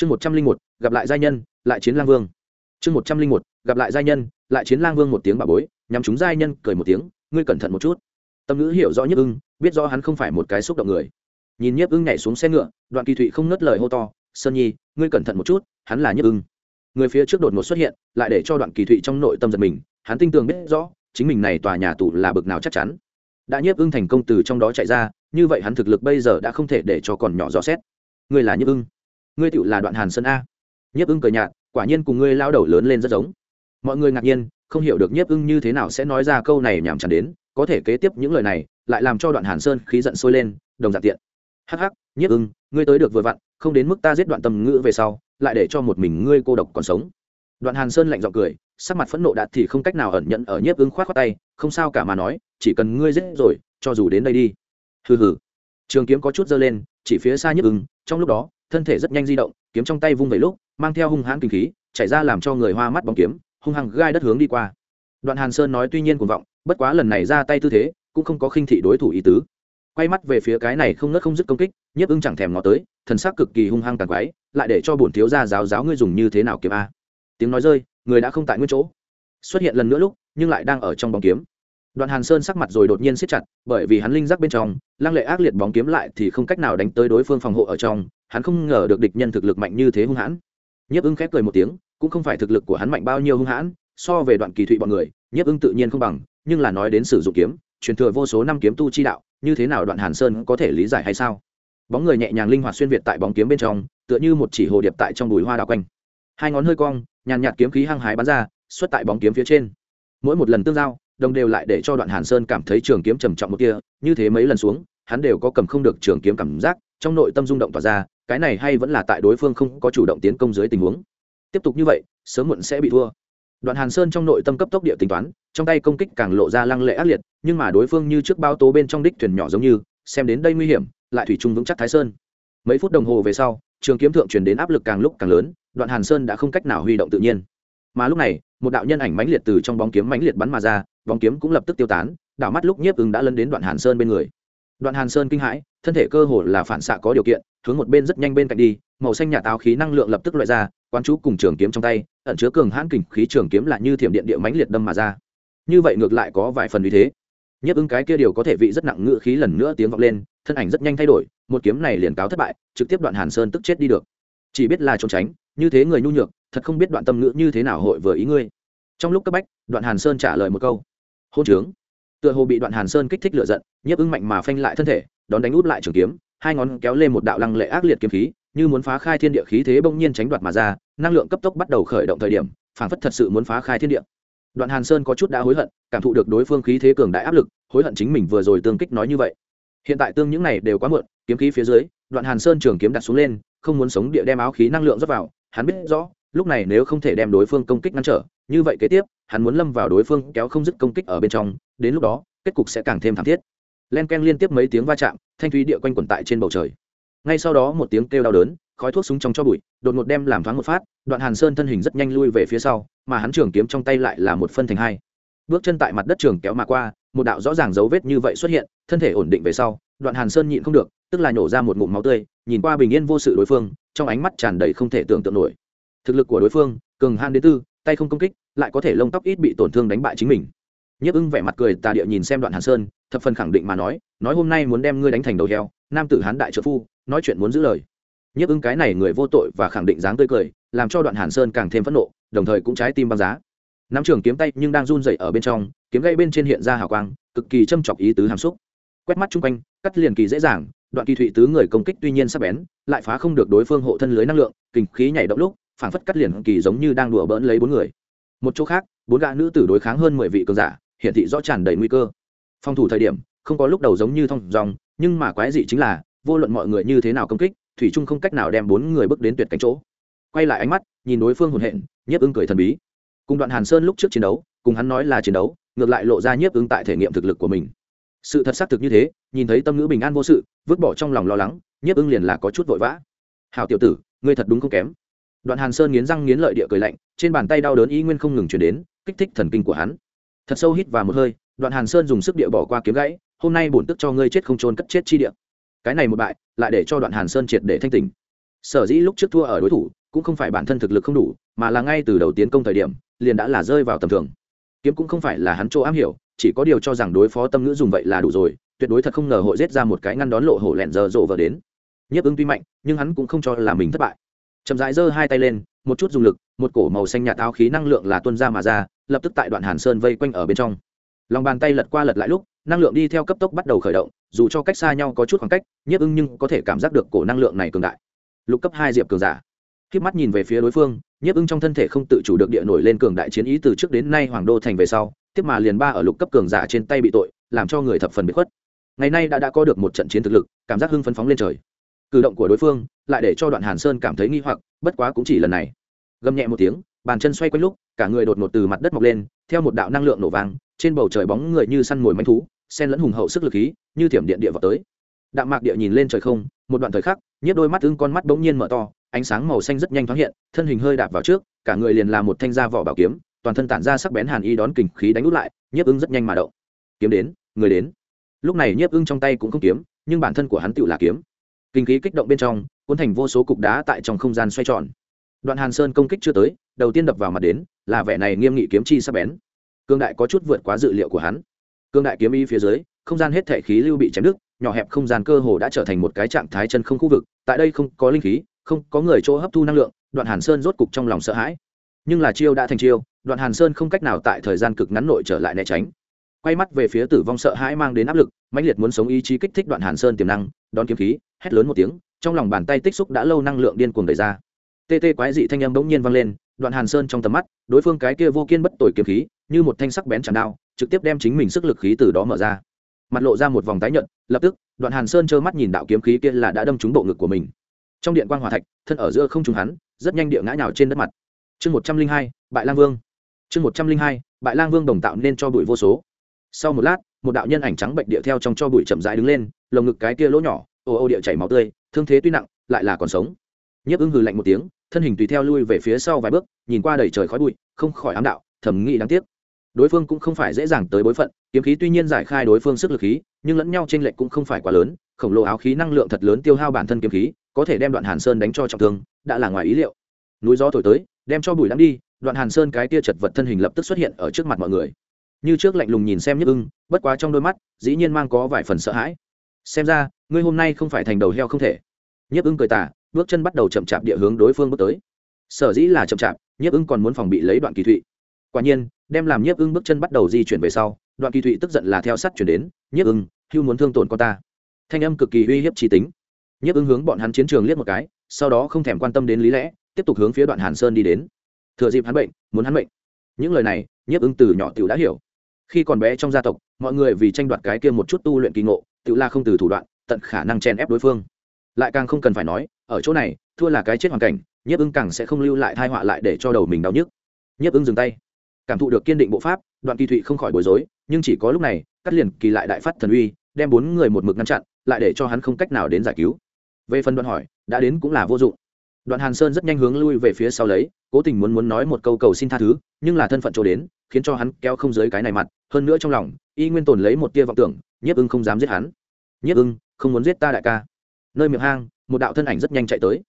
chương một trăm linh một, gặp lại giai nhân, lại chiến lang vương. Chương một trăm linh một, gặp lại giai nhân, lại chiến lang vương một tiếng bà bối nhằm chúng giai nhân cười một tiếng, ngươi cẩn thận một chút. Tâm ngữ hiểu rõ Nhất ưng, biết rõ hắn không phải một cái xúc động người. Nhìn nhiếp ưng nhảy xuống xe ngựa, đoạn kỳ thụy không ngất lời hô to, sơn nhi, ngươi cẩn thận một chút, hắn là nhiếp ưng. Người phía trước đột ngột xuất hiện, lại để cho đoạn kỳ thụy trong nội tâm giật mình, hắn tinh tường biết rõ, chính mình này tòa nhà tù là bực nào chắc chắn. Đã nhiếp ưng thành công từ trong đó chạy ra, như vậy hắn thực lực bây giờ đã không thể để cho còn nhỏ rõ xét. Ngươi là nhiếp ưng? Ngươi tựu là đoạn hàn sơn a. Nhiếp ưng cờ nhạt, quả nhiên cùng ngươi lao đầu lớn lên rất giống. Mọi người ngạc nhiên, không hiểu được nhiếp ưng như thế nào sẽ nói ra câu này nhảm chán đến, có thể kế tiếp những lời này, lại làm cho đoạn hàn sơn khí giận sôi lên, đồng dạng tiện. Hắc hắc, nhiếp ưng, ngươi tới được vừa vặn, không đến mức ta giết đoạn tâm ngữ về sau, lại để cho một mình ngươi cô độc còn sống. Đoạn hàn sơn lạnh giọng cười, sắc mặt phẫn nộ đạt thì không cách nào ẩn nhận ở nhiếp ưng khoát khoát tay, không sao cả mà nói, chỉ cần ngươi giết rồi, cho dù đến đây đi. Hừ hừ. Trường kiếm có chút dơ lên, chỉ phía xa nhiếp ưng, trong lúc đó thân thể rất nhanh di động, kiếm trong tay vung về lúc, mang theo hung hãn kinh khí, chảy ra làm cho người hoa mắt bóng kiếm, hung hăng gai đất hướng đi qua. Đoạn hàn sơn nói tuy nhiên cuồng vọng, bất quá lần này ra tay tư thế, cũng không có khinh thị đối thủ ý tứ. Quay mắt về phía cái này không nớt không dứt công kích, nhiếp ưng chẳng thèm ngó tới, thần sắc cực kỳ hung hăng tàn quái, lại để cho bổn thiếu gia giáo giáo ngươi dùng như thế nào kiếm a? Tiếng nói rơi, người đã không tại nguyên chỗ. Xuất hiện lần nữa lúc, nhưng lại đang ở trong bóng kiếm đoạn hàn sơn sắc mặt rồi đột nhiên siết chặt, bởi vì hắn linh giác bên trong, lăng lệ ác liệt bóng kiếm lại thì không cách nào đánh tới đối phương phòng hộ ở trong, hắn không ngờ được địch nhân thực lực mạnh như thế hung hãn. Nhiếp ưng khép cười một tiếng, cũng không phải thực lực của hắn mạnh bao nhiêu hung hãn, so về đoạn kỳ thụy bọn người, nhiếp ưng tự nhiên không bằng, nhưng là nói đến sử dụng kiếm, truyền thừa vô số năm kiếm tu chi đạo, như thế nào đoạn hàn sơn có thể lý giải hay sao? Bóng người nhẹ nhàng linh hoạt xuyên việt tại bóng kiếm bên trong, tựa như một chỉ hồ điệp tại trong bụi hoa đào quanh. Hai ngón hơi cong, nhàn nhạt kiếm khí hăng hái bắn ra, xuất tại bóng kiếm phía trên. Mỗi một lần tương giao đồng đều lại để cho đoạn hàn sơn cảm thấy trường kiếm trầm trọng một kia, như thế mấy lần xuống, hắn đều có cầm không được trường kiếm cảm giác, trong nội tâm rung động tỏa ra, cái này hay vẫn là tại đối phương không có chủ động tiến công dưới tình huống. Tiếp tục như vậy, sớm muộn sẽ bị thua. Đoạn hàn sơn trong nội tâm cấp tốc địa tính toán, trong tay công kích càng lộ ra lăng lệ ác liệt, nhưng mà đối phương như trước bao tố bên trong đích thuyền nhỏ giống như, xem đến đây nguy hiểm, lại thủy chung vững chắc thái sơn. Mấy phút đồng hồ về sau, trường kiếm thượng truyền đến áp lực càng lúc càng lớn, đoạn hàn sơn đã không cách nào huy động tự nhiên. Mà lúc này, một đạo nhân ảnh mãnh liệt từ trong bóng kiếm mãnh liệt bắn mà ra bóng kiếm cũng lập tức tiêu tán, đảo mắt lúc nhiếp ứng đã lân đến đoạn hàn sơn bên người. Đoạn hàn sơn kinh hãi, thân thể cơ hồ là phản xạ có điều kiện, hướng một bên rất nhanh bên cạnh đi, màu xanh nhà táo khí năng lượng lập tức loại ra, quán chú cùng trường kiếm trong tay, ẩn chứa cường hãn kình khí trường kiếm là như thiểm điện địa mãnh liệt đâm mà ra. Như vậy ngược lại có vài phần uy thế. Nhấp ứng cái kia điều có thể vị rất nặng ngự khí lần nữa tiếng vọng lên, thân ảnh rất nhanh thay đổi, một kiếm này liền cáo thất bại, trực tiếp đoạn hàn sơn tức chết đi được. Chỉ biết là trốn tránh, như thế người nhu nhược, thật không biết đoạn tâm ngữ như thế nào hội vừa ý ngươi. Trong lúc cấp bách, đoạn hàn sơn trả lời một câu hôn trướng. Tựa hồ bị đoạn hàn sơn kích thích lựa giận nhấp ứng mạnh mà phanh lại thân thể, đón đánh út lại trường kiếm, hai ngón kéo lên một đạo lăng lệ ác liệt kiếm khí, như muốn phá khai thiên địa khí thế bỗng nhiên tránh đoạt mà ra, năng lượng cấp tốc bắt đầu khởi động thời điểm phản phất thật sự muốn phá khai thiên địa. Đoạn hàn sơn có chút đã hối hận, cảm thụ được đối phương khí thế cường đại áp lực, hối hận chính mình vừa rồi tương kích nói như vậy. Hiện tại tương những này đều quá muộn, kiếm khí phía dưới, đoạn hàn sơn trường kiếm đặt xuống lên, không muốn sống địa đem áo khí năng lượng rót vào, hắn biết rõ, lúc này nếu không thể đem đối phương công kích ngăn trở, như vậy kế tiếp hắn muốn lâm vào đối phương kéo không dứt công kích ở bên trong, đến lúc đó, kết cục sẽ càng thêm thảm thiết. Len ken liên tiếp mấy tiếng va chạm, thanh thúy địa quanh quẩn tại trên bầu trời. Ngay sau đó một tiếng kêu đau đớn, khói thuốc súng trong cho bụi, đột ngột đem làm thoáng một phát, đoạn hàn sơn thân hình rất nhanh lui về phía sau, mà hắn trường kiếm trong tay lại là một phân thành hai. Bước chân tại mặt đất trường kéo mà qua, một đạo rõ ràng dấu vết như vậy xuất hiện, thân thể ổn định về sau, đoạn hàn sơn nhịn không được, tức là nhổ ra một ngụm máu tươi, nhìn qua bình yên vô sự đối phương, trong ánh mắt tràn đầy không thể tưởng tượng nổi. Thực lực của đối phương, cường han đến tư, tay không công kích lại có thể lông tóc ít bị tổn thương đánh bại chính mình. Nhiếp ưng vẻ mặt cười tà địa nhìn xem đoạn hàn sơn, thập phần khẳng định mà nói nói hôm nay muốn đem ngươi đánh thành đầu heo, nam tử hán đại trợ phu, nói chuyện muốn giữ lời. Nhiếp ưng cái này người vô tội và khẳng định dáng tươi cười, làm cho đoạn hàn sơn càng thêm phẫn nộ, đồng thời cũng trái tim băng giá. Nắm trường kiếm tay nhưng đang run dậy ở bên trong, kiếm gây bên trên hiện ra hào quang, cực kỳ châm chọc ý tứ hàm xúc. Quét mắt chung quanh, cắt liền kỳ dễ dàng, đoạn kỳ thụy tứ người công kích tuy nhiên sắp bén, lại phá không được đối phương hộ thân lưới năng lượng, kinh khí nhảy động lúc, phảng phất cắt liền kỳ giống như đang đùa bỡn lấy bốn người một chỗ khác, bốn gã nữ tử đối kháng hơn mười vị cường giả, hiển thị rõ tràn đầy nguy cơ. Phòng thủ thời điểm, không có lúc đầu giống như thong dòng, nhưng mà quái dị chính là, vô luận mọi người như thế nào công kích, thủy trung không cách nào đem bốn người bước đến tuyệt cánh chỗ. Quay lại ánh mắt, nhìn đối phương hồn hện, nhiếp ưng cười thần bí. Cùng đoạn hàn sơn lúc trước chiến đấu, cùng hắn nói là chiến đấu, ngược lại lộ ra nhiếp ưng tại thể nghiệm thực lực của mình. Sự thật xác thực như thế, nhìn thấy tâm ngữ bình an vô sự, vứt bỏ trong lòng lo lắng, nhiếp ưng liền là có chút vội vã. Hào tiểu tử, ngươi thật đúng không kém đoạn hàn sơn nghiến răng nghiến lợi địa cười lạnh, trên bàn tay đau đớn ý nguyên không ngừng chuyển đến, kích thích thần kinh của hắn. Thật sâu hít vào một hơi, đoạn hàn sơn dùng sức địa bỏ qua kiếm gãy, hôm nay bổn tức cho ngươi chết không trôn cất chết chi địa. Cái này một bại, lại để cho đoạn hàn sơn triệt để thanh tỉnh. Sở dĩ lúc trước thua ở đối thủ, cũng không phải bản thân thực lực không đủ, mà là ngay từ đầu tiến công thời điểm, liền đã là rơi vào tầm thường. Kiếm cũng không phải là hắn chỗ am hiểu, chỉ có điều cho rằng đối phó tâm ngữ dùng vậy là đủ rồi, tuyệt đối thật không ngờ hội giết ra một cái ngăn đón lộ hổ lẹn giờ rộ vào đến. Nhiếp ứng tuy mạnh, nhưng hắn cũng không cho là mình thất bại chậm rãi giơ hai tay lên, một chút dùng lực, một cổ màu xanh nhạt áo khí năng lượng là tuân ra mà ra, lập tức tại đoạn hàn sơn vây quanh ở bên trong. Lòng bàn tay lật qua lật lại lúc, năng lượng đi theo cấp tốc bắt đầu khởi động, dù cho cách xa nhau có chút khoảng cách, nhiếp ưng nhưng có thể cảm giác được cổ năng lượng này cường đại. Lục cấp hai diệp cường giả. Khi mắt nhìn về phía đối phương, nhiếp ưng trong thân thể không tự chủ được địa nổi lên cường đại chiến ý từ trước đến nay hoàng đô thành về sau, tiếp mà liền ba ở lục cấp cường giả trên tay bị tội, làm cho người thập phần bị khuất. Ngày nay đã đã có được một trận chiến thực lực, cảm giác hưng phấn phóng lên trời cử động của đối phương lại để cho đoạn hàn sơn cảm thấy nghi hoặc bất quá cũng chỉ lần này gầm nhẹ một tiếng bàn chân xoay quanh lúc cả người đột ngột từ mặt đất mọc lên theo một đạo năng lượng nổ vàng, trên bầu trời bóng người như săn mồi manh thú sen lẫn hùng hậu sức lực khí như thiểm điện địa vào tới đạm mạc địa nhìn lên trời không một đoạn thời khắc nhiếp đôi mắt ưng con mắt bỗng nhiên mở to ánh sáng màu xanh rất nhanh thoáng hiện thân hình hơi đạp vào trước cả người liền là một thanh gia vỏ bảo kiếm toàn thân tản ra sắc bén hàn y đón kình khí đánh út lại nhiếp ưng rất nhanh mà động kiếm đến người đến lúc này nhiếp ưng trong tay cũng không kiếm nhưng bản thân của hắn tự là kiếm kinh khí kích động bên trong, cuốn thành vô số cục đá tại trong không gian xoay tròn. Đoạn hàn sơn công kích chưa tới, đầu tiên đập vào mặt đến, là vẻ này nghiêm nghị kiếm chi sắc bén. Cương đại có chút vượt quá dự liệu của hắn. Cương đại kiếm y phía dưới, không gian hết thể khí lưu bị chém đứt, nhỏ hẹp không gian cơ hồ đã trở thành một cái trạng thái chân không khu vực, tại đây không có linh khí, không có người chỗ hấp thu năng lượng, đoạn hàn sơn rốt cục trong lòng sợ hãi. Nhưng là chiêu đã thành chiêu, đoạn hàn sơn không cách nào tại thời gian cực ngắn nội trở lại né tránh. Quay mắt về phía tử vong sợ hãi mang đến áp lực, mãnh liệt muốn sống ý chí kích thích đoạn hàn sơn tiềm năng, đón kiếm khí hét lớn một tiếng, trong lòng bàn tay tích xúc đã lâu năng lượng điên cuồng đẩy ra. Tê tê quái dị thanh âm bỗng nhiên vang lên, đoạn hàn sơn trong tầm mắt, đối phương cái kia vô kiên bất tội kiếm khí, như một thanh sắc bén tràn đao, trực tiếp đem chính mình sức lực khí từ đó mở ra. Mặt lộ ra một vòng tái nhợt, lập tức, đoạn hàn sơn trơ mắt nhìn đạo kiếm khí kia là đã đâm trúng bộ ngực của mình. Trong điện quan hòa thạch, thân ở giữa không trúng hắn, rất nhanh địa ngã nhào trên đất mặt. Chương một trăm linh hai, bại lang vương. Chương một trăm linh hai, bại lang vương đồng tạo nên cho bụi vô số. Sau một lát, một đạo nhân ảnh trắng bệnh địa theo trong cho bụi chậm rãi đứng lên, lồng ngực cái kia lỗ nhỏ ô ô địa chảy máu tươi, thương thế tuy nặng, lại là còn sống. Nhiếp ưng hừ lạnh một tiếng, thân hình tùy theo lui về phía sau vài bước, nhìn qua đầy trời khói bụi, không khỏi ám đạo, thầm nghĩ đáng tiếc. Đối phương cũng không phải dễ dàng tới bối phận, kiếm khí tuy nhiên giải khai đối phương sức lực khí, nhưng lẫn nhau t r ê n lệch cũng không phải quá lớn, khổng lồ áo khí năng lượng thật lớn tiêu hao bản thân kiếm khí, có thể đem đoạn hàn sơn đánh cho trọng thương, đã là ngoài ý liệu. Núi gió thổi tới, đem cho bụi đắm đi, đoạn hàn sơn cái tia chật vật thân hình lập tức xuất hiện ở trước mặt mọi người. Như trước lạnh lùng nhìn xem nhức ưng, bất quá trong đôi mắt, dĩ nhiên mang có vài phần sợ hãi xem ra, ngươi hôm nay không phải thành đầu heo không thể. Nhiếp ưng cười tả bước chân bắt đầu chậm chạp địa hướng đối phương bước tới. Sở dĩ là chậm chạp, nhiếp ưng còn muốn phòng bị lấy đoạn kỳ thụy. Quả nhiên, đem làm nhiếp ưng bước chân bắt đầu di chuyển về sau, đoạn kỳ thụy tức giận là theo sắt chuyển đến, nhiếp ưng, hưu muốn thương tổn con ta. Thanh âm cực kỳ uy hiếp trí tính. Nhiếp ưng hướng bọn hắn chiến trường liếc một cái, sau đó không thèm quan tâm đến lý lẽ, tiếp tục hướng phía đoạn hàn sơn đi đến. Thừa dịp hắn bệnh, muốn hắn bệnh. Những lời này, nhiếp ưng từ nhỏ tiểu đã hiểu. Khi còn bé trong gia tộc mọi người vì tranh đoạt cái kia một chút tu luyện kỳ ngộ, tự la không từ thủ đoạn, tận khả năng chèn ép đối phương. Lại càng không cần phải nói, ở chỗ này, thua là cái chết hoàn cảnh, nhiếp ưng càng sẽ không lưu lại thai họa lại để cho đầu mình đau nhức. Nhiếp ưng dừng tay. Cảm thụ được kiên định bộ pháp, đoạn kỳ thụy không khỏi bối rối, nhưng chỉ có lúc này, cắt liền kỳ lại đại phát thần uy, đem bốn người một mực ngăn chặn, lại để cho hắn không cách nào đến giải cứu. Về phần đoạn hỏi, đã đến cũng là vô dụng đoạn hàn sơn rất nhanh hướng lui về phía sau lấy, cố tình muốn muốn nói một câu cầu xin tha thứ, nhưng là thân phận chỗ đến, khiến cho hắn kéo không dưới cái này mặt, hơn nữa trong lòng, y nguyên tồn lấy một tia vọng tưởng, nhiếp ưng không dám giết hắn. Nhiếp ưng, không muốn giết ta đại ca. Nơi miệng hang, một đạo thân ảnh rất nhanh chạy tới.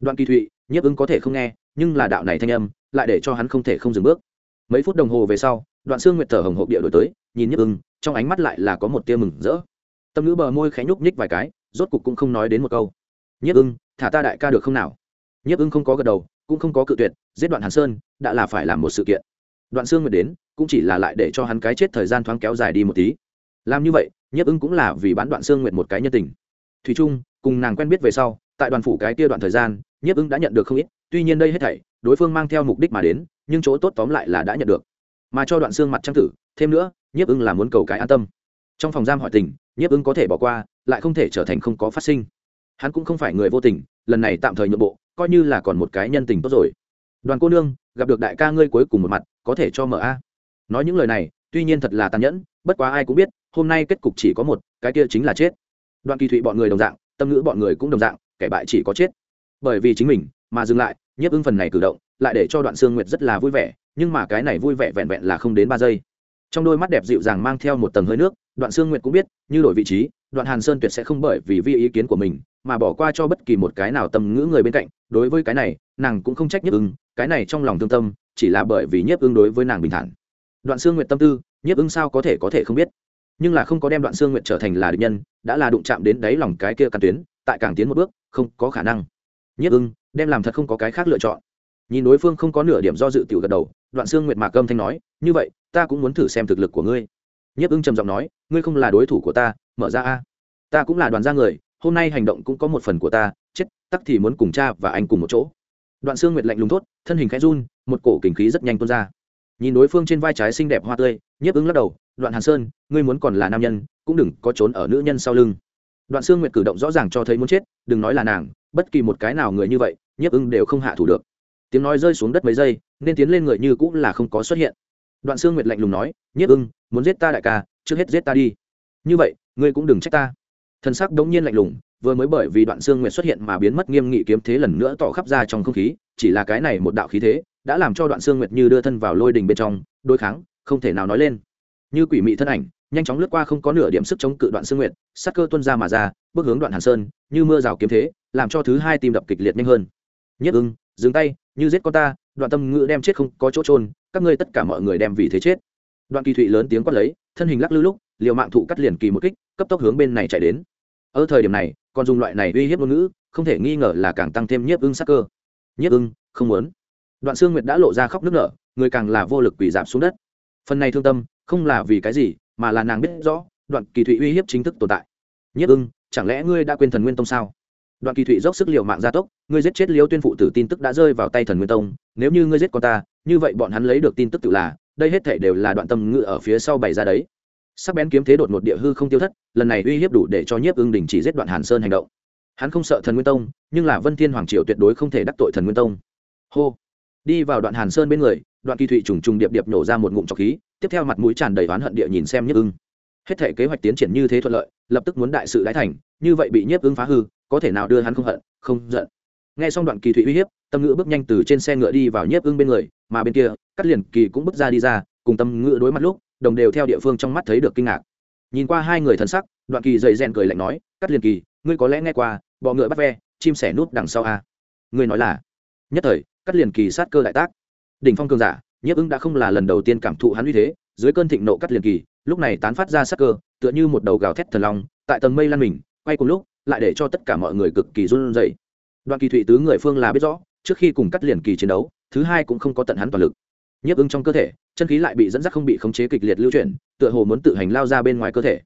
Đoạn kỳ thụy, nhiếp Ưng có thể không nghe, nhưng là đạo này thanh âm, lại để cho hắn không thể không dừng bước. Mấy phút đồng hồ về sau, đoạn xương nguyệt thở hồng hộp địa đổi tới, nhìn nhiếp ưng, trong ánh mắt lại là có một tia mừng rỡ. Tâm ngữ bờ môi khẽ nhúc nhích vài cái, rốt cục cũng không nói đến một câu. Nhiếp ưng, thả ta đại ca được không nào? Nhiếp ưng không có gật đầu, cũng không có cự tuyệt, giết đoạn hàn sơn, đã là phải làm một sự kiện. Đoạn xương nguyệt đến, cũng chỉ là lại để cho hắn cái chết thời gian thoáng kéo dài đi một tí. Làm như vậy, nhiếp ưng cũng là vì bán đoạn xương nguyệt một cái nhân tình. Thủy trung, cùng nàng quen biết về sau, tại đoàn phủ cái kia đoạn thời gian, nhiếp ưng đã nhận được không ít, tuy nhiên đây hết thảy, đối phương mang theo mục đích mà đến, nhưng chỗ tốt tóm lại là đã nhận được. Mà cho đoạn xương mặt trang tử, thêm nữa, nhiếp ưng là muốn cầu cái an tâm. Trong phòng giam hỏi tình, nhiếp ưng có thể bỏ qua, lại không thể trở thành không có phát sinh. Hắn cũng không phải người vô tình, lần này tạm thời nhượng bộ coi như là còn một cái nhân tình tốt rồi. Đoàn cô nương, gặp được đại ca ngươi cuối cùng một mặt, có thể cho mở a. Nói những lời này, tuy nhiên thật là tàn nhẫn, bất quá ai cũng biết, hôm nay kết cục chỉ có một, cái kia chính là chết. Đoạn kỳ thụy bọn người đồng dạng, tâm ngữ bọn người cũng đồng dạng, kẻ bại chỉ có chết. Bởi vì chính mình, mà dừng lại, nhiếp ưng phần này cử động, lại để cho đoạn sương nguyệt rất là vui vẻ, nhưng mà cái này vui vẻ vẹn vẹn là không đến ba giây. Trong đôi mắt đẹp dịu dàng mang theo một tầng hơi nước, đoạn sương nguyệt cũng biết, như đổi vị trí, đoạn hàn sơn tuyệt sẽ không bởi vì vi ý kiến của mình mà bỏ qua cho bất kỳ một cái nào tâm ngữ người bên cạnh, đối với cái này, nàng cũng không trách nhiếp ưng, cái này trong lòng thương tâm, chỉ là bởi vì nhiếp ưng đối với nàng bình thản. Đoạn xương nguyện tâm tư, nhiếp ưng sao có thể có thể không biết? Nhưng là không có đem đoạn xương nguyện trở thành là địch nhân, đã là đụng chạm đến đáy lòng cái kia căn tuyến, tại càng tiến một bước, không có khả năng. Nhiếp ưng, đem làm thật không có cái khác lựa chọn. Nhìn đối phương không có nửa điểm do dự tiểu gật đầu, đoạn xương nguyệt mạc âm thanh nói, như vậy, ta cũng muốn thử xem thực lực của ngươi. Nhiếp ưng trầm giọng nói, ngươi không là đối thủ của ta, mở ra a. Ta cũng là đoàn gia người hôm nay hành động cũng có một phần của ta, chết, tắc thì muốn cùng cha và anh cùng một chỗ. Đoạn xương nguyệt lạnh lùng thốt, thân hình khẽ run, một cổ kinh khí rất nhanh tuôn ra. Nhìn đối phương trên vai trái xinh đẹp hoa tươi, nhiếp ứng lắc đầu, đoạn hàn sơn, ngươi muốn còn là nam nhân, cũng đừng có trốn ở nữ nhân sau lưng. Đoạn xương nguyệt cử động rõ ràng cho thấy muốn chết, đừng nói là nàng, bất kỳ một cái nào người như vậy, nhiếp ứng đều không hạ thủ được. Tiếng nói rơi xuống đất mấy giây, nên tiến lên người như cũng là không có xuất hiện. Đoạn xương nguyệt lạnh lùng nói, nhiếp ưng muốn giết ta đại ca, trước hết giết ta đi. Như vậy, ngươi cũng đừng trách ta thân sắc đống nhiên lạnh lùng, vừa mới bởi vì đoạn xương nguyệt xuất hiện mà biến mất nghiêm nghị kiếm thế lần nữa tỏ khắp ra trong không khí, chỉ là cái này một đạo khí thế, đã làm cho đoạn xương nguyệt như đưa thân vào lôi đình bên trong, đối kháng, không thể nào nói lên. Như quỷ mị thân ảnh, nhanh chóng lướt qua không có nửa điểm sức chống cự đoạn xương nguyệt, sắc cơ tuân ra mà ra, bước hướng đoạn hàn sơn, như mưa rào kiếm thế, làm cho thứ hai tim đập kịch liệt nhanh hơn. Nhất ưng, dừng tay, như giết con ta, đoạn tâm ngữ đem chết không có chỗ trôn các ngươi tất cả mọi người đem vì thế chết. Đoạn kỳ thụy lớn tiếng quát lấy, thân hình lắc lư lúc, liều mạng thụ cắt liền kỳ một kích, cấp tốc hướng bên này chạy đến ở thời điểm này, còn dùng loại này uy hiếp ngôn ngữ, không thể nghi ngờ là càng tăng thêm nhiếp ưng sắc cơ. Nhiếp ưng, không muốn. Đoạn xương nguyệt đã lộ ra khóc nước nở, người càng là vô lực quỳ giảm xuống đất. Phần này thương tâm, không là vì cái gì, mà là nàng biết rõ, đoạn kỳ thụy uy hiếp chính thức tồn tại. Nhiếp ưng, chẳng lẽ ngươi đã quên thần nguyên tông sao? Đoạn kỳ thụy dốc sức liều mạng gia tốc, ngươi giết chết liêu tuyên phụ tử tin tức đã rơi vào tay thần nguyên tông, nếu như ngươi giết con ta, như vậy bọn hắn lấy được tin tức tự là, đây hết thể đều là đoạn tâm ngự ở phía sau bày ra đấy sắc bén kiếm thế đột một địa hư không tiêu thất, lần này uy hiếp đủ để cho nhiếp ưng đình chỉ giết đoạn hàn sơn hành động. Hắn không sợ thần nguyên tông, nhưng là vân thiên hoàng triều tuyệt đối không thể đắc tội thần nguyên tông. Hô! Đi vào đoạn hàn sơn bên người, đoạn kỳ thụy trùng trùng điệp điệp nổ ra một ngụm trọc khí, tiếp theo mặt mũi tràn đầy oán hận địa nhìn xem nhiếp ưng. Hết thể kế hoạch tiến triển như thế thuận lợi, lập tức muốn đại sự đái thành, như vậy bị nhiếp ưng phá hư, có thể nào đưa hắn không hận, không giận. Nghe xong đoạn kỳ thụy uy hiếp, tâm ngữ bước nhanh từ trên xe ngựa đi vào nhiếp ưng bên người, mà bên kia cắt liền kỳ cũng bước ra đi ra, cùng tâm ngữ đối mặt lúc đồng đều theo địa phương trong mắt thấy được kinh ngạc. Nhìn qua hai người thân sắc, đoạn kỳ dậy rèn cười lạnh nói cắt liền kỳ, ngươi có lẽ nghe qua, bọ ngựa bắt ve, chim sẻ nút đằng sau a. Ngươi nói là? Nhất thời cắt liền kỳ sát cơ đại tác. Đỉnh phong cường giả, nhiếp ưng đã không là lần đầu tiên cảm thụ hắn uy thế, dưới cơn thịnh nộ cắt liền kỳ, lúc này tán phát ra sát cơ, tựa như một đầu gào thét thần long, tại tầng mây lan mình, quay cùng lúc, lại để cho tất cả mọi người cực kỳ run rẩy. Đoạn kỳ thụy tứ người phương là biết rõ, trước khi cùng cắt liền kỳ chiến đấu, thứ hai cũng không có tận hắn toàn lực. Nhiếp ưng trong cơ thể chân khí lại bị dẫn dắt không bị khống chế kịch liệt lưu chuyển tựa hồ muốn tự hành lao ra bên ngoài cơ thể.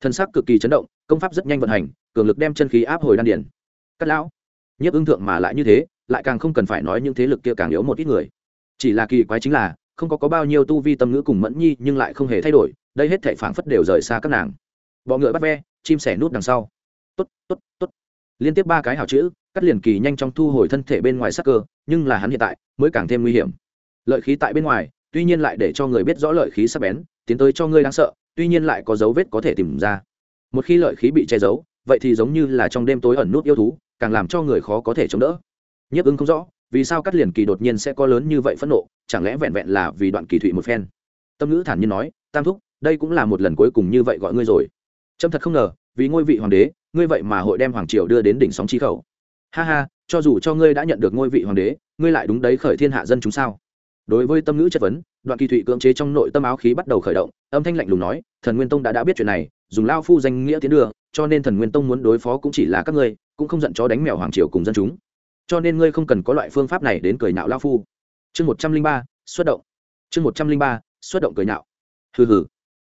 Thân xác cực kỳ chấn động công pháp rất nhanh vận hành cường lực đem chân khí áp hồi đan điển cắt lão nhiếp ưng thượng mà lại như thế lại càng không cần phải nói những thế lực kia càng yếu một ít người. Chỉ là kỳ quái chính là không có, có bao nhiêu tu vi tâm ngữ cùng mẫn nhi nhưng lại không hề thay đổi đây hết thể phảng phất đều rời xa các nàng. Bọ ngựa bắt ve chim sẻ nút đằng sau. Tốt tốt tốt. Liên tiếp ba cái hào chữ cắt liền kỳ nhanh chóng thu hồi thân thể bên ngoài sắc cơ nhưng là hắn hiện tại mới càng thêm nguy hiểm. Lợi khí tại bên ngoài tuy nhiên lại để cho người biết rõ lợi khí sắp bén, tiến tới cho ngươi đáng sợ, tuy nhiên lại có dấu vết có thể tìm ra. Một khi lợi khí bị che giấu, vậy thì giống như là trong đêm tối ẩn nút yêu thú, càng làm cho người khó có thể chống đỡ. Nhấp ứng không rõ, vì sao cắt liền kỳ đột nhiên sẽ có lớn như vậy phẫn nộ, chẳng lẽ vẹn vẹn là vì đoạn kỳ thụy một phen? Tâm ngữ thản nhiên nói, tam thúc, đây cũng là một lần cuối cùng như vậy gọi ngươi rồi. Trâm thật không ngờ, vì ngôi vị hoàng đế, ngươi vậy mà hội đem hoàng triều đưa đến đỉnh sóng chi khẩu. Ha ha, cho dù cho ngươi đã nhận được ngôi vị hoàng đế, ngươi lại đúng đấy khởi thiên hạ dân chúng sao? Đối với tâm ngữ chất vấn, đoạn kỳ thụy cưỡng chế trong nội tâm áo khí bắt đầu khởi động, âm thanh lạnh lùng nói, thần nguyên tông đã đã biết chuyện này, dùng lao phu danh nghĩa tiến đưa, cho nên thần nguyên tông muốn đối phó cũng chỉ là các ngươi, cũng không giận chó đánh mèo hoàng triều cùng dân chúng. Cho nên ngươi không cần có loại phương pháp này đến cười nạo lao phu. Chương một trăm linh ba, xuất động. Chương một trăm linh ba, xuất động cười nạo hừ hừ.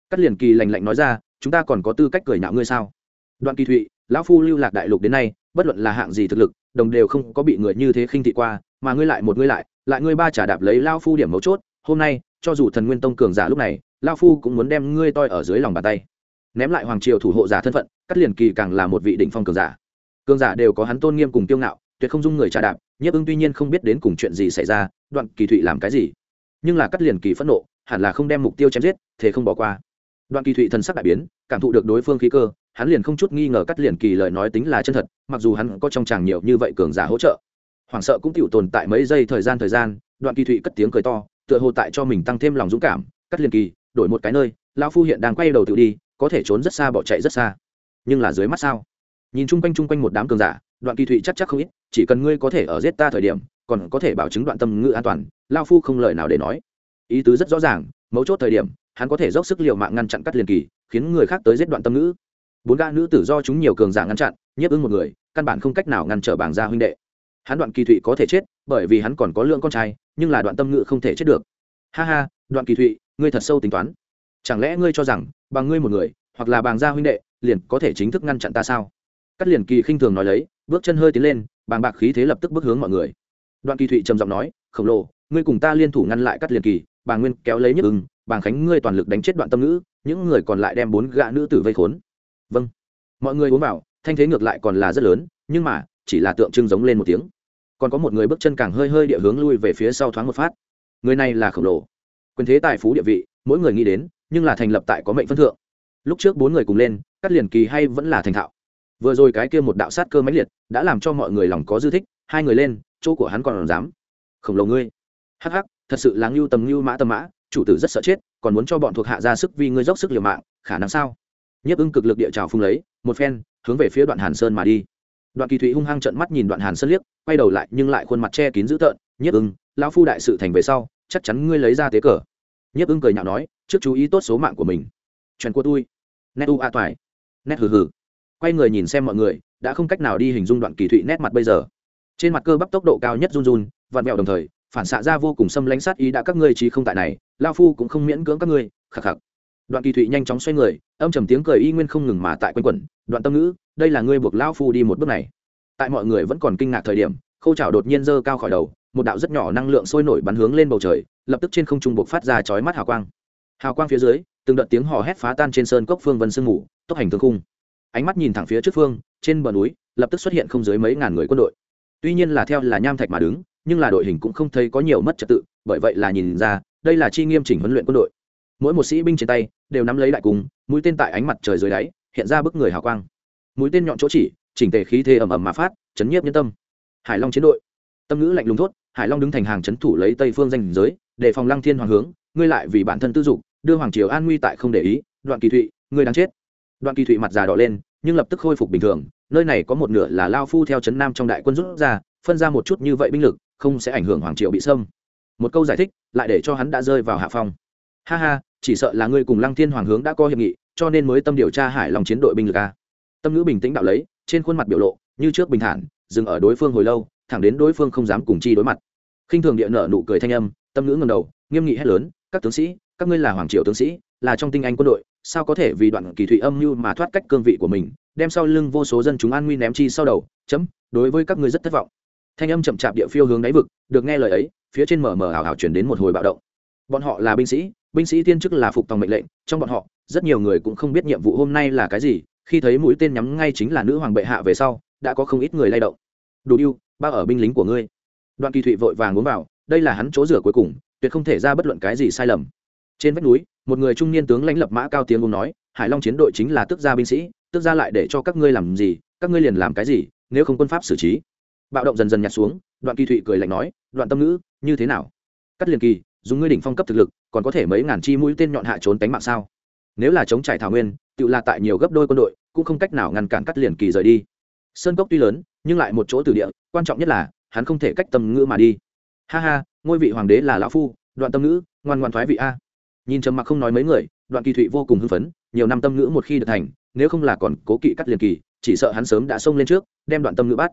Cắt liền kỳ lành lạnh nói ra, chúng ta còn có tư cách cười nạo ngươi sao? Đoạn kỳ thụy, lão phu lưu lạc đại lục đến nay, bất luận là hạng gì thực lực, đồng đều không có bị người như thế khinh thị qua, mà ngươi lại một ngươi lại lại ngươi ba trả đạp lấy lao phu điểm mấu chốt, hôm nay, cho dù thần nguyên tông cường giả lúc này, lao phu cũng muốn đem ngươi toi ở dưới lòng bàn tay. Ném lại hoàng triều thủ hộ giả thân phận, cắt liền kỳ càng là một vị đỉnh phong cường giả. Cường giả đều có hắn tôn nghiêm cùng kiêu ngạo, tuyệt không dung người trả đạp, nhiếp ưng tuy nhiên không biết đến cùng chuyện gì xảy ra, đoạn kỳ thụy làm cái gì. Nhưng là cắt liền kỳ phẫn nộ, hẳn là không đem mục tiêu chém giết thế không bỏ qua. Đoạn kỳ thụy thần sắc đại biến, cảm thụ được đối phương khí cơ, hắn liền không chút nghi ngờ cắt liền kỳ lời nói tính là chân thật, mặc dù hắn có trong chàng nhiều như vậy cường giả hỗ trợ hoảng sợ cũng chịu tồn tại mấy giây thời gian thời gian, đoạn kỳ thụy cất tiếng cười to, tựa hồ tại cho mình tăng thêm lòng dũng cảm, cắt liền kỳ, đổi một cái nơi, Lão phu hiện đang quay đầu tự đi, có thể trốn rất xa bỏ chạy rất xa. Nhưng là dưới mắt sao? Nhìn chung quanh chung quanh một đám cường giả, đoạn kỳ thụy chắc chắc không ít, chỉ cần ngươi có thể ở giết ta thời điểm, còn có thể bảo chứng đoạn tâm ngữ an toàn lao phu không lời nào để nói. Ý tứ rất rõ ràng, mấu chốt thời điểm, hắn có thể dốc sức l i ề u mạng ngăn chặn cắt liền kỳ, khiến người khác tới giết đoạn tâm ngữ. Bốn gã nữ tử do chúng nhiều cường giả ngăn chặn, nhiếp ứng một người, căn bản không cách nào ngăn trở bảng gia huynh đệ hắn đoạn kỳ thụy có thể chết, bởi vì hắn còn có lượng con trai, nhưng là đoạn tâm ngự không thể chết được. Ha ha, đoạn kỳ thụy, ngươi thật sâu tính toán. Chẳng lẽ ngươi cho rằng, bằng ngươi một người, hoặc là bàng gia huynh đệ, liền có thể chính thức ngăn chặn ta sao? Cắt liền kỳ khinh thường nói lấy, bước chân hơi tiến lên, bàng bạc khí thế lập tức bước hướng mọi người. Đoạn kỳ thụy trầm giọng nói, khổng lồ, ngươi cùng ta liên thủ ngăn lại cắt liền kỳ bà nguyên kéo lấy nhức ưng, bàng khánh ngươi toàn lực đánh chết đoạn tâm ngữ, những người còn lại đem bốn gã nữ tử vây khốn. Vâng. Mọi người uống vào, thanh thế ngược lại còn là rất lớn, nhưng mà, chỉ là tượng trưng giống lên một tiếng còn có một người bước chân càng hơi hơi địa hướng lui về phía sau thoáng một phát. Người này là khổng lồ. Quyền thế tài phú địa vị, mỗi người nghĩ đến, nhưng là thành lập tại có mệnh phân thượng. Lúc trước bốn người cùng lên cắt liền kỳ hay vẫn là thành thạo. Vừa rồi cái kia một đạo sát cơ mãnh liệt, đã làm cho mọi người lòng có dư thích, hai người lên, chỗ của hắn còn dám. Khổng lồ ngươi. Hắc hắc, thật sự là ngưu tầm ngưu mã tầm mã, chủ tử rất sợ chết, còn muốn cho bọn thuộc hạ ra sức vì ngươi dốc sức liều mạng, khả năng sao? Nhấp ưng cực lực địa trào phung lấy, một phen, hướng về phía đoạn hàn sơn mà đi đoạn kỳ thụy hung hăng trận mắt nhìn đoạn hàn sân liếc, quay đầu lại nhưng lại khuôn mặt che kín dữ tợn, nhiếp ưng lao phu đại sự thành về sau, chắc chắn ngươi lấy ra tế cờ. Nhiếp ưng cười nhạo nói, trước chú ý tốt số mạng của mình. Trần của tôi. Nét u a toài. Nét hừ hừ. Quay người nhìn xem mọi người, đã không cách nào đi hình dung đoạn kỳ thụy nét mặt bây giờ. Trên mặt cơ bắp tốc độ cao nhất run run, vặn mẹo đồng thời, phản xạ ra vô cùng xâm lãnh sát ý đã các ngươi trí không tại này lao phu cũng không miễn cưỡng các ngươi, khắc khạc đoạn kỳ thụy nhanh chóng xoay người, âm trầm tiếng cười y nguyên không ngừng mà tại quanh quẩn, đoạn tâm ngữ, đây là ngươi buộc Lão phu đi một bước này. Tại mọi người vẫn còn kinh ngạc thời điểm, khâu chảo đột nhiên giơ cao khỏi đầu, một đạo rất nhỏ năng lượng sôi nổi bắn hướng lên bầu trời, lập tức trên không trung buộc phát ra chói mắt hào quang. Hào quang phía dưới, từng đợt tiếng hò hét phá tan trên sơn cốc phương vân sương mù, tốc hành thương khung. Ánh mắt nhìn thẳng phía trước phương, trên bờ núi, lập tức xuất hiện không dưới mấy ngàn người quân đội. Tuy nhiên là theo là nham thạch mà đứng, nhưng là đội hình cũng không thấy có nhiều mất trật tự, bởi vậy là nhìn ra, đây là chi nghiêm chỉnh huấn luyện quân đội mỗi một sĩ binh trên tay đều nắm lấy đại cung, mũi tên tại ánh mặt trời dưới đáy, hiện ra bức người hào quang. Mũi tên nhọn chỗ chỉ, chỉnh tề khí thế ầm ầm mà phát, chấn nhiếp nhân tâm. Hải long chiến đội. Tâm ngữ lạnh lùng thốt, hải long đứng thành hàng chấn thủ lấy tây phương danh giới, để phòng lăng thiên hoàng hướng, ngươi lại vì bản thân tư dục, đưa hoàng triều an nguy tại không để ý, đoạn kỳ thụy, ngươi đang chết. Đoạn kỳ thụy mặt già đỏ lên, nhưng lập tức khôi phục bình thường, nơi này có một nửa là lao phu theo trấn nam trong đại quân rút ra, phân ra một chút như vậy binh lực, không sẽ ảnh hưởng hoàng triều bị xâm. Một câu giải thích, lại để cho hắn đã rơi vào hạ phong ha ha, chỉ sợ là ngươi cùng lăng thiên hoàng hướng đã có hiệp nghị, cho nên mới tâm điều tra hải lòng chiến đội binh lực a. Tâm ngữ bình tĩnh đạo lấy, trên khuôn mặt biểu lộ, như trước bình thản, dừng ở đối phương hồi lâu, thẳng đến đối phương không dám cùng chi đối mặt. Khinh thường địa nở nụ cười thanh âm, tâm ngữ ngầm đầu, nghiêm nghị hét lớn, các tướng sĩ, các ngươi là hoàng triều tướng sĩ, là trong tinh anh quân đội, sao có thể vì đoạn kỳ thủy âm mưu mà thoát cách cương vị của mình, đem sau lưng vô số dân chúng an nguy ném chi sau đầu, chấm, đối với các ngươi rất thất vọng. Thanh âm chậm chạp địa phiêu hướng đáy vực, được nghe lời ấy, phía trên mờ mờ ảo ảo chuyển đến một hồi bạo động. Bọn họ là binh sĩ binh sĩ tiên chức là phục tòng mệnh lệnh, trong bọn họ, rất nhiều người cũng không biết nhiệm vụ hôm nay là cái gì, khi thấy mũi tên nhắm ngay chính là nữ hoàng bệ hạ về sau, đã có không ít người lay động. Đủ yêu bao ở binh lính của ngươi. Đoạn kỳ thụy vội vàng uống vào, đây là hắn chỗ rửa cuối cùng, tuyệt không thể ra bất luận cái gì sai lầm. Trên vách núi, một người trung niên tướng lãnh lập mã cao tiếng ông nói, hải long chiến đội chính là tước gia binh sĩ, tước gia lại để cho các ngươi làm gì, các ngươi liền làm cái gì, nếu không quân pháp xử trí. Bạo động dần dần nhạt xuống, đoạn kỳ thụy cười lạnh nói, đoạn tâm ngữ, như thế nào? Cắt liền kỳ dùng ngươi đỉnh phong cấp thực lực, còn có thể mấy ngàn chi mũi tên nhọn hạ trốn tánh mạng sao? Nếu là chống trải thảo nguyên, tự là tại nhiều gấp đôi quân đội, cũng không cách nào ngăn cản cắt liền kỳ rời đi. Sơn cốc tuy lớn, nhưng lại một chỗ từ địa, quan trọng nhất là, hắn không thể cách tâm ngữ mà đi. Ha ha, ngôi vị hoàng đế là lão phu, đoạn tâm ngữ, ngoan ngoan thoái vị a. Nhìn trầm mặc không nói mấy người, đoạn kỳ thụy vô cùng hưng phấn, nhiều năm tâm ngữ một khi được thành, nếu không là còn cố kỵ cắt liền kỳ, chỉ sợ hắn sớm đã xông lên trước, đem đoạn tâm ngữ bắt.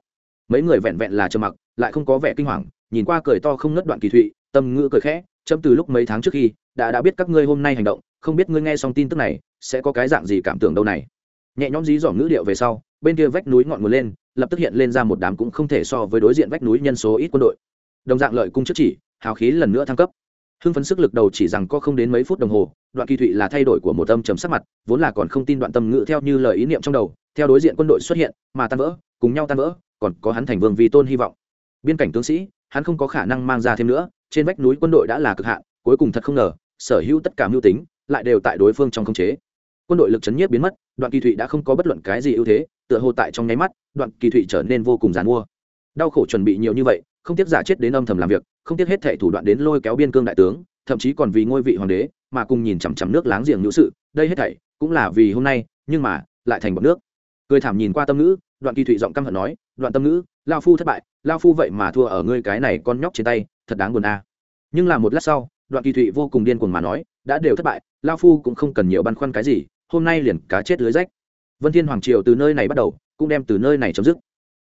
Mấy người vẹn vẹn là trầm mặc, lại không có vẻ kinh hoàng, nhìn qua cười to không ngất đoạn kỳ thụy, tâm ngữ cười khẽ chấm từ lúc mấy tháng trước khi, đã đã biết các ngươi hôm nay hành động, không biết ngươi nghe xong tin tức này, sẽ có cái dạng gì cảm tưởng đâu này. Nhẹ nhõm dí dỏm ngữ điệu về sau, bên kia vách núi ngọn nguồn lên, lập tức hiện lên ra một đám cũng không thể so với đối diện vách núi nhân số ít quân đội. Đồng dạng lợi cung trước chỉ, hào khí lần nữa thăng cấp. Hưng phấn sức lực đầu chỉ rằng có không đến mấy phút đồng hồ, đoạn kỳ thụy là thay đổi của một âm trầm sắc mặt, vốn là còn không tin đoạn tâm ngữ theo như lời ý niệm trong đầu, theo đối diện quân đội xuất hiện, mà tan vỡ, cùng nhau tan vỡ, còn có hắn thành vương vì tôn hy vọng. Biên cảnh tướng sĩ, hắn không có khả năng mang ra thêm nữa trên vách núi quân đội đã là cực hạn, cuối cùng thật không ngờ, sở hữu tất cả mưu tính lại đều tại đối phương trong khống chế. Quân đội lực chấn nhiếp biến mất, đoạn kỳ thụy đã không có bất luận cái gì ưu thế, tựa hồ tại trong nháy mắt, đoạn kỳ thụy trở nên vô cùng giàn mua. Đau khổ chuẩn bị nhiều như vậy, không tiếc giả chết đến âm thầm làm việc, không tiếc hết thệ thủ đoạn đến lôi kéo biên cương đại tướng, thậm chí còn vì ngôi vị hoàng đế mà cùng nhìn chằm chằm nước láng giềng nhũ sự, đây hết thảy cũng là vì hôm nay, nhưng mà lại thành bọn nước. Cười thảm nhìn qua tâm ngữ, đoạn kỳ thụy giọng căm hận nói, đoạn tâm ngữ lao phu thất bại, lao phu vậy mà thua ở ngươi cái này con nhóc trên tay, thật đáng buồn a. Nhưng là một lát sau, đoạn kỳ thụy vô cùng điên cuồng mà nói, đã đều thất bại, lao phu cũng không cần nhiều băn khoăn cái gì, hôm nay liền cá chết lưới rách. Vân thiên hoàng triều từ nơi này bắt đầu, cũng đem từ nơi này chấm dứt.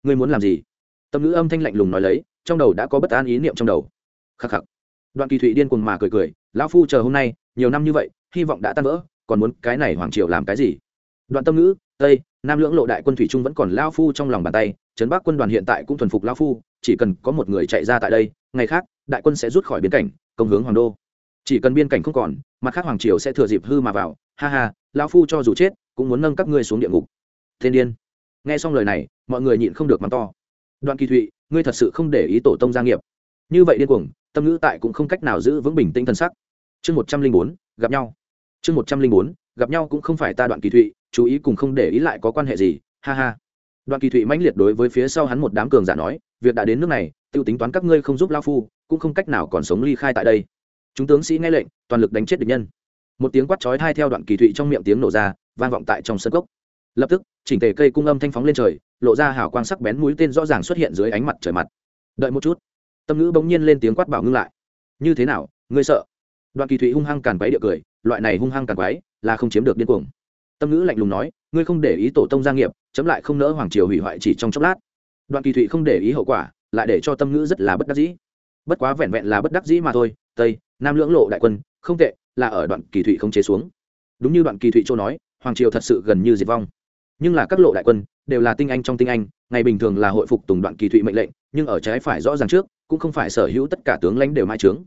Ngươi muốn làm gì? Tâm ngữ âm thanh lạnh lùng nói lấy, trong đầu đã có bất an ý niệm trong đầu. Khắc khắc. Đoạn kỳ thụy điên cuồng mà cười cười lão phu chờ hôm nay, nhiều năm như vậy, hy vọng đã tan vỡ, còn muốn cái này hoàng triều làm cái gì? Đoạn tâm ngữ, tây, nam lưỡng lộ đại quân thủy trung vẫn còn lao phu trong lòng bàn tay trấn bắc quân đoàn hiện tại cũng thuần phục lao phu, chỉ cần có một người chạy ra tại đây, ngày khác, đại quân sẽ rút khỏi biên cảnh, công hướng hoàng đô. Chỉ cần biên cảnh không còn, mặt khác hoàng triều sẽ thừa dịp hư mà vào. Ha ha lao phu cho dù chết, cũng muốn nâng các ngươi xuống địa ngục. Thiên điên. Nghe xong lời này, mọi người nhịn không được mắng to. Đoạn kỳ thụy, ngươi thật sự không để ý tổ tông gia nghiệp. Như vậy điên cuồng, tâm ngữ tại cũng không cách nào giữ vững bình tĩnh thân sắc. Chương một trăm linh bốn, gặp nhau. Chương một trăm linh bốn, gặp nhau cũng không phải ta đoạn kỳ thụy, chú ý cùng không để ý lại có quan hệ gì. Ha ha đoạn kỳ thụy mãnh liệt đối với phía sau hắn một đám cường giả nói, việc đã đến nước này t i ê u tính toán các ngươi không giúp lao phu, cũng không cách nào còn sống ly khai tại đây. Chúng tướng sĩ nghe lệnh, toàn lực đánh chết địch nhân. Một tiếng quát chói hai theo đoạn kỳ thụy trong miệng tiếng nổ ra, vang vọng tại trong sân cốc. Lập tức, chỉnh tề cây cung âm thanh phóng lên trời, lộ ra hảo quang sắc bén mũi tên rõ ràng xuất hiện dưới ánh mặt trời mặt. Đợi một chút. Tâm ngữ bỗng nhiên lên tiếng quát bảo ngưng lại. Như thế nào? Ngươi sợ? Đoạn kỳ thụy hung hăng càn quái địa cười, loại này hung hăng càn quái là không chiếm được điên cuồng tâm ngữ lạnh lùng nói, ngươi không để ý tổ tông gia nghiệp, chấm lại không nỡ hoàng triều hủy hoại chỉ trong chốc lát. Đoạn kỳ thụy không để ý hậu quả, lại để cho tâm ngữ rất là bất đắc dĩ. Bất quá vẹn vẹn là bất đắc dĩ mà thôi, tây, nam lưỡng lộ đại quân, không tệ, là ở đoạn kỳ thụy không chế xuống. Đúng như đoạn kỳ thụy châu nói, hoàng triều thật sự gần như diệt vong. Nhưng là các lộ đại quân đều là tinh anh trong tinh anh, ngày bình thường là hội phục tùng đoạn kỳ thụy mệnh lệnh, nhưng ở trái phải rõ ràng trước, cũng không phải sở hữu tất cả tướng lãnh đều mai trướng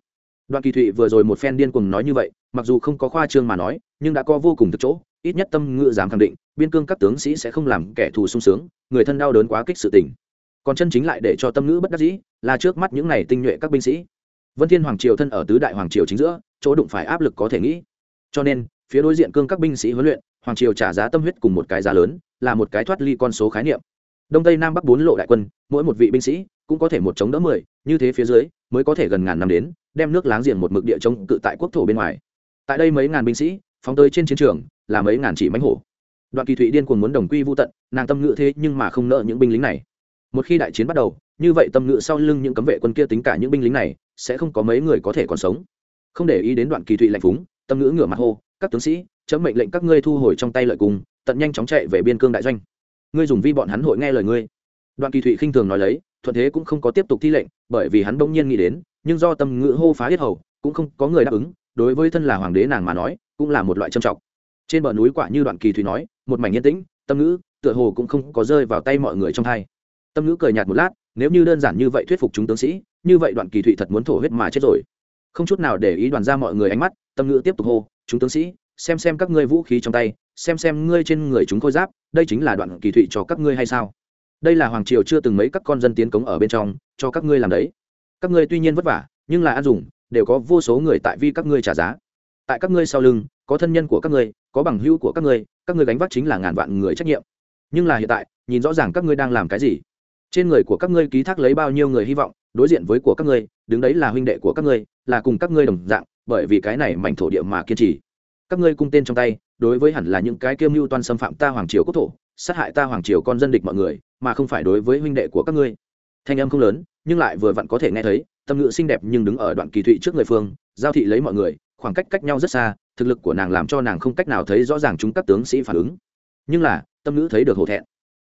đoạn kỳ thụy vừa rồi một phen điên cuồng nói như vậy, mặc dù không có khoa trương mà nói, nhưng đã có vô cùng thực chỗ, ít nhất tâm ngự dám khẳng định, biên cương các tướng sĩ sẽ không làm kẻ thù sung sướng, người thân đau đớn quá kích sự tình. Còn chân chính lại để cho tâm ngữ bất đắc dĩ, là trước mắt những này tinh nhuệ các binh sĩ. Vân thiên hoàng triều thân ở tứ đại hoàng triều chính giữa, chỗ đụng phải áp lực có thể nghĩ. Cho nên, phía đối diện cương các binh sĩ huấn luyện, hoàng triều trả giá tâm huyết cùng một cái giá lớn, là một cái thoát ly con số khái niệm. Đông tây nam bắc bốn lộ đại quân, mỗi một vị binh sĩ cũng có thể một chống đỡ mười, như thế phía dưới, mới có thể gần ngàn năm đến đem nước láng giềng một mực địa chống cự tại quốc thổ bên ngoài. Tại đây mấy ngàn binh sĩ, phóng tới trên chiến trường, là mấy ngàn chỉ mánh hổ. Đoạn kỳ thụy điên cuồng muốn đồng quy vô tận, nàng tâm ngự thế nhưng mà không nợ những binh lính này. Một khi đại chiến bắt đầu, như vậy tâm ngự sau lưng những cấm vệ quân kia tính cả những binh lính này, sẽ không có mấy người có thể còn sống. Không để ý đến đoạn kỳ thụy lạnh phúng, tâm ngữ ngửa mặt hô, các tướng sĩ, chấm mệnh lệnh các ngươi thu hồi trong tay lợi cùng, tận nhanh chóng chạy về biên cương đại doanh. Ngươi dùng vi bọn hắn hội nghe lời ngươi. Đoạn kỳ thụy khinh thường nói lấy, thuận thế cũng không có tiếp tục thi lệnh, bởi vì hắn bỗng nhiên nghĩ đến nhưng do tâm ngữ hô phá hết hầu, cũng không có người đáp ứng, đối với thân là hoàng đế nàng mà nói, cũng là một loại trầm trọng. Trên bờ núi quả như đoạn kỳ thủy nói, một mảnh yên tĩnh, tâm ngữ, tựa hồ cũng không có rơi vào tay mọi người trong thay tâm ngữ cười nhạt một lát, nếu như đơn giản như vậy thuyết phục chúng tướng sĩ, như vậy đoạn kỳ thủy thật muốn thổ huyết mà chết rồi. Không chút nào để ý đoàn ra mọi người ánh mắt, tâm ngữ tiếp tục hô, chúng tướng sĩ, xem xem các ngươi vũ khí trong tay, xem xem ngươi trên người chúng khôi giáp, đây chính là đoạn kỳ thụy cho các ngươi hay sao? Đây là hoàng triều chưa từng mấy các con dân tiến cống ở bên trong, cho các ngươi làm đấy các ngươi tuy nhiên vất vả, nhưng là ăn dùng, đều có vô số người tại vì các ngươi trả giá. Tại các ngươi sau lưng, có thân nhân của các ngươi, có bằng hữu của các ngươi các ngươi gánh vác chính là ngàn vạn người trách nhiệm. Nhưng là hiện tại, nhìn rõ ràng các ngươi đang làm cái gì. Trên người của các ngươi ký thác lấy bao nhiêu người hy vọng, đối diện với của các ngươi, đứng đấy là huynh đệ của các ngươi, là cùng các ngươi đồng dạng, bởi vì cái này mảnh thổ địa mà kiên trì. Các ngươi cung tên trong tay, đối với hẳn là những cái kiêm mưu toan xâm phạm ta hoàng triều quốc thổ, sát hại ta hoàng triều con dân địch mọi người, mà không phải đối với huynh đệ của các ngươi. Thanh âm không lớn nhưng lại vừa vặn có thể nghe thấy, tâm ngữ xinh đẹp nhưng đứng ở đoạn kỳ thụy trước người phương, giao thị lấy mọi người, khoảng cách cách nhau rất xa, thực lực của nàng làm cho nàng không cách nào thấy rõ ràng chúng các tướng sĩ phản ứng. Nhưng là, tâm ngữ thấy được hổ thẹn.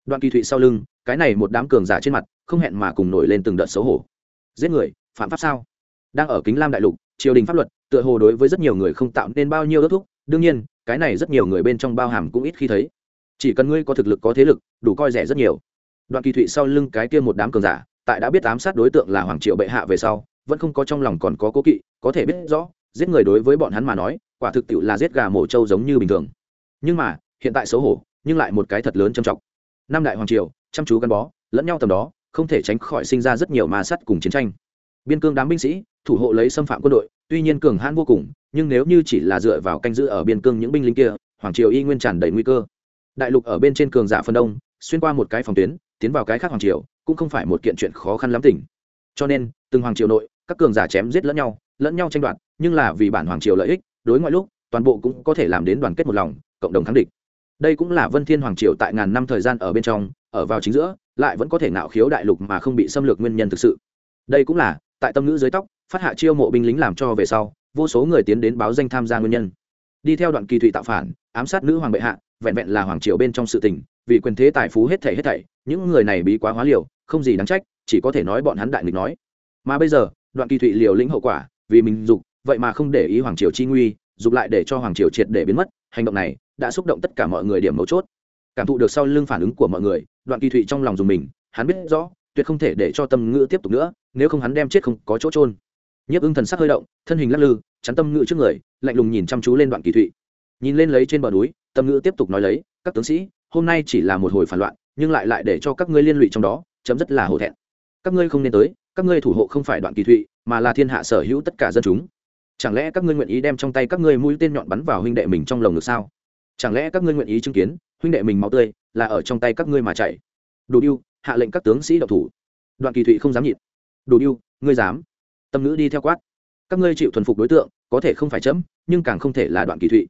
Đoạn kỳ thụy sau lưng, cái này một đám cường giả trên mặt, không hẹn mà cùng nổi lên từng đợt xấu hổ. Giết người, phạm pháp sao? Đang ở kính lam đại lục, triều đình pháp luật, tựa hồ đối với rất nhiều người không tạo nên bao nhiêu ước thúc, đương nhiên, cái này rất nhiều người bên trong bao hàm cũng ít khi thấy. Chỉ cần ngươi có thực lực, có thế lực, đủ coi rẻ rất nhiều. Đoạn kỳ thụy sau lưng cái kia một đám cường giả tại đã biết ám sát đối tượng là hoàng triệu bệ hạ về sau, vẫn không có trong lòng còn có cố kỵ, có thể biết rõ, giết người đối với bọn hắn mà nói, quả thực tiệu là giết gà mổ trâu giống như bình thường. Nhưng mà, hiện tại xấu hổ, nhưng lại một cái thật lớn trầm trọng. Năm đại hoàng triều, chăm chú gắn bó, lẫn nhau tầm đó, không thể tránh khỏi sinh ra rất nhiều ma sắt cùng chiến tranh. Biên cương đám binh sĩ, thủ hộ lấy xâm phạm quân đội, tuy nhiên cường hãn vô cùng, nhưng nếu như chỉ là dựa vào canh giữ ở biên cương những binh lính kia, hoàng triều y nguyên tràn đầy nguy cơ. Đại lục ở bên trên cường giả phân đông, xuyên qua một cái phòng tuyến, tiến vào cái khác hoàng triều cũng không phải một kiện chuyện khó khăn lắm tỉnh cho nên, từng hoàng triều nội, các cường giả chém giết lẫn nhau lẫn nhau tranh đoạt, nhưng là vì bản hoàng triều lợi ích, đối ngoại lúc, toàn bộ cũng có thể làm đến đoàn kết một lòng, cộng đồng thắng địch. Đây cũng là vân thiên hoàng triều tại ngàn năm thời gian ở bên trong, ở vào chính giữa, lại vẫn có thể nạo khiếu đại lục mà không bị xâm lược nguyên nhân thực sự. Đây cũng là, tại tâm ngữ dưới tóc, phát hạ chiêu mộ binh lính làm cho về sau, vô số người tiến đến báo danh tham gia nguyên nhân. Đi theo đoạn kỳ thụy tạo phản, ám sát nữ hoàng bệ hạ, vẹn vẹn là hoàng triều bên trong sự tình vì quyền thế tài phú hết thảy hết thảy, những người này bí quá hóa liều, không gì đáng trách, chỉ có thể nói bọn hắn đại nghịch nói. Mà bây giờ, đoạn kỳ thụy liều lĩnh hậu quả, vì mình dục, vậy mà không để ý hoàng triều chi nguy, dục lại để cho hoàng triều triệt để biến mất, hành động này đã xúc động tất cả mọi người điểm mấu chốt. Cảm thụ được sau lưng phản ứng của mọi người, đoạn kỳ thụy trong lòng dùng mình, hắn biết rõ, tuyệt không thể để cho tâm ngữ tiếp tục nữa, nếu không hắn đem chết không có chỗ trôn nhiếp ưng thần sắc hơi động, thân hình lắc lư, chắn tâm ngữ trước người, lạnh lùng nhìn chăm chú lên đoạn kỳ thụy. Nhìn lên lấy trên bờ núi, tâm ngữ tiếp tục nói lấy, các tướng sĩ hôm nay chỉ là một hồi phản loạn, nhưng lại lại để cho các ngươi liên lụy trong đó, chấm rất là hổ thẹn. Các ngươi không nên tới, các ngươi thủ hộ không phải đoạn kỳ thụy, mà là thiên hạ sở hữu tất cả dân chúng. Chẳng lẽ các ngươi nguyện ý đem trong tay các ngươi mũi tên nhọn bắn vào huynh đệ mình trong lồng ngực sao? Chẳng lẽ các ngươi nguyện ý chứng kiến, huynh đệ mình máu tươi, là ở trong tay các ngươi mà chạy? Đủ điêu, hạ lệnh các tướng sĩ độc thủ. Đoạn kỳ thụy không dám nhịn. Đủ điêu, ngươi dám. Tâm nữ đi theo quát. Các ngươi chịu thuần phục đối tượng, có thể không phải chấm, nhưng càng không thể là đoạn kỳ thụy.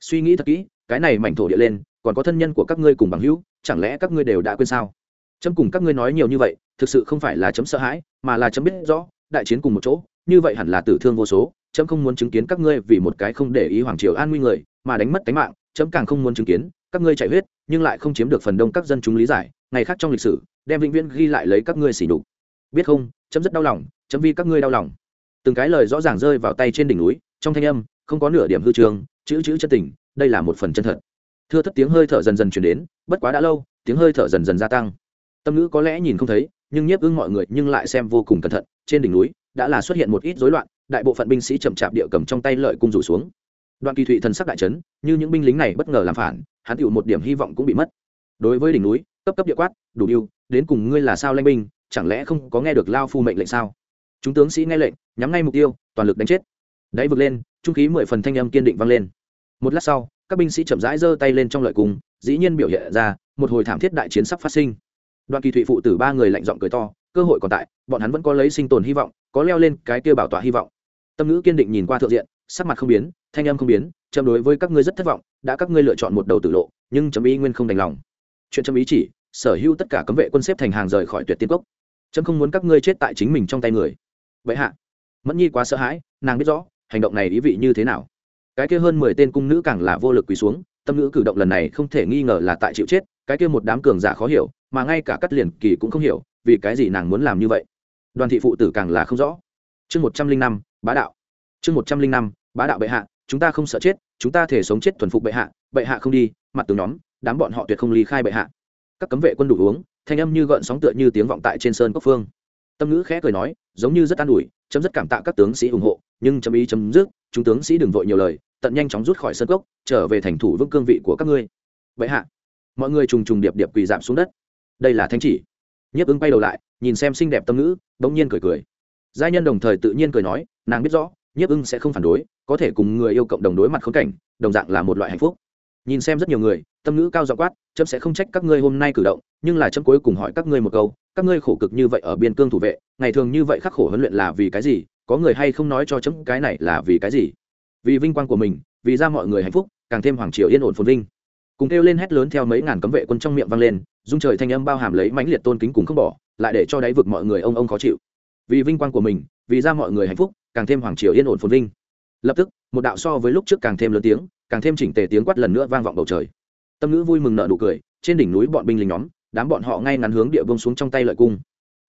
Suy nghĩ thật kỹ, cái này mảnh thổ địa lên còn có thân nhân của các ngươi cùng bằng hữu, chẳng lẽ các ngươi đều đã quên sao? Chấm cùng các ngươi nói nhiều như vậy, thực sự không phải là chấm sợ hãi, mà là chấm biết rõ, đại chiến cùng một chỗ, như vậy hẳn là tử thương vô số, chấm không muốn chứng kiến các ngươi vì một cái không để ý hoàng triều an nguy người, mà đánh mất tính mạng, chấm càng không muốn chứng kiến, các ngươi chạy huyết, nhưng lại không chiếm được phần đông các dân chúng lý giải, ngày khác trong lịch sử, đem vĩnh viễn ghi lại lấy các ngươi xỉ nhục. Biết không, chấm rất đau lòng, chấm vì các ngươi đau lòng. Từng cái lời rõ ràng rơi vào tay trên đỉnh núi, trong thanh âm, không có nửa điểm hư trường, chữ chữ chân tình, đây là một phần chân thật thưa thất tiếng hơi thở dần dần chuyển đến, bất quá đã lâu, tiếng hơi thở dần dần gia tăng. Tâm ngữ có lẽ nhìn không thấy, nhưng nhiếp ưng mọi người nhưng lại xem vô cùng cẩn thận, trên đỉnh núi đã là xuất hiện một ít rối loạn, đại bộ phận binh sĩ chậm chạp địa cầm trong tay lợi cung rủ xuống. Đoạn kỳ thụy thần sắc đại trấn như những binh lính này bất ngờ làm phản, hắn tựu một điểm hy vọng cũng bị mất. Đối với đỉnh núi, cấp cấp địa quát, đủ yêu đến cùng ngươi là sao lanh binh, chẳng lẽ không có nghe được lao phu mệnh lệnh sao? Chúng tướng sĩ nghe lệnh, nhắm ngay mục tiêu, toàn lực đánh chết. Đáy vực lên, trung khí mười phần thanh âm kiên định vang lên. Một lát sau các binh sĩ chậm rãi giơ tay lên trong lợi cung dĩ nhiên biểu hiện ra một hồi thảm thiết đại chiến sắp phát sinh. Đoàn kỳ thụy phụ tử ba người lạnh giọng cười to, cơ hội còn tại, bọn hắn vẫn có lấy sinh tồn hy vọng, có leo lên cái kia bảo tỏa hy vọng. Tâm ngữ kiên định nhìn qua thượng diện, sắc mặt không biến, thanh âm không biến chấm đối với các ngươi rất thất vọng, đã các ngươi lựa chọn một đầu tử lộ, nhưng chấm ý nguyên không đành lòng. Chuyện chấm ý chỉ, sở hữu tất cả cấm vệ quân xếp thành hàng rời khỏi tuyệt tiên cốc. Chấm không muốn các ngươi chết tại chính mình trong tay người. Vậy hạ, mẫn nhi quá sợ hãi, nàng biết rõ, hành động này ý vị như thế nào cái kia hơn mười tên cung nữ càng là vô lực quỳ xuống, tâm nữ cử động lần này không thể nghi ngờ là tại chịu chết, cái kia một đám cường giả khó hiểu, mà ngay cả cắt liền kỳ cũng không hiểu, vì cái gì nàng muốn làm như vậy. Đoàn thị phụ tử càng là không rõ. Chương một trăm linh năm, bá đạo. Chương một trăm linh năm, bá đạo bệ hạ, chúng ta không sợ chết, chúng ta thể sống chết thuần phục bệ hạ bệ hạ không đi, mặt tướng nhóm, đám bọn họ tuyệt không ly khai bệ hạ. Các cấm vệ quân đủ uống, thanh âm như gợn sóng tựa như tiếng vọng tại trên sơn cốc phương. Tâm ngữ khẽ cười nói, giống như rất an ủi, chấm rất cảm tạ các tướng sĩ ủng hộ nhưng chấm ý chấm dứt, chúng tướng sĩ đừng vội nhiều lời, tận nhanh chóng rút khỏi sân cốc, trở về thành thủ vững cương vị của các ngươi. Vậy hạ, mọi người trùng trùng điệp điệp quỳ giảm xuống đất. Đây là thanh chỉ. Nhiếp ứng quay đầu lại, nhìn xem xinh đẹp tâm ngữ, bỗng nhiên cười cười. Giai nhân đồng thời tự nhiên cười nói, nàng biết rõ, nhiếp ưng sẽ không phản đối, có thể cùng người yêu cộng đồng đối mặt khốn cảnh, đồng dạng là một loại hạnh phúc. Nhìn xem rất nhiều người, tâm ngữ cao dọ quát trâm sẽ không trách các ngươi hôm nay cử động, nhưng là trâm cuối cùng hỏi các ngươi một câu, các ngươi khổ cực như vậy ở biên cương thủ vệ, ngày thường như vậy khắc khổ huấn luyện là vì cái gì? Có người hay không nói cho chấm cái này là vì cái gì? Vì vinh quang của mình, vì ra mọi người hạnh phúc, càng thêm hoàng triều yên ổn phồn vinh. Cùng kêu lên hét lớn theo mấy ngàn cấm vệ quân trong miệng vang lên, dung trời thanh âm bao hàm lấy mãnh liệt tôn kính cùng không bỏ, lại để cho đáy vực mọi người ông ông khó chịu. Vì vinh quang của mình, vì ra mọi người hạnh phúc, càng thêm hoàng triều yên ổn phồn vinh. Lập tức, một đạo so với lúc trước càng thêm lớn tiếng, càng thêm chỉnh tề tiếng quát lần nữa vang vọng bầu trời. Tâm ngữ vui mừng nợ nụ cười, trên đỉnh núi bọn binh lính nhóm, đám bọn họ ngay ngắn hướng địa vương xuống trong tay lợi cung.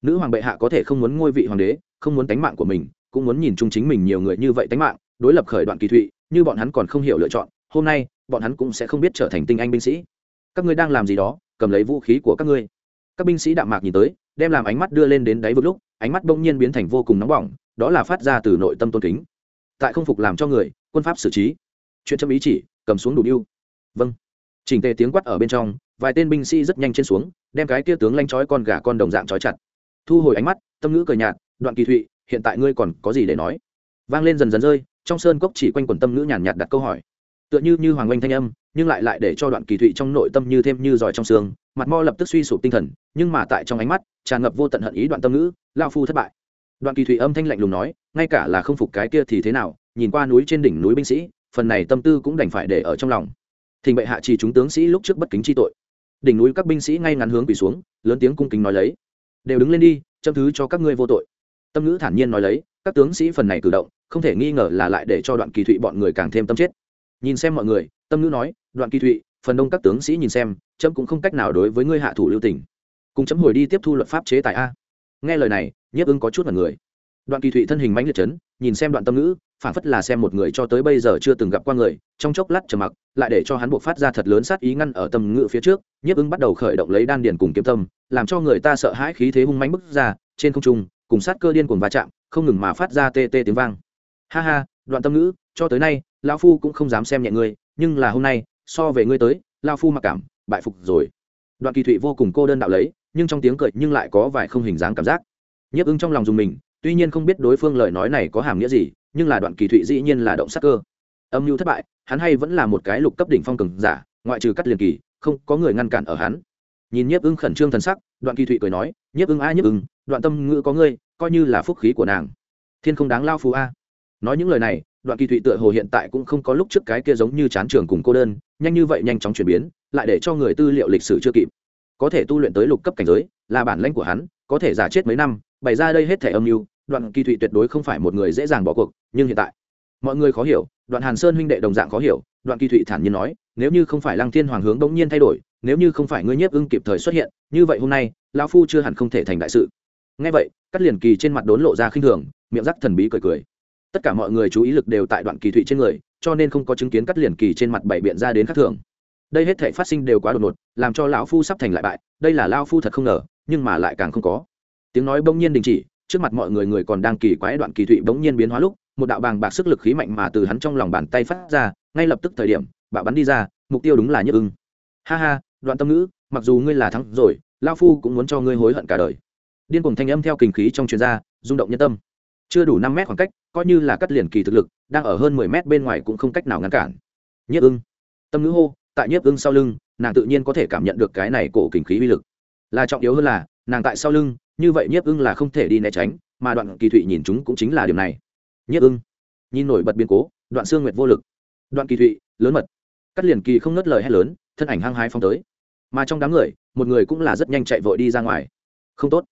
Nữ hoàng bệ hạ có thể không muốn ngôi vị hoàng đế, không muốn tánh mạng của mình cũng muốn nhìn chung chính mình nhiều người như vậy tánh mạng, đối lập khởi đoạn kỳ thụy, như bọn hắn còn không hiểu lựa chọn, hôm nay, bọn hắn cũng sẽ không biết trở thành tinh anh binh sĩ. Các ngươi đang làm gì đó, cầm lấy vũ khí của các ngươi. Các binh sĩ đạm mạc nhìn tới, đem làm ánh mắt đưa lên đến đáy vực lúc, ánh mắt bỗng nhiên biến thành vô cùng nóng bỏng, đó là phát ra từ nội tâm tôn kính. Tại không phục làm cho người, quân pháp xử trí. Chuyện châm ý chỉ, cầm xuống đủ yêu vâng. Chỉnh tề tiếng quát ở bên trong, vài tên binh sĩ rất nhanh trên xuống, đem cái kia tướng lanh chói con gà con đồng dạng chói chặt. Thu hồi ánh mắt, tâm ngữ cờ nhạt, đoạn kỳ thụy hiện tại ngươi còn có gì để nói? Vang lên dần dần rơi, trong sơn cốc chỉ quanh quần tâm nữ nhàn nhạt đặt câu hỏi. Tựa như như hoàng oanh thanh âm, nhưng lại lại để cho đoạn kỳ thụy trong nội tâm như thêm như giỏi trong xương, mặt mo lập tức suy sụp tinh thần, nhưng mà tại trong ánh mắt, tràn ngập vô tận hận ý đoạn tâm ngữ lao phu thất bại. Đoạn kỳ thụy âm thanh lạnh lùng nói, ngay cả là không phục cái kia thì thế nào, nhìn qua núi trên đỉnh núi binh sĩ, phần này tâm tư cũng đành phải để ở trong lòng. Thình bệ hạ chỉ chúng tướng sĩ lúc trước bất kính chi tội. Đỉnh núi các binh sĩ ngay ngắn hướng quỳ xuống, lớn tiếng cung kính nói lấy. Đều đứng lên đi châm thứ cho các ngươi vô tội tâm ngữ thản nhiên nói lấy, các tướng sĩ phần này cử động, không thể nghi ngờ là lại để cho đoạn kỳ thụy bọn người càng thêm tâm chết. Nhìn xem mọi người, tâm ngữ nói, đoạn kỳ thụy, phần đông các tướng sĩ nhìn xem trâm cũng không cách nào đối với ngươi hạ thủ lưu tình. Cùng chấm hồi đi tiếp thu luật pháp chế tài a. Nghe lời này, nhiếp ưng có chút là người. Đoạn kỳ thụy thân hình mãnh liệt chấn, nhìn xem đoạn tâm ngữ phản phất là xem một người cho tới bây giờ chưa từng gặp qua người, trong chốc lát trầm mặc, lại để cho hắn buộc phát ra thật lớn sát ý ngăn ở tâm ngữ phía trước, nhiếp ưng bắt đầu khởi động lấy đan điền cùng kiếm tâm, làm cho người ta sợ hãi khí thế hung mãnh bức ra, trên không trung cùng sát cơ điên cuồng va chạm, không ngừng mà phát ra tê tê tiếng vang. Ha ha, đoạn tâm ngữ, cho tới nay, lão phu cũng không dám xem nhẹ ngươi, nhưng là hôm nay, so về ngươi tới, lão phu mặc cảm, bại phục rồi. Đoạn kỳ thụy vô cùng cô đơn đạo lấy, nhưng trong tiếng cười nhưng lại có vài không hình dáng cảm giác. Nhiếp ứng trong lòng dùng mình, tuy nhiên không biết đối phương lời nói này có hàm nghĩa gì, nhưng là đoạn kỳ thụy dĩ nhiên là động sắc cơ. Âm mưu thất bại, hắn hay vẫn là một cái lục cấp đỉnh phong cường giả, ngoại trừ cắt liền kỳ, không có người ngăn cản ở hắn nhìn nhiếp ưng khẩn trương thần sắc, đoạn kỳ thụy cười nói, nhiếp ưng a, nhiếp ưng, đoạn tâm ngữ có ngươi, coi như là phúc khí của nàng. Thiên không đáng lao phú a. Nói những lời này, đoạn kỳ thụy tựa hồ hiện tại cũng không có lúc trước cái kia giống như chán trường cùng cô đơn, nhanh như vậy nhanh chóng chuyển biến, lại để cho người tư liệu lịch sử chưa kịp. Có thể tu luyện tới lục cấp cảnh giới, là bản lãnh của hắn, có thể giả chết mấy năm, bày ra đây hết thể âm mưu, đoạn kỳ thụy tuyệt đối không phải một người dễ dàng bỏ cuộc, nhưng hiện tại, mọi người khó hiểu, đoạn hàn sơn huynh đệ đồng dạng khó hiểu, đoạn kỳ thụy thản nhiên nói, nếu như không phải lăng thiên hoàng hướng bỗng nhiên thay đổi nếu như không phải ngươi nhiếp ưng kịp thời xuất hiện, như vậy hôm nay, lão phu chưa hẳn không thể thành đại sự. Ngay vậy cắt liền kỳ trên mặt đốn lộ ra khinh thường, miệng rắc thần bí cười cười. Tất cả mọi người chú ý lực đều tại đoạn kỳ thụy trên người, cho nên không có chứng kiến cắt liền kỳ trên mặt bảy biện ra đến khắc thường. Đây hết thể phát sinh đều quá đột ngột, làm cho lão phu sắp thành lại bại, đây là lao phu thật không ngờ, nhưng mà lại càng không có. Tiếng nói bỗng nhiên đình chỉ, trước mặt mọi người người còn đang kỳ quái đoạn kỳ thụy bỗng nhiên biến hóa lúc, một đạo bàng bạc sức lực khí mạnh mà từ hắn trong lòng bàn tay phát ra, ngay lập tức thời điểm, bạo bắn đi ra, mục tiêu đúng là nhức ưng. Ha ha đoạn tâm ngữ, mặc dù ngươi là thắng rồi lao phu cũng muốn cho ngươi hối hận cả đời. Điên cùng thanh âm theo kinh khí trong chuyên gia rung động nhân tâm. Chưa đủ năm mét khoảng cách, coi như là cắt liền kỳ thực lực, đang ở hơn mười mét bên ngoài cũng không cách nào ngăn cản. Nhiếp ưng. Tâm ngữ hô, tại nhiếp ưng sau lưng, nàng tự nhiên có thể cảm nhận được cái này cổ kinh khí uy lực. Là trọng yếu hơn là, nàng tại sau lưng, như vậy nhiếp ưng là không thể đi né tránh, mà đoạn kỳ thụy nhìn chúng cũng chính là điều này. Nhiếp ưng. Nhìn nổi bật biến cố, đoạn xương nguyệt vô lực. Đoạn kỳ thụy, lớn mật. Cắt liền kỳ không ngất lời hay lớn, thân ảnh hăng hái phong tới mà trong đám người, một người cũng là rất nhanh chạy vội đi ra ngoài. Không tốt.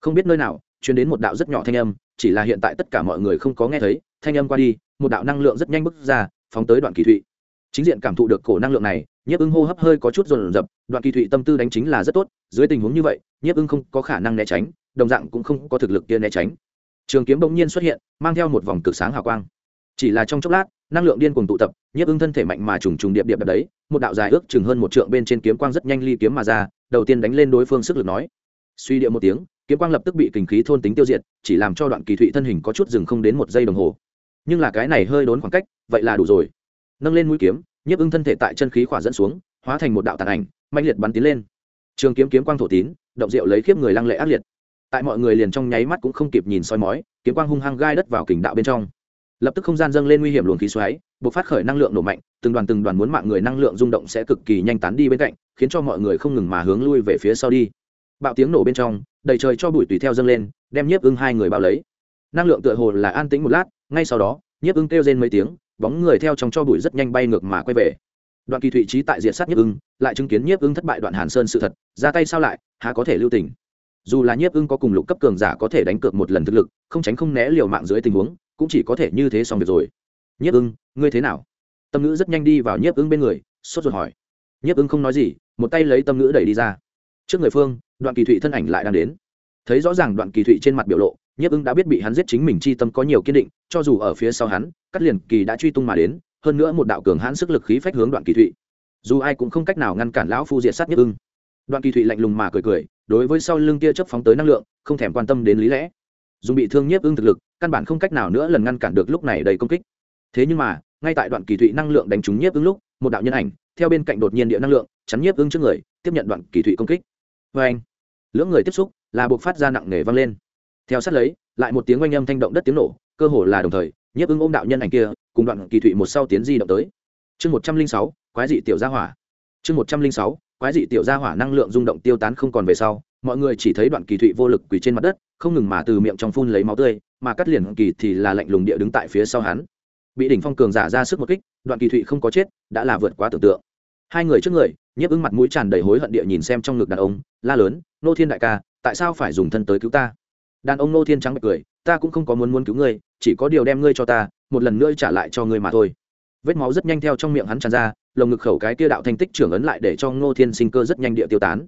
Không biết nơi nào chuyển đến một đạo rất nhỏ thanh âm, chỉ là hiện tại tất cả mọi người không có nghe thấy, thanh âm qua đi, một đạo năng lượng rất nhanh bước ra, phóng tới đoạn kỳ thụy. Chính diện cảm thụ được cổ năng lượng này, nhiếp ưng hô hấp hơi có chút rồn rập, đoạn kỳ thụy tâm tư đánh chính là rất tốt, dưới tình huống như vậy, nhiếp ưng không có khả năng né tránh, đồng dạng cũng không có thực lực kia né tránh. Trường kiếm bỗng nhiên xuất hiện, mang theo một vòng cực sáng hào quang. Chỉ là trong chốc lát năng lượng điên cuồng tụ tập, nhiếp ưng thân thể mạnh mà trùng trùng điệp điệp đập đấy, một đạo dài ước chừng hơn một trượng bên trên kiếm quang rất nhanh ly kiếm mà ra, đầu tiên đánh lên đối phương sức lực nói. Suy điệu một tiếng, kiếm quang lập tức bị kình khí thôn tính tiêu diệt, chỉ làm cho đoạn kỳ thụy thân hình có chút dừng không đến một giây đồng hồ. Nhưng là cái này hơi đốn khoảng cách, vậy là đủ rồi. Nâng lên mũi kiếm, nhiếp ưng thân thể tại chân khí khỏa dẫn xuống, hóa thành một đạo tàn ảnh mạnh liệt bắn tiến lên. Trường kiếm kiếm quang thổ tín, động rượu lấy khiếp người lăng lệ ác liệt. Tại mọi người liền trong nháy mắt cũng không kịp nhìn soi mói, kiếm quang hung hăng gai đất vào kình đạo bên trong lập tức không gian dâng lên nguy hiểm luồng khí xoáy buộc phát khởi năng lượng nổ mạnh, từng đoàn từng đoàn muốn mạng người năng lượng rung động sẽ cực kỳ nhanh tán đi bên cạnh, khiến cho mọi người không ngừng mà hướng lui về phía sau đi. Bạo tiếng nổ bên trong, đầy trời cho bụi tùy theo dâng lên, đem nhiếp ưng hai người bao lấy. Năng lượng tựa hồ là an tĩnh một lát, ngay sau đó, nhiếp ưng kêu rên mấy tiếng, bóng người theo trong cho bụi rất nhanh bay ngược mà quay về. Đoạn kỳ thụy trí tại diện sát nhiếp ưng, lại chứng kiến nhiếp ưng thất bại đoạn hàn sơn sự thật, ra tay sao lại, há có thể lưu tình. Dù là nhiếp ưng có cùng lục cấp cường giả có thể đánh cược một lần thực lực, không tránh không né liều mạng dưới tình huống cũng chỉ có thể như thế xong việc rồi. Nhiếp ưng, ngươi thế nào? Tâm ngữ rất nhanh đi vào nhiếp ưng bên người, sốt ruột hỏi. Nhiếp ưng không nói gì, một tay lấy tâm ngữ đẩy đi ra. Trước người phương, đoạn kỳ thụy thân ảnh lại đang đến. Thấy rõ ràng đoạn kỳ thụy trên mặt biểu lộ, nhiếp ưng đã biết bị hắn giết chính mình chi tâm có nhiều kiên định, cho dù ở phía sau hắn, cắt liền kỳ đã truy tung mà đến, hơn nữa một đạo cường hãn sức lực khí phách hướng đoạn kỳ thụy. Dù ai cũng không cách nào ngăn cản lão phu diệt sát nhiếp ưng. Đoạn kỳ thụy lạnh lùng mà cười cười, đối với sau lưng kia chấp phóng tới năng lượng, không thèm quan tâm đến lý lẽ. Dùng bị thương nhiếp ưng thực lực căn bản không cách nào nữa lần ngăn cản được lúc này đầy công kích. Thế nhưng mà, ngay tại đoạn kỳ thụy năng lượng đánh trúng nhiếp ứng lúc, một đạo nhân ảnh, theo bên cạnh đột nhiên địa năng lượng, chắn nhiếp ứng trước người, tiếp nhận đoạn kỳ thụy công kích. Vê anh, lưỡng người tiếp xúc, là buộc phát ra nặng nề vang lên. Theo sát lấy, lại một tiếng oanh âm thanh động đất tiếng nổ, cơ hồ là đồng thời, nhiếp ứng ôm đạo nhân ảnh kia, cùng đoạn kỳ thụy một sau tiến di động tới. Chương một trăm linh sáu, quái dị tiểu gia hỏa. Chương một trăm linh sáu, quái dị tiểu gia hỏa năng lượng rung động tiêu tán không còn về sau, mọi người chỉ thấy đoạn kỳ thụy vô lực quỳ trên mặt đất, không ngừng mà từ miệng trong phun lấy máu tươi mà cắt liền kỳ thì là lạnh lùng địa đứng tại phía sau hắn. Bị đỉnh phong cường giả ra sức một kích, đoạn kỳ thụy không có chết, đã là vượt quá tưởng tượng. Hai người trước người, nhiếp ưng mặt mũi tràn đầy hối hận địa nhìn xem trong ngực đàn ông, la lớn, nô thiên đại ca, tại sao phải dùng thân tới cứu ta? Đàn ông nô thiên trắng bạch cười, ta cũng không có muốn muốn cứu ngươi, chỉ có điều đem ngươi cho ta, một lần nữa trả lại cho ngươi mà thôi. Vết máu rất nhanh theo trong miệng hắn tràn ra, lồng ngực khẩu cái kia đạo thanh tích trưởng ấn lại để cho ngô thiên sinh cơ rất nhanh địa tiêu tán.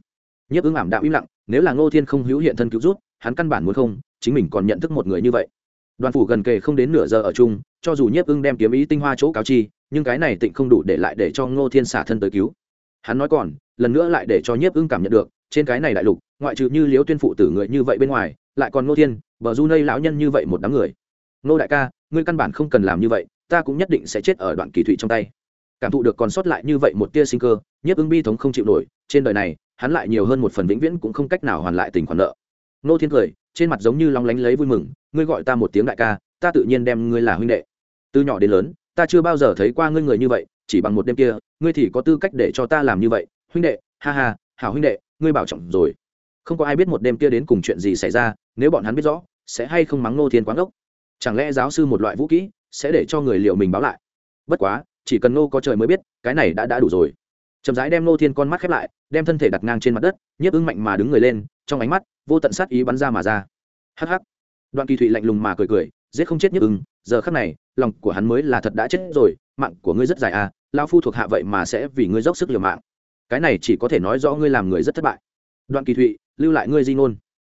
Nhiếp ứng ảm đạo im lặng, nếu là ngô thiên không hữu hiện thân cứu rút hắn căn bản muốn không, chính mình còn nhận thức một người như vậy. Đoàn phủ gần kề không đến nửa giờ ở chung, cho dù nhiếp ưng đem kiếm ý tinh hoa chỗ cáo chi, nhưng cái này tịnh không đủ để lại để cho ngô thiên xả thân tới cứu. Hắn nói còn, lần nữa lại để cho nhiếp ưng cảm nhận được, trên cái này đại lục, ngoại trừ như liếu tuyên phụ tử người như vậy bên ngoài, lại còn ngô thiên, bờ du nây lão nhân như vậy một đám người. Ngô đại ca, ngươi căn bản không cần làm như vậy, ta cũng nhất định sẽ chết ở đoạn kỳ thụy trong tay. Cảm thụ được còn sót lại như vậy một tia sinh cơ, nhiếp ưng bi thống không chịu nổi, trên đời này, hắn lại nhiều hơn một phần vĩnh viễn cũng không cách nào hoàn lại tình khoản nợ nô thiên cười, trên mặt giống như long lánh lấy vui mừng, ngươi gọi ta một tiếng đại ca, ta tự nhiên đem ngươi là huynh đệ. Từ nhỏ đến lớn, ta chưa bao giờ thấy qua ngươi người như vậy, chỉ bằng một đêm kia, ngươi thì có tư cách để cho ta làm như vậy. Huynh đệ, ha ha, hảo huynh đệ, ngươi bảo trọng rồi. Không có ai biết một đêm kia đến cùng chuyện gì xảy ra, nếu bọn hắn biết rõ, sẽ hay không mắng nô thiên quán ngốc. chẳng lẽ giáo sư một loại vũ kỹ sẽ để cho người liệu mình báo lại? Bất quá, chỉ cần nô có trời mới biết, cái này đã đã đủ rồi. Chậm rãi đem nô thiên con mắt khép lại, đem thân thể đặt ngang trên mặt đất, nhiếp ứng mạnh mà đứng người lên trong ánh mắt, vô tận sát ý bắn ra mà ra. Hắc hắc. Đoạn kỳ thụy lạnh lùng mà cười cười, giết không chết nhiếp ưng, giờ khắc này, lòng của hắn mới là thật đã chết rồi, mạng của ngươi rất dài à lao phu thuộc hạ vậy mà sẽ vì ngươi dốc sức liều mạng. Cái này chỉ có thể nói rõ ngươi làm người rất thất bại. Đoạn kỳ thụy, lưu lại ngươi di ngôn.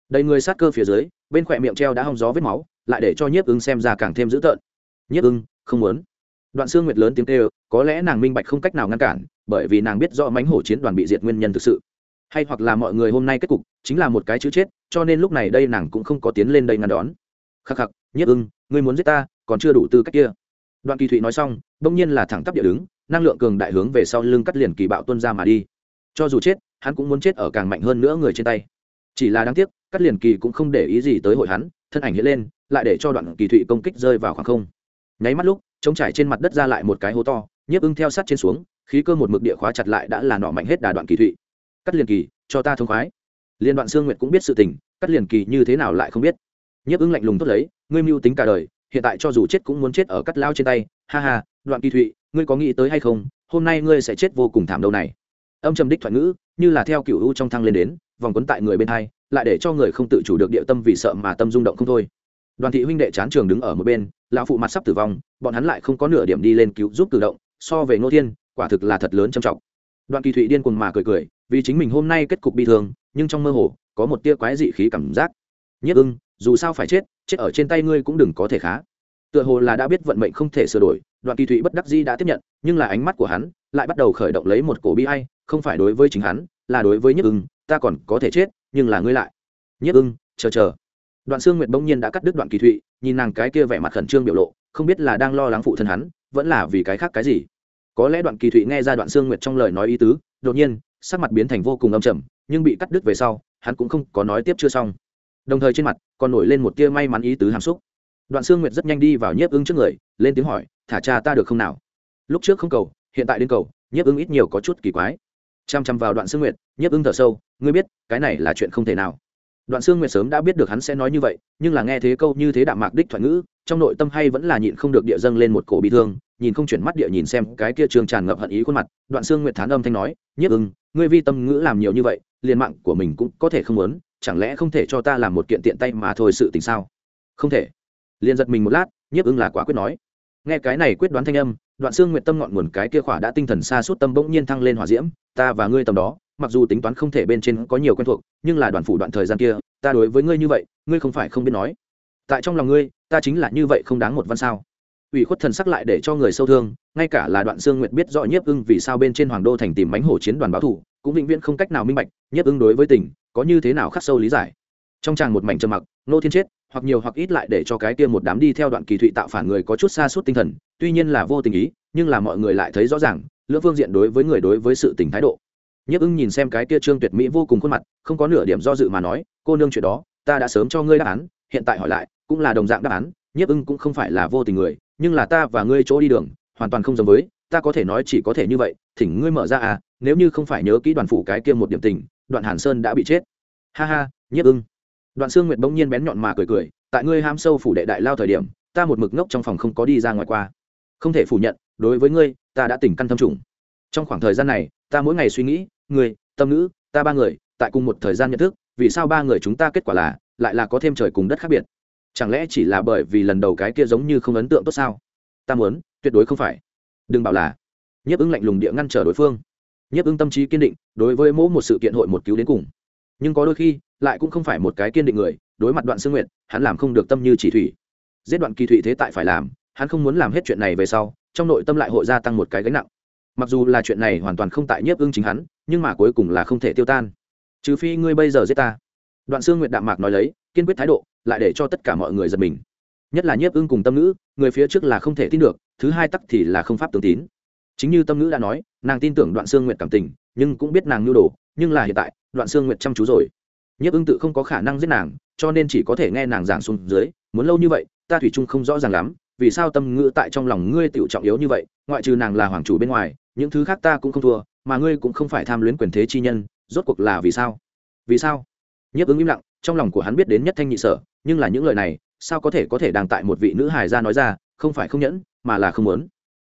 Đầy người sát cơ phía dưới, bên khỏe miệng treo đã hong gió vết máu, lại để cho nhiếp ưng xem ra càng thêm dữ tợn. Nhiếp ưng, không muốn. Đoạn xương nguyệt lớn tiếng kêu, có lẽ nàng minh bạch không cách nào ngăn cản, bởi vì nàng biết rõ mánh hổ chiến đoàn bị diệt nguyên nhân thực sự hay hoặc là mọi người hôm nay kết cục chính là một cái chữ chết, cho nên lúc này đây nàng cũng không có tiến lên đây ngăn đón. Khắc khắc nhất ưng, ngươi muốn giết ta, còn chưa đủ tư cách kia. Đoạn kỳ thụy nói xong bỗng nhiên là thẳng tắp địa đứng, năng lượng cường đại hướng về sau lưng cắt liền kỳ bạo tuân ra mà đi. Cho dù chết, hắn cũng muốn chết ở càng mạnh hơn nữa người trên tay. Chỉ là đáng tiếc, cắt liền kỳ cũng không để ý gì tới hội hắn, thân ảnh hiện lên, lại để cho đoạn kỳ thụy công kích rơi vào khoảng không. Nháy mắt lúc chống trải trên mặt đất ra lại một cái hố to, nhiếp ưng theo sát trên xuống, khí cơ một mực địa khóa chặt lại đã là nọ mạnh hết đà đoạn kỳ thụy cắt liền kỳ, cho ta thông khoái. Liên đoạn sương nguyệt cũng biết sự tình, cắt liền kỳ như thế nào lại không biết. Nhiếp ứng lạnh lùng tốt lấy, ngươi mưu tính cả đời, hiện tại cho dù chết cũng muốn chết ở cắt lao trên tay. Ha ha, đoạn kỳ thụy, ngươi có nghĩ tới hay không? Hôm nay ngươi sẽ chết vô cùng thảm đâu này. Âm trầm đích thoại ngữ, như là theo cựu u trong thăng lên đến, vòng quấn tại người bên hai, lại để cho người không tự chủ được địa tâm vì sợ mà tâm rung động không thôi. Đoàn thị huynh đệ chán trường đứng ở một bên, lão phụ mặt sắp tử vong, bọn hắn lại không có nửa điểm đi lên cứu giúp tự động, so về ngô thiên, quả thực là thật lớn trầm trọng đoạn kỳ thụy điên cuồng mà cười cười, vì chính mình hôm nay kết cục bi thương, nhưng trong mơ hồ, có một tia quái dị khí cảm giác. Nhất ưng, dù sao phải chết chết ở trên tay ngươi cũng đừng có thể khá. Tựa hồ là đã biết vận mệnh không thể sửa đổi, đoạn kỳ thụy bất đắc di đã tiếp nhận, nhưng là ánh mắt của hắn lại bắt đầu khởi động lấy một cổ bi hay không phải đối với chính hắn, là đối với nhất ưng, ta còn có thể chết, nhưng là ngươi lại. Nhất ưng, chờ chờ. Đoạn xương nguyệt bỗng nhiên đã cắt đứt đoạn kỳ thụy, nhìn nàng cái kia vẻ mặt khẩn trương biểu lộ, không biết là đang lo lắng phụ thân hắn, vẫn là vì cái khác cái gì có lẽ đoạn kỳ thụy nghe ra đoạn xương nguyệt trong lời nói ý tứ, đột nhiên, sắc mặt biến thành vô cùng âm trầm, nhưng bị cắt đứt về sau, hắn cũng không có nói tiếp chưa xong. Đồng thời trên mặt còn nổi lên một tia may mắn ý tứ hàm xúc. Đoạn xương nguyệt rất nhanh đi vào nhiếp ứng trước người, lên tiếng hỏi, thả cha ta được không nào? Lúc trước không cầu, hiện tại đến cầu, nhiếp ứng ít nhiều có chút kỳ quái. Chăm chăm vào đoạn xương nguyệt, nhiếp ứng thở sâu, ngươi biết, cái này là chuyện không thể nào. Đoạn xương nguyệt sớm đã biết được hắn sẽ nói như vậy, nhưng là nghe thế câu như thế đạm mạc đích thoại ngữ, trong nội tâm hay vẫn là nhịn không được địa dâng lên một cổ bị thương nhìn không chuyển mắt địa nhìn xem cái kia trường tràn ngập hận ý khuôn mặt, đoạn xương nguyệt thán âm thanh nói, nhiếp ưng, ngươi vi tâm ngữ làm nhiều như vậy, liền mạng của mình cũng có thể không muốn, chẳng lẽ không thể cho ta làm một kiện tiện tay mà thôi sự tình sao? Không thể. Liền giật mình một lát, nhiếp ưng là quả quyết nói. Nghe cái này quyết đoán thanh âm, đoạn xương nguyện tâm ngọn nguồn cái kia khỏa đã tinh thần xa suốt tâm bỗng nhiên thăng lên hỏa diễm, ta và ngươi tầm đó, mặc dù tính toán không thể bên trên có nhiều quen thuộc, nhưng là đoàn phủ đoạn thời gian kia, ta đối với ngươi như vậy, ngươi không phải không biết nói. Tại trong lòng ngươi, ta chính là như vậy không đáng một văn sao ủy khuất thần sắc lại để cho người sâu thương, ngay cả là đoạn xương nguyệt biết rõ nhiếp ưng vì sao bên trên hoàng đô thành tìm bánh hổ chiến đoàn báo thủ, cũng vĩnh viễn không cách nào minh bạch, nhiếp ưng đối với tình, có như thế nào khắc sâu lý giải. Trong tràng một mảnh trầm mặc, nô thiên chết, hoặc nhiều hoặc ít lại để cho cái kia một đám đi theo đoạn kỳ thụy tạo phản người có chút xa suốt tinh thần, tuy nhiên là vô tình ý, nhưng là mọi người lại thấy rõ ràng lưỡng phương diện đối với người đối với sự tình thái độ. Nhiếp ưng nhìn xem cái kia trương tuyệt mỹ vô cùng khuôn mặt, không có nửa điểm do dự mà nói, cô nương chuyện đó, ta đã sớm cho ngươi đáp án, hiện tại hỏi lại, cũng là đồng dạng đáp án, nhiếp ưng cũng không phải là vô tình người nhưng là ta và ngươi chỗ đi đường hoàn toàn không giống với ta có thể nói chỉ có thể như vậy thỉnh ngươi mở ra à nếu như không phải nhớ kỹ đoàn phủ cái kia một điểm tình đoạn hàn sơn đã bị chết. Ha ha nhiếp ưng. Đoạn xương nguyệt bỗng nhiên bén nhọn mà cười cười tại ngươi ham sâu phủ đệ đại lao thời điểm ta một mực ngốc trong phòng không có đi ra ngoài qua. Không thể phủ nhận đối với ngươi ta đã tỉnh căn thâm trùng. Trong khoảng thời gian này ta mỗi ngày suy nghĩ ngươi, tâm ngữ ta ba người tại cùng một thời gian nhận thức vì sao ba người chúng ta kết quả là lại là có thêm trời cùng đất khác biệt chẳng lẽ chỉ là bởi vì lần đầu cái kia giống như không ấn tượng tốt sao? Ta muốn, tuyệt đối không phải. Đừng bảo là, nhiếp ứng lạnh lùng địa ngăn trở đối phương. Nhiếp ứng tâm trí kiên định, đối với mỗi một sự kiện hội một cứu đến cùng. Nhưng có đôi khi, lại cũng không phải một cái kiên định người, đối mặt đoạn sương nguyện hắn làm không được tâm như chỉ thủy. Giết đoạn kỳ thủy thế tại phải làm, hắn không muốn làm hết chuyện này về sau, trong nội tâm lại hội gia tăng một cái gánh nặng. Mặc dù là chuyện này hoàn toàn không tại nhiếp ưng chính hắn, nhưng mà cuối cùng là không thể tiêu tan. Trừ phi ngươi bây giờ giết ta đoạn xương nguyệt đạm mạc nói lấy, kiên quyết thái độ, lại để cho tất cả mọi người giật mình. Nhất là nhiếp ưng cùng tâm ngữ, người phía trước là không thể tin được, thứ hai tắc thì là không pháp tương tín. Chính như tâm ngữ đã nói, nàng tin tưởng đoạn xương nguyệt cảm tình, nhưng cũng biết nàng nhu đồ, nhưng là hiện tại, đoạn xương nguyệt chăm chú rồi. Nhiếp ưng tự không có khả năng giết nàng, cho nên chỉ có thể nghe nàng giảng xuống dưới, muốn lâu như vậy, ta thủy chung không rõ ràng lắm, vì sao tâm ngữ tại trong lòng ngươi tiểu trọng yếu như vậy, ngoại trừ nàng là hoàng chủ bên ngoài, những thứ khác ta cũng không thua, mà ngươi cũng không phải tham luyến quyền thế chi nhân, rốt cuộc là vì sao? Vì sao? Nhiếp ứng im lặng, trong lòng của hắn biết đến nhất thanh nhị sở, nhưng là những lời này, sao có thể có thể đang tại một vị nữ hài ra nói ra, không phải không nhẫn, mà là không muốn.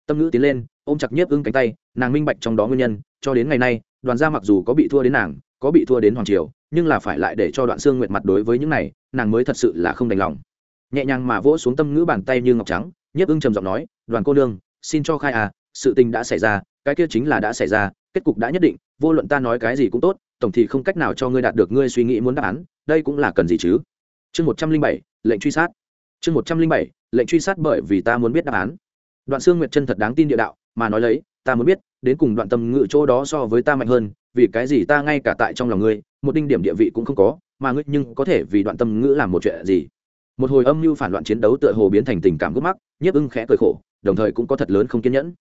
Tâm nữ tiến lên, ôm chặt nhiếp ứng cánh tay, nàng minh bạch trong đó nguyên nhân, cho đến ngày nay, đoàn gia mặc dù có bị thua đến nàng, có bị thua đến hoàng triều, nhưng là phải lại để cho đoạn xương nguyệt mặt đối với những này, nàng mới thật sự là không đành lòng. Nhẹ nhàng mà vỗ xuống tâm ngữ bàn tay như ngọc trắng, nhiếp ưng trầm giọng nói, đoàn cô nương, xin cho khai à sự tình đã xảy ra, cái kia chính là đã xảy ra, kết cục đã nhất định, vô luận ta nói cái gì cũng tốt tổng thì không cách nào cho ngươi đạt được ngươi suy nghĩ muốn đáp án, đây cũng là cần gì chứ? Chương một trăm linh bảy, lệnh truy sát. Chương một trăm linh bảy, lệnh truy sát bởi vì ta muốn biết đáp án. Đoạn xương nguyệt chân thật đáng tin địa đạo, mà nói lấy, ta muốn biết, đến cùng đoạn tâm ngự chỗ đó so với ta mạnh hơn, vì cái gì ta ngay cả tại trong lòng ngươi, một đinh điểm địa vị cũng không có, mà ngươi nhưng có thể vì đoạn tâm ngữ làm một chuyện gì? Một hồi âm mưu phản loạn chiến đấu tựa hồ biến thành tình cảm gốc mắc, nhiếp ưng khẽ cười khổ, đồng thời cũng có thật lớn không kiên nhẫn.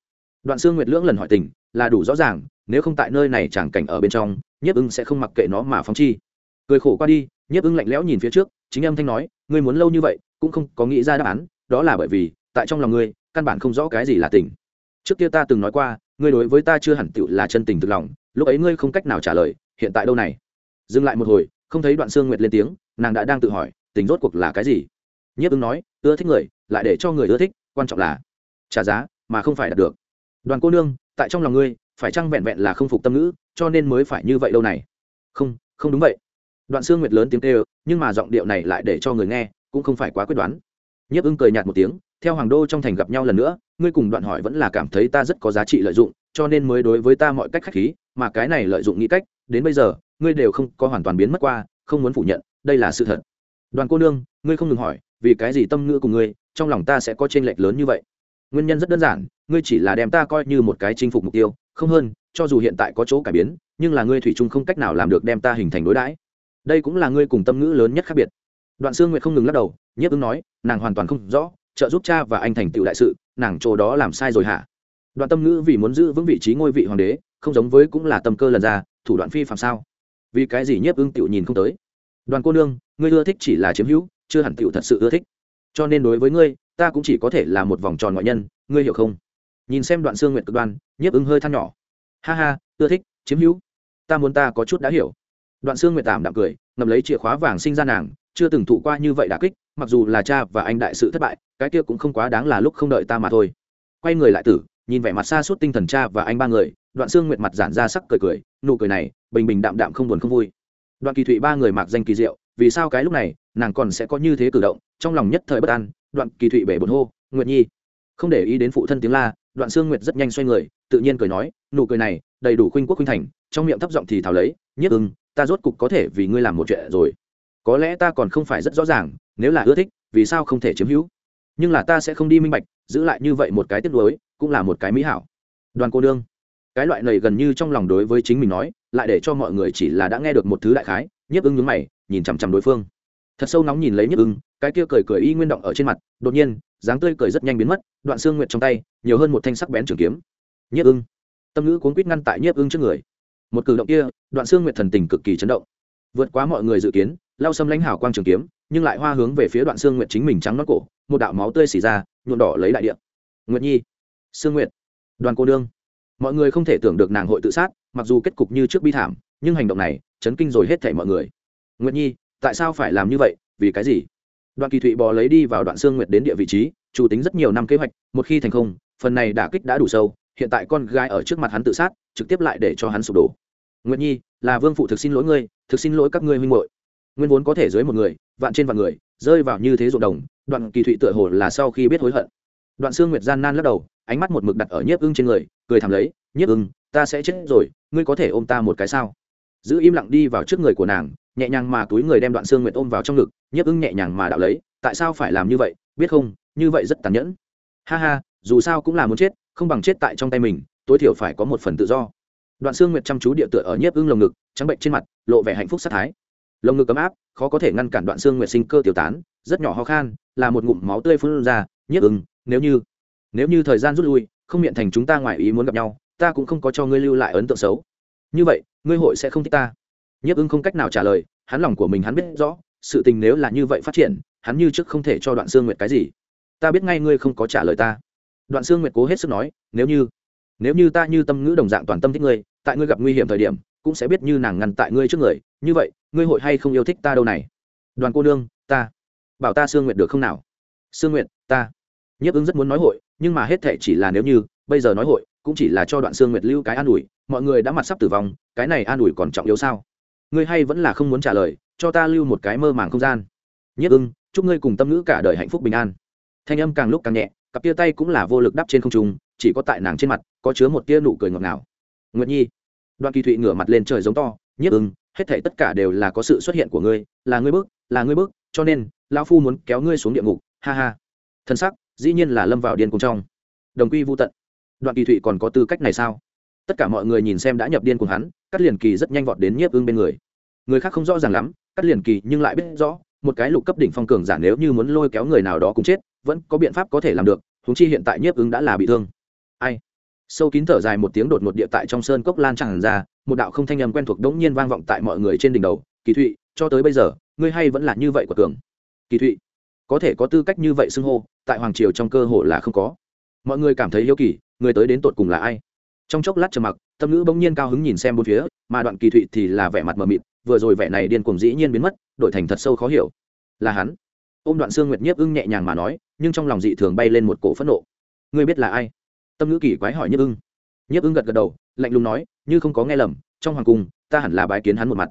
Đoạn xương nguyệt lưỡng lần hỏi tình là đủ rõ ràng, nếu không tại nơi này chẳng cảnh ở bên trong, nhiếp ưng sẽ không mặc kệ nó mà phóng chi. Cười khổ qua đi, nhiếp ưng lạnh lẽo nhìn phía trước, chính âm thanh nói, ngươi muốn lâu như vậy, cũng không có nghĩ ra đáp án, đó là bởi vì, tại trong lòng ngươi, căn bản không rõ cái gì là tình. Trước kia ta từng nói qua, ngươi đối với ta chưa hẳn tựu là chân tình thực lòng, lúc ấy ngươi không cách nào trả lời, hiện tại đâu này? Dừng lại một hồi, không thấy đoạn Sương nguyệt lên tiếng, nàng đã đang tự hỏi, tình rốt cuộc là cái gì? Nhiếp ứng nói, ưa thích người, lại để cho người ưa thích, quan trọng là trả giá, mà không phải đạt được. Đoàn cô nương tại trong lòng ngươi, phải chăng vẹn vẹn là không phục tâm ngữ, cho nên mới phải như vậy đâu này? Không không đúng vậy. Đoạn xương nguyệt lớn tiếng kêu, nhưng mà giọng điệu này lại để cho người nghe, cũng không phải quá quyết đoán. Nhiếp ưng cười nhạt một tiếng, theo hoàng đô trong thành gặp nhau lần nữa, ngươi cùng đoạn hỏi vẫn là cảm thấy ta rất có giá trị lợi dụng, cho nên mới đối với ta mọi cách khách khí, mà cái này lợi dụng nghĩ cách, đến bây giờ, ngươi đều không có hoàn toàn biến mất qua, không muốn phủ nhận, đây là sự thật. Đoàn cô nương, ngươi không ngừng hỏi, vì cái gì tâm ngữ của ngươi, trong lòng ta sẽ có t r ê n lệch lớn như vậy? Nguyên nhân rất đơn giản ngươi chỉ là đem ta coi như một cái chinh phục mục tiêu, không hơn, cho dù hiện tại có chỗ cải biến, nhưng là ngươi thủy chung không cách nào làm được đem ta hình thành đối đãi. Đây cũng là ngươi cùng tâm ngữ lớn nhất khác biệt. Đoạn sương nguyệt không ngừng lắc đầu, nhiếp ứng nói, nàng hoàn toàn không rõ, trợ giúp cha và anh thành tựu đại sự, nàng chỗ đó làm sai rồi hả? Đoạn tâm ngữ vì muốn giữ vững vị trí ngôi vị hoàng đế, không giống với cũng là tâm cơ lần ra, thủ đoạn phi phạm sao? Vì cái gì nhiếp ưng tựu nhìn không tới? Đoàn cô nương, ngươi ưa thích chỉ là chiếm hữu, chưa hẳn tựu thật sự ưa thích. Cho nên đối với ngươi, ta cũng chỉ có thể là một vòng tròn ngoại nhân, ngươi hiểu không? Nhìn xem đoạn xương nguyện cực đoan, nhiếp ứng hơi than nhỏ. Ha ha, ưa thích, chiếm hữu. Ta muốn ta có chút đã hiểu. Đoạn xương nguyện tạm đạm cười ngầm lấy chìa khóa vàng sinh ra nàng, chưa từng thụ qua như vậy đà kích, mặc dù là cha và anh đại sự thất bại, cái kia cũng không quá đáng là lúc không đợi ta mà thôi. Quay người lại tử, nhìn vẻ mặt xa suốt tinh thần cha và anh ba người, đoạn xương nguyệt mặt giản ra sắc cười cười, nụ cười này, bình bình đạm đạm không buồn không vui. Đoạn kỳ thụy ba người mặc danh kỳ diệu, vì sao cái lúc này, nàng còn sẽ có như thế cử động, trong lòng nhất thời bất an, đoạn kỳ thụy bể bột hô, nguyệt nhi. Không để ý đến phụ thân tiếng la đoạn xương nguyệt rất nhanh xoay người, tự nhiên cười nói, nụ cười này, đầy đủ khuynh quốc khuynh thành, trong miệng thấp giọng thì thào lấy, nhất ưng, ta rốt cục có thể vì ngươi làm một chuyện rồi. Có lẽ ta còn không phải rất rõ ràng, nếu là ưa thích, vì sao không thể chiếm hữu? Nhưng là ta sẽ không đi minh bạch, giữ lại như vậy một cái tiếc nuối, cũng là một cái mỹ hảo. Đoàn cô nương. Cái loại này gần như trong lòng đối với chính mình nói, lại để cho mọi người chỉ là đã nghe được một thứ đại khái nhiếp ưng nhướng mày, nhìn chằm chằm đối phương. Thật sâu nóng nhìn lấy nhiếp ưng, cái kia cười cười y nguyên động ở trên mặt, đột nhiên dáng tươi cười rất nhanh biến mất, đoạn xương nguyệt trong tay, nhiều hơn một thanh sắc bén trường kiếm. Nhiếp ưng. Tâm ngữ cuốn quýt ngăn tại nhiếp ưng trước người. Một cử động kia, đoạn xương nguyệt thần tình cực kỳ chấn động. Vượt quá mọi người dự kiến lao xâm lãnh hảo quang trường kiếm, nhưng lại hoa hướng về phía đoạn xương nguyệt chính mình trắng nót cổ, một đạo máu tươi xì ra, nhuộm đỏ lấy đại điện nguyệt nhi. Sương nguyệt. Đoàn cô đương mọi người không thể tưởng được nàng hội tự sát, mặc dù kết cục như trước bi thảm, nhưng hành động này chấn kinh rồi hết thảy mọi người. Nguyệt nhi, tại sao phải làm như vậy, vì cái gì? Đoạn kỳ thụy bò lấy đi vào đoạn xương nguyệt đến địa vị trí, chủ tính rất nhiều năm kế hoạch, một khi thành công phần này đả kích đã đủ sâu, hiện tại con gái ở trước mặt hắn tự sát, trực tiếp lại để cho hắn sụp đổ. Nguyệt nhi, là vương phụ thực xin lỗi ngươi, thực xin lỗi các ngươi huynh hội nguyên vốn có thể dưới một người, vạn trên vạn người, rơi vào như thế ruộng đồng, đoạn kỳ thụy tựa hồ là sau khi biết hối hận. Đoạn xương nguyệt gian nan lắc đầu, ánh mắt một mực đặt ở nhiếp ưng trên người, cười thầm lấy, nhiếp ưng, ta sẽ chết rồi, ngươi có thể ôm ta một cái sao? Giữ im lặng đi vào trước người của nàng, nhẹ nhàng mà túi người đem đoạn xương nguyệt ôm vào trong ngực nhấp ưng nhẹ nhàng mà đạo lấy, tại sao phải làm như vậy, biết không, như vậy rất tàn nhẫn. Ha ha, dù sao cũng là muốn chết, không bằng chết tại trong tay mình, tối thiểu phải có một phần tự do. Đoạn xương nguyệt chăm chú địa tựa ở nhiếp ưng lồng ngực, trắng bệnh trên mặt, lộ vẻ hạnh phúc sát thái. Lồng ngực ấm áp, khó có thể ngăn cản đoạn xương nguyệt sinh cơ tiêu tán, rất nhỏ ho khan, là một ngụm máu tươi phun ra, nhiếp ưng nếu như nếu như thời gian rút lui, không miệng thành chúng ta ngoài ý muốn gặp nhau, ta cũng không có cho ngươi lưu lại ấn tượng xấu như vậy, ngươi hội sẽ không thích ta. Nhiếp ưng không cách nào trả lời, hắn lòng của mình hắn biết rõ, sự tình nếu là như vậy phát triển, hắn như trước không thể cho đoạn xương nguyệt cái gì. Ta biết ngay ngươi không có trả lời ta. Đoạn xương nguyệt cố hết sức nói, nếu như nếu như ta như tâm ngữ đồng dạng toàn tâm thích ngươi, tại ngươi gặp nguy hiểm thời điểm, cũng sẽ biết như nàng ngăn tại ngươi trước người. Như vậy, ngươi hội hay không yêu thích ta đâu này? Đoàn cô nương, ta, bảo ta sương nguyệt được không nào? Sương nguyệt, ta. Nhiếp ứng rất muốn nói hội, nhưng mà hết thệ chỉ là nếu như, bây giờ nói hội cũng chỉ là cho đoạn xương nguyệt lưu cái an ủi, mọi người đã mặt sắp tử vong, cái này an ủi còn trọng yếu sao? Ngươi hay vẫn là không muốn trả lời, cho ta lưu một cái mơ màng không gian. Nhất ưng, chúc ngươi cùng tâm ngữ cả đời hạnh phúc bình an. Thanh âm càng lúc càng nhẹ, cặp tia tay cũng là vô lực đắp trên không trung, chỉ có tại nàng trên mặt, có chứa một tia nụ cười ngọt ngào. Nguyệt nhi, đoạn kỳ thụy ngửa mặt lên trời giống to, nhất ưng, hết thể tất cả đều là có sự xuất hiện của ngươi, là ngươi bước, là ngươi bước, cho nên, lão phu muốn kéo ngươi xuống địa ngục, ha ha. Thân sắc, dĩ nhiên là lâm vào điên cùng trong. Đồng quy vô tận đoạn kỳ thụy còn có tư cách này sao? Tất cả mọi người nhìn xem đã nhập điên cùng hắn cắt liền kỳ rất nhanh vọt đến nhiếp ưng bên người. Người khác không rõ ràng lắm cắt liền kỳ nhưng lại biết rõ, một cái lục cấp đỉnh phong cường giả nếu như muốn lôi kéo người nào đó cũng chết, vẫn có biện pháp có thể làm được húng chi hiện tại nhiếp ứng đã là bị thương. Ai? Sâu kín thở dài một tiếng đột một địa tại trong sơn cốc lan tràn ra, một đạo không thanh âm quen thuộc đống nhiên vang vọng tại mọi người trên đỉnh đầu, kỳ thụy, cho tới bây giờ, ngươi hay vẫn là như vậy của cường. Kỳ thụy, có thể có tư cách như vậy xưng hô, tại hoàng triều trong cơ hội là không có. Mọi người cảm thấy hiếu kỳ người tới đến tột cùng là ai? Trong chốc lát trầm mặc, tâm ngữ bỗng nhiên cao hứng nhìn xem bốn phía, mà đoạn kỳ thụy thì là vẻ mặt mờ mịt, vừa rồi vẻ này điên cuồng dĩ nhiên biến mất, đổi thành thật sâu khó hiểu. Là hắn. Ôm đoạn xương nguyệt nhiếp ưng nhẹ nhàng mà nói, nhưng trong lòng dị thường bay lên một cổ phẫn nộ. Ngươi biết là ai? Tâm ngữ kỳ quái hỏi nhiếp ưng. Nhiếp ưng gật gật đầu, lạnh lùng nói, như không có nghe lầm, trong hoàng cung, ta hẳn là bái kiến hắn một mặt.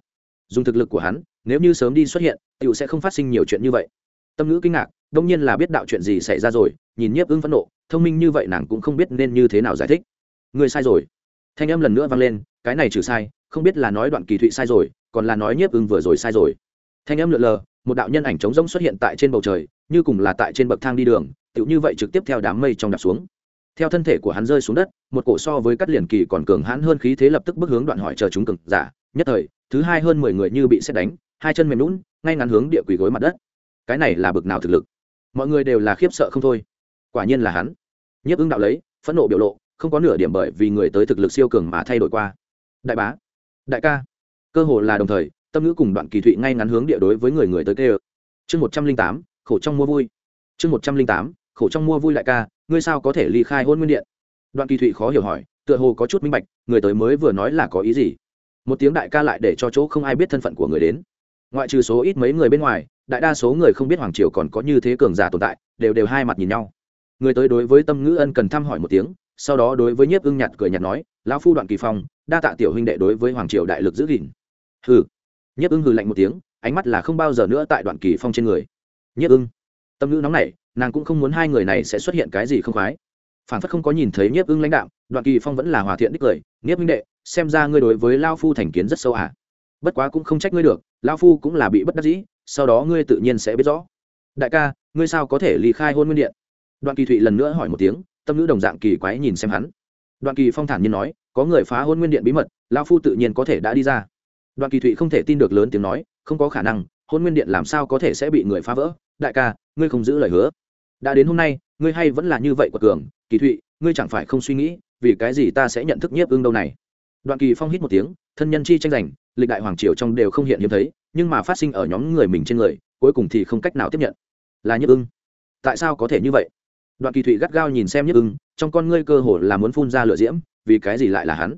Dùng thực lực của hắn, nếu như sớm đi xuất hiện tựu sẽ không phát sinh nhiều chuyện như vậy. Tâm ngữ kinh ngạc, đông nhiên là biết đạo chuyện gì xảy ra rồi, nhìn nhiếp ưng phẫn nộ thông minh như vậy nàng cũng không biết nên như thế nào giải thích. Ngươi sai rồi. Thanh âm lần nữa vang lên, cái này trừ sai, không biết là nói đoạn kỳ thụy sai rồi, còn là nói nhiếp ưng vừa rồi sai rồi. Thanh âm lượn lờ, một đạo nhân ảnh trống rỗng xuất hiện tại trên bầu trời, như cùng là tại trên bậc thang đi đường, tựu như vậy trực tiếp theo đám mây trong đạp xuống. Theo thân thể của hắn rơi xuống đất, một cổ so với cắt liền kỳ còn cường hãn hơn khí thế lập tức bước hướng đoạn hỏi chờ chúng cực giả, nhất thời, thứ hai hơn mười người như bị xét đánh, hai chân mềm lún ngay ngắn hướng địa quỷ gối mặt đất. Cái này là bực nào thực lực? Mọi người đều là khiếp sợ không thôi. Quả nhiên là hắn nhiếp ưng đạo lấy, phẫn nộ biểu lộ, không có nửa điểm bởi vì người tới thực lực siêu cường mà thay đổi qua. Đại bá, đại ca. Cơ hồ là đồng thời, tâm ngữ cùng đoạn kỳ thụy ngay ngắn hướng địa đối với người người tới kê ơ chương một trăm linh tám, khổ trong mua vui. Chương một trăm linh tám, khổ trong mua vui lại ca, ngươi sao có thể ly khai hôn nguyên điện? Đoạn kỳ thụy khó hiểu hỏi, tựa hồ có chút minh bạch, người tới mới vừa nói là có ý gì? Một tiếng đại ca lại để cho chỗ không ai biết thân phận của người đến. Ngoại trừ số ít mấy người bên ngoài, đại đa số người không biết hoàng triều còn có như thế cường giả tồn tại, đều đều hai mặt nhìn nhau người tới đối với tâm ngữ ân cần thăm hỏi một tiếng, sau đó đối với nhiếp ưng nhạt cười nhạt nói, lão phu đoạn kỳ phong, đa tạ tiểu huynh đệ đối với hoàng triều đại lực giữ gìn. Hừ. Nhiếp ưng hừ lạnh một tiếng, ánh mắt là không bao giờ nữa tại đoạn kỳ phong trên người. Nhiếp ưng. Tâm ngữ nóng nảy, nàng cũng không muốn hai người này sẽ xuất hiện cái gì không khoái. Phản phất không có nhìn thấy nhiếp ưng lãnh đạo, đoạn kỳ phong vẫn là hòa thiện đích cười nhiếp huynh đệ, xem ra ngươi đối với lao phu thành kiến rất sâu à. bất quá cũng không trách ngươi được lao phu cũng là bị bất đắc dĩ, sau đó ngươi tự nhiên sẽ biết rõ. Đại ca, ngươi sao có thể ly khai hôn nguyên điện? Đoạn kỳ thụy lần nữa hỏi một tiếng, tâm nữ đồng dạng kỳ quái nhìn xem hắn. Đoạn kỳ phong thản nhiên nói, có người phá hôn nguyên điện bí mật lao phu tự nhiên có thể đã đi ra. Đoạn kỳ thụy không thể tin được lớn tiếng nói, không có khả năng, hôn nguyên điện làm sao có thể sẽ bị người phá vỡ? Đại ca, ngươi không giữ lời hứa. Đã đến hôm nay, ngươi hay vẫn là như vậy của cường, kỳ thụy, ngươi chẳng phải không suy nghĩ, vì cái gì ta sẽ nhận thức nhiếp ương đâu này? Đoạn kỳ phong hít một tiếng, thân nhân chi tranh giành, lịch đại hoàng triều trong đều không hiện hiếm thấy, nhưng mà phát sinh ở nhóm người mình trên người, cuối cùng thì không cách nào tiếp nhận. Là nhiếp ưng tại sao có thể như vậy? Đoạn kỳ thụy gắt gao nhìn xem nhất ưng trong con ngươi cơ hồ là muốn phun ra lửa diễm vì cái gì lại là hắn?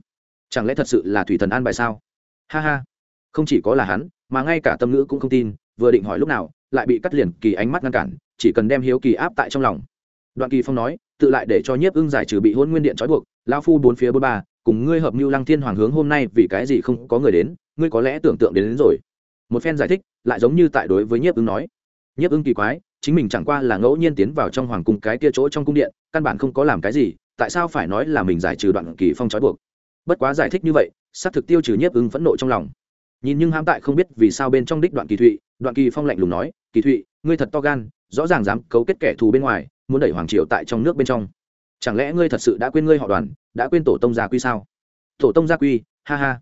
Chẳng lẽ thật sự là thủy thần an bài sao? Ha ha không chỉ có là hắn mà ngay cả tâm ngữ cũng không tin vừa định hỏi lúc nào lại bị cắt liền kỳ ánh mắt ngăn cản chỉ cần đem hiếu kỳ áp tại trong lòng. Đoạn kỳ phong nói tự lại để cho nhiếp ưng giải trừ bị hôn nguyên điện trói buộc lao phu bốn phía bốn ba cùng ngươi hợp mưu lăng thiên hoàng hướng hôm nay vì cái gì không có người đến ngươi có lẽ tưởng tượng đến, đến rồi. Một phen giải thích lại giống như tại đối với nhiếp ưng nói. Nhiếp ưng kỳ quái chính mình chẳng qua là ngẫu nhiên tiến vào trong hoàng cung cái kia chỗ trong cung điện, căn bản không có làm cái gì, tại sao phải nói là mình giải trừ đoạn kỳ phong trói buộc? Bất quá giải thích như vậy, xác thực tiêu trừ nhiếp ứng phẫn nộ trong lòng. Nhìn nhưng hãm tại không biết vì sao bên trong đích đoạn kỳ thụy, đoạn kỳ phong lạnh lùng nói, kỳ thụy, ngươi thật to gan, rõ ràng dám cấu kết kẻ thù bên ngoài, muốn đẩy hoàng triều tại trong nước bên trong. Chẳng lẽ ngươi thật sự đã quên ngươi họ đoàn, đã quên tổ tông gia quy sao? Tổ tông gia quy, ha ha.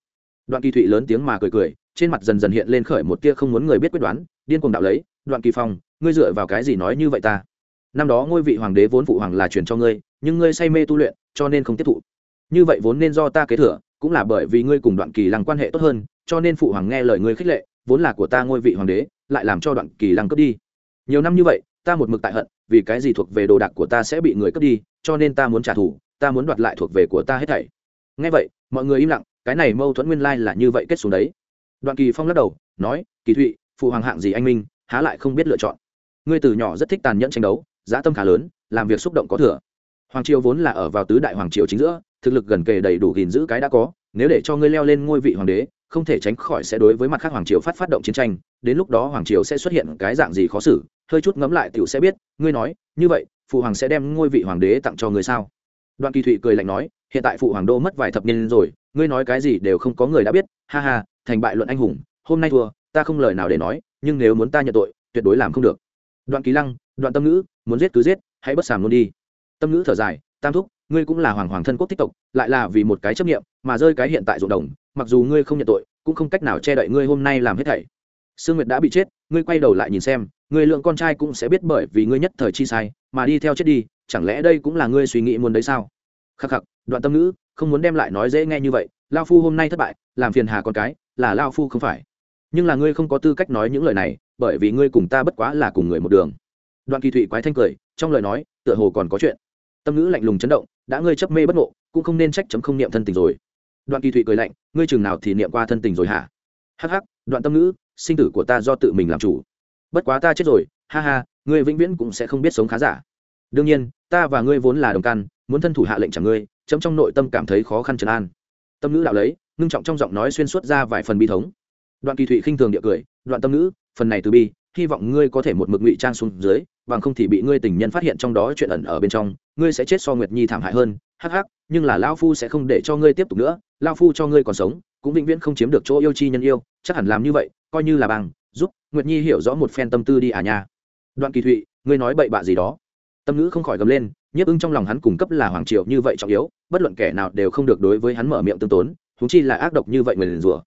Đoạn kỳ thụy lớn tiếng mà cười cười, trên mặt dần dần hiện lên khởi một tia không muốn người biết quyết đoán, điên cuồng đạo lấy đoạn kỳ phong, ngươi dựa vào cái gì nói như vậy ta? Năm đó ngôi vị hoàng đế vốn phụ hoàng là truyền cho ngươi, nhưng ngươi say mê tu luyện, cho nên không tiếp thụ. Như vậy vốn nên do ta kế thừa, cũng là bởi vì ngươi cùng đoạn kỳ lăng quan hệ tốt hơn, cho nên phụ hoàng nghe lời ngươi khích lệ, vốn là của ta ngôi vị hoàng đế, lại làm cho đoạn kỳ lăng cướp đi. Nhiều năm như vậy, ta một mực tại hận, vì cái gì thuộc về đồ đạc của ta sẽ bị người cướp đi, cho nên ta muốn trả thù, ta muốn đoạt lại thuộc về của ta hết thảy. Nghe vậy, mọi người im lặng, cái này mâu thuẫn nguyên lai là như vậy kết xuống đấy. Đoạn kỳ phong lắc đầu, nói, kỳ thụy, phụ hoàng hạng gì anh minh há lại không biết lựa chọn. Ngươi từ nhỏ rất thích tàn nhẫn tranh đấu, giá tâm khá lớn, làm việc xúc động có thừa. Hoàng triều vốn là ở vào tứ đại hoàng triều chính giữa, thực lực gần kề đầy đủ gìn giữ cái đã có, nếu để cho ngươi leo lên ngôi vị hoàng đế, không thể tránh khỏi sẽ đối với mặt khác hoàng triều phát phát động chiến tranh, đến lúc đó hoàng triều sẽ xuất hiện cái dạng gì khó xử, hơi chút ngẫm lại tiểu sẽ biết, ngươi nói, như vậy, phụ hoàng sẽ đem ngôi vị hoàng đế tặng cho ngươi sao? Đoạn kỳ thụy cười lạnh nói, hiện tại phụ hoàng đô mất vài thập niên rồi, ngươi nói cái gì đều không có người đã biết, ha ha, thành bại luận anh hùng, hôm nay thua ta không lời nào để nói, nhưng nếu muốn ta nhận tội, tuyệt đối làm không được. Đoạn kỳ lăng, đoạn tâm ngữ, muốn giết cứ giết, hãy bất sàm luôn đi. Tâm ngữ thở dài, tam thúc, ngươi cũng là hoàng hoàng thân quốc thích tộc, lại là vì một cái chấp nghiệm mà rơi cái hiện tại ruộng đồng, mặc dù ngươi không nhận tội, cũng không cách nào che đậy ngươi hôm nay làm hết thảy. Sương nguyệt đã bị chết, ngươi quay đầu lại nhìn xem người lượng con trai cũng sẽ biết bởi vì ngươi nhất thời chi sai, mà đi theo chết đi, chẳng lẽ đây cũng là ngươi suy nghĩ muốn đấy sao? Khắc khắc, đoạn tâm ngữ, không muốn đem lại nói dễ nghe như vậy, lao phu hôm nay thất bại, làm phiền hà con cái, là lao phu không phải nhưng là ngươi không có tư cách nói những lời này, bởi vì ngươi cùng ta bất quá là cùng người một đường. Đoạn kỳ thụy quái thanh cười, trong lời nói, tựa hồ còn có chuyện. Tâm ngữ lạnh lùng chấn động, đã ngươi chấp mê bất ngộ, cũng không nên trách chấm không niệm thân tình rồi. Đoạn kỳ thụy cười lạnh, ngươi chừng nào thì niệm qua thân tình rồi hả? Hắc hắc, đoạn tâm ngữ, sinh tử của ta do tự mình làm chủ. Bất quá ta chết rồi, ha ha, ngươi vĩnh viễn cũng sẽ không biết sống khá giả. Đương nhiên, ta và ngươi vốn là đồng căn, muốn thân thủ hạ lệnh chẳng ngươi, chấm trong nội tâm cảm thấy khó khăn trấn an. Tâm ngữ đạo lấy, ngưng trọng trong giọng nói xuyên suốt ra vài phần bi thống đoạn kỳ thụy khinh thường địa cười, đoạn tâm ngữ, phần này từ bi, hy vọng ngươi có thể một mực ngụy trang xuống dưới, bằng không thì bị ngươi tình nhân phát hiện trong đó chuyện ẩn ở bên trong, ngươi sẽ chết so nguyệt nhi thảm hại hơn, hắc hắc, nhưng là lao phu sẽ không để cho ngươi tiếp tục nữa lao phu cho ngươi còn sống, cũng vĩnh viễn không chiếm được chỗ yêu chi nhân yêu, chắc hẳn làm như vậy, coi như là bằng, giúp nguyệt nhi hiểu rõ một phen tâm tư đi à nha. Đoạn kỳ thụy, ngươi nói bậy bạ gì đó. Tâm ngữ không khỏi gầm lên, nhiếp ưng trong lòng hắn cung cấp là hoàng triệu như vậy trọng yếu, bất luận kẻ nào đều không được đối với hắn mở miệng tương tốn thúng chi là ác độc như vậy người liền rủa.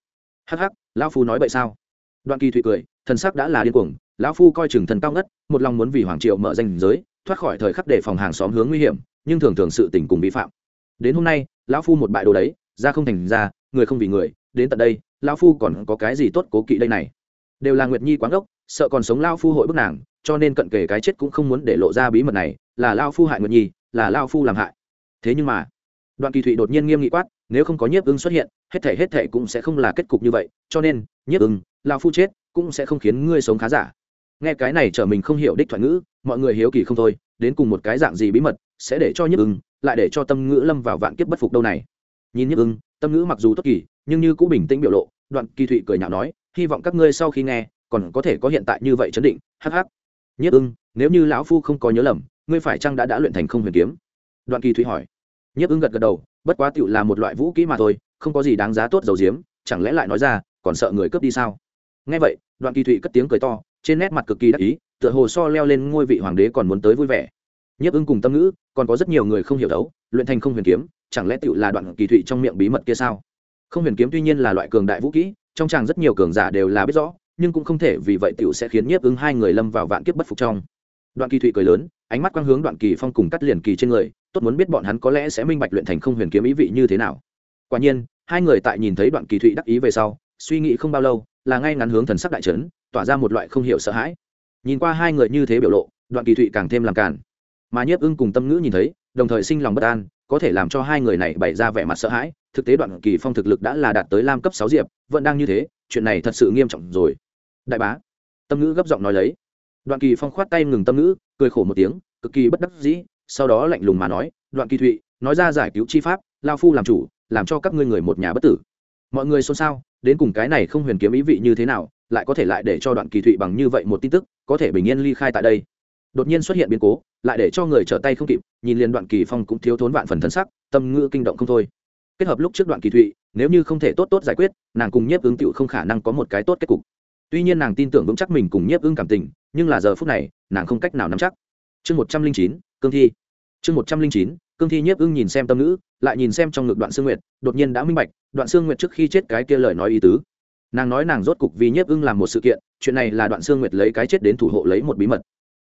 Hắc hắc lão phu nói vậy sao? Đoạn kỳ thụy cười, thần sắc đã là điên cuồng, lão phu coi chừng thần cao ngất, một lòng muốn vì hoàng triệu mở danh giới, thoát khỏi thời khắc để phòng hàng xóm hướng nguy hiểm, nhưng thường thường sự tình cùng vi phạm. Đến hôm nay, lão phu một bại đồ đấy, ra không thành ra, người không vì người, đến tận đây, lão phu còn có cái gì tốt cố kỵ đây này? Đều là nguyệt nhi quán gốc sợ còn sống lao phu hội bức nàng, cho nên cận kề cái chết cũng không muốn để lộ ra bí mật này, là lao phu hại nguyệt nhi, là lao phu làm hại. Thế nhưng mà, đoạn kỳ thụy đột nhiên nghiêm nghị quát nếu không có nhiếp ưng xuất hiện, hết thể hết thể cũng sẽ không là kết cục như vậy, cho nên, nhiếp ưng lao phu chết, cũng sẽ không khiến ngươi sống khá giả. Nghe cái này trở mình không hiểu đích thoại ngữ, mọi người hiếu kỳ không thôi, đến cùng một cái dạng gì bí mật, sẽ để cho nhiếp ưng, lại để cho tâm ngữ lâm vào vạn kiếp bất phục đâu này. Nhìn nhiếp ưng, tâm ngữ mặc dù tốt kỳ, nhưng như cũng bình tĩnh biểu lộ, đoạn kỳ thụy cười nhạo nói, hy vọng các ngươi sau khi nghe, còn có thể có hiện tại như vậy chấn định. Hắc hắc. Nhất ưng, nếu như lão phu không có nhớ lầm, ngươi phải chăng đã đã luyện thành không huyền kiếm? Đoạn kỳ thụy hỏi. Nhất ưng gật gật đầu bất quá tựu là một loại vũ kỹ mà thôi, không có gì đáng giá tốt dầu diếm, chẳng lẽ lại nói ra, còn sợ người cướp đi sao? Nghe vậy, đoạn kỳ thụy cất tiếng cười to, trên nét mặt cực kỳ đắc ý, tựa hồ so leo lên ngôi vị hoàng đế còn muốn tới vui vẻ. Nhất ưng cùng tâm ngữ, còn có rất nhiều người không hiểu đấu, luyện thành không huyền kiếm, chẳng lẽ tựu là đoạn kỳ thụy trong miệng bí mật kia sao? Không huyền kiếm tuy nhiên là loại cường đại vũ kỹ, trong chàng rất nhiều cường giả đều là biết rõ, nhưng cũng không thể vì vậy tiểu sẽ khiến nhiếp ứng hai người lâm vào vạn kiếp bất phục trong. Đoạn kỳ thụy cười lớn ánh mắt quang hướng đoạn kỳ phong cùng cắt liền kỳ trên người, tốt muốn biết bọn hắn có lẽ sẽ minh bạch luyện thành không huyền kiếm ý vị như thế nào. Quả nhiên, hai người tại nhìn thấy đoạn kỳ thụy đắc ý về sau, suy nghĩ không bao lâu, là ngay ngắn hướng thần sắc đại trấn tỏa ra một loại không hiểu sợ hãi. Nhìn qua hai người như thế biểu lộ, đoạn kỳ thụy càng thêm làm cản mà nhiếp ưng cùng tâm ngữ nhìn thấy, đồng thời sinh lòng bất an, có thể làm cho hai người này bày ra vẻ mặt sợ hãi, thực tế đoạn kỳ phong thực lực đã là đạt tới lam cấp sáu diệp, vẫn đang như thế, chuyện này thật sự nghiêm trọng rồi. Đại bá, tâm ngữ gấp giọng nói lấy. Đoạn kỳ phong khoát tay ngừng tâm ngữ cười khổ một tiếng, cực kỳ bất đắc dĩ, sau đó lạnh lùng mà nói, đoạn kỳ thụy, nói ra giải cứu chi pháp, lao phu làm chủ, làm cho các ngươi người một nhà bất tử. Mọi người xôn xao, đến cùng cái này không huyền kiếm ý vị như thế nào, lại có thể lại để cho đoạn kỳ thụy bằng như vậy một tin tức, có thể bình yên ly khai tại đây. Đột nhiên xuất hiện biến cố, lại để cho người trở tay không kịp, nhìn liền đoạn kỳ phong cũng thiếu thốn vạn phần thân sắc, tâm ngữ kinh động không thôi. Kết hợp lúc trước đoạn kỳ thụy, nếu như không thể tốt tốt giải quyết, nàng cùng nhiếp ứng tựu không khả năng có một cái tốt kết cục tuy nhiên nàng tin tưởng vững chắc mình cùng nhiếp ưng cảm tình, nhưng là giờ phút này, nàng không cách nào nắm chắc. Chương một trăm linh chín, cương thi. Chương một trăm linh chín, cương thi nhiếp ưng nhìn xem tâm nữ lại nhìn xem trong ngực đoạn sương nguyệt, đột nhiên đã minh bạch, đoạn sương nguyệt trước khi chết cái kia lời nói ý tứ. Nàng nói nàng rốt cục vì nhiếp ưng làm một sự kiện, chuyện này là đoạn sương nguyệt lấy cái chết đến thủ hộ lấy một bí mật.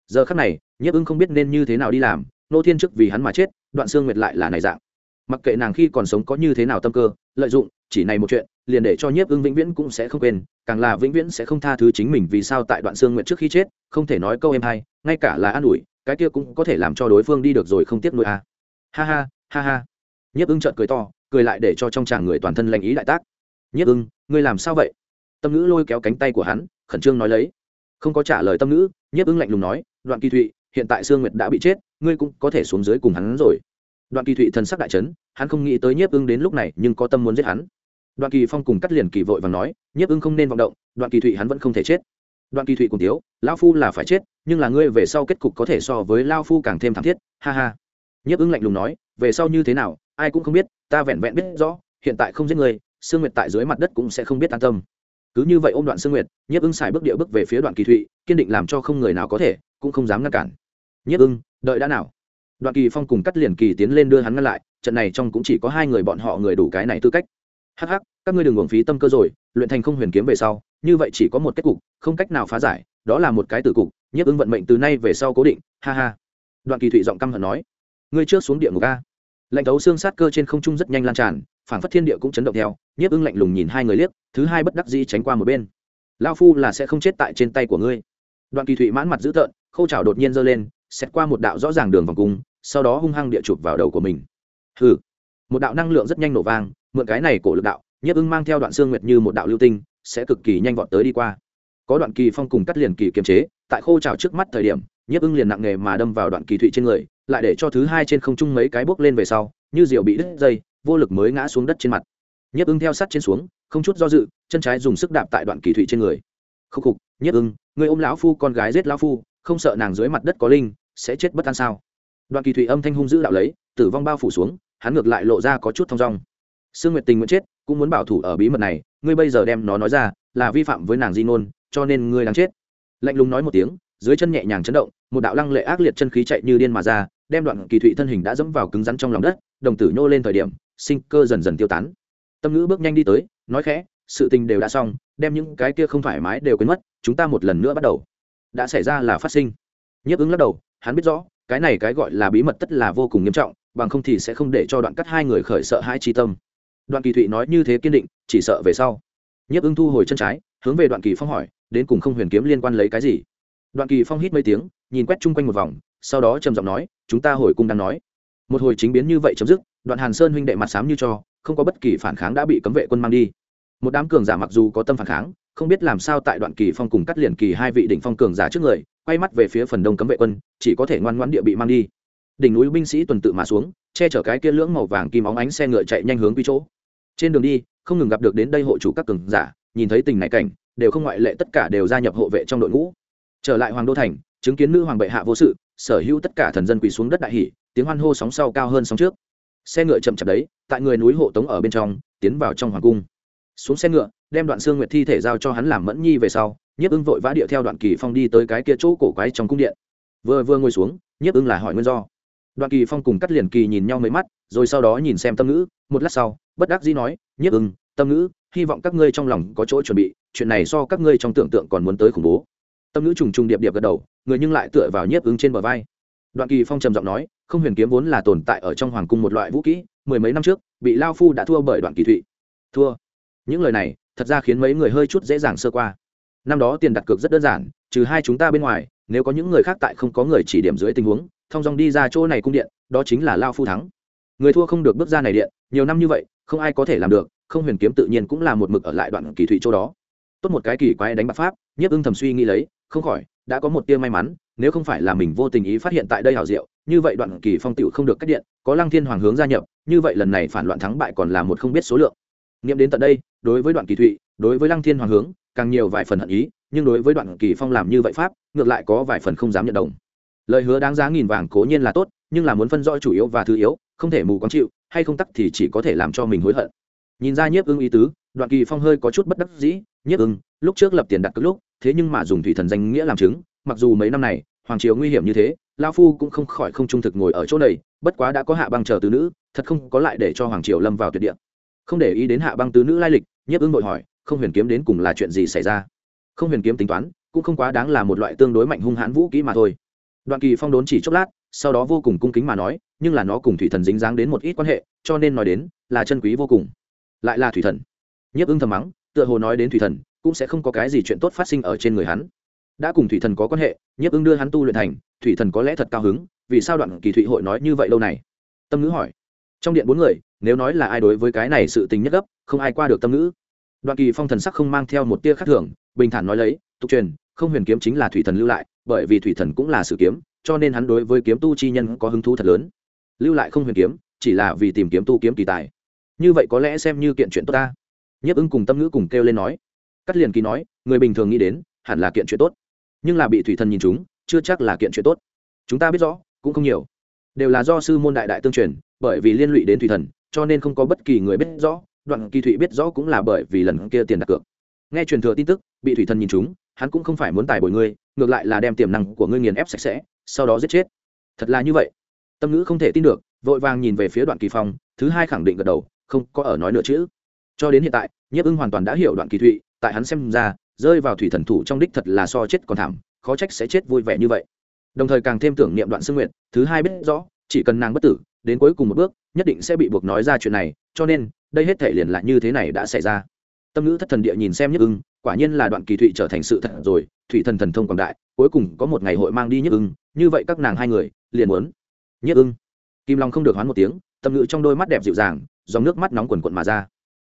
Giờ khắc này, nhiếp ưng không biết nên như thế nào đi làm, nô thiên chức vì hắn mà chết, đoạn sương nguyệt lại là này dạng. Mặc kệ nàng khi còn sống có như thế nào tâm cơ, lợi dụng, chỉ này một chuyện liền để cho nhiếp ưng vĩnh viễn cũng sẽ không quên, càng là vĩnh viễn sẽ không tha thứ chính mình vì sao tại đoạn sương nguyệt trước khi chết, không thể nói câu em hay, ngay cả là an ủi, cái kia cũng có thể làm cho đối phương đi được rồi không tiếc nuôi à. ha ha ha ha. Nhiếp ưng trợn cười to, cười lại để cho trong chàng người toàn thân lành ý đại tác. Nhiếp ưng, ngươi làm sao vậy? Tâm ngữ lôi kéo cánh tay của hắn, khẩn trương nói lấy. Không có trả lời tâm ngữ, nhiếp ưng lạnh lùng nói, đoạn kỳ thụy, hiện tại sương nguyệt đã bị chết, ngươi cũng có thể xuống dưới cùng hắn rồi. Đoạn kỳ thụy thần sắc đại trấn hắn không nghĩ tới nhiếp ưng đến lúc này, nhưng có tâm muốn giết hắn đoạn kỳ phong cùng cắt liền kỳ vội và nói, nhiếp ưng không nên vọng động, đoạn kỳ thụy hắn vẫn không thể chết. Đoạn kỳ thụy cùng tiếu lao phu là phải chết, nhưng là ngươi về sau kết cục có thể so với lao phu càng thêm thảm thiết. Ha ha. Nhiếp ưng lạnh lùng nói, về sau như thế nào, ai cũng không biết, ta vẹn vẹn biết rõ, hiện tại không giết người, sương nguyệt tại dưới mặt đất cũng sẽ không biết an tâm. Cứ như vậy ôm đoạn sương nguyệt, nhiếp ưng xài bước địa bước về phía đoạn kỳ thụy, kiên định làm cho không người nào có thể, cũng không dám ngăn cản. Nhiếp ưng, đợi đã nào? Đoạn kỳ phong cùng cắt liền kỳ tiến lên đưa hắn ngăn lại, trận này trong cũng chỉ có hai người bọn họ người đủ cái này tư cách hắc hắc, các ngươi đừng uổng phí tâm cơ rồi, luyện thành không huyền kiếm về sau, như vậy chỉ có một kết cục, không cách nào phá giải, đó là một cái tử cục, nhiếp ứng vận mệnh từ nay về sau cố định, ha ha. Đoạn kỳ thụy giọng căm hận nói. Ngươi trước xuống địa ngục a. Lạnh thấu xương sát cơ trên không trung rất nhanh lan tràn phản phất thiên địa cũng chấn động theo, nhiếp ưng lạnh lùng nhìn hai người liếc, thứ hai bất đắc dĩ tránh qua một bên. Lao phu là sẽ không chết tại trên tay của ngươi. Đoạn kỳ thụy mãn mặt dữ tợn, khâu trào đột nhiên giơ lên xét qua một đạo rõ ràng đường vòng cung, sau đó hung hăng địa chụp vào đầu của mình. Hừ. Một đạo năng lượng rất nhanh nổ vang mượn cái này cổ lực đạo, nhiếp ưng mang theo đoạn xương nguyệt như một đạo lưu tinh, sẽ cực kỳ nhanh vọt tới đi qua. Có đoạn kỳ phong cùng cắt liền kỳ kiềm chế, tại khô trào trước mắt thời điểm, nhiếp ưng liền nặng nghề mà đâm vào đoạn kỳ thụy trên người, lại để cho thứ hai trên không trung mấy cái bước lên về sau, như diều bị đứt dây, vô lực mới ngã xuống đất trên mặt. Nhiếp ưng theo sát trên xuống, không chút do dự, chân trái dùng sức đạp tại đoạn kỳ thụy trên người. Khúc khục, nhiếp ưng, người ôm lão phu, con gái giết lão phu, không sợ nàng dưới mặt đất có linh, sẽ chết bất an sao? Đoạn kỳ thụy âm thanh hung dữ đạo lấy, tử vong bao phủ xuống, hắn ngược lại lộ ra có chút thong dong sương nguyệt tình nguyện chết, cũng muốn bảo thủ ở bí mật này, ngươi bây giờ đem nó nói ra, là vi phạm với nàng di ngôn, cho nên ngươi đang chết. Lạnh lùng nói một tiếng, dưới chân nhẹ nhàng chấn động, một đạo lăng lệ ác liệt chân khí chạy như điên mà ra, đem đoạn kỳ thụy thân hình đã dẫm vào cứng rắn trong lòng đất, đồng tử nhô lên thời điểm, sinh cơ dần dần tiêu tán. Tâm ngữ bước nhanh đi tới, nói khẽ, sự tình đều đã xong, đem những cái kia không thoải mái đều quên mất, chúng ta một lần nữa bắt đầu. Đã xảy ra là phát sinh. Nhiếp ứng lắc đầu, hắn biết rõ, cái này cái gọi là bí mật tất là vô cùng nghiêm trọng, bằng không thì sẽ không để cho đoạn cắt hai người khởi sợ hai chi tâm đoạn kỳ thụy nói như thế kiên định, chỉ sợ về sau. Nhiếp ưng thu hồi chân trái, hướng về đoạn kỳ phong hỏi, đến cùng không huyền kiếm liên quan lấy cái gì? Đoạn kỳ phong hít mấy tiếng, nhìn quét chung quanh một vòng, sau đó trầm giọng nói, chúng ta hồi cung đang nói. Một hồi chính biến như vậy chấm dứt, đoạn hàn sơn huynh đệ mặt sám như cho, không có bất kỳ phản kháng đã bị cấm vệ quân mang đi. Một đám cường giả mặc dù có tâm phản kháng, không biết làm sao tại đoạn kỳ phong cùng cắt liền kỳ hai vị đỉnh phong cường giả trước người, quay mắt về phía phần đông cấm vệ quân, chỉ có thể ngoan ngoãn địa bị mang đi. Đỉnh núi binh sĩ tuần tự mà xuống, che chở cái kia lưỡng màu vàng kim óng ánh xe ngựa chạy nhanh hướng quy chỗ trên đường đi, không ngừng gặp được đến đây hộ chủ các cường giả, nhìn thấy tình này cảnh, đều không ngoại lệ tất cả đều gia nhập hộ vệ trong đội ngũ. Trở lại hoàng đô thành, chứng kiến nữ hoàng bệ hạ vô sự, sở hữu tất cả thần dân quỳ xuống đất đại hỷ tiếng hoan hô sóng sau cao hơn sóng trước. Xe ngựa chậm chạp đấy, tại người núi hộ tống ở bên trong, tiến vào trong hoàng cung. Xuống xe ngựa, đem đoạn xương nguyệt thi thể giao cho hắn làm mẫn nhi về sau, nhiếp ưng vội vã điệu theo đoạn kỳ phong đi tới cái kia chỗ cổ quái trong cung điện. Vừa vừa ngồi xuống, nhiếp ưng là hỏi nguyên do đoạn kỳ phong cùng cắt liền kỳ nhìn nhau mấy mắt, rồi sau đó nhìn xem tâm ngữ, một lát sau, bất đắc dĩ nói nhiếp ưng, tâm ngữ, hy vọng các ngươi trong lòng có chỗ chuẩn bị, chuyện này so các ngươi trong tưởng tượng còn muốn tới khủng bố. Tâm ngữ trùng trùng điệp điệp gật đầu, người nhưng lại tựa vào nhiếp ứng trên bờ vai. Đoạn kỳ phong trầm giọng nói, không huyền kiếm vốn là tồn tại ở trong hoàng cung một loại vũ kỹ, mười mấy năm trước, bị lao phu đã thua bởi đoạn kỳ thụy. Thua. Những lời này, thật ra khiến mấy người hơi chút dễ dàng sơ qua. Năm đó tiền đặt cược rất đơn giản, trừ hai chúng ta bên ngoài, nếu có những người khác tại không có người chỉ điểm dưới tình huống thong dong đi ra chỗ này cung điện, đó chính là lao phu thắng. Người thua không được bước ra này điện, nhiều năm như vậy, không ai có thể làm được, không huyền kiếm tự nhiên cũng là một mực ở lại đoạn kỳ thụy chỗ đó. Tốt một cái kỳ quái đánh bạc pháp, nhiếp ưng thầm suy nghĩ lấy, không khỏi, đã có một tia may mắn, nếu không phải là mình vô tình ý phát hiện tại đây hảo diệu, như vậy đoạn kỳ phong tựu không được cắt điện, có lăng thiên hoàng hướng gia nhập, như vậy lần này phản loạn thắng bại còn là một không biết số lượng. Nghiệm đến tận đây, đối với đoạn kỳ thụy, đối với lăng thiên hoàng hướng, càng nhiều vài phần hận ý, nhưng đối với đoạn kỳ phong làm như vậy pháp, ngược lại có vài phần không dám nhận đồng lời hứa đáng giá nghìn vàng cố nhiên là tốt, nhưng là muốn phân rõ chủ yếu và thứ yếu, không thể mù quáng chịu, hay không tắc thì chỉ có thể làm cho mình hối hận. Nhìn ra nhiếp ưng ý tứ, đoạn kỳ phong hơi có chút bất đắc dĩ, nhiếp ưng, lúc trước lập tiền đặt cược lúc, thế nhưng mà dùng thủy thần danh nghĩa làm chứng, mặc dù mấy năm này, hoàng triều nguy hiểm như thế lao phu cũng không khỏi không trung thực ngồi ở chỗ này, bất quá đã có hạ băng chờ tứ nữ, thật không có lại để cho hoàng triều lâm vào tuyệt địa. Không để ý đến hạ băng tứ nữ lai lịch, nhiếp ưng vội hỏi, không huyền kiếm đến cùng là chuyện gì xảy ra? Không huyền kiếm tính toán, cũng không quá đáng là một loại tương đối mạnh hung hãn vũ kỹ mà thôi đoạn kỳ phong đốn chỉ chốc lát, sau đó vô cùng cung kính mà nói, nhưng là nó cùng thủy thần dính dáng đến một ít quan hệ, cho nên nói đến là chân quý vô cùng. Lại là thủy thần. Nhiếp ưng thầm mắng, tựa hồ nói đến thủy thần, cũng sẽ không có cái gì chuyện tốt phát sinh ở trên người hắn. Đã cùng thủy thần có quan hệ, nhiếp ưng đưa hắn tu luyện thành, thủy thần có lẽ thật cao hứng, vì sao đoạn kỳ thụy hội nói như vậy lâu này? Tâm ngữ hỏi. Trong điện bốn người, nếu nói là ai đối với cái này sự tình nhất gấp, không ai qua được tâm ngữ. Đoạn kỳ phong thần sắc không mang theo một tia khác thường, bình thản nói lấy, tục truyền, không huyền kiếm chính là thủy thần lưu lại bởi vì thủy thần cũng là sử kiếm, cho nên hắn đối với kiếm tu chi nhân có hứng thú thật lớn. Lưu lại không huyền kiếm, chỉ là vì tìm kiếm tu kiếm kỳ tài. Như vậy có lẽ xem như kiện chuyện tốt ta. Nhiếp ưng cùng tâm ngữ cùng kêu lên nói. Cắt liền kỳ nói, người bình thường nghĩ đến, hẳn là kiện chuyện tốt. Nhưng là bị thủy thần nhìn chúng, chưa chắc là kiện chuyện tốt. Chúng ta biết rõ, cũng không nhiều. Đều là do sư môn đại đại tương truyền, bởi vì liên lụy đến thủy thần, cho nên không có bất kỳ người biết rõ. Đoạn kỳ thụy biết rõ cũng là bởi vì lần kia tiền đặt cược. Nghe truyền thừa tin tức, bị thủy thần nhìn chúng hắn cũng không phải muốn tài bồi ngươi, ngược lại là đem tiềm năng của ngươi nghiền ép sạch sẽ, sau đó giết chết. Thật là như vậy. Tâm ngữ không thể tin được, vội vàng nhìn về phía đoạn kỳ phong, thứ hai khẳng định gật đầu, không có ở nói nữa chữ cho đến hiện tại, nhiếp ưng hoàn toàn đã hiểu đoạn kỳ thụy, tại hắn xem ra, rơi vào thủy thần thủ trong đích thật là so chết còn thảm, khó trách sẽ chết vui vẻ như vậy. Đồng thời càng thêm tưởng niệm đoạn xương nguyện thứ hai biết rõ, chỉ cần nàng bất tử, đến cuối cùng một bước, nhất định sẽ bị buộc nói ra chuyện này, cho nên, đây hết thể liền lại như thế này đã xảy ra tâm ngữ thất thần địa nhìn xem nhức ưng, quả nhiên là đoạn kỳ thụy trở thành sự thật rồi, Thụy thần thần thông quảng đại, cuối cùng có một ngày hội mang đi nhức ưng, như vậy các nàng hai người liền muốn nhức ưng. Kim long không được hoán một tiếng, tâm ngữ trong đôi mắt đẹp dịu dàng, dòng nước mắt nóng quần quận mà ra.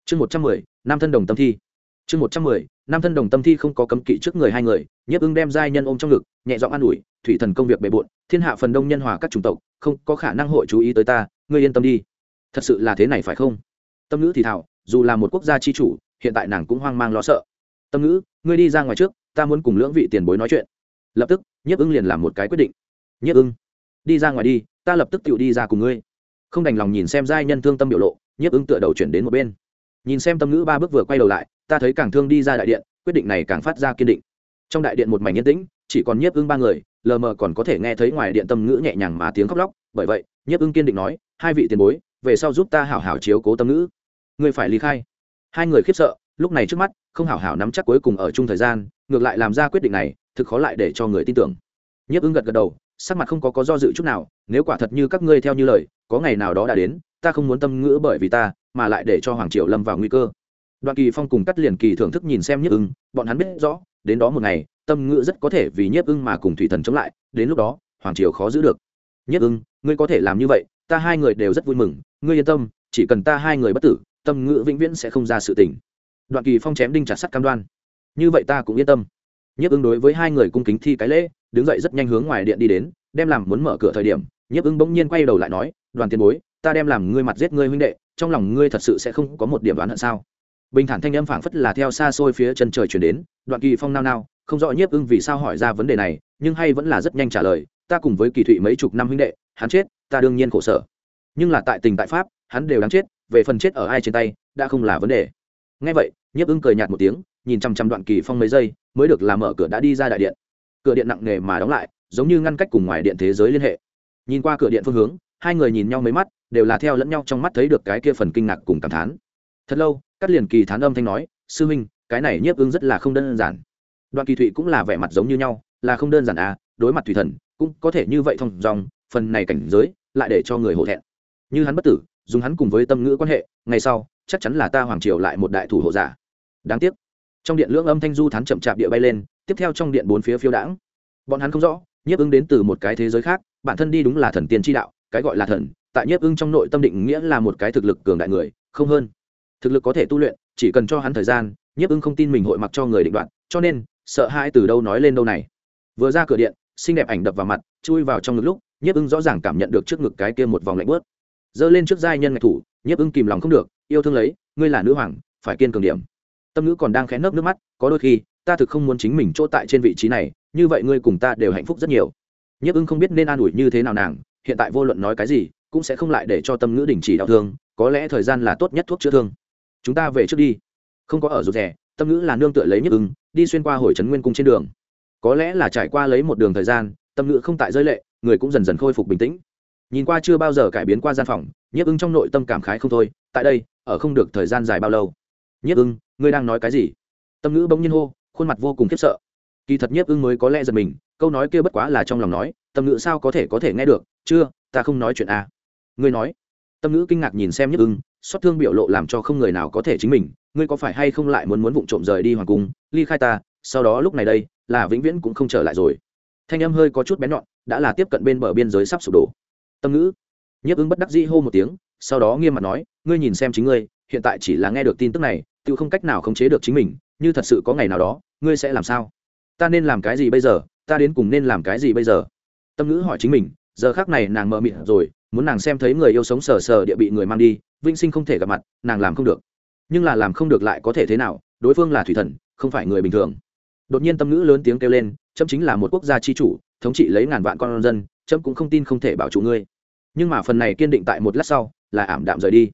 Chương một trăm mười, nam thân đồng tâm thi. Chương một trăm mười, nam thân đồng tâm thi không có cấm kỵ trước người hai người Nhất ưng đem giai nhân ôm trong ngực, nhẹ giọng an ủi, thủy thần công việc bề bộn, thiên hạ phần đông nhân hòa các chủng tộc, không có khả năng hội chú ý tới ta, ngươi yên tâm đi. Thật sự là thế này phải không? Tâm ngữ thì thảo dù là một quốc gia chi chủ hiện tại nàng cũng hoang mang lo sợ. Tâm ngữ, ngươi đi ra ngoài trước, ta muốn cùng lưỡng vị tiền bối nói chuyện. Lập tức, nhiếp ưng liền làm một cái quyết định. Nhiếp ưng, đi ra ngoài đi, ta lập tức tự đi ra cùng ngươi. Không đành lòng nhìn xem giai nhân thương tâm biểu lộ, nhiếp ưng tựa đầu chuyển đến một bên. Nhìn xem tâm ngữ ba bước vừa quay đầu lại, ta thấy càng thương đi ra đại điện, quyết định này càng phát ra kiên định. Trong đại điện một mảnh yên tĩnh, chỉ còn nhiếp ưng ba người, lờ mờ còn có thể nghe thấy ngoài điện tâm ngữ nhẹ nhàng mà tiếng khóc lóc. Bởi vậy, nhiếp ưng kiên định nói, hai vị tiền bối, về sau giúp ta hảo hảo chiếu cố tâm ngữ. Ngươi phải ly khai hai người khiếp sợ, lúc này trước mắt, không hảo hảo nắm chắc cuối cùng ở chung thời gian, ngược lại làm ra quyết định này, thực khó lại để cho người tin tưởng. Nhiếp ứng gật gật đầu, sắc mặt không có có do dự chút nào, nếu quả thật như các ngươi theo như lời, có ngày nào đó đã đến, ta không muốn tâm ngữ bởi vì ta, mà lại để cho hoàng triều lâm vào nguy cơ. Đoạn kỳ phong cùng cắt liền kỳ thưởng thức nhìn xem nhiếp ưng, bọn hắn biết rõ, đến đó một ngày, tâm ngữ rất có thể vì nhiếp ưng mà cùng thủy thần chống lại, đến lúc đó, hoàng triều khó giữ được. Nhiếp ưng, ngươi có thể làm như vậy, ta hai người đều rất vui mừng, ngươi yên tâm, chỉ cần ta hai người bất tử tâm ngữ vĩnh viễn sẽ không ra sự tình. Đoạn kỳ phong chém đinh chặt sắt cam đoan. Như vậy ta cũng yên tâm. Nhiếp ứng đối với hai người cung kính thi cái lễ, đứng dậy rất nhanh hướng ngoài điện đi đến, đem làm muốn mở cửa thời điểm, nhiếp ứng bỗng nhiên quay đầu lại nói, đoàn tiền bối, ta đem làm ngươi mặt giết ngươi huynh đệ, trong lòng ngươi thật sự sẽ không có một điểm đoán hận sao? Bình thản thanh âm phảng phất là theo xa xôi phía chân trời chuyển đến, đoạn kỳ phong nao nao, không rõ nhiếp ưng vì sao hỏi ra vấn đề này, nhưng hay vẫn là rất nhanh trả lời, ta cùng với kỳ thụy mấy chục năm huynh đệ, hắn chết, ta đương nhiên khổ sở. Nhưng là tại tình tại pháp, hắn đều đáng chết về phần chết ở ai trên tay, đã không là vấn đề. Ngay vậy, nhiếp ưng cười nhạt một tiếng, nhìn chăm chăm đoạn kỳ phong mấy giây, mới được làm mở cửa đã đi ra đại điện. Cửa điện nặng nề mà đóng lại, giống như ngăn cách cùng ngoài điện thế giới liên hệ. Nhìn qua cửa điện phương hướng, hai người nhìn nhau mấy mắt, đều là theo lẫn nhau trong mắt thấy được cái kia phần kinh ngạc cùng cảm thán. Thật lâu cắt liền kỳ thán âm thanh nói, sư huynh, cái này nhiếp ưng rất là không đơn giản. Đoạn kỳ thụy cũng là vẻ mặt giống như nhau, là không đơn giản à đối mặt thủy thần, cũng có thể như vậy thông dòng, phần này cảnh giới, lại để cho người hổ thẹn. Như hắn bất tử dùng hắn cùng với tâm ngữ quan hệ, ngày sau, chắc chắn là ta hoàng triều lại một đại thủ hộ giả. Đáng tiếc, trong điện lưỡng âm thanh du thán chậm chạp địa bay lên, tiếp theo trong điện bốn phía phiêu đãng. Bọn hắn không rõ, nhiếp ứng đến từ một cái thế giới khác, bản thân đi đúng là thần tiên tri đạo, cái gọi là thần, tại nhiếp ưng trong nội tâm định nghĩa là một cái thực lực cường đại người, không hơn. Thực lực có thể tu luyện, chỉ cần cho hắn thời gian, nhiếp ưng không tin mình hội mặc cho người định đoạn cho nên, sợ hai từ đâu nói lên đâu này. Vừa ra cửa điện, xinh đẹp ảnh đập vào mặt, chui vào trong ngực lúc, nhiếp ưng rõ ràng cảm nhận được trước ngực cái kia một vòng lạnh bớt giơ lên trước giai nhân ngạch thủ, nhiếp ưng kìm lòng không được, yêu thương lấy, ngươi là nữ hoàng, phải kiên cường điểm. Tâm ngữ còn đang khẽ nấp nước mắt, có đôi khi, ta thực không muốn chính mình chỗ tại trên vị trí này, như vậy ngươi cùng ta đều hạnh phúc rất nhiều. Nhiếp ưng không biết nên an ủi như thế nào nàng, hiện tại vô luận nói cái gì, cũng sẽ không lại để cho tâm ngữ đình chỉ đau thương, có lẽ thời gian là tốt nhất thuốc chữa thương. Chúng ta về trước đi. Không có ở rụt rè, tâm ngữ là nương tựa lấy nhiếp ưng, đi xuyên qua hồi trấn nguyên cung trên đường. Có lẽ là trải qua lấy một đường thời gian, tâm ngữ không tại rơi lệ, người cũng dần dần khôi phục bình tĩnh nhìn qua chưa bao giờ cải biến qua gian phòng, nhiếp ưng trong nội tâm cảm khái không thôi, tại đây, ở không được thời gian dài bao lâu. Nhiếp ưng, ngươi đang nói cái gì? Tâm ngữ bỗng nhiên hô, khuôn mặt vô cùng khiếp sợ. Kỳ thật nhiếp ưng mới có lẽ giật mình, câu nói kia bất quá là trong lòng nói, tâm ngữ sao có thể có thể nghe được, chưa, ta không nói chuyện à. ngươi nói. Tâm ngữ kinh ngạc nhìn xem nhiếp ưng, xót thương biểu lộ làm cho không người nào có thể chính mình, ngươi có phải hay không lại muốn muốn vụng trộm rời đi hoàng cung, ly khai ta, sau đó lúc này đây, là vĩnh viễn cũng không trở lại rồi. Thanh âm hơi có chút bén nhọn, đã là tiếp cận bên bờ biên giới sắp sụp đổ tâm ngữ. Nhiếp ứng bất đắc dĩ hô một tiếng, sau đó nghiêm mặt nói, ngươi nhìn xem chính ngươi, hiện tại chỉ là nghe được tin tức này, tự không cách nào khống chế được chính mình, như thật sự có ngày nào đó, ngươi sẽ làm sao? Ta nên làm cái gì bây giờ? Ta đến cùng nên làm cái gì bây giờ? Tâm ngữ hỏi chính mình, giờ khác này nàng mờ mịt rồi, muốn nàng xem thấy người yêu sống sờ sờ địa bị người mang đi vinh sinh không thể gặp mặt, nàng làm không được. Nhưng là làm không được lại có thể thế nào, đối phương là thủy thần, không phải người bình thường. Đột nhiên tâm ngữ lớn tiếng kêu lên, chấm chính là một quốc gia chi chủ, thống trị lấy ngàn vạn con dân, chấm cũng không tin không thể bảo chủ ngươi nhưng mà phần này kiên định tại một lát sau, là ảm đạm rời đi.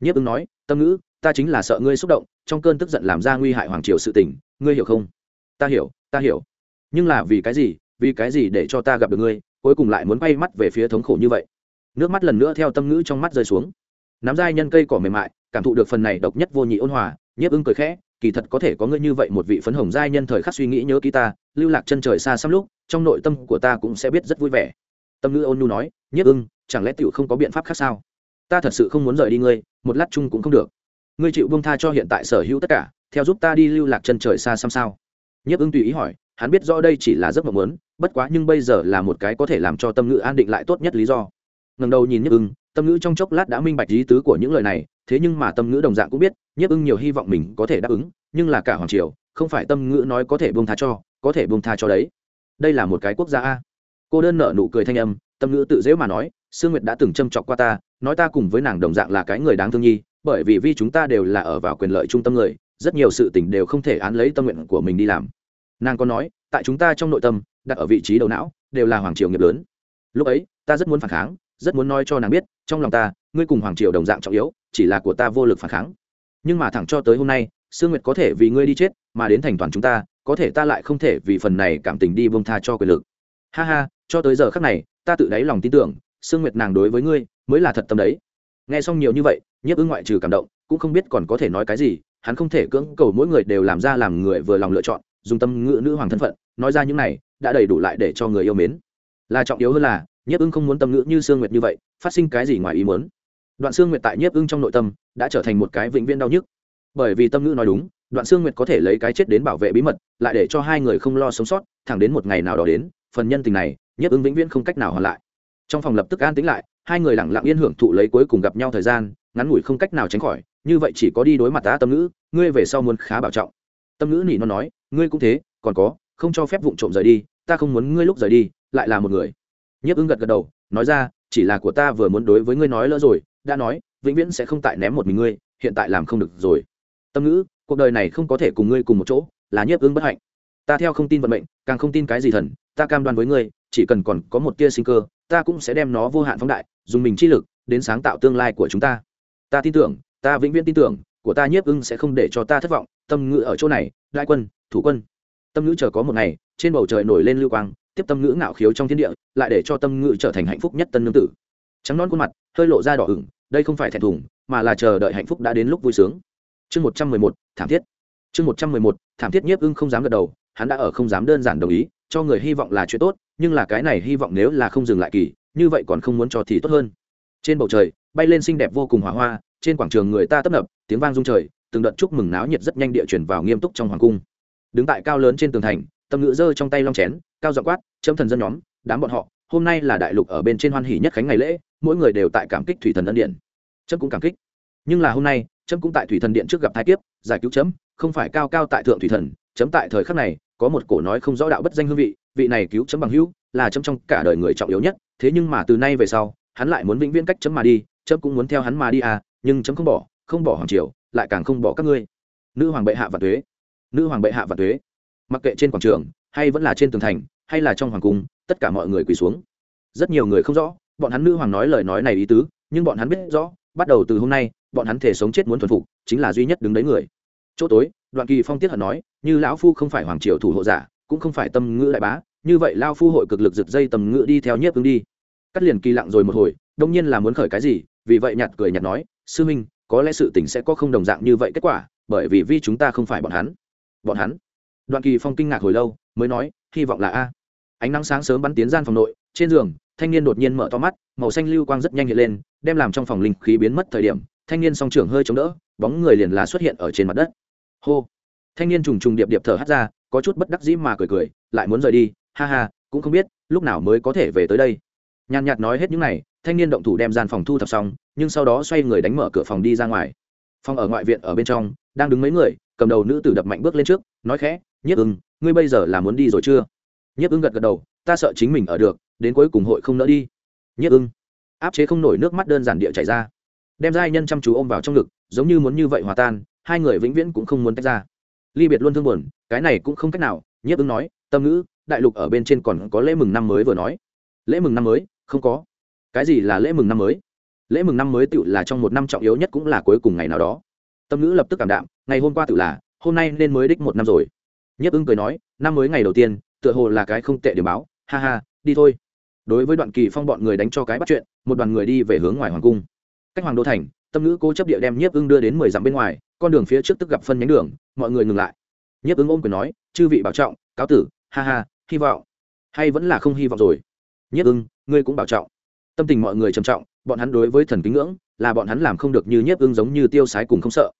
Nhiếp ứng nói, tâm ngữ, ta chính là sợ ngươi xúc động, trong cơn tức giận làm ra nguy hại hoàng triều sự tình, ngươi hiểu không? Ta hiểu ta hiểu. Nhưng là vì cái gì, vì cái gì để cho ta gặp được ngươi, cuối cùng lại muốn bay mắt về phía thống khổ như vậy? Nước mắt lần nữa theo tâm ngữ trong mắt rơi xuống. Nắm dai nhân cây cỏ mềm mại, cảm thụ được phần này độc nhất vô nhị ôn hòa, nhiếp ưng cười khẽ, kỳ thật có thể có ngươi như vậy một vị phấn hồng giai nhân thời khắc suy nghĩ nhớ ký ta, lưu lạc chân trời xa xăm lúc, trong nội tâm của ta cũng sẽ biết rất vui vẻ. Tâm ngữ ôn nhu nói nhiếp ưng, chẳng lẽ tiểu không có biện pháp khác sao? Ta thật sự không muốn rời đi ngươi, một lát chung cũng không được. Ngươi chịu buông tha cho hiện tại sở hữu tất cả, theo giúp ta đi lưu lạc chân trời xa xăm sao? Nhiếp ưng tùy ý hỏi, hắn biết rõ đây chỉ là giấc mộng muốn, bất quá nhưng bây giờ là một cái có thể làm cho tâm ngữ an định lại tốt nhất lý do. Ngần đầu nhìn nhiếp ưng, tâm ngữ trong chốc lát đã minh bạch lý tứ của những lời này, thế nhưng mà tâm ngữ đồng dạng cũng biết nhiếp ưng nhiều hy vọng mình có thể đáp ứng, nhưng là cả hoàng triều, không phải tâm ngữ nói có thể buông tha cho, có thể buông tha cho đấy. Đây là một cái quốc gia a. Cô đơn nợ nụ cười thanh âm tâm ngữ tự dễ mà nói, sương nguyệt đã từng châm chọc qua ta, nói ta cùng với nàng đồng dạng là cái người đáng thương nhi, bởi vì vi chúng ta đều là ở vào quyền lợi trung tâm người, rất nhiều sự tình đều không thể án lấy tâm nguyện của mình đi làm. Nàng có nói, tại chúng ta trong nội tâm, đặt ở vị trí đầu não, đều là hoàng triều nghiệp lớn. Lúc ấy, ta rất muốn phản kháng, rất muốn nói cho nàng biết, trong lòng ta, ngươi cùng hoàng triều đồng dạng trọng yếu, chỉ là của ta vô lực phản kháng. Nhưng mà thẳng cho tới hôm nay, sương nguyệt có thể vì ngươi đi chết, mà đến thành toàn chúng ta, có thể ta lại không thể vì phần này cảm tình đi bông tha cho quyền lực ha ha, cho tới giờ khắc này, ta tự đáy lòng tin tưởng, sương nguyệt nàng đối với ngươi mới là thật tâm đấy. Nghe xong nhiều như vậy, nhiếp ưng ngoại trừ cảm động, cũng không biết còn có thể nói cái gì, hắn không thể cưỡng cầu mỗi người đều làm ra làm người vừa lòng lựa chọn, dùng tâm ngữ nữ hoàng thân phận, nói ra những này, đã đầy đủ lại để cho người yêu mến. Là trọng yếu hơn là, nhiếp ưng không muốn tâm ngữ như sương nguyệt như vậy, phát sinh cái gì ngoài ý muốn. Đoạn sương nguyệt tại nhiếp ưng trong nội tâm, đã trở thành một cái vĩnh viễn đau nhức. Bởi vì tâm ngữ nói đúng, đoạn sương nguyệt có thể lấy cái chết đến bảo vệ bí mật, lại để cho hai người không lo sống sót, thẳng đến một ngày nào đó đến phần nhân tình này, nhất ứng vĩnh viễn không cách nào hoàn lại. Trong phòng lập tức an tĩnh lại, hai người lẳng lặng yên hưởng thụ lấy cuối cùng gặp nhau thời gian, ngắn ngủi không cách nào tránh khỏi, như vậy chỉ có đi đối mặt ta tâm ngữ, ngươi về sau muốn khá bảo trọng. Tâm ngữ nỉ nó nói, ngươi cũng thế, còn có, không cho phép vụ trộm rời đi, ta không muốn ngươi lúc rời đi, lại là một người. Nhiếp ứng gật gật đầu, nói ra, chỉ là của ta vừa muốn đối với ngươi nói lỡ rồi, đã nói, vĩnh viễn sẽ không tại ném một mình ngươi, hiện tại làm không được rồi. Tâm ngữ, cuộc đời này không có thể cùng ngươi cùng một chỗ, là nhiếp ứng bất hạnh. Ta theo không tin vận mệnh, càng không tin cái gì thần ta cam đoan với ngươi, chỉ cần còn có một tia sinh cơ, ta cũng sẽ đem nó vô hạn phóng đại, dùng mình chi lực, đến sáng tạo tương lai của chúng ta. Ta tin tưởng, ta vĩnh viễn tin tưởng, của ta nhiếp ưng sẽ không để cho ta thất vọng, tâm ngữ ở chỗ này, đại quân, thủ quân. Tâm ngữ chờ có một ngày, trên bầu trời nổi lên lưu quang, tiếp tâm ngữ ngạo khiếu trong thiên địa, lại để cho tâm ngữ trở thành hạnh phúc nhất tân nương tử. Trắng non khuôn mặt, hơi lộ ra đỏ ửng, đây không phải thẹn thùng, mà là chờ đợi hạnh phúc đã đến lúc vui sướng. Chương một trăm mười một, thảm thiết. Chương một trăm mười một, thảm thiết nhiếp ưng không dám gật đầu, hắn đã ở không dám đơn giản đồng ý cho người hy vọng là chuyện tốt, nhưng là cái này hy vọng nếu là không dừng lại kỳ, như vậy còn không muốn cho thì tốt hơn. Trên bầu trời, bay lên xinh đẹp vô cùng hỏa hoa, trên quảng trường người ta tấp nập, tiếng vang rung trời, từng đợt chúc mừng náo nhiệt rất nhanh địa chuyển vào nghiêm túc trong hoàng cung. Đứng tại cao lớn trên tường thành, tâm ngữ giơ trong tay long chén, cao dọ quát, chấm thần dân nhóm, đám bọn họ, hôm nay là đại lục ở bên trên hoan hỷ nhất khánh ngày lễ, mỗi người đều tại cảm kích thủy thần ân điện. Chấm cũng cảm kích. Nhưng là hôm nay, chấm cũng tại thủy thần điện trước gặp thái kiếp, giải cứu chấm, không phải cao cao tại thượng thủy thần, chấm tại thời khắc này có một cổ nói không rõ đạo bất danh hương vị vị này cứu chấm bằng hữu, là chấm trong cả đời người trọng yếu nhất, thế nhưng mà từ nay về sau, hắn lại muốn vĩnh viễn cách chấm mà đi, chấm cũng muốn theo hắn mà đi à nhưng chấm không bỏ không bỏ hoàng triều, lại càng không bỏ các ngươi. Nữ hoàng bệ hạ và thuế. Nữ hoàng bệ hạ và thuế. Mặc kệ trên quảng trường, hay vẫn là trên tường thành, hay là trong hoàng cung, tất cả mọi người quỳ xuống. Rất nhiều người không rõ, bọn hắn nữ hoàng nói lời nói này ý tứ, nhưng bọn hắn biết rõ, bắt đầu từ hôm nay, bọn hắn thể sống chết muốn thuần phục, chính là duy nhất đứng đấy người chỗ tối, đoạn kỳ phong tiết hận nói, như lão phu không phải hoàng triều thủ hộ giả, cũng không phải tâm ngữ đại bá, như vậy lao phu hội cực lực giật dây tầm ngữ đi theo nhiếp ứng đi. Cắt liền kỳ lặng rồi một hồi, đông nhiên là muốn khởi cái gì, vì vậy nhặt cười nhặt nói, sư minh, có lẽ sự tình sẽ có không đồng dạng như vậy kết quả, bởi vì vi chúng ta không phải bọn hắn. Bọn hắn? Đoạn kỳ phong kinh ngạc hồi lâu, mới nói, hy vọng là a. Ánh nắng sáng sớm bắn tiến gian phòng nội, trên giường, thanh niên đột nhiên mở to mắt, màu xanh lưu quang rất nhanh hiện lên, đem làm trong phòng linh khí biến mất thời điểm, thanh niên song trưởng hơi chống đỡ, bóng người liền là xuất hiện ở trên mặt đất hô. Thanh niên trùng trùng điệp điệp thở hắt ra, có chút bất đắc dĩ mà cười cười, lại muốn rời đi. Ha ha, cũng không biết, lúc nào mới có thể về tới đây. Nhàn nhạt nói hết những này, thanh niên động thủ đem gian phòng thu thập xong, nhưng sau đó xoay người đánh mở cửa phòng đi ra ngoài. Phòng ở ngoại viện ở bên trong, đang đứng mấy người, cầm đầu nữ tử đập mạnh bước lên trước, nói khẽ, nhiếp ưng, ngươi bây giờ là muốn đi rồi chưa? Nhiếp ưng gật gật đầu, ta sợ chính mình ở được, đến cuối cùng hội không nỡ đi. Nhiếp ưng, áp chế không nổi nước mắt đơn giản địa chảy ra. Đem giai nhân chăm chú ôm vào trong ngực, giống như muốn như vậy hòa tan hai người vĩnh viễn cũng không muốn tách ra. Ly biệt luôn thương buồn, cái này cũng không cách nào, nhiếp ứng nói, tâm ngữ, đại lục ở bên trên còn có lễ mừng năm mới vừa nói. Lễ mừng năm mới? Không có. Cái gì là lễ mừng năm mới? Lễ mừng năm mới tự là trong một năm trọng yếu nhất cũng là cuối cùng ngày nào đó. Tâm ngữ lập tức cảm đạm, ngày hôm qua tự là, hôm nay nên mới đích một năm rồi. Nhất ưng cười nói, năm mới ngày đầu tiên, tựa hồ là cái không tệ điểm báo, ha ha, đi thôi. Đối với đoạn kỳ phong bọn người đánh cho cái bắt chuyện, một đoàn người đi về hướng ngoài hoàng cung. Cách hoàng đô thành, tâm ngữ cố chấp địa đem nhiếp ưng đưa đến mười dặm bên ngoài con đường phía trước tức gặp phân nhánh đường, mọi người ngừng lại. Nhiếp ưng ôm quyền nói, chư vị bảo trọng, cáo tử, ha ha, hy vọng. Hay vẫn là không hy vọng rồi? Nhiếp ưng ngươi cũng bảo trọng. Tâm tình mọi người trầm trọng, bọn hắn đối với thần kính ngưỡng, là bọn hắn làm không được như nhiếp ưng giống như tiêu sái cùng không sợ.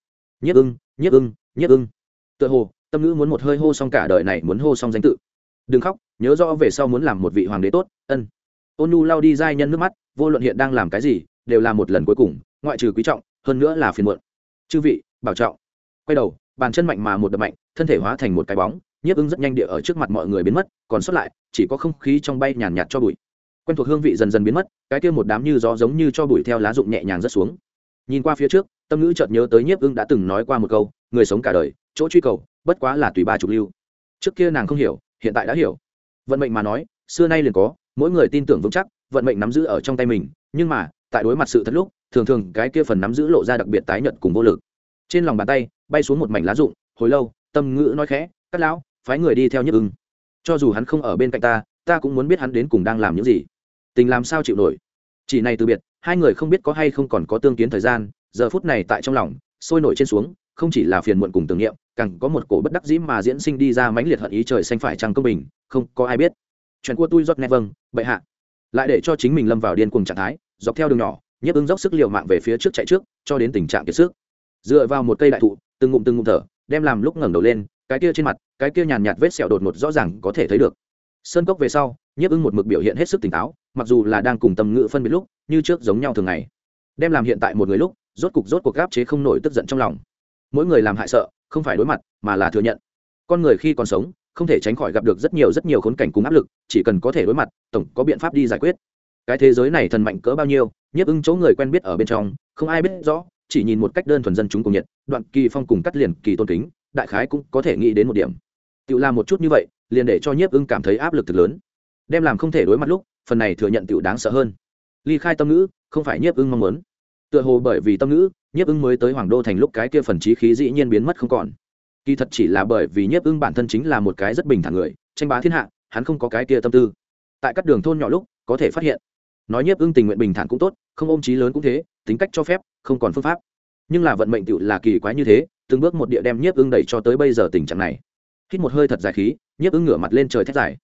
Nhiếp ưng nhiếp ưng nhiếp ưng tựa hồ, tâm ngữ muốn một hơi hô xong cả đời này muốn hô xong danh tự. Đừng khóc, nhớ rõ về sau muốn làm một vị hoàng đế tốt, ân. Ôn nu lao đi giai nhân nước mắt, vô luận hiện đang làm cái gì, đều là một lần cuối cùng, ngoại trừ quý trọng, hơn nữa là phiền muộn. Chư vị bảo trọng. Quay đầu, bàn chân mạnh mà một đập mạnh, thân thể hóa thành một cái bóng, nhiếp ưng rất nhanh địa ở trước mặt mọi người biến mất, còn sót lại, chỉ có không khí trong bay nhàn nhạt cho bụi. Quen thuộc hương vị dần dần biến mất, cái kia một đám như gió giống như cho bụi theo lá rụng nhẹ nhàng rớt xuống. Nhìn qua phía trước, tâm ngữ chợt nhớ tới nhiếp ưng đã từng nói qua một câu, người sống cả đời, chỗ truy cầu, bất quá là tùy ba trục lưu. Trước kia nàng không hiểu, hiện tại đã hiểu. Vận mệnh mà nói, xưa nay liền có, mỗi người tin tưởng vững chắc, vận mệnh nắm giữ ở trong tay mình, nhưng mà, tại đối mặt sự thật lúc, thường thường cái kia phần nắm giữ lộ ra đặc biệt tái nhợt cùng vô lực trên lòng bàn tay, bay xuống một mảnh lá rụng, hồi lâu, tâm ngữ nói khẽ các lão, phái người đi theo nhất ưng. Cho dù hắn không ở bên cạnh ta ta cũng muốn biết hắn đến cùng đang làm những gì. Tình làm sao chịu nổi? Chỉ này từ biệt, hai người không biết có hay không còn có tương kiến thời gian, giờ phút này tại trong lòng, sôi nổi trên xuống, không chỉ là phiền muộn cùng tưởng niệm, càng có một cổ bất đắc dĩ mà diễn sinh đi ra mãnh liệt hận ý trời xanh phải trăng công bình, không có ai biết. Chuyện của tôi rót nghe vâng bệ hạ. Lại để cho chính mình lâm vào điên cuồng trạng thái, dọc theo đường nhỏ nhấp ứng dốc sức liều mạng về phía trước chạy trước, cho đến tình trạng kiệt sức dựa vào một cây đại thụ, từng ngụm từng ngụm thở, đem làm lúc ngẩng đầu lên, cái kia trên mặt, cái kia nhàn nhạt vết sẹo đột ngột rõ ràng có thể thấy được. Sơn cốc về sau, nhiếp ưng một mực biểu hiện hết sức tỉnh táo, mặc dù là đang cùng tâm ngữ phân biệt lúc, như trước giống nhau thường ngày. Đem làm hiện tại một người lúc, rốt cục rốt cuộc gáp chế không nổi tức giận trong lòng. Mỗi người làm hại sợ, không phải đối mặt, mà là thừa nhận. Con người khi còn sống, không thể tránh khỏi gặp được rất nhiều rất nhiều khốn cảnh cùng áp lực, chỉ cần có thể đối mặt, tổng có biện pháp đi giải quyết. Cái thế giới này thần mạnh cỡ bao nhiêu, nhiếp ưng chỗ người quen biết ở bên trong, không ai biết rõ chỉ nhìn một cách đơn thuần dân chúng cùng nhiệt, đoạn kỳ phong cùng cắt liền kỳ tôn kính, đại khái cũng có thể nghĩ đến một điểm. Tự làm một chút như vậy, liền để cho nhiếp ưng cảm thấy áp lực thực lớn. Đem làm không thể đối mặt lúc, phần này thừa nhận tự đáng sợ hơn. Ly khai tâm ngữ, không phải nhiếp ưng mong muốn. Tựa hồ bởi vì tâm ngữ, nhiếp ưng mới tới hoàng đô thành lúc cái kia phần trí khí dĩ nhiên biến mất không còn. Kỳ thật chỉ là bởi vì nhiếp ưng bản thân chính là một cái rất bình thản người, tranh bá thiên hạ, hắn không có cái kia tâm tư. Tại các đường thôn nhỏ lúc, có thể phát hiện nói nhiếp ưng tình nguyện bình thản cũng tốt, không ôm trí lớn cũng thế, tính cách cho phép, không còn phương pháp. Nhưng là vận mệnh tựu là kỳ quái như thế, từng bước một địa đem nhiếp ưng đẩy cho tới bây giờ tình trạng này. Hít một hơi thật dài khí, nhiếp ưng ngửa mặt lên trời thét dài.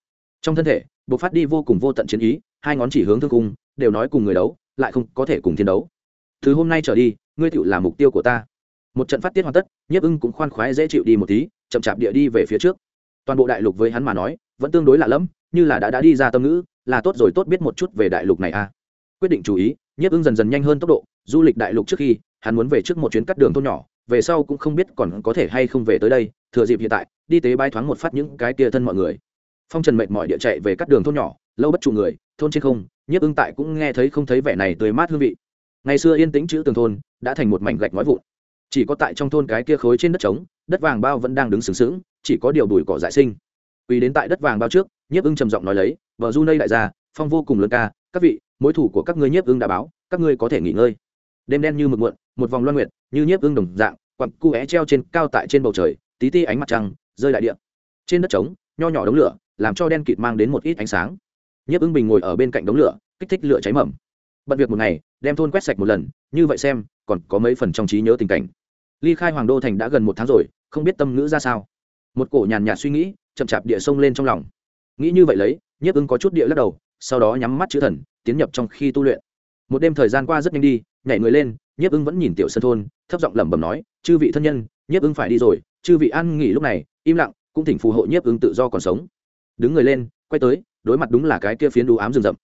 Trong thân thể buộc phát đi vô cùng vô tận chiến ý, hai ngón chỉ hướng thương cung, đều nói cùng người đấu, lại không có thể cùng thiên đấu. Thứ hôm nay trở đi, ngươi tựu là mục tiêu của ta. Một trận phát tiết hoàn tất, nhiếp ưng cũng khoan khoái dễ chịu đi một tí, chậm chạp địa đi về phía trước. Toàn bộ đại lục với hắn mà nói, vẫn tương đối lạ lẫm như là đã đã đi ra tâm ngữ, là tốt rồi tốt biết một chút về đại lục này a à. quyết định chú ý, nhiếp ưng dần dần nhanh hơn tốc độ, du lịch đại lục trước khi, hắn muốn về trước một chuyến cắt đường thôn nhỏ, về sau cũng không biết còn có thể hay không về tới đây, thừa dịp hiện tại, đi tế bái thoáng một phát những cái kia thân mọi người. Phong trần mệt mỏi địa chạy về cắt đường thôn nhỏ, lâu bất trụ người, thôn trên không, nhiếp ưng tại cũng nghe thấy không thấy vẻ này tươi mát hương vị. Ngày xưa yên tĩnh chữ tường thôn, đã thành một mảnh gạch nói vụn. Chỉ có tại trong thôn cái kia khối trên đất trống, đất vàng bao vẫn đang đứng sừng sững, chỉ có điều bùi cỏ dại sinh. Quỳ đến tại đất vàng bao trước nhiếp ưng trầm giọng nói lấy vợ du nây đại gia, phong vô cùng lớn ca, các vị, mối thủ của các ngươi nhiếp ưng đã báo, các ngươi có thể nghỉ ngơi. Đêm đen như mực muộn, một vòng loan nguyệt, như nhiếp ưng đồng dạng quặng cu é treo trên cao tại trên bầu trời, tí ti ánh mặt trăng, rơi đại địa. Trên đất trống, nho nhỏ đống lửa, làm cho đen kịt mang đến một ít ánh sáng. Nhiếp ưng bình ngồi ở bên cạnh đống lửa, kích thích lửa cháy mầm. Bận việc một ngày, đem thôn quét sạch một lần, như vậy xem, còn có mấy phần trong trí nhớ tình cảnh. Ly khai hoàng đô thành đã gần một tháng rồi, không biết tâm ngữ ra sao. Một cổ nhàn nhạt suy nghĩ, chậm chạp địa sông lên trong lòng nghĩ như vậy lấy, nhiếp ưng có chút địa lắc đầu, sau đó nhắm mắt chữ thần, tiến nhập trong khi tu luyện. Một đêm thời gian qua rất nhanh đi, nhảy người lên, nhiếp ưng vẫn nhìn tiểu sân thôn, thấp giọng lẩm bẩm nói, chư vị thân nhân, nhiếp ưng phải đi rồi, chư vị ăn nghỉ lúc này, im lặng, cũng thỉnh phù hộ nhiếp ưng tự do còn sống. Đứng người lên, quay tới, đối mặt đúng là cái kia phiến đũ ám rừng rậm.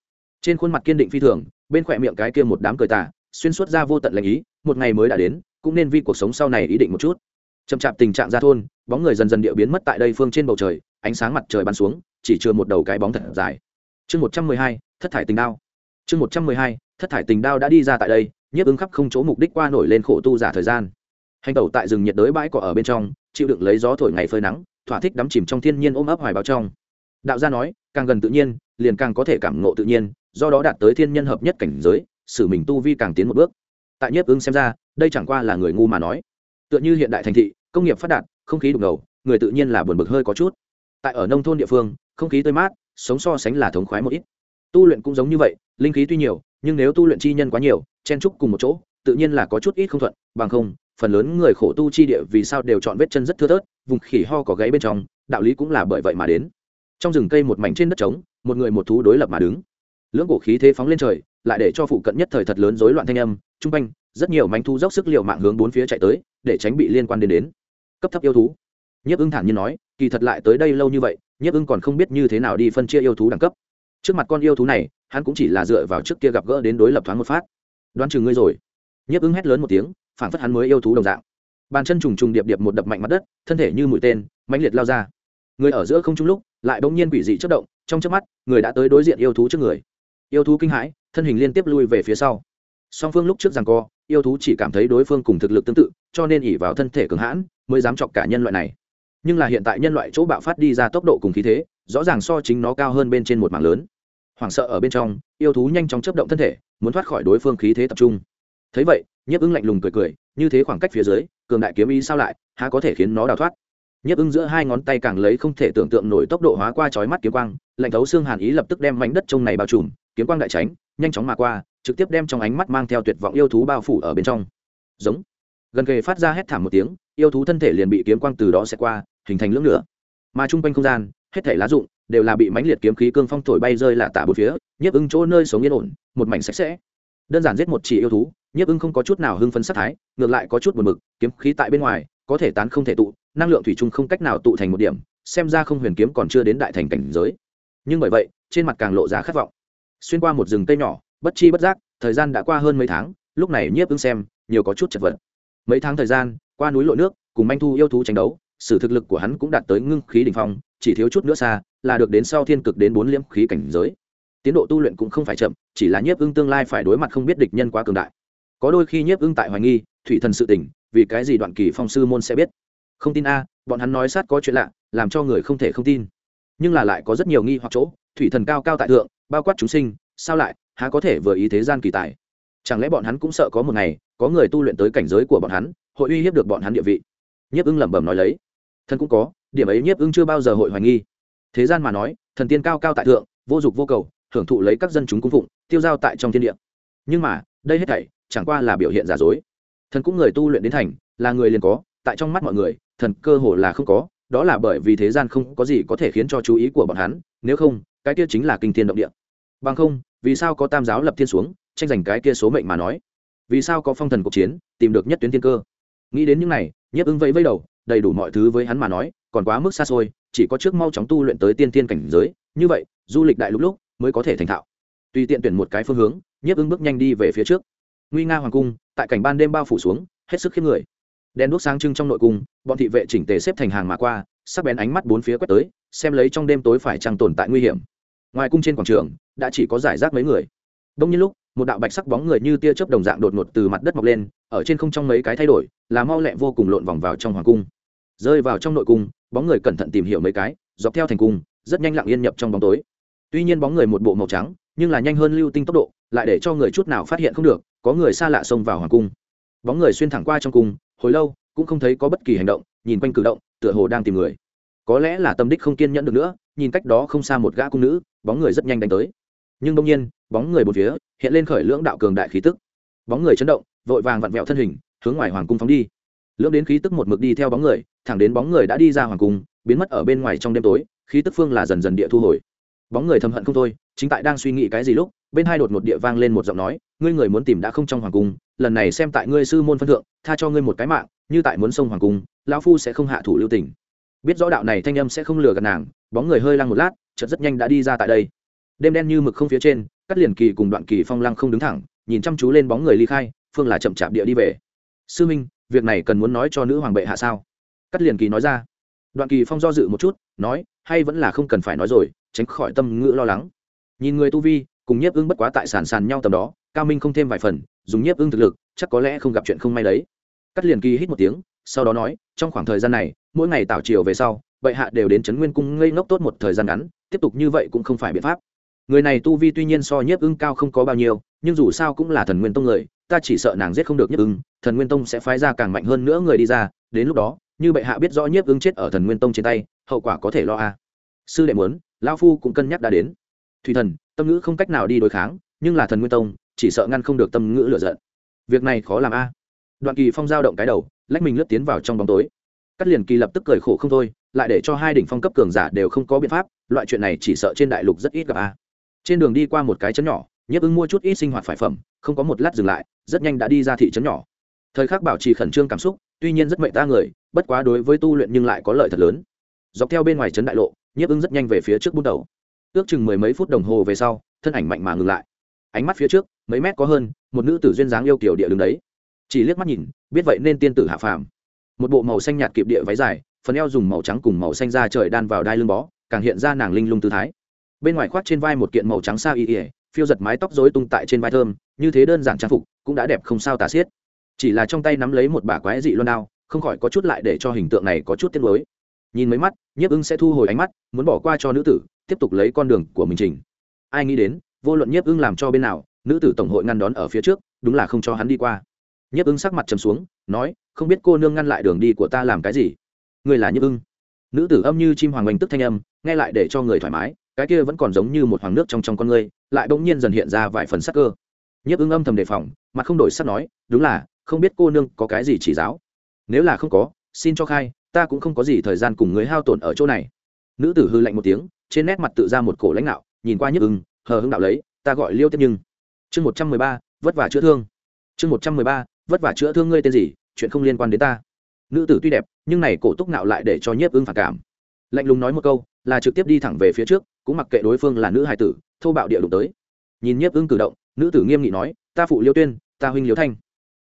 Trên khuôn mặt kiên định phi thường, bên khỏe miệng cái kia một đám cười tà, xuyên suốt ra vô tận lệnh ý, một ngày mới đã đến, cũng nên vì cuộc sống sau này ý định một chút. Chậm chạp tình trạng ra thôn, bóng người dần dần địa biến mất tại đây phương trên bầu trời, ánh sáng mặt trời bắn xuống chỉ chừa một đầu cái bóng thật dài. Chương một trăm mười hai, thất thải tình đao. Chương một trăm mười hai, thất thải tình đao đã đi ra tại đây, nhiếp ứng khắp không chỗ mục đích qua nổi lên khổ tu giả thời gian. Hành tẩu tại rừng nhiệt đới bãi cỏ ở bên trong, chịu đựng lấy gió thổi ngày phơi nắng, thỏa thích đắm chìm trong thiên nhiên ôm ấp hoài báo trong. Đạo gia nói, càng gần tự nhiên, liền càng có thể cảm ngộ tự nhiên, do đó đạt tới thiên nhân hợp nhất cảnh giới xử mình tu vi càng tiến một bước. Tại nhiếp ứng xem ra, đây chẳng qua là người ngu mà nói. Tựa như hiện đại thành thị, công nghiệp phát đạt, không khí đục ngầu, người tự nhiên là buồn bực hơi có chút tại ở nông thôn địa phương, không khí tươi mát, sống so sánh là thống khoái một ít. Tu luyện cũng giống như vậy, linh khí tuy nhiều, nhưng nếu tu luyện chi nhân quá nhiều, chen trúc cùng một chỗ, tự nhiên là có chút ít không thuận. Bằng không, phần lớn người khổ tu chi địa vì sao đều chọn vết chân rất thưa thớt, vùng khỉ ho có gáy bên trong, đạo lý cũng là bởi vậy mà đến. Trong rừng cây một mảnh trên đất trống, một người một thú đối lập mà đứng. Lưỡng cổ khí thế phóng lên trời, lại để cho phụ cận nhất thời thật lớn rối loạn thanh âm trung quanh, rất nhiều mánh thu dốc sức liệu mạng hướng bốn phía chạy tới, để tránh bị liên quan đến đến. Cấp thấp yêu thú nhiếp ưng thản nhiên nói, kỳ thật lại tới đây lâu như vậy, nhiếp ưng còn không biết như thế nào đi phân chia yêu thú đẳng cấp. Trước mặt con yêu thú này, hắn cũng chỉ là dựa vào trước kia gặp gỡ đến đối lập thoáng một phát. Đoán chừng ngươi rồi. Nhiếp ưng hét lớn một tiếng phản phất hắn mới yêu thú đồng dạng. Bàn chân trùng trùng điệp điệp một đập mạnh mặt đất, thân thể như mũi tên, mãnh liệt lao ra. Người ở giữa không trung lúc, lại bỗng nhiên quỷ dị chất động, trong trước mắt, người đã tới đối diện yêu thú trước người. Yêu thú kinh hãi, thân hình liên tiếp lui về phía sau. Song phương lúc trước rằng co, yêu thú chỉ cảm thấy đối phương cùng thực lực tương tự, cho nên ỉ vào thân thể cường hãn, mới dám chọc cả nhân loại này nhưng là hiện tại nhân loại chỗ bạo phát đi ra tốc độ cùng khí thế, rõ ràng so chính nó cao hơn bên trên một mảng lớn. Hoảng sợ ở bên trong, yêu thú nhanh chóng chấp động thân thể, muốn thoát khỏi đối phương khí thế tập trung. Thấy vậy, nhiếp ưng lạnh lùng cười cười, như thế khoảng cách phía dưới, cường đại kiếm ý sao lại, há có thể khiến nó đào thoát? Nhiếp ưng giữa hai ngón tay càng lấy không thể tưởng tượng nổi tốc độ hóa qua chói mắt kiếm quang, lạnh thấu xương hàn ý lập tức đem mảnh đất trông này bao trùm, kiếm quang đại tránh, nhanh chóng mà qua, trực tiếp đem trong ánh mắt mang theo tuyệt vọng yêu thú bao phủ ở bên trong. Giống. Gần kề phát ra hét thảm một tiếng, yêu thú thân thể liền bị kiếm quang từ đó sẽ qua hình thành lưỡng lửa mà chung quanh không gian, hết thể lá dụng đều là bị mãnh liệt kiếm khí cương phong thổi bay rơi lạ tả bốn phía, nhiếp ưng chỗ nơi sống yên ổn, một mảnh sạch sẽ. Đơn giản giết một chỉ yêu thú, nhiếp ưng không có chút nào hưng phấn sát thái, ngược lại có chút buồn mực kiếm khí tại bên ngoài, có thể tán không thể tụ, năng lượng thủy chung không cách nào tụ thành một điểm, xem ra không huyền kiếm còn chưa đến đại thành cảnh giới. Nhưng bởi vậy, trên mặt càng lộ ra khát vọng. Xuyên qua một rừng cây nhỏ, bất chi bất giác, thời gian đã qua hơn mấy tháng, lúc này nhiếp ưng xem, nhiều có chút chật vật. Mấy tháng thời gian, qua núi lội nước, cùng manh thu yêu thú tranh đấu sự thực lực của hắn cũng đạt tới ngưng khí đỉnh phong, chỉ thiếu chút nữa xa là được đến sau thiên cực đến bốn liễm khí cảnh giới. Tiến độ tu luyện cũng không phải chậm, chỉ là nhiếp ưng tương lai phải đối mặt không biết địch nhân quá cường đại. Có đôi khi nhiếp ưng tại hoài nghi, thủy thần sự tỉnh vì cái gì đoạn kỳ phong sư môn sẽ biết? Không tin a, bọn hắn nói sát có chuyện lạ, làm cho người không thể không tin. Nhưng là lại có rất nhiều nghi hoặc chỗ, thủy thần cao cao tại thượng, bao quát chúng sinh, sao lại, há có thể vừa ý thế gian kỳ tài? Chẳng lẽ bọn hắn cũng sợ có một ngày, có người tu luyện tới cảnh giới của bọn hắn, hội uy hiếp được bọn hắn địa vị? Nhiếp ưng lẩm bẩm nói lấy thần cũng có, điểm ấy nhiếp ưng chưa bao giờ hội hoài nghi. Thế gian mà nói, thần tiên cao cao tại thượng, vô dục vô cầu, hưởng thụ lấy các dân chúng cung phụng, tiêu giao tại trong thiên địa. Nhưng mà, đây hết thảy, chẳng qua là biểu hiện giả dối. Thần cũng người tu luyện đến thành, là người liền có, tại trong mắt mọi người, thần cơ hồ là không có, đó là bởi vì thế gian không có gì có thể khiến cho chú ý của bọn hắn, nếu không, cái kia chính là kinh thiên động địa. Bằng không, vì sao có tam giáo lập thiên xuống, tranh giành cái kia số mệnh mà nói? Vì sao có phong thần cuộc chiến, tìm được nhất tuyến thiên cơ? Nghĩ đến những này, nhiếp ứng vẫy vẫy đầu đầy đủ mọi thứ với hắn mà nói, còn quá mức xa xôi, chỉ có trước mau chóng tu luyện tới tiên tiên cảnh giới, như vậy, du lịch đại lúc lúc mới có thể thành thạo. Tùy tiện tuyển một cái phương hướng, nhiếp ứng bước nhanh đi về phía trước. Nguy nga hoàng cung, tại cảnh ban đêm bao phủ xuống, hết sức khiếp người. Đèn đuốc sáng trưng trong nội cung, bọn thị vệ chỉnh tề xếp thành hàng mà qua, sắc bén ánh mắt bốn phía quét tới, xem lấy trong đêm tối phải chăng tồn tại nguy hiểm. Ngoài cung trên quảng trường, đã chỉ có giải rác mấy người. Đông như lúc một đạo bạch sắc bóng người như tia chớp đồng dạng đột ngột từ mặt đất mọc lên, ở trên không trong mấy cái thay đổi, là mau lẹ vô cùng lộn vòng vào trong hoàng cung. Rơi vào trong nội cung, bóng người cẩn thận tìm hiểu mấy cái, dọc theo thành cung, rất nhanh lặng yên nhập trong bóng tối. Tuy nhiên bóng người một bộ màu trắng, nhưng là nhanh hơn lưu tinh tốc độ, lại để cho người chút nào phát hiện không được, có người xa lạ xông vào hoàng cung. Bóng người xuyên thẳng qua trong cung, hồi lâu, cũng không thấy có bất kỳ hành động, nhìn quanh cử động, tựa hồ đang tìm người. Có lẽ là tâm đích không kiên nhẫn được nữa, nhìn cách đó không xa một gã cung nữ, bóng người rất nhanh đánh tới nhưng đông nhiên, bóng người một phía hiện lên khởi lưỡng đạo cường đại khí tức. Bóng người chấn động, vội vàng vặn vẹo thân hình, hướng ngoài hoàng cung phóng đi. Lưỡng đến khí tức một mực đi theo bóng người, thẳng đến bóng người đã đi ra hoàng cung, biến mất ở bên ngoài trong đêm tối, khí tức phương là dần dần địa thu hồi. Bóng người thầm hận không thôi, chính tại đang suy nghĩ cái gì lúc, bên hai đột một địa vang lên một giọng nói, ngươi người muốn tìm đã không trong hoàng cung, lần này xem tại ngươi sư môn phân thượng, tha cho ngươi một cái mạng, như tại muốn sông hoàng cung, lão phu sẽ không hạ thủ lưu tình. Biết rõ đạo này thanh âm sẽ không lừa gạt nàng, bóng người hơi lăng một lát, chợt rất nhanh đã đi ra tại đây đêm đen như mực không phía trên, cắt liền kỳ cùng đoạn kỳ phong lăng không đứng thẳng, nhìn chăm chú lên bóng người ly khai, phương là chậm chạp địa đi về. Sư minh, việc này cần muốn nói cho nữ hoàng bệ hạ sao? Cắt liền kỳ nói ra. Đoạn kỳ phong do dự một chút, nói, hay vẫn là không cần phải nói rồi, tránh khỏi tâm ngữ lo lắng. Nhìn người tu vi, cùng nhiếp ưng bất quá tại sàn sàn nhau tầm đó, cao minh không thêm vài phần, dùng nhiếp ưng thực lực, chắc có lẽ không gặp chuyện không may đấy. Cắt liền kỳ hít một tiếng, sau đó nói, trong khoảng thời gian này, mỗi ngày tảo chiều về sau, bệ hạ đều đến trấn nguyên cung ngây ngốc tốt một thời gian ngắn, tiếp tục như vậy cũng không phải biện pháp người này tu vi tuy nhiên so nhiếp ưng cao không có bao nhiêu, nhưng dù sao cũng là thần nguyên tông người, ta chỉ sợ nàng giết không được nhiếp ưng, thần nguyên tông sẽ phái ra càng mạnh hơn nữa người đi ra, đến lúc đó, như bệ hạ biết rõ nhiếp ưng chết ở thần nguyên tông trên tay, hậu quả có thể lo a. Sư đệ muốn lao phu cũng cân nhắc đã đến. Thủy thần, tâm ngữ không cách nào đi đối kháng, nhưng là thần nguyên tông, chỉ sợ ngăn không được tâm ngữ lựa giận. Việc này khó làm a. Đoạn kỳ phong giao động cái đầu, lách mình lướt tiến vào trong bóng tối. Cắt liền kỳ lập tức cười khổ không thôi, lại để cho hai đỉnh phong cấp cường giả đều không có biện pháp, loại chuyện này chỉ sợ trên đại lục rất ít gặp a trên đường đi qua một cái chấn nhỏ, nhiếp ưng mua chút ít sinh hoạt phải phẩm, không có một lát dừng lại, rất nhanh đã đi ra thị trấn nhỏ. Thời khắc bảo trì khẩn trương cảm xúc, tuy nhiên rất mệnh ta người, bất quá đối với tu luyện nhưng lại có lợi thật lớn. Dọc theo bên ngoài trấn đại lộ, nhiếp ưng rất nhanh về phía trước bút đầu. Ước chừng mười mấy phút đồng hồ về sau, thân ảnh mạnh mà ngừng lại. Ánh mắt phía trước, mấy mét có hơn, một nữ tử duyên dáng yêu kiểu địa đường đấy. Chỉ liếc mắt nhìn, biết vậy nên tiên tử hạ phàm. Một bộ màu xanh nhạt kịp địa váy dài, phần eo dùng màu trắng cùng màu xanh da trời đan vào đai lưng bó, càng hiện ra nàng linh lung tư thái bên ngoài khoác trên vai một kiện màu trắng xa y ỉa phiêu giật mái tóc rối tung tại trên vai thơm, như thế đơn giản trang phục cũng đã đẹp không sao tả xiết. Chỉ là trong tay nắm lấy một bả quái dị luôn đao, không khỏi có chút lại để cho hình tượng này có chút tiếc nuối. Nhìn mấy mắt, nhiếp ưng sẽ thu hồi ánh mắt, muốn bỏ qua cho nữ tử, tiếp tục lấy con đường của mình trình. Ai nghĩ đến, vô luận nhiếp ưng làm cho bên nào, nữ tử tổng hội ngăn đón ở phía trước, đúng là không cho hắn đi qua. Nhiếp ưng sắc mặt trầm xuống, nói, không biết cô nương ngăn lại đường đi của ta làm cái gì? Người là nhiếp ưng. Nữ tử âm như chim hoàng oanh tức thanh âm, nghe lại để cho người thoải mái cái kia vẫn còn giống như một hoàng nước trong trong con ngươi, lại bỗng nhiên dần hiện ra vài phần sắc cơ. Nhiếp ưng âm thầm đề phòng mà không đổi sắc nói đúng là không biết cô nương có cái gì chỉ giáo. Nếu là không có xin cho khai ta cũng không có gì thời gian cùng người hao tổn ở chỗ này. Nữ tử hư lạnh một tiếng trên nét mặt tự ra một cổ lãnh đạo nhìn qua nhiếp ưng hờ hưng đạo lấy ta gọi liêu tiếp nhưng. Chương một trăm mười ba vất vả chữa thương. Chương một trăm mười ba vất vả chữa thương ngươi tên gì chuyện không liên quan đến ta. Nữ tử tuy đẹp nhưng này cổ túc nạo lại để cho nhiếp ưng phản cảm. Lạnh lùng nói một câu là trực tiếp đi thẳng về phía trước cũng mặc kệ đối phương là nữ hài tử, thô bạo địa đụng tới. Nhìn nhiếp ưng cử động, nữ tử nghiêm nghị nói, ta phụ liêu tuyên, ta huynh liêu thanh.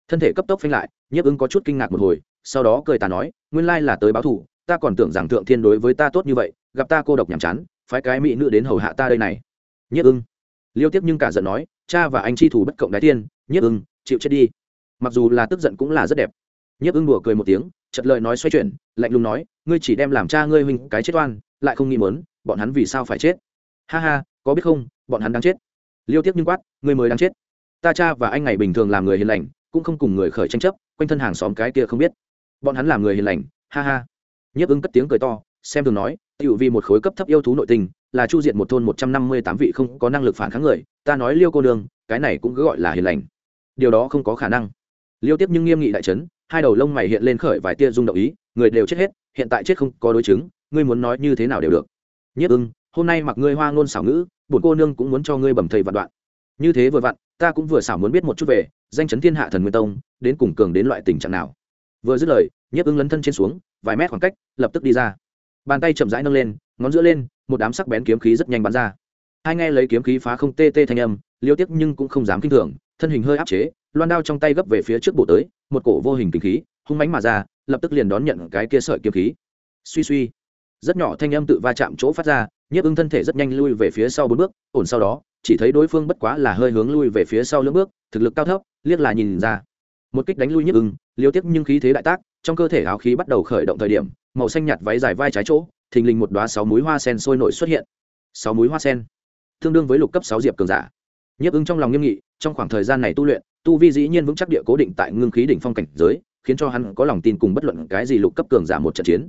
Thân thể cấp tốc phanh lại, nhiếp ưng có chút kinh ngạc một hồi, sau đó cười ta nói, nguyên lai là tới báo thủ ta còn tưởng rằng thượng thiên đối với ta tốt như vậy, gặp ta cô độc nhàm chán, phái cái mỹ nữ đến hầu hạ ta đây này. Nhiếp ưng. Liêu tiếp nhưng cả giận nói, cha và anh chi thủ bất cộng đái tiên, nhiếp ưng, chịu chết đi. Mặc dù là tức giận cũng là rất đẹp. Nhiếp ưng đùa cười một tiếng chật lời nói xoay chuyển, lạnh lùng nói, ngươi chỉ đem làm cha ngươi huynh cái chết oan, lại không nghĩ mớn bọn hắn vì sao phải chết? Ha ha, có biết không, bọn hắn đang chết. Liêu tiếp nhưng quát, ngươi mới đang chết. Ta cha và anh ngày bình thường làm người hiền lành, cũng không cùng người khởi tranh chấp, quanh thân hàng xóm cái kia không biết. Bọn hắn làm người hiền lành, ha ha. Nhiếp ứng cất tiếng cười to, xem thường nói tựu vì một khối cấp thấp yêu thú nội tình, là chu diện một thôn một trăm năm mươi tám vị không có năng lực phản kháng người, ta nói liêu cô nương, cái này cũng cứ gọi là hiền lành. Điều đó không có khả năng. Liêu tiếp nhưng nghiêm nghị đại trấn hai đầu lông mày hiện lên khởi vài tia rung động ý, người đều chết hết, hiện tại chết không có đối chứng, ngươi muốn nói như thế nào đều được. Nhất ưng, hôm nay mặc ngươi hoa ngôn xảo ngữ, bổn cô nương cũng muốn cho ngươi bẩm thầy vạn đoạn. Như thế vừa vặn, ta cũng vừa xảo muốn biết một chút về, danh chấn thiên hạ thần nguyên tông, đến cùng cường đến loại tình trạng nào. Vừa dứt lời, nhất ưng lấn thân trên xuống, vài mét khoảng cách, lập tức đi ra. Bàn tay chậm rãi nâng lên, ngón giữa lên, một đám sắc bén kiếm khí rất nhanh bắn ra. Hai nghe lấy kiếm khí phá không tê tê thanh âm, liêu tiếc nhưng cũng không dám kinh thường thân hình hơi áp chế, loan đao trong tay gấp về phía trước bộ tới, một cổ vô hình kinh khí, hung mánh mà ra, lập tức liền đón nhận cái kia sợi kiếm khí. Suy suy. Rất nhỏ thanh âm tự va chạm chỗ phát ra, nhiếp ưng thân thể rất nhanh lui về phía sau bốn bước, ổn sau đó, chỉ thấy đối phương bất quá là hơi hướng lui về phía sau lưỡng bước, thực lực cao thấp, liếc là nhìn ra. Một kích đánh lui nhiếp ưng liêu tiếp nhưng khí thế đại tác, trong cơ thể áo khí bắt đầu khởi động thời điểm, màu xanh nhạt váy dài vai trái chỗ, thình lình một đoá sáu múi hoa sen sôi nổi xuất hiện. Sáu múi hoa sen. Tương đương với lục cấp sáu diệp cường giả. Nhiếp ưng trong lòng nghiêm nghị trong khoảng thời gian này tu luyện, tu vi dĩ nhiên vững chắc địa cố định tại ngưng khí đỉnh phong cảnh giới, khiến cho hắn có lòng tin cùng bất luận cái gì lục cấp cường giả một trận chiến.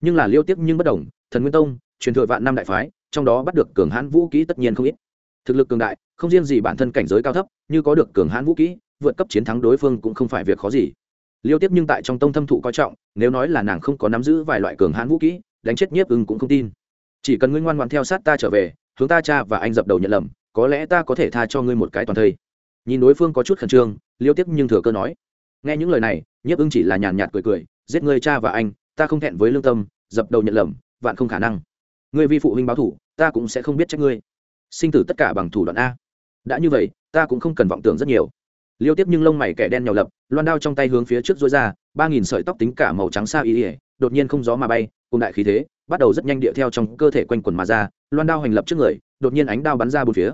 Nhưng là liêu tiếp nhưng bất đồng, thần nguyên tông, truyền thừa vạn năm đại phái, trong đó bắt được cường hãn vũ kỹ tất nhiên không ít. Thực lực cường đại, không riêng gì bản thân cảnh giới cao thấp, như có được cường hãn vũ kỹ, vượt cấp chiến thắng đối phương cũng không phải việc khó gì. Liêu tiếp nhưng tại trong tông thâm thụ coi trọng, nếu nói là nàng không có nắm giữ vài loại cường hãn vũ kỹ, đánh chết nhiếp ưng cũng không tin. Chỉ cần ngươi ngoan ngoan theo sát ta trở về, hướng ta cha và anh dập đầu nhận lầm, có lẽ ta có thể tha cho ngươi một cái toàn thây nhìn đối phương có chút khẩn trương, liêu tiếp nhưng thừa cơ nói, nghe những lời này, nhiếp ưng chỉ là nhàn nhạt cười cười, giết ngươi cha và anh, ta không thẹn với lương tâm, dập đầu nhận lầm, vạn không khả năng. Người vi phụ huynh báo thủ, ta cũng sẽ không biết trách ngươi. Sinh tử tất cả bằng thủ đoạn a. Đã như vậy, ta cũng không cần vọng tưởng rất nhiều. Liêu tiếp nhưng lông mày kẻ đen nhỏ lập, loan đao trong tay hướng phía trước dối ra, ba nghìn sợi tóc tính cả màu trắng xa y ỉa đột nhiên không gió mà bay, cùng đại khí thế, bắt đầu rất nhanh địa theo trong cơ thể quanh quần mà ra, loan đao hành lập trước người, đột nhiên ánh đao bắn ra bốn phía.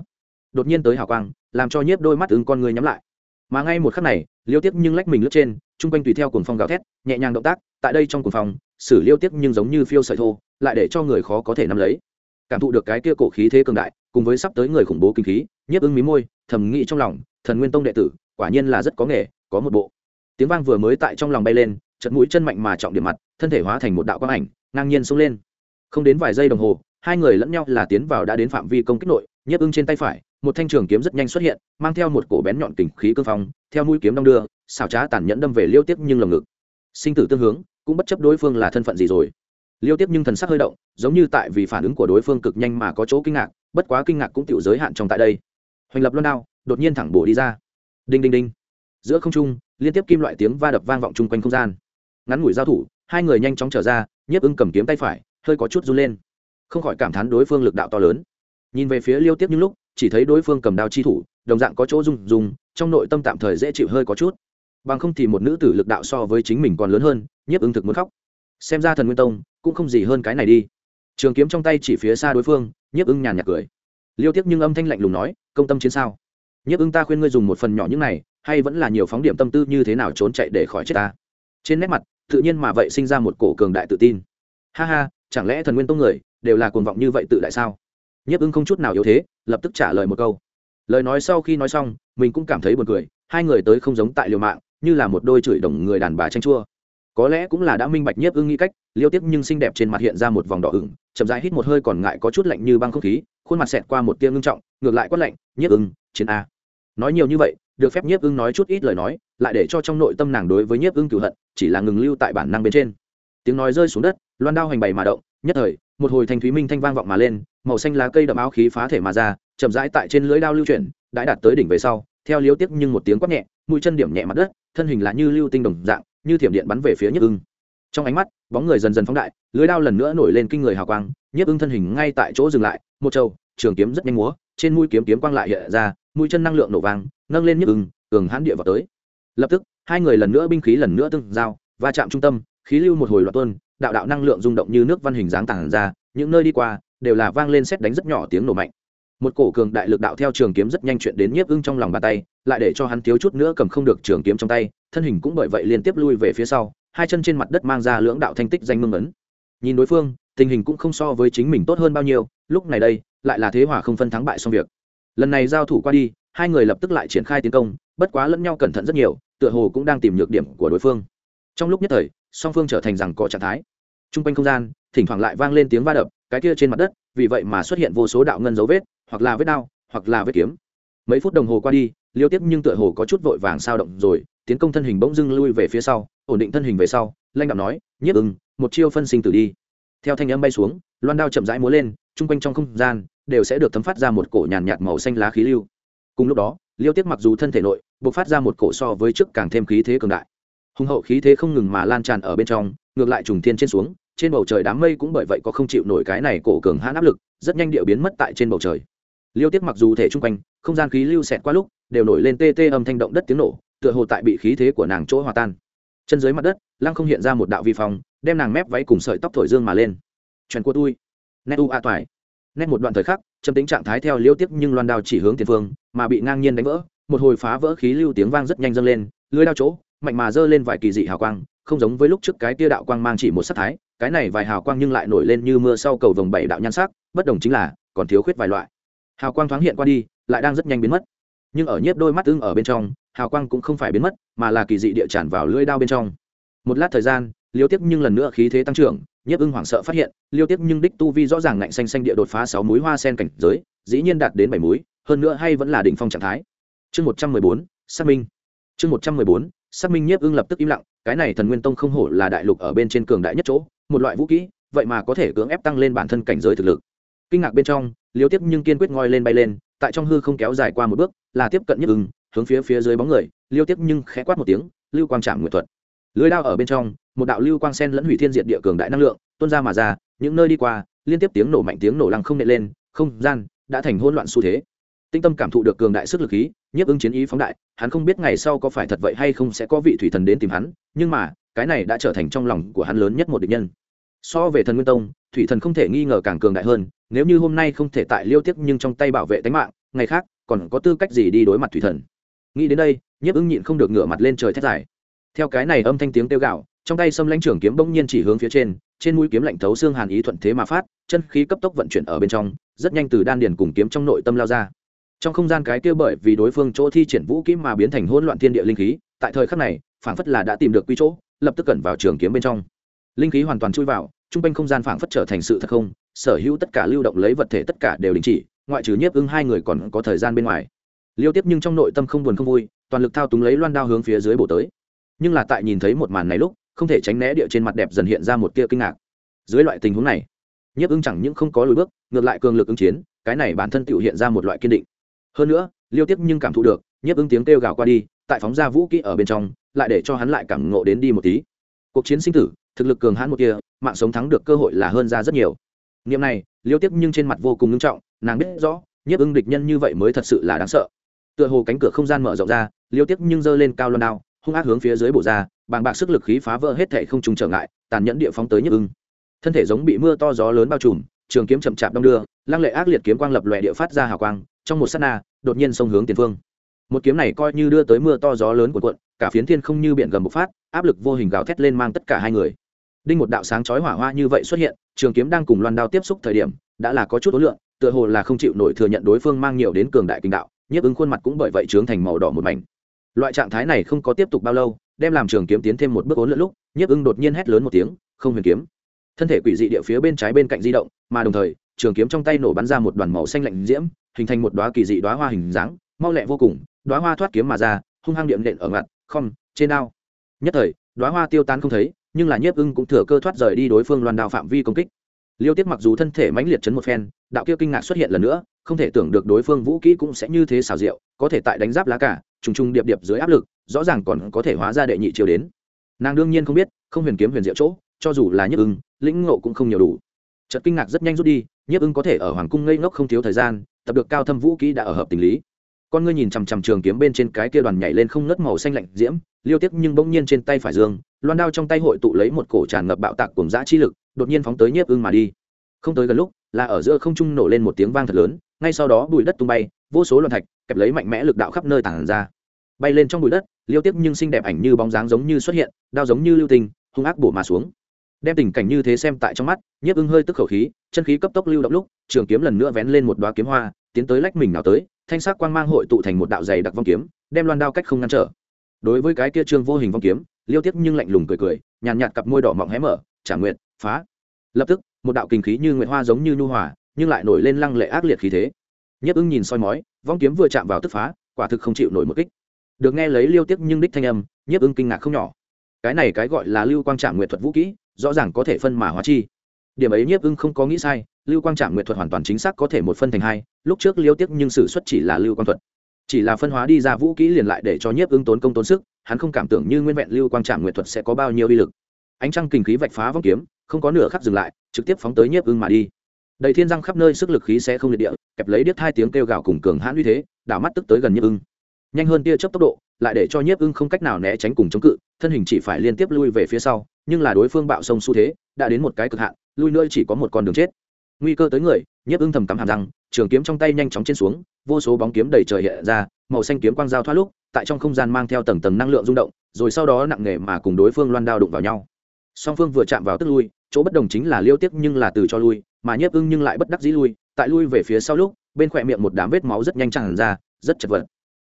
Đột nhiên tới hào quang làm cho nhiếp đôi mắt ứng con người nhắm lại. Mà ngay một khắc này, liêu tiếp nhưng lách mình lướt trên, chung quanh tùy theo cuồng phong gào thét, nhẹ nhàng động tác, tại đây trong cuồng phong xử liêu tiếp nhưng giống như phiêu sợi thô, lại để cho người khó có thể nắm lấy. Cảm thụ được cái kia cổ khí thế cường đại, cùng với sắp tới người khủng bố kinh khí, nhiếp ưng mí môi, thầm nghĩ trong lòng, thần nguyên tông đệ tử, quả nhiên là rất có nghề, có một bộ. Tiếng vang vừa mới tại trong lòng bay lên chật mũi chân mạnh mà trọng điểm mặt, thân thể hóa thành một đạo quang ảnh, ngang nhiên xông lên. Không đến vài giây đồng hồ, hai người lẫn nhau là tiến vào đã đến phạm vi công kích nội, nhiếp ưng trên tay phải một thanh trường kiếm rất nhanh xuất hiện, mang theo một cổ bén nhọn kình khí cương phong, theo mũi kiếm đong đưa xào trá tàn nhẫn đâm về liêu tiếp nhưng lồng ngực. Sinh tử tương hướng, cũng bất chấp đối phương là thân phận gì rồi. Liêu tiếp nhưng thần sắc hơi động, giống như tại vì phản ứng của đối phương cực nhanh mà có chỗ kinh ngạc, bất quá kinh ngạc cũng tiểu giới hạn trong tại đây. Hoành lập luân đao, đột nhiên thẳng bổ đi ra. Đinh đinh đinh. Giữa không trung, liên tiếp kim loại tiếng va đập vang vọng chung quanh không gian. Ngắn ngủi giao thủ, hai người nhanh chóng trở ra, nhiếp ưng cầm kiếm tay phải, hơi có chút run lên. Không khỏi cảm thán đối phương lực đạo to lớn. Nhìn về phía liêu tiếp những lúc chỉ thấy đối phương cầm đao chi thủ, đồng dạng có chỗ rung rung, trong nội tâm tạm thời dễ chịu hơi có chút. Bằng không thì một nữ tử lực đạo so với chính mình còn lớn hơn, nhiếp ứng thực muốn khóc. Xem ra thần nguyên tông cũng không gì hơn cái này đi. Trường kiếm trong tay chỉ phía xa đối phương, nhiếp ưng nhàn nhạt cười. Liêu tiếc nhưng âm thanh lạnh lùng nói, công tâm chiến sao? Nhiếp ưng ta khuyên ngươi dùng một phần nhỏ những này, hay vẫn là nhiều phóng điểm tâm tư như thế nào trốn chạy để khỏi chết ta? Trên nét mặt, tự nhiên mà vậy sinh ra một cổ cường đại tự tin. Ha ha, chẳng lẽ thần nguyên tông người đều là cuồng vọng như vậy tự đại sao? Nhiếp ưng không chút nào yếu thế lập tức trả lời một câu. Lời nói sau khi nói xong, mình cũng cảm thấy buồn cười, hai người tới không giống tại liều mạng, như là một đôi chửi đồng người đàn bà tranh chua. Có lẽ cũng là đã minh bạch nhiếp ưng nghĩ cách, liêu tiếp nhưng xinh đẹp trên mặt hiện ra một vòng đỏ ửng, chậm rãi hít một hơi còn ngại có chút lạnh như băng không khí, khuôn mặt xẹt qua một tia ngưng trọng, ngược lại quát lạnh, nhiếp ưng, chiến a. Nói nhiều như vậy, được phép nhiếp ưng nói chút ít lời nói, lại để cho trong nội tâm nàng đối với nhiếp ưng cửu hận, chỉ là ngừng lưu tại bản năng bên trên. Tiếng nói rơi xuống đất, loan đao hành bày mà động, nhất thời một hồi thanh thúy minh thanh vang vọng mà lên, màu xanh lá cây đậm áo khí phá thể mà ra, chậm rãi tại trên lưới đao lưu chuyển, đã đạt tới đỉnh về sau, theo liếu tiếp nhưng một tiếng quát nhẹ, mũi chân điểm nhẹ mặt đất, thân hình là như lưu tinh đồng dạng, như thiểm điện bắn về phía nhức ưng. Trong ánh mắt, bóng người dần dần phóng đại, lưới đao lần nữa nổi lên kinh người hào quang, nhiếp ưng thân hình ngay tại chỗ dừng lại, một trâu, trường kiếm rất nhanh múa, trên mũi kiếm kiếm quang lại hiện ra, mũi chân năng lượng nổ vàng nâng lên nhiếp ưng, cường hãn địa vào tới. Lập tức, hai người lần nữa binh khí lần nữa tương giao, va chạm trung tâm khí lưu một hồi loạt tuôn, đạo đạo năng lượng rung động như nước văn hình dáng tàng ra, những nơi đi qua đều là vang lên xét đánh rất nhỏ tiếng nổ mạnh. Một cổ cường đại lực đạo theo trường kiếm rất nhanh chuyện đến nhiếp ưng trong lòng bàn tay, lại để cho hắn thiếu chút nữa cầm không được trường kiếm trong tay, thân hình cũng bởi vậy liên tiếp lui về phía sau, hai chân trên mặt đất mang ra lưỡng đạo thanh tích danh mương ấn. Nhìn đối phương, tình hình cũng không so với chính mình tốt hơn bao nhiêu, lúc này đây, lại là thế hỏa không phân thắng bại xong việc. Lần này giao thủ qua đi, hai người lập tức lại triển khai tiến công, bất quá lẫn nhau cẩn thận rất nhiều, tựa hồ cũng đang tìm nhược điểm của đối phương. Trong lúc nhất thời song phương trở thành rằng có trạng thái. T r u n g quanh không gian, thỉnh thoảng lại vang lên tiếng va đập, cái kia trên mặt đất, vì vậy mà xuất hiện vô số đạo ngân dấu vết, hoặc là vết đao, hoặc là vết kiếm. Mấy phút đồng hồ qua đi, liêu tiếp nhưng tựa hồ có chút vội vàng sao động rồi, tiến công thân hình bỗng dưng lui về phía sau, ổn định thân hình về sau, lanh đạo nói, nhiếp ưng, một chiêu phân sinh tử đi. Theo thanh âm bay xuống, loan đao chậm rãi múa lên chung quanh trong không gian, đều sẽ được thấm phát ra một cổ nhàn nhạt màu xanh lá khí lưu. Cùng lúc đó, liêu tiếp mặc dù thân thể nội buộc phát ra một cổ so với trước càng thêm khí thế cường đại hùng hậu khí thế không ngừng mà lan tràn ở bên trong, ngược lại trùng thiên trên xuống, trên bầu trời đám mây cũng bởi vậy có không chịu nổi cái này cổ cường hãn áp lực, rất nhanh điệu biến mất tại trên bầu trời. Liêu tiếp mặc dù thể chung quanh, không gian khí lưu xẹt qua lúc, đều nổi lên tê tê âm thanh động đất tiếng nổ, tựa hồ tại bị khí thế của nàng chỗ hòa tan. Chân dưới mặt đất, lăng không hiện ra một đạo vi phong, đem nàng mép váy cùng sợi tóc thổi dương mà lên. Trần của tôi. Nét u a toài. Nét một đoạn thời khắc trầm tính trạng thái theo liêu tiếp nhưng loan đao chỉ hướng tiền phương, mà bị ngang nhiên đánh vỡ, một hồi phá vỡ khí lưu tiếng vang rất nhanh dâng lên, lưới đao chỗ mạnh mà dơ lên vài kỳ dị hào quang, không giống với lúc trước cái tia đạo quang mang chỉ một sắc thái, cái này vài hào quang nhưng lại nổi lên như mưa sau cầu vồng bảy đạo nhan sắc, bất đồng chính là, còn thiếu khuyết vài loại. Hào quang thoáng hiện qua đi, lại đang rất nhanh biến mất. Nhưng ở nhiếp đôi mắt ưng ở bên trong, hào quang cũng không phải biến mất, mà là kỳ dị địa tràn vào lưỡi đao bên trong. Một lát thời gian, liêu tiếp nhưng lần nữa khí thế tăng trưởng, nhiếp ưng hoảng sợ phát hiện, liêu tiếp nhưng đích tu vi rõ ràng ngạnh xanh xanh địa đột phá sáu múi hoa sen cảnh giới, dĩ nhiên đạt đến bảy múi, hơn nữa hay vẫn là đỉnh phong trạng thái. Chương một trăm mười bốn, xác minh. Chương một trăm mười bốn xác minh nhiếp ưng lập tức im lặng, cái này thần nguyên tông không hổ là đại lục ở bên trên cường đại nhất chỗ, một loại vũ kỹ, vậy mà có thể cưỡng ép tăng lên bản thân cảnh giới thực lực. Kinh ngạc bên trong, liêu tiếp nhưng kiên quyết ngoi lên bay lên, tại trong hư không kéo dài qua một bước, là tiếp cận nhiếp ưng, hướng phía phía dưới bóng người, liêu tiếp nhưng khẽ quát một tiếng, lưu quang trạm nguyện thuật. Lưới đao ở bên trong, một đạo lưu quang sen lẫn hủy thiên diệt địa cường đại năng lượng, tuôn ra mà ra, những nơi đi qua, liên tiếp tiếng nổ mạnh tiếng nổ lăng không nện lên, không gian đã thành hỗn loạn xu thế tinh tâm cảm thụ được cường đại sức lực khí, nhiếp ứng chiến ý phóng đại, hắn không biết ngày sau có phải thật vậy hay không sẽ có vị thủy thần đến tìm hắn, nhưng mà, cái này đã trở thành trong lòng của hắn lớn nhất một địch nhân. So về thần nguyên tông, thủy thần không thể nghi ngờ càng cường đại hơn, nếu như hôm nay không thể tại liêu tiếp nhưng trong tay bảo vệ tính mạng, ngày khác, còn có tư cách gì đi đối mặt thủy thần? Nghĩ đến đây, nhiếp ứng nhịn không được ngửa mặt lên trời thét dài. Theo cái này âm thanh tiếng kêu gạo trong tay xâm lãnh trưởng kiếm bỗng nhiên chỉ hướng phía trên trên mũi kiếm lạnh thấu xương hàn ý thuận thế mà phát, chân khí cấp tốc vận chuyển ở bên trong, rất nhanh từ đan điền cùng kiếm trong nội tâm lao ra trong không gian cái kia bởi vì đối phương chỗ thi triển vũ kỹ mà biến thành hỗn loạn thiên địa linh khí, tại thời khắc này, phảng phất là đã tìm được quy chỗ, lập tức cẩn vào trường kiếm bên trong. Linh khí hoàn toàn chui vào, trung quanh không gian phảng phất trở thành sự thật không, sở hữu tất cả lưu động lấy vật thể tất cả đều đình chỉ, ngoại trừ nhiếp ưng hai người còn có thời gian bên ngoài. Liêu tiếp nhưng trong nội tâm không buồn không vui, toàn lực thao túng lấy loan đao hướng phía dưới bổ tới. Nhưng là tại nhìn thấy một màn này lúc, không thể tránh né địa trên mặt đẹp dần hiện ra một tia kinh ngạc. Dưới loại tình huống này, nhiếp ưng chẳng những không có lùi bước, ngược lại cường lực ứng chiến, cái này bản thân tự hiện ra một loại kiên định hơn nữa, liêu tiếp nhưng cảm thụ được, nhiếp ứng tiếng kêu gào qua đi, tại phóng ra vũ kỹ ở bên trong, lại để cho hắn lại cảm ngộ đến đi một tí. Cuộc chiến sinh tử, thực lực cường hãn một kia, mạng sống thắng được cơ hội là hơn ra rất nhiều. Niệm này, liêu tiếp nhưng trên mặt vô cùng nghiêm trọng, nàng biết rõ, nhiếp ứng địch nhân như vậy mới thật sự là đáng sợ. Tựa hồ cánh cửa không gian mở rộng ra, liêu tiếp nhưng giơ lên cao loan đao, hung ác hướng phía dưới bổ ra, bàng bạc sức lực khí phá vỡ hết thể không trùng trở ngại, tàn nhẫn địa phóng tới nhiếp ưng thân thể giống bị mưa to gió lớn bao trùm, trường kiếm chậm chạp đong đưa, lăng lệ ác liệt kiếm quang lập lòe địa phát ra hào quang trong một s á t na, đột nhiên xông hướng tiền phương. Một kiếm này coi như đưa tới mưa to gió lớn của quận cả phiến thiên không như biển gầm bộc phát, áp lực vô hình gào thét lên mang tất cả hai người. Đinh một đạo sáng chói hỏa hoa như vậy xuất hiện, trường kiếm đang cùng loan đao tiếp xúc thời điểm, đã là có chút ối lượng tựa hồ là không chịu nổi thừa nhận đối phương mang nhiều đến cường đại kinh đạo, nhiếp ứng khuôn mặt cũng bởi vậy trướng thành màu đỏ một mảnh. Loại trạng thái này không có tiếp tục bao lâu, đem làm trường kiếm tiến thêm một bước ốn lẫn lúc, nhiếp ưng đột nhiên hét lớn một tiếng, không huyền kiếm. Thân thể quỷ dị địa phía bên trái bên cạnh di động, mà đồng thời, trường kiếm trong tay nổ bắn ra một đoàn màu xanh lạnh diễm hình thành một đoá kỳ dị đoá hoa hình dáng, mau lẹ vô cùng đoá hoa thoát kiếm mà ra, hung hăng điện nện ở ngặt không trên đao. Nhất thời đoá hoa tiêu tan không thấy, nhưng là nhiếp ưng cũng thừa cơ thoát rời đi đối phương loan đao phạm vi công kích. Liêu tiếp mặc dù thân thể mãnh liệt chấn một phen, đạo kia kinh ngạc xuất hiện lần nữa, không thể tưởng được đối phương vũ kỹ cũng sẽ như thế xảo diệu, có thể tại đánh giáp lá cả, trùng trùng điệp điệp dưới áp lực, rõ ràng còn có thể hóa ra đệ nhị chiều đến. Nàng đương nhiên không biết, không huyền kiếm huyền diệu chỗ, cho dù là nhiếp ưng, lĩnh ngộ cũng không nhiều đủ. Chợt kinh ngạc rất nhanh rút đi, nhiếp ưng có thể ở hoàng cung ngây ngốc không thiếu thời gian tập được cao thâm vũ kỹ đã ở hợp tình lý. Con ngươi nhìn chằm chằm trường kiếm bên trên cái kia đoàn nhảy lên không nớt màu xanh lạnh diễm, liêu tiếc nhưng bỗng nhiên trên tay phải dương, loan đao trong tay hội tụ lấy một cổ tràn ngập bạo tạc cùng dã chi lực, đột nhiên phóng tới nhiếp ưng mà đi. Không tới gần lúc, là ở giữa không trung nổ lên một tiếng vang thật lớn, ngay sau đó bụi đất tung bay, vô số loạn thạch, kẹp lấy mạnh mẽ lực đạo khắp nơi tản ra. Bay lên trong bụi đất, liêu tiếp nhưng xinh đẹp ảnh như bóng dáng giống như xuất hiện, đao giống như lưu tình, hung ác bổ mà xuống đem tình cảnh như thế xem tại trong mắt, nhiếp ưng hơi tức khẩu khí, chân khí cấp tốc lưu động lúc, trường kiếm lần nữa vén lên một đoá kiếm hoa, tiến tới lách mình nào tới, thanh sắc quang mang hội tụ thành một đạo dày đặc vong kiếm, đem loan đao cách không ngăn trở. Đối với cái kia trương vô hình vong kiếm, liêu tiếp nhưng lạnh lùng cười cười, nhàn nhạt cặp môi đỏ mọng hé mở, trả nguyện, phá. Lập tức, một đạo kinh khí như nguyệt hoa giống như nhu hòa, nhưng lại nổi lên lăng lệ ác liệt khí thế. Nhiếp ưng nhìn soi mói, vong kiếm vừa chạm vào tức phá, quả thực không chịu nổi một kích. Được nghe lấy liêu tiếp nhưng đích thanh âm, nhiếp ưng kinh ngạc không nhỏ. Cái này cái gọi là lưu quang trả nguyện thuật vũ kỹ rõ ràng có thể phân mà hóa chi. Điểm ấy nhiếp ưng không có nghĩ sai, lưu quang trạm nguyệt thuật hoàn toàn chính xác có thể một phân thành hai, lúc trước liêu tiếc nhưng sử xuất chỉ là lưu quang thuật. Chỉ là phân hóa đi ra vũ kỹ liền lại để cho nhiếp ưng tốn công tốn sức, hắn không cảm tưởng như nguyên vẹn lưu quang trạm nguyệt thuật sẽ có bao nhiêu uy lực. Ánh trăng kinh khí vạch phá vong kiếm, không có nửa khắc dừng lại, trực tiếp phóng tới nhiếp ưng mà đi. Đầy thiên răng khắp nơi sức lực khí sẽ không liệt địa, kẹp lấy điếc hai tiếng kêu gào cùng cường hãn uy thế, đảo mắt tức tới gần nhiếp ưng. Nhanh hơn tia chớp tốc độ lại để cho nhiếp ưng không cách nào né tránh cùng chống cự, thân hình chỉ phải liên tiếp lui về phía sau, nhưng là đối phương bạo sông xu thế, đã đến một cái cực hạn, lui nữa chỉ có một con đường chết. Nguy cơ tới người, nhiếp ưng thầm cắm hàm răng, trường kiếm trong tay nhanh chóng trên xuống, vô số bóng kiếm đầy trời hiện ra, màu xanh kiếm quang giao thoát lúc, tại trong không gian mang theo tầng tầng năng lượng rung động, rồi sau đó nặng nề mà cùng đối phương loan đao đụng vào nhau. Song phương vừa chạm vào tức lui, chỗ bất đồng chính là liêu tiếp nhưng là từ cho lui, mà nhiếp ưng nhưng lại bất đắc dĩ lui, tại lui về phía sau lúc, bên khỏe miệng một đám vết máu rất nhanh chẳng ra, rất chật vật.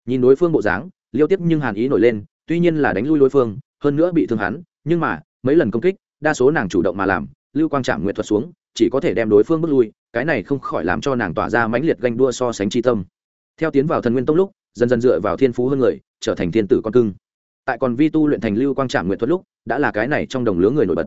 Nhìn đối phương bộ dáng liêu tiếp nhưng hàn ý nổi lên, tuy nhiên là đánh lui đối phương, hơn nữa bị thương hắn, nhưng mà, mấy lần công kích, đa số nàng chủ động mà làm, lưu quang trạm nguyện thuật xuống, chỉ có thể đem đối phương bước lui, cái này không khỏi làm cho nàng tỏa ra mãnh liệt ganh đua so sánh tri tâm. Theo tiến vào thần nguyên tông lúc, dần dần dựa vào thiên phú hơn người, trở thành thiên tử con cưng. Tại còn vi tu luyện thành lưu quang trạm nguyện thuật lúc, đã là cái này trong đồng lứa người nổi bật.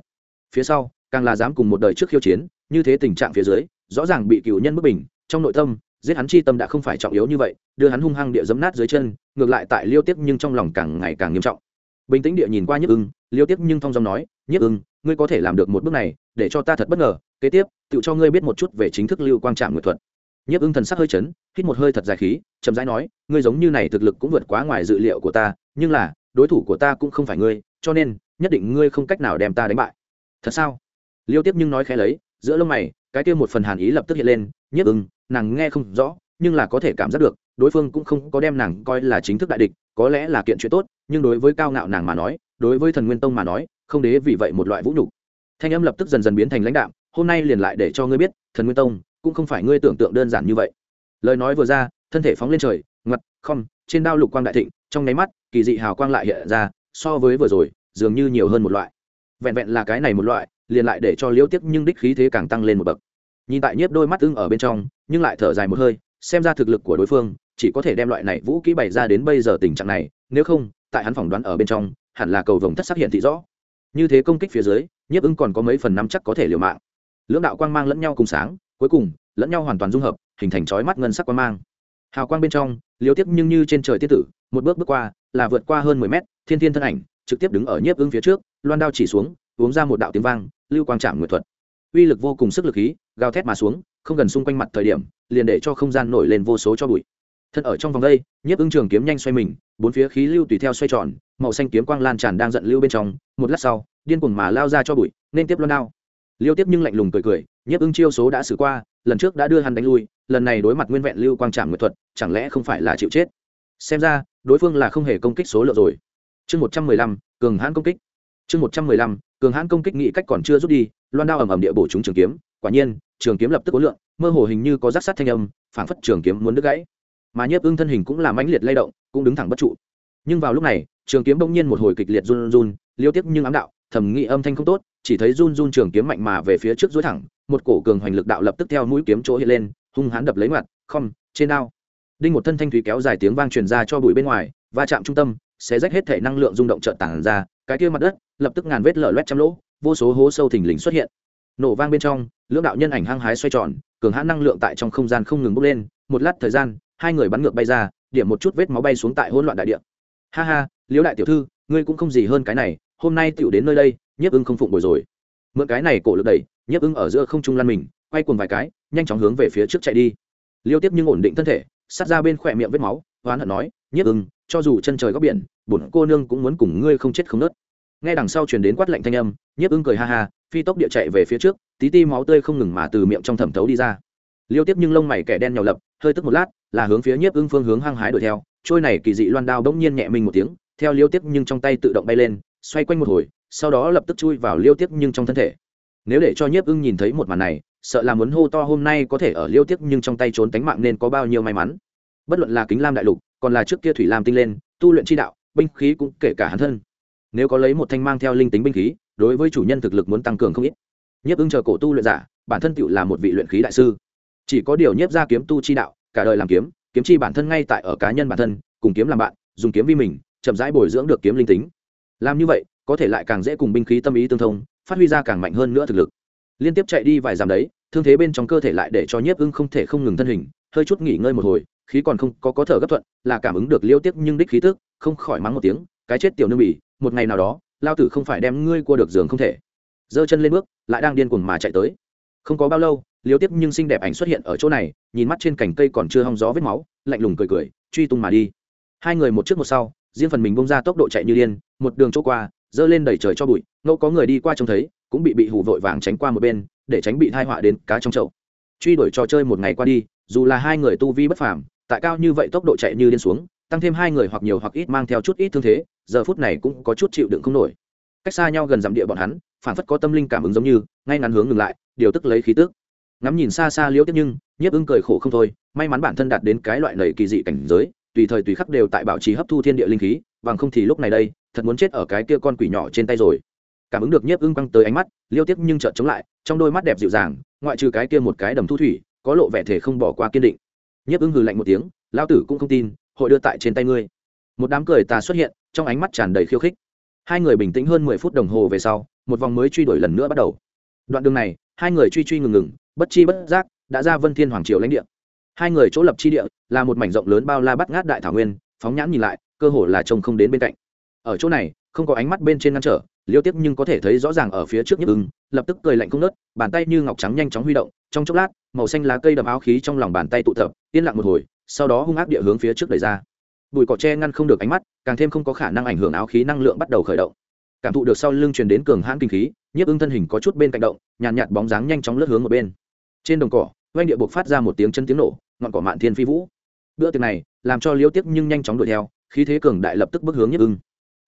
Phía sau, càng là dám cùng một đời trước khiêu chiến, như thế tình trạng phía dưới, rõ ràng bị cựu nhân bất bình, trong nội tâm giết hắn chi tâm đã không phải trọng yếu như vậy, đưa hắn hung hăng địa dấm nát dưới chân, ngược lại tại liêu tiếp nhưng trong lòng càng ngày càng nghiêm trọng. Bình tĩnh địa nhìn qua nhiếp ưng, liêu tiếp nhưng thong dong nói, nhiếp ưng, ngươi có thể làm được một bước này, để cho ta thật bất ngờ, kế tiếp, tự cho ngươi biết một chút về chính thức lưu quang trạm nguyệt thuật. Nhiếp ưng thần sắc hơi chấn, hít một hơi thật dài khí, chậm rãi nói, ngươi giống như này thực lực cũng vượt quá ngoài dự liệu của ta, nhưng là, đối thủ của ta cũng không phải ngươi, cho nên, nhất định ngươi không cách nào đem ta đánh bại. Thật sao? Liêu tiếp nhưng nói khẽ lấy, giữa lông mày, cái kia một phần hàn ý lập tức hiện lên, nhiếp ưng nàng nghe không rõ, nhưng là có thể cảm giác được, đối phương cũng không có đem nàng coi là chính thức đại địch, có lẽ là kiện chuyện tốt, nhưng đối với cao ngạo nàng mà nói, đối với thần nguyên tông mà nói, không đế vì vậy một loại vũ nhục. Thanh âm lập tức dần dần biến thành lãnh đạm, hôm nay liền lại để cho ngươi biết, thần nguyên tông, cũng không phải ngươi tưởng tượng đơn giản như vậy. Lời nói vừa ra, thân thể phóng lên trời ngặt không trên đao lục quang đại thịnh, trong nháy mắt, kỳ dị hào quang lại hiện ra, so với vừa rồi, dường như nhiều hơn một loại. Vẹn vẹn là cái này một loại, liền lại để cho liễu tiếp nhưng đích khí thế càng tăng lên một bậc nhìn tại nhiếp đôi mắt ưng ở bên trong, nhưng lại thở dài một hơi, xem ra thực lực của đối phương, chỉ có thể đem loại này vũ kỹ bày ra đến bây giờ tình trạng này, nếu không, tại hắn phỏng đoán ở bên trong, hẳn là cầu vồng thất sắc hiện thị rõ. Như thế công kích phía dưới, nhiếp ưng còn có mấy phần năm chắc có thể liều mạng. Lưỡng đạo quang mang lẫn nhau cùng sáng, cuối cùng, lẫn nhau hoàn toàn dung hợp, hình thành chói mắt ngân sắc quang mang. Hào quang bên trong liều tiếp nhưng như trên trời tiết tử, một bước bước qua, là vượt qua hơn mười mét, thiên thiên thân ảnh, trực tiếp đứng ở nhiếp ưng phía trước, loan đao chỉ xuống, uống ra một đạo tiếng vang, lưu quang trạm nguyệt thuật uy lực vô cùng sức lực khí, gào thét mà xuống, không gần xung quanh mặt thời điểm, liền để cho không gian nổi lên vô số cho bụi. Thân ở trong vòng đây, nhiếp ưng trường kiếm nhanh xoay mình, bốn phía khí lưu tùy theo xoay tròn, màu xanh kiếm quang lan tràn đang giận lưu bên trong, một lát sau, điên cuồng mà lao ra cho bụi, nên tiếp luôn đao. Liêu tiếp nhưng lạnh lùng cười cười, nhiếp ưng chiêu số đã xử qua, lần trước đã đưa hắn đánh lui, lần này đối mặt nguyên vẹn lưu quang trạm nguyệt thuật, chẳng lẽ không phải là chịu chết? Xem ra, đối phương là không hề công kích số lượng rồi. Chương một trăm mười lăm, cường hãn công kích. Chương một trăm mười lăm, cường hãn công kích nghị cách còn chưa rút đi loan đao ầm ầm địa bổ chúng trường kiếm. Quả nhiên, trường kiếm lập tức cố lượng mơ hồ hình như có rác sát thanh âm, phảng phất trường kiếm muốn đứt gãy. Mà nhiếp ưng thân hình cũng làm mãnh liệt lay động, cũng đứng thẳng bất trụ. Nhưng vào lúc này, trường kiếm bỗng nhiên một hồi kịch liệt run run liêu tiếp nhưng ám đạo thẩm nghị âm thanh không tốt, chỉ thấy run run trường kiếm mạnh mà về phía trước dối thẳng, một cổ cường hoành lực đạo lập tức theo mũi kiếm chỗ hiện lên, hung hãn đập lấy mặt không trên đao. Đinh một thân thanh thủy kéo dài tiếng vang truyền ra cho bụi bên ngoài, va chạm trung tâm sẽ rách hết thể năng lượng rung động trợn tảng ra, cái kia mặt đất lập tức ngàn vết lở loét trăm lỗ vô số hố sâu thình lình xuất hiện. Nổ vang bên trong, lưỡng đạo nhân ảnh hăng hái xoay tròn, cường hãn năng lượng tại trong không gian không ngừng bốc lên, một lát thời gian, hai người bắn ngược bay ra, điểm một chút vết máu bay xuống tại hỗn loạn đại địa. Ha ha, liễu đại tiểu thư, ngươi cũng không gì hơn cái này, hôm nay tiểu đến nơi đây, nhiếp ưng không phụng bồi rồi. Mượn cái này cổ lực đẩy, nhiếp ưng ở giữa không trung lăn mình, quay cuồng vài cái, nhanh chóng hướng về phía trước chạy đi. Liêu tiếp nhưng ổn định thân thể, sát ra bên khỏe miệng vết máu hoán hận nói, nhiếp ưng, cho dù chân trời góc biển, bổn cô nương cũng muốn cùng ngươi không chết không nớt nghe đằng sau truyền đến quát lạnh thanh âm, nhiếp ưng cười ha ha, phi tốc địa chạy về phía trước, tí ti máu tươi không ngừng mà từ miệng trong thẩm thấu đi ra. Liêu tiếp nhưng lông mày kẻ đen nhào lập, hơi tức một lát, là hướng phía nhiếp ưng phương hướng hăng hái đuổi theo. Trôi này kỳ dị loan đao bỗng nhiên nhẹ mình một tiếng, theo liêu tiếp nhưng trong tay tự động bay lên, xoay quanh một hồi, sau đó lập tức chui vào liêu tiếp nhưng trong thân thể. Nếu để cho nhiếp ưng nhìn thấy một màn này, sợ là muốn hô to hôm nay có thể ở liêu tiếp nhưng trong tay trốn tánh mạng nên có bao nhiêu may mắn. Bất luận là kính lam đại lục, còn là trước kia thủy lam tinh lên, tu luyện chi đạo, binh khí cũng kể cả hắn thân nếu có lấy một thanh mang theo linh tính binh khí, đối với chủ nhân thực lực muốn tăng cường không ít. Nhiếp ưng chờ cổ tu luyện giả, bản thân tựu là một vị luyện khí đại sư. Chỉ có điều nhiếp ra kiếm tu chi đạo, cả đời làm kiếm kiếm chi bản thân ngay tại ở cá nhân bản thân, cùng kiếm làm bạn, dùng kiếm vi mình, chậm rãi bồi dưỡng được kiếm linh tính. Làm như vậy, có thể lại càng dễ cùng binh khí tâm ý tương thông, phát huy ra càng mạnh hơn nữa thực lực. Liên tiếp chạy đi vài dặm đấy, thương thế bên trong cơ thể lại để cho nhiếp ưng không thể không ngừng thân hình, hơi chút nghỉ ngơi một hồi, khí còn không có có thở gấp thuận, là cảm ứng được liêu tiếp nhưng đích khí tức, không khỏi mắng một tiếng, cái chết tiểu nương bỉ một ngày nào đó, lao tử không phải đem ngươi qua được giường không thể. Giơ chân lên bước, lại đang điên cuồng mà chạy tới. Không có bao lâu, liêu tiếp nhưng xinh đẹp ảnh xuất hiện ở chỗ này, nhìn mắt trên cành cây còn chưa hong gió vết máu, lạnh lùng cười cười, truy tung mà đi. Hai người một trước một sau, riêng phần mình bông ra tốc độ chạy như điên, một đường chỗ qua dơ lên đẩy trời cho bụi, ngẫu có người đi qua trông thấy, cũng bị bị hù vội vàng tránh qua một bên, để tránh bị thai họa đến cá trong chậu. Truy đuổi trò chơi một ngày qua đi, dù là hai người tu vi bất phàm, tại cao như vậy tốc độ chạy như điên xuống tăng thêm hai người hoặc nhiều hoặc ít mang theo chút ít thương thế, giờ phút này cũng có chút chịu đựng không nổi. Cách xa nhau gần dặm địa bọn hắn phản phất có tâm linh cảm ứng giống như, ngay ngắn hướng ngừng lại, điều tức lấy khí tức. Ngắm nhìn xa xa liễu tiếp nhưng, nhiếp ưng cười khổ không thôi, may mắn bản thân đạt đến cái loại nầy kỳ dị cảnh giới, tùy thời tùy khắc đều tại bảo trì hấp thu thiên địa linh khí, bằng không thì lúc này đây, thật muốn chết ở cái kia con quỷ nhỏ trên tay rồi. Cảm ứng được nhiếp ưng quăng tới ánh mắt liêu tiếp nhưng chợt chống lại, trong đôi mắt đẹp dịu dàng, ngoại trừ cái kia một cái đầm thu thủy, có lộ vẻ thể không bỏ qua kiên định. Nhiếp ưng hừ lạnh một tiếng, lão tử cũng không tin hội đưa tại trên tay ngươi. Một đám cười ta xuất hiện, trong ánh mắt tràn đầy khiêu khích. Hai người bình tĩnh hơn mười phút đồng hồ về sau, một vòng mới truy đuổi lần nữa bắt đầu. Đoạn đường này, hai người truy truy ngừng ngừng, bất chi bất giác, đã ra vân thiên hoàng triều lãnh địa. Hai người chỗ lập chi địa, là một mảnh rộng lớn bao la bắt ngát đại thảo nguyên, phóng nhãn nhìn lại, cơ hồ là trông không đến bên cạnh. Ở chỗ này, không có ánh mắt bên trên ngăn trở, liêu tiếp nhưng có thể thấy rõ ràng ở phía trước nhức ưng, lập tức cười lạnh không nớt, bàn tay như ngọc trắng nhanh chóng huy động, trong chốc lát, màu xanh lá cây đậm áo khí trong lòng bàn tay tụ tập, yên lặng một hồi sau đó hung ác địa hướng phía trước đẩy ra. Bụi cỏ tre ngăn không được ánh mắt càng thêm không có khả năng ảnh hưởng áo khí năng lượng bắt đầu khởi động. Cảm thụ được sau lưng truyền đến cường hãn kinh khí nhiếp ưng thân hình có chút bên cạnh động nhàn nhạt, nhạt bóng dáng nhanh chóng lướt hướng một bên. Trên đồng cỏ oanh địa buộc phát ra một tiếng chân tiếng nổ ngọn cỏ mạn thiên phi vũ. Bữa tiệc này làm cho liêu tiếc nhưng nhanh chóng đuổi theo khí thế cường đại lập tức bước hướng nhiếp ưng.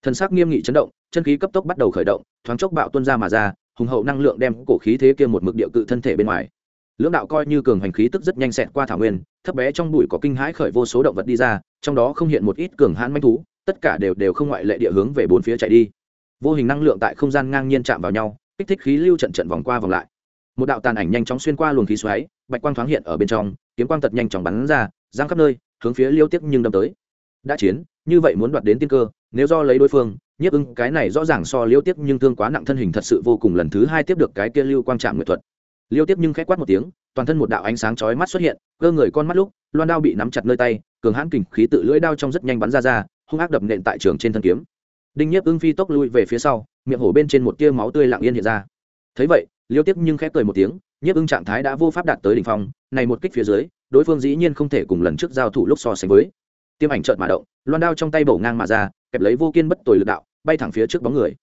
Thần sắc nghiêm nghị chấn động chân khí cấp tốc bắt đầu khởi động thoáng chốc bạo tuân ra mà ra hùng hậu năng lượng đem cổ khí thế kia một mực địa cự thân thể bên ngoài lưỡng đạo coi như cường hành khí tức rất nhanh xẹt qua thảo nguyên, thấp bé trong bụi có kinh hãi khởi vô số động vật đi ra, trong đó không hiện một ít cường hãn manh thú, tất cả đều đều không ngoại lệ địa hướng về bốn phía chạy đi. Vô hình năng lượng tại không gian ngang nhiên chạm vào nhau, kích thích khí lưu trận trận vòng qua vòng lại. Một đạo tàn ảnh nhanh chóng xuyên qua luồng khí xoáy, bạch quang thoáng hiện ở bên trong, kiếm quang tật nhanh chóng bắn ra, giang khắp nơi, hướng phía liêu tiếp nhưng đâm tới. Đã chiến, như vậy muốn đoạt đến tiên cơ, nếu do lấy đối phương, nhiếp ưng cái này rõ ràng so liêu tiếp nhưng thương quá nặng thân hình thật sự vô cùng lần thứ hai tiếp được cái kia lưu quang trạm nghệ thuật liêu tiếp nhưng k h á quát một tiếng, toàn thân một đạo ánh sáng chói mắt xuất hiện, cơ người con mắt lúc, loan đao bị nắm chặt nơi tay, cường hãn kình khí tự lưỡi đao trong rất nhanh bắn ra ra, hung ác đập nện tại trường trên thân kiếm. Đinh nhiếp ưng phi tốc lui về phía sau, miệng hổ bên trên một tia máu tươi lặng yên hiện ra. Thấy vậy, liêu tiếp nhưng khép cười một tiếng, nhiếp ưng trạng thái đã vô pháp đạt tới đỉnh phong, này một kích phía dưới, đối phương dĩ nhiên không thể cùng lần trước giao thủ lúc so sánh với. Tiêm ảnh trợn mà động, loan đao trong tay bổ ngang mà ra, kẹp lấy vô kiên bất tồi lực đạo, bay thẳng phía trước bóng người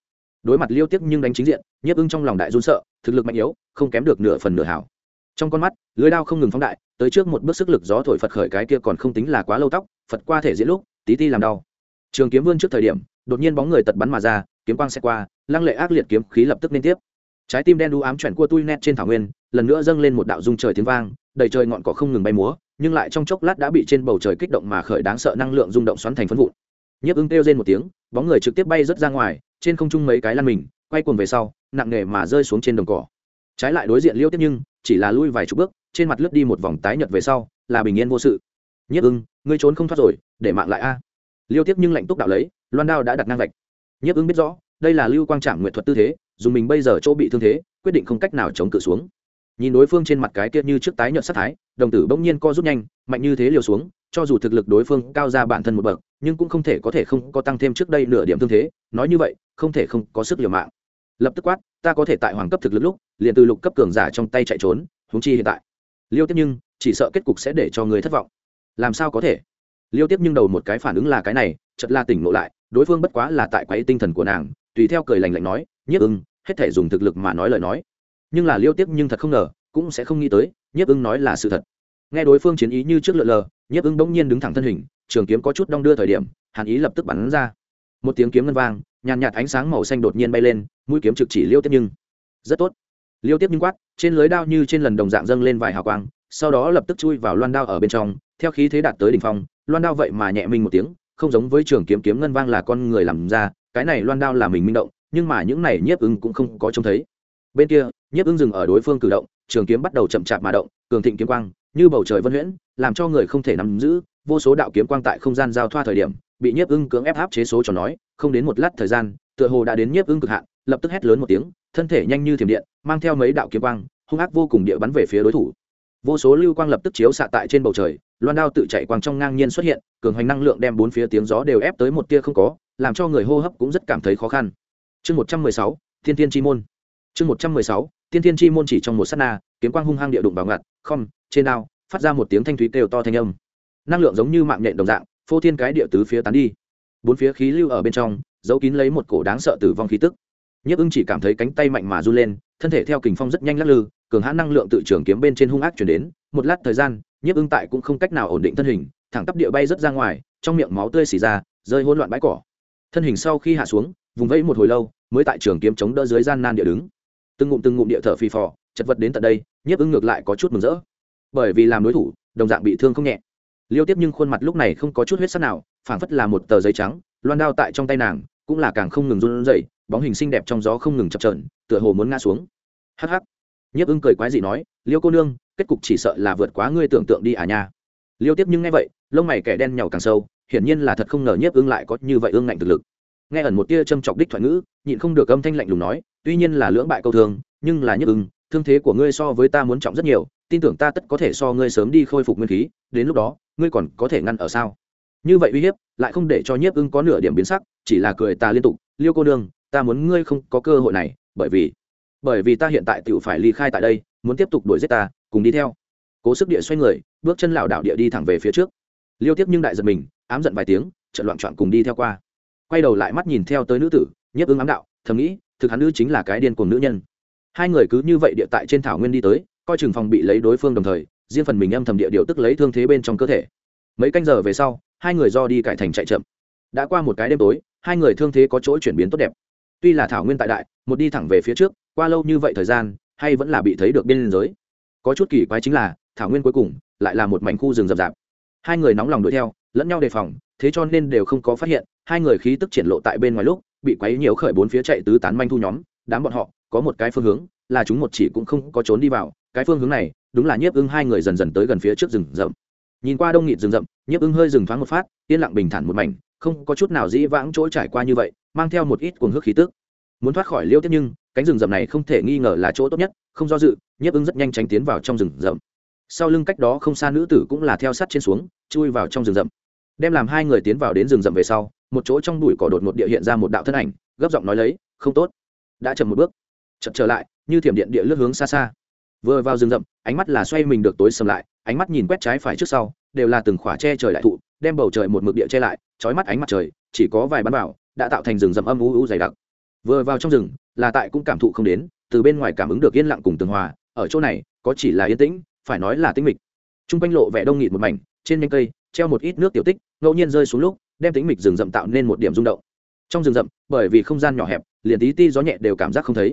đối mặt liêu tiếc nhưng đánh chính diện, nhiếp ưng trong lòng đại run sợ, thực lực mạnh yếu, không kém được nửa phần nửa hảo. Trong con mắt, lưới đao không ngừng phóng đại, tới trước một bước sức lực gió thổi phật khởi cái kia còn không tính là quá lâu tóc, phật qua thể diễn lúc, tí ti làm đau. Trường kiếm vươn trước thời điểm, đột nhiên bóng người tật bắn mà ra, kiếm quang xe qua, lăng lệ ác liệt kiếm khí lập tức liên tiếp. Trái tim đen đu ám chuẩn cua tui nét trên thảo nguyên, lần nữa dâng lên một đạo dung trời tiếng vang, đầy trời ngọn cỏ không ngừng bay múa, nhưng lại trong chốc lát đã bị trên bầu trời kích động mà khởi đáng sợ năng lượng rung động xoắn thành phân vụn. Nhấp ưng kêu lên một tiếng, bóng người trực tiếp bay rớt ra ngoài trên không trung mấy cái lăn mình, quay cuồng về sau, nặng nề mà rơi xuống trên đồng cỏ. Trái lại đối diện liêu tiếp nhưng, chỉ là lui vài chục bước, trên mặt lướt đi một vòng tái nhợt về sau, là bình yên vô sự. Nhất ưng, ngươi trốn không thoát rồi, để mạng lại a. Liêu tiếp nhưng lạnh túc đạo lấy, loan đao đã đặt ngang vạch. Nhất ưng biết rõ, đây là lưu quang trạm nguyện thuật tư thế dùng mình bây giờ chỗ bị thương thế, quyết định không cách nào chống cự xuống. Nhìn đối phương trên mặt cái kia như trước tái nhợt sát thái, đồng tử bỗng nhiên co rút nhanh, mạnh như thế liều xuống, cho dù thực lực đối phương cao ra bản thân một bậc nhưng cũng không thể có thể không có tăng thêm trước đây nửa điểm thương thế, nói như vậy, không thể không có sức liều mạng. Lập tức quát, ta có thể tại hoàng cấp thực lực lúc, liền từ lục cấp cường giả trong tay chạy trốn húng chi hiện tại. Liêu tiếp nhưng chỉ sợ kết cục sẽ để cho người thất vọng. Làm sao có thể? Liêu tiếp nhưng đầu một cái phản ứng là cái này chật la tỉnh ngộ lại, đối phương bất quá là tại quấy tinh thần của nàng, tùy theo cười lành lạnh nói, nhiếp ưng, hết thể dùng thực lực mà nói lời nói. Nhưng là liêu tiếp nhưng thật không ngờ, cũng sẽ không nghĩ tới, nhiếp ưng nói là sự thật. Nghe đối phương chiến ý như trước lượn lờ, nhiếp ưng bỗng nhiên đứng thẳng thân hình trường kiếm có chút đong đưa thời điểm, hàn ý lập tức bắn ra. Một tiếng kiếm ngân vang, nhàn nhạt ánh sáng màu xanh đột nhiên bay lên, mũi kiếm trực chỉ liêu tiếp nhưng rất tốt. Liêu tiếp nhưng quát, trên lưới đao như trên lần đồng dạng dâng lên vài hào quang, sau đó lập tức chui vào loan đao ở bên trong, theo khí thế đạt tới đỉnh phong, loan đao vậy mà nhẹ mình một tiếng, không giống với trường kiếm kiếm ngân vang là con người làm ra, cái này loan đao là mình minh động, nhưng mà những này nhiếp ưng cũng không có trông thấy. Bên kia, nhiếp ưng dừng ở đối phương cử động, trường kiếm bắt đầu chậm chạp mà động, cường thịnh kiếm quang, như bầu trời vân huyễn, làm cho người không thể nắm giữ vô số đạo kiếm quang tại không gian giao thoa thời điểm, bị nhiếp ưng cưỡng ép áp chế số cho nói, không đến một lát thời gian, tựa hồ đã đến nhiếp ưng cực hạn, lập tức hét lớn một tiếng, thân thể nhanh như thiểm điện, mang theo mấy đạo kiếm quang, hung ác vô cùng địa bắn về phía đối thủ. Vô số lưu quang lập tức chiếu xạ tại trên bầu trời, loan đao tự chạy quang trong ngang nhiên xuất hiện, cường hoành năng lượng đem bốn phía tiếng gió đều ép tới một tia không có, làm cho người hô hấp cũng rất cảm thấy khó khăn. Chương một trăm mười sáu, thiên tiên chi môn. Chương một trăm mười sáu, thiên tiên chi môn chỉ trong một s á t na, kiếm quang hung hăng địa đụng vào ngặt không trên đao phát ra một tiếng thanh thúy kêu to thanh âm năng lượng giống như mạng nhện đồng dạng, phô thiên cái địa tứ phía tán đi. Bốn phía khí lưu ở bên trong, giấu kín lấy một cổ đáng sợ tử vong khí tức. Nhấp ưng chỉ cảm thấy cánh tay mạnh mà run lên, thân thể theo kình phong rất nhanh lắc lư, cường hãn năng lượng tự trường kiếm bên trên hung ác chuyển đến. Một lát thời gian, nhiếp ưng tại cũng không cách nào ổn định thân hình, thẳng tắp địa bay rất ra ngoài, trong miệng máu tươi xì ra, rơi hỗn loạn bãi cỏ. Thân hình sau khi hạ xuống, vùng vẫy một hồi lâu, mới tại trường kiếm chống đỡ dưới gian nan địa đứng. Từng ngụm từng ngụm địa thở phì phò, chật vật đến tận đây, nhiếp ưng ngược lại có chút mừng rỡ. Bởi vì làm đối thủ, đồng dạng bị thương không nhẹ liêu tiếp nhưng khuôn mặt lúc này không có chút huyết sắc nào, phảng phất là một tờ giấy trắng, loan đao tại trong tay nàng, cũng là càng không ngừng run rẩy, bóng hình xinh đẹp trong gió không ngừng chập trờn tựa hồ muốn ngã xuống. Hắc hắc. Nhiếp ưng cười quái dị nói, liêu cô nương, kết cục chỉ sợ là vượt quá ngươi tưởng tượng đi à nha. Liêu tiếp nhưng nghe vậy, lông mày kẻ đen nhàu càng sâu, hiển nhiên là thật không ngờ nhiếp ưng lại có như vậy ương ngạnh thực lực. Nghe ẩn một tia châm chọc đích thoại ngữ, nhịn không được âm thanh lạnh lùng nói, tuy nhiên là lưỡng bại câu thương nhưng là nhiếp ưng, thương thế của ngươi so với ta muốn trọng rất nhiều, tin tưởng ta tất có thể so ngươi sớm đi khôi phục nguyên khí, đến lúc đó ngươi còn có thể ngăn ở sao? Như vậy uy hiếp, lại không để cho nhiếp ưng có nửa điểm biến sắc, chỉ là cười ta liên tục, liêu cô nương, ta muốn ngươi không có cơ hội này, bởi vì bởi vì ta hiện tại tự phải ly khai tại đây, muốn tiếp tục đuổi giết ta, cùng đi theo. Cố sức địa xoay người, bước chân lảo đảo địa đi thẳng về phía trước. Liêu tiếp nhưng đại giật mình, ám giận vài tiếng trận loạn trọn cùng đi theo qua. Quay đầu lại mắt nhìn theo tới nữ tử, nhiếp ưng ám đạo thầm nghĩ, thực hắn nữ chính là cái điên cùng nữ nhân. Hai người cứ như vậy địa tại trên thảo nguyên đi tới, coi chừng phòng bị lấy đối phương đồng thời riêng phần mình âm thầm địa điều tức lấy thương thế bên trong cơ thể. Mấy canh giờ về sau, hai người do đi cải thành chạy chậm. Đã qua một cái đêm tối, hai người thương thế có chỗ chuyển biến tốt đẹp. Tuy là thảo nguyên tại đại, một đi thẳng về phía trước, qua lâu như vậy thời gian, hay vẫn là bị thấy được biên giới. Có chút kỳ quái chính là, thảo nguyên cuối cùng lại là một mảnh khu rừng rậm rạp. Hai người nóng lòng đuổi theo, lẫn nhau đề phòng, thế cho nên đều không có phát hiện, hai người khí tức triển lộ tại bên ngoài lúc, bị quấy nhiều khởi bốn phía chạy tứ tán manh thu nhóm, đám bọn họ có một cái phương hướng, là chúng một chỉ cũng không có trốn đi vào, cái phương hướng này đúng là nhiếp ưng hai người dần dần tới gần phía trước rừng rậm. Nhìn qua đông nghịt rừng rậm, nhiếp ưng hơi dừng thoáng một phát, yên lặng bình thản một mảnh, không có chút nào dĩ vãng chỗ trải qua như vậy, mang theo một ít cuồng hước khí tức. Muốn thoát khỏi liêu tiếp nhưng, cánh rừng rậm này không thể nghi ngờ là chỗ tốt nhất, không do dự, nhiếp ưng rất nhanh tránh tiến vào trong rừng rậm. Sau lưng cách đó không xa nữ tử cũng là theo sát trên xuống, chui vào trong rừng rậm. Đem làm hai người tiến vào đến rừng rậm về sau, một chỗ trong bụi cỏ đột một địa hiện ra một đạo thân ảnh, gấp giọng nói lấy, không tốt. Đã chậm một bước, chậm trở lại, như thiểm điện địa lướt hướng xa xa vừa vào rừng rậm, ánh mắt là xoay mình được tối sầm lại, ánh mắt nhìn quét trái phải trước sau, đều là từng khỏa che trời đại thụ, đem bầu trời một mực địa che lại, trói mắt ánh mặt trời, chỉ có vài bắn vào, đã tạo thành rừng rậm âm u u dày đặc. Vừa vào trong rừng, là tại cũng cảm thụ không đến, từ bên ngoài cảm ứng được yên lặng cùng tường hòa, ở chỗ này, có chỉ là yên tĩnh, phải nói là tĩnh mịch. T r u n g quanh lộ vẻ đông nghịt một mảnh, trên nhanh cây, treo một ít nước tiểu tích, ngẫu nhiên rơi xuống lúc, đem tĩnh mịch rừng rậm tạo nên một điểm rung động. Trong rừng rậm, bởi vì không gian nhỏ hẹp, liền tí ti gió nhẹ đều cảm giác không thấy.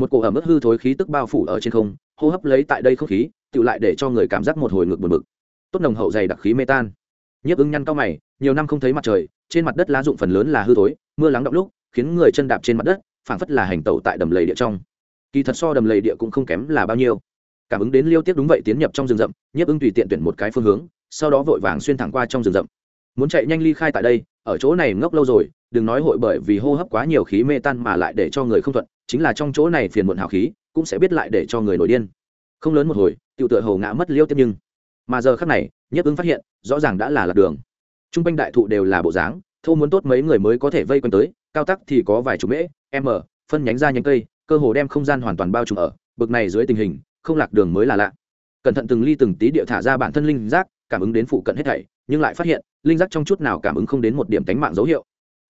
Một cổ ẩm ướt hư thối khí tức bao phủ ở trên không hô hấp lấy tại đây không khí tự lại để cho người cảm giác một hồi ngực bực bực. Tốt nồng hậu dày đặc khí mê tan. Nhiếp ứng nhăn cao mày, nhiều năm không thấy mặt trời, trên mặt đất lá dụng phần lớn là hư thối, mưa lắng động lúc, khiến người chân đạp trên mặt đất, phảng phất là hành tẩu tại đầm lầy địa trong. Kỳ thật so đầm lầy địa cũng không kém là bao nhiêu. Cảm ứng đến liêu tiếp đúng vậy tiến nhập trong rừng rậm, nhiếp ứng tùy tiện tuyển một cái phương hướng, sau đó vội vàng xuyên thẳng qua trong rừng rậm. Muốn chạy nhanh ly khai tại đây, ở chỗ này ngốc lâu rồi, đừng nói hội bởi vì hô hấp quá nhiều khí mê tan mà lại để cho người không thuận, chính là trong chỗ này phiền muộn hào khí cũng sẽ biết lại để cho người nổi điên. Không lớn một hồi, tiểu tựa hồ ngã mất liêu tiếp nhưng. Mà giờ khắc này, nhiếp ứng phát hiện, rõ ràng đã là lạc đường. T r u n g quanh đại thụ đều là bộ dáng, thô muốn tốt mấy người mới có thể vây quanh tới, cao tắc thì có vài chục mễ m phân nhánh ra nhánh cây, cơ hồ đem không gian hoàn toàn bao trùm ở, bực này dưới tình hình, không lạc đường mới là lạ. Cẩn thận từng ly từng tí địa thả ra bản thân linh giác, cảm ứng đến phụ cận hết thảy, nhưng lại phát hiện, linh giác trong chút nào cảm ứng không đến một điểm tánh mạng dấu hiệu.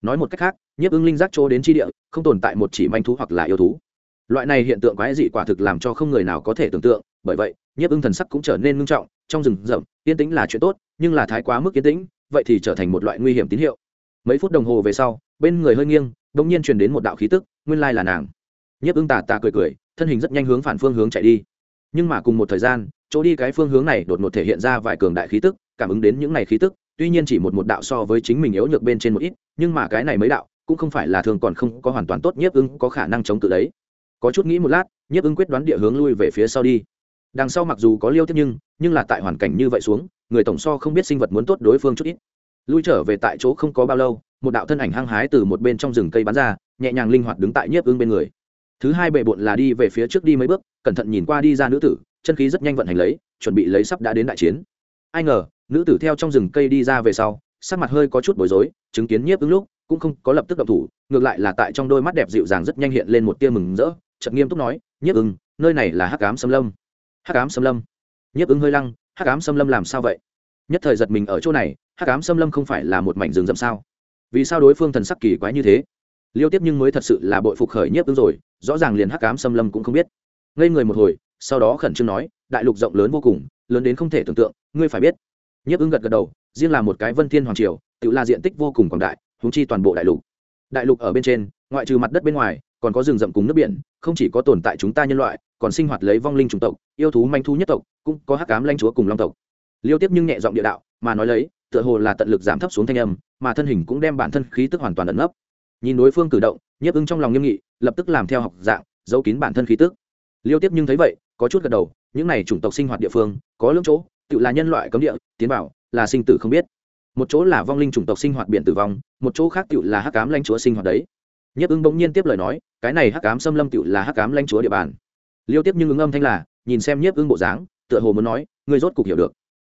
Nói một cách khác, nhiếp ứng linh giác chỗ đến chi địa, không tồn tại một chỉ manh thú hoặc là yêu thú loại này hiện tượng quái dị quả thực làm cho không người nào có thể tưởng tượng, bởi vậy, nhiếp ưng thần sắc cũng trở nên ngưng trọng, trong rừng rậm, yên tĩnh là chuyện tốt, nhưng là thái quá mức yên tĩnh, vậy thì trở thành một loại nguy hiểm tín hiệu. Mấy phút đồng hồ về sau, bên người hơi nghiêng đ ỗ n g nhiên truyền đến một đạo khí tức, nguyên lai là nàng. Nhiếp ưng tà tà cười cười, thân hình rất nhanh hướng phản phương hướng chạy đi. Nhưng mà cùng một thời gian, chỗ đi cái phương hướng này đột ngột thể hiện ra vài cường đại khí tức, cảm ứng đến những này khí tức, tuy nhiên chỉ một một đạo so với chính mình yếu nhược bên trên một ít, nhưng mà cái này mấy đạo, cũng không phải là thường còn không có hoàn toàn tốt, nhiếp ưng có khả năng chống cự đấy có chút nghĩ một lát, nhiếp ưng quyết đoán địa hướng lui về phía sau đi. Đằng sau mặc dù có liêu tiếp nhưng nhưng là tại hoàn cảnh như vậy xuống, người tổng so không biết sinh vật muốn tốt đối phương chút ít. Lui trở về tại chỗ không có bao lâu, một đạo thân ảnh hăng hái từ một bên trong rừng cây bắn ra, nhẹ nhàng linh hoạt đứng tại nhiếp ưng bên người. Thứ hai bệ bộn là đi về phía trước đi mấy bước, cẩn thận nhìn qua đi ra nữ tử, chân khí rất nhanh vận hành lấy, chuẩn bị lấy sắp đã đến đại chiến. Ai ngờ, nữ tử theo trong rừng cây đi ra về sau, sắc mặt hơi có chút bối rối, chứng kiến nhiếp ứng lúc, cũng không có lập tức động thủ, ngược lại là tại trong đôi mắt đẹp dịu dàng rất nhanh hiện lên một tia mừng rỡ chợt nghiêm túc nói nhiếp ưng, nơi này là hắc ám xâm lâm. Hắc ám xâm lâm? Nhiếp ưng hơi lăng, hắc ám xâm lâm làm sao vậy? Nhất thời giật mình ở chỗ này, hắc ám xâm lâm không phải là một mảnh rừng rậm sao? Vì sao đối phương thần sắc kỳ quái như thế? Liêu tiếp nhưng mới thật sự là bội phục khởi nhiếp ưng rồi, rõ ràng liền hắc ám xâm lâm cũng không biết. Ngây người một hồi, sau đó khẩn trương nói, đại lục rộng lớn vô cùng, lớn đến không thể tưởng tượng, ngươi phải biết. Nhiếp ưng gật gật đầu, riêng là một cái vân thiên hoàng triều, tự là diện tích vô cùng quảng đại húng chi toàn bộ đại lục. Đại lục ở bên trên, ngoại trừ mặt đất bên ngoài còn có rừng rậm cùng nước biển, không chỉ có tồn tại chúng ta nhân loại, còn sinh hoạt lấy vong linh chủng tộc, yêu thú manh thu nhất tộc, cũng có hắc cám lanh chúa cùng long tộc. Liêu tiếp nhưng nhẹ giọng địa đạo, mà nói lấy, tựa hồ là tận lực giảm thấp xuống thanh âm, mà thân hình cũng đem bản thân khí tức hoàn toàn ẩn nấp. Nhìn đối phương cử động, nhiếp ứng trong lòng nghiêm nghị, lập tức làm theo học dạng, giấu kín bản thân khí tức. Liêu tiếp nhưng thấy vậy, có chút gật đầu, những này chủng tộc sinh hoạt địa phương, có lưỡng chỗ, tự là nhân loại cấm địa, tiến bảo, là sinh tử không biết. Một chỗ là vong linh chủng tộc sinh hoạt biển tử vong, một chỗ khác tự là hắc cám lanh chúa sinh hoạt đấy nhiếp ứng bỗng nhiên tiếp lời nói, cái này hắc cám xâm lâm tựu là hắc cám lanh chúa địa bàn. Liêu tiếp nhưng ứng âm thanh là, nhìn xem nhiếp ứng bộ dáng, tựa hồ muốn nói, ngươi rốt cục hiểu được.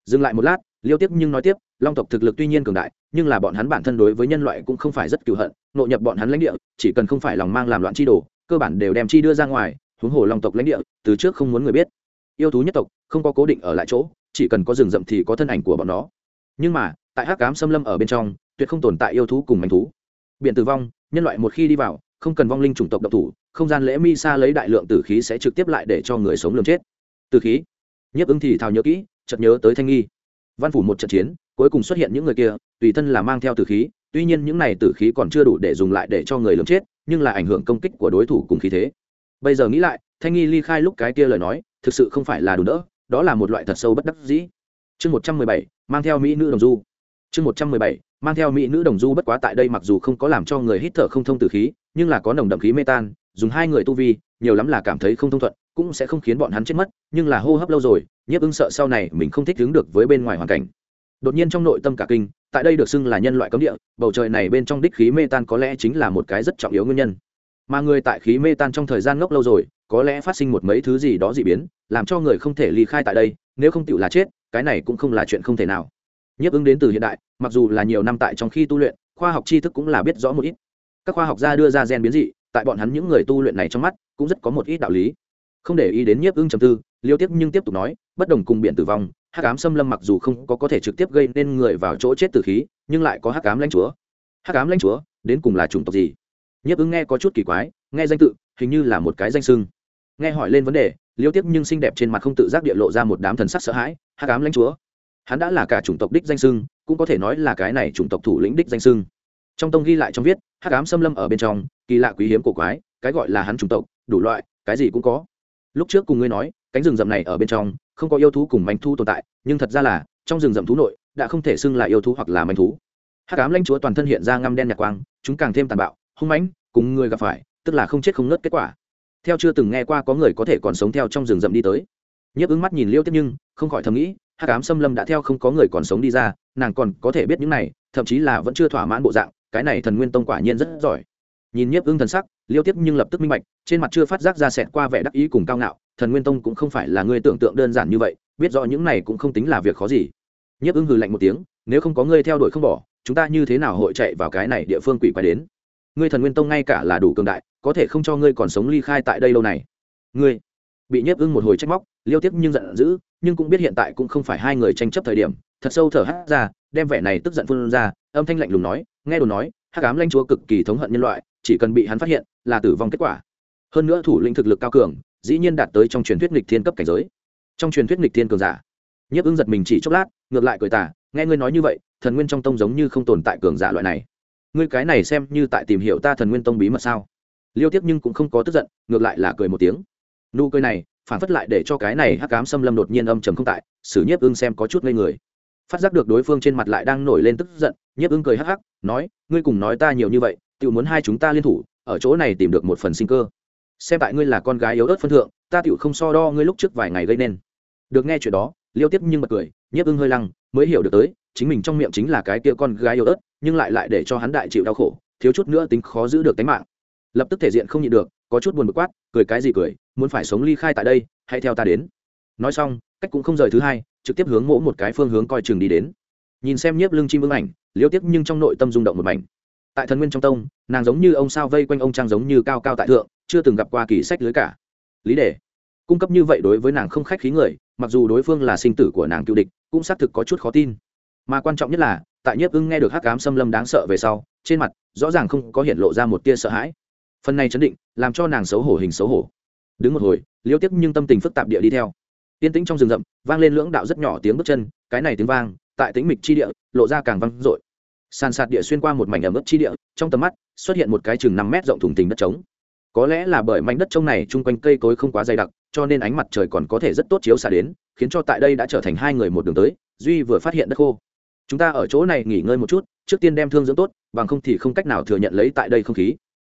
Dừng lại một lát, liêu tiếp nhưng nói tiếp, long tộc thực lực tuy nhiên cường đại, nhưng là bọn hắn bản thân đối với nhân loại cũng không phải rất cựu hận, nội nhập bọn hắn lãnh địa, chỉ cần không phải lòng mang làm loạn chi đồ, cơ bản đều đem chi đưa ra ngoài, huống hồ long tộc lãnh địa, từ trước không muốn người biết. Yêu thú nhất tộc, không có cố định ở lại chỗ, chỉ cần có rừng rậm thì có thân ảnh của bọn nó. Nhưng mà, tại hắc cám xâm lâm ở bên trong, tuyệt không tồn tại yêu thú cùng manh thú. Biển tử vong nhân loại một khi đi vào, không cần vong linh chủng tộc độc thủ, không gian lễ mi sa lấy đại lượng tử khí sẽ trực tiếp lại để cho người sống lường chết. Tử khí? Nhiếp ứng thì thào nhớ kỹ, chợt nhớ tới thanh nghi. Văn phủ một trận chiến, cuối cùng xuất hiện những người kia, tùy thân là mang theo tử khí, tuy nhiên những này tử khí còn chưa đủ để dùng lại để cho người lường chết, nhưng là ảnh hưởng công kích của đối thủ cùng khí thế. Bây giờ nghĩ lại, thanh nghi ly khai lúc cái kia lời nói, thực sự không phải là đủ đỡ, đó là một loại thật sâu bất đắc dĩ. Chương một trăm mười bảy, mang theo mỹ nữ đồng du chương một trăm mười bảy, mang theo mỹ nữ đồng du bất quá tại đây mặc dù không có làm cho người hít thở không thông từ khí, nhưng là có nồng đậm khí mê tan, dùng hai người tu vi, nhiều lắm là cảm thấy không thông thuận, cũng sẽ không khiến bọn hắn chết mất, nhưng là hô hấp lâu rồi, nhiếp ưng sợ sau này mình không thích ứng được với bên ngoài hoàn cảnh. Đột nhiên trong nội tâm cả kinh, tại đây được xưng là nhân loại cấm địa, bầu trời này bên trong đích khí mê tan có lẽ chính là một cái rất trọng yếu nguyên nhân. Mà người tại khí mê tan trong thời gian ngốc lâu rồi, có lẽ phát sinh một mấy thứ gì đó dị biến, làm cho người không thể ly khai tại đây, nếu không tựu là chết, cái này cũng không là chuyện không thể nào nhiếp ứng đến từ hiện đại, mặc dù là nhiều năm tại trong khi tu luyện, khoa học tri thức cũng là biết rõ một ít. Các khoa học gia đưa ra gen biến dị, tại bọn hắn những người tu luyện này trong mắt, cũng rất có một ít đạo lý. Không để ý đến nhiếp ưng trầm tư, liêu tiếp nhưng tiếp tục nói, bất đồng cùng biển tử vong, hắc ám xâm lâm mặc dù không có có thể trực tiếp gây nên người vào chỗ chết tử khí, nhưng lại có hắc ám lãnh chúa. Hắc ám lãnh chúa, đến cùng là chủng tộc gì? Nhiếp ứng nghe có chút kỳ quái, nghe danh tự, hình như là một cái danh sưng nghe hỏi lên vấn đề, liêu tiếp nhưng xinh đẹp trên mặt không tự giác địa lộ ra một đám thần sắc sợ hãi, hắc ám lãnh chúa hắn đã là cả chủng tộc đích danh sưng cũng có thể nói là cái này chủng tộc thủ lĩnh đích danh sưng trong tông ghi lại trong viết, hắc ám xâm lâm ở bên trong, kỳ lạ quý hiếm cổ quái, cái gọi là hắn chủng tộc, đủ loại, cái gì cũng có. Lúc trước cùng ngươi nói, cánh rừng rậm này ở bên trong, không có yêu thú cùng manh thu tồn tại, nhưng thật ra là, trong rừng rậm thú nội, đã không thể xưng là yêu thú hoặc là manh thú. Hắc ám lãnh chúa toàn thân hiện ra ngăm đen nhạc quang, chúng càng thêm tàn bạo, hung mãnh, cùng người gặp phải, tức là không chết không ngớt kết quả. Theo chưa từng nghe qua có người có thể còn sống theo trong rừng rậm đi tới. Nhiếp ứng mắt nhìn liêu tiếp nhưng, không khỏi thầm nghĩ hát cám xâm lâm đã theo không có người còn sống đi ra, nàng còn có thể biết những này, thậm chí là vẫn chưa thỏa mãn bộ dạng, cái này thần nguyên tông quả nhiên rất giỏi. Nhìn nhiếp ưng thần sắc, liêu tiếp nhưng lập tức minh bạch, trên mặt chưa phát giác ra xẹt qua vẻ đắc ý cùng cao ngạo, thần nguyên tông cũng không phải là người tưởng tượng đơn giản như vậy, biết rõ những này cũng không tính là việc khó gì. Nhiếp ưng hừ lạnh một tiếng, nếu không có ngươi theo đuổi không bỏ, chúng ta như thế nào hội chạy vào cái này địa phương quỷ quái đến? Ngươi thần nguyên tông ngay cả là đủ cường đại, có thể không cho ngươi còn sống ly khai tại đây lâu này. Ngươi bị nhiếp ưng một hồi trách móc liêu tiếp nhưng giận dữ, nhưng cũng biết hiện tại cũng không phải hai người tranh chấp thời điểm, thật sâu thở hát ra, đem vẻ này tức giận phun ra, âm thanh lạnh lùng nói, nghe đồn nói, hắc ám lanh chúa cực kỳ thống hận nhân loại, chỉ cần bị hắn phát hiện, là tử vong kết quả. Hơn nữa thủ lĩnh thực lực cao cường, dĩ nhiên đạt tới trong truyền thuyết nghịch thiên cấp cảnh giới. Trong truyền thuyết nghịch thiên cường giả. Nhiếp ứng giật mình chỉ chốc lát, ngược lại cười tả nghe ngươi nói như vậy, thần nguyên trong tông giống như không tồn tại cường giả loại này. Ngươi cái này xem như tại tìm hiểu ta thần nguyên tông bí mật sao? Liêu tiếp nhưng cũng không có tức giận, ngược lại là cười một tiếng nụ cười này, phản phất lại để cho cái này hắc cám xâm lâm đột nhiên âm trầm không tại, sử nhiếp ưng xem có chút ngây người. Phát giác được đối phương trên mặt lại đang nổi lên tức giận, nhiếp ưng cười hắc hắc, nói, ngươi cùng nói ta nhiều như vậy tự muốn hai chúng ta liên thủ, ở chỗ này tìm được một phần sinh cơ. Xem tại ngươi là con gái yếu ớt phân thượng, ta tự không so đo ngươi lúc trước vài ngày gây nên. Được nghe chuyện đó, liêu tiếp nhưng bật cười, nhiếp ưng hơi lăng, mới hiểu được tới, chính mình trong miệng chính là cái kia con gái yếu ớt, nhưng lại lại để cho hắn đại chịu đau khổ, thiếu chút nữa tính khó giữ được tính mạng. Lập tức thể diện không nhịn được, có chút buồn bực quát, cười cái gì cười muốn phải sống ly khai tại đây, hãy theo ta đến. Nói xong, cách cũng không rời thứ hai, trực tiếp hướng mỗ một cái phương hướng coi chừng đi đến. Nhìn xem nhiếp lưng chim ưng ảnh, liêu tiếc nhưng trong nội tâm rung động một mảnh. Tại thần nguyên trong tông, nàng giống như ông sao vây quanh ông trang giống như cao cao tại thượng, chưa từng gặp qua kỳ sách lưới cả. Lý đề, cung cấp như vậy đối với nàng không khách khí người, mặc dù đối phương là sinh tử của nàng cựu địch, cũng xác thực có chút khó tin. Mà quan trọng nhất là, tại nhiếp ưng nghe được hắc cám xâm lâm đáng sợ về sau, trên mặt, rõ ràng không có hiện lộ ra một tia sợ hãi. Phần này chấn định, làm cho nàng xấu hổ hình xấu hổ đứng một hồi, liêu tiếp nhưng tâm tình phức tạp địa đi theo. Tiên tĩnh trong rừng rậm, vang lên lưỡng đạo rất nhỏ tiếng bước chân, cái này tiếng vang, tại tĩnh mịch chi địa, lộ ra càng vang dội. Sàn sạt địa xuyên qua một mảnh ẩm ướt chi địa, trong tầm mắt, xuất hiện một cái chừng năm mét rộng thùng tình đất trống. Có lẽ là bởi mảnh đất trông này chung quanh cây cối không quá dày đặc, cho nên ánh mặt trời còn có thể rất tốt chiếu xả đến, khiến cho tại đây đã trở thành hai người một đường tới, duy vừa phát hiện đất khô. Chúng ta ở chỗ này nghỉ ngơi một chút, trước tiên đem thương dưỡng tốt, bằng không thì không cách nào thừa nhận lấy tại đây không khí.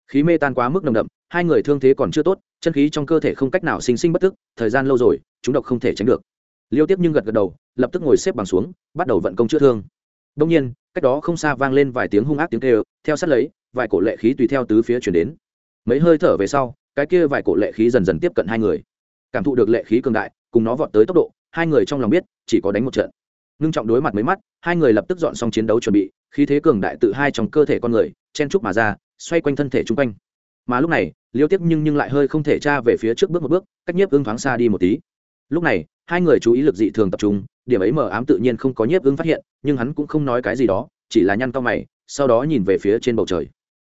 Khí mê tan quá mức nồng đậm, hai người thương thế còn chưa tốt chân khí trong cơ thể không cách nào sinh sinh bất tức, thời gian lâu rồi, chúng độc không thể tránh được. Liêu tiếp nhưng gật gật đầu, lập tức ngồi xếp bằng xuống, bắt đầu vận công chữa thương. Đông nhiên, cách đó không xa vang lên vài tiếng hung ác tiếng kêu, theo sát lấy, vài cổ lệ khí tùy theo tứ phía chuyển đến. Mấy hơi thở về sau, cái kia vài cổ lệ khí dần dần tiếp cận hai người. Cảm thụ được lệ khí cường đại, cùng nó vọt tới tốc độ, hai người trong lòng biết, chỉ có đánh một trận. Ngưng trọng đối mặt mấy mắt, hai người lập tức dọn xong chiến đấu chuẩn bị, khí thế cường đại tự hai trong cơ thể con người, chen trúc mà ra, xoay quanh thân thể chung quanh mà lúc này, liêu tiếp nhưng nhưng lại hơi không thể tra về phía trước bước một bước, cách nhiếp ưng thoáng xa đi một tí. Lúc này, hai người chú ý lực dị thường tập trung, điểm ấy mờ ám tự nhiên không có nhiếp ưng phát hiện, nhưng hắn cũng không nói cái gì đó, chỉ là nhăn cao mày, sau đó nhìn về phía trên bầu trời.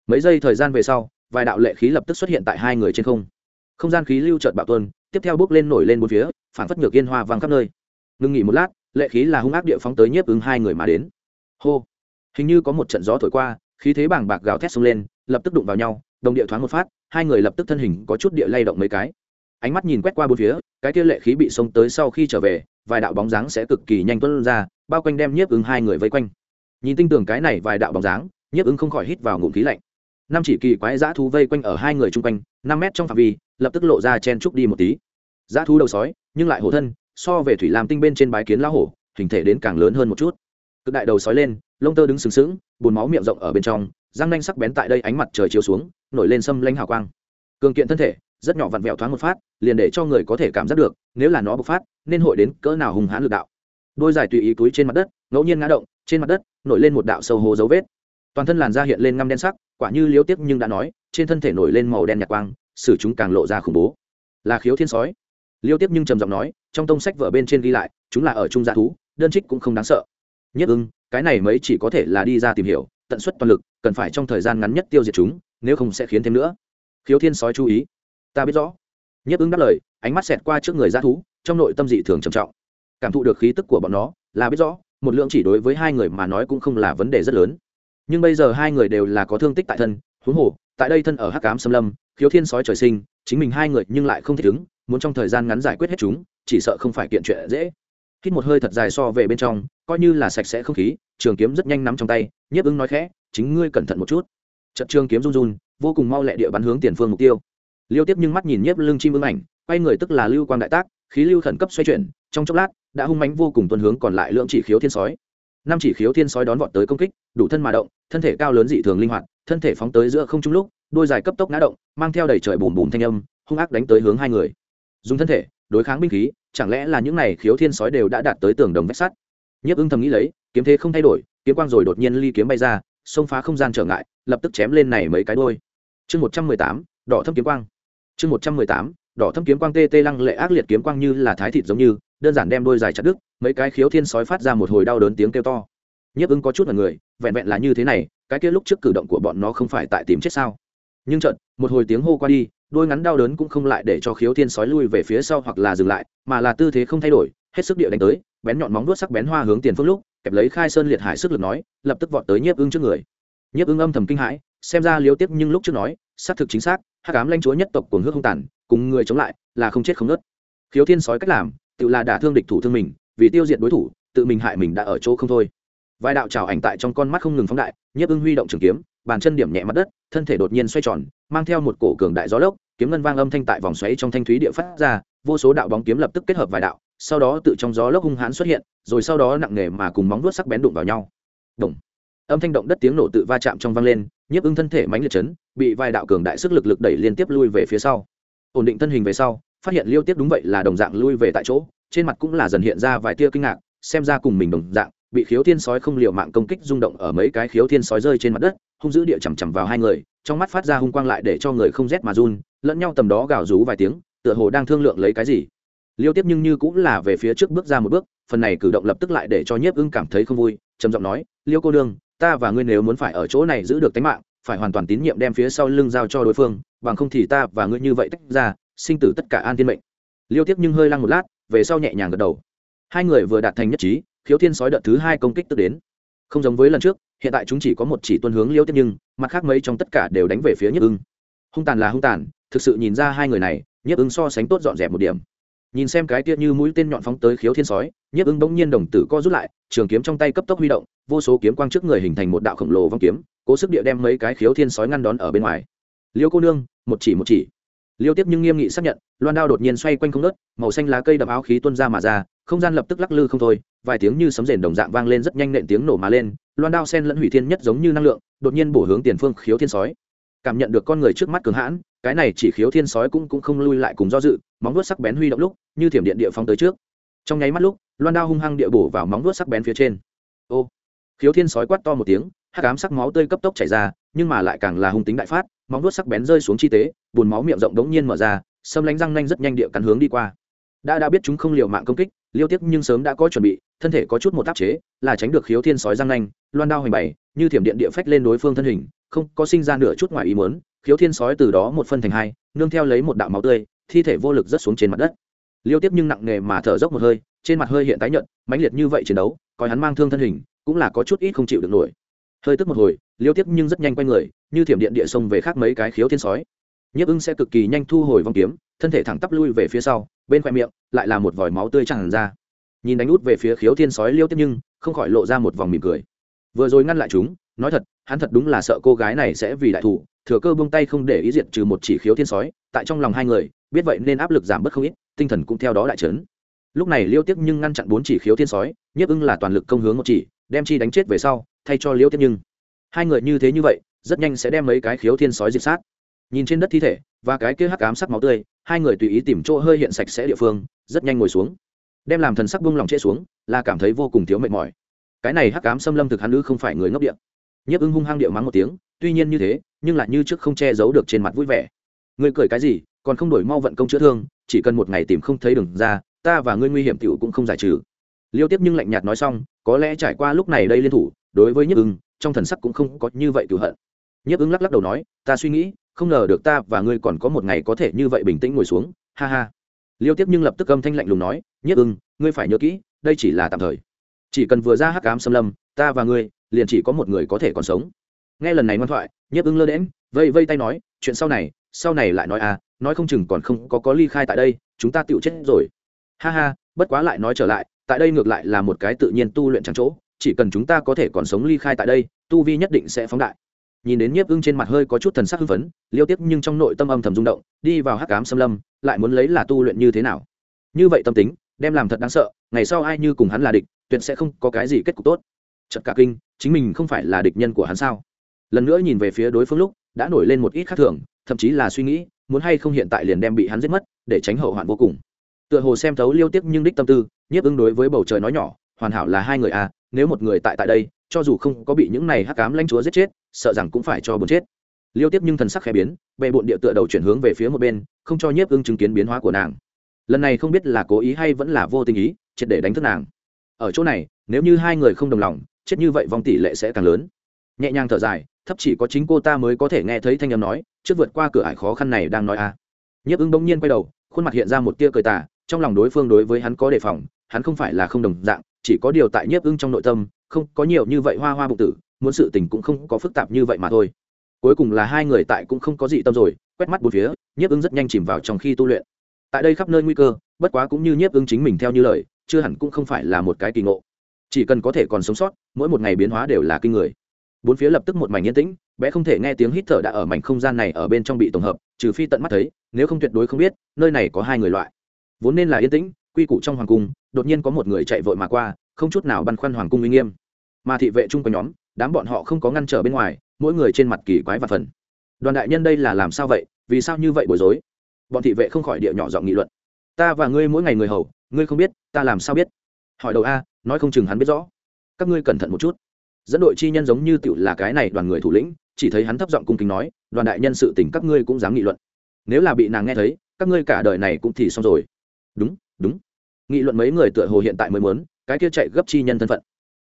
Mấy giây thời gian về sau, vài đạo lệ khí lập tức xuất hiện tại hai người trên không. Không gian khí lưu trợt bạo tuân tiếp theo bước lên nổi lên bốn phía, phản phất ngược yên hoa vang khắp nơi. Ngưng nghỉ một lát, lệ khí là hung ác địa phóng tới nhiếp ứng hai người mà đến. Hô! Hình như có một trận gió thổi qua, khí thế bảng bạc gào thét xông lên, lập tức đụng vào nhau đồng địa thoáng một phát, hai người lập tức thân hình có chút địa lay động mấy cái. Ánh mắt nhìn quét qua bốn phía, cái kia lệ khí bị xông tới sau khi trở về, vài đạo bóng dáng sẽ cực kỳ nhanh tuân ra, bao quanh đem nhiếp ứng hai người vây quanh. Nhìn tinh tường cái này vài đạo bóng dáng, nhiếp ứng không khỏi hít vào ngụm khí lạnh. Năm chỉ kỳ quái dã thú vây quanh ở hai người chung quanh, năm mét trong phạm vi, lập tức lộ ra chen trúc đi một tí. Dã thú đầu sói, nhưng lại hổ thân, so về thủy làm tinh bên trên bái kiến lão hổ, hình thể đến càng lớn hơn một chút. Cực đại đầu sói lên, lông tơ đứng sừng sững bùn máu miệng rộng ở bên trong răng nanh sắc bén tại đây ánh mặt trời chiếu xuống, nổi lên sâm lanh hào quang. Cường kiện thân thể, rất nhỏ vặn vẹo thoáng một phát, liền để cho người có thể cảm giác được, nếu là nó bộc phát, nên hội đến cỡ nào hùng hãn lực đạo. Đôi giải tùy ý túi trên mặt đất, ngẫu nhiên ngã động, trên mặt đất, nổi lên một đạo sâu hố dấu vết. Toàn thân làn da hiện lên ngăm đen sắc, quả như liếu tiếc nhưng đã nói, trên thân thể nổi lên màu đen nhạt quang sử chúng càng lộ ra khủng bố. Là khiếu thiên sói. Liêu tiếp nhưng trầm giọng nói, trong tông sách vở bên trên ghi lại, chúng là ở trung gia thú, đơn trích cũng không đáng sợ. Nhất ưng, cái này mấy chỉ có thể là đi ra tìm hiểu tận suất toàn lực, cần phải trong thời gian ngắn nhất tiêu diệt chúng, nếu không sẽ khiến thêm nữa. Khiếu thiên sói chú ý. Ta biết rõ. Nhất ứng đáp lời, ánh mắt xẹt qua trước người ra thú, trong nội tâm dị thường trầm trọng. Cảm thụ được khí tức của bọn nó, là biết rõ, một lượng chỉ đối với hai người mà nói cũng không là vấn đề rất lớn. Nhưng bây giờ hai người đều là có thương tích tại thân, huống hồ, tại đây thân ở hắc cám xâm lâm, khiếu thiên sói trời sinh, chính mình hai người nhưng lại không thể ứng, muốn trong thời gian ngắn giải quyết hết chúng, chỉ sợ không phải kiện chuyện dễ. Hít một hơi thật dài so về bên trong, coi như là sạch sẽ không khí, trường kiếm rất nhanh nắm trong tay nhiếp ứng nói khẽ, chính ngươi cẩn thận một chút. Trận trường kiếm run run, vô cùng mau lẹ địa bắn hướng tiền phương mục tiêu. Liêu tiếp nhưng mắt nhìn nhiếp lưng chim ưng ảnh, quay người tức là lưu quang đại tác, khí lưu khẩn cấp xoay chuyển, trong chốc lát, đã hung mánh vô cùng tuần hướng còn lại lượng chỉ khiếu thiên sói. Năm chỉ khiếu thiên sói đón vọt tới công kích, đủ thân mà động, thân thể cao lớn dị thường linh hoạt, thân thể phóng tới giữa không trung lúc, đôi dài cấp tốc ngã động, mang theo đầy trời bùm bùm thanh âm, hung ác đánh tới hướng hai người. Dùng thân thể, đối kháng binh khí, chẳng lẽ là những này khiếu thiên sói đều đã đạt tới tường đồng vách sắt? Nhiếp ưng thầm nghĩ lấy kiếm thế không thay đổi, kiếm quang rồi đột nhiên ly kiếm bay ra, xông phá không gian trở ngại, lập tức chém lên này mấy cái đôi chương một trăm mười tám, đỏ thâm kiếm quang. Chương một trăm mười tám, đỏ thâm kiếm quang tê tê lăng lệ ác liệt kiếm quang như là thái thịt giống như, đơn giản đem đôi dài chặt đứt, mấy cái khiếu thiên sói phát ra một hồi đau đớn tiếng kêu to. Nhiếp ứng có chút là người, vẹn vẹn là như thế này, cái kia lúc trước cử động của bọn nó không phải tại tìm chết sao? Nhưng trận một hồi tiếng hô qua đi đôi ngắn đau đớn cũng không lại để cho khiếu thiên sói lui về phía sau hoặc là dừng lại, mà là tư thế không thay đổi, hết sức địa đánh tới, bén nhọn móng vuốt sắc bén hoa hướng tiền phương lúc kẹp lấy khai sơn liệt hải sức lực nói, lập tức vọt tới nhiếp ưng trước người. Nhiếp ưng âm thầm kinh hãi, xem ra liếu tiếp nhưng lúc trước nói, xác thực chính xác hát cám lanh chúa nhất tộc cuồng hước không tàn, cùng người chống lại, là không chết không nớt khiếu thiên sói cách làm, tự là đả thương địch thủ thương mình, vì tiêu diệt đối thủ, tự mình hại mình đã ở chỗ không thôi. Vài đạo trào ảnh tại trong con mắt không ngừng phóng đại, nhiếp ưng huy động trường kiếm, bàn chân điểm nhẹ mặt đất, thân thể đột nhiên xoay tròn, mang theo một cổ cường đại gió lốc, kiếm ngân vang âm thanh tại vòng xoáy trong thanh thúy địa phát ra, vô số đạo bóng kiếm lập tức kết hợp vài đạo sau đó tự trong gió lốc hung hãn xuất hiện, rồi sau đó nặng nề mà cùng móng vuốt sắc bén đụng vào nhau. Động. âm thanh động đất tiếng nổ tự va chạm trong vang lên, nhiếp ưng thân thể mãnh liệt chấn, bị vài đạo cường đại sức lực lực đẩy liên tiếp lui về phía sau. Ổn định thân hình về sau, phát hiện liêu tiếp đúng vậy là đồng dạng lui về tại chỗ, trên mặt cũng là dần hiện ra vài tia kinh ngạc, xem ra cùng mình đồng dạng, bị khiếu thiên sói không liều mạng công kích rung động ở mấy cái khiếu thiên sói rơi trên mặt đất, hung dữ địa chằm chằm vào hai người, trong mắt phát ra hung quang lại để cho người không rét mà run, lẫn nhau tầm đó gào rú vài tiếng, tựa hồ đang thương lượng lấy cái gì liêu tiếp nhưng như cũng là về phía trước bước ra một bước, phần này cử động lập tức lại để cho nhiếp ưng cảm thấy không vui, trầm giọng nói, liêu cô đương, ta và ngươi nếu muốn phải ở chỗ này giữ được tính mạng, phải hoàn toàn tín nhiệm đem phía sau lưng giao cho đối phương, bằng không thì ta và ngươi như vậy tách ra, sinh tử tất cả an thiên mệnh. Liêu tiếp nhưng hơi lăng một lát, về sau nhẹ nhàng gật đầu. Hai người vừa đạt thành nhất trí, khiếu thiên sói đợt thứ hai công kích tức đến. Không giống với lần trước, hiện tại chúng chỉ có một chỉ tuân hướng liêu tiếp nhưng, mặt khác mấy trong tất cả đều đánh về phía nhất ưng. Hung tàn là hung tàn, thực sự nhìn ra hai người này nhất ưng so sánh tốt dọn dẹp một điểm nhìn xem cái kia như mũi tên nhọn phóng tới khiếu thiên sói nhất ưng bỗng nhiên đồng tử co rút lại, trường kiếm trong tay cấp tốc huy động, vô số kiếm quang trước người hình thành một đạo khổng lồ vong kiếm, cố sức địa đem mấy cái khiếu thiên sói ngăn đón ở bên ngoài. Liêu cô nương, một chỉ một chỉ. Liêu tiếp nhưng nghiêm nghị xác nhận, loan đao đột nhiên xoay quanh không nớt màu xanh lá cây đậm áo khí tuôn ra mà ra, không gian lập tức lắc lư không thôi, vài tiếng như sấm rền đồng dạng vang lên rất nhanh nện tiếng nổ mà lên, loan đao sen lẫn hủy thiên nhất giống như năng lượng, đột nhiên bổ hướng tiền phương khiếu thiên sói. Cảm nhận được con người trước mắt cường hãn, cái này chỉ khiếu thiên sói cũng cũng không lui lại cùng do dự, móng vuốt sắc bén huy động lúc như thiểm điện địa phóng tới trước. Trong nháy mắt lúc, loan đao hung hăng địa bổ vào móng vuốt sắc bén phía trên. Ô, khiếu thiên sói quát to một tiếng, hắc ám sắc máu tươi cấp tốc chảy ra, nhưng mà lại càng là hung tính đại phát, móng vuốt sắc bén rơi xuống chi tế bùn máu miệng rộng đống nhiên mở ra, xâm lánh răng nanh rất nhanh địa cắn hướng đi qua. Đã đã biết chúng không liều mạng công kích, liêu tiếc nhưng sớm đã có chuẩn bị, thân thể có chút một áp chế, là tránh được khiếu thiên sói răng nanh, loan đao hoành bày như thiểm điện địa phách lên đối phương thân hình, không có sinh ra nửa chút ngoài ý muốn, khiếu thiên sói từ đó một phân thành hai, nương theo lấy một đạo máu tươi, thi thể vô lực rất xuống trên mặt đất liêu tiếp nhưng nặng nề mà thở dốc một hơi, trên mặt hơi hiện tái nhợt, mãnh liệt như vậy chiến đấu, coi hắn mang thương thân hình, cũng là có chút ít không chịu được nổi. Hơi tức một hồi, liêu tiếp nhưng rất nhanh quay người, như thiểm điện địa sông về khác mấy cái khiếu thiên sói. Nhiếp ưng sẽ cực kỳ nhanh thu hồi vong kiếm, thân thể thẳng tắp lui về phía sau, bên khoe miệng lại là một vòi máu tươi tràn ra. Nhìn đánh út về phía khiếu thiên sói liêu tiếp nhưng, không khỏi lộ ra một vòng mỉm cười. Vừa rồi ngăn lại chúng, nói thật, hắn thật đúng là sợ cô gái này sẽ vì đại thủ, thừa cơ buông tay không để ý diệt trừ một chỉ khiếu thiên sói, tại trong lòng hai người, biết vậy nên áp lực giảm bớt không ít tinh thần cũng theo đó đại trấn lúc này liêu tiếp nhưng ngăn chặn bốn chỉ khiếu thiên sói, nhiếp ưng là toàn lực công hướng một chỉ, đem chi đánh chết về sau, thay cho liêu tiếp nhưng. Hai người như thế như vậy, rất nhanh sẽ đem mấy cái khiếu thiên sói diệt sát. Nhìn trên đất thi thể, và cái kia hắc ám sắc máu tươi, hai người tùy ý tìm chỗ hơi hiện sạch sẽ địa phương, rất nhanh ngồi xuống. Đem làm thần sắc buông lòng trễ xuống, là cảm thấy vô cùng thiếu mệt mỏi. Cái này hắc ám xâm lâm thực hắn nữ không phải người ngốc địa. Nhiếp ưng hung hăng địa mắng một tiếng, tuy nhiên như thế, nhưng lại như trước không che giấu được trên mặt vui vẻ. Ngươi cười cái gì còn không đổi mau vận công chữa thương, chỉ cần một ngày tìm không thấy đường ra, ta và ngươi nguy hiểm tiểu cũng không giải trừ. Liêu tiếp nhưng lạnh nhạt nói xong, có lẽ trải qua lúc này đây liên thủ, đối với nhiếp ưng, trong thần sắc cũng không có như vậy cựu hận. Nhiếp ưng lắc lắc đầu nói, ta suy nghĩ, không ngờ được ta và ngươi còn có một ngày có thể như vậy bình tĩnh ngồi xuống, ha ha. Liêu tiếp nhưng lập tức âm thanh lạnh lùng nói, nhiếp ưng, ngươi phải nhớ kỹ, đây chỉ là tạm thời. Chỉ cần vừa ra hắc ám xâm lâm, ta và ngươi, liền chỉ có một người có thể còn sống. Nghe lần này ngoan thoại, nhiếp ưng lơ đễm vây vây tay nói, chuyện sau này sau này lại nói à nói không chừng còn không có có ly khai tại đây, chúng ta tựu chết rồi. Ha ha, bất quá lại nói trở lại, tại đây ngược lại là một cái tự nhiên tu luyện chẳng chỗ, chỉ cần chúng ta có thể còn sống ly khai tại đây, tu vi nhất định sẽ phóng đại. Nhìn đến nhiếp ưng trên mặt hơi có chút thần sắc hưng phấn, liêu tiếp nhưng trong nội tâm âm thầm rung động, đi vào hắc cám xâm lâm, lại muốn lấy là tu luyện như thế nào? Như vậy tâm tính, đem làm thật đáng sợ, ngày sau ai như cùng hắn là địch, tuyệt sẽ không có cái gì kết cục tốt. Chật cả kinh, chính mình không phải là địch nhân của hắn sao? Lần nữa nhìn về phía đối phương lúc, đã nổi lên một ít khác thường thậm chí là suy nghĩ, muốn hay không hiện tại liền đem bị hắn giết mất, để tránh hậu hoạn vô cùng. Tựa hồ xem thấu liêu tiếc nhưng đích tâm tư, nhiếp ứng đối với bầu trời nói nhỏ, hoàn hảo là hai người à nếu một người tại tại đây, cho dù không có bị những này hắc cám lãnh chúa giết chết, sợ rằng cũng phải cho buồn chết. Liêu tiếp nhưng thần sắc khẽ biến, bệ bộn địa tựa đầu chuyển hướng về phía một bên, không cho nhiếp ưng chứng kiến biến hóa của nàng. Lần này không biết là cố ý hay vẫn là vô tình ý, triệt để đánh thức nàng. Ở chỗ này, nếu như hai người không đồng lòng, chết như vậy vòng tỷ lệ sẽ càng lớn. Nhẹ nhàng thở dài thấp chỉ có chính cô ta mới có thể nghe thấy thanh âm nói, trước vượt qua cửa ải khó khăn này đang nói a à. nhiếp ứng bỗng nhiên quay đầu, khuôn mặt hiện ra một tia cười tà, trong lòng đối phương đối với hắn có đề phòng, hắn không phải là không đồng dạng, chỉ có điều tại nhiếp ưng trong nội tâm, không có nhiều như vậy hoa hoa bụng tử, muốn sự tình cũng không có phức tạp như vậy mà thôi. Cuối cùng là hai người tại cũng không có gì tâm rồi, quét mắt bốn phía, nhiếp ưng rất nhanh chìm vào trong khi tu luyện. Tại đây khắp nơi nguy cơ, bất quá cũng như nhiếp ưng chính mình theo như lời, chưa hẳn cũng không phải là một cái kỳ ngộ. Chỉ cần có thể còn sống sót, mỗi một ngày biến hóa đều là kinh người bốn phía lập tức một mảnh yên tĩnh, bé không thể nghe tiếng hít thở đã ở mảnh không gian này ở bên trong bị tổng hợp, trừ phi tận mắt thấy, nếu không tuyệt đối không biết, nơi này có hai người loại. Vốn nên là yên tĩnh, quy củ trong hoàng cung, đột nhiên có một người chạy vội mà qua, không chút nào băn khoăn hoàng cung uy nghiêm. Mà thị vệ chung của nhóm, đám bọn họ không có ngăn trở bên ngoài, mỗi người trên mặt kỳ quái và phần. Đoàn đại nhân đây là làm sao vậy, vì sao như vậy bối rối? Bọn thị vệ không khỏi địa nhỏ giọng nghị luận. Ta và ngươi mỗi ngày người hầu, ngươi không biết, ta làm sao biết? Hỏi đầu a, nói không chừng hắn biết rõ. Các ngươi cẩn thận một chút dẫn đội chi nhân giống như tựu là cái này đoàn người thủ lĩnh, chỉ thấy hắn thấp giọng cung kính nói, đoàn đại nhân sự tình các ngươi cũng dám nghị luận. Nếu là bị nàng nghe thấy, các ngươi cả đời này cũng thì xong rồi. Đúng đúng. Nghị luận mấy người tựa hồ hiện tại mới muốn, cái kia chạy gấp chi nhân thân phận.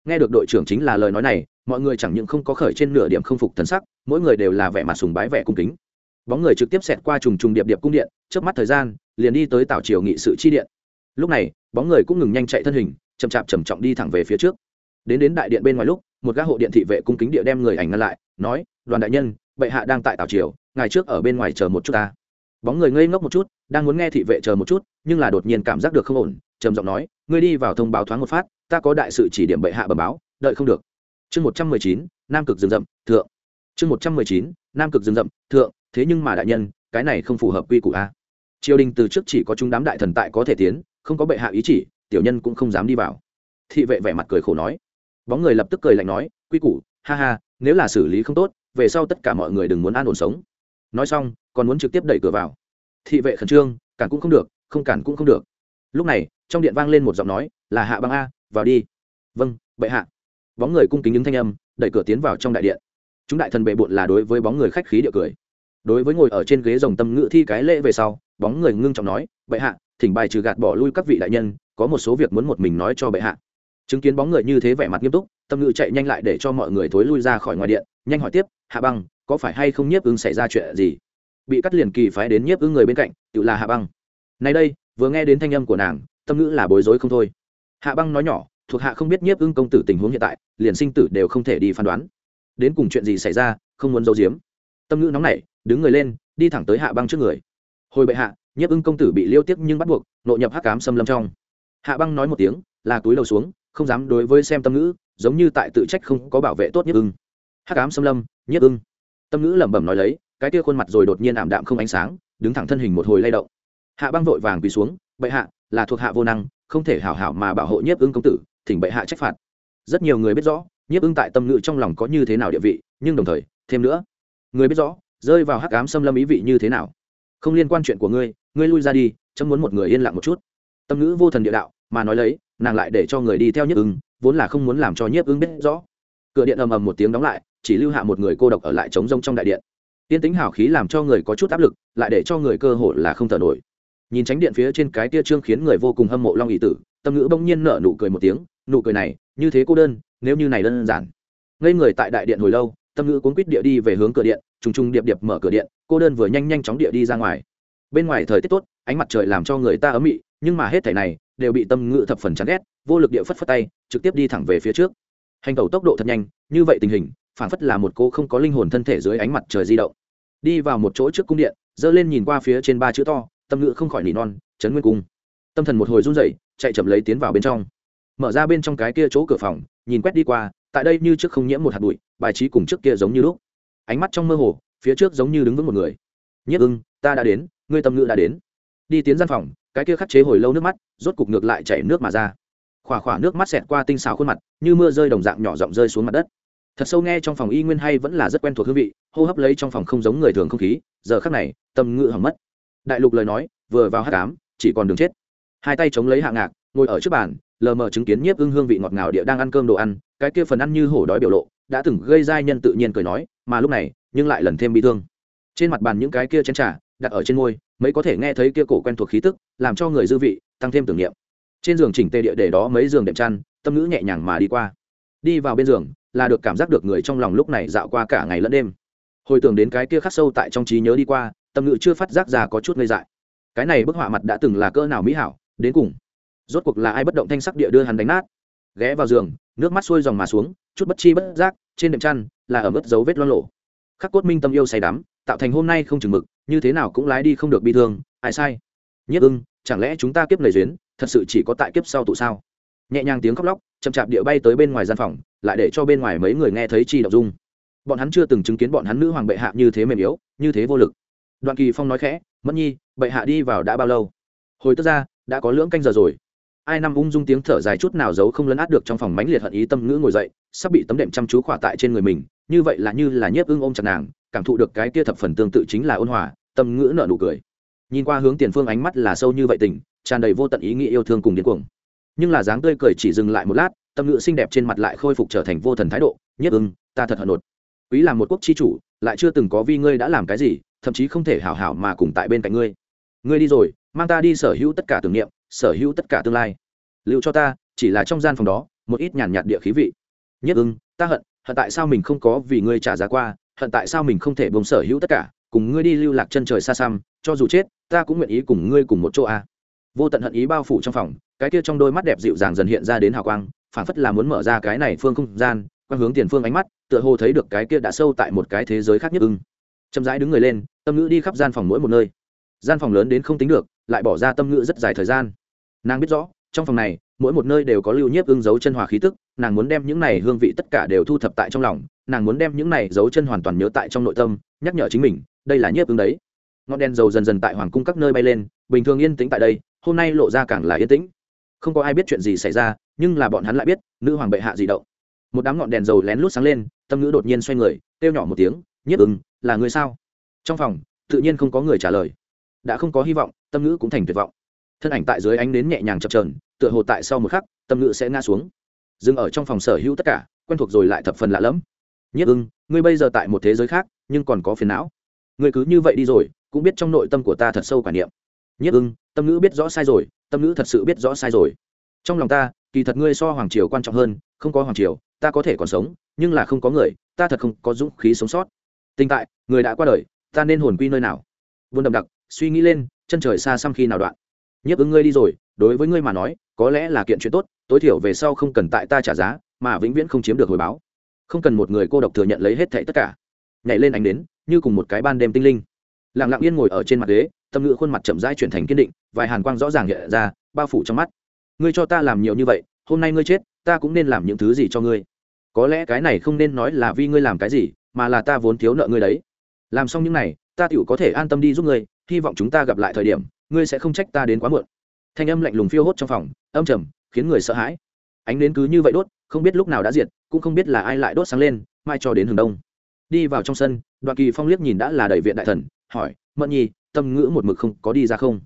Nghe được đội trưởng chính là lời nói này, mọi người chẳng những không có khởi trên nửa điểm không phục thần sắc, mỗi người đều là vẻ mặt sùng bái vẻ cung kính. Bóng người trực tiếp xẹt qua trùng trùng điệp điệp cung điện trước mắt thời gian, liền đi tới tảo triều nghị sự chi điện. Lúc này, bóng người cũng ngừng nhanh chạy thân hình, chậm chạp trầm trọng đi thẳng về phía trước. Đến đến đại điện bên ngoài lúc một gã hộ điện thị vệ cung kính địa đem người ảnh ngăn lại, nói, đoàn đại nhân, bệ hạ đang tại tảo triều, ngài trước ở bên ngoài chờ một chút ta. Bóng người ngây ngốc một chút, đang muốn nghe thị vệ chờ một chút, nhưng là đột nhiên cảm giác được không ổn, trầm giọng nói, ngươi đi vào thông báo thoáng một phát, ta có đại sự chỉ điểm bệ hạ bờ báo, đợi không được. Chương một trăm mười chín, nam cực rừng rậm, thượng. Chương một trăm mười chín, nam cực rừng rậm, thượng. Thế nhưng mà đại nhân, cái này không phù hợp quy củ a. Triều đình từ trước chỉ có chúng đám đại thần tại có thể tiến, không có bệ hạ ý chỉ, tiểu nhân cũng không dám đi vào. Thị vệ vẻ mặt cười khổ nói bóng người lập tức cười lạnh nói, quy củ, ha ha, nếu là xử lý không tốt, về sau tất cả mọi người đừng muốn an ổn sống. Nói xong, còn muốn trực tiếp đẩy cửa vào. Thị vệ khẩn trương, cản cũng không được, không cản cũng không được. Lúc này, trong điện vang lên một giọng nói, là hạ băng a, vào đi. Vâng bệ hạ. Bóng người cung kính những thanh âm, đẩy cửa tiến vào trong đại điện. Chúng đại thần bệ bộn là đối với bóng người khách khí địa cười. Đối với ngồi ở trên ghế rồng tâm ngự thi cái lễ về sau, bóng người ngưng trọng nói, bệ hạ, thỉnh bài trừ gạt bỏ lui các vị đại nhân, có một số việc muốn một mình nói cho bệ hạ chứng kiến bóng người như thế vẻ mặt nghiêm túc, tâm ngự chạy nhanh lại để cho mọi người thối lui ra khỏi ngoài điện, nhanh hỏi tiếp, hạ băng, có phải hay không nhiếp ưng xảy ra chuyện gì? Bị cắt liền kỳ phái đến nhiếp ưng người bên cạnh tự là hạ băng. Nay đây, vừa nghe đến thanh âm của nàng, tâm ngữ là bối rối không thôi. Hạ băng nói nhỏ, thuộc hạ không biết nhiếp ưng công tử tình huống hiện tại, liền sinh tử đều không thể đi phán đoán. Đến cùng chuyện gì xảy ra, không muốn giấu giếm. Tâm ngữ nóng nảy, đứng người lên, đi thẳng tới hạ băng trước người. Hồi bệ hạ, nhiếp ưng công tử bị liêu tiếc nhưng bắt buộc, nội nhập hắc cám xâm lâm trong. Hạ băng nói một tiếng, là túi đầu xuống không dám đối với xem tâm ngữ, giống như tại tự trách không có bảo vệ tốt nhất ưng. Hắc ám xâm lâm nhiếp ưng. Tâm ngữ lẩm bẩm nói lấy, cái kia khuôn mặt rồi đột nhiên ảm đạm không ánh sáng, đứng thẳng thân hình một hồi lay động. Hạ băng vội vàng quỳ xuống, bệ hạ, là thuộc hạ vô năng, không thể hảo hảo mà bảo hộ nhiếp ưng công tử, thỉnh bệ hạ trách phạt. Rất nhiều người biết rõ nhiếp ưng tại tâm ngữ trong lòng có như thế nào địa vị, nhưng đồng thời, thêm nữa, người biết rõ, rơi vào hắc ám xâm lâm ý vị như thế nào. Không liên quan chuyện của ngươi ngươi lui ra đi, chấm muốn một người yên lặng một chút. Tâm ngữ vô thần địa đạo, mà nói lấy nàng lại để cho người đi theo nhiếp ưng vốn là không muốn làm cho nhiếp ưng biết rõ. Cửa điện ầm ầm một tiếng đóng lại, chỉ lưu hạ một người cô độc ở lại trống rông trong đại điện. Tiên tính hào khí làm cho người có chút áp lực, lại để cho người cơ hội là không thở nổi. Nhìn tránh điện phía trên cái tia trương khiến người vô cùng hâm mộ long ý tử, tâm ngữ bỗng nhiên nở nụ cười một tiếng, nụ cười này, như thế cô đơn, nếu như này đơn giản. Ngây người tại đại điện hồi lâu, tâm ngữ cuốn quýt địa đi về hướng cửa điện, trùng trùng điệp điệp mở cửa điện, cô đơn vừa nhanh nhanh chóng địa đi ra ngoài. Bên ngoài thời tiết tốt, ánh mặt trời làm cho người ta ấm mị, nhưng mà hết thảy này đều bị tâm ngự thập phần chán ghét, vô lực địa phất phất tay, trực tiếp đi thẳng về phía trước. Hành tẩu tốc độ thật nhanh, như vậy tình hình phản phất là một cô không có linh hồn thân thể dưới ánh mặt trời di động. Đi vào một chỗ trước cung điện, dơ lên nhìn qua phía trên ba chữ to, tâm ngự không khỏi nỉ non, chấn nguyên cung. Tâm thần một hồi run rẩy, chạy chậm lấy tiến vào bên trong. Mở ra bên trong cái kia chỗ cửa phòng, nhìn quét đi qua, tại đây như trước không nhiễm một hạt bụi, bài trí cùng trước kia giống như lúc. Ánh mắt trong mơ hồ, phía trước giống như đứng vững một người. Nhất ưng, ta đã đến, ngươi tâm ngữ đã đến. Đi tiến gian phòng cái kia khắc chế hồi lâu nước mắt, rốt cục ngược lại chảy nước mà ra. Khỏa khỏa nước mắt xẹt qua tinh xào khuôn mặt, như mưa rơi đồng dạng nhỏ giọng rơi xuống mặt đất. Thật sâu nghe trong phòng y nguyên hay vẫn là rất quen thuộc hương vị, hô hấp lấy trong phòng không giống người thường không khí, giờ khắc này, tâm ngự hỏng mất. Đại lục lời nói, vừa vào hát cám chỉ còn đường chết. Hai tay chống lấy hạ ngạc, ngồi ở trước bàn, lờ mờ chứng kiến nhiếp ưng hương vị ngọt ngào địa đang ăn cơm đồ ăn, cái kia phần ăn như hổ đói biểu lộ, đã từng gây ra nhân tự nhiên cười nói, mà lúc này, nhưng lại lần thêm bị thương. Trên mặt bàn những cái kia chén trà, đặt ở trên ngôi mới có thể nghe thấy kia cổ quen thuộc khí tức, làm cho người dư vị, tăng thêm tưởng niệm. Trên giường chỉnh tê địa để đó mấy giường đệm chăn, tâm ngữ nhẹ nhàng mà đi qua. Đi vào bên giường, là được cảm giác được người trong lòng lúc này dạo qua cả ngày lẫn đêm. Hồi tưởng đến cái kia khắc sâu tại trong trí nhớ đi qua, tâm ngữ chưa phát giác ra có chút ngây dại. Cái này bức họa mặt đã từng là cỡ nào mỹ hảo, đến cùng, rốt cuộc là ai bất động thanh sắc địa đưa hắn đánh nát. Ghé vào giường, nước mắt xuôi dòng mà xuống, chút bất chi bất giác, trên đệm chăn, là ở mức dấu vết loan lộ khắc cốt minh tâm yêu say đắm, tạo thành hôm nay không chừng mực như thế nào cũng lái đi không được bi thương, ai sai? Nhất ưng, chẳng lẽ chúng ta kiếp lời duyên, thật sự chỉ có tại kiếp sau tụ sao? Nhẹ nhàng tiếng khóc lóc, chậm chạp địa bay tới bên ngoài gian phòng, lại để cho bên ngoài mấy người nghe thấy chi đọc dung. Bọn hắn chưa từng chứng kiến bọn hắn nữ hoàng bệ hạ như thế mềm yếu, như thế vô lực. Đoạn kỳ phong nói khẽ mất nhi, bệ hạ đi vào đã bao lâu? Hồi tức ra, đã có lưỡng canh giờ rồi. Ai năm ung dung tiếng thở dài chút nào giấu không lấn át được trong phòng mánh liệt hận ý tâm ngữ ngồi dậy, sắp bị tấm đệm chăm chú khỏa tại trên người mình, như vậy là như là nhiếp ưng ôm chặt nàng cảm thụ được cái kia thập phần tương tự chính là ôn hòa, tâm ngữ nợ nụ cười. Nhìn qua hướng tiền phương ánh mắt là sâu như vậy tình, tràn đầy vô tận ý nghĩa yêu thương cùng điên cuồng. Nhưng là dáng tươi cười chỉ dừng lại một lát, tâm ngữ xinh đẹp trên mặt lại khôi phục trở thành vô thần thái độ, nhất ưng, ta thật hận nột. Quý là một quốc chi chủ, lại chưa từng có vi ngươi đã làm cái gì, thậm chí không thể hảo hảo mà cùng tại bên cạnh ngươi. Ngươi đi rồi, mang ta đi sở hữu tất cả tưởng niệm, sở hữu tất cả tương lai. Lưu cho ta, chỉ là trong gian phòng đó, một ít nhàn nhạt địa khí vị. Nhất ưng, ta hận hận tại sao mình không có vì ngươi trả giá qua hận tại sao mình không thể bông sở hữu tất cả, cùng ngươi đi lưu lạc chân trời xa xăm, cho dù chết, ta cũng nguyện ý cùng ngươi cùng một chỗ a. Vô tận hận ý bao phủ trong phòng, cái kia trong đôi mắt đẹp dịu dàng dần hiện ra đến hào quang, phảng phất là muốn mở ra cái này phương không gian, quang hướng tiền phương ánh mắt, tựa hồ thấy được cái kia đã sâu tại một cái thế giới khác nhất ưng. Chậm rãi đứng người lên, tâm ngữ đi khắp gian phòng mỗi một nơi. Gian phòng lớn đến không tính được, lại bỏ ra tâm ngữ rất dài thời gian. Nàng biết rõ trong phòng này, mỗi một nơi đều có lưu nhiếp ưng dấu chân hòa khí tức, nàng muốn đem những này hương vị tất cả đều thu thập tại trong lòng, nàng muốn đem những này dấu chân hoàn toàn nhớ tại trong nội tâm, nhắc nhở chính mình, đây là nhiếp ưng đấy. Ngọn đèn dầu dần dần tại hoàng cung các nơi bay lên, bình thường yên tĩnh tại đây, hôm nay lộ ra càng là yên tĩnh. Không có ai biết chuyện gì xảy ra, nhưng là bọn hắn lại biết, nữ hoàng bệ hạ gì động. Một đám ngọn đèn dầu lén lút sáng lên, tâm ngữ đột nhiên xoay người, kêu nhỏ một tiếng, nhiếp ưng, là người sao? Trong phòng, tự nhiên không có người trả lời. Đã không có hy vọng, tâm ngữ cũng thành tuyệt vọng thân ảnh tại dưới ánh nến nhẹ nhàng chập trờn tựa hồ tại sau một khắc, tâm ngữ sẽ ngã xuống. Dừng ở trong phòng sở hữu tất cả, quen thuộc rồi lại thập phần lạ lẫm. Nhất ưng, ngươi bây giờ tại một thế giới khác, nhưng còn có phiền não. Ngươi cứ như vậy đi rồi, cũng biết trong nội tâm của ta thật sâu quả niệm. Nhất ưng, tâm ngữ biết rõ sai rồi, tâm ngữ thật sự biết rõ sai rồi. Trong lòng ta, kỳ thật ngươi so hoàng triều quan trọng hơn, không có hoàng triều, ta có thể còn sống, nhưng là không có người, ta thật không có dũng khí sống sót. Tình tại, người đã qua đời, ta nên hồn quy nơi nào? Vươn đậm đặc, suy nghĩ lên, chân trời xa xăm khi nào đoạn? Nhiếp ứng ngươi đi rồi, đối với ngươi mà nói, có lẽ là kiện chuyện tốt, tối thiểu về sau không cần tại ta trả giá, mà vĩnh viễn không chiếm được hồi báo. Không cần một người cô độc thừa nhận lấy hết thảy tất cả. Nhảy lên ánh đến, như cùng một cái ban đêm tinh linh. Lặng lặng yên ngồi ở trên mặt ghế, tâm ngữ khuôn mặt chậm rãi chuyển thành kiên định, vài hàn quang rõ ràng hiện ra, bao phủ trong mắt. Ngươi cho ta làm nhiều như vậy, hôm nay ngươi chết, ta cũng nên làm những thứ gì cho ngươi? Có lẽ cái này không nên nói là vì ngươi làm cái gì, mà là ta vốn thiếu nợ ngươi đấy. Làm xong những này, ta tựu có thể an tâm đi giúp ngươi, hy vọng chúng ta gặp lại thời điểm ngươi sẽ không trách ta đến quá muộn. Thanh âm lạnh lùng phiêu hốt trong phòng, âm trầm, khiến người sợ hãi. Ánh đến cứ như vậy đốt, không biết lúc nào đã diệt, cũng không biết là ai lại đốt sáng lên, mai cho đến hừng đông. Đi vào trong sân, đoạn kỳ phong liếc nhìn đã là đầy viện đại thần, hỏi, mẫn nhi, tâm ngữ một mực không có đi ra không?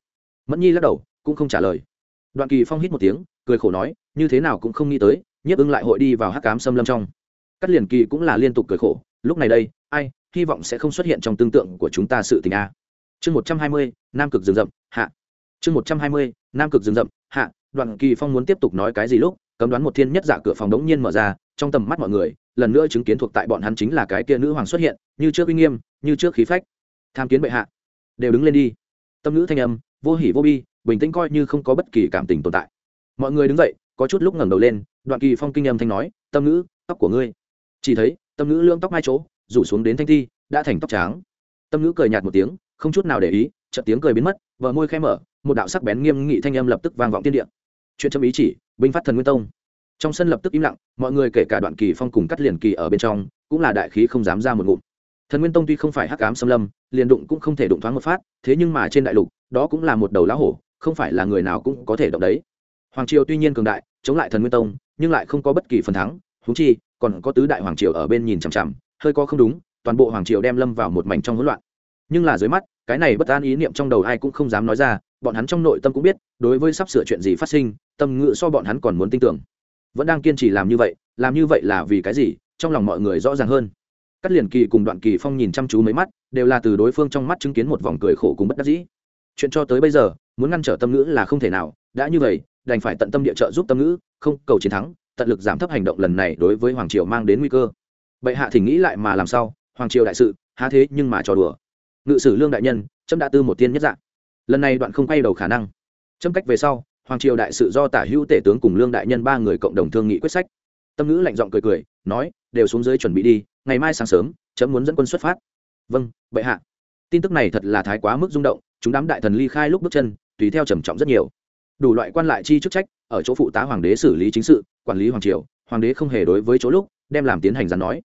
Mẫn nhi lắc đầu, cũng không trả lời. Đoạn kỳ phong hít một tiếng, cười khổ nói, như thế nào cũng không nghĩ tới, nhiếp ưng lại hội đi vào hắc cám xâm lâm trong. Cắt liền kỳ cũng là liên tục cười khổ, lúc này đây, ai, hy vọng sẽ không xuất hiện trong tương tượng của chúng ta sự tình a chương một trăm hai mươi, nam cực rừng rậm, hạ. Chương một trăm hai mươi, nam cực rừng rậm, hạ. Đoạn kỳ phong muốn tiếp tục nói cái gì lúc, cấm đoán một thiên nhất giả cửa phòng đống nhiên mở ra, trong tầm mắt mọi người, lần nữa chứng kiến thuộc tại bọn hắn chính là cái kia nữ hoàng xuất hiện, như trước uy nghiêm, như trước khí phách. Tham kiến bệ hạ. Đều đứng lên đi. Tâm nữ thanh âm, vô hỉ vô bi, bình tĩnh coi như không có bất kỳ cảm tình tồn tại. Mọi người đứng dậy, có chút lúc ngẩng đầu lên, đoạn kỳ phong kinh âm thanh nói, tâm nữ tóc của ngươi. Chỉ thấy, tâm nữ lương tóc hai chỗ, rủ xuống đến thanh thi, đã thành tóc trắng. Tâm nữ cười nhạt một tiếng không chút nào để ý, chợt tiếng cười biến mất vợ môi khẽ mở, một đạo sắc bén nghiêm nghị thanh âm lập tức vang vọng tiên địa. Chuyện chấm ý chỉ, binh phát thần nguyên tông. Trong sân lập tức im lặng, mọi người kể cả đoạn kỳ phong cùng cắt liền kỳ ở bên trong, cũng là đại khí không dám ra một ngụm. Thần nguyên tông tuy không phải hắc ám xâm lâm, liền đụng cũng không thể đụng thoáng một phát, thế nhưng mà trên đại lục, đó cũng là một đầu lá hổ, không phải là người nào cũng có thể động đấy. Hoàng triều tuy nhiên cường đại, chống lại thần nguyên tông, nhưng lại không có bất kỳ phần thắng húng chi, còn có tứ đại hoàng triều ở bên nhìn chằm chằm, hơi có không đúng, toàn bộ hoàng triều đem lâm vào một mảnh trong hỗn loạn nhưng là dưới mắt, cái này bất an ý niệm trong đầu ai cũng không dám nói ra, bọn hắn trong nội tâm cũng biết, đối với sắp sửa chuyện gì phát sinh, tâm ngự so bọn hắn còn muốn tin tưởng. Vẫn đang kiên trì làm như vậy, làm như vậy là vì cái gì, trong lòng mọi người rõ ràng hơn. Cắt liền kỳ cùng đoạn kỳ phong nhìn chăm chú mấy mắt, đều là từ đối phương trong mắt chứng kiến một vòng cười khổ cùng bất đắc dĩ. Chuyện cho tới bây giờ, muốn ngăn trở tâm ngữ là không thể nào, đã như vậy, đành phải tận tâm địa trợ giúp tâm ngữ, không, cầu chiến thắng, tận lực giảm thấp hành động lần này đối với hoàng triều mang đến nguy cơ. Bệ hạ thỉnh nghĩ lại mà làm sao, hoàng triều đại sự, há thế nhưng mà trò đùa ngự sử lương đại nhân trâm đã tư một tiên nhất dạng. Lần này đoạn không quay đầu khả năng. Trâm cách về sau, hoàng triều đại sự do tả hữu tể tướng cùng lương đại nhân ba người cộng đồng thương nghị quyết sách. Tâm ngữ lạnh giọng cười cười, nói, đều xuống dưới chuẩn bị đi, ngày mai sáng sớm trẫm muốn dẫn quân xuất phát. Vâng bệ hạ. Tin tức này thật là thái quá mức rung động, chúng đám đại thần ly khai lúc bước chân, tùy theo trầm trọng rất nhiều. Đủ loại quan lại chi chức trách, ở chỗ phụ tá hoàng đế xử lý chính sự, quản lý hoàng triều, hoàng đế không hề đối với chỗ lúc, đem làm tiến hành giàn nói.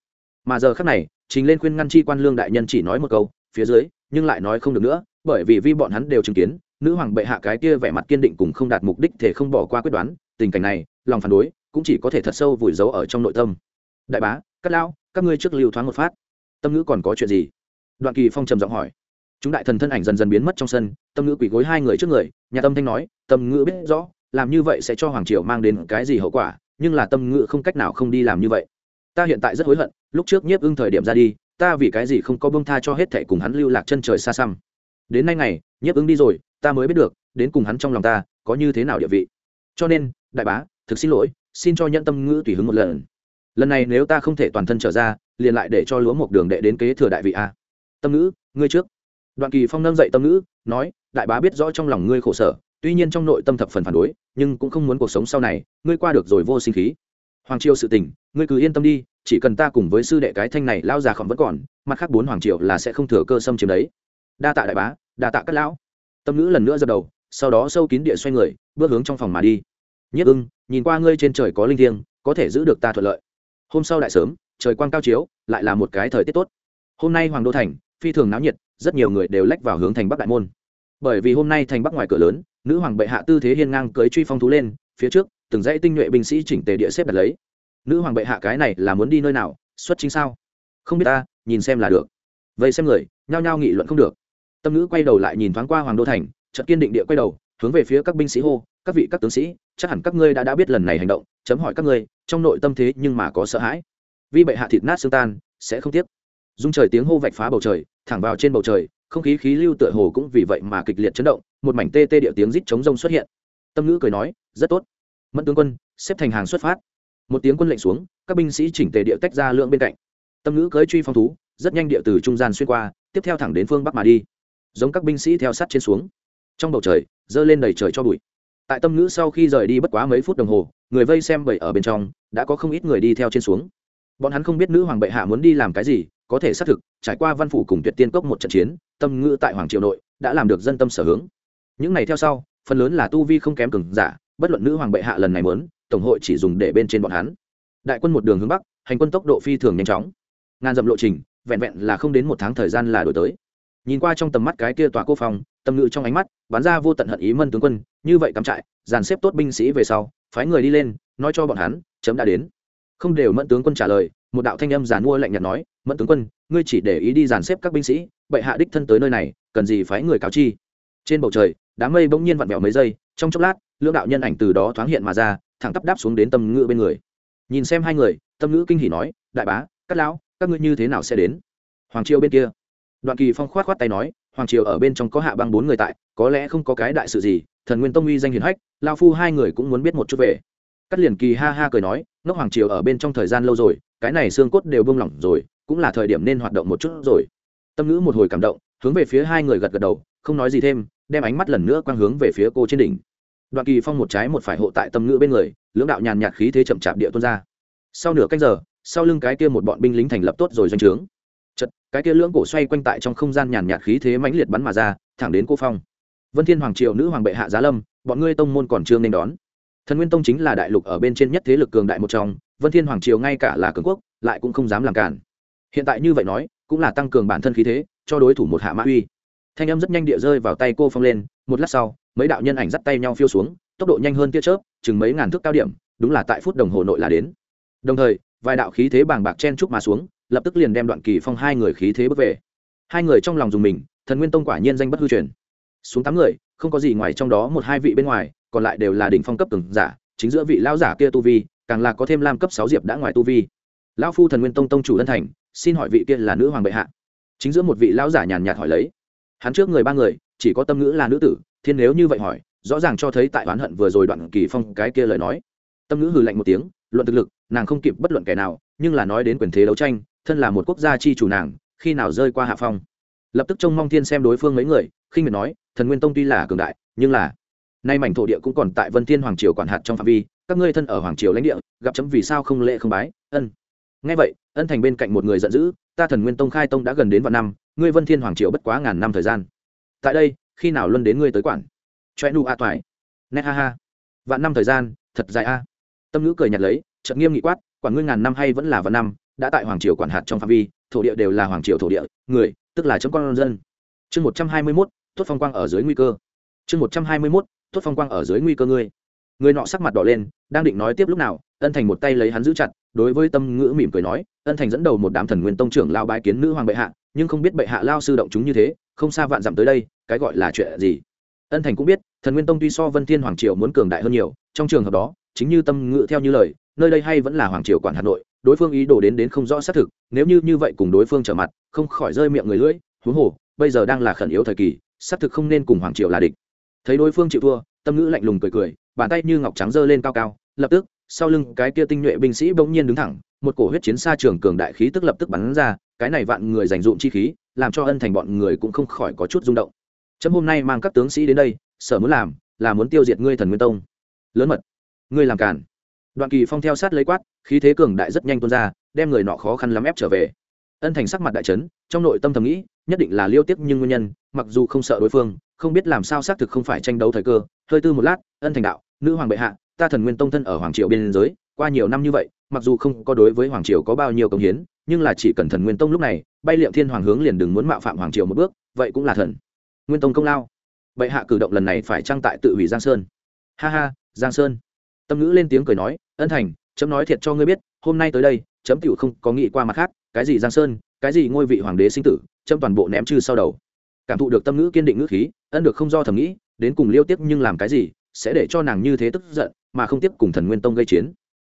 Mà giờ khác này, trình lên khuyên ngăn chi quan lương đại nhân chỉ nói một câu phía dưới, nhưng lại nói không được nữa, bởi vì vi bọn hắn đều chứng kiến, nữ hoàng bệ hạ cái kia vẻ mặt kiên định cùng không đạt mục đích thể không bỏ qua quyết đoán, tình cảnh này, lòng phản đối, cũng chỉ có thể thật sâu vùi giấu ở trong nội tâm. Đại bá cắt lao các ngươi trước lưu thoáng một phát. Tâm ngữ còn có chuyện gì? Đoạn kỳ phong trầm giọng hỏi. Chúng đại thần thân ảnh dần dần biến mất trong sân, tâm ngữ quỳ gối hai người trước người, nhà tâm thanh nói, tâm ngữ biết rõ, làm như vậy sẽ cho hoàng triều mang đến cái gì hậu quả, nhưng là tâm ngữ không cách nào không đi làm như vậy. Ta hiện tại rất hối hận, lúc trước nhiếp ưng thời điểm ra đi ta vì cái gì không có bông tha cho hết thệ cùng hắn lưu lạc chân trời xa xăm? Đến nay ngày, nhiếp ứng đi rồi ta mới biết được đến cùng hắn trong lòng ta có như thế nào địa vị. Cho nên đại bá thực xin lỗi xin cho nhận tâm ngữ tùy hứng một lần. Lần này nếu ta không thể toàn thân trở ra liền lại để cho lúa một đường đệ đến kế thừa đại vị a. Tâm ngữ ngươi trước. Đoạn kỳ phong nâng dậy tâm ngữ nói đại bá biết rõ trong lòng ngươi khổ sở tuy nhiên trong nội tâm thập phần phản đối nhưng cũng không muốn cuộc sống sau này ngươi qua được rồi vô sinh khí hoàng triều sự tình, ngươi cứ yên tâm đi, chỉ cần ta cùng với sư đệ cái thanh này lao già khỏng vẫn còn, mặt khác bốn hoàng triều là sẽ không thừa cơ xâm chiếm đấy. Đa tạ đại bá, đa tạ các lão. Tâm ngữ lần nữa dập đầu, sau đó sâu kín địa xoay người, bước hướng trong phòng mà đi. Nhất ưng, nhìn qua ngươi trên trời có linh thiêng, có thể giữ được ta thuận lợi. Hôm sau đại sớm, trời quang cao chiếu, lại là một cái thời tiết tốt. Hôm nay hoàng đô thành, phi thường náo nhiệt, rất nhiều người đều lách vào hướng thành bắc đại môn. Bởi vì hôm nay thành bắc ngoài cửa lớn, nữ hoàng bệ hạ tư thế hiên ngang cưới truy phong thú lên, phía trước từng dãy tinh nhuệ binh sĩ chỉnh tề địa xếp đặt lấy. Nữ hoàng bệ hạ cái này là muốn đi nơi nào, xuất chính sao? Không biết ta, nhìn xem là được. Vậy xem người, nhao nhao nghị luận không được. Tâm nữ quay đầu lại nhìn thoáng qua hoàng đô thành, chợt kiên định địa quay đầu, hướng về phía các binh sĩ hô, các vị các tướng sĩ, chắc hẳn các ngươi đã đã biết lần này hành động, chấm hỏi các ngươi, trong nội tâm thế nhưng mà có sợ hãi. Vì bệ hạ thịt nát xương tan, sẽ không tiếc. Dung trời tiếng hô vạch phá bầu trời, thẳng vào trên bầu trời, không khí khí lưu tựa hồ cũng vì vậy mà kịch liệt chấn động, một mảnh tê tê địa tiếng rít chống rông xuất hiện. Tâm ngữ cười nói, rất tốt mẫn tướng quân, xếp thành hàng xuất phát. Một tiếng quân lệnh xuống, các binh sĩ chỉnh tề địa tách ra lượng bên cạnh. Tâm ngữ cưới truy phong thú, rất nhanh địa từ trung gian xuyên qua, tiếp theo thẳng đến phương bắc mà đi. Giống các binh sĩ theo sát trên xuống. Trong bầu trời, dơ lên đầy trời cho bụi. Tại tâm ngữ sau khi rời đi bất quá mấy phút đồng hồ, người vây xem bậy ở bên trong, đã có không ít người đi theo trên xuống. Bọn hắn không biết nữ hoàng bệ hạ muốn đi làm cái gì, có thể xác thực, trải qua văn phủ cùng tuyệt tiên cốc một trận chiến, tâm ngữ tại hoàng triều nội, đã làm được dân tâm sở hướng. Những này theo sau, phần lớn là tu vi không kém cừng giả bất luận nữ hoàng bệ hạ lần này muốn, tổng hội chỉ dùng để bên trên bọn hắn. Đại quân một đường hướng bắc, hành quân tốc độ phi thường nhanh chóng. Ngàn dặm lộ trình, vẹn vẹn là không đến một tháng thời gian là đổi tới. Nhìn qua trong tầm mắt cái kia tòa cô phòng, tâm ngữ trong ánh mắt, bắn ra vô tận hận ý mân tướng quân, như vậy cắm trại, dàn xếp tốt binh sĩ về sau, phái người đi lên, nói cho bọn hắn, chấm đã đến. Không đều mẫn tướng quân trả lời, một đạo thanh âm giàn mua lạnh nhạt nói, mẫn tướng quân, ngươi chỉ để ý đi dàn xếp các binh sĩ, bệ hạ đích thân tới nơi này, cần gì phái người cáo chi? Trên bầu trời, đám mây bỗng nhiên vặn vẹo mấy giây, trong chốc lát lưỡng đạo nhân ảnh từ đó thoáng hiện mà ra, thẳng tắp đáp xuống đến tâm ngữ bên người. Nhìn xem hai người, tâm ngữ kinh hỉ nói, đại bá cắt lão, các ngươi như thế nào sẽ đến? Hoàng triều bên kia. Đoạn kỳ phong khoát khoát tay nói, hoàng triều ở bên trong có hạ băng bốn người tại, có lẽ không có cái đại sự gì, thần nguyên tông uy danh hiền hách lao phu hai người cũng muốn biết một chút về. Cắt liền kỳ ha ha cười nói, ngốc hoàng triều ở bên trong thời gian lâu rồi, cái này xương cốt đều bông lỏng rồi, cũng là thời điểm nên hoạt động một chút rồi. Tâm ngữ một hồi cảm động, hướng về phía hai người gật gật đầu, không nói gì thêm, đem ánh mắt lần nữa quang hướng về phía cô trên đỉnh đoạn kỳ phong một trái một phải hộ tại tâm ngữ bên người, lưỡng đạo nhàn nhạt khí thế chậm chạp địa tuôn ra. Sau nửa cách giờ, sau lưng cái kia một bọn binh lính thành lập tốt rồi doanh trướng. Chật cái kia lưỡng cổ xoay quanh tại trong không gian nhàn nhạt khí thế mãnh liệt bắn mà ra, thẳng đến cô phong. Vân thiên hoàng triều nữ hoàng bệ hạ giá lâm, bọn ngươi tông môn còn trương nên đón. Thần nguyên tông chính là đại lục ở bên trên nhất thế lực cường đại một trong, vân thiên hoàng triều ngay cả là cường quốc, lại cũng không dám làm cản. Hiện tại như vậy nói, cũng là tăng cường bản thân khí thế, cho đối thủ một hạ mã uy thanh âm rất nhanh địa rơi vào tay cô phong lên, một lát sau, mấy đạo nhân ảnh dắt tay nhau phiêu xuống, tốc độ nhanh hơn tia chớp, chừng mấy ngàn thước cao điểm, đúng là tại phút đồng hồ nội là đến. Đồng thời, vài đạo khí thế bàng bạc chen trúc mà xuống, lập tức liền đem đoạn kỳ phong hai người khí thế bước về. Hai người trong lòng dùng mình, thần nguyên tông quả nhiên danh bất hư truyền. Xuống tám người, không có gì ngoài trong đó một hai vị bên ngoài, còn lại đều là đỉnh phong cấp từng giả, chính giữa vị lão giả kia tu vi, càng là có thêm lam cấp sáu diệp đã ngoài tu vi. Lão phu thần nguyên tông tông chủ ân thành, xin hỏi vị kia là nữ hoàng bệ hạ. Chính giữa một vị lão giả nhàn nhạt hỏi lấy hắn trước người ba người, chỉ có tâm ngữ là nữ tử, thiên nếu như vậy hỏi, rõ ràng cho thấy tại oán hận vừa rồi đoạn kỳ phong cái kia lời nói. Tâm ngữ hừ lạnh một tiếng, luận thực lực, nàng không kịp bất luận kẻ nào, nhưng là nói đến quyền thế đấu tranh, thân là một quốc gia chi chủ nàng, khi nào rơi qua hạ phong? Lập tức trông mong thiên xem đối phương mấy người, khinh miệt nói, thần nguyên tông tuy là cường đại, nhưng là nay mảnh thổ địa cũng còn tại vân thiên hoàng triều quản hạt trong phạm vi, các ngươi thân ở hoàng triều lãnh địa, gặp chấm vì sao không lễ không bái? Ân. Nghe vậy, ân thành bên cạnh một người giận dữ ta thần nguyên tông khai tông đã gần đến vạn năm, ngươi vân thiên hoàng triều bất quá ngàn năm thời gian. Tại đây, khi nào luân đến ngươi tới quản? Choe nu a toại nét ha ha. Vạn năm thời gian, thật dài a. Tâm ngữ cười nhạt lấy trận nghiêm nghị quát, quản ngươi ngàn năm hay vẫn là vạn năm, đã tại hoàng triều quản hạt trong phạm vi, thổ địa đều là hoàng triều thổ địa, người, tức là chấm con dân. Chương một trăm hai mươi mốt tốt phong quang ở dưới nguy cơ. Chương một trăm hai mươi mốt tốt phong quang ở dưới nguy cơ ngươi. Người nọ sắc mặt đỏ lên, đang định nói tiếp lúc nào, ân thành một tay lấy hắn giữ chặt đối với tâm ngữ mỉm cười nói, ân thành dẫn đầu một đám thần nguyên tông trưởng lao bái kiến nữ hoàng bệ hạ, nhưng không biết bệ hạ lao sư động chúng như thế, không xa vạn dặm tới đây, cái gọi là chuyện gì? Ân thành cũng biết, thần nguyên tông tuy so vân thiên hoàng triều muốn cường đại hơn nhiều, trong trường hợp đó, chính như tâm ngữ theo như lời, nơi đây hay vẫn là hoàng triều quản hà nội, đối phương ý đồ đến đến không rõ xác thực, nếu như như vậy cùng đối phương trở mặt, không khỏi rơi miệng người lưỡi, huống hồ, bây giờ đang là khẩn yếu thời kỳ, xác thực không nên cùng hoàng triều là địch. Thấy đối phương chịu thua, tâm ngữ lạnh lùng cười cười, bàn tay như ngọc trắng giơ lên cao cao, lập tức sau lưng cái kia tinh nhuệ binh sĩ bỗng nhiên đứng thẳng, một cổ huyết chiến xa trường cường đại khí tức lập tức bắn ra, cái này vạn người dành dụm chi khí, làm cho ân thành bọn người cũng không khỏi có chút rung động. Chấm hôm nay mang các tướng sĩ đến đây, sở muốn làm, là muốn tiêu diệt ngươi thần nguyên tông. Lớn mật, ngươi làm cản đoạn kỳ phong theo sát lấy quát, khí thế cường đại rất nhanh tuôn ra, đem người nọ khó khăn lắm ép trở về. Ân thành sắc mặt đại trấn trong nội tâm thầm nghĩ, nhất định là liêu tiếp nhưng nguyên nhân, mặc dù không sợ đối phương, không biết làm sao xác thực không phải tranh đấu thời cơ, hơi tư một lát, ân thành đạo, nữ hoàng bệ hạ ta thần nguyên tông thân ở hoàng triều biên giới, qua nhiều năm như vậy, mặc dù không có đối với hoàng triều có bao nhiêu công hiến, nhưng là chỉ cần thần nguyên tông lúc này, bay liệm thiên hoàng hướng liền đừng muốn mạo phạm hoàng triều một bước, vậy cũng là thần. Nguyên tông công lao. Bệ hạ cử động lần này phải trang tại tự hủy giang sơn. Ha ha, giang sơn. Tâm ngữ lên tiếng cười nói, ân thành, chấm nói thiệt cho ngươi biết, hôm nay tới đây, chấm tiểu không có nghĩ qua mặt khác, cái gì giang sơn, cái gì ngôi vị hoàng đế sinh tử, chấm toàn bộ ném chư sau đầu. Cảm thụ được tâm ngữ kiên định ngữ khí, ân được không do thầm nghĩ, đến cùng liêu tiếp nhưng làm cái gì sẽ để cho nàng như thế tức giận, mà không tiếp cùng thần nguyên tông gây chiến.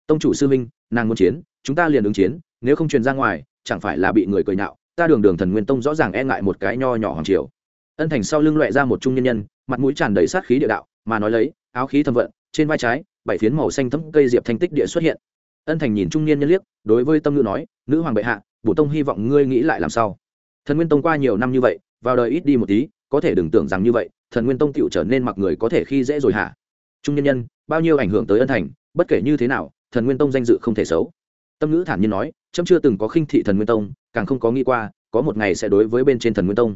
Tông chủ sư minh nàng muốn chiến, chúng ta liền ứng chiến, nếu không truyền ra ngoài, chẳng phải là bị người cười nhạo, ta đường đường thần nguyên tông rõ ràng e ngại một cái nho nhỏ hoàng triều. Ân thành sau lưng loẹ ra một trung nhân nhân, mặt mũi tràn đầy sát khí địa đạo, mà nói lấy, áo khí thâm vận, trên vai trái, bảy phiến màu xanh thấm cây diệp thanh tích địa xuất hiện. Ân thành nhìn trung niên nhân liếc, đối với tâm ngữ nói, nữ hoàng bệ hạ, bổ tông hy vọng ngươi nghĩ lại làm sao? Thần nguyên tông qua nhiều năm như vậy, vào đời ít đi một tí, có thể đừng tưởng rằng như vậy thần nguyên tông tựu trở nên mặc người có thể khi dễ rồi hả? Trung nhân nhân, bao nhiêu ảnh hưởng tới ân thành, bất kể như thế nào, thần nguyên tông danh dự không thể xấu. Tâm ngữ thản nhiên nói trâm chưa từng có khinh thị thần nguyên tông, càng không có nghĩ qua, có một ngày sẽ đối với bên trên thần nguyên tông.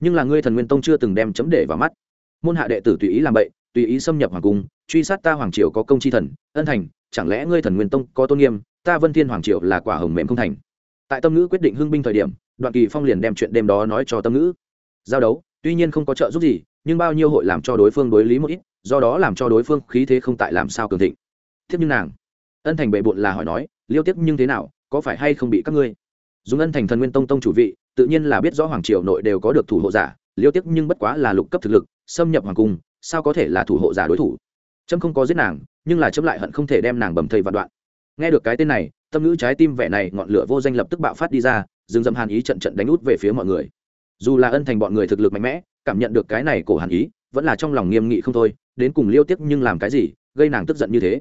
Nhưng là ngươi thần nguyên tông chưa từng đem chấm để vào mắt. Môn hạ đệ tử tùy ý làm bậy, tùy ý xâm nhập hoàng cung, truy sát ta hoàng triều có công tri thần, ân thành, chẳng lẽ ngươi thần nguyên tông có tôn nghiêm, ta vân thiên hoàng triều là quả hồng mềm không thành. Tại tâm ngữ quyết định hưng binh thời điểm, đoạn kỳ phong liền đem chuyện đêm đó nói cho tâm ngữ. Giao đấu, tuy nhiên không có trợ giúp gì nhưng bao nhiêu hội làm cho đối phương đối lý một ít, do đó làm cho đối phương khí thế không tại làm sao cường thịnh. Thiếp như nàng, ân thành bệ bộn là hỏi nói, liêu tiếp nhưng thế nào, có phải hay không bị các ngươi? Dùng ân thành thần nguyên tông tông chủ vị, tự nhiên là biết rõ hoàng triều nội đều có được thủ hộ giả, liêu tiếp nhưng bất quá là lục cấp thực lực, xâm nhập hoàng cung, sao có thể là thủ hộ giả đối thủ? Trâm không có giết nàng, nhưng là chấm lại hận không thể đem nàng bầm thầy vạn đoạn. Nghe được cái tên này, tâm ngữ trái tim vẻ này ngọn lửa vô danh lập tức bạo phát đi ra dừng dầm hàn ý trận trận đánh út về phía mọi người. Dù là ân thành bọn người thực lực mạnh mẽ cảm nhận được cái này cổ hàn ý, vẫn là trong lòng nghiêm nghị không thôi, đến cùng liêu tiếc nhưng làm cái gì, gây nàng tức giận như thế.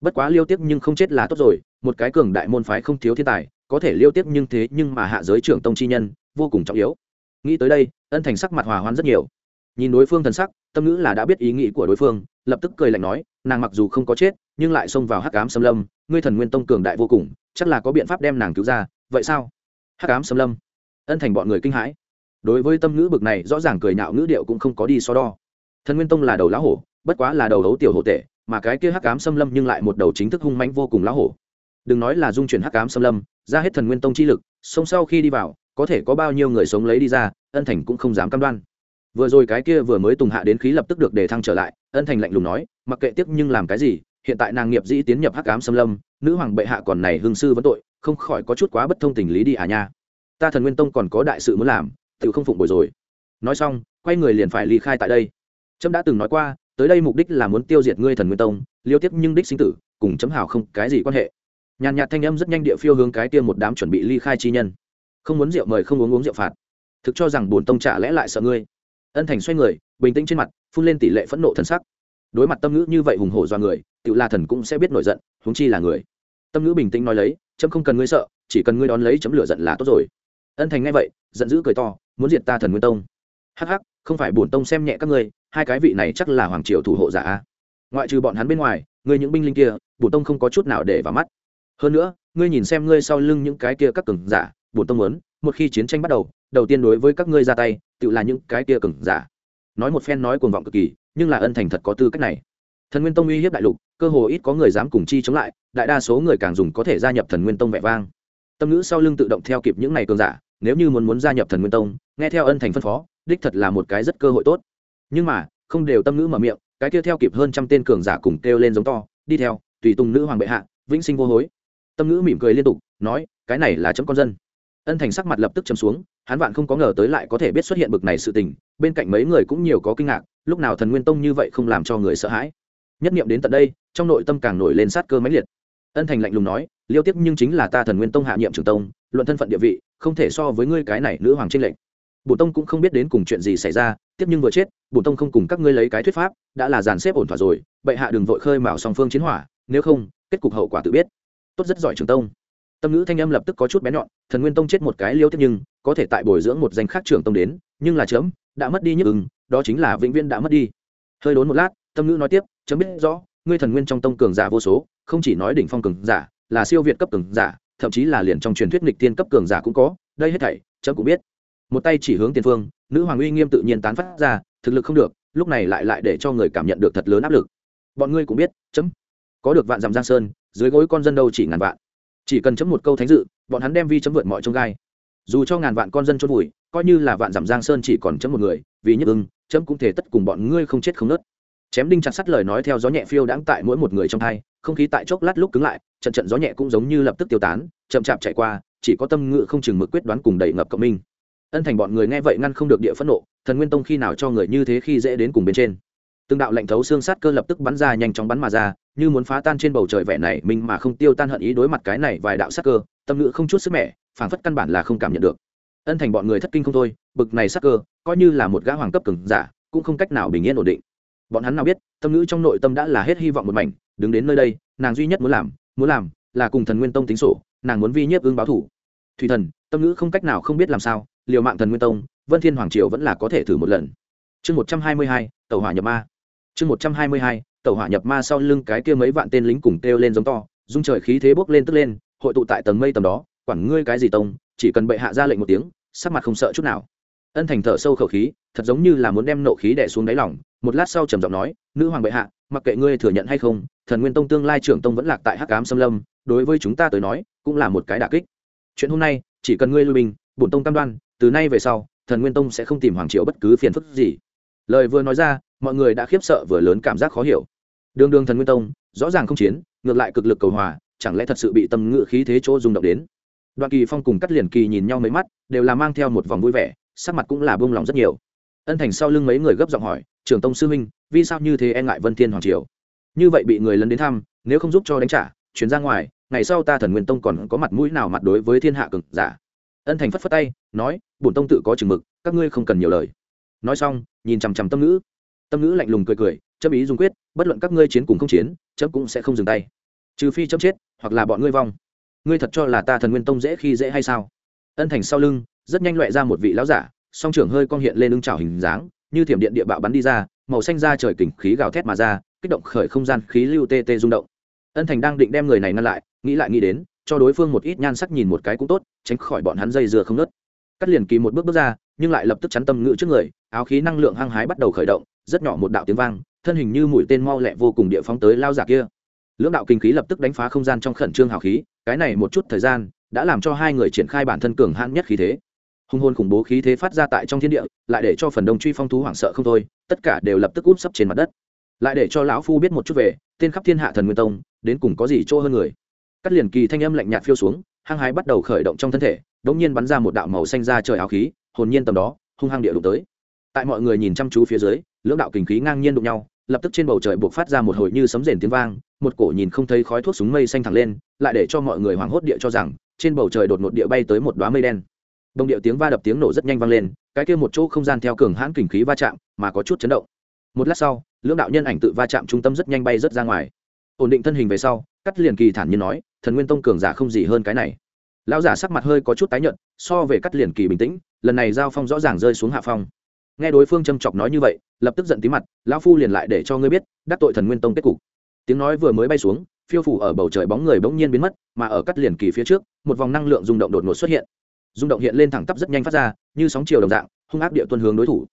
Bất quá liêu tiếc nhưng không chết là tốt rồi, một cái cường đại môn phái không thiếu thiên tài, có thể liêu tiếc nhưng thế nhưng mà hạ giới trưởng tông chi nhân, vô cùng trọng yếu. Nghĩ tới đây, ân thành sắc mặt hòa hoan rất nhiều. Nhìn đối phương thần sắc, tâm ngữ là đã biết ý nghĩ của đối phương, lập tức cười lạnh nói, nàng mặc dù không có chết, nhưng lại xông vào hắc ám xâm lâm, ngươi thần nguyên tông cường đại vô cùng, chắc là có biện pháp đem nàng cứu ra, vậy sao? Hắc ám xâm lâm. Ân thành bọn người kinh hãi đối với tâm ngữ bực này, rõ ràng cười nhạo ngữ điệu cũng không có đi so đo. Thần nguyên tông là đầu lá hổ, bất quá là đầu đấu tiểu hổ tệ mà cái kia hắc ám xâm lâm nhưng lại một đầu chính thức hung mãnh vô cùng lá hổ. Đừng nói là dung chuyển hắc ám xâm lâm, ra hết thần nguyên tông chi lực sông sau khi đi vào, có thể có bao nhiêu người sống lấy đi ra, ân thành cũng không dám cam đoan. Vừa rồi cái kia vừa mới tùng hạ đến khí lập tức được đề thăng trở lại, ân thành lạnh lùng nói, mặc kệ tiếc nhưng làm cái gì, hiện tại nàng nghiệp dĩ tiến nhập hắc ám xâm lâm, nữ hoàng bệ hạ còn này hương sư vẫn tội, không khỏi có chút quá bất thông tình lý đi à nha. Ta thần nguyên tông còn có đại sự muốn làm tự không phụng bồi rồi. Nói xong, quay người liền phải ly khai tại đây. Trâm đã từng nói qua, tới đây mục đích là muốn tiêu diệt ngươi thần nguyên tông, liêu tiếp nhưng đích sinh tử, cùng chấm hào không cái gì quan hệ. Nhàn nhạt thanh âm rất nhanh địa phiêu hướng cái tiêm một đám chuẩn bị ly khai chi nhân. Không muốn rượu mời không uống uống rượu phạt. Thực cho rằng bổn tông trả lẽ lại sợ ngươi. Ân thành xoay người, bình tĩnh trên mặt, phun lên tỷ lệ phẫn nộ thân sắc. Đối mặt tâm ngữ như vậy hùng hổ do người tự la thần cũng sẽ biết nổi giận, huống chi là người. Tâm ngữ bình tĩnh nói lấy chấm không cần ngươi sợ, chỉ cần ngươi đón lấy chấm lửa giận là tốt rồi. Ân thành nghe vậy, giận dữ cười to muốn diệt ta thần nguyên tông. Hắc hắc, không phải bổn tông xem nhẹ các ngươi, hai cái vị này chắc là hoàng triều thủ hộ giả ngoại trừ bọn hắn bên ngoài, ngươi những binh linh kia, bổn tông không có chút nào để vào mắt. Hơn nữa, ngươi nhìn xem ngươi sau lưng những cái kia các cường giả, bổn tông muốn, một khi chiến tranh bắt đầu đầu tiên đối với các ngươi ra tay, tự là những cái kia cường giả. Nói một phen nói cuồng vọng cực kỳ, nhưng là ân thành thật có tư cách này. Thần nguyên tông uy hiếp đại lục, cơ hồ ít có người dám cùng chi chống lại, đại đa số người càng dùng có thể gia nhập thần nguyên tông vẻ vang. Tâm ngữ sau lưng tự động theo kịp những này cường giả nếu như muốn muốn gia nhập thần nguyên tông, nghe theo ân thành phân phó, đích thật là một cái rất cơ hội tốt. Nhưng mà, không đều tâm ngữ mở miệng, cái kia theo kịp hơn trăm tên cường giả cùng kêu lên giống to, đi theo, tùy tùng nữ hoàng bệ hạ, vĩnh sinh vô hối. Tâm ngữ mỉm cười liên tục, nói, cái này là chấm con dân. Ân thành sắc mặt lập tức chấm xuống, hắn vạn không có ngờ tới lại có thể biết xuất hiện bực này sự tình, bên cạnh mấy người cũng nhiều có kinh ngạc, lúc nào thần nguyên tông như vậy không làm cho người sợ hãi. Nhất niệm đến tận đây, trong nội tâm càng nổi lên sát cơ mãnh liệt. Ân thành lạnh lùng nói, liêu tiếp nhưng chính là ta thần nguyên tông hạ nhiệm trưởng tông, luận thân phận địa vị không thể so với ngươi cái này nữ hoàng trên lệnh bổ tông cũng không biết đến cùng chuyện gì xảy ra, tiếp nhưng vừa chết, bổ tông không cùng các ngươi lấy cái thuyết pháp, đã là dàn xếp ổn thỏa rồi, bệ hạ đừng vội khơi mào song phương chiến hỏa, nếu không, kết cục hậu quả tự biết. Tốt rất giỏi trường tông. Tâm ngữ thanh âm lập tức có chút bé nhọn, thần nguyên tông chết một cái liêu tiếp nhưng, có thể tại bồi dưỡng một danh khác trưởng tông đến, nhưng là chấm, đã mất đi nhức ứng đó chính là vĩnh viễn đã mất đi. Hơi đốn một lát, tâm ngữ nói tiếp, chấm biết rõ, ngươi thần nguyên trong tông cường giả vô số, không chỉ nói đỉnh phong cường giả, là siêu việt cấp cường giả thậm chí là liền trong truyền thuyết nghịch tiên cấp cường giả cũng có, đây hết thảy, chấm cũng biết. Một tay chỉ hướng tiền phương, nữ hoàng uy nghiêm tự nhiên tán phát ra, thực lực không được, lúc này lại lại để cho người cảm nhận được thật lớn áp lực. Bọn ngươi cũng biết, chấm. Có được vạn dặm giang sơn, dưới gối con dân đâu chỉ ngàn vạn. Chỉ cần chấm một câu thánh dự, bọn hắn đem vi chấm vượt mọi trông gai. Dù cho ngàn vạn con dân chôn vùi, coi như là vạn dặm giang sơn chỉ còn chấm một người, vì nhất ưng, chấm cũng thể tất cùng bọn ngươi không chết không nớt chém đinh chặt sắt lời nói theo gió nhẹ phiêu đãng tại mỗi một người trong thay không khí tại chốc lát lúc cứng lại, trận trận gió nhẹ cũng giống như lập tức tiêu tán, chậm chạp chạy qua, chỉ có tâm ngự không chừng mực quyết đoán cùng đẩy ngập cộng minh. Ân thành bọn người nghe vậy ngăn không được địa phẫn nộ, thần nguyên tông khi nào cho người như thế khi dễ đến cùng bên trên. Từng đạo lệnh thấu xương sát cơ lập tức bắn ra, nhanh chóng bắn mà ra, như muốn phá tan trên bầu trời vẻ này mình mà không tiêu tan hận ý đối mặt cái này vài đạo sát cơ, tâm ngữ không chút sức mẻ, phảng phất căn bản là không cảm nhận được. Ân thành bọn người thất kinh không thôi, bực này sát cơ, coi như là một gã hoàng cấp cường giả, cũng không cách nào bình yên ổn định bọn hắn nào biết, tâm ngữ trong nội tâm đã là hết hy vọng một mảnh, đứng đến nơi đây, nàng duy nhất muốn làm muốn làm, là cùng thần nguyên tông tính sổ, nàng muốn vi nhiếp ương báo thủ. Thủy thần, tâm ngữ không cách nào không biết làm sao, liều mạng thần nguyên tông, vân thiên hoàng triều vẫn là có thể thử một lần. Chương một trăm hai mươi hai tàu hỏa nhập ma. Chương một trăm hai mươi hai tàu hỏa nhập ma sau lưng cái kia mấy vạn tên lính cùng kêu lên giống to, dung trời khí thế bốc lên tức lên, hội tụ tại tầng mây tầm đó, quản ngươi cái gì tông, chỉ cần bệ hạ ra lệnh một tiếng, sắc mặt không sợ chút nào. Ân thành thở sâu khẩu khí, thật giống như là muốn đem nộ khí đè xuống đáy lòng một lát sau trầm giọng nói, nữ hoàng bệ hạ, mặc kệ ngươi thừa nhận hay không, thần nguyên tông tương lai trưởng tông vẫn lạc tại hắc cám xâm lâm, đối với chúng ta tới nói, cũng là một cái đả kích. Chuyện hôm nay, chỉ cần ngươi lui binh, bổn tông cam đoan, từ nay về sau, thần nguyên tông sẽ không tìm hoàng triều bất cứ phiền phức gì. Lời vừa nói ra, mọi người đã khiếp sợ vừa lớn cảm giác khó hiểu. Đường đường thần nguyên tông, rõ ràng không chiến, ngược lại cực lực cầu hòa, chẳng lẽ thật sự bị tâm ngự khí thế chỗ rung động đến? Đoạn kỳ phong cùng cắt liền kỳ nhìn nhau mấy mắt, đều là mang theo một vòng vui vẻ, sắc mặt cũng là buông lòng rất nhiều. Ân thành sau lưng mấy người gấp giọng hỏi trưởng tông sư huynh, vì sao như thế e ngại vân thiên hoàng triều? Như vậy bị người lấn đến thăm, nếu không giúp cho đánh trả chuyến ra ngoài, ngày sau ta thần nguyên tông còn có mặt mũi nào mặt đối với thiên hạ cực giả? Ân thành phất phất tay, nói, bổn tông tự có chừng mực, các ngươi không cần nhiều lời. Nói xong, nhìn chằm chằm tâm ngữ. Tâm ngữ lạnh lùng cười cười, chấm ý dùng quyết, bất luận các ngươi chiến cùng không chiến, chấm cũng sẽ không dừng tay. Trừ phi chấm chết, hoặc là bọn ngươi vong. Ngươi thật cho là ta thần nguyên tông dễ khi dễ hay sao? Ân thành sau lưng, rất nhanh loại ra một vị lão giả, song trưởng hơi con hiện lên ưng trào hình dáng như thiểm điện địa bạo bắn đi ra, màu xanh ra trời kình khí gào thét mà ra, kích động khởi không gian khí lưu tê tê rung động. Ân thành đang định đem người này ngăn lại, nghĩ lại nghĩ đến, cho đối phương một ít nhan sắc nhìn một cái cũng tốt, tránh khỏi bọn hắn dây dưa không nớt cắt liền kỳ một bước bước ra, nhưng lại lập tức chắn tâm ngữ trước người, áo khí năng lượng hăng hái bắt đầu khởi động, rất nhỏ một đạo tiếng vang, thân hình như mũi tên mau lẹ vô cùng địa phóng tới lao giả kia. Lưỡng đạo kinh khí lập tức đánh phá không gian trong khẩn trương hào khí, cái này một chút thời gian, đã làm cho hai người triển khai bản thân cường hãn nhất khí thế hung hồn khủng bố khí thế phát ra tại trong thiên địa, lại để cho phần đông truy phong thú hoảng sợ không thôi, tất cả đều lập tức úp sấp trên mặt đất. Lại để cho lão phu biết một chút về, tên khắp thiên hạ thần nguyên tông, đến cùng có gì chỗ hơn người. Cắt liền kỳ thanh âm lạnh nhạt phiêu xuống, hăng hái bắt đầu khởi động trong thân thể, đống nhiên bắn ra một đạo màu xanh ra trời áo khí, hồn nhiên tầm đó, hung hăng địa đụng tới. Tại mọi người nhìn chăm chú phía dưới, lưỡng đạo kình khí ngang nhiên đụng nhau, lập tức trên bầu trời buộc phát ra một hồi như sấm rền tiếng vang, một cổ nhìn không thấy khói thuốc súng mây xanh thẳng lên, lại để cho mọi người hoảng hốt địa cho rằng, trên bầu trời đột ngột địa bay tới một đóa mây đen đồng điệu tiếng va đập tiếng nổ rất nhanh vang lên, cái kia một chỗ không gian theo cường hãn kình khí va chạm mà có chút chấn động. Một lát sau, lưỡng đạo nhân ảnh tự va chạm trung tâm rất nhanh bay rất ra ngoài. Ổn định thân hình về sau, cắt liền kỳ thản nhiên nói, thần nguyên tông cường giả không gì hơn cái này. Lão giả sắc mặt hơi có chút tái nhợt, so về cắt liền kỳ bình tĩnh, lần này giao phong rõ ràng rơi xuống hạ phong. Nghe đối phương châm chọc nói như vậy, lập tức giận tí mặt, lão phu liền lại để cho ngươi biết, đắc tội thần nguyên tông kết cục. Tiếng nói vừa mới bay xuống, phiêu phủ ở bầu trời bóng người bỗng nhiên biến mất, mà ở cắt liền kỳ phía trước, một vòng năng lượng rung động đột ngột xuất hiện rung động hiện lên thẳng tắp rất nhanh phát ra, như sóng chiều đồng dạng, hung ác địa tuân hướng đối thủ.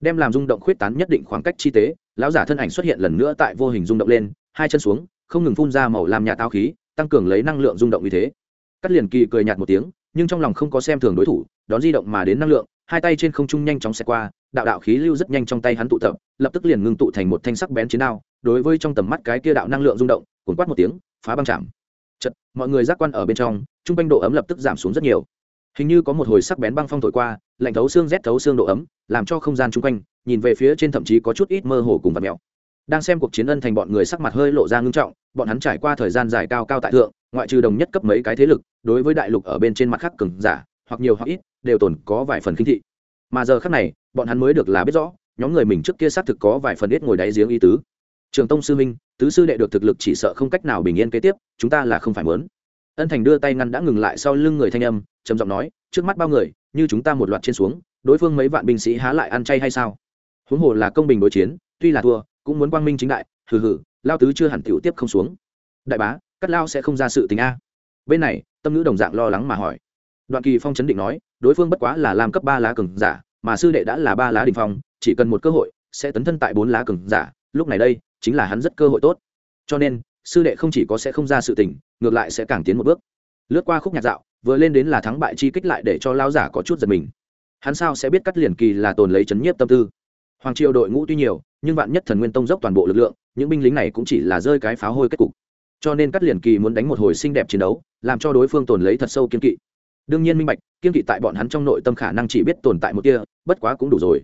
Đem làm rung động khuyết tán nhất định khoảng cách chi tế, lão giả thân ảnh xuất hiện lần nữa tại vô hình rung động lên, hai chân xuống, không ngừng phun ra màu làm nhà tao khí, tăng cường lấy năng lượng rung động như thế. Cắt liền kỳ cười nhạt một tiếng, nhưng trong lòng không có xem thường đối thủ, đón di động mà đến năng lượng, hai tay trên không trung nhanh chóng xẹt qua, đạo đạo khí lưu rất nhanh trong tay hắn tụ tập, lập tức liền ngưng tụ thành một thanh sắc bén chiến đao, đối với trong tầm mắt cái kia đạo năng lượng rung động, cuốn quát một tiếng, phá băng chạm. Chật mọi người giác quan ở bên trong, trung quanh độ ấm lập tức giảm xuống rất nhiều hình như có một hồi sắc bén băng phong thổi qua, lạnh thấu xương rét thấu xương độ ấm, làm cho không gian chung quanh, nhìn về phía trên thậm chí có chút ít mơ hồ cùng vật mèo đang xem cuộc chiến ân thành bọn người sắc mặt hơi lộ ra ngưng trọng, bọn hắn trải qua thời gian dài cao cao tại thượng, ngoại trừ đồng nhất cấp mấy cái thế lực, đối với đại lục ở bên trên mặt khác cường giả, hoặc nhiều hoặc ít, đều tồn có vài phần kinh thị. Mà giờ khác này, bọn hắn mới được là biết rõ, nhóm người mình trước kia xác thực có vài phần ít ngồi đáy giếng y tứ. Trường tông sư minh tứ sư đệ được thực lực chỉ sợ không cách nào bình yên kế tiếp, chúng ta là không phải mớn ân thành đưa tay ngăn đã ngừng lại sau lưng người thanh âm, trầm giọng nói, trước mắt bao người, như chúng ta một loạt trên xuống, đối phương mấy vạn binh sĩ há lại ăn chay hay sao? Huống hồ là công bình đối chiến, tuy là thua, cũng muốn quang minh chính đại, hừ hừ, lao tứ chưa hẳn tiểu tiếp không xuống. Đại bá, cắt lao sẽ không ra sự tình a. Bên này, tâm nữ đồng dạng lo lắng mà hỏi. Đoạn kỳ phong chấn định nói, đối phương bất quá là làm cấp ba lá cường giả, mà sư đệ đã là ba lá đình phong, chỉ cần một cơ hội, sẽ tấn thân tại bốn lá cường giả, lúc này đây, chính là hắn rất cơ hội tốt. Cho nên, sư đệ không chỉ có sẽ không ra sự tình ngược lại sẽ càng tiến một bước. Lướt qua khúc nhạc dạo, vừa lên đến là thắng bại chi kích lại để cho lao giả có chút giật mình. Hắn sao sẽ biết cắt liền kỳ là tồn lấy chấn nhiếp tâm tư? Hoàng triều đội ngũ tuy nhiều, nhưng vạn nhất thần nguyên tông dốc toàn bộ lực lượng, những binh lính này cũng chỉ là rơi cái pháo hôi kết cục. Cho nên cắt liền kỳ muốn đánh một hồi xinh đẹp chiến đấu, làm cho đối phương tồn lấy thật sâu kiên kỵ. Đương nhiên minh bạch, kiên kỵ tại bọn hắn trong nội tâm khả năng chỉ biết tồn tại một kia, bất quá cũng đủ rồi.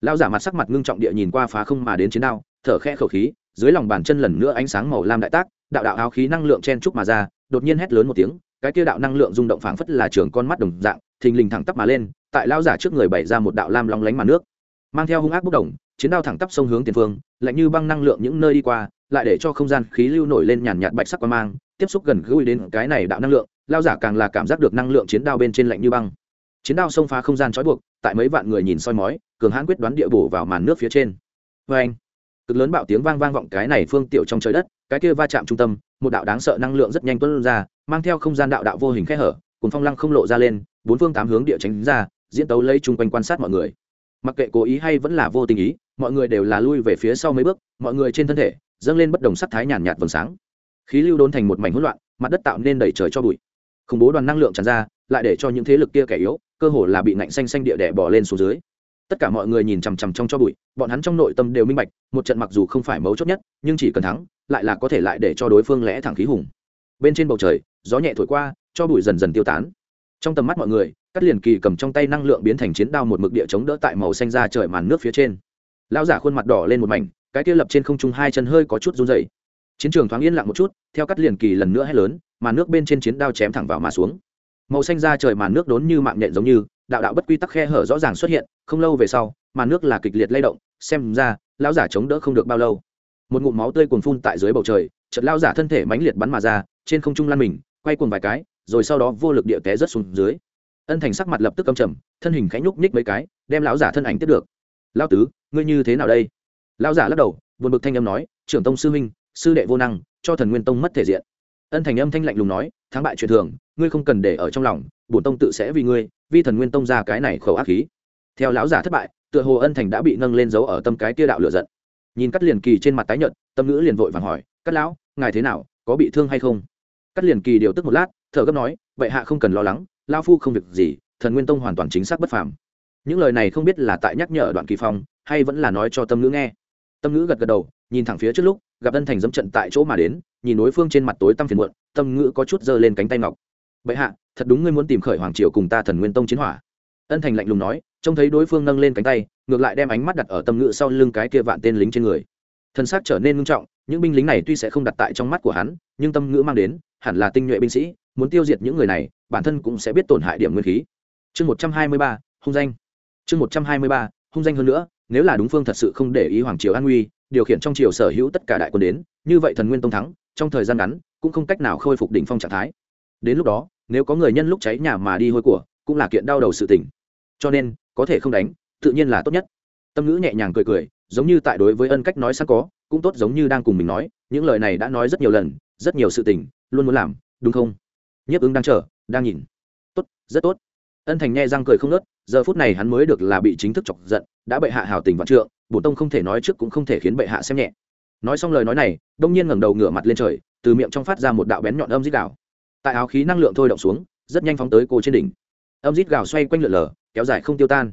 Lao giả mặt sắc mặt ngưng trọng địa nhìn qua phá không mà đến chiến đao, thở khe khẩu khí, dưới lòng bàn chân lần nữa ánh sáng màu lam đại tác đạo đạo áo khí năng lượng chen trúc mà ra, đột nhiên hét lớn một tiếng, cái kia đạo năng lượng rung động phảng phất là trường con mắt đồng dạng, thình lình thẳng tắp mà lên, tại lao giả trước người bày ra một đạo lam long lánh mà nước, mang theo hung ác bốc đồng, chiến đao thẳng tắp sông hướng tiền phương, lạnh như băng năng lượng những nơi đi qua, lại để cho không gian khí lưu nổi lên nhàn nhạt bạch sắc qua mang, tiếp xúc gần gũi đến cái này đạo năng lượng lao giả càng là cảm giác được năng lượng chiến đao bên trên lạnh như băng. Chiến đao xông phá không gian trói buộc, tại mấy vạn người nhìn soi mói, cường hãn quyết đoán địa bổ vào màn nước phía trên. Vê anh cực lớn bạo tiếng vang vang vọng cái này phương tiểu trong trời đất, cái kia va chạm trung tâm, một đạo đáng sợ năng lượng rất nhanh tuân ra, mang theo không gian đạo đạo vô hình khe hở cùng phong lăng không lộ ra lên, bốn phương tám hướng địa tránh ra, diễn tấu lấy chung quanh quan sát mọi người. Mặc kệ cố ý hay vẫn là vô tình ý, mọi người đều là lui về phía sau mấy bước, mọi người trên thân thể dâng lên bất đồng sắc thái nhàn nhạt vầng sáng. Khí lưu đốn thành một mảnh hỗn loạn, mặt đất tạo nên đẩy trời cho bụi. Khủng bố đoàn năng lượng tràn ra, lại để cho những thế lực kia kẻ yếu, cơ hồ là bị nạnh xanh xanh địa đẻ bỏ lên xuống dưới tất cả mọi người nhìn chằm chằm trong cho bụi, bọn hắn trong nội tâm đều minh bạch, một trận mặc dù không phải mấu chốt nhất, nhưng chỉ cần thắng, lại là có thể lại để cho đối phương lẽ thẳng khí hùng. Bên trên bầu trời, gió nhẹ thổi qua, cho bụi dần dần tiêu tán. Trong tầm mắt mọi người cắt liền kỳ cầm trong tay năng lượng biến thành chiến đao một mực địa chống đỡ tại màu xanh ra trời màn nước phía trên. Lão giả khuôn mặt đỏ lên một mảnh, cái kia lập trên không trung hai chân hơi có chút run dày chiến trường thoáng yên lặng một chút, theo cắt liền kỳ lần nữa hét lớn, màn nước bên trên chiến đao chém thẳng vào mà xuống. Màu xanh ra trời màn nước đốn như mạng nhện giống như đạo đạo bất quy tắc khe hở rõ ràng xuất hiện, không lâu về sau màn nước là kịch liệt lay động, xem ra, lão giả chống đỡ không được bao lâu. Một ngụm máu tươi cuồn phun tại dưới bầu trời, chợt lão giả thân thể mãnh liệt bắn mà ra, trên không trung lăn mình, quay cuồng vài cái, rồi sau đó vô lực địa té rất xuống dưới. Ân thành sắc mặt lập tức cầm trầm, thân hình khẽ nhúc nhích mấy cái, đem lão giả thân ảnh tiếp được. Lão tứ, ngươi như thế nào đây? Lão giả lắc đầu, buồn bực thanh âm nói, trưởng tông sư huynh, sư đệ vô năng, cho thần nguyên tông mất thể diện ân thành âm thanh lạnh lùng nói, thắng bại chuyện thường, ngươi không cần để ở trong lòng, bổn tông tự sẽ vì ngươi, vi thần nguyên tông ra cái này khẩu ác khí. Theo lão giả thất bại, tựa hồ ân thành đã bị nâng lên dấu ở tâm cái kia đạo lửa giận. Nhìn cắt liền kỳ trên mặt tái nhợt, tâm ngữ liền vội vàng hỏi cắt lão, ngài thế nào, có bị thương hay không? Cắt liền kỳ điều tức một lát, thở gấp nói, bệ hạ không cần lo lắng lao phu không việc gì, thần nguyên tông hoàn toàn chính xác bất phàm. Những lời này không biết là tại nhắc nhở đoạn kỳ phong, hay vẫn là nói cho tâm ngữ nghe. Tâm ngữ gật gật đầu nhìn thẳng phía trước lúc, gặp ân thành dẫm trận tại chỗ mà đến, nhìn đối phương trên mặt tối tăm phiền muộn, tâm ngữ có chút giơ lên cánh tay ngọc. Bệ hạ, thật đúng ngươi muốn tìm khởi hoàng triều cùng ta thần nguyên tông chiến hỏa. Ân thành lạnh lùng nói, trông thấy đối phương nâng lên cánh tay, ngược lại đem ánh mắt đặt ở tâm ngữ sau lưng cái kia vạn tên lính trên người. Thân xác trở nên ngưng trọng, những binh lính này tuy sẽ không đặt tại trong mắt của hắn, nhưng tâm ngữ mang đến, hẳn là tinh nhuệ binh sĩ, muốn tiêu diệt những người này, bản thân cũng sẽ biết tổn hại điểm nguyên khí. Chương một trăm hai mươi ba, hung danh. Chương một trăm hai mươi ba, hung danh hơn nữa, nếu là đúng phương thật sự không để ý hoàng triều an nguy điều khiển trong triều sở hữu tất cả đại quân đến, như vậy thần nguyên tông thắng, trong thời gian ngắn, cũng không cách nào khôi phục đỉnh phong trạng thái. Đến lúc đó, nếu có người nhân lúc cháy nhà mà đi hôi của, cũng là kiện đau đầu sự tình. Cho nên, có thể không đánh, tự nhiên là tốt nhất. Tâm ngữ nhẹ nhàng cười cười, giống như tại đối với ân cách nói sẵn có, cũng tốt giống như đang cùng mình nói, những lời này đã nói rất nhiều lần, rất nhiều sự tình, luôn muốn làm, đúng không? Nhiếp ứng đang chờ, đang nhìn. Tốt, rất tốt ân thành nghe răng cười không nớt giờ phút này hắn mới được là bị chính thức chọc giận, đã bệ hạ hào tình vạn trượng, bổn tông không thể nói trước cũng không thể khiến bệ hạ xem nhẹ. Nói xong lời nói này, đông nhiên ngẩng đầu ngửa mặt lên trời, từ miệng trong phát ra một đạo bén nhọn âm dít gào. Tại áo khí năng lượng thôi động xuống, rất nhanh phóng tới cô trên đỉnh. Âm dít gào xoay quanh lượn lờ, kéo dài không tiêu tan.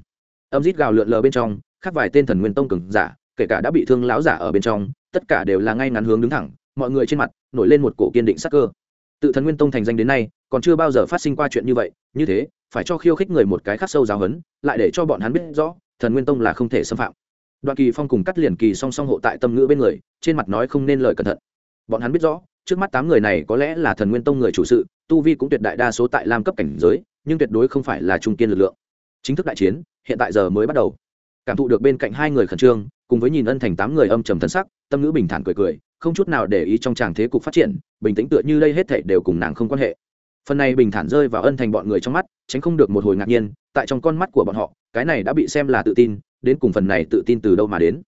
Âm dít gào lượn lờ bên trong khác vài tên thần nguyên tông cường giả, kể cả đã bị thương lão giả ở bên trong, tất cả đều là ngay ngắn hướng đứng thẳng, mọi người trên mặt nổi lên một cổ kiên định sắc cơ. Tự thần nguyên tông thành danh đến nay, còn chưa bao giờ phát sinh qua chuyện như vậy, như thế phải cho khiêu khích người một cái khắc sâu giáo hấn lại để cho bọn hắn biết rõ, thần nguyên tông là không thể xâm phạm. Đoạn kỳ phong cùng cắt liền kỳ song song hộ tại tâm ngữ bên người, trên mặt nói không nên lời cẩn thận. Bọn hắn biết rõ, trước mắt tám người này có lẽ là thần nguyên tông người chủ sự, tu vi cũng tuyệt đại đa số tại lam cấp cảnh giới, nhưng tuyệt đối không phải là trung kiên lực lượng. Chính thức đại chiến, hiện tại giờ mới bắt đầu. Cảm thụ được bên cạnh hai người khẩn trương, cùng với nhìn ân thành tám người âm trầm thân sắc, tâm ngữ bình thản cười cười, không chút nào để ý trong tràng thế cục phát triển, bình tĩnh tựa như đây hết thảy đều cùng nàng không quan hệ phần này bình thản rơi vào ân thành bọn người trong mắt, tránh không được một hồi ngạc nhiên, tại trong con mắt của bọn họ, cái này đã bị xem là tự tin, đến cùng phần này tự tin từ đâu mà đến.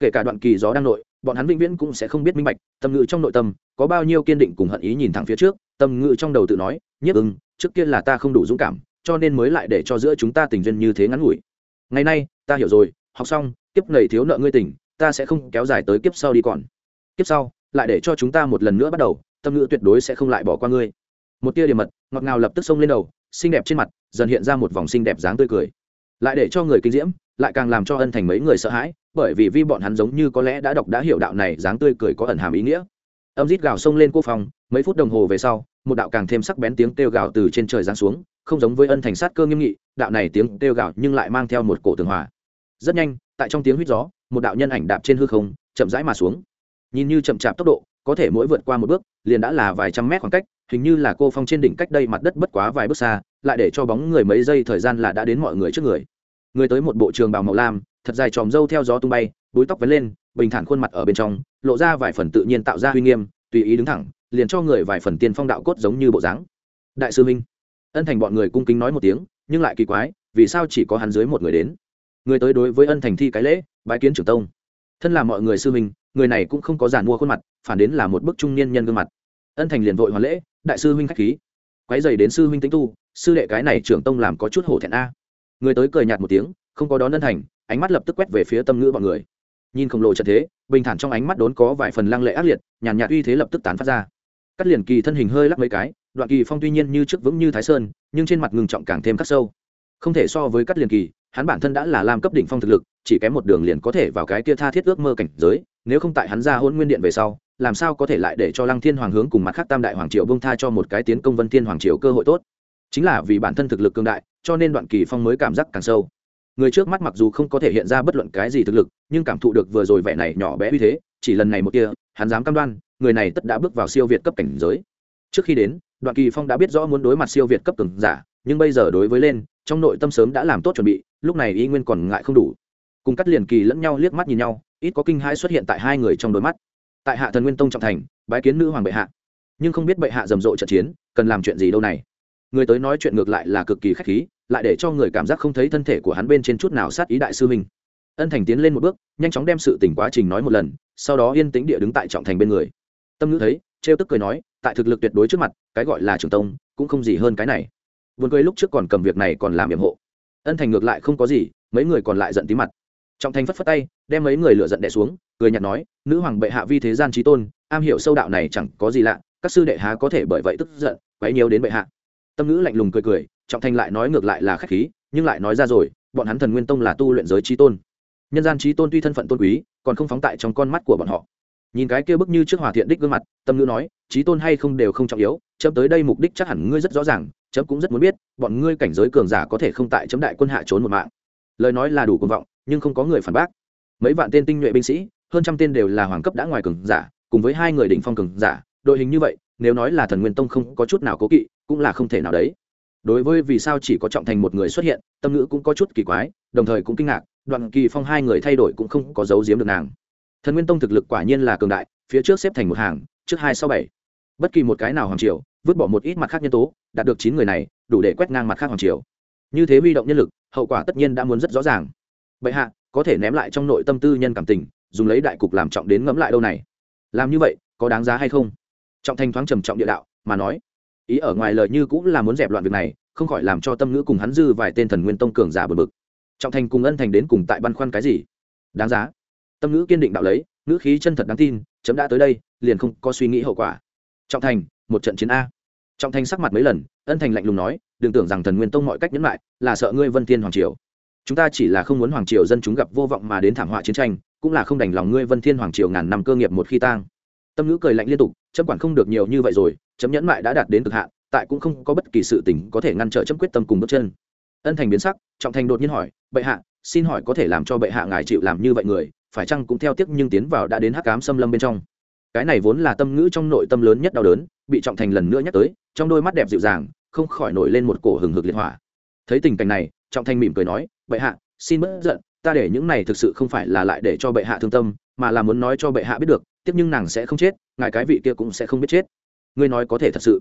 Kể cả đoạn kỳ gió đang nội, bọn hắn vĩnh viễn cũng sẽ không biết minh bạch, tâm ngữ trong nội tâm, có bao nhiêu kiên định cùng hận ý nhìn thẳng phía trước, tâm ngữ trong đầu tự nói nhất ưng, trước kia là ta không đủ dũng cảm, cho nên mới lại để cho giữa chúng ta tình duyên như thế ngắn ngủi. Ngày nay, ta hiểu rồi, học xong, kiếp này thiếu nợ ngươi tình, ta sẽ không kéo dài tới kiếp sau đi còn. Kiếp sau, lại để cho chúng ta một lần nữa bắt đầu, tâm ngữ tuyệt đối sẽ không lại bỏ qua ngươi một tia điểm mật, ngọt ngào lập tức xông lên đầu, xinh đẹp trên mặt, dần hiện ra một vòng xinh đẹp dáng tươi cười. Lại để cho người kinh diễm, lại càng làm cho ân thành mấy người sợ hãi, bởi vì vi bọn hắn giống như có lẽ đã đọc đã hiểu đạo này dáng tươi cười có ẩn hàm ý nghĩa. Âm rít gào xông lên cô phòng, mấy phút đồng hồ về sau, một đạo càng thêm sắc bén tiếng kêu gào từ trên trời giáng xuống, không giống với ân thành sát cơ nghiêm nghị, đạo này tiếng kêu gào nhưng lại mang theo một cổ tường hòa. Rất nhanh, tại trong tiếng huýt gió, một đạo nhân ảnh đạp trên hư không, chậm rãi mà xuống. Nhìn như chậm chạp tốc độ, có thể mỗi vượt qua một bước, liền đã là vài trăm mét khoảng cách hình như là cô phong trên đỉnh cách đây mặt đất bất quá vài bước xa, lại để cho bóng người mấy giây thời gian là đã đến mọi người trước người. Người tới một bộ trường bào màu lam, thật dài tròm râu theo gió tung bay, búi tóc vấn lên, bình thản khuôn mặt ở bên trong, lộ ra vài phần tự nhiên tạo ra uy nghiêm, tùy ý đứng thẳng, liền cho người vài phần tiên phong đạo cốt giống như bộ dáng. Đại sư minh, ân thành bọn người cung kính nói một tiếng, nhưng lại kỳ quái, vì sao chỉ có hắn dưới một người đến? Người tới đối với ân thành thi cái lễ, bái kiến trưởng tông. Thân là mọi người sư minh, người này cũng không có giàn mua khuôn mặt, phản đến là một bức trung niên nhân gương mặt. Ân thành liền vội hoàn lễ đại sư huynh khách khí. Quái dày đến sư huynh tính tu, sư đệ cái này trưởng tông làm có chút hổ thẹn a. Người tới cười nhạt một tiếng, không có đón ân thành ánh mắt lập tức quét về phía tâm ngữ bọn người. Nhìn khổng lồ trận thế, bình thản trong ánh mắt đốn có vài phần lăng lệ ác liệt, nhàn nhạt uy thế lập tức tán phát ra. Cắt liền kỳ thân hình hơi lắc mấy cái, đoạn kỳ phong tuy nhiên như trước vững như thái sơn, nhưng trên mặt ngừng trọng càng thêm khắc sâu. Không thể so với cắt liền kỳ, hắn bản thân đã là làm cấp đỉnh phong thực lực, chỉ kém một đường liền có thể vào cái kia tha thiết ước mơ cảnh giới, nếu không tại hắn ra hôn nguyên điện về sau làm sao có thể lại để cho lăng thiên hoàng hướng cùng mặt khác tam đại hoàng triều bông tha cho một cái tiến công vân thiên hoàng triều cơ hội tốt? Chính là vì bản thân thực lực cương đại, cho nên đoạn kỳ phong mới cảm giác càng sâu. Người trước mắt mặc dù không có thể hiện ra bất luận cái gì thực lực, nhưng cảm thụ được vừa rồi vẻ này nhỏ bé uy thế, chỉ lần này một kia, hắn dám cam đoan, người này tất đã bước vào siêu việt cấp cảnh giới. Trước khi đến, đoạn kỳ phong đã biết rõ muốn đối mặt siêu việt cấp cường giả, nhưng bây giờ đối với lên, trong nội tâm sớm đã làm tốt chuẩn bị, lúc này y nguyên còn ngại không đủ. Cùng cắt liền kỳ lẫn nhau liếc mắt nhìn nhau, ít có kinh hãi xuất hiện tại hai người trong đôi mắt tại hạ thần nguyên tông trọng thành, bái kiến nữ hoàng bệ hạ. Nhưng không biết bệ hạ rầm rộ trận chiến, cần làm chuyện gì đâu này? Người tới nói chuyện ngược lại là cực kỳ khách khí, lại để cho người cảm giác không thấy thân thể của hắn bên trên chút nào sát ý đại sư huynh. Ân thành tiến lên một bước, nhanh chóng đem sự tỉnh quá trình nói một lần, sau đó yên tĩnh địa đứng tại trọng thành bên người. Tâm ngữ thấy, trêu tức cười nói, tại thực lực tuyệt đối trước mặt, cái gọi là trường tông, cũng không gì hơn cái này. Vườn cười lúc trước còn cầm việc này còn làm nhiệm hộ. Ân thành ngược lại không có gì, mấy người còn lại giận tí mặt. Trọng thành phất phất tay đem mấy người lựa giận đè xuống, cười nhạt nói, nữ hoàng bệ hạ vi thế gian trí tôn, am hiểu sâu đạo này chẳng có gì lạ, các sư đệ há có thể bởi vậy tức giận, quấy nhiều đến bệ hạ. Tâm ngữ lạnh lùng cười cười, trọng thành lại nói ngược lại là khách khí, nhưng lại nói ra rồi, bọn hắn thần nguyên tông là tu luyện giới trí tôn. Nhân gian trí tôn tuy thân phận tôn quý, còn không phóng tại trong con mắt của bọn họ. Nhìn cái kia bức như trước hòa thiện đích gương mặt, tâm ngữ nói, trí tôn hay không đều không trọng yếu, chấm tới đây mục đích chắc hẳn ngươi rất rõ ràng, chấm cũng rất muốn biết, bọn ngươi cảnh giới cường giả có thể không tại chấm đại quân hạ trốn một mạng. Lời nói là đủ cuồng vọng, nhưng không có người phản bác mấy vạn tên tinh nhuệ binh sĩ, hơn trăm tên đều là hoàng cấp đã ngoài cường giả, cùng với hai người đỉnh phong cường giả, đội hình như vậy, nếu nói là thần nguyên tông không có chút nào cố kỵ, cũng là không thể nào đấy. Đối với vì sao chỉ có trọng thành một người xuất hiện, tâm ngữ cũng có chút kỳ quái, đồng thời cũng kinh ngạc, đoạn kỳ phong hai người thay đổi cũng không có dấu giếm được nàng. Thần nguyên tông thực lực quả nhiên là cường đại, phía trước xếp thành một hàng, trước hai sau bảy. Bất kỳ một cái nào hoàng triều, vứt bỏ một ít mặt khác nhân tố, đạt được chín người này, đủ để quét ngang mặt khác hoàng triều. Như thế huy động nhân lực, hậu quả tất nhiên đã muốn rất rõ ràng. Bệ hạ có thể ném lại trong nội tâm tư nhân cảm tình, dùng lấy đại cục làm trọng đến ngẫm lại đâu này. Làm như vậy, có đáng giá hay không? Trọng thành thoáng trầm trọng địa đạo, mà nói, ý ở ngoài lời như cũng là muốn dẹp loạn việc này, không khỏi làm cho tâm ngữ cùng hắn dư vài tên thần nguyên tông cường giả bực bực. Trọng thành cùng ân thành đến cùng tại băn khoăn cái gì? Đáng giá. Tâm ngữ kiên định đạo lấy, ngữ khí chân thật đáng tin, chấm đã tới đây, liền không có suy nghĩ hậu quả. Trọng thành, một trận chiến a. Trọng thành sắc mặt mấy lần, ân thành lạnh lùng nói, đừng tưởng rằng thần nguyên tông mọi cách nhẫn lại, là sợ ngươi vân tiên hoàng triều chúng ta chỉ là không muốn hoàng triều dân chúng gặp vô vọng mà đến thảm họa chiến tranh, cũng là không đành lòng ngươi vân thiên hoàng triều ngàn năm cơ nghiệp một khi tang. Tâm ngữ cười lạnh liên tục, chấm quản không được nhiều như vậy rồi, chấm nhẫn mại đã đạt đến cực hạn, tại cũng không có bất kỳ sự tình có thể ngăn trở chấm quyết tâm cùng bước chân. Ân thành biến sắc, trọng thành đột nhiên hỏi, bệ hạ, xin hỏi có thể làm cho bệ hạ ngài chịu làm như vậy người, phải chăng cũng theo tiếc nhưng tiến vào đã đến hắc cám xâm lâm bên trong? Cái này vốn là tâm ngữ trong nội tâm lớn nhất đau đớn, bị trọng thành lần nữa nhắc tới, trong đôi mắt đẹp dịu dàng, không khỏi nổi lên một cổ hừng hực liệt hỏa. Thấy tình cảnh này, trọng thành mỉm cười nói bệ hạ, xin bớt giận, ta để những này thực sự không phải là lại để cho bệ hạ thương tâm, mà là muốn nói cho bệ hạ biết được, tiếp nhưng nàng sẽ không chết, ngài cái vị kia cũng sẽ không biết chết. Ngươi nói có thể thật sự.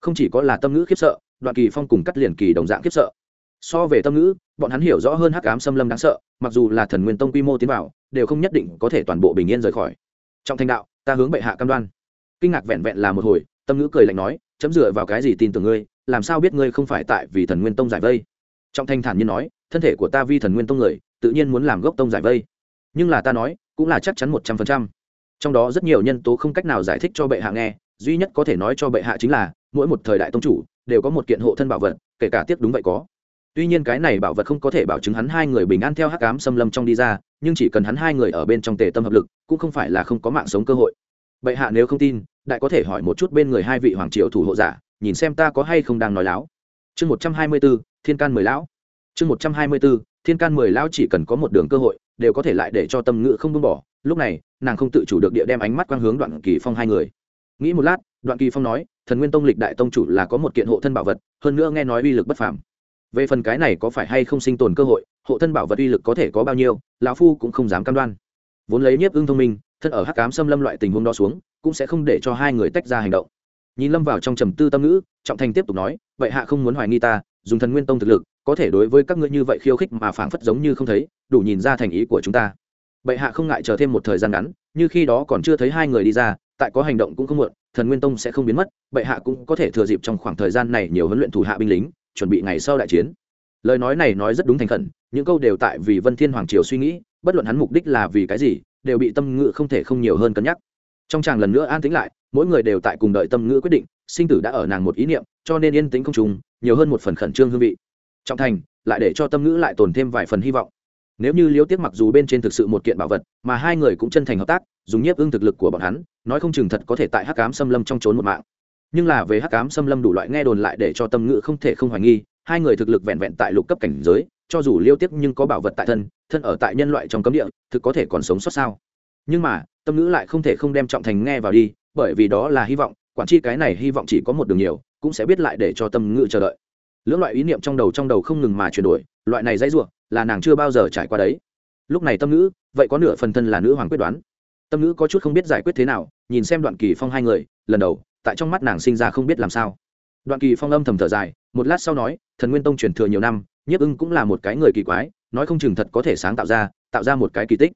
Không chỉ có là tâm ngữ khiếp sợ, đoạn kỳ phong cùng cắt liền kỳ đồng dạng khiếp sợ. So về tâm ngữ, bọn hắn hiểu rõ hơn hắc ám xâm lâm đáng sợ, mặc dù là thần nguyên tông quy mô tiến vào, đều không nhất định có thể toàn bộ bình yên rời khỏi. Trong thanh đạo, ta hướng bệ hạ cam đoan. Kinh ngạc vẹn vẹn là một hồi, tâm ngữ cười lạnh nói, chấm dựa vào cái gì tin tưởng ngươi, làm sao biết ngươi không phải tại vì thần nguyên tông giải vây? Trong thanh thản nhiên nói thân thể của ta vi thần nguyên tông người tự nhiên muốn làm gốc tông giải vây. Nhưng là ta nói cũng là chắc chắn một trăm phần trăm. Trong đó rất nhiều nhân tố không cách nào giải thích cho bệ hạ nghe duy nhất có thể nói cho bệ hạ chính là mỗi một thời đại tông chủ đều có một kiện hộ thân bảo vật kể cả tiếc đúng vậy có. Tuy nhiên cái này bảo vật không có thể bảo chứng hắn hai người bình an theo hắc ám xâm lâm trong đi ra nhưng chỉ cần hắn hai người ở bên trong tề tâm hợp lực cũng không phải là không có mạng sống cơ hội. Bệ hạ nếu không tin đại có thể hỏi một chút bên người hai vị hoàng triều thủ hộ giả nhìn xem ta có hay không đang nói láo. Chương một trăm hai mươi bốn, thiên can mười lão chương một trăm hai mươi b ố thiên can mười lão chỉ cần có một đường cơ hội, đều có thể lại để cho tâm ngữ không buông bỏ. Lúc này, nàng không tự chủ được địa đem ánh mắt quang hướng đoạn kỳ phong hai người. Nghĩ một lát, đoạn kỳ phong nói, thần nguyên tông lịch đại tông chủ là có một kiện hộ thân bảo vật, hơn nữa nghe nói uy lực bất phàm. Về phần cái này có phải hay không sinh tồn cơ hội, hộ thân bảo vật uy lực có thể có bao nhiêu, lão phu cũng không dám cam đoan. Vốn lấy nhiếp ưng thông minh, thân ở hắc cám xâm lâm loại tình huống đó xuống, cũng sẽ không để cho hai người tách ra hành động. Nhìn lâm vào trong trầm tư tâm ngữ, trọng thành tiếp tục nói, vậy hạ không muốn hoài nghi ta, dùng thần nguyên tông thực lực có thể đối với các ngươi như vậy khiêu khích mà phảng phất giống như không thấy, đủ nhìn ra thành ý của chúng ta. Bệ hạ không ngại chờ thêm một thời gian ngắn, như khi đó còn chưa thấy hai người đi ra, tại có hành động cũng không muộn, thần nguyên tông sẽ không biến mất, bệ hạ cũng có thể thừa dịp trong khoảng thời gian này nhiều huấn luyện thủ hạ binh lính, chuẩn bị ngày sau đại chiến. Lời nói này nói rất đúng thành khẩn, những câu đều tại vì vân thiên hoàng triều suy nghĩ, bất luận hắn mục đích là vì cái gì, đều bị tâm ngữ không thể không nhiều hơn cân nhắc. Trong chàng lần nữa an tĩnh lại, mỗi người đều tại cùng đợi tâm ngữ quyết định, sinh tử đã ở nàng một ý niệm, cho nên yên tĩnh không trùng, nhiều hơn một phần khẩn trương hương vị trọng thành, lại để cho tâm ngữ lại tồn thêm vài phần hy vọng. Nếu như liêu tiếc mặc dù bên trên thực sự một kiện bảo vật, mà hai người cũng chân thành hợp tác, dùng nhiếp ưng thực lực của bọn hắn, nói không chừng thật có thể tại hắc cám xâm lâm trong trốn một mạng. Nhưng là về hắc cám xâm lâm đủ loại nghe đồn lại để cho tâm ngữ không thể không hoài nghi, hai người thực lực vẹn vẹn tại lục cấp cảnh giới, cho dù liêu tiếc nhưng có bảo vật tại thân thân ở tại nhân loại trong cấm địa, thực có thể còn sống sót sao? Nhưng mà, tâm ngữ lại không thể không đem trọng thành nghe vào đi, bởi vì đó là hy vọng, quản tri cái này hy vọng chỉ có một đường nhiều, cũng sẽ biết lại để cho tâm ngữ chờ đợi lưỡng loại ý niệm trong đầu trong đầu không ngừng mà chuyển đổi, loại này dãy ruộng là nàng chưa bao giờ trải qua đấy. Lúc này tâm ngữ, vậy có nửa phần thân là nữ hoàng quyết đoán. Tâm ngữ có chút không biết giải quyết thế nào, nhìn xem đoạn kỳ phong hai người, lần đầu, tại trong mắt nàng sinh ra không biết làm sao. Đoạn kỳ phong âm thầm thở dài, một lát sau nói, thần nguyên tông truyền thừa nhiều năm, nhiếp ưng cũng là một cái người kỳ quái, nói không chừng thật có thể sáng tạo ra tạo ra một cái kỳ tích.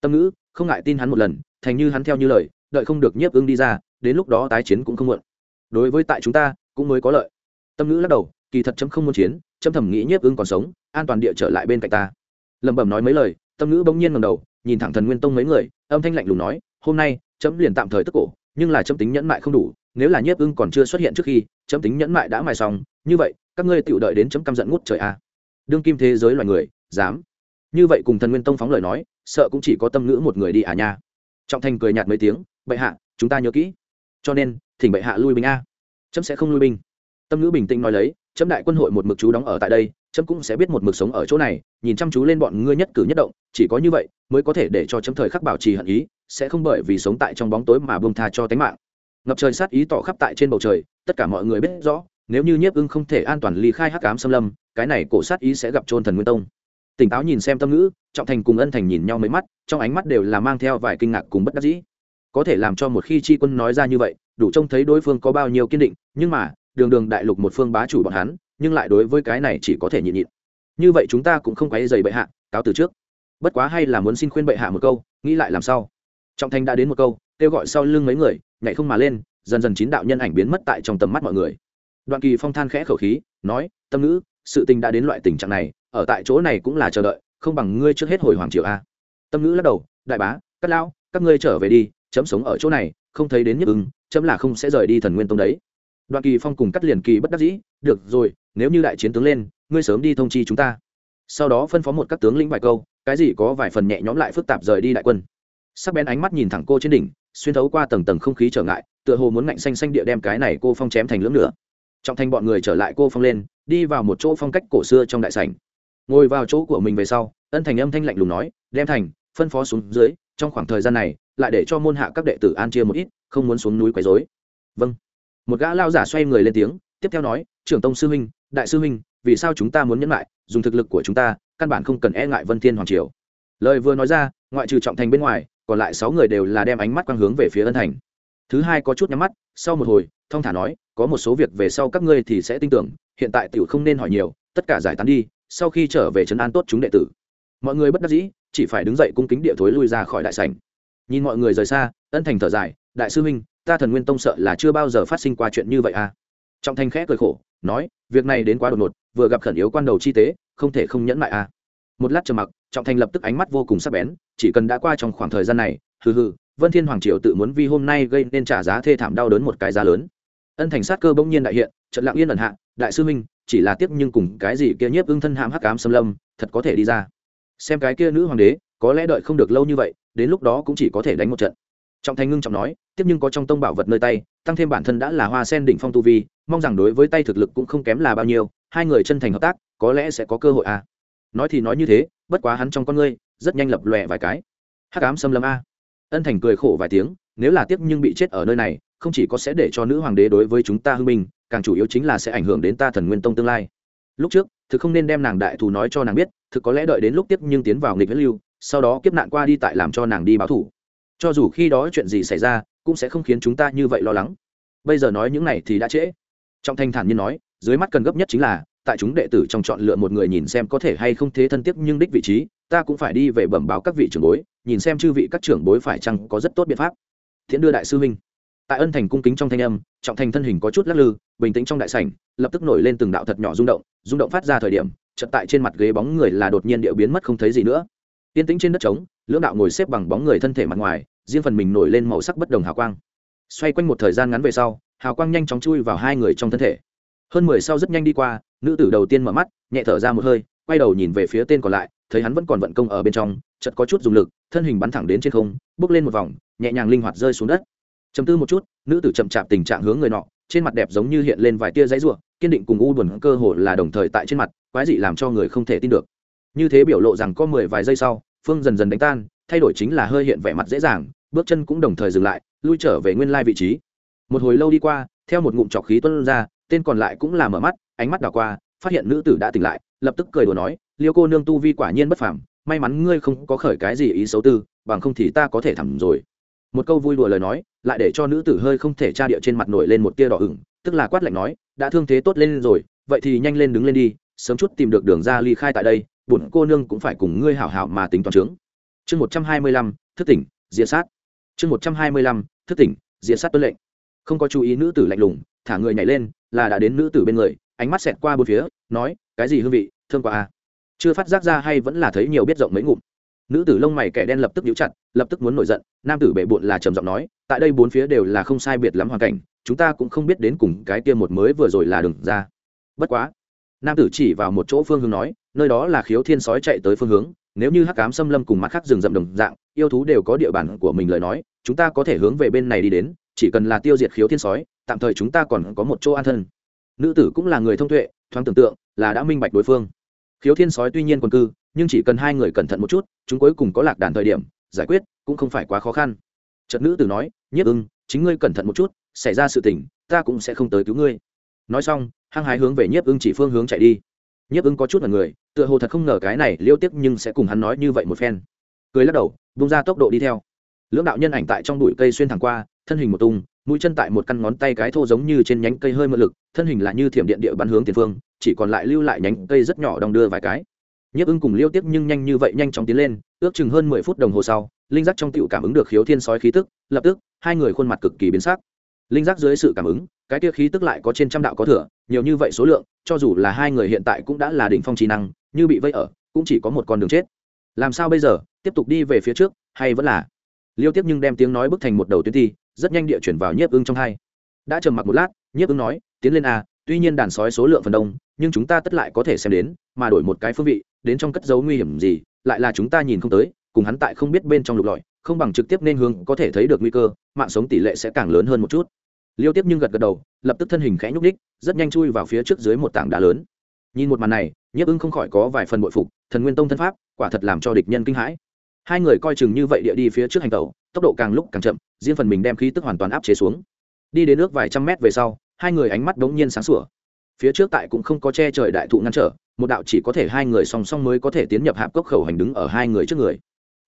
Tâm ngữ, không ngại tin hắn một lần, thành như hắn theo như lời, đợi không được nhiếp ưng đi ra, đến lúc đó tái chiến cũng không muộn. Đối với tại chúng ta, cũng mới có lợi. Tâm ngữ lắc đầu kỳ thật chấm không muốn chiến, chấm thầm nghĩ nhiếp ưng còn sống, an toàn địa trở lại bên cạnh ta. Lẩm bẩm nói mấy lời, tâm ngữ bỗng nhiên ngầm đầu, nhìn thẳng thần nguyên tông mấy người, âm thanh lạnh lùng nói, hôm nay, chấm liền tạm thời tức cổ, nhưng là chấm tính nhẫn mại không đủ, nếu là nhiếp ưng còn chưa xuất hiện trước khi, chấm tính nhẫn mại đã mài xong, như vậy, các ngươi tự đợi đến chấm căm giận ngút trời a. Đương kim thế giới loài người, dám. Như vậy cùng thần nguyên tông phóng lời nói, sợ cũng chỉ có tâm ngữ một người đi à nha. Trọng thành cười nhạt mấy tiếng, bệ hạ, chúng ta nhớ kỹ. Cho nên, thỉnh bệ hạ lui binh a. Chấm sẽ không lui binh. Tâm ngữ bình tĩnh nói lấy chấm đại quân hội một mực chú đóng ở tại đây, chấm cũng sẽ biết một mực sống ở chỗ này, nhìn chăm chú lên bọn ngươi nhất cử nhất động, chỉ có như vậy mới có thể để cho chấm thời khắc bảo trì hận ý, sẽ không bởi vì sống tại trong bóng tối mà bông tha cho tánh mạng. Ngập trời sát ý tỏ khắp tại trên bầu trời, tất cả mọi người biết rõ, nếu như nhiếp ưng không thể an toàn ly khai hắc cám xâm lâm, cái này cổ sát ý sẽ gặp trôn thần nguyên tông. Tỉnh táo nhìn xem tâm ngữ, trọng thành cùng ân thành nhìn nhau mấy mắt, trong ánh mắt đều là mang theo vài kinh ngạc cùng bất đắc dĩ. Có thể làm cho một khi tri quân nói ra như vậy, đủ trông thấy đối phương có bao nhiêu kiên định, nhưng mà đường đường đại lục một phương bá chủ bọn hắn, nhưng lại đối với cái này chỉ có thể nhịn nhịn. Như vậy chúng ta cũng không quấy dày bệ hạ, cáo từ trước. Bất quá hay là muốn xin khuyên bệ hạ một câu, nghĩ lại làm sao trọng thanh đã đến một câu, kêu gọi sau lưng mấy người, nhảy không mà lên, dần dần chín đạo nhân ảnh biến mất tại trong tầm mắt mọi người. Đoạn kỳ phong than khẽ khẩu khí, nói, tâm ngữ, sự tình đã đến loại tình trạng này, ở tại chỗ này cũng là chờ đợi, không bằng ngươi trước hết hồi hoàng triều a. Tâm ngữ lắc đầu, đại bá, các lão, các ngươi trở về đi, chấm sống ở chỗ này, không thấy đến nhức ứng, chấm là không sẽ rời đi thần nguyên tông đấy đoạn kỳ phong cùng cắt liền kỳ bất đắc dĩ, được rồi, nếu như đại chiến tướng lên, ngươi sớm đi thông chi chúng ta. Sau đó phân phó một các tướng lĩnh vài câu, cái gì có vài phần nhẹ nhõm lại phức tạp rời đi đại quân. Sắc bén ánh mắt nhìn thẳng cô trên đỉnh, xuyên thấu qua tầng tầng không khí trở ngại, tựa hồ muốn ngạnh xanh xanh địa đem cái này cô phong chém thành lưỡng nữa trọng thành bọn người trở lại cô phong lên, đi vào một chỗ phong cách cổ xưa trong đại sảnh. Ngồi vào chỗ của mình về sau, ân thành âm thanh lạnh lùng nói, đem thành, phân phó xuống dưới, trong khoảng thời gian này, lại để cho môn hạ các đệ tử an chia một ít, không muốn xuống núi quấy rối. Vâng một gã lao giả xoay người lên tiếng, tiếp theo nói, trưởng tông sư huynh, đại sư huynh, vì sao chúng ta muốn nhẫn lại dùng thực lực của chúng ta, căn bản không cần e ngại vân thiên hoàng triều. Lời vừa nói ra, ngoại trừ trọng thành bên ngoài, còn lại sáu người đều là đem ánh mắt quang hướng về phía ân thành. Thứ hai có chút nhắm mắt, sau một hồi, thong thả nói, có một số việc về sau các ngươi thì sẽ tin tưởng, hiện tại tiểu không nên hỏi nhiều, tất cả giải tán đi, sau khi trở về trấn an tốt chúng đệ tử. Mọi người bất đắc dĩ, chỉ phải đứng dậy cung kính địa thối lui ra khỏi đại sảnh. Nhìn mọi người rời xa, ân thành thở dài, đại sư huynh ta thần nguyên tông sợ là chưa bao giờ phát sinh qua chuyện như vậy à? Trọng thanh khẽ cười khổ, nói, việc này đến quá đột ngột, vừa gặp khẩn yếu quan đầu chi tế, không thể không nhẫn lại à? Một lát trầm mặc, trọng Thanh lập tức ánh mắt vô cùng sắc bén, chỉ cần đã qua trong khoảng thời gian này, hừ hừ, vân thiên hoàng triều tự muốn vì hôm nay gây nên trả giá thê thảm đau đớn một cái giá lớn. Ân thành sát cơ bỗng nhiên đại hiện, trận lặng yên ẩn hạ, đại sư minh chỉ là tiếc nhưng cùng cái gì kia nhiếp ưng thân hãm hắc cám xâm lâm, thật có thể đi ra. Xem cái kia nữ hoàng đế, có lẽ đợi không được lâu như vậy, đến lúc đó cũng chỉ có thể đánh một trận trọng thành ngưng trọng nói, tiếp nhưng có trong tông bảo vật nơi tay, tăng thêm bản thân đã là hoa sen đỉnh phong tu vi, mong rằng đối với tay thực lực cũng không kém là bao nhiêu, hai người chân thành hợp tác, có lẽ sẽ có cơ hội à. Nói thì nói như thế, bất quá hắn trong con ngươi, rất nhanh lập lòe vài cái. Hắc ám xâm lâm a. Ân thành cười khổ vài tiếng, nếu là tiếc nhưng bị chết ở nơi này, không chỉ có sẽ để cho nữ hoàng đế đối với chúng ta hưng minh càng chủ yếu chính là sẽ ảnh hưởng đến ta thần nguyên tông tương lai. Lúc trước, thực không nên đem nàng đại thù nói cho nàng biết, thực có lẽ đợi đến lúc tiếp nhưng tiến vào nghịch huyết lưu, sau đó kiếp nạn qua đi tại làm cho nàng đi báo thủ cho dù khi đó chuyện gì xảy ra, cũng sẽ không khiến chúng ta như vậy lo lắng. Bây giờ nói những này thì đã trễ. Trọng thanh thản nhiên nói, dưới mắt cần gấp nhất chính là, tại chúng đệ tử trong chọn lựa một người nhìn xem có thể hay không thế thân tiếp nhưng đích vị trí, ta cũng phải đi về bẩm báo các vị trưởng bối, nhìn xem chư vị các trưởng bối phải chăng có rất tốt biện pháp. Thiện đưa đại sư huynh. Tại ân thành cung kính trong thanh âm, trọng thành thân hình có chút lắc lư, bình tĩnh trong đại sảnh, lập tức nổi lên từng đạo thật nhỏ rung động rung động phát ra thời điểm, chợt tại trên mặt ghế bóng người là đột nhiên điệu biến mất không thấy gì nữa tiên tĩnh trên đất trống, lưỡng đạo ngồi xếp bằng bóng người thân thể mặt ngoài, riêng phần mình nổi lên màu sắc bất đồng hào quang. Xoay quanh một thời gian ngắn về sau, hào quang nhanh chóng chui vào hai người trong thân thể. Hơn mười sau rất nhanh đi qua, nữ tử đầu tiên mở mắt, nhẹ thở ra một hơi, quay đầu nhìn về phía tên còn lại, thấy hắn vẫn còn vận công ở bên trong, chợt có chút dùng lực, thân hình bắn thẳng đến trên không, bước lên một vòng, nhẹ nhàng linh hoạt rơi xuống đất. Chầm tư một chút, nữ tử chậm chạp tình trạng hướng người nọ, trên mặt đẹp giống như hiện lên vài tia giấy ruộng kiên định cùng u buồn cơ hồ là đồng thời tại trên mặt, quái dị làm cho người không thể tin được như thế biểu lộ rằng có mười vài giây sau, phương dần dần đánh tan, thay đổi chính là hơi hiện vẻ mặt dễ dàng, bước chân cũng đồng thời dừng lại, lui trở về nguyên lai vị trí. Một hồi lâu đi qua, theo một ngụm trọc khí tuân ra, tên còn lại cũng là mở mắt, ánh mắt đảo qua, phát hiện nữ tử đã tỉnh lại, lập tức cười đùa nói, liêu cô nương tu vi quả nhiên bất phàm, may mắn ngươi không có khởi cái gì ý xấu tư, bằng không thì ta có thể thẳng rồi. Một câu vui đùa lời nói, lại để cho nữ tử hơi không thể tra địa trên mặt nổi lên một tia đỏ ửng, tức là quát lạnh nói, đã thương thế tốt lên rồi, vậy thì nhanh lên đứng lên đi, sớm chút tìm được đường ra ly khai tại đây bổn cô nương cũng phải cùng ngươi hảo hảo mà tính toán trướng chương một trăm hai mươi lăm, thức tỉnh diện sát. Chương một trăm hai mươi lăm, thức tỉnh diện sát tuân lệnh. Không có chú ý nữ tử lạnh lùng, thả người nhảy lên, là đã đến nữ tử bên người, ánh mắt xẹt qua bốn phía, nói, cái gì hương vị thương quá à? Chưa phát giác ra hay vẫn là thấy nhiều biết rộng mấy ngụm. Nữ tử lông mày kẻ đen lập tức nhíu chặt, lập tức muốn nổi giận, nam tử bệ bộn là trầm giọng nói, tại đây bốn phía đều là không sai biệt lắm hoàn cảnh, chúng ta cũng không biết đến cùng cái kia một mới vừa rồi là đừng ra. Bất quá nam tử chỉ vào một chỗ phương hướng nói, nơi đó là khiếu thiên sói chạy tới phương hướng, nếu như hắc cám xâm lâm cùng mắt khác rừng rậm đồng dạng, yêu thú đều có địa bàn của mình lời nói, chúng ta có thể hướng về bên này đi đến, chỉ cần là tiêu diệt khiếu thiên sói, tạm thời chúng ta còn có một chỗ an thân. Nữ tử cũng là người thông tuệ, thoáng tưởng tượng là đã minh bạch đối phương. Khiếu thiên sói tuy nhiên còn cư, nhưng chỉ cần hai người cẩn thận một chút, chúng cuối cùng có lạc đàn thời điểm, giải quyết cũng không phải quá khó khăn. Trận nữ tử nói, nhiếp ưng, chính ngươi cẩn thận một chút, xảy ra sự tình, ta cũng sẽ không tới cứu ngươi nói xong, hăng hái hướng về nhiếp ưng chỉ phương hướng chạy đi. Nhiếp ưng có chút là người, tựa hồ thật không ngờ cái này liêu tiếp nhưng sẽ cùng hắn nói như vậy một phen. Cười lắc đầu bung ra tốc độ đi theo. Lưỡng đạo nhân ảnh tại trong bụi cây xuyên thẳng qua, thân hình một tung, mũi chân tại một căn ngón tay cái thô giống như trên nhánh cây hơi mượn lực, thân hình là như thiểm điện địa bắn hướng tiền phương, chỉ còn lại lưu lại nhánh cây rất nhỏ đong đưa vài cái. Nhiếp ưng cùng liêu tiếp nhưng nhanh như vậy nhanh chóng tiến lên, ước chừng hơn mười phút đồng hồ sau, linh giác trong tựu cảm ứng được khiếu thiên sói khí tức, lập tức, hai người khuôn mặt cực kỳ biến sắc linh giác dưới sự cảm ứng, cái kia khí tức lại có trên trăm đạo có thừa, nhiều như vậy số lượng, cho dù là hai người hiện tại cũng đã là đỉnh phong trí năng, như bị vây ở, cũng chỉ có một con đường chết. Làm sao bây giờ? Tiếp tục đi về phía trước, hay vẫn là? Liêu tiếp nhưng đem tiếng nói bức thành một đầu tuyến thi, rất nhanh địa chuyển vào nhiếp ưng trong hai. Đã trầm mặc một lát, nhiếp ưng nói, tiến lên a, tuy nhiên đàn sói số lượng phần đông, nhưng chúng ta tất lại có thể xem đến, mà đổi một cái phương vị, đến trong cất dấu nguy hiểm gì, lại là chúng ta nhìn không tới, cùng hắn tại không biết bên trong lục lọi, không bằng trực tiếp nên hướng, có thể thấy được nguy cơ, mạng sống tỷ lệ sẽ càng lớn hơn một chút liêu tiếp nhưng gật gật đầu, lập tức thân hình khẽ nhúc đích rất nhanh chui vào phía trước dưới một tảng đá lớn. Nhìn một màn này, nhiếp ưng không khỏi có vài phần bội phục, thần nguyên tông thân pháp, quả thật làm cho địch nhân kinh hãi. Hai người coi chừng như vậy địa đi phía trước hành tàu tốc độ càng lúc càng chậm, riêng phần mình đem khí tức hoàn toàn áp chế xuống. Đi đến nước vài trăm mét về sau, hai người ánh mắt đ ố n g nhiên sáng sủa. Phía trước tại cũng không có che trời đại thụ ngăn trở, một đạo chỉ có thể hai người song song mới có thể tiến nhập hạp cốc khẩu hành đứng ở hai người trước người.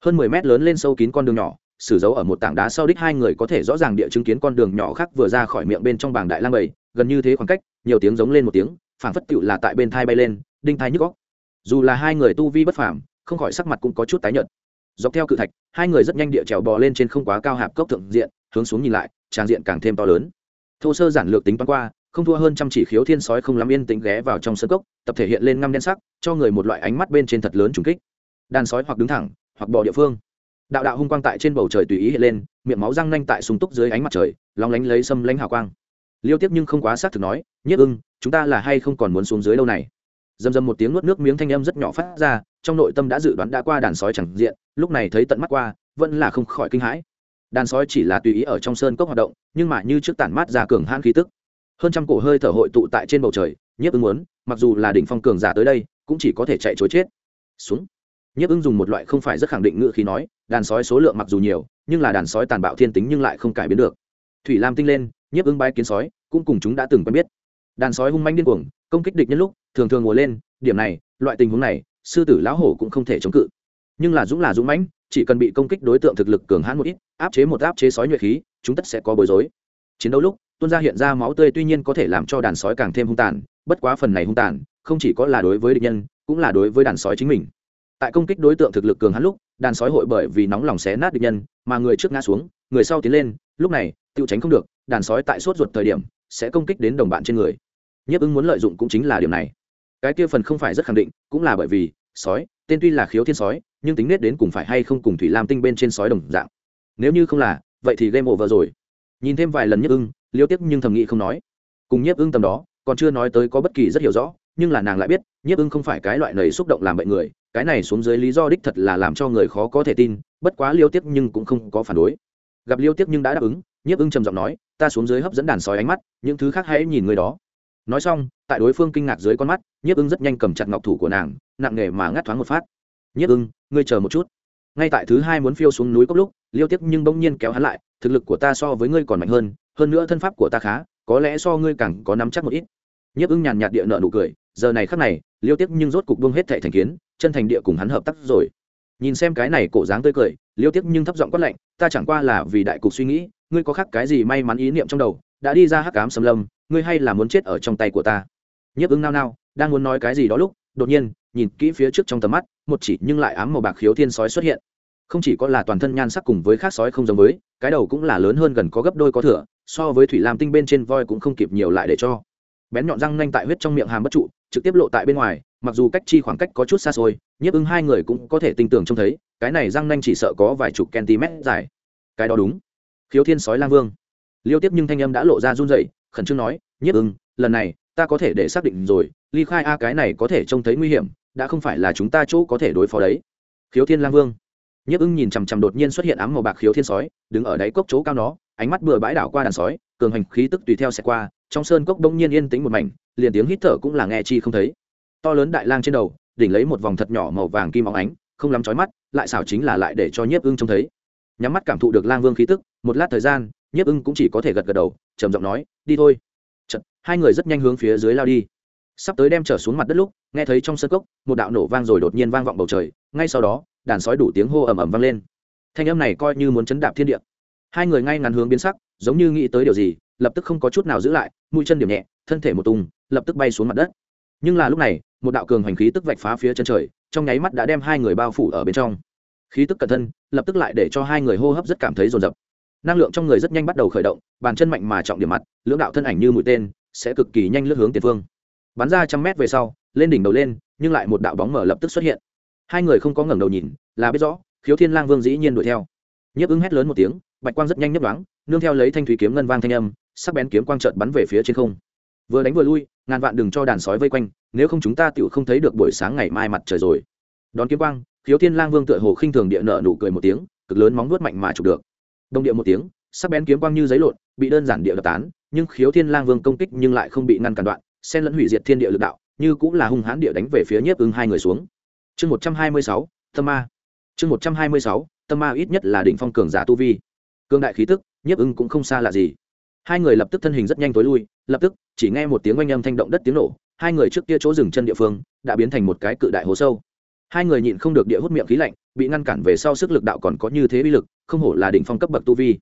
Hơn mười mét lớn lên sâu kín con đường nhỏ sử dấu ở một tảng đá sau đích hai người có thể rõ ràng địa chứng kiến con đường nhỏ khác vừa ra khỏi miệng bên trong bảng đại lang bầy, gần như thế khoảng cách, nhiều tiếng giống lên một tiếng, phảng phất tựu là tại bên thai bay lên, đinh thai nhức góc dù là hai người tu vi bất phàm, không khỏi sắc mặt cũng có chút tái nhợt. Dọc theo cự thạch, hai người rất nhanh địa trèo bò lên trên không quá cao hạp cốc thượng diện, hướng xuống nhìn lại trang diện càng thêm to lớn. Thô sơ giản lược tính toán qua, không thua hơn trăm chỉ khiếu thiên sói không lắm yên tĩnh ghé vào trong sân cốc, tập thể hiện lên ngăm đen sắc, cho người một loại ánh mắt bên trên thật lớn trùng kích. Đàn sói hoặc đứng thẳng, hoặc bò địa phương đạo đạo hung quang tại trên bầu trời tùy ý hiện lên, miệng máu răng nanh tại súng túc dưới ánh mặt trời lóng lánh lấy xâm lánh hào quang. Liêu tiếp nhưng không quá xác thực nói, nhiếp ưng, chúng ta là hay không còn muốn xuống dưới lâu này? Dầm dầm một tiếng nuốt nước miếng thanh âm rất nhỏ phát ra, trong nội tâm đã dự đoán đã qua đàn sói chẳng diện, lúc này thấy tận mắt qua, vẫn là không khỏi kinh hãi. Đàn sói chỉ là tùy ý ở trong sơn cốc hoạt động, nhưng mà như trước tản mát ra cường hãn khí tức. Hơn trăm cổ hơi thở hội tụ tại trên bầu trời, nhiếp ưng muốn, mặc dù là đỉnh phong cường giả tới đây, cũng chỉ có thể chạy chối chết. Xuống nhiếp ưng dùng một loại không phải rất khẳng định ngự khí nói, đàn sói số lượng mặc dù nhiều, nhưng là đàn sói tàn bạo thiên tính nhưng lại không cải biến được. Thủy lam tinh lên, nhiếp ưng bái kiến sói, cũng cùng chúng đã từng quen biết. Đàn sói hung manh điên cuồng, công kích địch nhân lúc, thường thường ngồi lên, điểm này, loại tình huống này, sư tử lão hổ cũng không thể chống cự. Nhưng là dũng là dũng mãnh, chỉ cần bị công kích đối tượng thực lực cường hãn một ít, áp chế một áp chế sói nhuệ khí, chúng tất sẽ có bối rối. Chiến đấu lúc, tuôn ra hiện ra máu tươi tuy nhiên có thể làm cho đàn sói càng thêm hung tàn, bất quá phần này hung tàn, không chỉ có là đối với địch nhân, cũng là đối với đàn sói chính mình tại công kích đối tượng thực lực cường hắn lúc, đàn sói hội bởi vì nóng lòng xé nát địch nhân, mà người trước ngã xuống, người sau tiến lên, lúc này tự tránh không được, đàn sói tại sốt ruột thời điểm, sẽ công kích đến đồng bạn trên người. Nhiếp ứng muốn lợi dụng cũng chính là điểm này. Cái kia phần không phải rất khẳng định, cũng là bởi vì, sói, tên tuy là khiếu thiên sói, nhưng tính nết đến cùng phải hay không cùng thủy lam tinh bên trên sói đồng dạng. Nếu như không là, vậy thì game over rồi. Nhìn thêm vài lần nhiếp ưng liêu tiếc nhưng thầm nghĩ không nói. Cùng nhiếp ưng tầm đó, còn chưa nói tới có bất kỳ rất hiểu rõ, nhưng là nàng lại biết, nhiếp ưng không phải cái loại nầy xúc động làm bệnh người cái này xuống dưới lý do đích thật là làm cho người khó có thể tin, bất quá liêu tiếc nhưng cũng không có phản đối. Gặp liêu tiếc nhưng đã đáp ứng, nhiếp ưng trầm giọng nói, ta xuống dưới hấp dẫn đàn sói ánh mắt, những thứ khác hãy nhìn người đó. Nói xong, tại đối phương kinh ngạc dưới con mắt, nhiếp ưng rất nhanh cầm chặt ngọc thủ của nàng, nặng nề mà ngắt thoáng một phát. Nhiếp ưng, ngươi chờ một chút. Ngay tại thứ hai muốn phiêu xuống núi cốc lúc, liêu tiếc nhưng bỗng nhiên kéo hắn lại, thực lực của ta so với ngươi còn mạnh hơn hơn nữa thân pháp của ta khá, có lẽ so ngươi càng có nắm chắc một ít. Nhiếp ưng nhàn nhạt địa nợ nụ cười, giờ này khắc này, liêu tiếc nhưng rốt cục buông hết thệ thành kiến chân thành địa cùng hắn hợp tác rồi. Nhìn xem cái này cổ dáng tươi cười, liêu tiếc nhưng thấp giọng quát lạnh, ta chẳng qua là vì đại cục suy nghĩ, ngươi có khác cái gì may mắn ý niệm trong đầu, đã đi ra hắc cám xâm lâm, ngươi hay là muốn chết ở trong tay của ta? Nhiếp ứng nao nao, đang muốn nói cái gì đó lúc, đột nhiên, nhìn kỹ phía trước trong tầm mắt, một chỉ nhưng lại ám màu bạc khiếu thiên sói xuất hiện. Không chỉ có là toàn thân nhan sắc cùng với khác sói không giống với, cái đầu cũng là lớn hơn gần có gấp đôi có thửa so với thủy lam tinh bên trên voi cũng không kịp nhiều lại để cho. Bén nhọn răng nanh tại huyết trong miệng hàm bất trụ, trực tiếp lộ tại bên ngoài mặc dù cách chi khoảng cách có chút xa xôi, nhiếp ưng hai người cũng có thể tin tưởng trông thấy, cái này răng nanh chỉ sợ có vài chục cm dài. Cái đó đúng. Khiếu thiên sói lang vương. Liêu tiếp nhưng thanh âm đã lộ ra run dậy khẩn trương nói, nhiếp ưng, lần này, ta có thể để xác định rồi, ly khai a cái này có thể trông thấy nguy hiểm, đã không phải là chúng ta chỗ có thể đối phó đấy. Khiếu thiên lang vương. Nhiếp ưng nhìn chằm chằm đột nhiên xuất hiện ám màu bạc khiếu thiên sói, đứng ở đáy cốc chỗ cao nó, ánh mắt bừa bãi đảo qua đàn sói, cường hành khí tức tùy theo sẽ qua, trong sơn cốc đông nhiên yên tĩnh một mảnh, liền tiếng hít thở cũng là nghe chi không thấy to lớn đại lang trên đầu đỉnh lấy một vòng thật nhỏ màu vàng kim óng ánh không lắm chói mắt lại xảo chính là lại để cho nhiếp ưng trông thấy. Nhắm mắt cảm thụ được lang vương khí tức một lát thời gian nhiếp ưng cũng chỉ có thể gật gật đầu trầm giọng nói đi thôi. Chật, hai người rất nhanh hướng phía dưới lao đi. Sắp tới đem trở xuống mặt đất lúc nghe thấy trong sân cốc một đạo nổ vang rồi đột nhiên vang vọng bầu trời ngay sau đó đàn sói đủ tiếng hô ầm ầm vang lên. Thanh âm này coi như muốn chấn đạp thiên địa. Hai người ngay ngắn hướng biến sắc giống như nghĩ tới điều gì lập tức không có chút nào giữ lại mũi chân điểm nhẹ thân thể một tung lập tức bay xuống mặt đất nhưng là lúc này, một đạo cường hành khí tức vạch phá phía chân trời, trong nháy mắt đã đem hai người bao phủ ở bên trong. Khí tức cẩn thân, lập tức lại để cho hai người hô hấp rất cảm thấy rồn rập năng lượng trong người rất nhanh bắt đầu khởi động, bàn chân mạnh mà trọng điểm mặt, lưỡng đạo thân ảnh như mũi tên, sẽ cực kỳ nhanh lướt hướng tiền phương. Bắn ra trăm mét về sau, lên đỉnh đầu lên, nhưng lại một đạo bóng mở lập tức xuất hiện. Hai người không có ngẩng đầu nhìn, là biết rõ, khiếu thiên lang vương dĩ nhiên đuổi theo. Nhấp ứng hét lớn một tiếng, bạch quang rất nhanh nhấp đoáng nương theo lấy thanh thủy kiếm ngân vang thanh âm, sắc bén kiếm quang trợn bắn về phía trên không. Vừa đánh vừa lui ngàn vạn đừng cho đàn sói vây quanh, nếu không chúng ta tựu không thấy được buổi sáng ngày mai mặt trời rồi. Đón kiếm quang, khiếu thiên lang vương tựa hồ khinh thường địa nợ nụ cười một tiếng, cực lớn móng nuốt mạnh mà chụp được. Đông địa một tiếng, sắc bén kiếm quang như giấy lộn, bị đơn giản địa đập tán, nhưng khiếu thiên lang vương công kích nhưng lại không bị ngăn cản đoạn, xen lẫn hủy diệt thiên địa lực đạo, như cũng là hung hãn địa đánh về phía nhiếp ứng hai người xuống. Chương một trăm hai mươi sáu, tâm ma. Chương một trăm hai mươi sáu, tâm ma ít nhất là đỉnh phong cường giả tu vi. Cương đại khí tức, nhiếp ứng cũng không xa lạ gì hai người lập tức thân hình rất nhanh tối lui, lập tức, chỉ nghe một tiếng oanh âm thanh động đất tiếng nổ, hai người trước kia chỗ rừng chân địa phương, đã biến thành một cái cự đại hố sâu. Hai người nhịn không được địa hút miệng khí lạnh, bị ngăn cản về sau sức lực đạo còn có như thế bi lực, không hổ là đỉnh phong cấp bậc tu vi.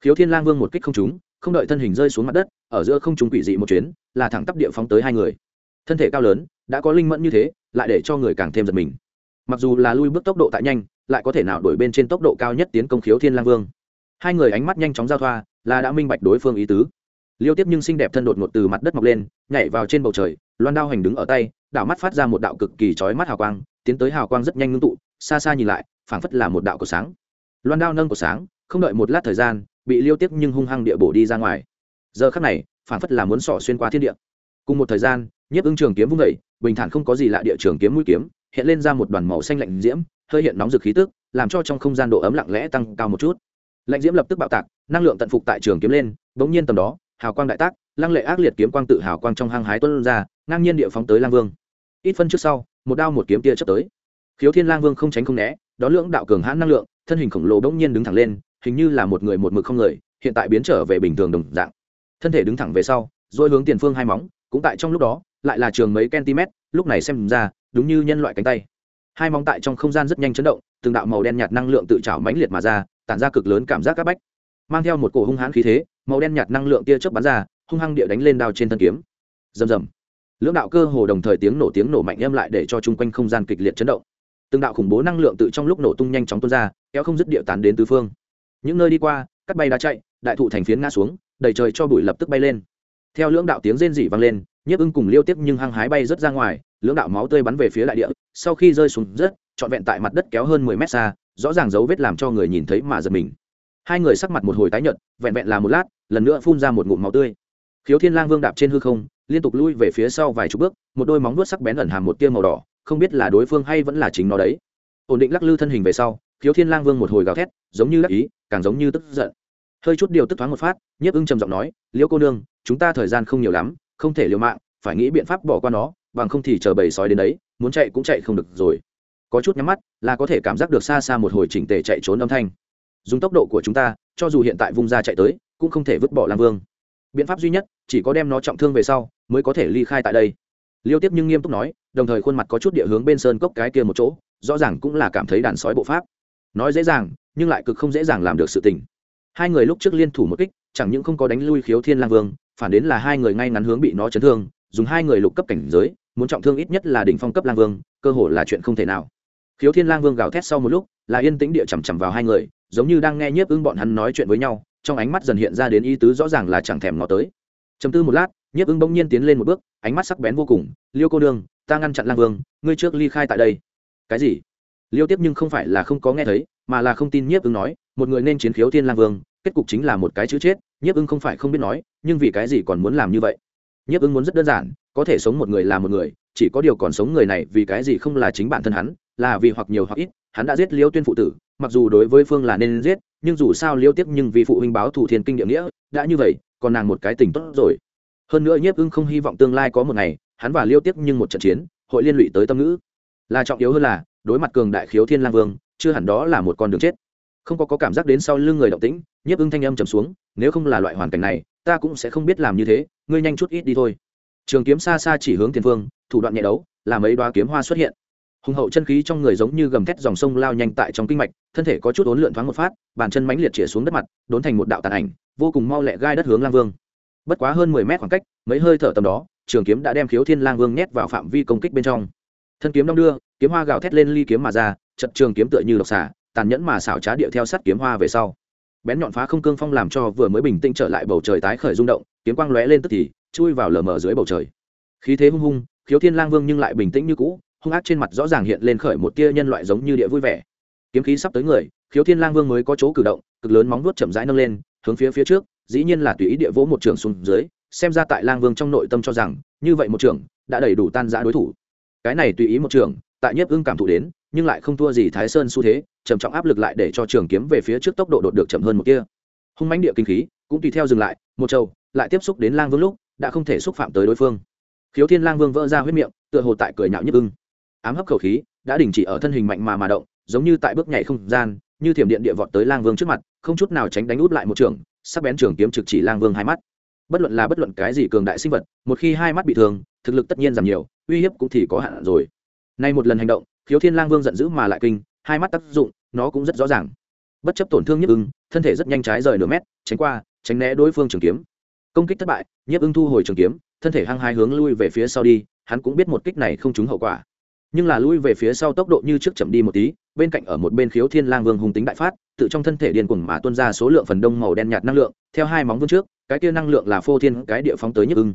Khiếu thiên lang vương một kích không trúng, không đợi thân hình rơi xuống mặt đất, ở giữa không trúng quỷ dị một chuyến, là thẳng tắp địa phóng tới hai người. Thân thể cao lớn, đã có linh mẫn như thế, lại để cho người càng thêm giật mình. Mặc dù là lui bước tốc độ tại nhanh, lại có thể nào đổi bên trên tốc độ cao nhất tiến công khiếu thiên lang vương. Hai người ánh mắt nhanh chóng giao thoa là đã minh bạch đối phương ý tứ. Liêu tiếp nhưng xinh đẹp thân đột ngột từ mặt đất mọc lên, nhảy vào trên bầu trời, loan đao hành đứng ở tay, đảo mắt phát ra một đạo cực kỳ chói mắt hào quang, tiến tới hào quang rất nhanh ngưng tụ, xa xa nhìn lại, phảng phất là một đạo của sáng. Loan đao nâng của sáng, không đợi một lát thời gian, bị liêu tiếp nhưng hung hăng địa bổ đi ra ngoài. Giờ khắc này, phảng phất là muốn sỏ xuyên qua thiên địa. Cùng một thời gian, nhiếp ưng trường kiếm vung vẩy bình thản không có gì lạ địa trường kiếm mũi kiếm, hiện lên ra một đoàn màu xanh lạnh diễm, hơi hiện nóng rực khí tức, làm cho trong không gian độ ấm lặng lẽ tăng cao một chút. Lệnh diễm lập tức bạo tạc, năng lượng tận phục tại trường kiếm lên, bỗng nhiên tầm đó, hào quang đại tác, lăng lệ ác liệt kiếm quang tự hào quang trong hang hái tuân ra, ngang nhiên địa phóng tới lang vương. Ít phân trước sau, một đao một kiếm tia chấp tới. Khiếu thiên lang vương không tránh không né đó lưỡng đạo cường hãn năng lượng, thân hình khổng lồ bỗng nhiên đứng thẳng lên, hình như là một người một mực không người, hiện tại biến trở về bình thường đồng dạng. Thân thể đứng thẳng về sau, rồi hướng tiền phương hai móng, cũng tại trong lúc đó, lại là trường mấy cm, lúc này xem ra, đúng như nhân loại cánh tay. Hai móng tại trong không gian rất nhanh chấn động, từng đạo màu đen nhạt năng lượng tự trào mãnh liệt mà ra tản ra cực lớn cảm giác các bách. Mang theo một cổ hung hãn khí thế màu đen nhạt năng lượng tia chớp bắn ra hung hăng địa đánh lên đao trên thân kiếm. Rầm rầm. Lưỡng đạo cơ hồ đồng thời tiếng nổ tiếng nổ mạnh âm lại để cho chung quanh không gian kịch liệt chấn động. Từng đạo khủng bố năng lượng tự trong lúc nổ tung nhanh chóng tuôn ra kéo không dứt địa tán đến tứ phương. Những nơi đi qua cắt bay đá chạy đại thụ thành phiến ngã xuống đầy trời cho bụi lập tức bay lên. Theo lưỡng đạo tiếng rên rỉ vang lên nhiếp ưng cùng liêu tiếp nhưng hăng hái bay rớt ra ngoài lưỡng đạo máu tươi bắn về phía đại địa sau khi rơi xuống rớt, trọn vẹn tại mặt đất kéo hơn mười mét xa rõ ràng dấu vết làm cho người nhìn thấy mà giật mình. Hai người sắc mặt một hồi tái nhợt, vẹn vẹn là một lát, lần nữa phun ra một ngụm máu tươi. Khiếu thiên lang vương đạp trên hư không, liên tục lui về phía sau vài chục bước, một đôi móng vuốt sắc bén ẩn hàm một tia màu đỏ, không biết là đối phương hay vẫn là chính nó đấy. Ổn định lắc lư thân hình về sau, khiếu thiên lang vương một hồi gào thét, giống như đắc ý, càng giống như tức giận. Hơi chút điều tức thoáng một phát, nhiếp ưng trầm giọng nói, liễu cô nương, chúng ta thời gian không nhiều lắm, không thể liều mạng, phải nghĩ biện pháp bỏ qua nó, bằng không thì chờ bầy sói đến đấy, muốn chạy cũng chạy không được rồi có chút nhắm mắt, là có thể cảm giác được xa xa một hồi chỉnh tề chạy trốn âm thanh. Dùng tốc độ của chúng ta, cho dù hiện tại vung ra chạy tới, cũng không thể vứt bỏ lam vương. Biện pháp duy nhất, chỉ có đem nó trọng thương về sau, mới có thể ly khai tại đây. Liêu tiếp nhưng nghiêm túc nói, đồng thời khuôn mặt có chút địa hướng bên sơn cốc cái kia một chỗ, rõ ràng cũng là cảm thấy đàn sói bộ pháp. Nói dễ dàng, nhưng lại cực không dễ dàng làm được sự tình. Hai người lúc trước liên thủ một kích, chẳng những không có đánh lui khiếu thiên lang vương, phản đến là hai người ngay ngắn hướng bị nó chấn thương, dùng hai người lục cấp cảnh giới, muốn trọng thương ít nhất là đỉnh phong cấp lang vương, cơ hội là chuyện không thể nào khiếu thiên lang vương gào thét sau một lúc, là yên tĩnh địa chằm chằm vào hai người, giống như đang nghe nhiếp ưng bọn hắn nói chuyện với nhau, trong ánh mắt dần hiện ra đến ý tứ rõ ràng là chẳng thèm ngó tới. Chầm tư một lát, nhiếp ưng bỗng nhiên tiến lên một bước, ánh mắt sắc bén vô cùng, liêu cô đương ta ngăn chặn lang vương, ngươi trước ly khai tại đây. Cái gì? Liêu tiếp nhưng không phải là không có nghe thấy, mà là không tin nhiếp ưng nói, một người nên chiến khiếu thiên lang vương, kết cục chính là một cái chữ chết. Nhiếp ưng không phải không biết nói, nhưng vì cái gì còn muốn làm như vậy? Nhiếp ưng muốn rất đơn giản, có thể sống một người là một người, chỉ có điều còn sống người này vì cái gì không là chính bản thân hắn là vì hoặc nhiều hoặc ít hắn đã giết liêu tuyên phụ tử mặc dù đối với phương là nên giết nhưng dù sao liêu tiếp nhưng vì phụ huynh báo thủ thiên kinh địa nghĩa đã như vậy còn nàng một cái tình tốt rồi. Hơn nữa nhiếp ưng không hy vọng tương lai có một ngày hắn và liêu tiếp nhưng một trận chiến hội liên lụy tới tâm ngữ. Là trọng yếu hơn là đối mặt cường đại khiếu thiên lang vương chưa hẳn đó là một con đường chết. Không có, có cảm giác đến sau lưng người động tĩnh nhiếp ưng thanh âm trầm xuống nếu không là loại hoàn cảnh này ta cũng sẽ không biết làm như thế ngươi nhanh chút ít đi thôi. Trường kiếm xa xa chỉ hướng tiền phương thủ đoạn nhẹ đấu làm mấy đoá kiếm hoa xuất hiện hùng hậu chân khí trong người giống như gầm thét dòng sông lao nhanh tại trong kinh mạch, thân thể có chút ốn lượn thoáng một phát, bàn chân mãnh liệt chĩa xuống đất mặt, đốn thành một đạo tàn ảnh, vô cùng mau lẹ gai đất hướng lang vương. Bất quá hơn mười mét khoảng cách, mấy hơi thở tầm đó, trường kiếm đã đem khiếu thiên lang vương nhét vào phạm vi công kích bên trong. Thân kiếm đong đưa, kiếm hoa gào thét lên ly kiếm mà ra, chật trường kiếm tựa như độc xả tàn nhẫn mà xảo trá điệu theo sắt kiếm hoa về sau. Bén nhọn phá không cương phong làm cho vừa mới bình tĩnh trở lại bầu trời tái khởi rung động, kiếm quang lóe lên tức thì, chui vào lờ mờ dưới bầu trời. Khí thế hung hung, khiếu thiên lang vương nhưng lại bình tĩnh như cũ hung ác trên mặt rõ ràng hiện lên khởi một tia nhân loại giống như địa vui vẻ. Kiếm khí sắp tới người, khiếu thiên lang vương mới có chỗ cử động, cực lớn móng vuốt chậm rãi nâng lên, hướng phía phía trước, dĩ nhiên là tùy ý địa vỗ một trường xuống dưới, xem ra tại lang vương trong nội tâm cho rằng, như vậy một trường đã đầy đủ tan rã đối thủ. Cái này tùy ý một trường, tại nhiếp ưng cảm thụ đến, nhưng lại không thua gì thái sơn xu thế, trầm trọng áp lực lại để cho trường kiếm về phía trước tốc độ đột được chậm hơn một kia hung mãnh địa kinh khí cũng tùy theo dừng lại, một trâu lại tiếp xúc đến lang vương lúc, đã không thể xúc phạm tới đối phương. Khiếu thiên lang vương vỡ ra huyết miệng, tựa hồ tại cười nhạo nhiếp ưng ám hấp khẩu khí, đã đình chỉ ở thân hình mạnh mà mà động, giống như tại bước nhảy không gian, như thiểm điện địa vọt tới lang vương trước mặt, không chút nào tránh đánh út lại một trường, sắc bén trường kiếm trực chỉ lang vương hai mắt. Bất luận là bất luận cái gì cường đại sinh vật, một khi hai mắt bị thương, thực lực tất nhiên giảm nhiều, uy hiếp cũng thì có hạn rồi. Nay một lần hành động, khiếu thiên lang vương giận dữ mà lại kinh, hai mắt tác dụng, nó cũng rất rõ ràng. Bất chấp tổn thương nhất ưng, thân thể rất nhanh trái rời nửa mét, tránh qua, tránh né đối phương trường kiếm. Công kích thất bại nhiếp ưng thu hồi trường kiếm, thân thể hăng hai hướng lui về phía sau đi, hắn cũng biết một kích này không trúng hậu quả nhưng là lui về phía sau tốc độ như trước chậm đi một tí, bên cạnh ở một bên khiếu thiên lang vương hùng tính đại phát, tự trong thân thể điên cuồng mà tuôn ra số lượng phần đông màu đen nhạt năng lượng, theo hai móng vuông trước, cái kia năng lượng là phô thiên, cái địa phóng tới nhức ưng.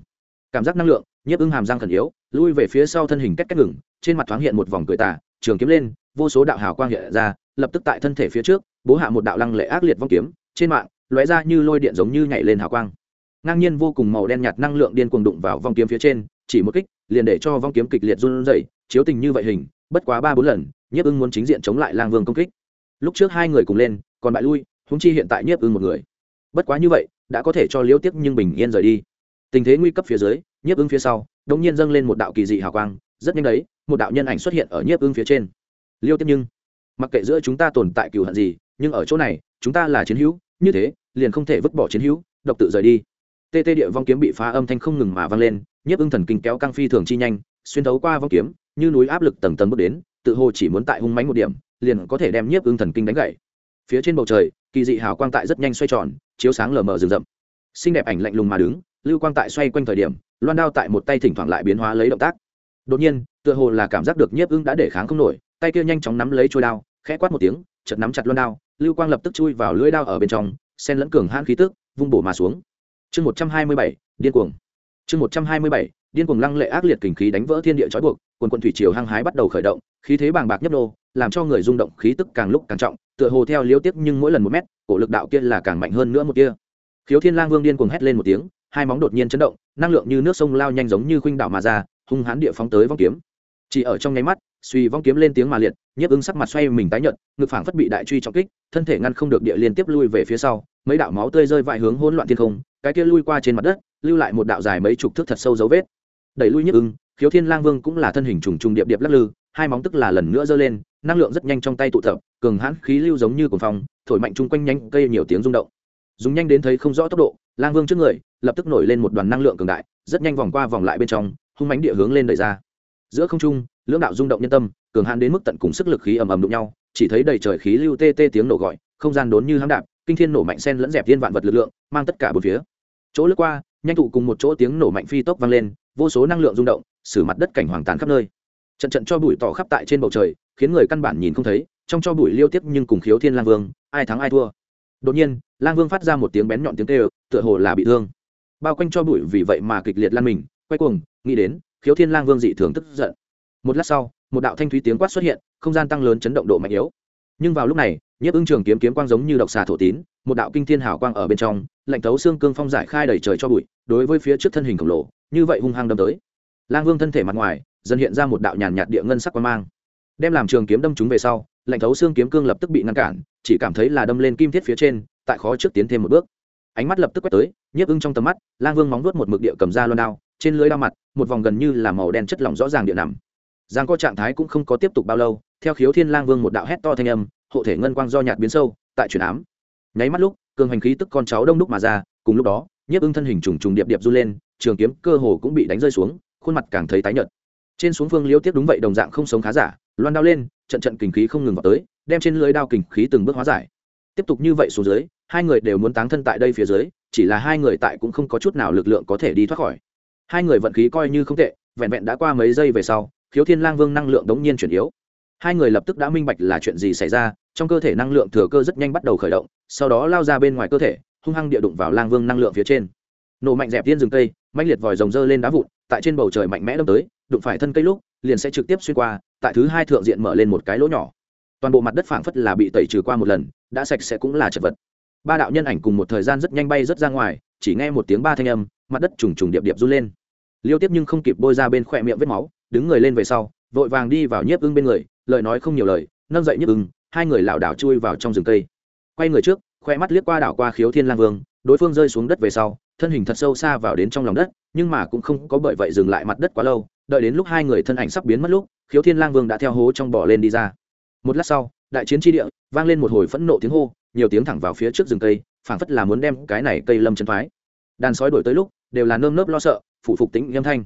Cảm giác năng lượng nhức ưng hàm răng khẩn yếu, lui về phía sau thân hình cách cách ngừng, trên mặt thoáng hiện một vòng cười tà, trường kiếm lên, vô số đạo hào quang hiện ra, lập tức tại thân thể phía trước, bố hạ một đạo lăng lệ ác liệt vong kiếm, trên mạng, lóe ra như lôi điện giống như nhảy lên hào quang. Ngang nhiên vô cùng màu đen nhạt năng lượng điên cuồng đụng vào vong kiếm phía trên, chỉ một kích, liền để cho vong kiếm kịch liệt run rẩy chiếu tình như vậy hình, bất quá ba bốn lần, nhiếp ưng muốn chính diện chống lại lang vương công kích. Lúc trước hai người cùng lên, còn bại lui húng chi hiện tại nhiếp ưng một người. Bất quá như vậy, đã có thể cho liễu tiếc nhưng bình yên rời đi. Tình thế nguy cấp phía dưới, nhiếp ưng phía sau đống nhiên dâng lên một đạo kỳ dị hào quang, rất nhanh đấy, một đạo nhân ảnh xuất hiện ở nhiếp ưng phía trên. Liêu tiếp nhưng, mặc kệ giữa chúng ta tồn tại cừu hận gì, nhưng ở chỗ này, chúng ta là chiến hữu, như thế, liền không thể vứt bỏ chiến hữu, độc tự rời đi. Tê tê địa vong kiếm bị phá âm thanh không ngừng mà vang lên, nhiếp ưng thần kinh kéo căng phi thường chi nhanh xuyên thấu qua vong kiếm, như núi áp lực tầng tầng bước đến, tự hồ chỉ muốn tại hung mánh một điểm, liền có thể đem nhiếp ưng thần kinh đánh gãy. Phía trên bầu trời, kỳ dị hào quang tại rất nhanh xoay tròn, chiếu sáng lờ mờ rừng rậm. Xinh đẹp ảnh lạnh lùng mà đứng, lưu quang tại xoay quanh thời điểm, loan đao tại một tay thỉnh thoảng lại biến hóa lấy động tác. Đột nhiên, tựa hồ là cảm giác được nhiếp ưng đã để kháng không nổi, tay kia nhanh chóng nắm lấy trôi đao, khẽ quát một tiếng chật nắm chặt loan đao, lưu quang lập tức chui vào lưỡi đao ở bên trong sen lẫn cường hãn khí tức, vung bổ mà xuống. Chương một trăm hai mươi bảy, điên cuồng. Chương một trăm hai mươi bảy điên cuồng lăng lệ ác liệt kình khí đánh vỡ thiên địa trói buộc, quần quần thủy triều hăng hái bắt đầu khởi động, khí thế bàng bạc nhấp nô, làm cho người rung động, khí tức càng lúc càng trọng, tựa hồ theo liêu tiếp nhưng mỗi lần một mét, cổ lực đạo kia là càng mạnh hơn nữa một kia. Khiếu thiên lang vương điên cuồng hét lên một tiếng, hai móng đột nhiên chấn động, năng lượng như nước sông lao nhanh giống như khuynh đảo mà ra, hung hãn địa phóng tới vong kiếm. Chỉ ở trong nháy mắt, suy vong kiếm lên tiếng mà liệt, nhiếp ứng sắc mặt xoay mình tái nhợt, ngực phảng phất bị đại truy trọng kích, thân thể ngăn không được địa liên tiếp lui về phía sau, mấy đạo máu tươi rơi vãi hướng hỗn loạn thiên không, cái kia lui qua trên mặt đất, lưu lại một đạo dài mấy chục thước thật sâu dấu vết đẩy lui nhức ưng, khiếu thiên lang vương cũng là thân hình trùng trùng điệp điệp lắc lư, hai móng tức là lần nữa giơ lên, năng lượng rất nhanh trong tay tụ tập, cường hãn khí lưu giống như cồn phong, thổi mạnh chung quanh nhanh cây nhiều tiếng rung động. Dùng nhanh đến thấy không rõ tốc độ, lang vương trước người, lập tức nổi lên một đoàn năng lượng cường đại, rất nhanh vòng qua vòng lại bên trong, hung mánh địa hướng lên đẩy ra. Giữa không trung, lưỡng đạo rung động nhân tâm, cường hãn đến mức tận cùng sức lực khí ầm ầm đụng nhau, chỉ thấy đầy trời khí lưu tê tê tiếng nổ gọi, không gian đốn như hãm đạp, kinh thiên nổ mạnh sen lẫn dẹp thiên vạn vật lực lượng, mang tất cả bốn phía. Chỗ lướt qua, nhanh tụ cùng một chỗ tiếng nổ mạnh phi tốc vang lên vô số năng lượng rung động, xử mặt đất cảnh hoàng tàn khắp nơi. Trận trận cho bụi tỏ khắp tại trên bầu trời, khiến người căn bản nhìn không thấy, trong cho bụi liêu tiếp nhưng cùng khiếu thiên lang vương, ai thắng ai thua. Đột nhiên, lang vương phát ra một tiếng bén nhọn tiếng kêu, tựa hồ là bị thương. Bao quanh cho bụi vì vậy mà kịch liệt lan mình, quay cuồng, nghĩ đến, khiếu thiên lang vương dị thường tức giận. Một lát sau, một đạo thanh thúy tiếng quát xuất hiện, không gian tăng lớn chấn động độ mạnh yếu. Nhưng vào lúc này, nhiếp ưng trường kiếm kiếm quang giống như độc xà thổ tín, một đạo kinh thiên hào quang ở bên trong lạnh thấu xương cương phong giải khai đầy trời cho bụi, đối với phía trước thân hình khổng lồ, như vậy hung hăng đâm tới. Lang vương thân thể mặt ngoài, dần hiện ra một đạo nhàn nhạt địa ngân sắc quan mang. Đem làm trường kiếm đâm chúng về sau, lạnh thấu xương kiếm cương lập tức bị ngăn cản, chỉ cảm thấy là đâm lên kim thiết phía trên, tại khó trước tiến thêm một bước. Ánh mắt lập tức quét tới, nhiếp ưng trong tầm mắt, lang vương móng vuốt một mực địa cầm ra loan đao, trên lưới đao mặt, một vòng gần như là màu đen chất lỏng rõ ràng địa nằm. Giang có trạng thái cũng không có tiếp tục bao lâu, theo khiếu thiên lang vương một đạo hét to thanh âm, hộ thể ngân quang do nhạt biến sâu, tại chuyển ám. Nháy mắt lúc cường hành khí tức con cháu đông đúc mà ra, cùng lúc đó, nhiếp ưng thân hình trùng trùng điệp điệp du lên, trường kiếm cơ hồ cũng bị đánh rơi xuống, khuôn mặt càng thấy tái nhợt. Trên xuống phương liêu tiếp đúng vậy đồng dạng không sống khá giả, loan đao lên, trận trận kình khí không ngừng vào tới, đem trên lưới đao kình khí từng bước hóa giải. Tiếp tục như vậy xuống dưới, hai người đều muốn táng thân tại đây phía dưới, chỉ là hai người tại cũng không có chút nào lực lượng có thể đi thoát khỏi. Hai người vận khí coi như không tệ, vẹn vẹn đã qua mấy giây về sau, khiếu thiên lang vương năng lượng đống nhiên chuyển yếu. Hai người lập tức đã minh bạch là chuyện gì xảy ra trong cơ thể năng lượng thừa cơ rất nhanh bắt đầu khởi động, sau đó lao ra bên ngoài cơ thể, hung hăng địa đụng vào lang vương năng lượng phía trên. Nổ mạnh dẹp tiên rừng cây mạnh liệt vòi rồng dơ lên đá vụn, tại trên bầu trời mạnh mẽ đâm tới, đụng phải thân cây lúc, liền sẽ trực tiếp xuyên qua, tại thứ hai thượng diện mở lên một cái lỗ nhỏ. Toàn bộ mặt đất phảng phất là bị tẩy trừ qua một lần, đã sạch sẽ cũng là chật vật. Ba đạo nhân ảnh cùng một thời gian rất nhanh bay rất ra ngoài, chỉ nghe một tiếng ba thanh âm, mặt đất trùng trùng điệp điệp run lên. Liêu tiếp nhưng không kịp bôi ra bên khỏe miệng vết máu, đứng người lên về sau, vội vàng đi vào nhiếp ưng bên người, lời nói không nhiều lời, nâng dậy nhiếp ưng hai người lảo đảo chui vào trong rừng cây. Quay người trước, khoe mắt liếc qua đảo qua khiếu thiên lang vương, đối phương rơi xuống đất về sau, thân hình thật sâu xa vào đến trong lòng đất, nhưng mà cũng không có bởi vậy dừng lại mặt đất quá lâu, đợi đến lúc hai người thân ảnh sắp biến mất lúc, khiếu thiên lang vương đã theo hố trong bỏ lên đi ra. Một lát sau, đại chiến tri địa, vang lên một hồi phẫn nộ tiếng hô, nhiều tiếng thẳng vào phía trước rừng cây, phảng phất là muốn đem cái này cây lâm chân thoái đàn sói đổi tới lúc, đều là nơm nớp lo sợ phụ phục tính nghiêm thanh.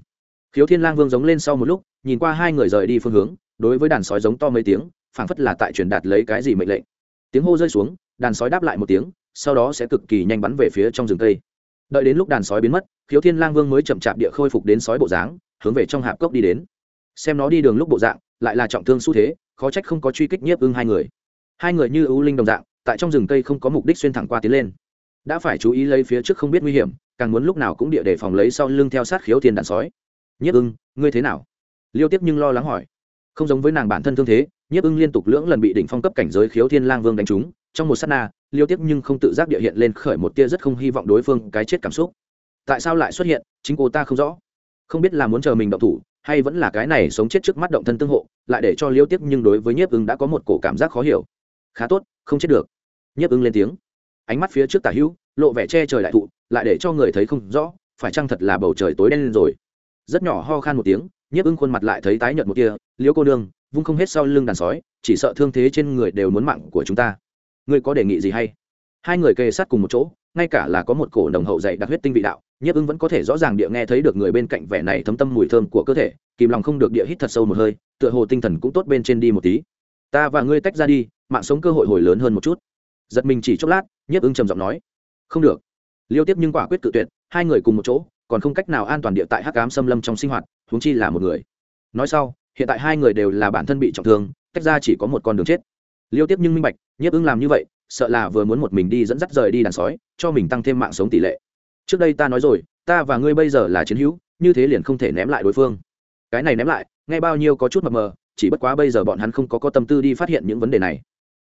Khiếu thiên lang vương giống lên sau một lúc, nhìn qua hai người rời đi phương hướng, đối với đàn sói giống to mấy tiếng phảng phất là tại truyền đạt lấy cái gì mệnh lệnh. Tiếng hô rơi xuống, đàn sói đáp lại một tiếng, sau đó sẽ cực kỳ nhanh bắn về phía trong rừng cây. Đợi đến lúc đàn sói biến mất, khiếu thiên lang vương mới chậm chạp địa khôi phục đến sói bộ dáng, hướng về trong hạp cốc đi đến. Xem nó đi đường lúc bộ dạng, lại là trọng thương xu thế, khó trách không có truy kích nhiếp ưng hai người. Hai người như ưu linh đồng dạng, tại trong rừng cây không có mục đích xuyên thẳng qua tiến lên. Đã phải chú ý lấy phía trước không biết nguy hiểm, càng muốn lúc nào cũng địa để phòng lấy sau lưng theo sát khiếu thiên đàn sói. Nhiếp ưng, ngươi thế nào? Liêu tiếp nhưng lo lắng hỏi không giống với nàng bản thân thương thế, nhiếp ưng liên tục lưỡng lần bị đỉnh phong cấp cảnh giới khiếu thiên lang vương đánh trúng, trong một s á t na, liêu tiếp nhưng không tự giác địa hiện lên khởi một tia rất không hy vọng đối phương cái chết cảm xúc. Tại sao lại xuất hiện, chính cô ta không rõ. Không biết là muốn chờ mình động thủ, hay vẫn là cái này sống chết trước mắt động thân tương hộ, lại để cho liêu tiếp nhưng đối với nhiếp ưng đã có một cổ cảm giác khó hiểu. Khá tốt, không chết được. Nhiếp ưng lên tiếng. Ánh mắt phía trước tả hữu, lộ vẻ che trời đại thụ, lại để cho người thấy không rõ, phải chăng thật là bầu trời tối đen lên rồi. Rất nhỏ ho khan một tiếng nhiếp ưng khuôn mặt lại thấy tái nhợt một kia liễu cô nương, vung không hết sau lưng đàn sói, chỉ sợ thương thế trên người đều muốn mạng của chúng ta. Ngươi có đề nghị gì hay? Hai người kề sát cùng một chỗ, ngay cả là có một cổ nồng hậu dày đặc huyết tinh vị đạo, nhiếp ưng vẫn có thể rõ ràng địa nghe thấy được người bên cạnh vẻ này thấm tâm mùi thơm của cơ thể, kìm lòng không được địa hít thật sâu một hơi, tựa hồ tinh thần cũng tốt bên trên đi một tí. Ta và ngươi tách ra đi, mạng sống cơ hội hồi lớn hơn một chút. Giật mình chỉ chốc lát, nhiếp ưng trầm giọng nói. Không được. Liêu tiếp nhưng quả quyết cự tuyệt, hai người cùng một chỗ còn không cách nào an toàn địa tại hắc cám xâm lâm trong sinh hoạt, huống chi là một người. Nói sau, hiện tại hai người đều là bản thân bị trọng thương, tách ra chỉ có một con đường chết. Liêu tiếp nhưng minh bạch, nhiếp ưng làm như vậy, sợ là vừa muốn một mình đi dẫn dắt rời đi đàn sói, cho mình tăng thêm mạng sống tỷ lệ. Trước đây ta nói rồi, ta và ngươi bây giờ là chiến hữu, như thế liền không thể ném lại đối phương. Cái này ném lại ngay bao nhiêu có chút mập mờ, chỉ bất quá bây giờ bọn hắn không có có tâm tư đi phát hiện những vấn đề này.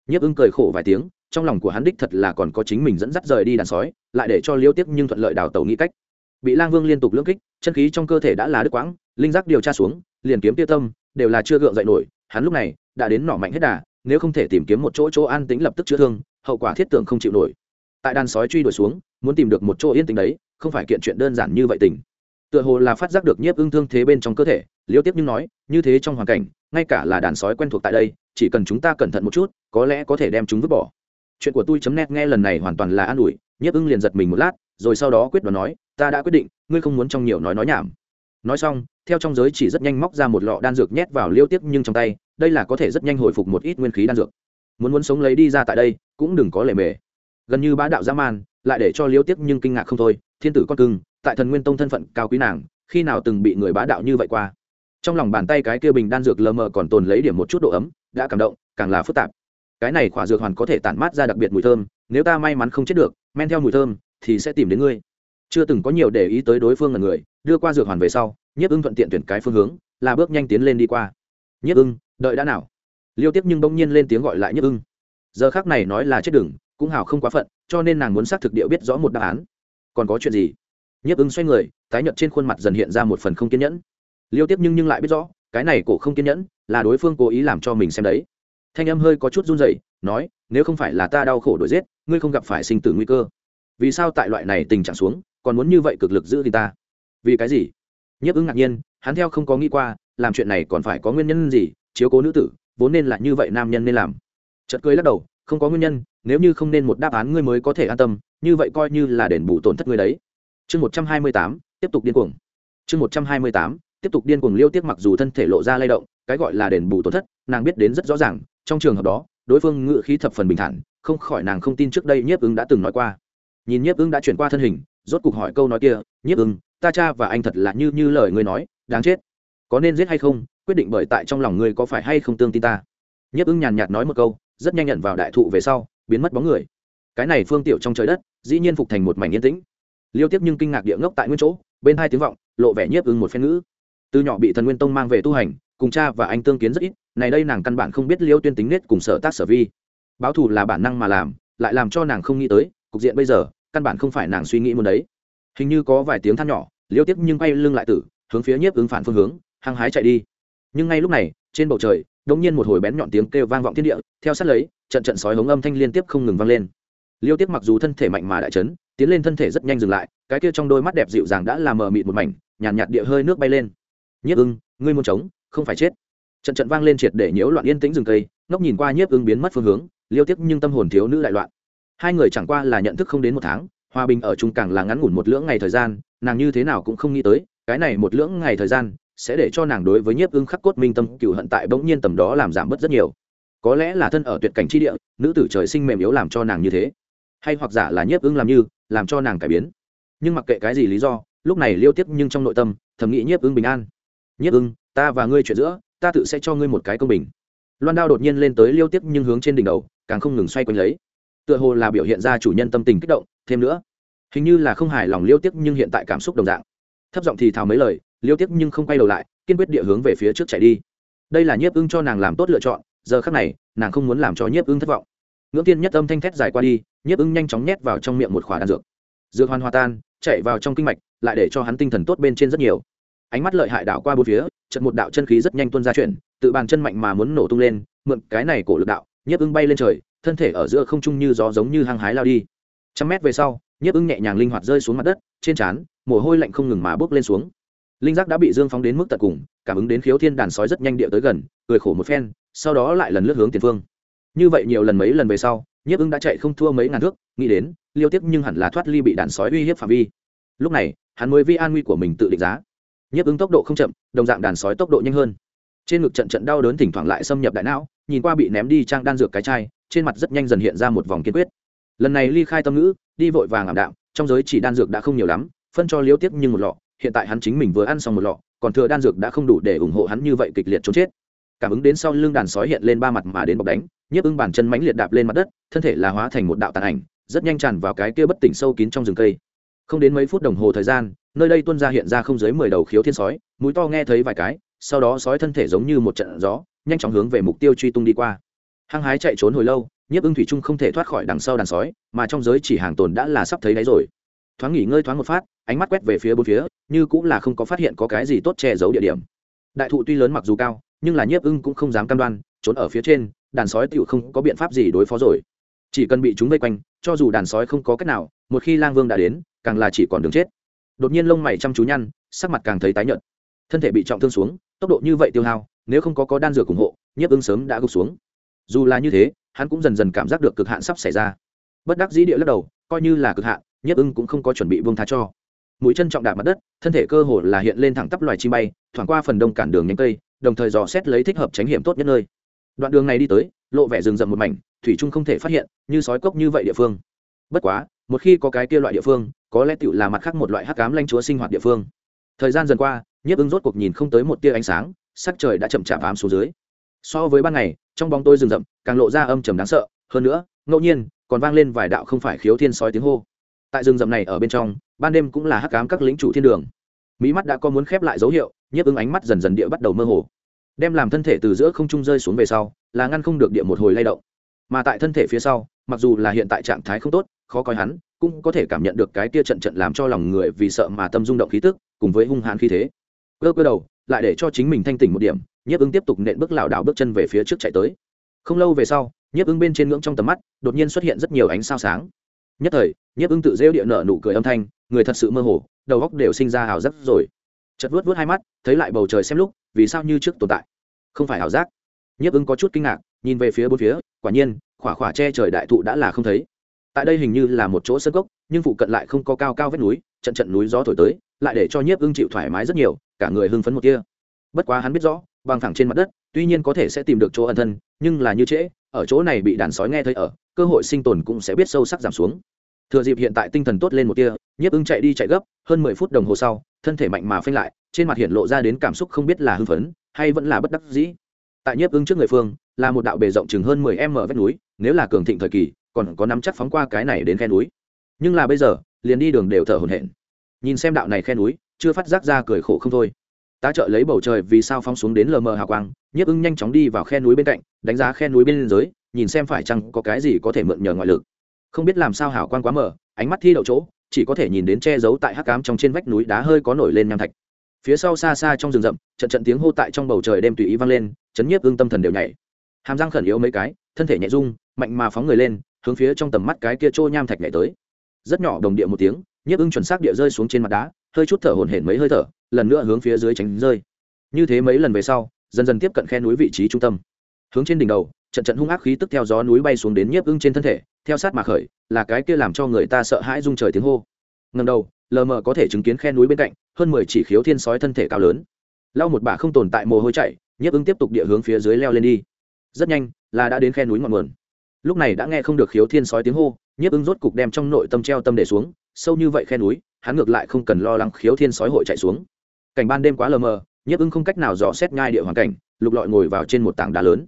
Nhiếp ưng cười khổ vài tiếng, trong lòng của hắn đích thật là còn có chính mình dẫn dắt rời đi đàn sói, lại để cho liêu tiếp nhưng thuận lợi đào tẩu nghĩ cách bị lang vương liên tục lưỡng kích, chân khí trong cơ thể đã là đứt quãng, linh giác điều tra xuống, liền kiếm tiêu tâm, đều là chưa gượng dậy nổi. Hắn lúc này đã đến nỏ mạnh hết đà, nếu không thể tìm kiếm một chỗ chỗ an tính lập tức chữa thương, hậu quả thiết tưởng không chịu nổi. Tại đàn sói truy đuổi xuống, muốn tìm được một chỗ yên tĩnh đấy, không phải kiện chuyện đơn giản như vậy tình. Tựa hồ là phát giác được nhiếp ưng thương thế bên trong cơ thể, liêu tiếp nhưng nói, như thế trong hoàn cảnh, ngay cả là đàn sói quen thuộc tại đây, chỉ cần chúng ta cẩn thận một chút, có lẽ có thể đem chúng vứt bỏ. Chuyện của tôi chấm nét nghe lần này hoàn toàn là an ủi, nhiếp ưng liền giật mình một lát, rồi sau đó quyết đoán nói ta đã quyết định, ngươi không muốn trong nhiều nói nói nhảm. Nói xong, theo trong giới chỉ rất nhanh móc ra một lọ đan dược nhét vào liêu tiếp nhưng trong tay, đây là có thể rất nhanh hồi phục một ít nguyên khí đan dược. Muốn muốn sống lấy đi ra tại đây, cũng đừng có lề mề. Gần như bá đạo dã man, lại để cho liêu tiếp nhưng kinh ngạc không thôi, thiên tử con cưng, tại thần nguyên tông thân phận cao quý nàng, khi nào từng bị người bá đạo như vậy qua. Trong lòng bàn tay cái kia bình đan dược lờ mờ còn tồn lấy điểm một chút độ ấm, đã cảm động, càng là phức tạp. Cái này khỏa dược hoàn có thể tản mát ra đặc biệt mùi thơm, nếu ta may mắn không chết được, men theo mùi thơm, thì sẽ tìm đến ngươi chưa từng có nhiều để ý tới đối phương là người, đưa qua dược hoàn về sau, nhiếp ưng thuận tiện tuyển cái phương hướng, là bước nhanh tiến lên đi qua. Nhiếp ưng, đợi đã nào? Liêu tiếp nhưng bỗng nhiên lên tiếng gọi lại nhiếp ưng. Giờ khác này nói là chết đừng, cũng hào không quá phận, cho nên nàng muốn xác thực địa biết rõ một đáp án. Còn có chuyện gì? Nhiếp ưng xoay người, tái nhợt trên khuôn mặt dần hiện ra một phần không kiên nhẫn. Liêu tiếp nhưng nhưng lại biết rõ, cái này cổ không kiên nhẫn, là đối phương cố ý làm cho mình xem đấy. Thanh âm hơi có chút run rẩy, nói, nếu không phải là ta đau khổ đổi giết, ngươi không gặp phải sinh tử nguy cơ. Vì sao tại loại này tình trạng xuống còn muốn như vậy cực lực giữ thì ta. Vì cái gì? Nhiếp ứng ngạc nhiên, hắn theo không có nghĩ qua, làm chuyện này còn phải có nguyên nhân gì, chiếu cố nữ tử, vốn nên là như vậy nam nhân nên làm. Chật cười lắc đầu, không có nguyên nhân, nếu như không nên một đáp án ngươi mới có thể an tâm, như vậy coi như là đền bù tổn thất ngươi đấy. Chương một trăm hai mươi tám, tiếp tục điên cuồng. Chương một trăm hai mươi tám, tiếp tục điên cuồng liêu tiếc mặc dù thân thể lộ ra lay động, cái gọi là đền bù tổn thất, nàng biết đến rất rõ ràng, trong trường hợp đó, đối phương ngự khí thập phần bình thản, không khỏi nàng không tin trước đây nhiếp ứng đã từng nói qua. Nhìn nhiếp ứng đã chuyển qua thân hình rốt cuộc hỏi câu nói kia, nhiếp ưng, ta cha và anh thật là như như lời ngươi nói, đáng chết. Có nên giết hay không, quyết định bởi tại trong lòng ngươi có phải hay không tương tin ta? Nhiếp ưng nhàn nhạt nói một câu, rất nhanh nhận vào đại thụ về sau, biến mất bóng người. Cái này phương tiểu trong trời đất, dĩ nhiên phục thành một mảnh yên tĩnh. Liêu tiếp nhưng kinh ngạc địa ngốc tại nguyên chỗ, bên hai tiếng vọng, lộ vẻ nhiếp ưng một phen ngữ. Từ nhỏ bị thần nguyên tông mang về tu hành, cùng cha và anh tương kiến rất ít, này đây nàng căn bản không biết liêu tuyên tính nết cùng sở tác sở vi. Báo thù là bản năng mà làm, lại làm cho nàng không nghĩ tới, cục diện bây giờ căn bản không phải nàng suy nghĩ muốn đấy. Hình như có vài tiếng than nhỏ liêu tiếp nhưng quay lưng lại tử hướng phía nhiếp ứng phản phương hướng hăng hái chạy đi. Nhưng ngay lúc này trên bầu trời đống nhiên một hồi bén nhọn tiếng kêu vang vọng thiên địa theo sát lấy trận trận sói hống âm thanh liên tiếp không ngừng vang lên. Liêu tiếp mặc dù thân thể mạnh mà đại chấn tiến lên thân thể rất nhanh dừng lại cái kia trong đôi mắt đẹp dịu dàng đã làm mờ mịt một mảnh nhàn nhạt, nhạt địa hơi nước bay lên. Nhiếp ưng ngươi muốn trống, không phải chết. Trận trận vang lên triệt để nhiễu loạn yên tĩnh rừng cây ngốc nhìn qua nhiếp ưng biến mất phương hướng liêu tiếp nhưng tâm hồn thiếu nữ đại loạn hai người chẳng qua là nhận thức không đến một tháng, hòa bình ở chung càng là ngắn ngủn một lưỡng ngày thời gian, nàng như thế nào cũng không nghĩ tới, cái này một lưỡng ngày thời gian sẽ để cho nàng đối với nhiếp ưng khắc cốt minh tâm cựu hận tại bỗng nhiên tầm đó làm giảm bớt rất nhiều. Có lẽ là thân ở tuyệt cảnh tri địa, nữ tử trời sinh mềm yếu làm cho nàng như thế. Hay hoặc giả là nhiếp ưng làm như, làm cho nàng cải biến. Nhưng mặc kệ cái gì lý do, lúc này liêu tiếp nhưng trong nội tâm, thầm nghĩ nhiếp ưng bình an. Nhiếp ưng, ta và ngươi chuyện giữa, ta tự sẽ cho ngươi một cái công bình. Loan đao đột nhiên lên tới liêu tiếp nhưng hướng trên đỉnh đầu, càng không ngừng xoay quanh lấy tựa hồ là biểu hiện ra chủ nhân tâm tình kích động, thêm nữa, hình như là không hài lòng liêu tiếc nhưng hiện tại cảm xúc đồng dạng. Thấp giọng thì thào mấy lời, liêu tiếc nhưng không quay đầu lại, kiên quyết địa hướng về phía trước chạy đi. Đây là nhiếp ưng cho nàng làm tốt lựa chọn, giờ khác này, nàng không muốn làm cho nhiếp ưng thất vọng. Ngưỡng tiên nhất âm thanh thét dài qua đi, nhiếp ưng nhanh chóng nhét vào trong miệng một khỏa đan dược. Dược hoàn hòa tan, chạy vào trong kinh mạch, lại để cho hắn tinh thần tốt bên trên rất nhiều. Ánh mắt lợi hại đảo qua bốn phía trận một đạo chân khí rất nhanh tuân ra chuyển, tự bàn chân mạnh mà muốn nổ tung lên, mượn cái này cổ lực đạo, nhiếp ưng bay lên trời thân thể ở giữa không trung như gió giống như hăng hái lao đi. Trăm mét về sau, nhiếp ưng nhẹ nhàng linh hoạt rơi xuống mặt đất, trên trán, mồ hôi lạnh không ngừng mà bước lên xuống. Linh giác đã bị dương phóng đến mức tận cùng, cảm ứng đến khiếu thiên đàn sói rất nhanh địa tới gần, cười khổ một phen, sau đó lại lần lướt hướng tiền phương. Như vậy nhiều lần mấy lần về sau, nhiếp ưng đã chạy không thua mấy ngàn thước, nghĩ đến, liêu tiếp nhưng hẳn là thoát ly bị đàn sói uy hiếp phạm vi. Lúc này, hắn mới vi an nguy của mình tự định giá. Nhiếp ứng tốc độ không chậm, đồng dạng đàn sói tốc độ nhanh hơn. Trên ngực trận trận đau đớn thỉnh thoảng lại xâm nhập đại não, nhìn qua bị ném đi trang đan dược cái chai trên mặt rất nhanh dần hiện ra một vòng kiên quyết. Lần này ly khai tâm ngữ, đi vội vàng ảm đạm, trong giới chỉ đan dược đã không nhiều lắm, phân cho liêu tiếp nhưng một lọ, hiện tại hắn chính mình vừa ăn xong một lọ, còn thừa đan dược đã không đủ để ủng hộ hắn như vậy kịch liệt trốn chết. Cảm ứng đến sau lưng đàn sói hiện lên ba mặt mà đến bọc đánh, nhiếp ưng bàn chân mãnh liệt đạp lên mặt đất, thân thể là hóa thành một đạo tàn ảnh, rất nhanh tràn vào cái kia bất tỉnh sâu kín trong rừng cây. Không đến mấy phút đồng hồ thời gian, nơi đây tuân ra hiện ra không dưới mười đầu khiếu thiên sói, mũi to nghe thấy vài cái, sau đó sói thân thể giống như một trận gió, nhanh chóng hướng về mục tiêu truy tung đi qua hăng hái chạy trốn hồi lâu, nhiếp ưng thủy trung không thể thoát khỏi đằng sau đàn sói, mà trong giới chỉ hàng tồn đã là sắp thấy đáy rồi. Thoáng nghỉ ngơi thoáng một phát, ánh mắt quét về phía bốn phía, như cũng là không có phát hiện có cái gì tốt che giấu địa điểm. Đại thụ tuy lớn mặc dù cao, nhưng là nhiếp ưng cũng không dám cam đoan, trốn ở phía trên, đàn sói tựu không có biện pháp gì đối phó rồi. Chỉ cần bị chúng vây quanh, cho dù đàn sói không có cách nào, một khi lang vương đã đến, càng là chỉ còn đường chết. Đột nhiên lông mày chăm chú nhăn, sắc mặt càng thấy tái nhợt. Thân thể bị trọng thương xuống, tốc độ như vậy tiêu hao, nếu không có có đan dược ủng hộ, nhiếp ưng sớm đã gục xuống dù là như thế, hắn cũng dần dần cảm giác được cực hạn sắp xảy ra. Bất đắc dĩ địa lắc đầu, coi như là cực hạn, Nhất ưng cũng không có chuẩn bị vương tha cho. Mũi chân trọng đạp mặt đất, thân thể cơ hồ là hiện lên thẳng tắp loài chim bay, thoảng qua phần đông cản đường nhánh cây, đồng thời dò xét lấy thích hợp tránh hiểm tốt nhất nơi. Đoạn đường này đi tới, lộ vẻ rừng rậm một mảnh, thủy trung không thể phát hiện, như sói cốc như vậy địa phương. Bất quá, một khi có cái kia loại địa phương, có lẽ tựu là mặt khác một loại hắc cám lanh chúa sinh hoạt địa phương. Thời gian dần qua nhiếp ứng rốt cuộc nhìn không tới một tia ánh sáng, sắc trời đã chậm chạp ám xuống dưới. So với ban ngày trong bóng tôi rừng rậm, càng lộ ra âm trầm đáng sợ. Hơn nữa, ngẫu nhiên, còn vang lên vài đạo không phải khiếu thiên sói tiếng hô. Tại rừng rậm này ở bên trong, ban đêm cũng là hắc cám các lính chủ thiên đường. Mỹ mắt đã có muốn khép lại dấu hiệu, nhiếp ứng ánh mắt dần dần địa bắt đầu mơ hồ. Đem làm thân thể từ giữa không trung rơi xuống về sau, là ngăn không được địa một hồi lay động. Mà tại thân thể phía sau, mặc dù là hiện tại trạng thái không tốt, khó coi hắn, cũng có thể cảm nhận được cái tia trận trận làm cho lòng người vì sợ mà tâm rung động khí tức, cùng với hung hãn khí thế. Cơ cơ đầu, lại để cho chính mình thanh tỉnh một điểm nhiếp ứng tiếp tục nện bước lảo đảo bước chân về phía trước chạy tới. Không lâu về sau, nhiếp ứng bên trên ngưỡng trong tầm mắt, đột nhiên xuất hiện rất nhiều ánh sao sáng. Nhất thời, nhiếp ứng tự rêu địa nợ nụ cười âm thanh, người thật sự mơ hồ, đầu góc đều sinh ra hào giác rồi. Chật vuốt vuốt hai mắt, thấy lại bầu trời xem lúc, vì sao như trước tồn tại? Không phải hào giác. Nhiếp ứng có chút kinh ngạc, nhìn về phía bốn phía, quả nhiên, khỏa khỏa che trời đại thụ đã là không thấy. Tại đây hình như là một chỗ sân gốc nhưng phụ cận lại không có cao cao vết núi, trận trận núi gió thổi tới, lại để cho nhiếp ưng chịu thoải mái rất nhiều, cả người hưng phấn một kia bất quá hắn biết rõ bằng thẳng trên mặt đất, tuy nhiên có thể sẽ tìm được chỗ ẩn thân, nhưng là như trễ, ở chỗ này bị đàn sói nghe thấy ở, cơ hội sinh tồn cũng sẽ biết sâu sắc giảm xuống. Thừa dịp hiện tại tinh thần tốt lên một kia nhiếp ưng chạy đi chạy gấp, hơn mười phút đồng hồ sau, thân thể mạnh mà phanh lại, trên mặt hiện lộ ra đến cảm xúc không biết là hưng phấn, hay vẫn là bất đắc dĩ. Tại nhiếp ưng trước người phương, là một đạo bề rộng chừng hơn mười m vách núi, nếu là cường thịnh thời kỳ, còn có nắm chắc phóng qua cái này đến khe núi. Nhưng là bây giờ, liền đi đường đều thở hổn hển. Nhìn xem đạo này khe núi, chưa phát giác ra cười khổ không thôi tá trợ lấy bầu trời vì sao phóng xuống đến lờ mờ hào quang, nhiếp ưng nhanh chóng đi vào khe núi bên cạnh, đánh giá khe núi bên dưới, nhìn xem phải chăng có cái gì có thể mượn nhờ ngoại lực. Không biết làm sao hào quang quá mờ, ánh mắt thi đậu chỗ, chỉ có thể nhìn đến che giấu tại hắc cám trong trên vách núi đá hơi có nổi lên nham thạch. Phía sau xa xa trong rừng rậm, trận trận tiếng hô tại trong bầu trời đêm tùy ý vang lên, chấn nhiếp ưng tâm thần đều nhảy. Hàm răng khẩn yếu mấy cái, thân thể nhẹ rung, mạnh mà phóng người lên, hướng phía trong tầm mắt cái kia trôi nham thạch nhảy tới. Rất nhỏ đồng địa một tiếng, nhiếp ưng chuẩn xác địa rơi xuống trên mặt đá hơi chút thở hổn hển mấy hơi thở, lần nữa hướng phía dưới tránh rơi. Như thế mấy lần về sau, dần dần tiếp cận khe núi vị trí trung tâm. Hướng trên đỉnh đầu, trận trận hung ác khí tức theo gió núi bay xuống đến nhiếp ưng trên thân thể, theo sát mà khởi, là cái kia làm cho người ta sợ hãi rung trời tiếng hô. Ngầm đầu, lờ mờ có thể chứng kiến khe núi bên cạnh, hơn mười chỉ khiếu thiên sói thân thể cao lớn. Lau một bà không tồn tại mồ hôi chạy nhiếp ưng tiếp tục địa hướng phía dưới leo lên đi. Rất nhanh, là đã đến khe núi ngọn nguồn. Lúc này đã nghe không được khiếu thiên sói tiếng hô, nhiếp ưng rốt cục đem trong nội tâm treo tâm để xuống, sâu như vậy khe núi hắn ngược lại không cần lo lắng khiếu thiên sói hội chạy xuống. Cảnh ban đêm quá lờ mờ, nhiếp ưng không cách nào dò xét ngai địa hoàn cảnh, lục lọi ngồi vào trên một tảng đá lớn.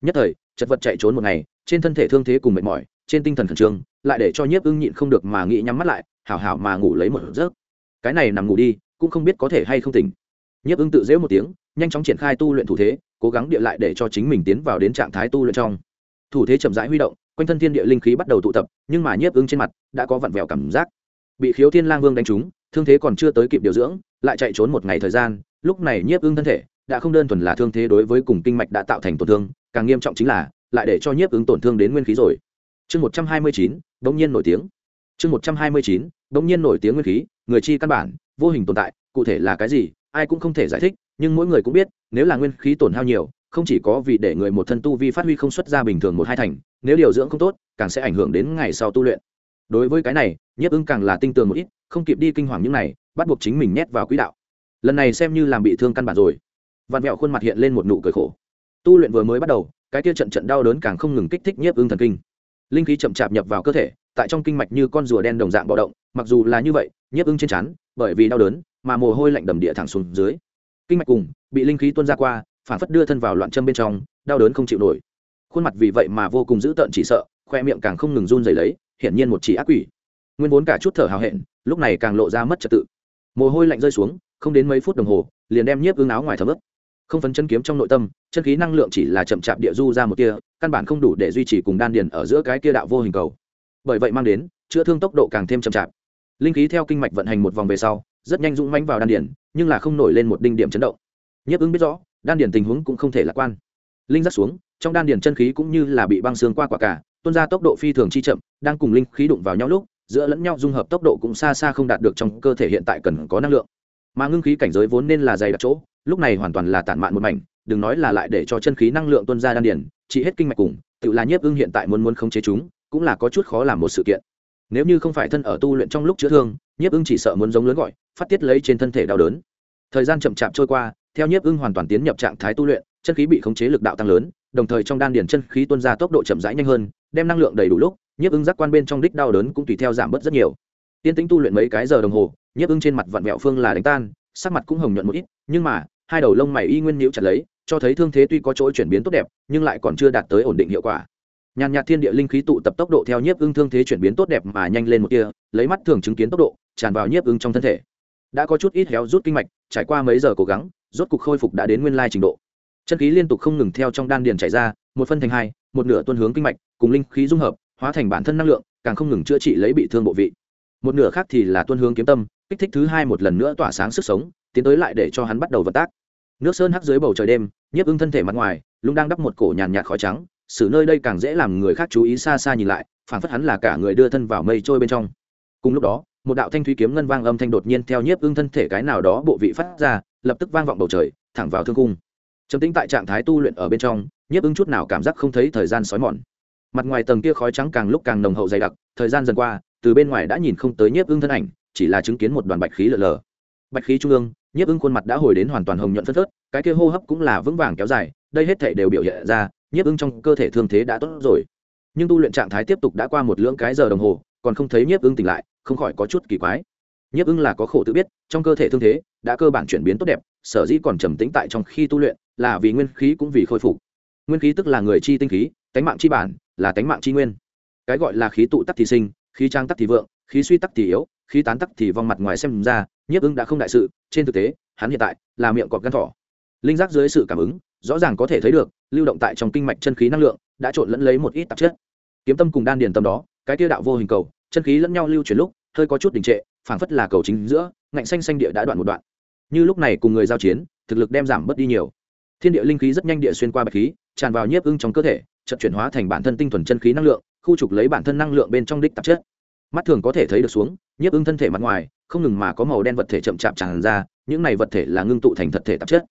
Nhất thời, chật vật chạy trốn một ngày, trên thân thể thương thế cùng mệt mỏi, trên tinh thần khẩn trương, lại để cho nhiếp ưng nhịn không được mà nghĩ nhắm mắt lại, hảo hảo mà ngủ lấy một giấc. Cái này nằm ngủ đi, cũng không biết có thể hay không tỉnh. Nhiếp ưng tự dễu một tiếng, nhanh chóng triển khai tu luyện thủ thế, cố gắng địa lại để cho chính mình tiến vào đến trạng thái tu luyện trong. Thủ thế chậm rãi huy động, quanh thân thiên địa linh khí bắt đầu tụ tập, nhưng mà nhiếp ưng trên mặt đã có vặn vẹo cảm giác bị khiếu thiên lang vương đánh trúng, thương thế còn chưa tới kịp điều dưỡng, lại chạy trốn một ngày thời gian, lúc này nhiếp ưng thân thể đã không đơn thuần là thương thế đối với cùng kinh mạch đã tạo thành tổn thương, càng nghiêm trọng chính là lại để cho nhiếp ứng tổn thương đến nguyên khí rồi. Chương một trăm hai mươi chín, bỗng nhiên nổi tiếng. Chương một trăm hai mươi chín, bỗng nhiên nổi tiếng nguyên khí, người chi căn bản, vô hình tồn tại, cụ thể là cái gì, ai cũng không thể giải thích, nhưng mỗi người cũng biết, nếu là nguyên khí tổn hao nhiều, không chỉ có vì để người một thân tu vi phát huy không xuất ra bình thường một hai thành, nếu điều dưỡng không tốt, càng sẽ ảnh hưởng đến ngày sau tu luyện đối với cái này, nhiếp ưng càng là tinh tường một ít, không kịp đi kinh hoàng những này, bắt buộc chính mình nhét vào quỹ đạo. Lần này xem như làm bị thương căn bản rồi. Vạn vẹo khuôn mặt hiện lên một nụ cười khổ. Tu luyện vừa mới bắt đầu, cái kia trận trận đau đớn càng không ngừng kích thích nhiếp ưng thần kinh. Linh khí chậm chạp nhập vào cơ thể, tại trong kinh mạch như con rùa đen đồng dạng bạo động, mặc dù là như vậy, nhiếp ưng trên chắn bởi vì đau đớn, mà mồ hôi lạnh đầm địa thẳng xuống dưới. Kinh mạch cùng, bị linh khí tuôn ra qua, phản phất đưa thân vào loạn châm bên trong, đau đớn không chịu nổi. Khuôn mặt vì vậy mà vô cùng dữ tợn chỉ sợ, khoe miệng càng không ngừng run rẩy lấy hiển nhiên một chỉ ác quỷ. Nguyên vốn cả chút thở hào hẹn, lúc này càng lộ ra mất trật tự. Mồ hôi lạnh rơi xuống, không đến mấy phút đồng hồ, liền đem nhiếp ưng áo ngoài thấm ướt. Không phấn chân kiếm trong nội tâm, chân khí năng lượng chỉ là chậm chạp địa du ra một tia, căn bản không đủ để duy trì cùng đan điền ở giữa cái kia đạo vô hình cầu. Bởi vậy mang đến, chữa thương tốc độ càng thêm chậm chạp. Linh khí theo kinh mạch vận hành một vòng về sau, rất nhanh dũng mãnh vào đan điền, nhưng là không nổi lên một đinh điểm chấn động. Nhiếp ứng biết rõ, đan điền tình huống cũng không thể lạc quan. Linh rắc xuống, trong đan điền chân khí cũng như là bị băng xương qua quả cả tuôn ra tốc độ phi thường chi chậm đang cùng linh khí đụng vào nhau lúc giữa lẫn nhau dung hợp tốc độ cũng xa xa không đạt được trong cơ thể hiện tại cần có năng lượng. Mà ngưng khí cảnh giới vốn nên là dày đặc chỗ lúc này hoàn toàn là tản mạn một mảnh đừng nói là lại để cho chân khí năng lượng tuôn ra đan điển, chỉ hết kinh mạch cùng tự là nhiếp ưng hiện tại muốn muốn khống chế chúng cũng là có chút khó làm một sự kiện. Nếu như không phải thân ở tu luyện trong lúc chữa thương nhiếp ưng chỉ sợ muốn giống lớn gọi phát tiết lấy trên thân thể đau đớn. Thời gian chậm chạp trôi qua theo nhiếp ưng hoàn toàn tiến nhập trạng thái tu luyện chân khí bị khống chế lực đạo tăng lớn đồng thời trong đan điển chân khí tuôn ra tốc độ chậm rãi nhanh hơn đem năng lượng đầy đủ lúc, nhiếp ưng giác quan bên trong đích đau đớn cũng tùy theo giảm bớt rất nhiều. Tiên tính tu luyện mấy cái giờ đồng hồ, nhiếp ưng trên mặt vặn vẹo phương là đánh tan, sắc mặt cũng hồng nhuận một ít, nhưng mà, hai đầu lông mày y nguyên nhiễu chặt lấy, cho thấy thương thế tuy có chỗ chuyển biến tốt đẹp, nhưng lại còn chưa đạt tới ổn định hiệu quả. Nhàn nhạt thiên địa linh khí tụ tập tốc độ theo nhiếp ưng thương thế chuyển biến tốt đẹp mà nhanh lên một kia lấy mắt thường chứng kiến tốc độ, tràn vào nhiếp ưng trong thân thể. Đã có chút ít héo rút kinh mạch, trải qua mấy giờ cố gắng, rốt cục khôi phục đã đến nguyên lai trình độ. Chân khí liên tục không ngừng theo trong đan điền chảy ra, một phân thành hai một nửa tuân hướng kinh mạch, cùng linh khí dung hợp, hóa thành bản thân năng lượng, càng không ngừng chữa trị lấy bị thương bộ vị. Một nửa khác thì là tuân hướng kiếm tâm, kích thích thứ hai một lần nữa tỏa sáng sức sống, tiến tới lại để cho hắn bắt đầu vận tác. Nước sơn hắc dưới bầu trời đêm, nhiếp ưng thân thể mặt ngoài, lung đang đắp một cổ nhàn nhạt khói trắng, xử nơi đây càng dễ làm người khác chú ý xa xa nhìn lại phản phất hắn là cả người đưa thân vào mây trôi bên trong. Cùng lúc đó, một đạo thanh thúy kiếm ngân vang âm thanh đột nhiên theo nhiếp ưng thân thể cái nào đó bộ vị phát ra, lập tức vang vọng bầu trời, thẳng vào thương cung trầm tĩnh tại trạng thái tu luyện ở bên trong, nhiếp ứng chút nào cảm giác không thấy thời gian sói mòn. Mặt ngoài tầng kia khói trắng càng lúc càng nồng hậu dày đặc, thời gian dần qua, từ bên ngoài đã nhìn không tới nhiếp ưng thân ảnh, chỉ là chứng kiến một đoàn bạch khí lờ lờ. Bạch khí trung ương, nhiếp ưng khuôn mặt đã hồi đến hoàn toàn hồng nhuận phân phớt, cái kia hô hấp cũng là vững vàng kéo dài, đây hết thể đều biểu hiện ra, nhiếp ưng trong cơ thể thương thế đã tốt rồi. Nhưng tu luyện trạng thái tiếp tục đã qua một lưỡng cái giờ đồng hồ, còn không thấy nhiếp ưng tỉnh lại, không khỏi có chút kỳ quái. Nhiếp ưng là có khổ tự biết, trong cơ thể thương thế, đã cơ bản chuyển biến tốt đẹp, sở dĩ còn trầm tĩnh tại trong khi tu luyện là vì nguyên khí cũng vì khôi phục. Nguyên khí tức là người chi tinh khí, tánh mạng chi bản là tánh mạng chi nguyên. Cái gọi là khí tụ tắc thì sinh, khí trang tắc thì vượng, khí suy tắc thì yếu, khí tán tắc thì vong mặt ngoài xem ra, nhiếp ứng đã không đại sự, trên thực tế, hắn hiện tại là miệng cọp gan thỏ. Linh giác dưới sự cảm ứng, rõ ràng có thể thấy được, lưu động tại trong kinh mạch chân khí năng lượng, đã trộn lẫn lấy một ít tạp chất. Kiếm tâm cùng đan điền tâm đó, cái tiêu đạo vô hình cầu, chân khí lẫn nhau lưu chuyển lúc, hơi có chút đình trệ, phảng phất là cầu chính giữa, ngạnh xanh xanh địa đã đoạn một đoạn. Như lúc này cùng người giao chiến, thực lực đem giảm bớt đi nhiều thiên địa linh khí rất nhanh địa xuyên qua bạch khí, tràn vào nhiếp ưng trong cơ thể, chợt chuyển hóa thành bản thân tinh thuần chân khí năng lượng, khu trục lấy bản thân năng lượng bên trong đích tạp chất. Mắt thường có thể thấy được xuống, nhiếp ưng thân thể mặt ngoài, không ngừng mà có màu đen vật thể chậm chạp tràn ra, những này vật thể là ngưng tụ thành thật thể tạp chất.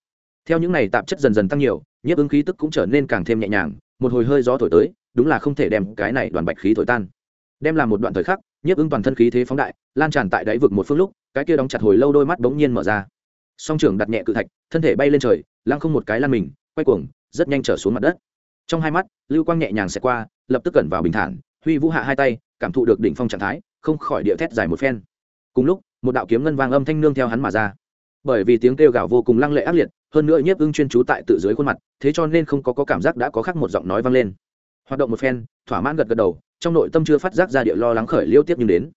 Theo những này tạp chất dần dần tăng nhiều, nhiếp ưng khí tức cũng trở nên càng thêm nhẹ nhàng, một hồi hơi gió thổi tới, đúng là không thể đem cái này đoàn bạch khí thổi tan. Đem làm một đoạn thời khắc, nhiếp ưng toàn thân khí thế phóng đại, lan tràn tại đáy vực một phương lúc, cái kia đóng chặt hồi lâu đôi mắt bỗng nhiên mở ra. Song trưởng đặt nhẹ cự thạch, thân thể bay lên trời lăng không một cái lăn mình quay cuồng rất nhanh trở xuống mặt đất. Trong hai mắt lưu quang nhẹ nhàng xẹt qua lập tức cẩn vào bình thản huy vũ hạ hai tay cảm thụ được đỉnh phong trạng thái không khỏi địa thét dài một phen. Cùng lúc một đạo kiếm ngân vang âm thanh nương theo hắn mà ra. Bởi vì tiếng kêu gào vô cùng lăng lệ ác liệt hơn nữa nhiếp ưng chuyên trú tại tự dưới khuôn mặt thế cho nên không có, có cảm giác đã có khác một giọng nói vang lên. Hoạt động một phen thỏa mãn gật gật đầu trong nội tâm chưa phát giác ra địa lo lắng khởi liêu tiếp nhưng đến.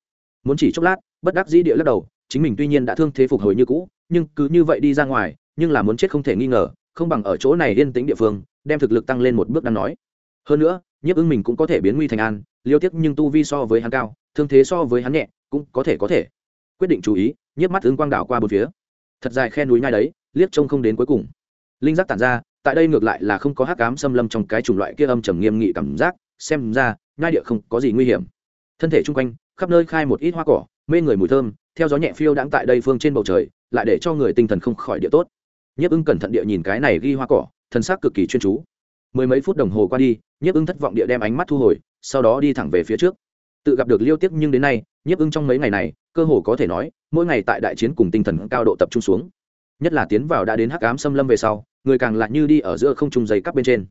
Muốn chỉ chốc lát bất đắc dĩ địa lắc đầu chính mình tuy nhiên đã thương thế phục hồi như cũ nhưng cứ như vậy đi ra ngoài nhưng là muốn chết không thể nghi ngờ, không bằng ở chỗ này yên tĩnh địa phương, đem thực lực tăng lên một bước đang nói. Hơn nữa, nhiếp ưng mình cũng có thể biến nguy thành an, liêu tiếc nhưng tu vi so với hắn cao, thương thế so với hắn nhẹ, cũng có thể có thể. Quyết định chú ý, nhiếp mắt ứng quang đảo qua bốn phía. Thật dài khe núi nhai đấy, liếc trông không đến cuối cùng. Linh giác tản ra, tại đây ngược lại là không có hắc cám xâm lâm trong cái chủng loại kia âm trầm nghiêm nghị cảm giác, xem ra, nhai địa không có gì nguy hiểm. Thân thể chung quanh, khắp nơi khai một ít hoa cỏ, mê người mùi thơm, theo gió nhẹ phiêu đãng tại đây phương trên bầu trời, lại để cho người tinh thần không khỏi địa tốt nhiếp ưng cẩn thận địa nhìn cái này ghi hoa cỏ, thân xác cực kỳ chuyên chú. Mười mấy phút đồng hồ qua đi, nhiếp ưng thất vọng địa đem ánh mắt thu hồi, sau đó đi thẳng về phía trước. Tự gặp được liêu tiếc nhưng đến nay, nhiếp ưng trong mấy ngày này, cơ hồ có thể nói, mỗi ngày tại đại chiến cùng tinh thần cao độ tập trung xuống. Nhất là tiến vào đã đến hắc ám xâm lâm về sau, người càng lại như đi ở giữa không trung dày các bên trên.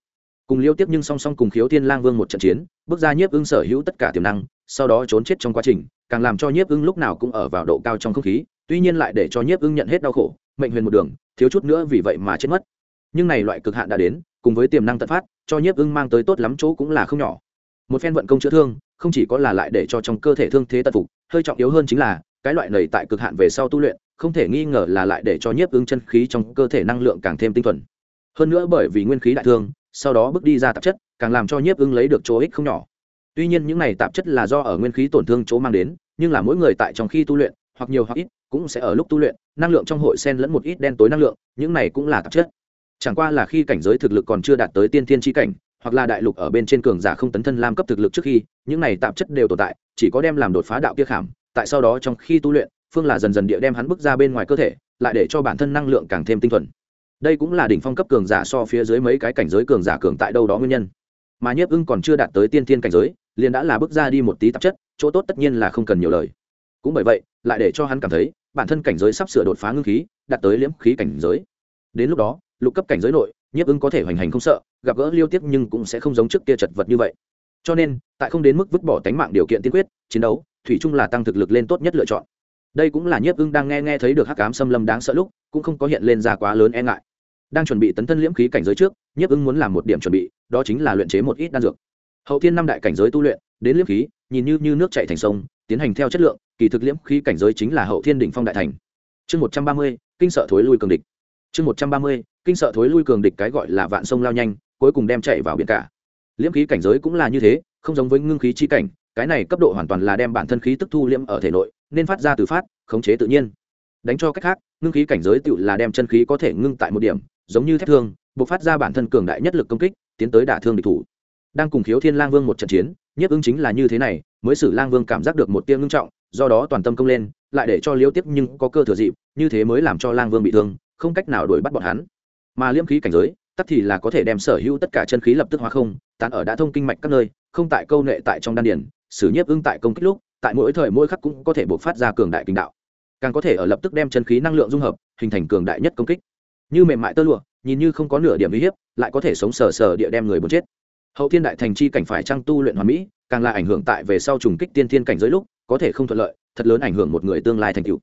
Cùng liêu tiếp nhưng song song cùng khiếu thiên lang vương một trận chiến, bước ra nhiếp ưng sở hữu tất cả tiềm năng, sau đó trốn chết trong quá trình, càng làm cho nhiếp ưng lúc nào cũng ở vào độ cao trong không khí tuy nhiên lại để cho nhiếp ưng nhận hết đau khổ, mệnh huyền một đường, thiếu chút nữa vì vậy mà chết mất. Nhưng này loại cực hạn đã đến, cùng với tiềm năng tận phát, cho nhiếp ưng mang tới tốt lắm chỗ cũng là không nhỏ. Một phen vận công chữa thương, không chỉ có là lại để cho trong cơ thể thương thế tận phục, hơi trọng yếu hơn chính là, cái loại này tại cực hạn về sau tu luyện, không thể nghi ngờ là lại để cho nhiếp ứng chân khí trong cơ thể năng lượng càng thêm tinh thuần. Hơn nữa bởi vì nguyên khí đại thương, sau đó bước đi ra tạp chất, càng làm cho nhiếp ứng lấy được chỗ ích không nhỏ. Tuy nhiên những này tạp chất là do ở nguyên khí tổn thương chỗ mang đến, nhưng là mỗi người tại trong khi tu luyện hoặc nhiều hoặc ít, cũng sẽ ở lúc tu luyện, năng lượng trong hội sen lẫn một ít đen tối năng lượng, những này cũng là tạp chất. Chẳng qua là khi cảnh giới thực lực còn chưa đạt tới tiên thiên tri cảnh, hoặc là đại lục ở bên trên cường giả không tấn thân lam cấp thực lực trước khi, những này tạp chất đều tồn tại, chỉ có đem làm đột phá đạo kia khảm, tại sau đó trong khi tu luyện, phương là dần dần địa đem hắn bước ra bên ngoài cơ thể, lại để cho bản thân năng lượng càng thêm tinh thuần. Đây cũng là đỉnh phong cấp cường giả so phía dưới mấy cái cảnh giới cường giả cường tại đâu đó nguyên nhân. Mà nhiếp ưng còn chưa đạt tới tiên thiên cảnh giới, liền đã là bước ra đi một tí tạp chất, chỗ tốt tất nhiên là không cần nhiều lời cũng bởi vậy lại để cho hắn cảm thấy bản thân cảnh giới sắp sửa đột phá ngưng khí đạt tới liễm khí cảnh giới. Đến lúc đó lục cấp cảnh giới nội nhiếp ưng có thể hoành hành không sợ gặp gỡ liêu tiếp nhưng cũng sẽ không giống trước kia chật vật như vậy. Cho nên tại không đến mức vứt bỏ tánh mạng điều kiện tiên quyết chiến đấu thủy chung là tăng thực lực lên tốt nhất lựa chọn. Đây cũng là nhiếp ưng đang nghe nghe thấy được hắc cám xâm lâm đáng sợ lúc cũng không có hiện lên ra quá lớn e ngại. Đang chuẩn bị tấn thân liễm khí cảnh giới trước nhiếp ưng muốn làm một điểm chuẩn bị đó chính là luyện chế một ít đan dược. Hậu thiên năm đại cảnh giới tu luyện đến liễm khí nhìn như, như nước chạy thành sông tiến hành theo chất lượng kỳ thực liễm khí cảnh giới chính là hậu thiên đỉnh phong đại thành. Chương một trăm ba mươi, kinh sợ thối lui cường địch. Chương một trăm ba mươi, kinh sợ thối lui cường địch cái gọi là vạn sông lao nhanh, cuối cùng đem chạy vào biển cả. Liễm khí cảnh giới cũng là như thế, không giống với ngưng khí chi cảnh, cái này cấp độ hoàn toàn là đem bản thân khí tức thu liễm ở thể nội, nên phát ra từ phát, khống chế tự nhiên. Đánh cho cách khác, ngưng khí cảnh giới tự là đem chân khí có thể ngưng tại một điểm, giống như thép thương, buộc phát ra bản thân cường đại nhất lực công kích, tiến tới đả thương địch thủ. Đang cùng khiếu thiên lang vương một trận chiến, nhiếp ứng chính là như thế này, mới xử lang vương cảm giác được một tia ngưng trọng do đó toàn tâm công lên, lại để cho liễu tiếp nhưng có cơ thừa dịp, như thế mới làm cho lang vương bị thương, không cách nào đuổi bắt bọn hắn. Mà liễm khí cảnh giới tắc thì là có thể đem sở hữu tất cả chân khí lập tức hóa không, tán ở đã thông kinh mạch các nơi, không tại câu nệ tại trong đan điển xử nhiếp ưng tại công kích lúc, tại mỗi thời mỗi khắc cũng có thể buộc phát ra cường đại kinh đạo. Càng có thể ở lập tức đem chân khí năng lượng dung hợp, hình thành cường đại nhất công kích. Như mềm mại tơ lụa, nhìn như không có nửa điểm uy hiếp, lại có thể sống sờ sờ địa đem người muốn chết. Hậu thiên đại thành chi cảnh phải trang tu luyện hoàn mỹ, càng là ảnh hưởng tại về sau trùng kích tiên thiên cảnh giới lúc có thể không thuận lợi, thật lớn ảnh hưởng một người tương lai thành tựu.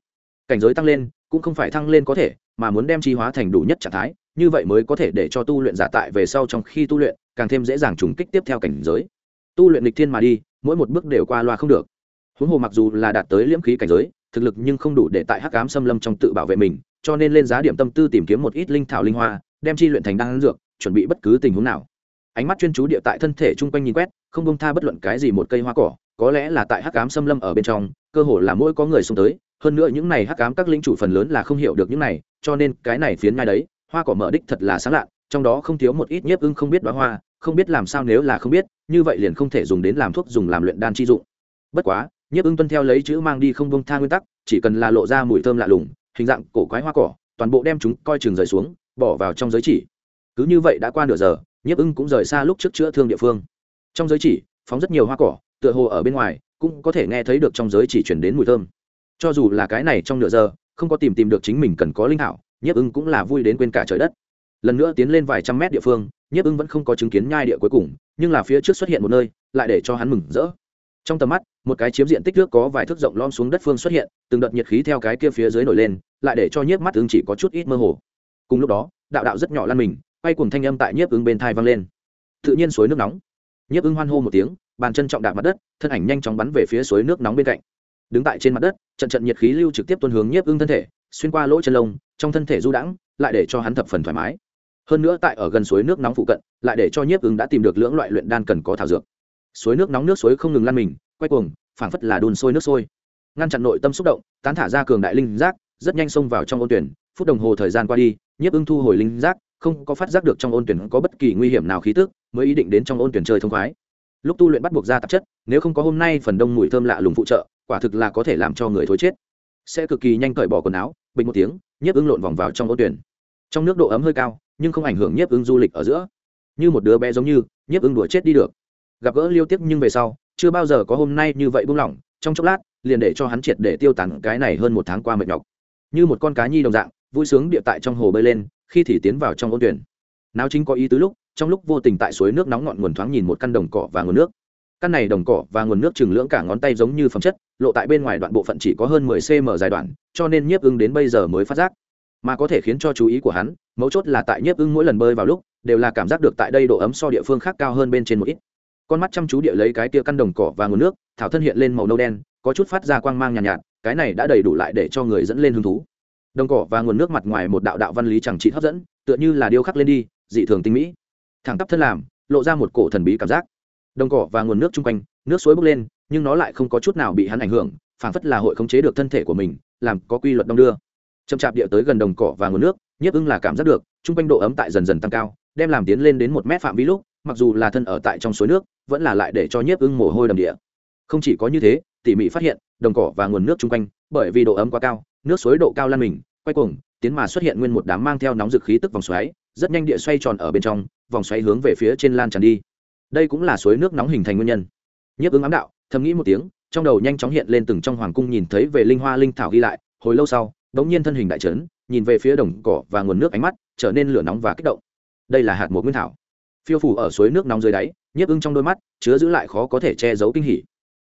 Cảnh giới tăng lên, cũng không phải thăng lên có thể, mà muốn đem chi hóa thành đủ nhất trạng thái, như vậy mới có thể để cho tu luyện giả tại về sau trong khi tu luyện, càng thêm dễ dàng trùng kích tiếp theo cảnh giới. Tu luyện lịch thiên mà đi, mỗi một bước đều qua loa không được. Huống hồ mặc dù là đạt tới liễm khí cảnh giới, thực lực nhưng không đủ để tại hắc ám xâm lâm trong tự bảo vệ mình, cho nên lên giá điểm tâm tư tìm kiếm một ít linh thảo linh hoa, đem chi luyện thành đan dược, chuẩn bị bất cứ tình huống nào. Ánh mắt chuyên chú địa tại thân thể chung quanh nhìn quét, không bông tha bất luận cái gì một cây hoa cỏ có lẽ là tại hắc ám xâm lâm ở bên trong, cơ hồ là mỗi có người xuống tới, hơn nữa những này hắc ám các linh chủ phần lớn là không hiểu được những này, cho nên cái này phiến ngay đấy, hoa cỏ mở đích thật là sáng lạ trong đó không thiếu một ít nhiếp ưng không biết đoá hoa, không biết làm sao nếu là không biết, như vậy liền không thể dùng đến làm thuốc dùng làm luyện đan chi dụng. Bất quá, nhiếp ưng tuân theo lấy chữ mang đi không bông tha nguyên tắc, chỉ cần là lộ ra mùi thơm lạ lùng, hình dạng cổ quái hoa cỏ, toàn bộ đem chúng coi chừng rời xuống, bỏ vào trong giới chỉ. Cứ như vậy đã qua nửa giờ, nhiếp ưng cũng rời xa lúc trước chữa thương địa phương. Trong giới chỉ, phóng rất nhiều hoa cỏ tựa hồ ở bên ngoài, cũng có thể nghe thấy được trong giới chỉ chuyển đến mùi thơm. Cho dù là cái này trong nửa giờ, không có tìm tìm được chính mình cần có linh hảo nhiếp ưng cũng là vui đến quên cả trời đất. Lần nữa tiến lên vài trăm mét địa phương, nhiếp ưng vẫn không có chứng kiến nhai địa cuối cùng, nhưng là phía trước xuất hiện một nơi, lại để cho hắn mừng rỡ. Trong tầm mắt, một cái chiếm diện tích nước có vài thước rộng lom xuống đất phương xuất hiện, từng đợt nhiệt khí theo cái kia phía dưới nổi lên, lại để cho nhiếp mắt ưng chỉ có chút ít mơ hồ. Cùng lúc đó, đạo đạo rất nhỏ lăn mình, quay cùng thanh âm tại nhiếp ưng bên thai vang lên. Tự nhiên suối nước nóng. Nhiếp ưng hoan hô một tiếng bàn chân trọng đạp mặt đất, thân ảnh nhanh chóng bắn về phía suối nước nóng bên cạnh. Đứng tại trên mặt đất, trận trận nhiệt khí lưu trực tiếp tuân hướng nhiếp ưng thân thể, xuyên qua lỗ chân lông, trong thân thể du đãng, lại để cho hắn thập phần thoải mái. Hơn nữa tại ở gần suối nước nóng phụ cận, lại để cho nhiếp ưng đã tìm được lưỡng loại luyện đan cần có thảo dược. Suối nước nóng nước suối không ngừng lăn mình, quay cuồng, phảng phất là đun sôi nước sôi. Ngăn chặn nội tâm xúc động, tán thả ra cường đại linh giác, rất nhanh xông vào trong ôn tuyển, phút đồng hồ thời gian qua đi, nhiếp ưng thu hồi linh giác, không có phát giác được trong ôn tuyển có bất kỳ nguy hiểm nào khí tức, mới ý định đến trong ôn tuyển chơi thông khoái lúc tu luyện bắt buộc ra tạp chất, nếu không có hôm nay phần đông mùi thơm lạ lùng phụ trợ, quả thực là có thể làm cho người thối chết. Sẽ cực kỳ nhanh cởi bỏ quần áo, bình một tiếng, nhiếp ứng lộn vòng vào trong ôn tuyển. Trong nước độ ấm hơi cao, nhưng không ảnh hưởng nhiếp ứng du lịch ở giữa. Như một đứa bé giống như, nhiếp ứng đùa chết đi được. Gặp gỡ liêu tiếp nhưng về sau, chưa bao giờ có hôm nay như vậy buông lỏng, trong chốc lát, liền để cho hắn triệt để tiêu tán cái này hơn một tháng qua mệt nhọc. Như một con cá nhi đồng dạng, vui sướng địa tại trong hồ bơi lên, khi thì tiến vào trong ôn tuyển. Nào chính có ý tứ lúc trong lúc vô tình tại suối nước nóng ngọn nguồn thoáng nhìn một căn đồng cỏ và nguồn nước. Căn này đồng cỏ và nguồn nước chừng lưỡng cả ngón tay giống như phẩm chất lộ tại bên ngoài đoạn bộ phận chỉ có hơn 10 cm dài đoạn cho nên nhiếp ưng đến bây giờ mới phát giác. Mà có thể khiến cho chú ý của hắn mấu chốt là tại nhiếp ưng mỗi lần bơi vào lúc đều là cảm giác được tại đây độ ấm so địa phương khác cao hơn bên trên một ít. Con mắt chăm chú địa lấy cái tia căn đồng cỏ và nguồn nước thảo thân hiện lên màu nâu đen có chút phát ra quang mang nhàn nhạt, nhạt cái này đã đầy đủ lại để cho người dẫn lên hứng thú. Đồng cỏ và nguồn nước mặt ngoài một đạo đạo văn lý chẳng trị hấp dẫn tựa như là điêu khắc lên đi dị thường tinh mỹ thẳng tắp thân làm, lộ ra một cổ thần bí cảm giác. Đồng cỏ và nguồn nước chung quanh, nước suối bốc lên, nhưng nó lại không có chút nào bị hắn ảnh hưởng, phảng phất là hội khống chế được thân thể của mình, làm có quy luật đông đưa. Chậm chạp địa tới gần đồng cỏ và nguồn nước, nhiếp ưng là cảm giác được, chung quanh độ ấm tại dần dần tăng cao, đem làm tiến lên đến một mét phạm vi lúc, mặc dù là thân ở tại trong suối nước, vẫn là lại để cho nhiếp ưng mồ hôi đầm địa. Không chỉ có như thế, tỉ mỉ phát hiện, đồng cỏ và nguồn nước chung quanh, bởi vì độ ấm quá cao, nước suối độ cao lan mình, quay cuồng, tiến mà xuất hiện nguyên một đám mang theo nóng dực khí tức vòng xoáy, rất nhanh địa xoay tròn ở bên trong vòng xoáy hướng về phía trên lan tràn đi. Đây cũng là suối nước nóng hình thành nguyên nhân. Nhiếp ứng ám đạo, thầm nghĩ một tiếng, trong đầu nhanh chóng hiện lên từng trong hoàng cung nhìn thấy về linh hoa linh thảo ghi lại, hồi lâu sau, đống nhiên thân hình đại trấn, nhìn về phía đồng cỏ và nguồn nước ánh mắt, trở nên lửa nóng và kích động. Đây là hạt một nguyên thảo. Phiêu phủ ở suối nước nóng dưới đáy, nhiếp ưng trong đôi mắt chứa giữ lại khó có thể che giấu kinh hỉ.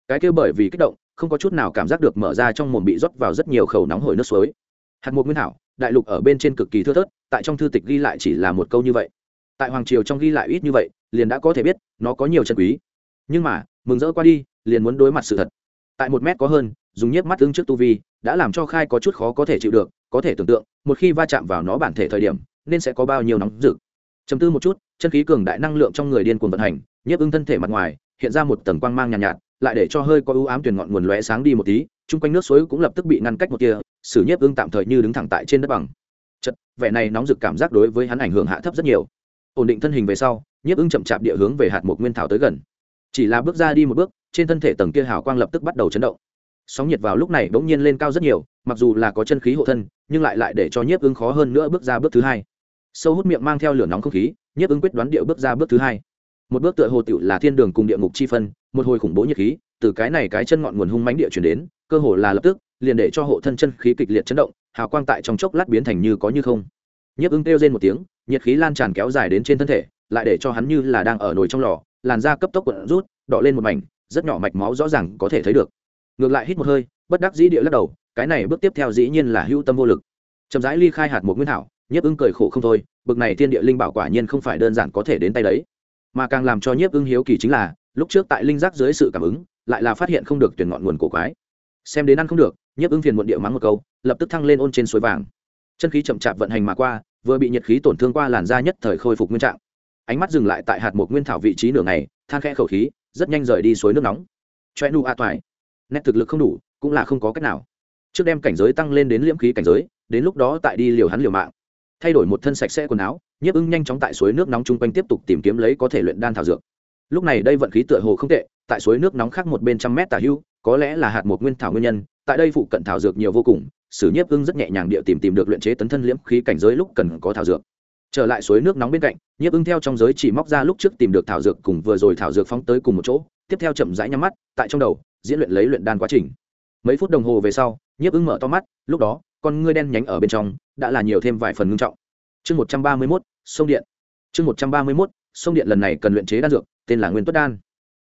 Cái kia bởi vì kích động, không có chút nào cảm giác được mở ra trong mồm bị rót vào rất nhiều khẩu nóng hổi nước suối. Hạt một nguyên thảo, đại lục ở bên trên cực kỳ thưa thớt, tại trong thư tịch ghi lại chỉ là một câu như vậy tại hoàng triều trong ghi lại ít như vậy liền đã có thể biết nó có nhiều chân quý. Nhưng mà mừng rỡ qua đi liền muốn đối mặt sự thật. Tại một mét có hơn dùng nhiếp mắt ưng trước tu vi đã làm cho khai có chút khó có thể chịu được có thể tưởng tượng một khi va chạm vào nó bản thể thời điểm nên sẽ có bao nhiêu nóng rực. Chấm tư một chút chân khí cường đại năng lượng trong người điên cuồng vận hành nhiếp ưng thân thể mặt ngoài hiện ra một tầng quang mang nhàn nhạt, nhạt lại để cho hơi có ưu ám tuyển ngọn nguồn lóe sáng đi một tí chung quanh nước suối cũng lập tức bị ngăn cách một kia sử nhiếp ưng tạm thời như đứng thẳng tại trên đất bằng. Chật vẻ này nóng rực cảm giác đối với hắn ảnh hưởng hạ thấp rất nhiều ổn định thân hình về sau, nhiếp ưng chậm chạp địa hướng về hạt một nguyên thảo tới gần. Chỉ là bước ra đi một bước, trên thân thể tầng kia hào quang lập tức bắt đầu chấn động. Sóng nhiệt vào lúc này bỗng nhiên lên cao rất nhiều, mặc dù là có chân khí hộ thân, nhưng lại lại để cho nhiếp ưng khó hơn nữa bước ra bước thứ hai. Sâu hút miệng mang theo lửa nóng không khí, nhiếp ưng quyết đoán điệu bước ra bước thứ hai. Một bước tựa hồ tựu là thiên đường cùng địa ngục chi phân, một hồi khủng bố nhiệt khí, từ cái này cái chân ngọn nguồn hung mánh địa chuyển đến, cơ hồ là lập tức, liền để cho hộ thân chân khí kịch liệt chấn động, hào quang tại trong chốc lát biến thành như có như không nhiếp ưng kêu lên một tiếng, nhiệt khí lan tràn kéo dài đến trên thân thể, lại để cho hắn như là đang ở nồi trong lò, làn da cấp tốc quận rút, đỏ lên một mảnh, rất nhỏ mạch máu rõ ràng có thể thấy được. Ngược lại hít một hơi, bất đắc dĩ địa lắc đầu, cái này bước tiếp theo dĩ nhiên là hữu tâm vô lực. Chậm rãi ly khai hạt một nguyên thảo, nhiếp ưng cười khổ không thôi, bực này thiên địa linh bảo quả nhiên không phải đơn giản có thể đến tay đấy. Mà càng làm cho nhiếp ưng hiếu kỳ chính là, lúc trước tại linh giác dưới sự cảm ứng, lại là phát hiện không được tuyển ngọn nguồn cổ quái. Xem đến ăn không được, nhiếp ưng phiền muộn địa mắng một câu, lập tức thăng lên ôn trên suối vàng chân khí chậm chạp vận hành mà qua, vừa bị nhiệt khí tổn thương qua làn da nhất thời khôi phục nguyên trạng. Ánh mắt dừng lại tại hạt một nguyên thảo vị trí nửa ngày, than khẽ khẩu khí, rất nhanh rời đi suối nước nóng. Choe nu a toại nét thực lực không đủ, cũng là không có cách nào. Trước đem cảnh giới tăng lên đến liễm khí cảnh giới, đến lúc đó tại đi liều hắn liều mạng. Thay đổi một thân sạch sẽ quần áo, nhiếp ưng nhanh chóng tại suối nước nóng chung quanh tiếp tục tìm kiếm lấy có thể luyện đan thảo dược. Lúc này đây vận khí tựa hồ không tệ, tại suối nước nóng khác một bên trăm mét tả hưu, có lẽ là hạt một nguyên thảo nguyên nhân tại đây phụ cận thảo dược nhiều vô cùng, sử nhiếp ưng rất nhẹ nhàng địa tìm tìm được luyện chế tấn thân liễm khí cảnh giới lúc cần có thảo dược. Trở lại suối nước nóng bên cạnh, nhiếp ưng theo trong giới chỉ móc ra lúc trước tìm được thảo dược cùng vừa rồi thảo dược phóng tới cùng một chỗ, tiếp theo chậm rãi nhắm mắt, tại trong đầu, diễn luyện lấy luyện đan quá trình. Mấy phút đồng hồ về sau, nhiếp ưng mở to mắt, lúc đó, con ngươi đen nhánh ở bên trong, đã là nhiều thêm vài phần ngưng trọng. Chương một trăm ba mươi mốt, sông điện. Chương một trăm ba mươi mốt, sông điện lần này cần luyện chế đan dược, tên là nguyên tuất đan.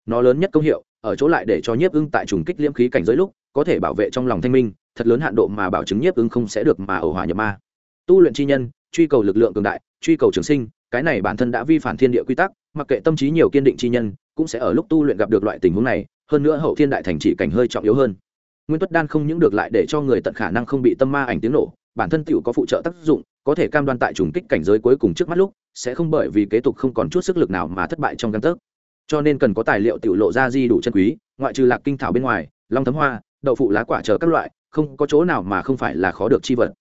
Nó lớn nhất công hiệu ở chỗ lại để cho nhiếp ưng tại trùng kích liễm khí cảnh giới lúc, có thể bảo vệ trong lòng thanh minh, thật lớn hạn độ mà bảo chứng nhiếp ưng không sẽ được mà ẩu hỏa nhập ma. Tu luyện chi nhân, truy cầu lực lượng cường đại, truy cầu trường sinh, cái này bản thân đã vi phản thiên địa quy tắc, mặc kệ tâm trí nhiều kiên định chi nhân, cũng sẽ ở lúc tu luyện gặp được loại tình huống này, hơn nữa hậu thiên đại thành chỉ cảnh hơi trọng yếu hơn. Nguyên tuất đan không những được lại để cho người tận khả năng không bị tâm ma ảnh tiếng nổ, bản thân tựu có phụ trợ tác dụng, có thể cam đoan tại trùng kích cảnh giới cuối cùng trước mắt lúc, sẽ không bởi vì kế tục không còn chút sức lực nào mà thất bại trong căn tấc cho nên cần có tài liệu tiểu lộ ra di đủ chân quý, ngoại trừ lạc kinh thảo bên ngoài, long thấm hoa, đậu phụ lá quả chờ các loại, không có chỗ nào mà không phải là khó được chi vật.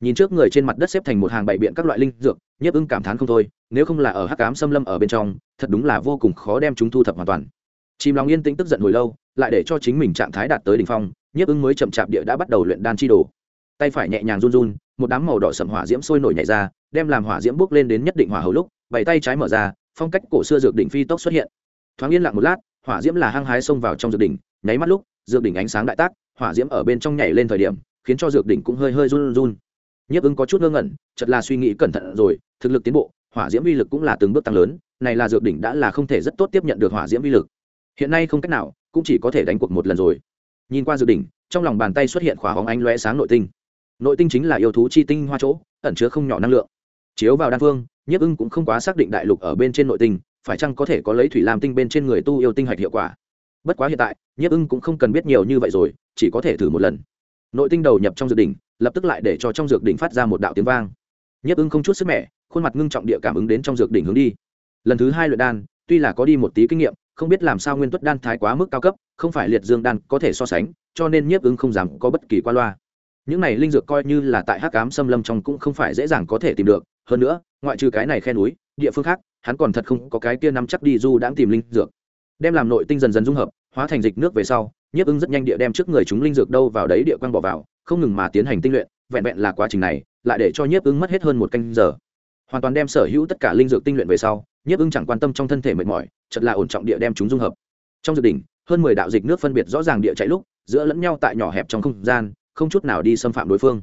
Nhìn trước người trên mặt đất xếp thành một hàng bảy biện các loại linh dược, nhiếp ưng cảm thán không thôi, nếu không là ở hắc cám xâm lâm ở bên trong, thật đúng là vô cùng khó đem chúng thu thập hoàn toàn. Chìm lòng yên tĩnh tức giận hồi lâu, lại để cho chính mình trạng thái đạt tới đ ỉ n h phong, nhiếp ưng mới chậm chạp địa đã bắt đầu luyện đan chi đồ. Tay phải nhẹ nhàng run run, một đám màu đỏ sầm hỏa diễm sôi nổi nhảy ra, đem làm hỏa diễm bốc lên đến nhất định hỏa hầu lúc, bảy tay trái mở ra, phong cách cổ xưa dược đỉnh phi tốc xuất hiện thoáng yên lặng một lát, hỏa diễm là hăng hái xông vào trong dược đỉnh, nháy mắt lúc, dược đỉnh ánh sáng đại tác, hỏa diễm ở bên trong nhảy lên thời điểm, khiến cho dược đỉnh cũng hơi hơi run run. Nhiếp ứng có chút ngơ ngẩn chật là suy nghĩ cẩn thận rồi, thực lực tiến bộ, hỏa diễm vi lực cũng là từng bước tăng lớn, này là dược đỉnh đã là không thể rất tốt tiếp nhận được hỏa diễm vi lực. Hiện nay không cách nào, cũng chỉ có thể đánh cuộc một lần rồi. Nhìn qua dược đỉnh, trong lòng bàn tay xuất hiện khỏa hóng ánh lóe sáng nội tinh. Nội tinh chính là yêu thú chi tinh hoa chỗ, ẩn chứa không nhỏ năng lượng. Chiếu vào đan phương, nhiếp ưng cũng không quá xác định đại lục ở bên trên nội tinh phải chăng có thể có lấy thủy lam tinh bên trên người tu yêu tinh hạch hiệu quả? Bất quá hiện tại, nhiếp ưng cũng không cần biết nhiều như vậy rồi, chỉ có thể thử một lần. Nội tinh đầu nhập trong dược đỉnh, lập tức lại để cho trong dược đỉnh phát ra một đạo tiếng vang. Nhiếp ưng không chút sức mẻ, khuôn mặt ngưng trọng địa cảm ứng đến trong dược đỉnh hướng đi. Lần thứ hai luyện đan, tuy là có đi một tí kinh nghiệm, không biết làm sao nguyên tuất đan thái quá mức cao cấp, không phải liệt dương đan có thể so sánh, cho nên nhiếp ưng không dám có bất kỳ qua loa. Những này linh dược coi như là tại hắc cám xâm lâm trong cũng không phải dễ dàng có thể tìm được, hơn nữa, ngoại trừ cái này khe núi, địa phương khác hắn còn thật không có cái kia nắm chắc đi du đãng tìm linh dược. Đem làm nội tinh dần dần dung hợp, hóa thành dịch nước về sau, nhiếp ưng rất nhanh địa đem trước người chúng linh dược đâu vào đấy địa quang bỏ vào, không ngừng mà tiến hành tinh luyện, vẹn vẹn là quá trình này, lại để cho nhiếp ưng mất hết hơn một canh giờ. Hoàn toàn đem sở hữu tất cả linh dược tinh luyện về sau, nhiếp ưng chẳng quan tâm trong thân thể mệt mỏi chật là ổn trọng địa đem chúng dung hợp. Trong dược đỉnh hơn mười đạo dịch nước phân biệt rõ ràng địa chạy lúc, giữa lẫn nhau tại nhỏ hẹp trong không gian, không chút nào đi xâm phạm đối phương.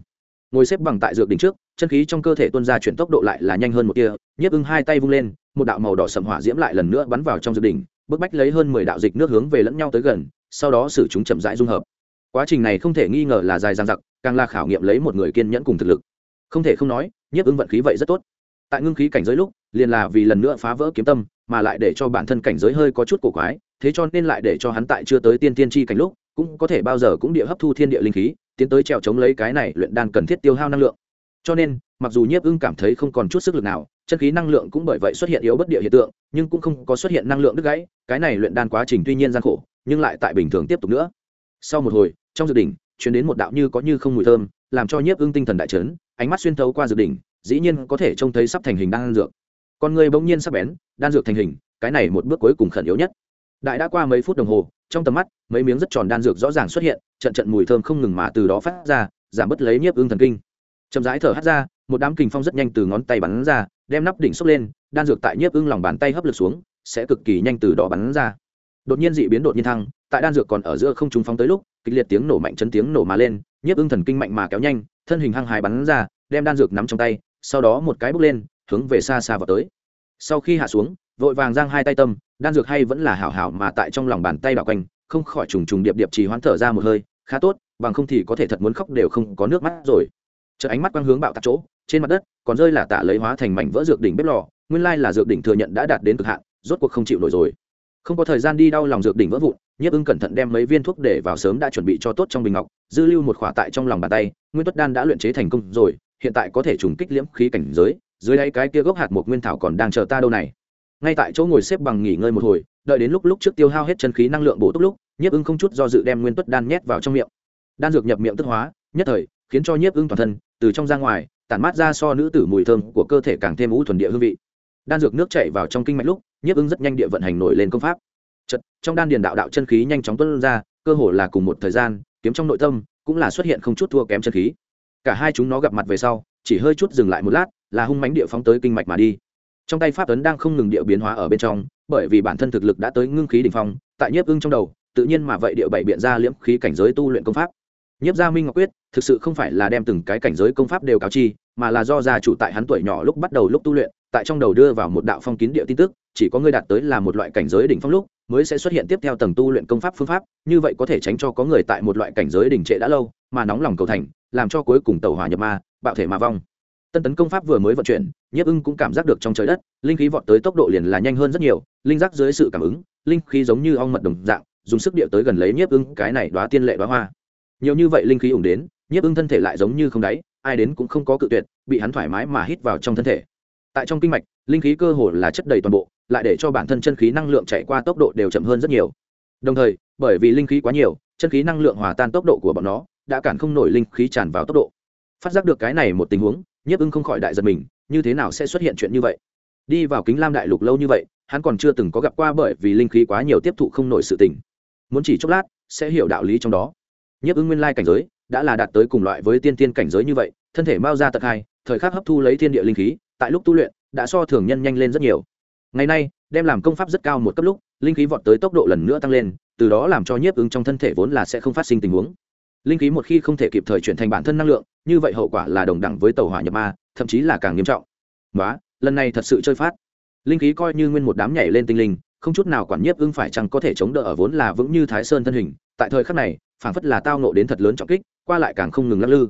Ngồi xếp bằng tại dược đỉnh trước, chân khí trong cơ thể tuân ra chuyển tốc độ lại là nhanh hơn một kia nhiếp ưng hai tay vung lên một đạo màu đỏ sầm hỏa diễm lại lần nữa bắn vào trong dược đỉnh, bức bách lấy hơn mười đạo dịch nước hướng về lẫn nhau tới gần, sau đó xử chúng chậm rãi dung hợp. Quá trình này không thể nghi ngờ là dài dằng dặc, càng là khảo nghiệm lấy một người kiên nhẫn cùng thực lực. Không thể không nói, nhiếp ứng vận khí vậy rất tốt. Tại ngưng khí cảnh giới lúc, liền là vì lần nữa phá vỡ kiếm tâm, mà lại để cho bản thân cảnh giới hơi có chút cổ quái, thế cho nên lại để cho hắn tại chưa tới tiên tiên tri cảnh lúc, cũng có thể bao giờ cũng địa hấp thu thiên địa linh khí, tiến tới trèo chống lấy cái này luyện đan cần thiết tiêu hao năng lượng. Cho nên, mặc dù nhiếp ưng cảm thấy không còn chút sức lực nào chân khí năng lượng cũng bởi vậy xuất hiện yếu bất địa hiện tượng, nhưng cũng không có xuất hiện năng lượng đứt gãy, cái này luyện đan quá trình tuy nhiên gian khổ, nhưng lại tại bình thường tiếp tục nữa. Sau một hồi, trong dự đỉnh chuyển đến một đạo như có như không mùi thơm, làm cho nhiếp ưng tinh thần đại trấn ánh mắt xuyên thấu qua dự đỉnh, dĩ nhiên có thể trông thấy sắp thành hình đan dược. Con người bỗng nhiên sắp bén, đan dược thành hình, cái này một bước cuối cùng khẩn yếu nhất. Đại đã qua mấy phút đồng hồ, trong tầm mắt, mấy miếng rất tròn đan dược rõ ràng xuất hiện, trận trận mùi thơm không ngừng mà từ đó phát ra, giảm bớt lấy nhiếp ưng thần kinh. Chậm rãi thở hắt ra một đám kình phong rất nhanh từ ngón tay bắn ra, đem nắp đỉnh xốc lên, đan dược tại nhiếp ưng lòng bàn tay hấp lực xuống, sẽ cực kỳ nhanh từ đó bắn ra. Đột nhiên dị biến đột nhiên thăng, tại đan dược còn ở giữa không trung phóng tới lúc, kịch liệt tiếng nổ mạnh chấn tiếng nổ mà lên, nhiếp ưng thần kinh mạnh mà kéo nhanh, thân hình hăng hài bắn ra, đem đan dược nắm trong tay, sau đó một cái bước lên, hướng về xa xa vào tới. Sau khi hạ xuống, vội vàng giang hai tay tâm, đan dược hay vẫn là hảo hảo mà tại trong lòng bàn tay đảo quanh, không khỏi trùng trùng điệp điệp trì hoãn thở ra một hơi, khá tốt, bằng không thì có thể thật muốn khóc đều không có nước mắt rồi. Chợ ánh mắt quang hướng bạo tạc chỗ trên mặt đất, còn rơi là tạ lấy hóa thành mảnh vỡ dược đỉnh bếp lò, nguyên lai là dược đỉnh thừa nhận đã đạt đến cực hạn, rốt cuộc không chịu nổi rồi. Không có thời gian đi đau lòng dược đỉnh vỡ vụn, nhiếp ưng cẩn thận đem mấy viên thuốc để vào sớm đã chuẩn bị cho tốt trong bình ngọc, dư lưu một khỏa tại trong lòng bàn tay, nguyên tuất đan đã luyện chế thành công rồi, hiện tại có thể trùng kích liễm khí cảnh giới, dưới đáy cái kia gốc hạt một nguyên thảo còn đang chờ ta đâu này. Ngay tại chỗ ngồi xếp bằng nghỉ ngơi một hồi, đợi đến lúc lúc trước tiêu hao hết chân khí năng lượng bổ túc lúc, nhiếp ưng không chút do dự đem nguyên tuất đan nhét vào trong miệng. Đan dược nhập miệng tức hóa, nhất thời, khiến cho nhiếp ưng toàn thân, từ trong ra ngoài tản mát ra so nữ tử mùi thơm của cơ thể càng thêm ú thuần địa hương vị. Đan dược nước chảy vào trong kinh mạch lúc, nhiếp ứng rất nhanh địa vận hành nổi lên công pháp. Chật trong đan điền đạo đạo chân khí nhanh chóng tuân ra, cơ hồ là cùng một thời gian, kiếm trong nội tâm cũng là xuất hiện không chút thua kém chân khí. Cả hai chúng nó gặp mặt về sau, chỉ hơi chút dừng lại một lát, là hung mánh địa phóng tới kinh mạch mà đi. Trong tay pháp ấn đang không ngừng địa biến hóa ở bên trong, bởi vì bản thân thực lực đã tới ngưng khí đ ỉ n h phong, tại nhiếp ưng trong đầu, tự nhiên mà vậy địa bảy biện ra liễm khí cảnh giới tu luyện công pháp nhiếp gia minh ngọc quyết thực sự không phải là đem từng cái cảnh giới công pháp đều cáo chi, mà là do gia chủ tại hắn tuổi nhỏ lúc bắt đầu lúc tu luyện, tại trong đầu đưa vào một đạo phong kín địa tin tức, chỉ có người đạt tới là một loại cảnh giới đỉnh phong lúc, mới sẽ xuất hiện tiếp theo tầng tu luyện công pháp phương pháp, như vậy có thể tránh cho có người tại một loại cảnh giới đỉnh trệ đã lâu, mà nóng lòng cầu thành, làm cho cuối cùng tàu hỏa nhập ma, bạo thể mà vong. Tân tấn công pháp vừa mới vận chuyển, nhiếp ưng cũng cảm giác được trong trời đất, linh khí vọt tới tốc độ liền là nhanh hơn rất nhiều, linh giác dưới sự cảm ứng, linh khí giống như ong mật đồng dạng, dùng sức địa tới gần lấy nhiếp ưng cái này đoá tiên lệ đoá hoa nhiều như vậy linh khí ủng đến, nhiếp ưng thân thể lại giống như không đáy, ai đến cũng không có cự tuyệt, bị hắn thoải mái mà hít vào trong thân thể. Tại trong kinh mạch, linh khí cơ hồ là chất đầy toàn bộ, lại để cho bản thân chân khí năng lượng chạy qua tốc độ đều chậm hơn rất nhiều. Đồng thời, bởi vì linh khí quá nhiều, chân khí năng lượng hòa tan tốc độ của bọn nó, đã cản không nổi linh khí tràn vào tốc độ. Phát giác được cái này một tình huống, nhiếp ưng không khỏi đại giật mình, như thế nào sẽ xuất hiện chuyện như vậy? Đi vào kính lam đại lục lâu như vậy, hắn còn chưa từng có gặp qua bởi vì linh khí quá nhiều tiếp thụ không nổi sự tình. Muốn chỉ chốc lát, sẽ hiểu đạo lý trong đó nhiếp ứng nguyên lai cảnh giới, đã là đạt tới cùng loại với tiên tiên cảnh giới như vậy, thân thể mao ra tật hai, thời khắc hấp thu lấy thiên địa linh khí, tại lúc tu luyện, đã so thường nhân nhanh lên rất nhiều. Ngày nay, đem làm công pháp rất cao một cấp lúc, linh khí vọt tới tốc độ lần nữa tăng lên, từ đó làm cho nhiếp ứng trong thân thể vốn là sẽ không phát sinh tình huống. Linh khí một khi không thể kịp thời chuyển thành bản thân năng lượng, như vậy hậu quả là đồng đẳng với tàu hỏa nhập ma, thậm chí là càng nghiêm trọng. Nói lần này thật sự chơi phát. Linh khí coi như nguyên một đám nhảy lên tinh linh, không chút nào quản nhiếp ưng phải chăng có thể chống đỡ ở vốn là vững như thái sơn thân hình, tại thời khắc này phảng phất là tao nộ đến thật lớn trọng kích, qua lại càng không ngừng lắc lư.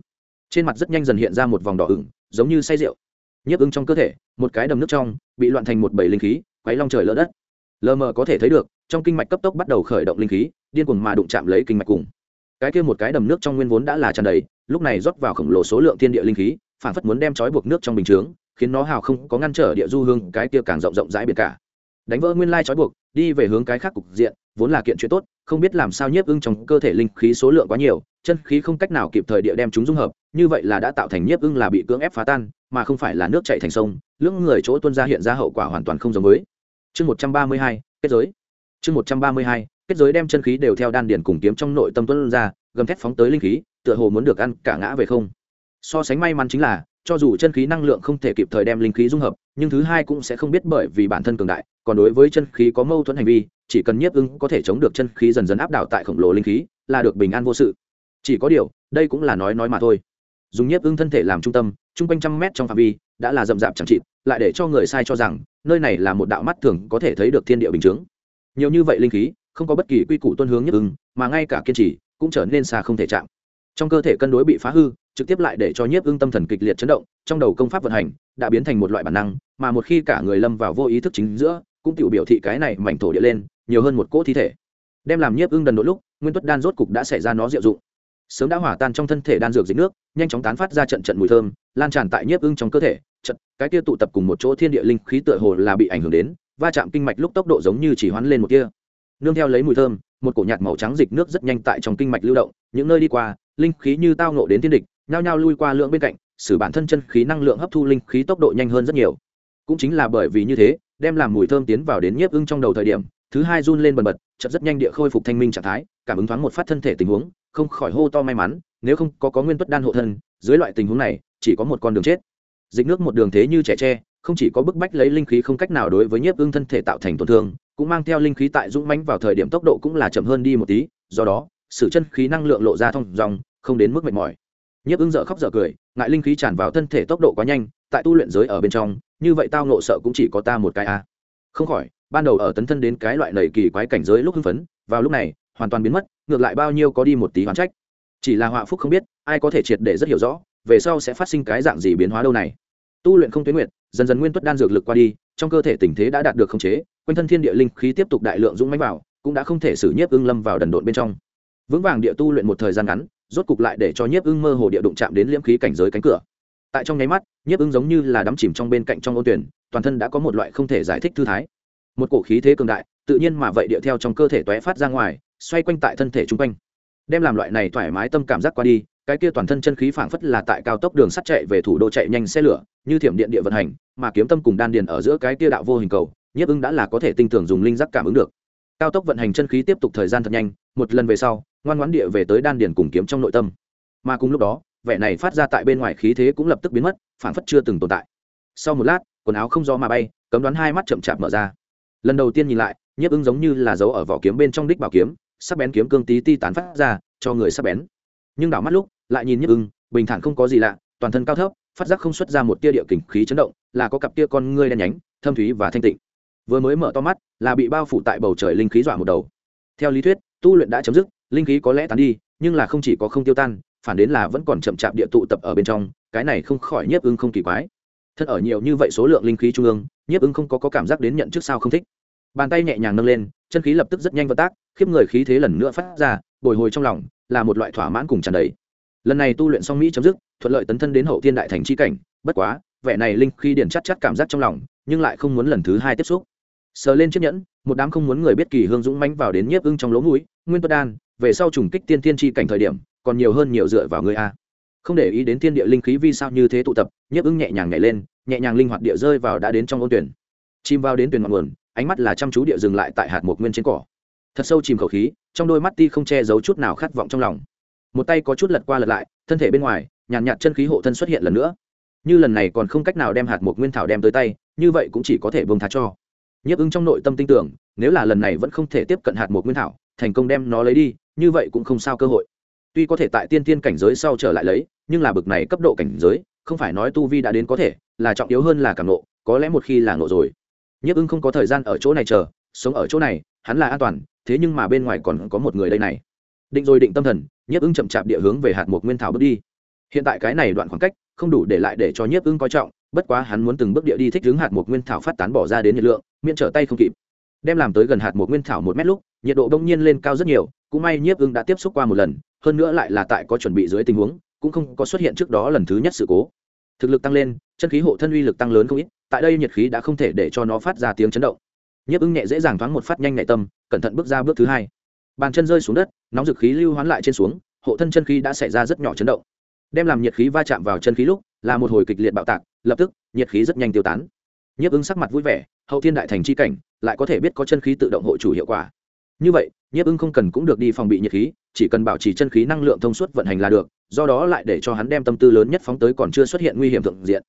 Trên mặt rất nhanh dần hiện ra một vòng đỏ ửng, giống như say rượu. Nhiếp ưng trong cơ thể, một cái đầm nước trong, bị loạn thành một bầy linh khí, quấy long trời lỡ đất. Lờ mờ có thể thấy được, trong kinh mạch cấp tốc bắt đầu khởi động linh khí, điên cuồng mà đụng chạm lấy kinh mạch cùng. Cái kia một cái đầm nước trong nguyên vốn đã là tràn đầy, lúc này rót vào khổng lồ số lượng thiên địa linh khí phản phất muốn đem trói buộc nước trong bình chướng, khiến nó hào không có ngăn trở địa du hương, cái kia càng rộng rộng rãi biệt cả. Đánh vỡ nguyên lai trói buộc, đi về hướng cái khác cục diện vốn là kiện chuyện tốt, không biết làm sao nhiếp ưng trong cơ thể linh khí số lượng quá nhiều, chân khí không cách nào kịp thời địa đem chúng dung hợp, như vậy là đã tạo thành nhiếp ưng là bị cưỡng ép phá tan, mà không phải là nước chạy thành sông, lưỡng người chỗ tuân ra hiện ra hậu quả hoàn toàn không giống với. Chương một trăm ba mươi hai, kết giới. Chương một trăm ba mươi hai, kết giới đem chân khí đều theo đan điền cùng kiếm trong nội tâm tuân ra, gầm thét phóng tới linh khí, tựa hồ muốn được ăn cả ngã về không. So sánh may mắn chính là, cho dù chân khí năng lượng không thể kịp thời đem linh khí dung hợp, nhưng thứ hai cũng sẽ không biết bởi vì bản thân cường đại, còn đối với chân khí có mâu thuẫn hành vi chỉ cần nhiếp ưng có thể chống được chân khí dần dần áp đảo tại khổng lồ linh khí, là được bình an vô sự. Chỉ có điều, đây cũng là nói nói mà thôi. Dùng nhiếp ưng thân thể làm trung tâm, chung quanh trăm mét trong phạm vi, đã là rậm rạp chẳng chịt, lại để cho người sai cho rằng, nơi này là một đạo mắt thường có thể thấy được thiên địa bình chướng nhiều như vậy linh khí, không có bất kỳ quy củ tuân hướng nhiếp ưng, mà ngay cả kiên trì, cũng trở nên xa không thể chạm. Trong cơ thể cân đối bị phá hư, trực tiếp lại để cho nhiếp ưng tâm thần kịch liệt chấn động, trong đầu công pháp vận hành, đã biến thành một loại bản năng, mà một khi cả người lâm vào vô ý thức chính giữa, cũng tự biểu thị cái này mảnh thổ địa lên nhiều hơn một cỗ thi thể. Đem làm nhiếp ưng đần đỗi lúc, nguyên tuất đan rốt cục đã xảy ra nó diệu dụng. Sớm đã hỏa tan trong thân thể đan dược dịch nước, nhanh chóng tán phát ra trận trận mùi thơm, lan tràn tại nhiếp ưng trong cơ thể. Trận, cái kia tụ tập cùng một chỗ thiên địa linh khí tựa hồ là bị ảnh hưởng đến, va chạm kinh mạch lúc tốc độ giống như chỉ hoán lên một kia nương theo lấy mùi thơm, một cổ nhạt màu trắng dịch nước rất nhanh tại trong kinh mạch lưu động, những nơi đi qua, linh khí như tao nộ đến thiên địch, nhao nhao lui qua lượng bên cạnh, xử bản thân chân khí năng lượng hấp thu linh khí tốc độ nhanh hơn rất nhiều. Cũng chính là bởi vì như thế, đem làm mùi thơm tiến vào đến nhiếp ưng trong đầu thời điểm thứ hai run lên bần bật, chợt rất nhanh địa khôi phục thanh minh trạng thái, cảm ứng thoáng một phát thân thể tình huống, không khỏi hô to may mắn, nếu không có có nguyên tuất đan hộ thân, dưới loại tình huống này, chỉ có một con đường chết. Dịch nước một đường thế như trẻ tre, không chỉ có bức bách lấy linh khí không cách nào đối với nhiếp ưng thân thể tạo thành tổn thương, cũng mang theo linh khí tại dũng mãnh vào thời điểm tốc độ cũng là chậm hơn đi một tí, do đó, sự chân khí năng lượng lộ ra thông dòng, không đến mức mệt mỏi. Nhiếp ưng dở khóc dở cười, ngại linh khí tràn vào thân thể tốc độ quá nhanh, tại tu luyện giới ở bên trong, như vậy tao nộ sợ cũng chỉ có ta một cái a không khỏi ban đầu ở tấn thân đến cái loại lầy kỳ quái cảnh giới lúc hưng phấn, vào lúc này, hoàn toàn biến mất, ngược lại bao nhiêu có đi một tí hoán trách. Chỉ là họa phúc không biết, ai có thể triệt để rất hiểu rõ, về sau sẽ phát sinh cái dạng gì biến hóa đâu này. Tu luyện không tuyến nguyện dần dần nguyên tuất đan dược lực qua đi, trong cơ thể tình thế đã đạt được khống chế, quanh thân thiên địa linh khí tiếp tục đại lượng dũng mãnh vào, cũng đã không thể xử nhiếp ưng lâm vào đần độn bên trong. Vững vàng địa tu luyện một thời gian ngắn, rốt cục lại để cho nhiếp ưng mơ hồ địa đụng chạm đến liễm khí cảnh giới cánh cửa. Tại trong nháy mắt, nhiếp ưng giống như là đắm chìm trong bên cạnh trong ô tuyển, toàn thân đã có một loại không thể giải thích thư thái một cổ khí thế cường đại, tự nhiên mà vậy địa theo trong cơ thể tóe phát ra ngoài, xoay quanh tại thân thể chung quanh. Đem làm loại này thoải mái tâm cảm giác qua đi, cái kia toàn thân chân khí phảng phất là tại cao tốc đường sắt chạy về thủ đô chạy nhanh xe lửa, như thiểm điện địa vận hành, mà kiếm tâm cùng đan điền ở giữa cái kia đạo vô hình cầu, nhiếp ưng đã là có thể tinh tưởng dùng linh giác cảm ứng được. Cao tốc vận hành chân khí tiếp tục thời gian thật nhanh, một lần về sau, ngoan ngoãn địa về tới đan điền cùng kiếm trong nội tâm. Mà cùng lúc đó, vẻ này phát ra tại bên ngoài khí thế cũng lập tức biến mất, phảng phất chưa từng tồn tại. Sau một lát, quần áo không gió mà bay, cấm đoán hai mắt chậm chạp mở ra lần đầu tiên nhìn lại, nhiếp ưng giống như là dấu ở vỏ kiếm bên trong đích bảo kiếm, sắc bén kiếm cương tí ti tán phát ra, cho người sắc bén. Nhưng đảo mắt lúc, lại nhìn nhiếp ưng bình thản không có gì lạ, toàn thân cao thấp, phát giác không xuất ra một tia địa kình khí chấn động, là có cặp tia con ngươi đen nhánh, thâm thúy và thanh tịnh. Vừa mới mở to mắt, là bị bao phủ tại bầu trời linh khí dọa một đầu. Theo lý thuyết, tu luyện đã chấm dứt, linh khí có lẽ tán đi, nhưng là không chỉ có không tiêu tan, phản đến là vẫn còn chậm chạp địa tụ tập ở bên trong, cái này không khỏi nhiếp ưng không kỳ quái thân ở nhiều như vậy số lượng linh khí trung ương nhiếp ưng không có, có cảm giác đến nhận trước sao không thích. Bàn tay nhẹ nhàng nâng lên chân khí lập tức rất nhanh vận tác khiếp người khí thế lần nữa phát ra bồi hồi trong lòng là một loại thỏa mãn cùng tràn đầy. Lần này tu luyện xong mỹ chấm dứt thuận lợi tấn thân đến hậu thiên đại thành c h i cảnh bất quá vẻ này linh khi điển chắc chắc cảm giác trong lòng nhưng lại không muốn lần thứ hai tiếp xúc. Sờ lên chiếc nhẫn một đám không muốn người biết kỳ hương dũng mánh vào đến nhiếp ưng trong lỗ mũi nguyên tuất đan về sau trùng kích tiên tiên tri cảnh thời điểm còn nhiều hơn nhiều dựa vào người a. Không để ý đến thiên địa linh khí vì sao như thế tụ tập nhiếp ưng nhẹ nhàng nhảy lên nhẹ nhàng linh hoạt địa rơi vào đã đến trong ôn tuyển. Chim vào đến tuyển ngọn nguồn ánh mắt là chăm chú địa dừng lại tại hạt một nguyên trên cỏ. Thật sâu chìm khẩu khí trong đôi mắt ti không che giấu chút nào khát vọng trong lòng. Một tay có chút lật qua lật lại thân thể bên ngoài nhàn nhạt, chân khí hộ thân xuất hiện lần nữa. Như lần này còn không cách nào đem hạt một nguyên thảo đem tới tay như vậy cũng chỉ có thể bông thá cho. Nhiếp ứng trong nội tâm tin tưởng nếu là lần này vẫn không thể tiếp cận hạt một nguyên thảo thành công đem nó lấy đi như vậy cũng không sao cơ hội. Tuy có thể tại tiên tiên cảnh giới sau trở lại lấy nhưng là bực này cấp độ cảnh giới không phải nói tu vi đã đến có thể, là trọng yếu hơn là cảm nộ, có lẽ một khi là nộ rồi. Nhiếp ưng không có thời gian ở chỗ này chờ, sống ở chỗ này, hắn là an toàn, thế nhưng mà bên ngoài còn có một người đây này. Định rồi định tâm thần, nhiếp ưng chậm chạp địa hướng về hạt một nguyên thảo bước đi. Hiện tại cái này đoạn khoảng cách, không đủ để lại để cho nhiếp ưng coi trọng, bất quá hắn muốn từng bước địa đi thích hướng hạt một nguyên thảo phát tán bỏ ra đến nhiệt lượng, miễn trở tay không kịp. Đem làm tới gần hạt một nguyên thảo một mét lúc, nhiệt độ đông nhiên lên cao rất nhiều, cũng may nhiếp ưng đã tiếp xúc qua một lần, hơn nữa lại là tại có chuẩn bị dưới tình huống cũng không có xuất hiện trước đó lần thứ nhất sự cố. Thực lực tăng lên, chân khí hộ thân uy lực tăng lớn không ít, tại đây nhiệt khí đã không thể để cho nó phát ra tiếng chấn động. Nhấp ứng nhẹ dễ dàng thoáng một phát nhanh nhẹ tâm, cẩn thận bước ra bước thứ hai. Bàn chân rơi xuống đất, nóng dực khí lưu hoán lại trên xuống, hộ thân chân khí đã xảy ra rất nhỏ chấn động. Đem làm nhiệt khí va chạm vào chân khí lúc, là một hồi kịch liệt bạo tạc, lập tức, nhiệt khí rất nhanh tiêu tán. Nhiếp ứng sắc mặt vui vẻ, hậu thiên đại thành c h i cảnh, lại có thể biết có chân khí tự động hộ chủ hiệu quả như vậy, nhiếp Ưng không cần cũng được đi phòng bị nhiệt khí, chỉ cần bảo trì chân khí năng lượng thông suốt vận hành là được, do đó lại để cho hắn đem tâm tư lớn nhất phóng tới còn chưa xuất hiện nguy hiểm thượng diện.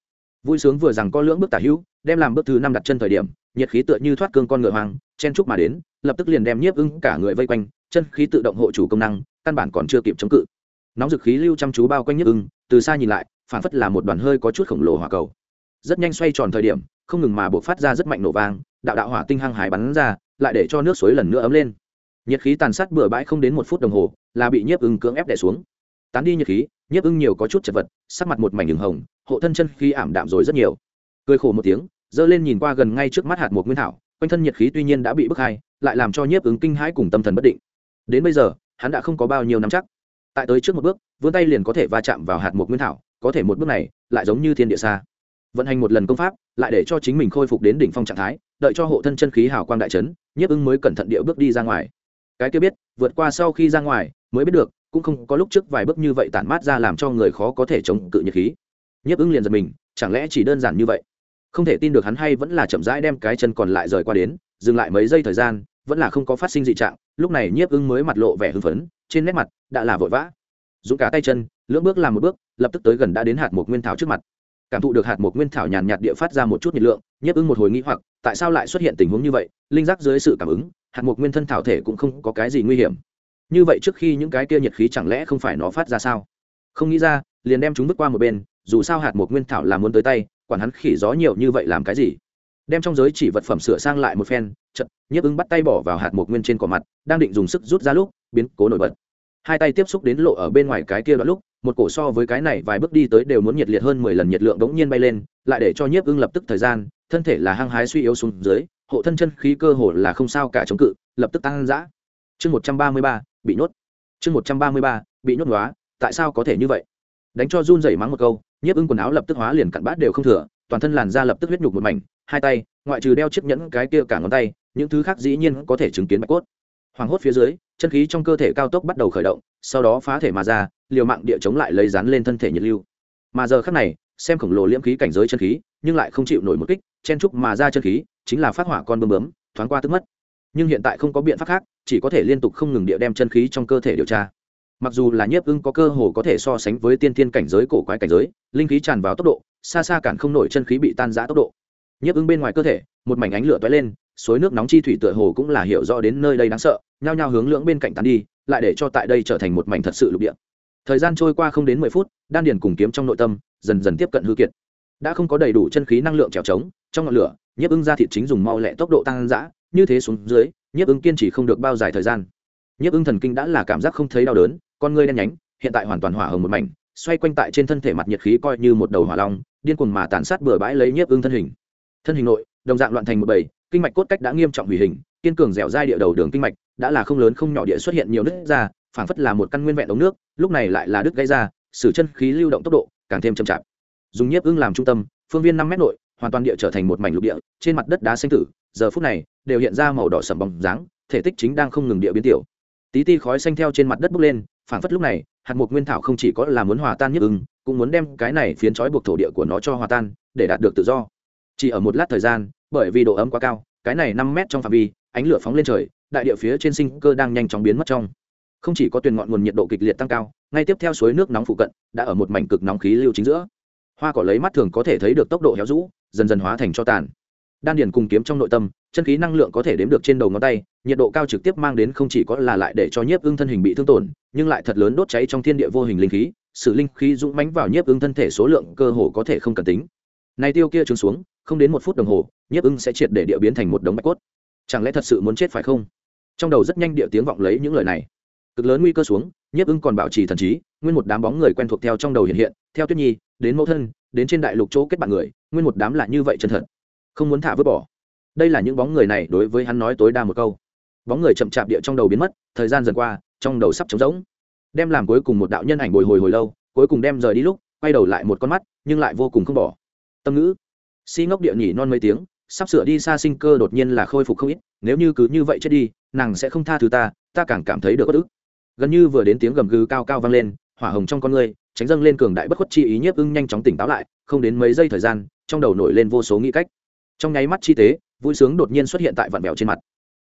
Vui sướng vừa rằng có lưỡng bước tả hữu, đem làm bước thứ năm đặt chân thời điểm, nhiệt khí tựa như thoát cương con ngựa hoang, chen trúc mà đến, lập tức liền đem nhiếp ưng cả người vây quanh, chân khí tự động hộ chủ công năng, căn bản còn chưa kịp chống cự. Nóng dực khí lưu chăm chú bao quanh nhiếp ưng, từ xa nhìn lại phản phất là một đoàn hơi có chút khổng lồ hỏa cầu. Rất nhanh xoay tròn thời điểm, không ngừng mà buộc phát ra rất mạnh nổ vang, đạo đạo hỏa tinh hăng hải bắn ra, lại để cho nước suối lần nữa ấm lên nhiệt khí tàn sát bừa bãi không đến một phút đồng hồ, là bị nhiếp ưng cưỡng ép đẻ xuống. Tán đi nhiệt khí, nhiếp ưng nhiều có chút chật vật, sắc mặt một mảnh đường hồng, hộ thân chân khí ảm đạm rồi rất nhiều. Cười khổ một tiếng, giơ lên nhìn qua gần ngay trước mắt hạt một nguyên thảo, quanh thân nhiệt khí tuy nhiên đã bị bức hai, lại làm cho nhiếp ứng kinh hãi cùng tâm thần bất định. Đến bây giờ, hắn đã không có bao nhiêu năm chắc. Tại tới trước một bước, vươn tay liền có thể va chạm vào hạt một nguyên thảo, có thể một bước này, lại giống như thiên địa xa. Vận hành một lần công pháp, lại để cho chính mình khôi phục đến đỉnh phong trạng thái, đợi cho hộ thân chân khí hào quang đại trấn nhiếp ứng mới cẩn thận địa bước đi ra ngoài cái kia biết, vượt qua sau khi ra ngoài, mới biết được, cũng không có lúc trước vài bước như vậy tản mát ra làm cho người khó có thể chống cự nhiệt khí. Nhiếp ứng liền giật mình, chẳng lẽ chỉ đơn giản như vậy? Không thể tin được hắn hay vẫn là chậm rãi đem cái chân còn lại rời qua đến, dừng lại mấy giây thời gian, vẫn là không có phát sinh dị trạng, lúc này nhiếp ưng mới mặt lộ vẻ hưng phấn, trên nét mặt đã là vội vã. Dũng cả tay chân, lưỡng bước làm một bước, lập tức tới gần đã đến hạt một nguyên thảo trước mặt. Cảm thụ được hạt một nguyên thảo nhàn nhạt địa phát ra một chút nhiệt lượng, nhiếp ưng một hồi nghĩ hoặc, tại sao lại xuất hiện tình huống như vậy? Linh giác dưới sự cảm ứng hạt mục nguyên thân thảo thể cũng không có cái gì nguy hiểm. Như vậy trước khi những cái kia nhiệt khí chẳng lẽ không phải nó phát ra sao? Không nghĩ ra, liền đem chúng bước qua một bên, dù sao hạt mục nguyên thảo là muốn tới tay, quản hắn khỉ gió nhiều như vậy làm cái gì? Đem trong giới chỉ vật phẩm sửa sang lại một phen chật nhiếp ứng bắt tay bỏ vào hạt mục nguyên trên cỏ mặt, đang định dùng sức rút ra lúc, biến cố nổi bật. Hai tay tiếp xúc đến lộ ở bên ngoài cái kia đoạn lúc, một cổ so với cái này vài bước đi tới đều muốn nhiệt liệt hơn mười lần nhiệt lượng đống nhiên bay lên, lại để cho nhiếp ưng lập tức thời gian, thân thể là hăng hái suy yếu xuống dưới hộ thân chân khí cơ hồ là không sao cả chống cự, lập tức tăng dã. Chương một trăm ba mươi ba, bị nhốt. Chương một trăm ba mươi ba, bị nhốt hóa, tại sao có thể như vậy? Đánh cho run rẩy mắng một câu, nhiếp ưng quần áo lập tức hóa liền cặn bát đều không thừa, toàn thân làn da lập tức huyết nhục một mảnh, hai tay, ngoại trừ đeo chiếc nhẫn cái kia cả ngón tay, những thứ khác dĩ nhiên có thể chứng kiến bạch cốt. Hoàng hốt phía dưới, chân khí trong cơ thể cao tốc bắt đầu khởi động, sau đó phá thể mà ra, liều mạng địa chống lại lấy rắn lên thân thể nhiệt lưu. Mà giờ khắc này, xem khổng lồ liễm khí cảnh giới chân khí, nhưng lại không chịu nổi một kích, chen trúc mà ra chân khí chính là phát hỏa con bơm bướm, thoáng qua tức mất. Nhưng hiện tại không có biện pháp khác, chỉ có thể liên tục không ngừng địa đem chân khí trong cơ thể điều tra. Mặc dù là nhiếp ưng có cơ hồ có thể so sánh với tiên thiên cảnh giới, cổ quái cảnh giới, linh khí tràn vào tốc độ, xa xa cản không nổi chân khí bị tan giã tốc độ. Nhiếp ưng bên ngoài cơ thể, một mảnh ánh lửa toái lên, suối nước nóng chi thủy tựa hồ cũng là hiểu rõ đến nơi đây đáng sợ, nhao nhao hướng lưỡng bên cạnh tán đi, lại để cho tại đây trở thành một mảnh thật sự lục địa. Thời gian trôi qua không đến mười phút, đan điền cùng kiếm trong nội tâm dần dần tiếp cận hư kiệt đã không có đầy đủ chân khí năng lượng trèo trống, trong ngọn lửa, nhiếp ưng ra thịt chính dùng mau lẹ tốc độ tăng dã, như thế xuống dưới, nhiếp ưng kiên trì không được bao dài thời gian. Nhiếp ưng thần kinh đã là cảm giác không thấy đau đớn, con ngươi đen nhánh, hiện tại hoàn toàn hỏa hồng một mảnh, xoay quanh tại trên thân thể mặt nhiệt khí coi như một đầu hỏa long, điên cuồng mà tàn sát bừa bãi lấy nhiếp ưng thân hình. Thân hình nội, đồng dạng loạn thành một bầy, kinh mạch cốt cách đã nghiêm trọng hủy hình, kiên cường dẻo dai địa đầu đường kinh mạch đã là không lớn không nhỏ địa xuất hiện nhiều nứt ra, phảng phất là một căn nguyên vẹn ống nước, lúc này lại là đứt gây ra, sử chân khí lưu động tốc độ càng thêm chậm chạp dùng nhiếp ưng làm trung tâm, phương viên năm mét nội, hoàn toàn địa trở thành một mảnh lục địa, trên mặt đất đá xanh tử, giờ phút này, đều hiện ra màu đỏ sầm bóng dáng, thể tích chính đang không ngừng địa biến tiểu. Tí ti khói xanh theo trên mặt đất bốc lên phản phất lúc này, hạt mục nguyên thảo không chỉ có là muốn hòa tan nhiếp ưng, cũng muốn đem cái này phiến trói buộc thổ địa của nó cho hòa tan, để đạt được tự do. Chỉ ở một lát thời gian, bởi vì độ ấm quá cao, cái này năm mét trong phạm vi, ánh lửa phóng lên trời, đại địa phía trên sinh cơ đang nhanh chóng biến mất trong. Không chỉ có tuyền ngọn nguồn nhiệt độ kịch liệt tăng cao, ngay tiếp theo suối nước nóng phụ cận, đã ở một mảnh cực nóng khí lưu chính giữa hoa cỏ lấy mắt thường có thể thấy được tốc độ héo rũ, dần dần hóa thành cho tàn. Đan điền cùng kiếm trong nội tâm, chân khí năng lượng có thể đếm được trên đầu ngón tay, nhiệt độ cao trực tiếp mang đến không chỉ có là lại để cho nhiếp ưng thân hình bị thương tổn, nhưng lại thật lớn đốt cháy trong thiên địa vô hình linh khí, sự linh khí dũng mãnh vào nhiếp ưng thân thể số lượng cơ hồ có thể không cần tính. Này tiêu kia trứng xuống, không đến một phút đồng hồ, nhiếp ưng sẽ triệt để địa biến thành một đống bạch cốt. Chẳng lẽ thật sự muốn chết phải không? Trong đầu rất nhanh địa tiếng vọng lấy những lời này. Cực lớn nguy cơ xuống nhiếp ưng còn bảo trì thần trí, nguyên một đám bóng người quen thuộc theo trong đầu hiện hiện, theo tuyết nhi, đến mẫu thân, đến trên đại lục chỗ kết bạn người, nguyên một đám là như vậy chân thật. Không muốn thả vứt bỏ. Đây là những bóng người này đối với hắn nói tối đa một câu. Bóng người chậm chạp địa trong đầu biến mất, thời gian dần qua, trong đầu sắp trống rỗng. Đem làm cuối cùng một đạo nhân ảnh bồi hồi hồi lâu, cuối cùng đem rời đi lúc, quay đầu lại một con mắt, nhưng lại vô cùng không bỏ. Tâm ngữ. Si ngốc địa nhỉ non mấy tiếng, sắp sửa đi xa sinh cơ đột nhiên là khôi phục không ít, nếu như cứ như vậy chết đi, nàng sẽ không tha thứ ta ta càng cảm thấy được bất ức gần như vừa đến tiếng gầm gừ cao cao vang lên, hỏa hồng trong con người tránh dâng lên cường đại bất khuất chi ý nhiếp ưng nhanh chóng tỉnh táo lại, không đến mấy giây thời gian, trong đầu nổi lên vô số nghĩ cách. Trong nháy mắt chi tế, vui sướng đột nhiên xuất hiện tại vạn bèo trên mặt.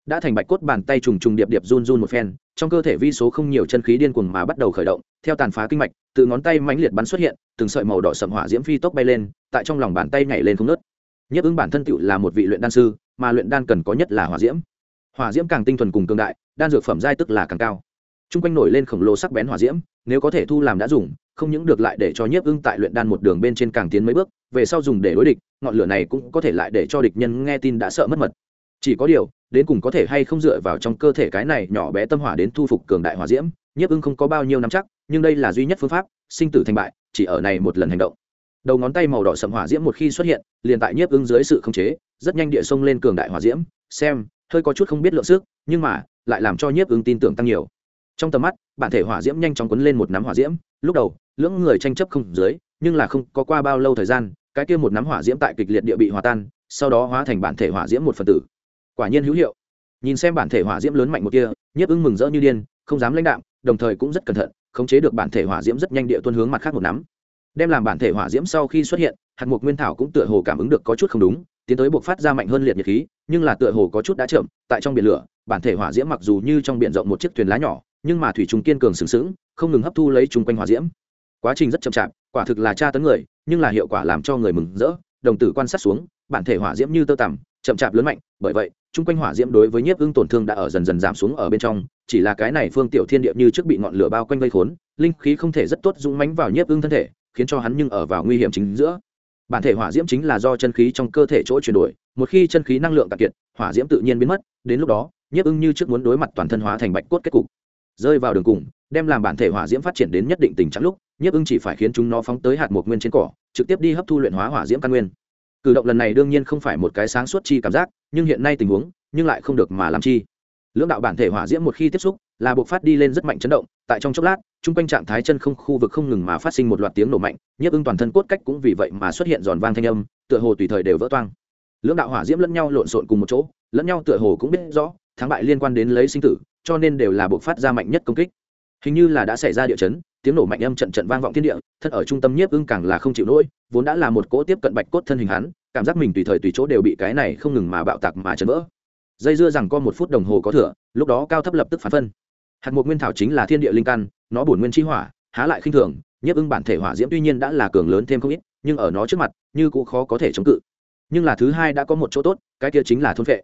Đã thành bạch cốt bàn tay trùng trùng điệp điệp run run một phen, trong cơ thể vi số không nhiều chân khí điên cuồng mà bắt đầu khởi động, theo tàn phá kinh mạch từ ngón tay mãnh liệt bắn xuất hiện, từng sợi màu đỏ sậm hỏa diễm phi tốc bay lên, tại trong lòng bàn tay nhảy lên không nớt nhiếp ứng bản thân tựu là một vị luyện đan sư, mà luyện đan cần có nhất là hỏa diễm. Hỏa diễm càng tinh thuần cùng cường đại, đan dược phẩm giai tức là càng cao t quanh nổi lên khổng lồ sắc bén hỏa diễm, nếu có thể thu làm đã dùng, không những được lại để cho nhiếp ưng tại luyện đan một đường bên trên càng tiến mấy bước, về sau dùng để đối địch, ngọn lửa này cũng có thể lại để cho địch nhân nghe tin đã sợ mất mật. Chỉ có điều, đến cùng có thể hay không dựa vào trong cơ thể cái này nhỏ bé tâm hỏa đến thu phục cường đại hỏa diễm, nhiếp ưng không có bao nhiêu nắm chắc, nhưng đây là duy nhất phương pháp, sinh tử thành bại, chỉ ở này một lần hành động. Đầu ngón tay màu đỏ sậm hỏa diễm một khi xuất hiện, liền tại nhiếp ưng dưới sự khống chế, rất nhanh địa sông lên cường đại hỏa diễm, xem, hơi có chút không biết lượng sức, nhưng mà, lại làm cho nhiếp ưng tin tưởng tăng nhiều trong tầm mắt, bản thể hỏa diễm nhanh chóng quấn lên một nắm hỏa diễm, lúc đầu, lưỡng người tranh chấp không dưới, nhưng là không có qua bao lâu thời gian, cái kia một nắm hỏa diễm tại kịch liệt địa bị hòa tan, sau đó hóa thành bản thể hỏa diễm một phần tử. Quả nhiên hữu hiệu. Nhìn xem bản thể hỏa diễm lớn mạnh một kia, nhiếp ưng mừng rỡ như điên, không dám lãnh đạm, đồng thời cũng rất cẩn thận, khống chế được bản thể hỏa diễm rất nhanh địa tuân hướng mặt khác một nắm. Đem làm bản thể hỏa diễm sau khi xuất hiện, hạt mục nguyên thảo cũng tựa hồ cảm ứng được có chút không đúng, tiến tới buộc phát ra mạnh hơn liệt nhiệt khí, nhưng là tựa hồ có chút đã chậm, tại trong biển lửa, bản thể hỏa diễm mặc dù như trong biển rộng một chiếc thuyền lá nhỏ nhưng mà thủy trùng kiên cường sừng sững, không ngừng hấp thu lấy chung quanh hỏa diễm. Quá trình rất chậm chạp, quả thực là tra tấn người, nhưng là hiệu quả làm cho người mừng rỡ. Đồng tử quan sát xuống, bản thể hỏa diễm như tơ tằm, chậm chạp lớn mạnh, bởi vậy, chung quanh hỏa diễm đối với nhiếp ưng tổn thương đã ở dần dần giảm xuống ở bên trong, chỉ là cái này phương tiểu thiên địa như trước bị ngọn lửa bao quanh vây khốn, linh khí không thể rất tốt dũng mánh vào nhiếp ưng thân thể, khiến cho hắn nhưng ở vào nguy hiểm chính giữa. Bản thể hỏa diễm chính là do chân khí trong cơ thể chỗ chuyển đổi, một khi chân khí năng lượng tạp kiệt, hỏa diễm tự nhiên biến mất, đến lúc đó, nhiếp ưng như trước muốn đối mặt toàn thân hóa thành bạch cốt kết cục rơi vào đường cùng, đem làm bản thể hỏa diễm phát triển đến nhất định tình trạng lúc, nhiếp ưng chỉ phải khiến chúng nó phóng tới hạt một nguyên trên cỏ, trực tiếp đi hấp thu luyện hóa hỏa diễm căn nguyên. Cử động lần này đương nhiên không phải một cái sáng suốt chi cảm giác, nhưng hiện nay tình huống, nhưng lại không được mà làm chi. Lưỡng đạo bản thể hỏa diễm một khi tiếp xúc, là buộc phát đi lên rất mạnh chấn động, tại trong chốc lát, chung quanh trạng thái chân không khu vực không ngừng mà phát sinh một loạt tiếng nổ mạnh, nhiếp ưng toàn thân cốt cách cũng vì vậy mà xuất hiện giòn vang thanh âm, tựa hồ tùy thời đều vỡ toang. Lưỡng đạo hỏa diễm lẫn nhau lộn xộn cùng một chỗ, lẫn nhau tựa hồ cũng biết rõ, thắng bại liên quan đến lấy sinh tử cho nên đều là buộc phát ra mạnh nhất công kích. Hình như là đã xảy ra địa chấn, tiếng nổ mạnh âm trận trận vang vọng thiên địa, thân ở trung tâm nhiếp ưng càng là không chịu nổi, vốn đã là một cỗ tiếp cận bạch cốt thân hình hắn, cảm giác mình tùy thời tùy chỗ đều bị cái này không ngừng mà bạo tạc mà chấn vỡ. Dây dưa rằng có một phút đồng hồ có thừa, lúc đó cao thấp lập tức phán phân. Hạt mục nguyên thảo chính là thiên địa linh căn, nó bổn nguyên chi hỏa, há lại khinh thường, nhiếp ưng bản thể hỏa diễm tuy nhiên đã là cường lớn thêm không ít, nhưng ở nó trước mặt, như cũng khó có thể chống cự. Nhưng là thứ hai đã có một chỗ tốt, cái kia chính là thôn vệ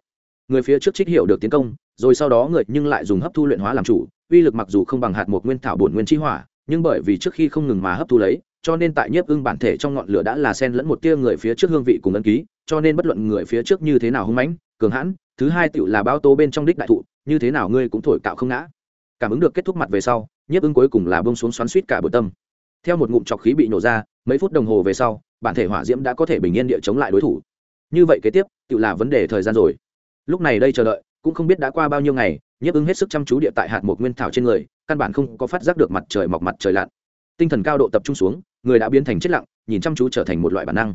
người phía trước trích hiểu được tiến công rồi sau đó người nhưng lại dùng hấp thu luyện hóa làm chủ, uy lực mặc dù không bằng hạt một nguyên thảo bổn nguyên chi hỏa, nhưng bởi vì trước khi không ngừng mà hấp thu lấy, cho nên tại nhiếp ưng bản thể trong ngọn lửa đã là sen lẫn một tia người phía trước hương vị cùng ấn ký, cho nên bất luận người phía trước như thế nào hung mãnh, cường hãn, thứ hai tựu là bao tố bên trong đích đại thụ, như thế nào ngươi cũng thổi cạo không ngã. Cảm ứng được kết thúc mặt về sau, nhiếp ưng cuối cùng là bông xuống xoắn suýt cả bờ tâm. Theo một ngụm trọc khí bị nổ ra, mấy phút đồng hồ về sau, bản thể hỏa diễm đã có thể bình yên địa chống lại đối thủ. Như vậy kế tiếp tự là vấn đề thời gian rồi. Lúc này đây chờ đợi cũng không biết đã qua bao nhiêu ngày, nhiếp ứng hết sức chăm chú địa tại hạt một nguyên thảo trên người, căn bản không có phát giác được mặt trời mọc mặt trời lặn. Tinh thần cao độ tập trung xuống, người đã biến thành chết lặng, nhìn chăm chú trở thành một loại bản năng.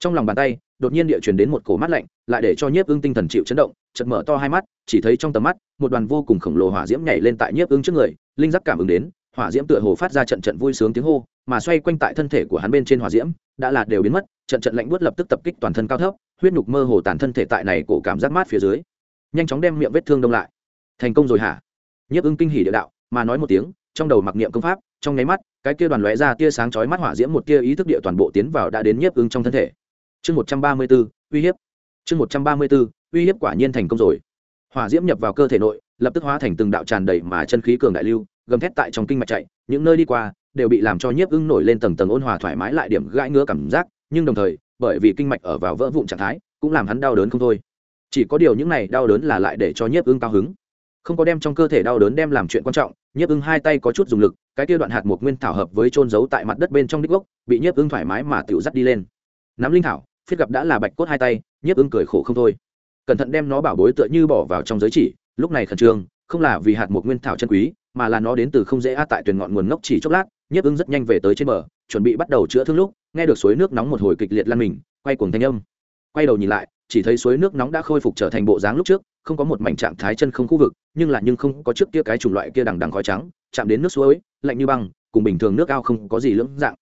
Trong lòng bàn tay, đột nhiên địa truyền đến một cổ mắt lạnh, lại để cho nhiếp ưng tinh thần chịu chấn động chật mở to hai mắt, chỉ thấy trong tầm mắt, một đoàn vô cùng khổng lồ hỏa diễm nhảy lên tại nhiếp ưng trước người, linh giác cảm ứng đến, hỏa diễm tựa hồ phát ra trận trận vui sướng tiếng hô, mà xoay quanh tại thân thể của hắn bên trên hỏa diễm, đã là đều biến mất, trận trận lạnh buốt lập tức tập kích toàn thân cao thấp, huyết nhục mơ hồ tàn thân thể tại này cổ cảm giác mát phía dưới nhanh chóng đem miệng vết thương đông lại. Thành công rồi hả? Nhiếp ưng kinh hỉ địa đạo, mà nói một tiếng, trong đầu mặc niệm công pháp, trong nháy mắt, cái kia đoàn lóe ra tia sáng chói mắt hỏa diễm một tia ý thức địa toàn bộ tiến vào đã đến nhiếp ưng trong thân thể. Chương một trăm ba mươi b ố uy hiếp. Chương một trăm ba mươi b ố uy hiếp quả nhiên thành công rồi. Hỏa diễm nhập vào cơ thể nội, lập tức hóa thành từng đạo tràn đầy mà chân khí cường đại lưu, gầm thét tại trong kinh mạch chạy, những nơi đi qua đều bị làm cho nhiếp ưng nổi lên tầng tầng ôn hòa thoải mái lại điểm gãi ngứa cảm giác, nhưng đồng thời, bởi vì kinh mạch ở vào vỡ vụn trạng thái, cũng làm hắn đau đớn không thôi chỉ có điều những này đau đớn là lại để cho nhiếp ưng cao hứng. Không có đem trong cơ thể đau đớn đem làm chuyện quan trọng, nhiếp ưng hai tay có chút dùng lực, cái kia đoạn hạt một nguyên thảo hợp với trôn giấu tại mặt đất bên trong đích gốc, bị nhiếp ưng thoải mái mà tiểu dắt đi lên. Nắm linh thảo, phiết gặp đã là bạch cốt hai tay, nhiếp ưng cười khổ không thôi. Cẩn thận đem nó bảo bối tựa như bỏ vào trong giới chỉ, lúc này khẩn trương, không là vì hạt một nguyên thảo chân quý, mà là nó đến từ không dễ a tại tuyển ngọn nguồn ngốc chỉ chốc lát, nhiếp ưng rất nhanh về tới trên bờ, chuẩn bị bắt đầu chữa thương lúc, nghe được suối nước nóng một hồi kịch liệt lan mình, quay cuồng thanh âm. Quay đầu nhìn lại chỉ thấy suối nước nóng đã khôi phục trở thành bộ dáng lúc trước, không có một mảnh trạng thái chân không khu vực, nhưng là nhưng không có trước kia cái chủng loại kia đằng đằng khói trắng, chạm đến nước suối, lạnh như băng, cùng bình thường nước ao không có gì lưỡng dạng.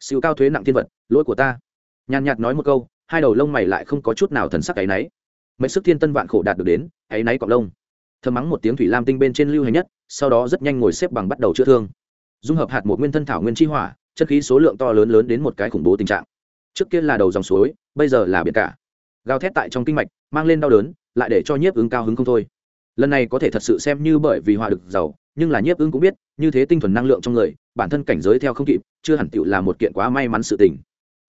Siêu cao thuế nặng thiên vật, lỗi của ta. Nhàn nhạt nói một câu, hai đầu lông mày lại không có chút nào thần sắc áy náy mấy sức thiên tân vạn khổ đạt được đến áy náy cọc lông. Thơm mắng một tiếng thủy lam tinh bên trên lưu hành nhất, sau đó rất nhanh ngồi xếp bằng bắt đầu chữa thương. Dung hợp hạt một nguyên thân thảo nguyên chi hỏa, chất khí số lượng to lớn lớn đến một cái khủng bố tình trạng. Trước kia là đầu dòng suối, bây giờ là biển cả gào thét tại trong kinh mạch, mang lên đau đớn, lại để cho nhiếp ứng cao hứng không thôi. Lần này có thể thật sự xem như bởi vì hòa được giàu, nhưng là nhiếp ứng cũng biết, như thế tinh thuần năng lượng trong người, bản thân cảnh giới theo không kịp, chưa hẳn tựu là một kiện quá may mắn sự tình.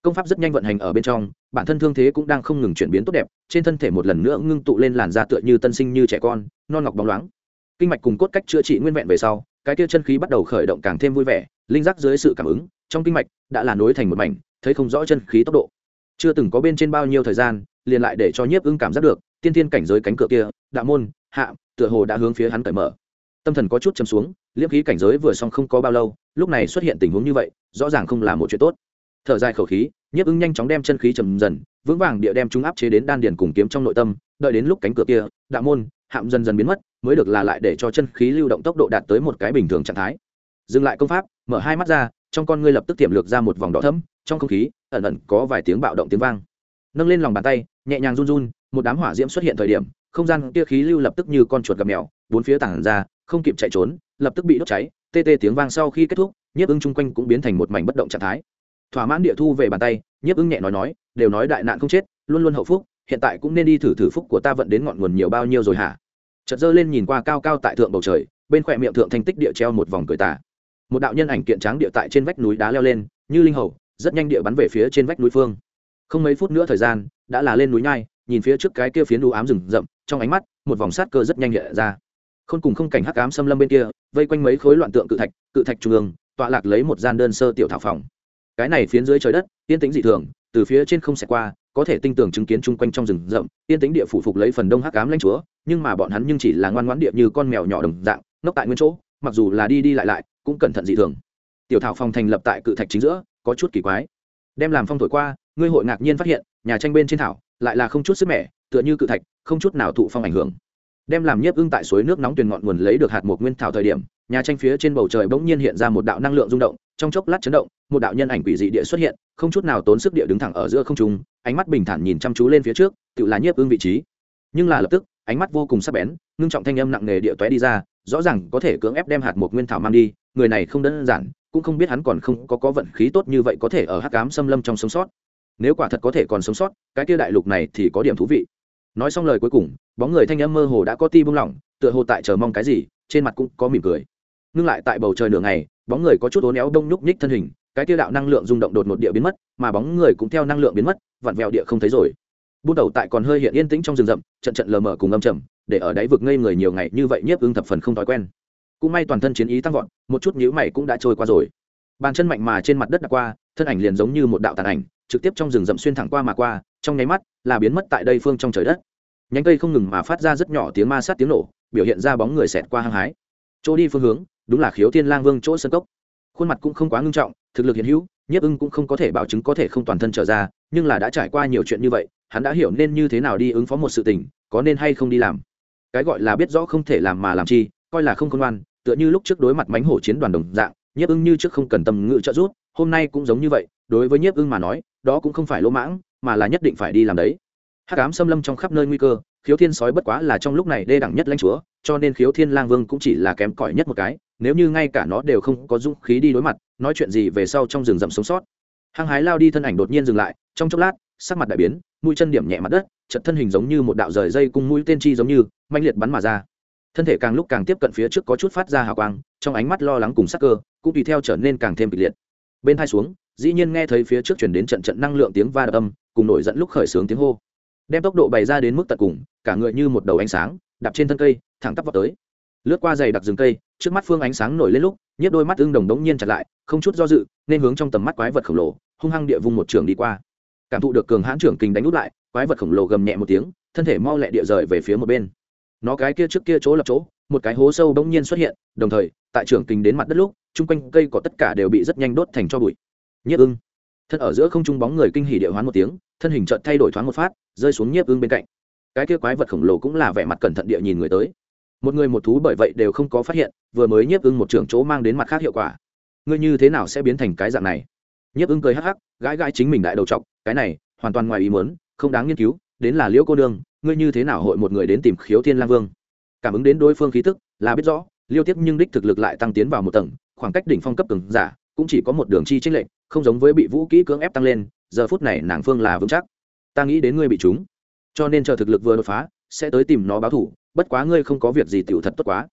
Công pháp rất nhanh vận hành ở bên trong, bản thân thương thế cũng đang không ngừng chuyển biến tốt đẹp, trên thân thể một lần nữa ngưng tụ lên làn da tựa như tân sinh như trẻ con, non ngọc bóng loáng. Kinh mạch cùng cốt cách chữa trị nguyên vẹn về sau, cái kia chân khí bắt đầu khởi động càng thêm vui vẻ, linh giác dưới sự cảm ứng, trong kinh mạch đã là nối thành một mảnh, thấy không rõ chân khí tốc độ. Chưa từng có bên trên bao nhiêu thời gian liền lại để cho nhiếp ưng cảm giác được, tiên thiên cảnh giới cánh cửa kia, đạo môn, hạ, tựa hồ đã hướng phía hắn cởi mở. Tâm thần có chút chấm xuống, liễm khí cảnh giới vừa xong không có bao lâu, lúc này xuất hiện tình huống như vậy, rõ ràng không là một chuyện tốt. Thở dài khẩu khí, nhiếp ưng nhanh chóng đem chân khí trầm dần, vững vàng địa đem chúng áp chế đến đan điền cùng kiếm trong nội tâm, đợi đến lúc cánh cửa kia, đạo môn hạm dần dần biến mất, mới được là lại để cho chân khí lưu động tốc độ đạt tới một cái bình thường trạng thái. Dừng lại công pháp, mở hai mắt ra, trong con ngươi lập tức tiềm lược ra một vòng đỏ thấm trong không khí, ẩn ẩn có vài tiếng bạo động tiếng vang nâng lên lòng bàn tay, nhẹ nhàng run run, một đám hỏa diễm xuất hiện thời điểm, không gian kia khí lưu lập tức như con chuột gặp mèo, bốn phía tảng ra, không kịp chạy trốn, lập tức bị đốt cháy, tê tê tiếng vang sau khi kết thúc, nhiếp ưng chung quanh cũng biến thành một mảnh bất động trạng thái. Thỏa mãn địa thu về bàn tay, nhiếp ưng nhẹ nói nói, đều nói đại nạn không chết, luôn luôn hậu phúc, hiện tại cũng nên đi thử thử phúc của ta vận đến ngọn nguồn nhiều bao nhiêu rồi hả? Chợt giơ lên nhìn qua cao cao tại thượng bầu trời, bên khỏe miệng thượng thanh tích địa treo một vòng cười tà. Một đạo nhân ảnh kiện tráng địa tại trên vách núi đá leo lên, như linh hầu, rất nhanh địa bắn về phía trên vách núi phương không mấy phút nữa thời gian, đã là lên núi nhai, nhìn phía trước cái kia phiến đu ám rừng rậm, trong ánh mắt, một vòng sát cơ rất nhanh hiện ra. Khôn cùng không cảnh hắc ám xâm lâm bên kia, vây quanh mấy khối loạn tượng cự thạch cự thạch trung ương, tọa lạc lấy một gian đơn sơ tiểu thảo phòng. Cái này phiến dưới trời đất, yên tĩnh dị thường, từ phía trên không xẹt qua, có thể tinh tường chứng kiến chung quanh trong rừng rậm, yên tĩnh địa phủ phục lấy phần đông hắc ám lãnh chúa, nhưng mà bọn hắn nhưng chỉ là ngoan ngoãn địa như con mèo nhỏ đồng dạng nóc tại nguyên chỗ, mặc dù là đi đi lại lại, cũng cẩn thận dị thường. Tiểu thảo phòng thành lập tại cự thạch chính giữa, có chút kỳ quái. Đem làm phong thổi qua ngươi hội ngạc nhiên phát hiện, nhà tranh bên trên thảo lại là không chút sức mẻ, tựa như cự thạch, không chút nào thụ phong ảnh hưởng. Đem làm nhiếp ưng tại suối nước nóng tuyền ngọn nguồn lấy được hạt một nguyên thảo thời điểm, nhà tranh phía trên bầu trời bỗng nhiên hiện ra một đạo năng lượng rung động, trong chốc lát chấn động, một đạo nhân ảnh quỷ dị địa xuất hiện, không chút nào tốn sức địa đứng thẳng ở giữa không trung, ánh mắt bình thản nhìn chăm chú lên phía trước, tự là nhiếp ưng vị trí. Nhưng là lập tức, ánh mắt vô cùng sắc bén, ngưng trọng thanh âm nặng nề địa toé đi ra, rõ ràng có thể cưỡng ép đem hạt một nguyên thảo mang đi, người này không đơn giản, cũng không biết hắn còn không có có vận khí tốt như vậy có thể ở hắc ám xâm lâm trong sống sót nếu quả thật có thể còn sống sót, cái kia đại lục này thì có điểm thú vị. Nói xong lời cuối cùng, bóng người thanh âm mơ hồ đã có ti bung lỏng, tựa hồ tại chờ mong cái gì, trên mặt cũng có mỉm cười. Ngưng lại tại bầu trời nửa ngày, bóng người có chút ố néo đông nhúc nhích thân hình, cái tiêu đạo năng lượng rung động đột một địa biến mất, mà bóng người cũng theo năng lượng biến mất, vặn vẹo địa không thấy rồi. Buôn đầu tại còn hơi hiện yên tĩnh trong rừng rậm, trận trận lờ mờ cùng âm trầm, để ở đáy vực ngây người nhiều ngày như vậy nhiếp ưng thập phần không thói quen. Cũng may toàn thân chiến ý tăng vọt, một chút nhữ mày cũng đã trôi qua rồi. Bàn chân mạnh mà trên mặt đất đã qua, thân ảnh liền giống như một đạo tàn ảnh trực tiếp trong rừng rậm xuyên thẳng qua mà qua, trong nháy mắt là biến mất tại đây phương trong trời đất. Nhánh cây không ngừng mà phát ra rất nhỏ tiếng ma sát tiếng nổ, biểu hiện ra bóng người xẹt qua hăng hái. Chỗ đi phương hướng, đúng là khiếu thiên lang vương chỗ sân cốc. Khuôn mặt cũng không quá ngưng trọng, thực lực hiện hữu, nhiếp ưng cũng không có thể bảo chứng có thể không toàn thân trở ra, nhưng là đã trải qua nhiều chuyện như vậy, hắn đã hiểu nên như thế nào đi ứng phó một sự tình, có nên hay không đi làm. Cái gọi là biết rõ không thể làm mà làm chi, coi là không khôn ngoan, tựa như lúc trước đối mặt mánh hổ chiến đoàn đồng dạng, nhiếp ưng như trước không cần tâm ngự trợ giúp, hôm nay cũng giống như vậy, đối với nhiếp ưng mà nói đó cũng không phải lỗ mãng, mà là nhất định phải đi làm đấy. Hắc ám xâm lâm trong khắp nơi nguy cơ, khiếu thiên sói bất quá là trong lúc này đê đẳng nhất lãnh chúa, cho nên khiếu thiên lang vương cũng chỉ là kém cỏi nhất một cái, nếu như ngay cả nó đều không có dũng khí đi đối mặt, nói chuyện gì về sau trong rừng rậm sống sót. Hăng hái lao đi thân ảnh đột nhiên dừng lại, trong chốc lát, sắc mặt đại biến, mũi chân điểm nhẹ mặt đất chật thân hình giống như một đạo rời dây cung mũi tên chi giống như manh liệt bắn mà ra. Thân thể càng lúc càng tiếp cận phía trước có chút phát ra hào quang, trong ánh mắt lo lắng cùng sắc cơ, cũng tùy theo trở nên càng thêm kịch liệt. Bên thai xuống dĩ nhiên nghe thấy phía trước chuyển đến trận trận năng lượng tiếng va đập âm, cùng nổi dẫn lúc khởi sướng tiếng hô. Đem tốc độ bày ra đến mức tận cùng, cả người như một đầu ánh sáng, đạp trên thân cây, thẳng tắp vào tới. Lướt qua dày đặc rừng cây, trước mắt phương ánh sáng nổi lên lúc nhếp đôi mắt ưng đồng đống nhiên chặt lại, không chút do dự, nên hướng trong tầm mắt quái vật khổng lồ, hung hăng địa vùng một trường đi qua. Cảm thụ được cường hãn trưởng kình đánh út lại, quái vật khổng lồ gầm nhẹ một tiếng, thân thể mau lẹ địa rời về phía một bên. Nó cái kia trước kia chỗ lập chỗ, một cái hố sâu bỗng nhiên xuất hiện, đồng thời, tại trưởng kình đến mặt đất lúc, chung quanh cây có tất cả đều bị rất nhanh đốt thành cho bụi nhiếp ưng. Thân ở giữa không trung bóng người kinh hỉ địa hoán một tiếng, thân hình chợt thay đổi thoáng một phát, rơi xuống nhiếp ưng bên cạnh. Cái kia quái vật khổng lồ cũng là vẻ mặt cẩn thận địa nhìn người tới. Một người một thú bởi vậy đều không có phát hiện, vừa mới nhiếp ưng một trưởng chỗ mang đến mặt khác hiệu quả. Ngươi như thế nào sẽ biến thành cái dạng này? Nhiếp ưng cười hắc hắc, gãi gãi chính mình đại đầu chọc, cái này, hoàn toàn ngoài ý muốn, không đáng nghiên cứu, đến là liễu cô đương ngươi như thế nào hội một người đến tìm khiếu thiên lang vương? Cảm ứng đến đối phương khí tức, là biết rõ, liêu tiếp nhưng đích thực lực lại tăng tiến vào một tầng, khoảng cách đỉnh phong cấp cường giả, cũng chỉ có một đường chi tranh lệch không giống với bị vũ kỹ cưỡng ép tăng lên, giờ phút này nàng phương là vững chắc. Ta nghĩ đến ngươi bị chúng cho nên chờ thực lực vừa đột phá, sẽ tới tìm nó báo thủ, bất quá ngươi không có việc gì tiểu thật tốt quá.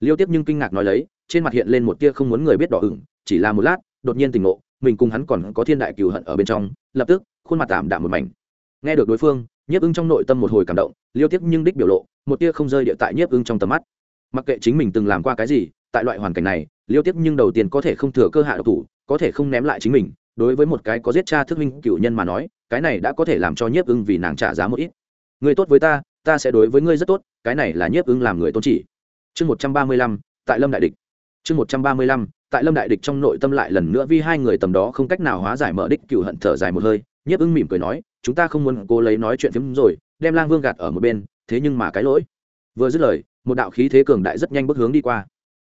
Liêu tiếp nhưng kinh ngạc nói lấy, trên mặt hiện lên một tia không muốn người biết đỏ ửng, chỉ là một lát, đột nhiên tỉnh ngộ, mình cùng hắn còn có thiên đại cừu hận ở bên trong, lập tức, khuôn mặt tạm đạm một mảnh. Nghe được đối phương, nhiếp ưng trong nội tâm một hồi cảm động, liêu tiếp nhưng đích biểu lộ, một tia không rơi địa tại nhiếp ưng trong tầm mắt. Mặc kệ chính mình từng làm qua cái gì, tại loại hoàn cảnh này, liêu tiếp nhưng đầu tiên có thể không thừa cơ hạ độc thủ có thể không ném lại chính mình, đối với một cái có giết cha thức minh cựu nhân mà nói, cái này đã có thể làm cho nhiếp ưng vì nàng trả giá một ít. Người tốt với ta ta sẽ đối với ngươi rất tốt, cái này là nhiếp ưng làm người tôn chỉ. Chương một trăm ba mươi lăm, tại lâm đại địch. Chương một trăm ba mươi lăm, tại lâm đại địch trong nội tâm lại lần nữa vì hai người tầm đó không cách nào hóa giải mở đích cựu hận thở dài một hơi, nhiếp ưng mỉm cười nói, chúng ta không muốn cố lấy nói chuyện phiếm rồi, đem lang vương gạt ở một bên, thế nhưng mà cái lỗi. Vừa dứt lời, một đạo khí thế cường đại rất nhanh bước hướng đi qua.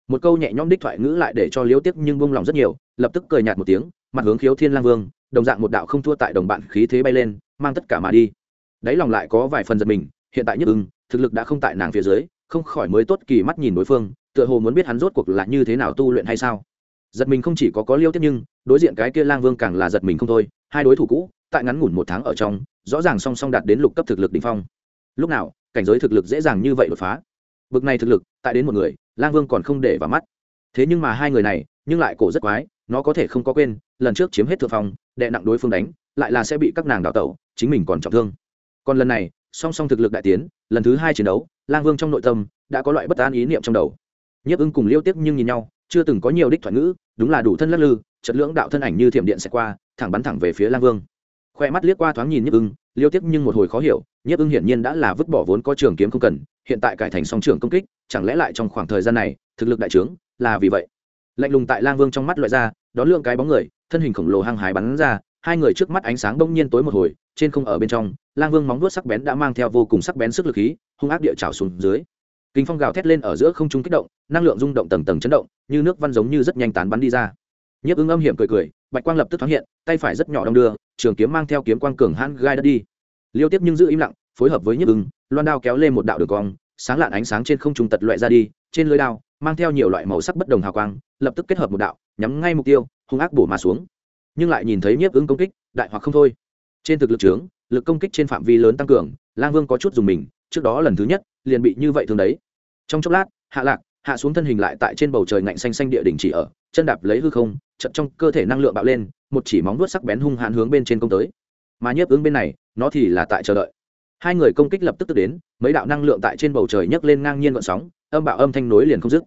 Một câu nhẹ nhõm đích thoại ngữ lại để cho liễu tiếc nhưng buông lòng rất nhiều lập tức cười nhạt một tiếng, mặt hướng khiếu thiên lang vương, đồng dạng một đạo không thua tại đồng bạn khí thế bay lên, mang tất cả mà đi. Đáy lòng lại có vài phần giật mình, hiện tại nhất ưng, thực lực đã không tại nàng phía dưới, không khỏi mới tốt kỳ mắt nhìn đối phương, tựa hồ muốn biết hắn rốt cuộc là như thế nào tu luyện hay sao. Giật mình không chỉ có có liêu tiếp nhưng, đối diện cái kia lang vương càng là giật mình không thôi, hai đối thủ cũ, tại ngắn ngủn một tháng ở trong, rõ ràng song song đạt đến lục cấp thực lực đ ỉ n h phong. Lúc nào, cảnh giới thực lực dễ dàng như vậy đột phá. Bực này thực lực, tại đến một người, lang vương còn không để vào mắt. Thế nhưng mà hai người này, nhưng lại cổ rất quái nó có thể không có quên, lần trước chiếm hết thượng phong đệ nặng đối phương đánh, lại là sẽ bị các nàng đào tẩu, chính mình còn trọng thương. Còn lần này, song song thực lực đại tiến, lần thứ hai chiến đấu, lang vương trong nội tâm đã có loại bất an ý niệm trong đầu. Nhấp ưng cùng liêu tiếp nhưng nhìn nhau, chưa từng có nhiều đích thoại ngữ, đúng là đủ thân lắc lư chất lưỡng đạo thân ảnh như thiểm điện sẽ qua, thẳng bắn thẳng về phía lang vương. Khoe mắt liếc qua thoáng nhìn nhấp ưng, liêu tiếp nhưng một hồi khó hiểu nhấp ưng hiển nhiên đã là vứt bỏ vốn có trường kiếm không cần, hiện tại cải thành song trường công kích, chẳng lẽ lại trong khoảng thời gian này, thực lực đại trướng, là vì vậy? Lạnh lùng tại lang vương trong mắt loại ra, đón lượng cái bóng người, thân hình khổng lồ hăng hái bắn ra, hai người trước mắt ánh sáng bỗng nhiên tối một hồi, trên không ở bên trong, lang vương móng vuốt sắc bén đã mang theo vô cùng sắc bén sức lực khí, hung ác địa trào xuống dưới. Kinh phong gào thét lên ở giữa không trung kích động, năng lượng rung động tầng tầng chấn động, như nước văn giống như rất nhanh tán bắn đi ra. Nhấp ứng âm hiểm cười cười, bạch quang lập tức thoáng hiện, tay phải rất nhỏ đong đưa, trường kiếm mang theo kiếm quang cường hãn gai đất đi. Liêu tiếp nhưng giữ im lặng, phối hợp với nhấp ứng, loan đao kéo lên một đạo đường cong, sáng lạn ánh sáng trên không trung tật loại ra đi, trên lưới đao mang theo nhiều loại màu sắc bất đồng hào quang, lập tức kết hợp một đạo, nhắm ngay mục tiêu, hung ác bổ mà xuống. Nhưng lại nhìn thấy nhiếp ứng công kích, đại hoặc không thôi. Trên thực lực trướng lực công kích trên phạm vi lớn tăng cường, lang vương có chút dùng mình, trước đó lần thứ nhất, liền bị như vậy thường đấy. Trong chốc lát, hạ lạc, hạ xuống thân hình lại tại trên bầu trời ngạnh xanh xanh địa đỉnh chỉ ở, chân đạp lấy hư không chậm trong cơ thể năng lượng bạo lên, một chỉ móng vuốt sắc bén hung hãn hướng bên trên công tới. Mà nhiếp ứng bên này, nó thì là tại chờ đợi. Hai người công kích lập tức tức đến, mấy đạo năng lượng tại trên bầu trời nhấc lên ngang nhiên vận sóng âm bạo âm thanh nối liền không dứt.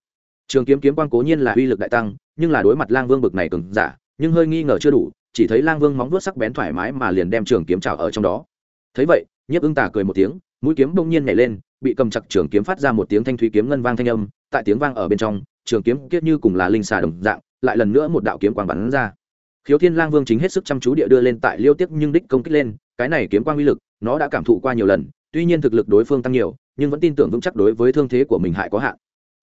Trường kiếm kiếm quang cố nhiên là uy lực đại tăng, nhưng là đối mặt lang vương bực này cứng giả, nhưng hơi nghi ngờ chưa đủ, chỉ thấy lang vương móng vuốt sắc bén thoải mái mà liền đem trường kiếm trào ở trong đó. Thấy vậy, nhiếp ưng tà cười một tiếng, mũi kiếm bỗng nhiên nhảy lên, bị cầm chặt trường kiếm phát ra một tiếng thanh thúy kiếm ngân vang thanh âm, tại tiếng vang ở bên trong, trường kiếm kiết như cùng là linh xà đồng dạng, lại lần nữa một đạo kiếm quang bắn ra. Khiếu thiên lang vương chính hết sức chăm chú địa đưa lên tại liêu tiếp nhưng đích công kích lên, cái này kiếm quang uy lực, nó đã cảm thụ qua nhiều lần tuy nhiên thực lực đối phương tăng nhiều nhưng vẫn tin tưởng vững chắc đối với thương thế của mình hại có hạn.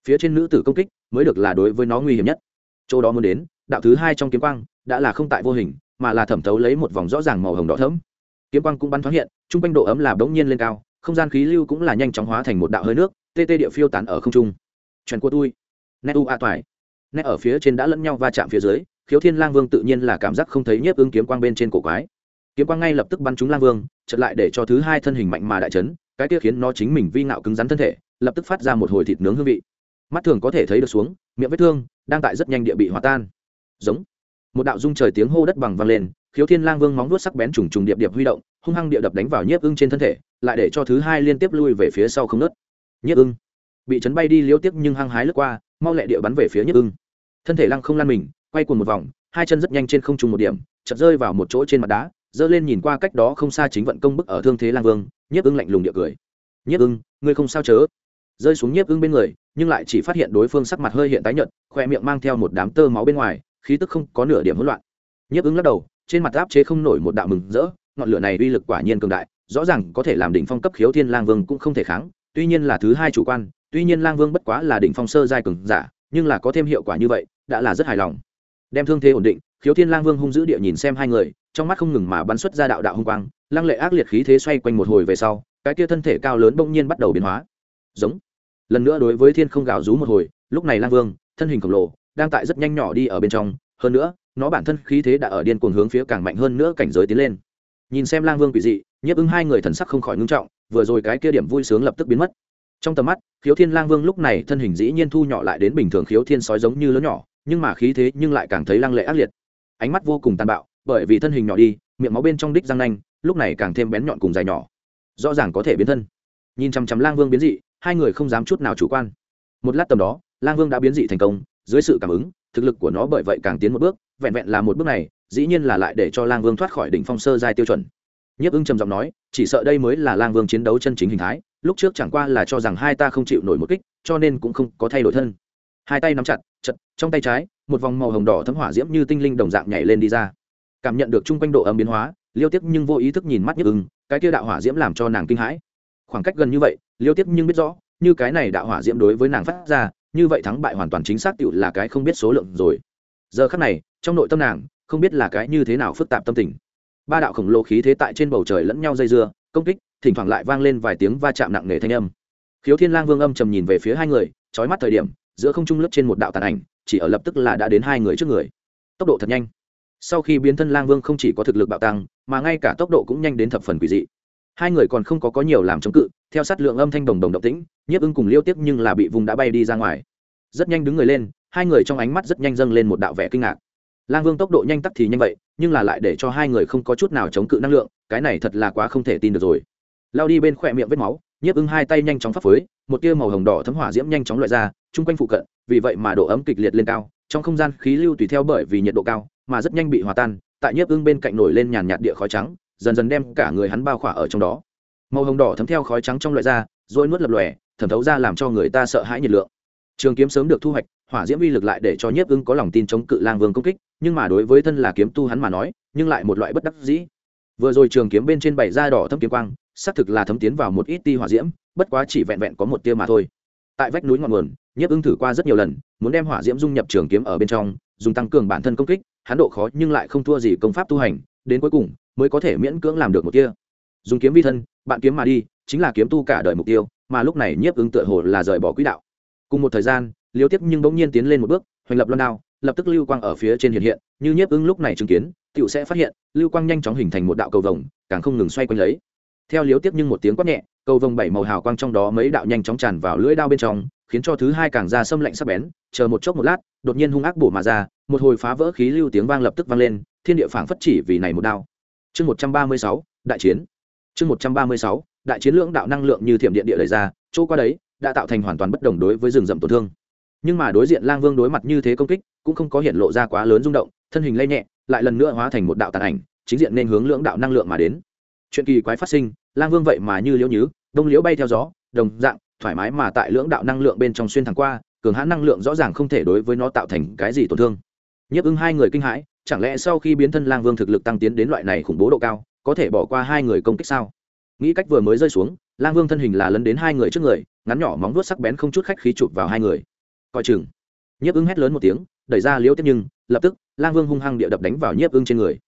Phía trên nữ tử công kích mới được là đối với nó nguy hiểm nhất. Chỗ đó muốn đến đạo thứ hai trong kiếm quang đã là không tại vô hình mà là thẩm thấu lấy một vòng rõ ràng màu hồng đỏ thẫm. Kiếm quang cũng bắn thoáng hiện trung quanh độ ấm là bỗng nhiên lên cao không gian khí lưu cũng là nhanh chóng hóa thành một đạo hơi nước tê tê địa phiêu tán ở không trung. Chuyện của tui, nét u a toài. Nét ở phía trên đã lẫn nhau va chạm phía dưới khiếu thiên lang vương tự nhiên là cảm giác không thấy nhiếp ưng kiếm quang bên trên cổ quái kiếm quang ngay lập tức bắn trúng lang vương chật lại để cho thứ hai thân hình mạnh mà đại chấn, cái kia khiến nó chính mình vi ngạo cứng rắn thân thể, lập tức phát ra một hồi thịt nướng hương vị. Mắt thường có thể thấy được xuống, miệng vết thương đang tại rất nhanh địa bị hòa tan. Giống. Một đạo dung trời tiếng hô đất bằng vang lên, khiếu thiên lang vương móng vuốt sắc bén trùng trùng điệp điệp huy động, hung hăng địa đập đánh vào nhiếp ưng trên thân thể, lại để cho thứ hai liên tiếp lui về phía sau không nớt nhiếp ưng. Bị chấn bay đi liêu tiếp nhưng hăng hái lướt qua, mau lẹ địa bắn về phía nhiếp ưng. Thân thể lăng không lan mình, quay cuồng một vòng, hai chân rất nhanh trên không trung một điểm, chợt rơi vào một chỗ trên mặt đá giơ lên nhìn qua cách đó không xa chính vận công bức ở thương thế lang vương, nhiếp ưng lạnh lùng địa cười. Nhiếp ưng, ngươi không sao chớ? Rơi xuống nhiếp ưng bên người, nhưng lại chỉ phát hiện đối phương sắc mặt hơi hiện tái nhợt, khoe miệng mang theo một đám tơ máu bên ngoài, khí tức không có nửa điểm hỗn loạn. Nhiếp ưng lắc đầu, trên mặt áp chế không nổi một đạo mừng rỡ, ngọn lửa này uy lực quả nhiên cường đại, rõ ràng có thể làm đỉnh phong cấp khiếu thiên lang vương cũng không thể kháng, tuy nhiên là thứ hai chủ quan, tuy nhiên lang vương bất quá là đỉnh phong sơ giai cường giả, nhưng là có thêm hiệu quả như vậy, đã là rất hài lòng. Đem thương thế ổn định, khiếu thiên lang vương hung dữ địa nhìn xem hai người trong mắt không ngừng mà bắn xuất ra đạo đạo hung quang lang lệ ác liệt khí thế xoay quanh một hồi về sau, cái kia thân thể cao lớn bỗng nhiên bắt đầu biến hóa. Giống. Lần nữa đối với thiên không gào rú một hồi, lúc này lang vương, thân hình khổng lồ, đang tại rất nhanh nhỏ đi ở bên trong, hơn nữa, nó bản thân khí thế đã ở điên cuồng hướng phía càng mạnh hơn nữa cảnh giới tiến lên. Nhìn xem lang vương quỷ dị, nhiếp ứng hai người thần sắc không khỏi ngưng trọng, vừa rồi cái kia điểm vui sướng lập tức biến mất. Trong tầm mắt, khiếu thiên lang vương lúc này thân hình dĩ nhiên thu nhỏ lại đến bình thường khiếu thiên sói giống như lớn nhỏ, nhưng mà khí thế nhưng lại càng thấy lăng lệ ác liệt. Ánh mắt vô cùng tàn bạo bởi vì thân hình nhỏ đi, miệng máu bên trong đích răng nanh, lúc này càng thêm bén nhọn cùng dài nhỏ. Rõ ràng có thể biến thân. Nhìn chằm chằm lang vương biến dị, hai người không dám chút nào chủ quan. Một lát tầm đó, lang vương đã biến dị thành công, dưới sự cảm ứng, thực lực của nó bởi vậy càng tiến một bước, vẹn vẹn là một bước này, dĩ nhiên là lại để cho lang vương thoát khỏi đỉnh phong sơ giai tiêu chuẩn. Nhiếp ưng trầm giọng nói, chỉ sợ đây mới là lang vương chiến đấu chân chính hình thái, lúc trước chẳng qua là cho rằng hai ta không chịu nổi một kích, cho nên cũng không có thay đổi thân. Hai tay nắm chặt, chật, trong tay trái, một vòng màu hồng đỏ thấm hỏa diễm như tinh linh đồng dạng nhảy lên đi ra cảm nhận được chung quanh độ ấm biến hóa, liêu tiếp nhưng vô ý thức nhìn mắt nhức ưng, cái kia đạo hỏa diễm làm cho nàng kinh hãi. Khoảng cách gần như vậy, liêu tiếp nhưng biết rõ, như cái này đạo hỏa diễm đối với nàng phát ra, như vậy thắng bại hoàn toàn chính xác tựu là cái không biết số lượng rồi. Giờ khắc này, trong nội tâm nàng, không biết là cái như thế nào phức tạp tâm tình. Ba đạo khổng lồ khí thế tại trên bầu trời lẫn nhau dây dưa, công kích, thỉnh thoảng lại vang lên vài tiếng va chạm nặng nề thanh âm. Khiếu thiên lang vương âm trầm nhìn về phía hai người trói mắt thời điểm, giữa không trung lướt trên một đạo tàn ảnh, chỉ ở lập tức là đã đến hai người trước người. Tốc độ thật nhanh sau khi biến thân lang vương không chỉ có thực lực bạo tăng, mà ngay cả tốc độ cũng nhanh đến thập phần quỷ dị. Hai người còn không có có nhiều làm chống cự, theo sát lượng âm thanh đồng đồng động tĩnh, nhiếp ưng cùng liêu tiếp nhưng là bị vùng đã bay đi ra ngoài. Rất nhanh đứng người lên, hai người trong ánh mắt rất nhanh dâng lên một đạo vẻ kinh ngạc. Lang vương tốc độ nhanh tắc thì nhanh vậy, nhưng là lại để cho hai người không có chút nào chống cự năng lượng, cái này thật là quá không thể tin được rồi. Lao đi bên khỏe miệng vết máu, nhiếp ưng hai tay nhanh chóng phấp phới, một tia màu hồng đỏ thấm hỏa diễm nhanh chóng loại ra, chung quanh phụ cận, vì vậy mà độ ấm kịch liệt lên cao, trong không gian khí lưu tùy theo bởi vì nhiệt độ cao mà rất nhanh bị hòa tan, tại nhiếp ưng bên cạnh nổi lên nhàn nhạt địa khói trắng, dần dần đem cả người hắn bao khỏa ở trong đó. Màu hồng đỏ thấm theo khói trắng trong loại da rồi nuốt lập lòe, thẩm thấu ra làm cho người ta sợ hãi nhiệt lượng. Trường kiếm sớm được thu hoạch, hỏa diễm uy lực lại để cho nhiếp ưng có lòng tin chống cự lang vương công kích, nhưng mà đối với thân là kiếm tu hắn mà nói, nhưng lại một loại bất đắc dĩ. Vừa rồi trường kiếm bên trên bảy da đỏ thấm kiếm quang, xác thực là thấm tiến vào một ít ti hỏa diễm, bất quá chỉ vẹn vẹn có một tia mà thôi. Tại vách núi ngọn nguồn, nhiếp ưng thử qua rất nhiều lần, muốn đem hỏa diễm dung nhập trường kiếm ở bên trong, dùng tăng cường bản thân công kích hắn độ khó nhưng lại không thua gì công pháp tu hành, đến cuối cùng mới có thể miễn cưỡng làm được một kia. Dùng kiếm vi thân, bạn kiếm mà đi, chính là kiếm tu cả đời mục tiêu, mà lúc này nhiếp ưng tựa hồ là rời bỏ quỹ đạo. Cùng một thời gian, liêu tiếp nhưng bỗng nhiên tiến lên một bước, hoành lập loan đao, lập tức lưu quang ở phía trên hiện hiện, như nhiếp ưng lúc này chứng kiến tựu sẽ phát hiện, lưu quang nhanh chóng hình thành một đạo cầu vồng, càng không ngừng xoay quanh lấy. Theo liếu tiếp nhưng một tiếng quát nhẹ, cầu vồng bảy màu hào quang trong đó mấy đạo nhanh chóng tràn vào lưỡi đao bên trong, khiến cho thứ hai càng ra xâm lạnh sắc bén, chờ một chốc một lát, đột nhiên hung ác bổ mà ra một hồi phá vỡ khí lưu tiếng vang lập tức vang lên, thiên địa phảng phất chỉ vì này một đao. Chương một trăm ba mươi sáu, đại chiến. Chương một trăm ba mươi sáu, đại chiến lưỡng đạo năng lượng như thiểm điện địa lời ra, chỗ qua đấy đã tạo thành hoàn toàn bất đồng đối với rừng rậm tổn thương. Nhưng mà đối diện lang vương đối mặt như thế công kích, cũng không có hiện lộ ra quá lớn rung động, thân hình lây nhẹ, lại lần nữa hóa thành một đạo tàn ảnh, chính diện nên hướng lưỡng đạo năng lượng mà đến. Chuyện kỳ quái phát sinh, lang vương vậy mà như liễu nhứ, đông liễu bay theo gió, đồng dạng, thoải mái mà tại lưỡng đạo năng lượng bên trong xuyên thẳng qua, cường hãn năng lượng rõ ràng không thể đối với nó tạo thành cái gì tổn thương nhiếp ưng hai người kinh hãi, chẳng lẽ sau khi biến thân lang vương thực lực tăng tiến đến loại này khủng bố độ cao, có thể bỏ qua hai người công kích sao? Nghĩ cách vừa mới rơi xuống, lang vương thân hình là lấn đến hai người trước người, ngắn nhỏ móng vuốt sắc bén không chút khách khí chụp vào hai người. Coi chừng. Nhiếp ưng hét lớn một tiếng, đẩy ra liễu tiếp nhưng, lập tức, lang vương hung hăng địa đập đánh vào nhiếp ưng trên người.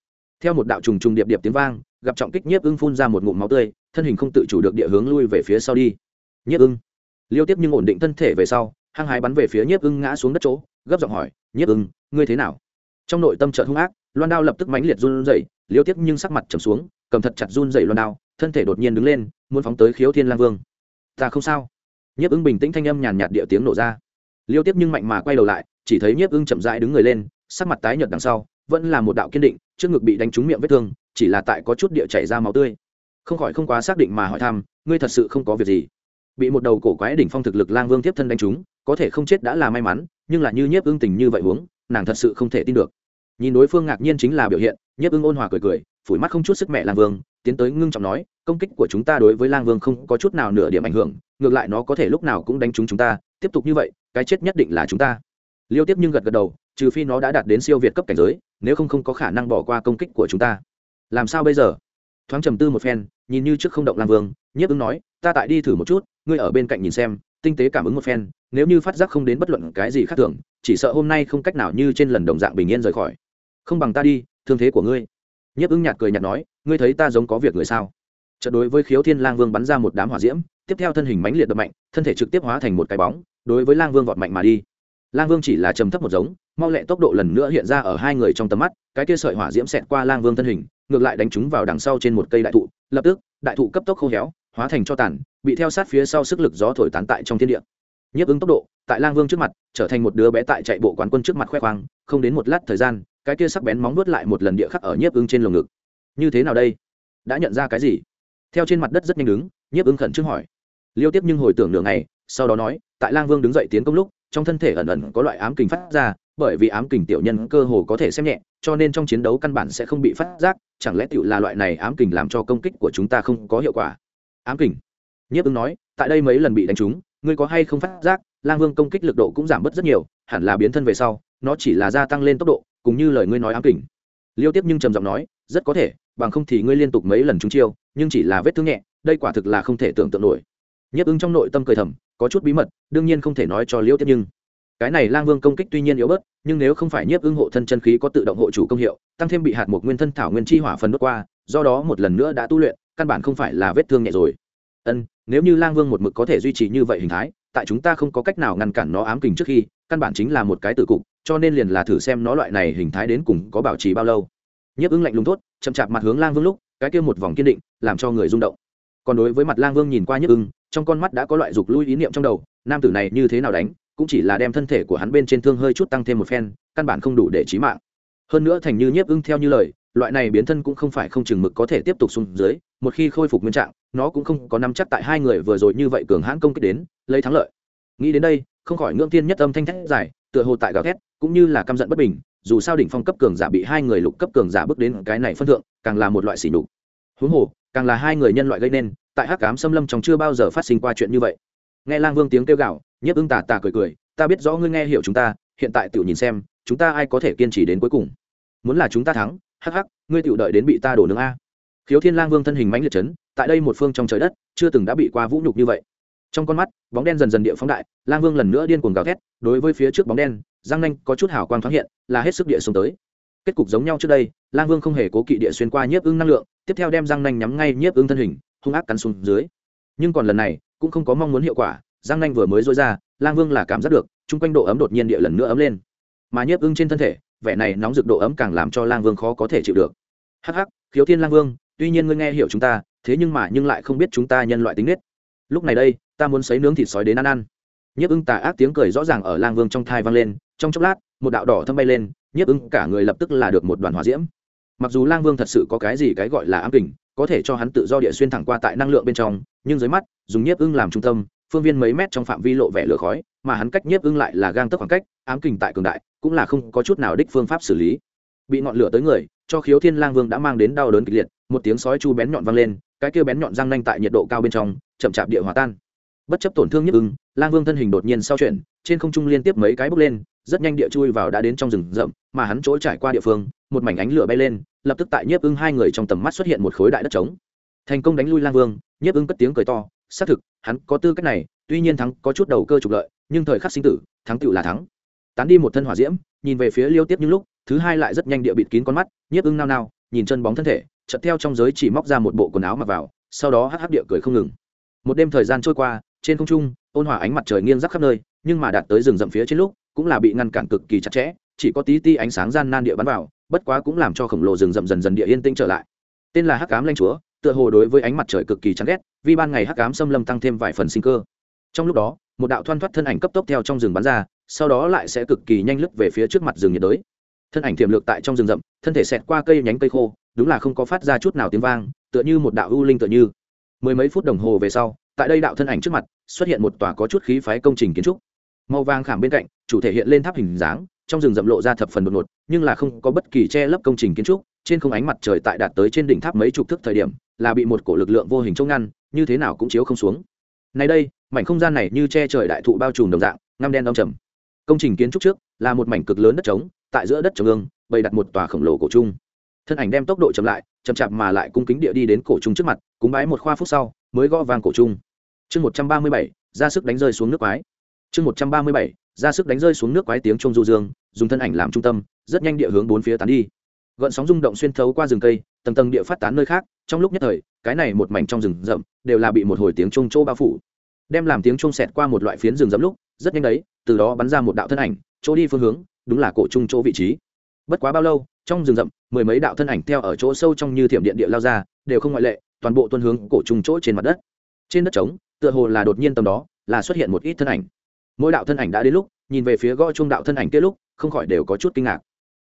Theo một đạo trùng trùng điệp điệp tiếng vang, gặp trọng kích nhiếp ưng phun ra một ngụm máu tươi, thân hình không tự chủ được địa hướng lui về phía sau đi. Nhiếp ưng. Liêu tiếp nhưng ổn định thân thể về sau, hăng hái bắn về phía nhiếp ưng ngã xuống đất chỗ gấp giọng hỏi, nhiếp ưng, ngươi thế nào? Trong nội tâm trợ hung ác, loan đao lập tức mãnh liệt run rẩy, liêu tiếc nhưng sắc mặt trầm xuống, cầm thật chặt run rẩy loan đao, thân thể đột nhiên đứng lên, muốn phóng tới khiếu thiên lang vương. Ta không sao. Nhiếp ưng bình tĩnh thanh âm nhàn nhạt địa tiếng nổ ra. Liêu tiếp nhưng mạnh mà quay đầu lại, chỉ thấy nhiếp ưng chậm rãi đứng người lên, sắc mặt tái nhợt đằng sau, vẫn là một đạo kiên định, trước ngực bị đánh trúng miệng vết thương, chỉ là tại có chút địa chảy ra máu tươi. Không khỏi không quá xác định mà hỏi thăm, ngươi thật sự không có việc gì? Bị một đầu cổ quái đỉnh phong thực lực lang vương tiếp thân đánh trúng, có thể không chết đã là may mắn nhưng là như nhiếp ưng tình như vậy huống, nàng thật sự không thể tin được. Nhìn đối phương ngạc nhiên chính là biểu hiện, nhiếp ưng ôn hòa cười cười, phủi mắt không chút sức mẹ lang vương, tiến tới ngưng trọng nói, công kích của chúng ta đối với lang vương không có chút nào nửa điểm ảnh hưởng, ngược lại nó có thể lúc nào cũng đánh trúng chúng ta, tiếp tục như vậy, cái chết nhất định là chúng ta. Liêu tiếp nhưng gật gật đầu, trừ phi nó đã đạt đến siêu việt cấp cảnh giới, nếu không không có khả năng bỏ qua công kích của chúng ta. Làm sao bây giờ? Thoáng trầm tư một phen, nhìn như trước không động lang vương, nhiếp ứng nói, ta tại đi thử một chút, ngươi ở bên cạnh nhìn xem tinh tế cảm ứng một phen, nếu như phát giác không đến bất luận cái gì khác thường, chỉ sợ hôm nay không cách nào như trên lần đồng dạng bình yên rời khỏi. Không bằng ta đi, thương thế của ngươi. Nhấp ứng nhạt cười nhạt nói, ngươi thấy ta giống có việc người sao? Trận đối với khiếu thiên lang vương bắn ra một đám hỏa diễm, tiếp theo thân hình mãnh liệt đập mạnh, thân thể trực tiếp hóa thành một cái bóng, đối với lang vương vọt mạnh mà đi. Lang vương chỉ là trầm thấp một giống, mau lẹ tốc độ lần nữa hiện ra ở hai người trong tầm mắt, cái kia sợi hỏa diễm xẹt qua lang vương thân hình, ngược lại đánh chúng vào đằng sau trên một cây đại thụ, lập tức, đại thụ cấp tốc khô héo hóa thành cho tàn, bị theo sát phía sau sức lực gió thổi tán tại trong thiên địa. Nhấp ứng tốc độ, tại lang vương trước mặt, trở thành một đứa bé tại chạy bộ quán quân trước mặt khoe khoang, không đến một lát thời gian, cái kia sắc bén móng nuốt lại một lần địa khắc ở nhiếp ứng trên lồng ngực. Như thế nào đây? Đã nhận ra cái gì? Theo trên mặt đất rất nhanh đứng, nhiếp ứng khẩn trương hỏi. Liêu tiếp nhưng hồi tưởng nửa ngày, sau đó nói, tại lang vương đứng dậy tiến công lúc, trong thân thể ẩn ẩn có loại ám kình phát ra, bởi vì ám kình tiểu nhân cơ hồ có thể xem nhẹ, cho nên trong chiến đấu căn bản sẽ không bị phát giác, chẳng lẽ tiểu là loại này ám kình làm cho công kích của chúng ta không có hiệu quả? Ám kình. Nhiếp ứng nói, tại đây mấy lần bị đánh trúng, ngươi có hay không phát giác, lang vương công kích lực độ cũng giảm bớt rất nhiều, hẳn là biến thân về sau, nó chỉ là gia tăng lên tốc độ, cùng như lời ngươi nói ám kình. Liêu tiếp nhưng trầm giọng nói, rất có thể, bằng không thì ngươi liên tục mấy lần trúng chiêu, nhưng chỉ là vết thương nhẹ, đây quả thực là không thể tưởng tượng nổi. Nhiếp ứng trong nội tâm cười thầm, có chút bí mật, đương nhiên không thể nói cho liêu tiếp nhưng cái này lang vương công kích tuy nhiên yếu bớt, nhưng nếu không phải nhiếp ưng hộ thân chân khí có tự động hộ chủ công hiệu, tăng thêm bị hạt một nguyên thân thảo nguyên chi hỏa phần đốt qua, do đó một lần nữa đã tu luyện, căn bản không phải là vết thương nhẹ rồi. Ân, nếu như lang vương một mực có thể duy trì như vậy hình thái, tại chúng ta không có cách nào ngăn cản nó ám kình trước khi, căn bản chính là một cái tử cục, cho nên liền là thử xem nó loại này hình thái đến cùng có bảo trì bao lâu. Nhiếp ưng lạnh lùng tốt chậm chạp mặt hướng lang vương lúc, cái kia một vòng kiên định, làm cho người rung động. Còn đối với mặt lang vương nhìn qua nhiếp ưng, trong con mắt đã có loại dục lui ý niệm trong đầu, nam tử này như thế nào đánh cũng chỉ là đem thân thể của hắn bên trên thương hơi chút tăng thêm một phen, căn bản không đủ để trí mạng. Hơn nữa thành như nhiếp ưng theo như lời, loại này biến thân cũng không phải không chừng mực có thể tiếp tục xuống dưới, một khi khôi phục nguyên trạng, nó cũng không có nắm chắc tại hai người vừa rồi như vậy cường hãn công kích đến, lấy thắng lợi. Nghĩ đến đây, không khỏi ngưỡng tiên nhất âm thanh thét dài, tựa hồ tại gào thét, cũng như là căm giận bất bình, dù sao đỉnh phong cấp cường giả bị hai người lục cấp cường giả bước đến cái này phân thượng, càng là một loại sỉ nhục. Huống hồ, càng là hai người nhân loại gây nên, tại hắc cám xâm lâm trong chưa bao giờ phát sinh qua chuyện như vậy nghe lang vương tiếng kêu gào nhiếp ưng tà tà cười cười, ta biết rõ ngươi nghe hiểu chúng ta, hiện tại tự nhìn xem, chúng ta ai có thể kiên trì đến cuối cùng? Muốn là chúng ta thắng, hắc hắc, ngươi tự đợi đến bị ta đổ nướng a. Khiếu thiên lang vương thân hình mãnh liệt chấn, tại đây một phương trong trời đất, chưa từng đã bị qua vũ nhục như vậy. Trong con mắt, bóng đen dần dần địa phóng đại, lang vương lần nữa điên cuồng gào thét, đối với phía trước bóng đen giang nanh có chút hào quang thoáng hiện, là hết sức địa xuống tới. Kết cục giống nhau trước đây, lang vương không hề cố kỵ địa xuyên qua nhiếp ưng năng lượng, tiếp theo đem giang nanh nhắm ngay nhiếp ưng thân hình, hung ác cắn xuống dưới. Nhưng còn lần này cũng không có mong muốn hiệu quả, giang nanh vừa mới dối ra, lang vương là cảm giác được, chung quanh độ ấm đột nhiên địa lần nữa ấm lên. Mà nhiếp ưng trên thân thể, vẻ này nóng rực độ ấm càng làm cho lang vương khó có thể chịu được. Hắc hắc, khiếu thiên lang vương, tuy nhiên ngươi nghe hiểu chúng ta, thế nhưng mà nhưng lại không biết chúng ta nhân loại tính nết. Lúc này đây, ta muốn xấy nướng thịt sói đến ăn ăn. Nhiếp ưng tà ác tiếng cười rõ ràng ở lang vương trong thai vang lên, trong chốc lát, một đạo đỏ thâm bay lên, nhiếp ưng cả người lập tức là được một đoàn hỏa diễm mặc dù lang vương thật sự có cái gì cái gọi là ám kình, có thể cho hắn tự do địa xuyên thẳng qua tại năng lượng bên trong, nhưng dưới mắt, dùng nhiếp ưng làm trung tâm, phương viên mấy mét trong phạm vi lộ vẻ lửa khói, mà hắn cách nhiếp ưng lại là gang tấp khoảng cách, ám kình tại cường đại, cũng là không có chút nào đích phương pháp xử lý. Bị ngọn lửa tới người, cho khiếu thiên lang vương đã mang đến đau đớn kịch liệt, một tiếng sói chu bén nhọn vang lên, cái kia bén nhọn răng nanh tại nhiệt độ cao bên trong, chậm chạp địa hòa tan. Bất chấp tổn thương nhất ưng, lang vương thân hình đột nhiên sau chuyển trên không trung liên tiếp mấy cái bước lên, rất nhanh địa chui vào đã đến trong rừng rậm, mà hắn chỗ trải qua địa phương, một mảnh ánh lửa bay lên, lập tức tại nhiếp ưng hai người trong tầm mắt xuất hiện một khối đại đất trống. Thành công đánh lui lang vương, nhiếp ưng cất tiếng cười to, xác thực, hắn có tư cách này, tuy nhiên thắng có chút đầu cơ trục lợi, nhưng thời khắc sinh tử, thắng tựu là thắng. Tán đi một thân hỏa diễm, nhìn về phía liêu tiếp những lúc, thứ hai lại rất nhanh địa bịt kín con mắt, nhiếp ưng nao nao, nhìn chân bóng thân thể, chợt theo trong giới chỉ móc ra một bộ quần áo mặc vào, sau đó hắc hắc địa cười không ngừng. Một đêm thời gian trôi qua, trên không trung, ôn hòa ánh mặt trời nghiêng rắc khắp nơi nhưng mà đạt tới rừng rậm phía trên lúc, cũng là bị ngăn cản cực kỳ chặt chẽ, chỉ có tí ti ánh sáng gian nan địa bắn vào, bất quá cũng làm cho khổng lồ rừng rậm dần dần địa yên tĩnh trở lại. Tên là hắc cám lanh chúa, tựa hồ đối với ánh mặt trời cực kỳ chán ghét, vì ban ngày hắc cám xâm lâm tăng thêm vài phần sinh cơ. Trong lúc đó, một đạo thoăn thoắt thân ảnh cấp tốc theo trong rừng bắn ra, sau đó lại sẽ cực kỳ nhanh lướt về phía trước mặt rừng nhiệt đới. Thân ảnh tiềm lược tại trong rừng rậm, thân thể xẹt qua cây nhánh cây khô, đúng là không có phát ra chút nào tiếng vang, tựa như một đạo ưu linh tựa như. Mười mấy phút đồng hồ về sau, tại đây đạo thân ảnh trước mặt, xuất hiện một tòa có chút khí phái công trình kiến trúc màu vàng khảm bên cạnh, chủ thể hiện lên tháp hình dáng, trong rừng rậm lộ ra thập phần đột ngột, nhưng là không có bất kỳ che lấp công trình kiến trúc, trên không ánh mặt trời tại đạt tới trên đỉnh tháp mấy chục thước thời điểm, là bị một cổ lực lượng vô hình chống ngăn, như thế nào cũng chiếu không xuống. Nay đây, mảnh không gian này như che trời đại thụ bao trùm đồng dạng, ngăm đen đông trầm. Công trình kiến trúc trước, là một mảnh cực lớn đất trống, tại giữa đất trồng ương, bày đặt một tòa khổng lồ cổ trung. Thân ảnh đem tốc độ chậm lại, chậm chạp mà lại cung kính địa đi đến cổ trung trước mặt, cúng bái một khoa phút sau, mới gõ vang cổ trung. Chương một trăm ba mươi bảy, ra sức đánh rơi xuống nước quái chương một trăm ba mươi bảy, ra sức đánh rơi xuống nước quái tiếng trung du dương, dùng thân ảnh làm trung tâm, rất nhanh địa hướng bốn phía tán đi. Gợn sóng rung động xuyên thấu qua rừng cây, tầng tầng địa phát tán nơi khác, trong lúc nhất thời, cái này một mảnh trong rừng rậm đều là bị một hồi tiếng trung chỗ bao phủ. Đem làm tiếng trung xẹt qua một loại phiến rừng rậm lúc, rất nhanh đấy, từ đó bắn ra một đạo thân ảnh, chỗ đi phương hướng, đúng là cổ trung chỗ vị trí. Bất quá bao lâu, trong rừng rậm, mười mấy đạo thân ảnh theo ở chỗ sâu trong như thiểm điện địa lao ra, đều không ngoại lệ, toàn bộ tuân hướng cổ trung chỗ trên mặt đất. Trên đất trống, tựa hồ là đột nhiên tầm đó, là xuất hiện một ít thân ảnh mỗi đạo thân ảnh đã đến lúc, nhìn về phía gõ chung đạo thân ảnh kia lúc, không khỏi đều có chút kinh ngạc.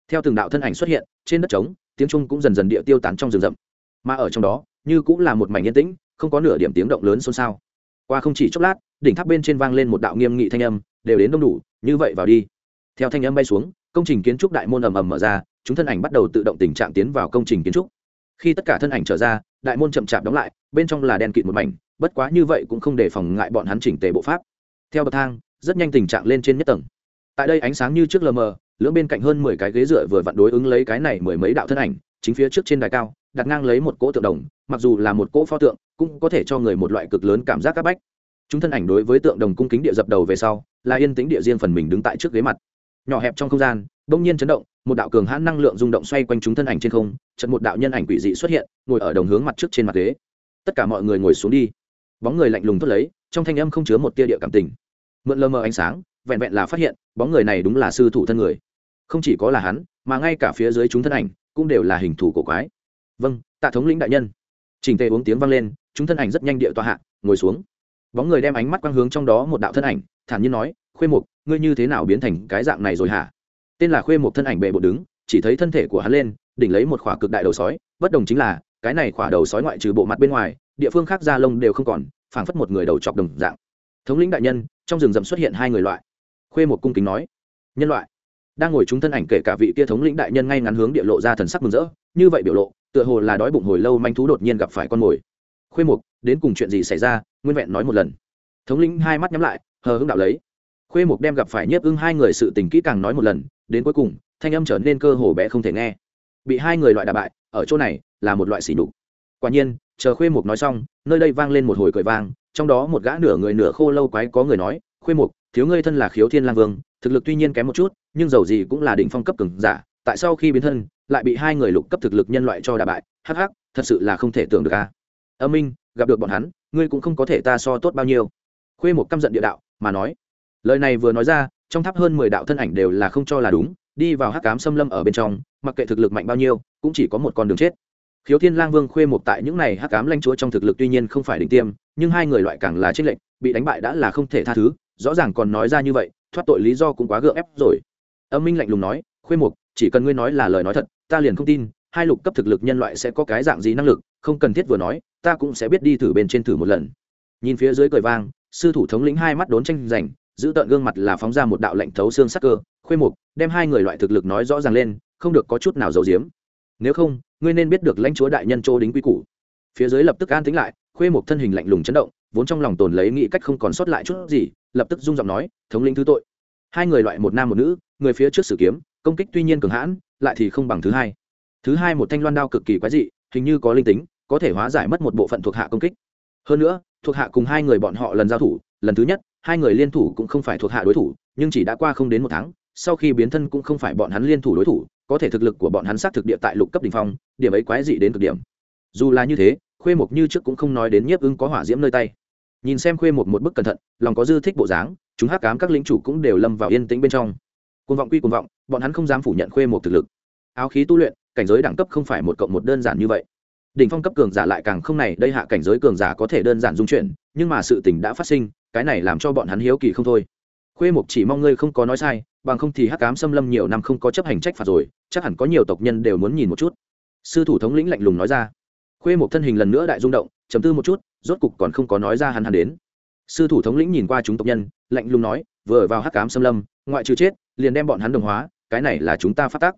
Theo từng đạo thân ảnh xuất hiện, trên đất trống, tiếng trung cũng dần dần địa tiêu tán trong rừng rậm. Mà ở trong đó, như cũng là một mảnh yên tĩnh, không có nửa điểm tiếng động lớn xôn xao. Qua không chỉ chốc lát, đỉnh tháp bên trên vang lên một đạo nghiêm nghị thanh âm, đều đến đông đủ, như vậy vào đi. Theo thanh âm bay xuống, công trình kiến trúc đại môn ầm ầm mở ra, chúng thân ảnh bắt đầu tự động tình trạng tiến vào công trình kiến trúc. Khi tất cả thân ảnh trở ra, đại môn chậm chạp đóng lại, bên trong là đèn kịt một mảnh, bất quá như vậy cũng không để phòng ngại bọn hắn chỉnh tề bộ pháp. Theo bậc thang rất nhanh tình trạng lên trên nhất tầng. Tại đây ánh sáng như trước lờ mờ, lưỡng bên cạnh hơn mười cái ghế dựa vừa vặn đối ứng lấy cái này mười mấy đạo thân ảnh, chính phía trước trên đài cao, đặt ngang lấy một cỗ tượng đồng, mặc dù là một cỗ pho tượng, cũng có thể cho người một loại cực lớn cảm giác áp bách. Chúng thân ảnh đối với tượng đồng cung kính địa dập đầu về sau, là yên tĩnh địa riêng phần mình đứng tại trước ghế mặt. Nhỏ hẹp trong không gian, bỗng nhiên chấn động, một đạo cường hãn năng lượng rung động xoay quanh chúng thân ảnh trên không chật một đạo nhân ảnh quỷ dị xuất hiện, ngồi ở đồng hướng mặt trước trên mặt ghế. Tất cả mọi người ngồi xuống đi. Bóng người lạnh lùng thất lấy, trong thanh âm không chứa một tia địa cảm tình mượn lơ mờ ánh sáng, vẹn vẹn là phát hiện, bóng người này đúng là sư thủ thân người. Không chỉ có là hắn, mà ngay cả phía dưới chúng thân ảnh cũng đều là hình thủ cổ quái. Vâng tạ thống lĩnh đại nhân. Trình tề uống tiếng vang lên, chúng thân ảnh rất nhanh địa tọa hạ, ngồi xuống. Bóng người đem ánh mắt quang hướng trong đó một đạo thân ảnh, thản nhiên nói, khuê mục, ngươi như thế nào biến thành cái dạng này rồi hả? Tên là khuê mục thân ảnh bệ bộ đứng, chỉ thấy thân thể của hắn lên, đỉnh lấy một khỏa cực đại đầu sói, bất đồng chính là, cái này khỏa đầu sói ngoại trừ bộ mặt bên ngoài, địa phương khác da lông đều không còn, phảng phất một người đầu chọc đồng dạng thống lĩnh đại nhân, trong rừng rậm xuất hiện hai người loại. Khuê một cung kính nói. Nhân loại. Đang ngồi chúng thân ảnh kể cả vị kia thống lĩnh đại nhân ngay ngắn hướng địa lộ ra thần sắc mừng rỡ, như vậy biểu lộ, tựa hồ là đói bụng hồi lâu manh thú đột nhiên gặp phải con mồi. Khuê mục đến cùng chuyện gì xảy ra? Nguyên vẹn nói một lần. Thống lĩnh hai mắt nhắm lại, hờ hưng đạo lấy. Khuê mục đem gặp phải nhiếp ưng hai người sự tình kỹ càng nói một lần, đến cuối cùng, thanh âm trở nên cơ hồ bé không thể nghe. Bị hai người loại đà bại, ở chỗ này, là một loại xỉ đục quả nhiên, chờ khuê mục nói xong, nơi đây vang lên một hồi cười vang trong đó một gã nửa người nửa khô lâu quái có người nói, khuê mục, thiếu ngươi thân là khiếu thiên lang vương, thực lực tuy nhiên kém một chút, nhưng dầu gì cũng là đỉnh phong cấp cường giả, tại sao khi biến thân, lại bị hai người lục cấp thực lực nhân loại cho đà bại, hắc hắc, thật sự là không thể tưởng được a. Âm minh, gặp được bọn hắn, ngươi cũng không có thể ta so tốt bao nhiêu. Khuê một căm giận địa đạo, mà nói, lời này vừa nói ra, trong tháp hơn mười đạo thân ảnh đều là không cho là đúng, đi vào hắc cám xâm lâm ở bên trong, mặc kệ thực lực mạnh bao nhiêu, cũng chỉ có một con đường chết khiếu thiên lang vương khuê một tại những này hắc cám lanh chúa trong thực lực tuy nhiên không phải đỉnh tiêm, nhưng hai người loại càng là trích lệnh bị đánh bại đã là không thể tha thứ, rõ ràng còn nói ra như vậy, thoát tội lý do cũng quá gượng ép rồi. Âm minh lạnh lùng nói, khuê mục, chỉ cần ngươi nói là lời nói thật, ta liền không tin, hai lục cấp thực lực nhân loại sẽ có cái dạng gì năng lực, không cần thiết vừa nói, ta cũng sẽ biết đi thử bên trên thử một lần. Nhìn phía dưới cười vang, sư thủ thống lĩnh hai mắt đốn tranh giành, giữ tợn gương mặt là phóng ra một đạo lệnh thấu xương sắc cơ. Khuê mục, đem hai người loại thực lực nói rõ ràng lên, không được có chút nào giấu giếm nếu không, ngươi nên biết được lãnh chúa đại nhân chỗ đính quy củ. Phía dưới lập tức an tính lại, khuê một thân hình lạnh lùng chấn động, vốn trong lòng tồn lấy nghĩ cách không còn sót lại chút gì, lập tức rung giọng nói, thống lĩnh thứ tội. Hai người loại một nam một nữ, người phía trước sử kiếm, công kích tuy nhiên cường hãn, lại thì không bằng thứ hai. Thứ hai một thanh loan đao cực kỳ quái dị, hình như có linh tính, có thể hóa giải mất một bộ phận thuộc hạ công kích. Hơn nữa, thuộc hạ cùng hai người bọn họ lần giao thủ, lần thứ nhất, hai người liên thủ cũng không phải thuộc hạ đối thủ, nhưng chỉ đã qua không đến một tháng sau khi biến thân cũng không phải bọn hắn liên thủ đối thủ, có thể thực lực của bọn hắn xác thực địa tại lục cấp đ ỉ n h phong, điểm ấy quái dị đến cực điểm. Dù là như thế, khuê mục như trước cũng không nói đến nhiếp ưng có hỏa diễm nơi tay. Nhìn xem khuê mục một bức cẩn thận, lòng có dư thích bộ dáng, chúng hắc cám các lính chủ cũng đều lâm vào yên tĩnh bên trong. Côn vọng quy côn vọng, bọn hắn không dám phủ nhận khuê mục thực lực. Áo khí tu luyện, cảnh giới đẳng cấp không phải một cộng một đơn giản như vậy. Đỉnh phong cấp cường giả lại càng không này, đây hạ cảnh giới cường giả có thể đơn giản dung chuyển, nhưng mà sự tình đã phát sinh, cái này làm cho bọn hắn hiếu kỳ không thôi khuê mục chỉ mong ngươi không có nói sai, bằng không thì hắc cám xâm lâm nhiều năm không có chấp hành trách phạt rồi, chắc hẳn có nhiều tộc nhân đều muốn nhìn một chút. Sư thủ thống lĩnh lạnh lùng nói ra. Khuê mục thân hình lần nữa đại rung động chấm tư một chút, rốt cục còn không có nói ra hắn hắn đến. Sư thủ thống lĩnh nhìn qua chúng tộc nhân, lạnh lùng nói, vừa vào hắc cám xâm lâm, ngoại trừ chết, liền đem bọn hắn đồng hóa, cái này là chúng ta phát tác.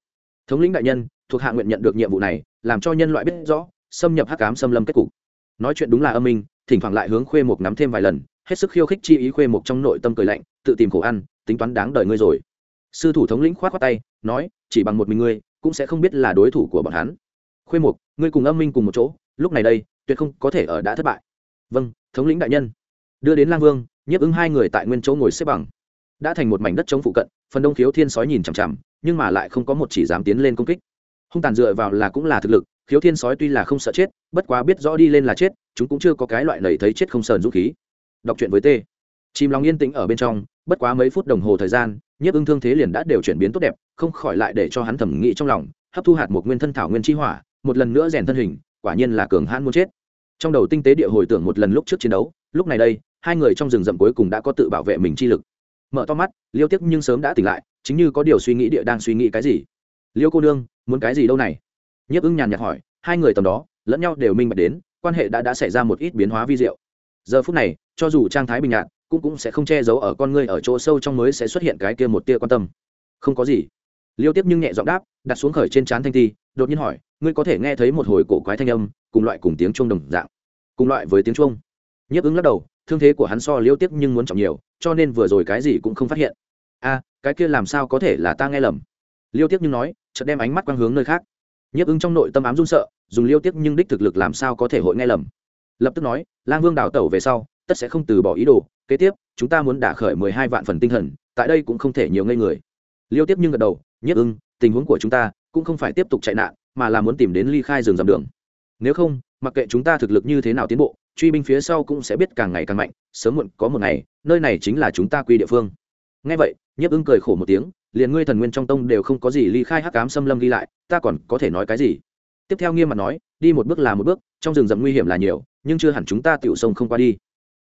Thống lĩnh đại nhân, thuộc hạ nguyện nhận được nhiệm vụ này, làm cho nhân loại biết rõ, xâm nhập hắc cám xâm lâm kết cục. Nói chuyện đúng là âm minh, thỉnh thoảng lại hướng khuê mục nắm thêm vài lần hết sức khiêu khích chi ý khuê mục trong nội tâm cười lạnh, tự tìm khổ ăn, tính toán đáng đời ngươi rồi. Sư thủ thống lĩnh khoát khoát tay, nói, chỉ bằng một mình ngươi, cũng sẽ không biết là đối thủ của bọn hắn. Khuê mục, ngươi cùng âm minh cùng một chỗ, lúc này đây, tuyệt không có thể ở đã thất bại. Vâng thống lĩnh đại nhân. Đưa đến lang vương, nhiếp ứng hai người tại nguyên chỗ ngồi xếp bằng. Đã thành một mảnh đất chống phụ cận, phần đông khiếu thiên sói nhìn chằm chằm, nhưng mà lại không có một chỉ dám tiến lên công kích. Hung tàn dựa vào là cũng là thực lực, khiếu thiên sói tuy là không sợ chết, bất quá biết rõ đi lên là chết, chúng cũng chưa có cái loại lầy thấy chết không sờn dũng khí đọc truyện với t chìm lòng yên tĩnh ở bên trong, bất quá mấy phút đồng hồ thời gian, nhiếp ưng thương thế liền đã đều chuyển biến tốt đẹp, không khỏi lại để cho hắn thẩm nghĩ trong lòng, hấp thu hạt một nguyên thân thảo nguyên chi hỏa, một lần nữa rèn thân hình, quả nhiên là cường hãn muốn chết. Trong đầu tinh tế địa hồi tưởng một lần lúc trước chiến đấu, lúc này đây, hai người trong rừng rậm cuối cùng đã có tự bảo vệ mình chi lực. Mở to mắt, liêu tiếc nhưng sớm đã tỉnh lại, chính như có điều suy nghĩ địa đang suy nghĩ cái gì. Liêu cô đương muốn cái gì đâu này? Nhiếp ưng nhàn nhạt hỏi, hai người tầm đó, lẫn nhau đều minh bạch đến, quan hệ đã đã xảy ra một ít biến hóa vi diệu giờ phút này, cho dù trang thái bình nhạt, cũng cũng sẽ không che giấu ở con ngươi ở chỗ sâu trong mới sẽ xuất hiện cái kia một tia quan tâm. Không có gì. Liêu tiếp nhưng nhẹ giọng đáp, đặt xuống khởi trên trán thanh thi đột nhiên hỏi, ngươi có thể nghe thấy một hồi cổ quái thanh âm, cùng loại cùng tiếng chuông đồng dạng? Cùng loại với tiếng chuông? Nhiếp ứng lắc đầu, thương thế của hắn so liêu tiếp nhưng muốn trọng nhiều, cho nên vừa rồi cái gì cũng không phát hiện. A, cái kia làm sao có thể là ta nghe lầm? Liêu tiếp nhưng nói, chợt đem ánh mắt quang hướng nơi khác. Nhiếp ứng trong nội tâm ám run sợ, dùng liêu tiếp nhưng đích thực lực làm sao có thể hội nghe lầm? Lập tức nói, lang vương đào tẩu về sau, tất sẽ không từ bỏ ý đồ, kế tiếp, chúng ta muốn đả khởi mười hai vạn phần tinh thần, tại đây cũng không thể nhiều ngây người. Liêu tiếp nhưng gật đầu, Nhất ưng, tình huống của chúng ta cũng không phải tiếp tục chạy nạn, mà là muốn tìm đến ly khai rừng dầm đường. Nếu không, mặc kệ chúng ta thực lực như thế nào tiến bộ, truy binh phía sau cũng sẽ biết càng ngày càng mạnh, sớm muộn có một ngày, nơi này chính là chúng ta quy địa phương. Ngay vậy nhiếp ưng cười khổ một tiếng, liền ngươi thần nguyên trong tông đều không có gì ly khai hắc cám xâm lâm ghi lại, ta còn có thể nói cái gì? Tiếp theo nghiêm mặt nói, đi một bước là một bước, trong rừng rậm nguy hiểm là nhiều, nhưng chưa hẳn chúng ta tiểu sông không qua đi.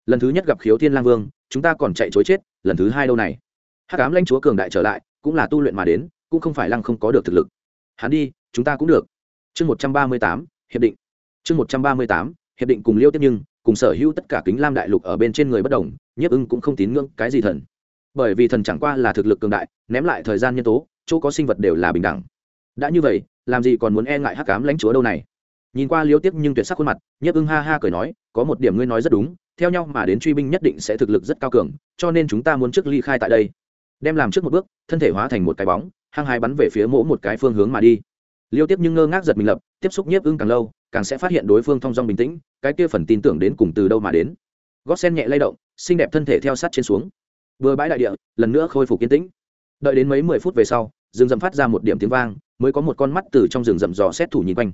Lần thứ nhất gặp khiếu thiên lang vương, chúng ta còn chạy chối chết, lần thứ hai đâu này? Hắc ám lãnh chúa cường đại trở lại, cũng là tu luyện mà đến, cũng không phải lăng không có được thực lực. Hắn đi, chúng ta cũng được. Chương một trăm ba mươi tám, hiệp định. Chương một trăm ba mươi tám, hiệp định cùng liêu tiếp nhưng, cùng sở hữu tất cả kính lam đại lục ở bên trên người bất đồng, nhiếp ưng cũng không tín ngưỡng cái gì thần. Bởi vì thần chẳng qua là thực lực cường đại, ném lại thời gian nhân tố, chỗ có sinh vật đều là bình đẳng. Đã như vậy làm gì còn muốn e ngại hắc cám lãnh chúa đâu này? Nhìn qua liêu tiếp nhưng tuyệt sắc khuôn mặt, nhiếp ưng ha ha cười nói, có một điểm ngươi nói rất đúng, theo nhau mà đến truy binh nhất định sẽ thực lực rất cao cường, cho nên chúng ta muốn trước ly khai tại đây. Đem làm trước một bước, thân thể hóa thành một cái bóng, hăng hai bắn về phía mỗ một cái phương hướng mà đi. Liêu tiếp nhưng ngơ ngác giật mình lập, tiếp xúc nhiếp ưng càng lâu, càng sẽ phát hiện đối phương thong dong bình tĩnh, cái kia phần tin tưởng đến cùng từ đâu mà đến. Gót sen nhẹ lay động, xinh đẹp thân thể theo sát trên xuống. Vừa bãi đại địa, lần nữa khôi phục kiên tĩnh. Đợi đến mấy mười phút về sau rừng rậm phát ra một điểm tiếng vang, mới có một con mắt từ trong rừng rậm dò xét thủ nhìn quanh.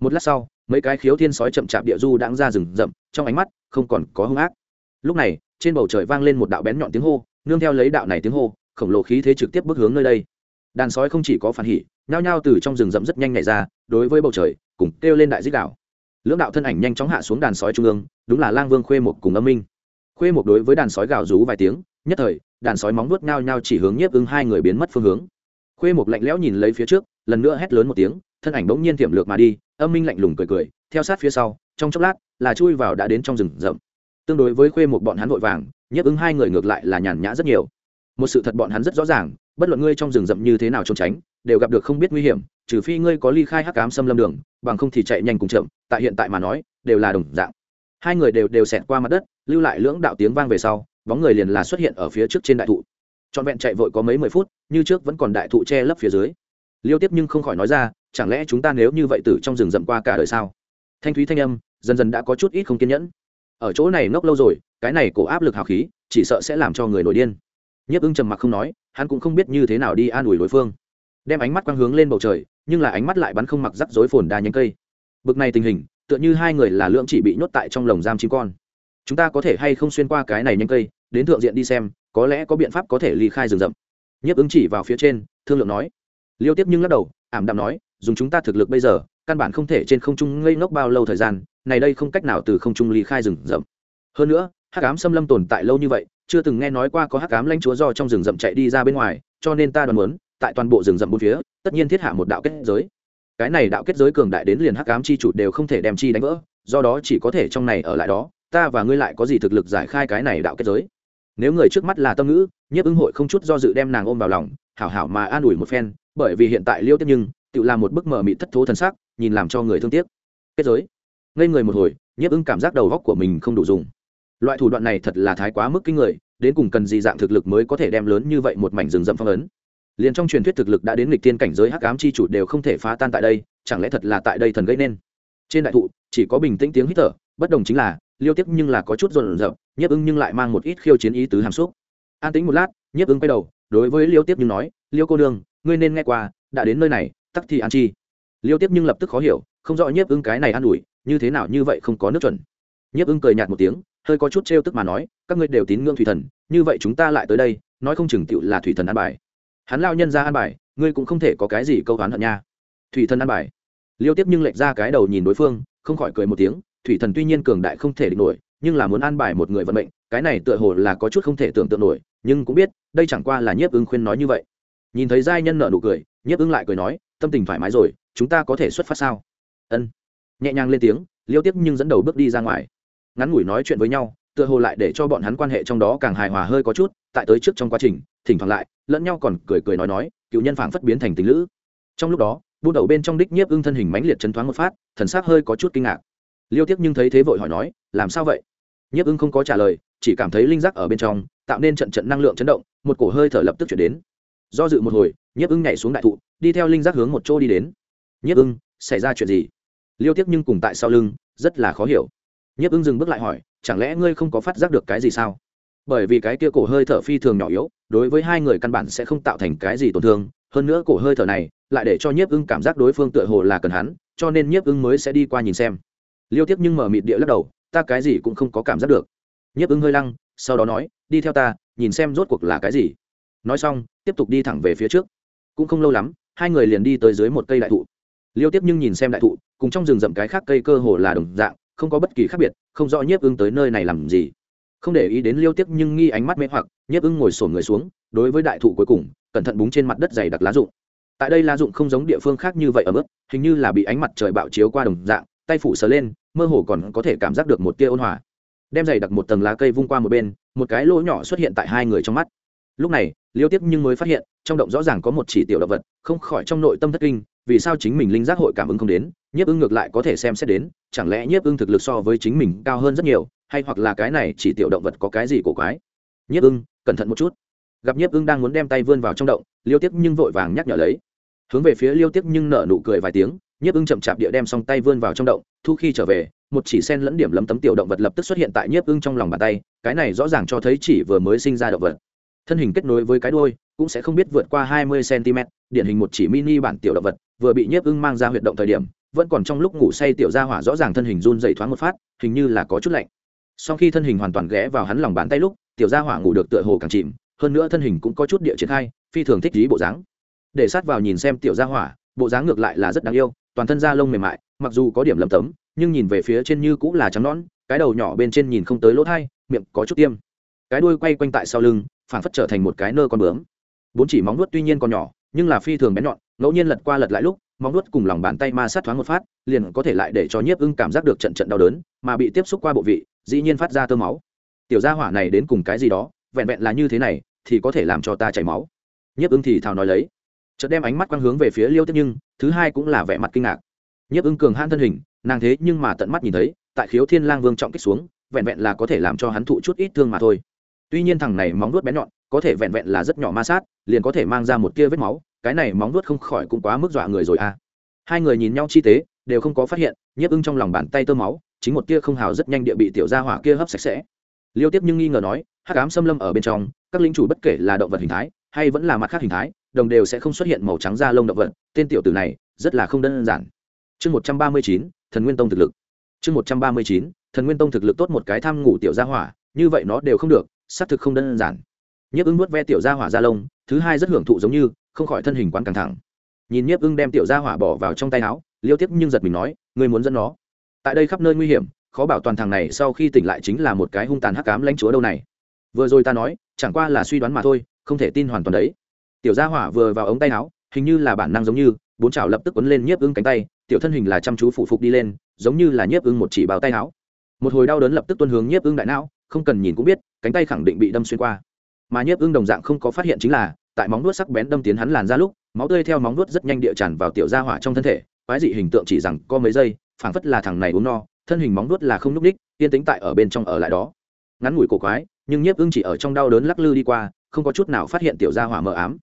Một lát sau, mấy cái khiếu thiên sói chậm chạp địa du đãng ra rừng rậm, trong ánh mắt không còn có hung ác. Lúc này, trên bầu trời vang lên một đạo bén nhọn tiếng hô, nương theo lấy đạo này tiếng hô, khổng lồ khí thế trực tiếp bước hướng nơi đây. Đàn sói không chỉ có phản hỉ, nhao nhao từ trong rừng rậm rất nhanh nhảy ra, đối với bầu trời, cùng kêu lên đại dích đạo. Lưỡng đạo thân ảnh nhanh chóng hạ xuống đàn sói trung ương, đúng là lang vương khuê một cùng âm minh. Khuê một đối với đàn sói gào rú vài tiếng, nhất thời, đàn sói móng vuốt nhao nhao chỉ hướng nhiếp ứng hai người biến mất phương hướng khuê một lạnh lẽo nhìn lấy phía trước, lần nữa hét lớn một tiếng, thân ảnh bỗng nhiên tiềm lược mà đi, âm minh lạnh lùng cười cười, theo sát phía sau, trong chốc lát, là chui vào đã đến trong rừng rậm. Tương đối với khuê một bọn hắn vội vàng nhấp ứng hai người ngược lại là nhàn nhã rất nhiều. Một sự thật bọn hắn rất rõ ràng, bất luận ngươi trong rừng rậm như thế nào trốn tránh, đều gặp được không biết nguy hiểm, trừ phi ngươi có ly khai hắc cám xâm lâm đường, bằng không thì chạy nhanh cùng chậm, tại hiện tại mà nói, đều là đồng dạng. Hai người đều đều xẹt qua mặt đất, lưu lại lưỡng đạo tiếng vang về sau, bóng người liền là xuất hiện ở phía trước trên đại thụ trọn vẹn chạy vội có mấy mười phút, như trước vẫn còn đại thụ che lấp phía dưới. Liêu tiếp nhưng không khỏi nói ra, chẳng lẽ chúng ta nếu như vậy tử trong rừng rậm qua cả đời sao? Thanh thúy thanh âm, dần dần đã có chút ít không kiên nhẫn. Ở chỗ này ngốc lâu rồi, cái này cổ áp lực hào khí, chỉ sợ sẽ làm cho người nổi điên. Nhấp ưng trầm mặc không nói, hắn cũng không biết như thế nào đi an ủi đối phương. Đem ánh mắt quang hướng lên bầu trời, nhưng là ánh mắt lại bắn không mặc rắc rối phồn đa nhánh cây. Bực này tình hình, tựa như hai người là lưỡng chỉ bị nhốt tại trong lồng giam chim con. Chúng ta có thể hay không xuyên qua cái này nhánh cây, đến thượng diện đi xem có lẽ có biện pháp có thể ly khai rừng rậm. Nhấp ứng chỉ vào phía trên, thương lượng nói. Liêu tiếp nhưng lắc đầu, ảm đạm nói, dùng chúng ta thực lực bây giờ, căn bản không thể trên không trung ngây ngốc bao lâu thời gian, này đây không cách nào từ không trung ly khai rừng rậm. Hơn nữa, hắc ám xâm lâm tồn tại lâu như vậy, chưa từng nghe nói qua có hắc ám lãnh chúa do trong rừng rậm chạy đi ra bên ngoài, cho nên ta đoán muốn, tại toàn bộ rừng rậm bốn phía, tất nhiên thiết hạ một đạo kết giới. Cái này đạo kết giới cường đại đến liền hắc ám chi chủ đều không thể đem chi đánh vỡ, do đó chỉ có thể trong này ở lại đó, ta và ngươi lại có gì thực lực giải khai cái này đạo kết giới? Nếu người trước mắt là tâm ngữ, nhiếp ứng hội không chút do dự đem nàng ôm vào lòng, hảo hảo mà an ủi một phen, bởi vì hiện tại liêu tiếp nhưng, tự làm một bức mờ mị thất thố thần sắc, nhìn làm cho người thương tiếc. Kết giới. Ngây người một hồi, nhiếp ứng cảm giác đầu góc của mình không đủ dùng. Loại thủ đoạn này thật là thái quá mức kinh người, đến cùng cần gì dạng thực lực mới có thể đem lớn như vậy một mảnh rừng rậm phong ấn. Liền trong truyền thuyết thực lực đã đến lịch tiên cảnh giới hắc ám chi chủ đều không thể phá tan tại đây, chẳng lẽ thật là tại đây thần gây nên? Trên đại thụ, chỉ có bình tĩnh tiếng hít thở bất đồng chính là liêu tiếp nhưng là có chút rộn rộn, nhiếp ưng nhưng lại mang một ít khiêu chiến ý tứ hàm xúc. An tính một lát nhiếp ưng quay đầu đối với liêu tiếp nhưng nói liêu cô đương ngươi nên nghe qua đã đến nơi này tắc thì an chi. Liêu tiếp nhưng lập tức khó hiểu không rõ nhiếp ưng cái này an ủi như thế nào như vậy không có nước chuẩn. Nhiếp ưng cười nhạt một tiếng hơi có chút trêu tức mà nói các ngươi đều tín ngưỡng thủy thần như vậy chúng ta lại tới đây nói không chừng tựu là thủy thần an bài. Hắn lao nhân ra an bài ngươi cũng không thể có cái gì câu đoán hận nha. Thủy thần an bài. Liêu tiếp nhưng lệch ra cái đầu nhìn đối phương không khỏi cười một tiếng thủy thần tuy nhiên cường đại không thể địch nổi, nhưng là muốn an bài một người vận mệnh, cái này tựa hồ là có chút không thể tưởng tượng nổi, nhưng cũng biết, đây chẳng qua là nhiếp ưng khuyên nói như vậy. Nhìn thấy giai nhân nợ nụ cười, nhiếp ưng lại cười nói, tâm tình thoải mái rồi, chúng ta có thể xuất phát sao? Ân. Nhẹ nhàng lên tiếng, liêu tiếp nhưng dẫn đầu bước đi ra ngoài. Ngắn ngủi nói chuyện với nhau, tựa hồ lại để cho bọn hắn quan hệ trong đó càng hài hòa hơi có chút, tại tới trước trong quá trình, thỉnh thoảng lại, lẫn nhau còn cười cười nói nói, cựu nhân phảng phất biến thành tình lữ. Trong lúc đó, bút đầu bên trong đích nhiếp ưng thân hình mãnh liệt chấn thoáng một phát, thần sắc hơi có chút kinh ngạc liêu tiếc nhưng thấy thế vội hỏi nói, làm sao vậy? Nhiếp ưng không có trả lời, chỉ cảm thấy linh giác ở bên trong, tạo nên trận trận năng lượng chấn động, một cổ hơi thở lập tức chuyển đến. Do dự một hồi, nhiếp ưng nhảy xuống đại thụ, đi theo linh giác hướng một chỗ đi đến. Nhiếp ưng, xảy ra chuyện gì? Liêu tiếc nhưng cùng tại sau lưng, rất là khó hiểu. Nhiếp ưng dừng bước lại hỏi, chẳng lẽ ngươi không có phát giác được cái gì sao? Bởi vì cái kia cổ hơi thở phi thường nhỏ yếu, đối với hai người căn bản sẽ không tạo thành cái gì tổn thương. Hơn nữa cổ hơi thở này, lại để cho nhiếp ưng cảm giác đối phương tựa hồ là cần hắn, cho nên nhiếp ưng mới sẽ đi qua nhìn xem liêu tiếp nhưng mở mịt địa lắc đầu, ta cái gì cũng không có cảm giác được. Nhiếp ưng hơi lăng, sau đó nói, đi theo ta, nhìn xem rốt cuộc là cái gì. Nói xong, tiếp tục đi thẳng về phía trước. Cũng không lâu lắm, hai người liền đi tới dưới một cây đại thụ. Liêu tiếp nhưng nhìn xem đại thụ, cùng trong rừng rậm cái khác cây cơ hồ là đồng dạng, không có bất kỳ khác biệt, không rõ nhiếp ưng tới nơi này làm gì. Không để ý đến liêu tiếp nhưng nghi ánh mắt mê hoặc, nhiếp ưng ngồi sổn người xuống, đối với đại thụ cuối cùng, cẩn thận búng trên mặt đất dày đặc lá rụng. Tại đây lá rụng không giống địa phương khác như vậy ở mức, hình như là bị ánh mặt trời bạo chiếu qua đồng dạng, tay phủ sờ lên mơ hồ còn có thể cảm giác được một tia ôn hòa. Đem giày đặt một tầng lá cây vung qua một bên, một cái lỗ nhỏ xuất hiện tại hai người trong mắt. Lúc này, liêu tiếp nhưng mới phát hiện, trong động rõ ràng có một chỉ tiểu động vật, không khỏi trong nội tâm thất kinh, vì sao chính mình linh giác hội cảm ứng không đến, nhiếp ưng ngược lại có thể xem xét đến, chẳng lẽ nhiếp ưng thực lực so với chính mình cao hơn rất nhiều, hay hoặc là cái này chỉ tiểu động vật có cái gì cổ quái? Nhiếp ưng, cẩn thận một chút. Gặp nhiếp ưng đang muốn đem tay vươn vào trong động, liêu tiếp nhưng vội vàng nhắc nhở lấy. Hướng về phía liêu tiếp nhưng nở nụ cười vài tiếng nhiếp ưng chậm chạp địa đem xong tay vươn vào trong động, thu khi trở về, một chỉ sen lẫn điểm lấm tấm tiểu động vật lập tức xuất hiện tại nhiếp ưng trong lòng bàn tay, cái này rõ ràng cho thấy chỉ vừa mới sinh ra động vật. Thân hình kết nối với cái đuôi, cũng sẽ không biết vượt qua hai mươi cm, điển hình một chỉ mini bản tiểu động vật, vừa bị nhiếp ưng mang ra huyệt động thời điểm, vẫn còn trong lúc ngủ say tiểu gia hỏa rõ ràng thân hình run dày thoáng một phát, hình như là có chút lạnh. Sau khi thân hình hoàn toàn ghé vào hắn lòng bàn tay lúc, tiểu gia hỏa ngủ được tựa hồ càng chìm, hơn nữa thân hình cũng có chút địa triển khai, phi thường thích lý bộ dáng. Để sát vào nhìn xem tiểu gia hỏa, bộ dáng ngược lại là rất đáng yêu toàn thân da lông mềm mại, mặc dù có điểm lầm tấm, nhưng nhìn về phía trên như cũng là trắng nón cái đầu nhỏ bên trên nhìn không tới lỗ thai, miệng có chút tiêm. Cái đuôi quay quanh tại sau lưng, phản phất trở thành một cái nơ con bướm. Bốn chỉ móng nuốt tuy nhiên còn nhỏ, nhưng là phi thường bén nhọn, ngẫu nhiên lật qua lật lại lúc, móng nuốt cùng lòng bàn tay ma sát thoáng một phát, liền có thể lại để cho nhiếp ưng cảm giác được trận trận đau đớn, mà bị tiếp xúc qua bộ vị, dĩ nhiên phát ra tơ máu. Tiểu gia hỏa này đến cùng cái gì đó, vẹn vẹn là như thế này, thì có thể làm cho ta chảy máu. Nhiếp ưng thì thào nói lấy chợt đem ánh mắt quang hướng về phía liêu tiếp nhưng, thứ hai cũng là vẻ mặt kinh ngạc. Nhiếp ưng cường han thân hình, nàng thế nhưng mà tận mắt nhìn thấy, tại khiếu thiên lang vương trọng kích xuống, vẹn vẹn là có thể làm cho hắn thụ chút ít thương mà thôi. Tuy nhiên thằng này móng vuốt bé nhọn, có thể vẹn vẹn là rất nhỏ ma sát, liền có thể mang ra một tia vết máu, cái này móng vuốt không khỏi cũng quá mức dọa người rồi à. Hai người nhìn nhau chi tế, đều không có phát hiện, nhiếp ưng trong lòng bàn tay tơ máu, chính một tia không hào rất nhanh địa bị tiểu gia hỏa kia hấp sạch sẽ. Liêu tiếp nhưng nghi ngờ nói, hắc ám xâm lâm ở bên trong, các linh chủ bất kể là động vật hình thái, hay vẫn là mặt khác hình thái đồng đều sẽ không xuất hiện màu trắng da lông động vật, tên tiểu tử này rất là không đơn giản. Chương một trăm ba mươi chín, thần nguyên tông thực lực. Chương một trăm ba mươi chín, thần nguyên tông thực lực tốt một cái tham ngủ tiểu gia hỏa, như vậy nó đều không được, xác thực không đơn giản. Nhiếp ưng nuốt ve tiểu gia hỏa da lông, thứ hai rất hưởng thụ giống như, không khỏi thân hình quán căng thẳng. Nhìn nhiếp ưng đem tiểu gia hỏa bỏ vào trong tay áo, liêu tiếp nhưng giật mình nói người muốn dẫn nó? Tại đây khắp nơi nguy hiểm, khó bảo toàn thằng này sau khi tỉnh lại chính là một cái hung tàn hắc cám lãnh chúa đâu này. Vừa rồi ta nói, chẳng qua là suy đoán mà thôi, không thể tin hoàn toàn đấy tiểu gia hỏa vừa vào ống tay áo, hình như là bản năng giống như, bốn chảo lập tức quấn lên nhiếp ưng cánh tay, tiểu thân hình là chăm chú phụ phục đi lên, giống như là nhiếp ưng một chỉ báo tay áo. Một hồi đau đớn lập tức tuân hướng nhiếp ưng đại não, không cần nhìn cũng biết, cánh tay khẳng định bị đâm xuyên qua. Mà nhiếp ưng đồng dạng không có phát hiện chính là, tại móng nuốt sắc bén đâm tiến hắn làn ra lúc, máu tươi theo móng nuốt rất nhanh địa tràn vào tiểu gia hỏa trong thân thể, quái dị hình tượng chỉ rằng có mấy giây, phảng phất là thằng này uống no, thân hình móng nuốt là không núp ních yên tĩnh tại ở bên trong ở lại đó. Ngắn ngủi cổ quái, nhưng nhiếp ưng chỉ ở trong đau đớn lắc lư đi qua, không có chút nào phát hiện tiểu gia hỏa mờ ám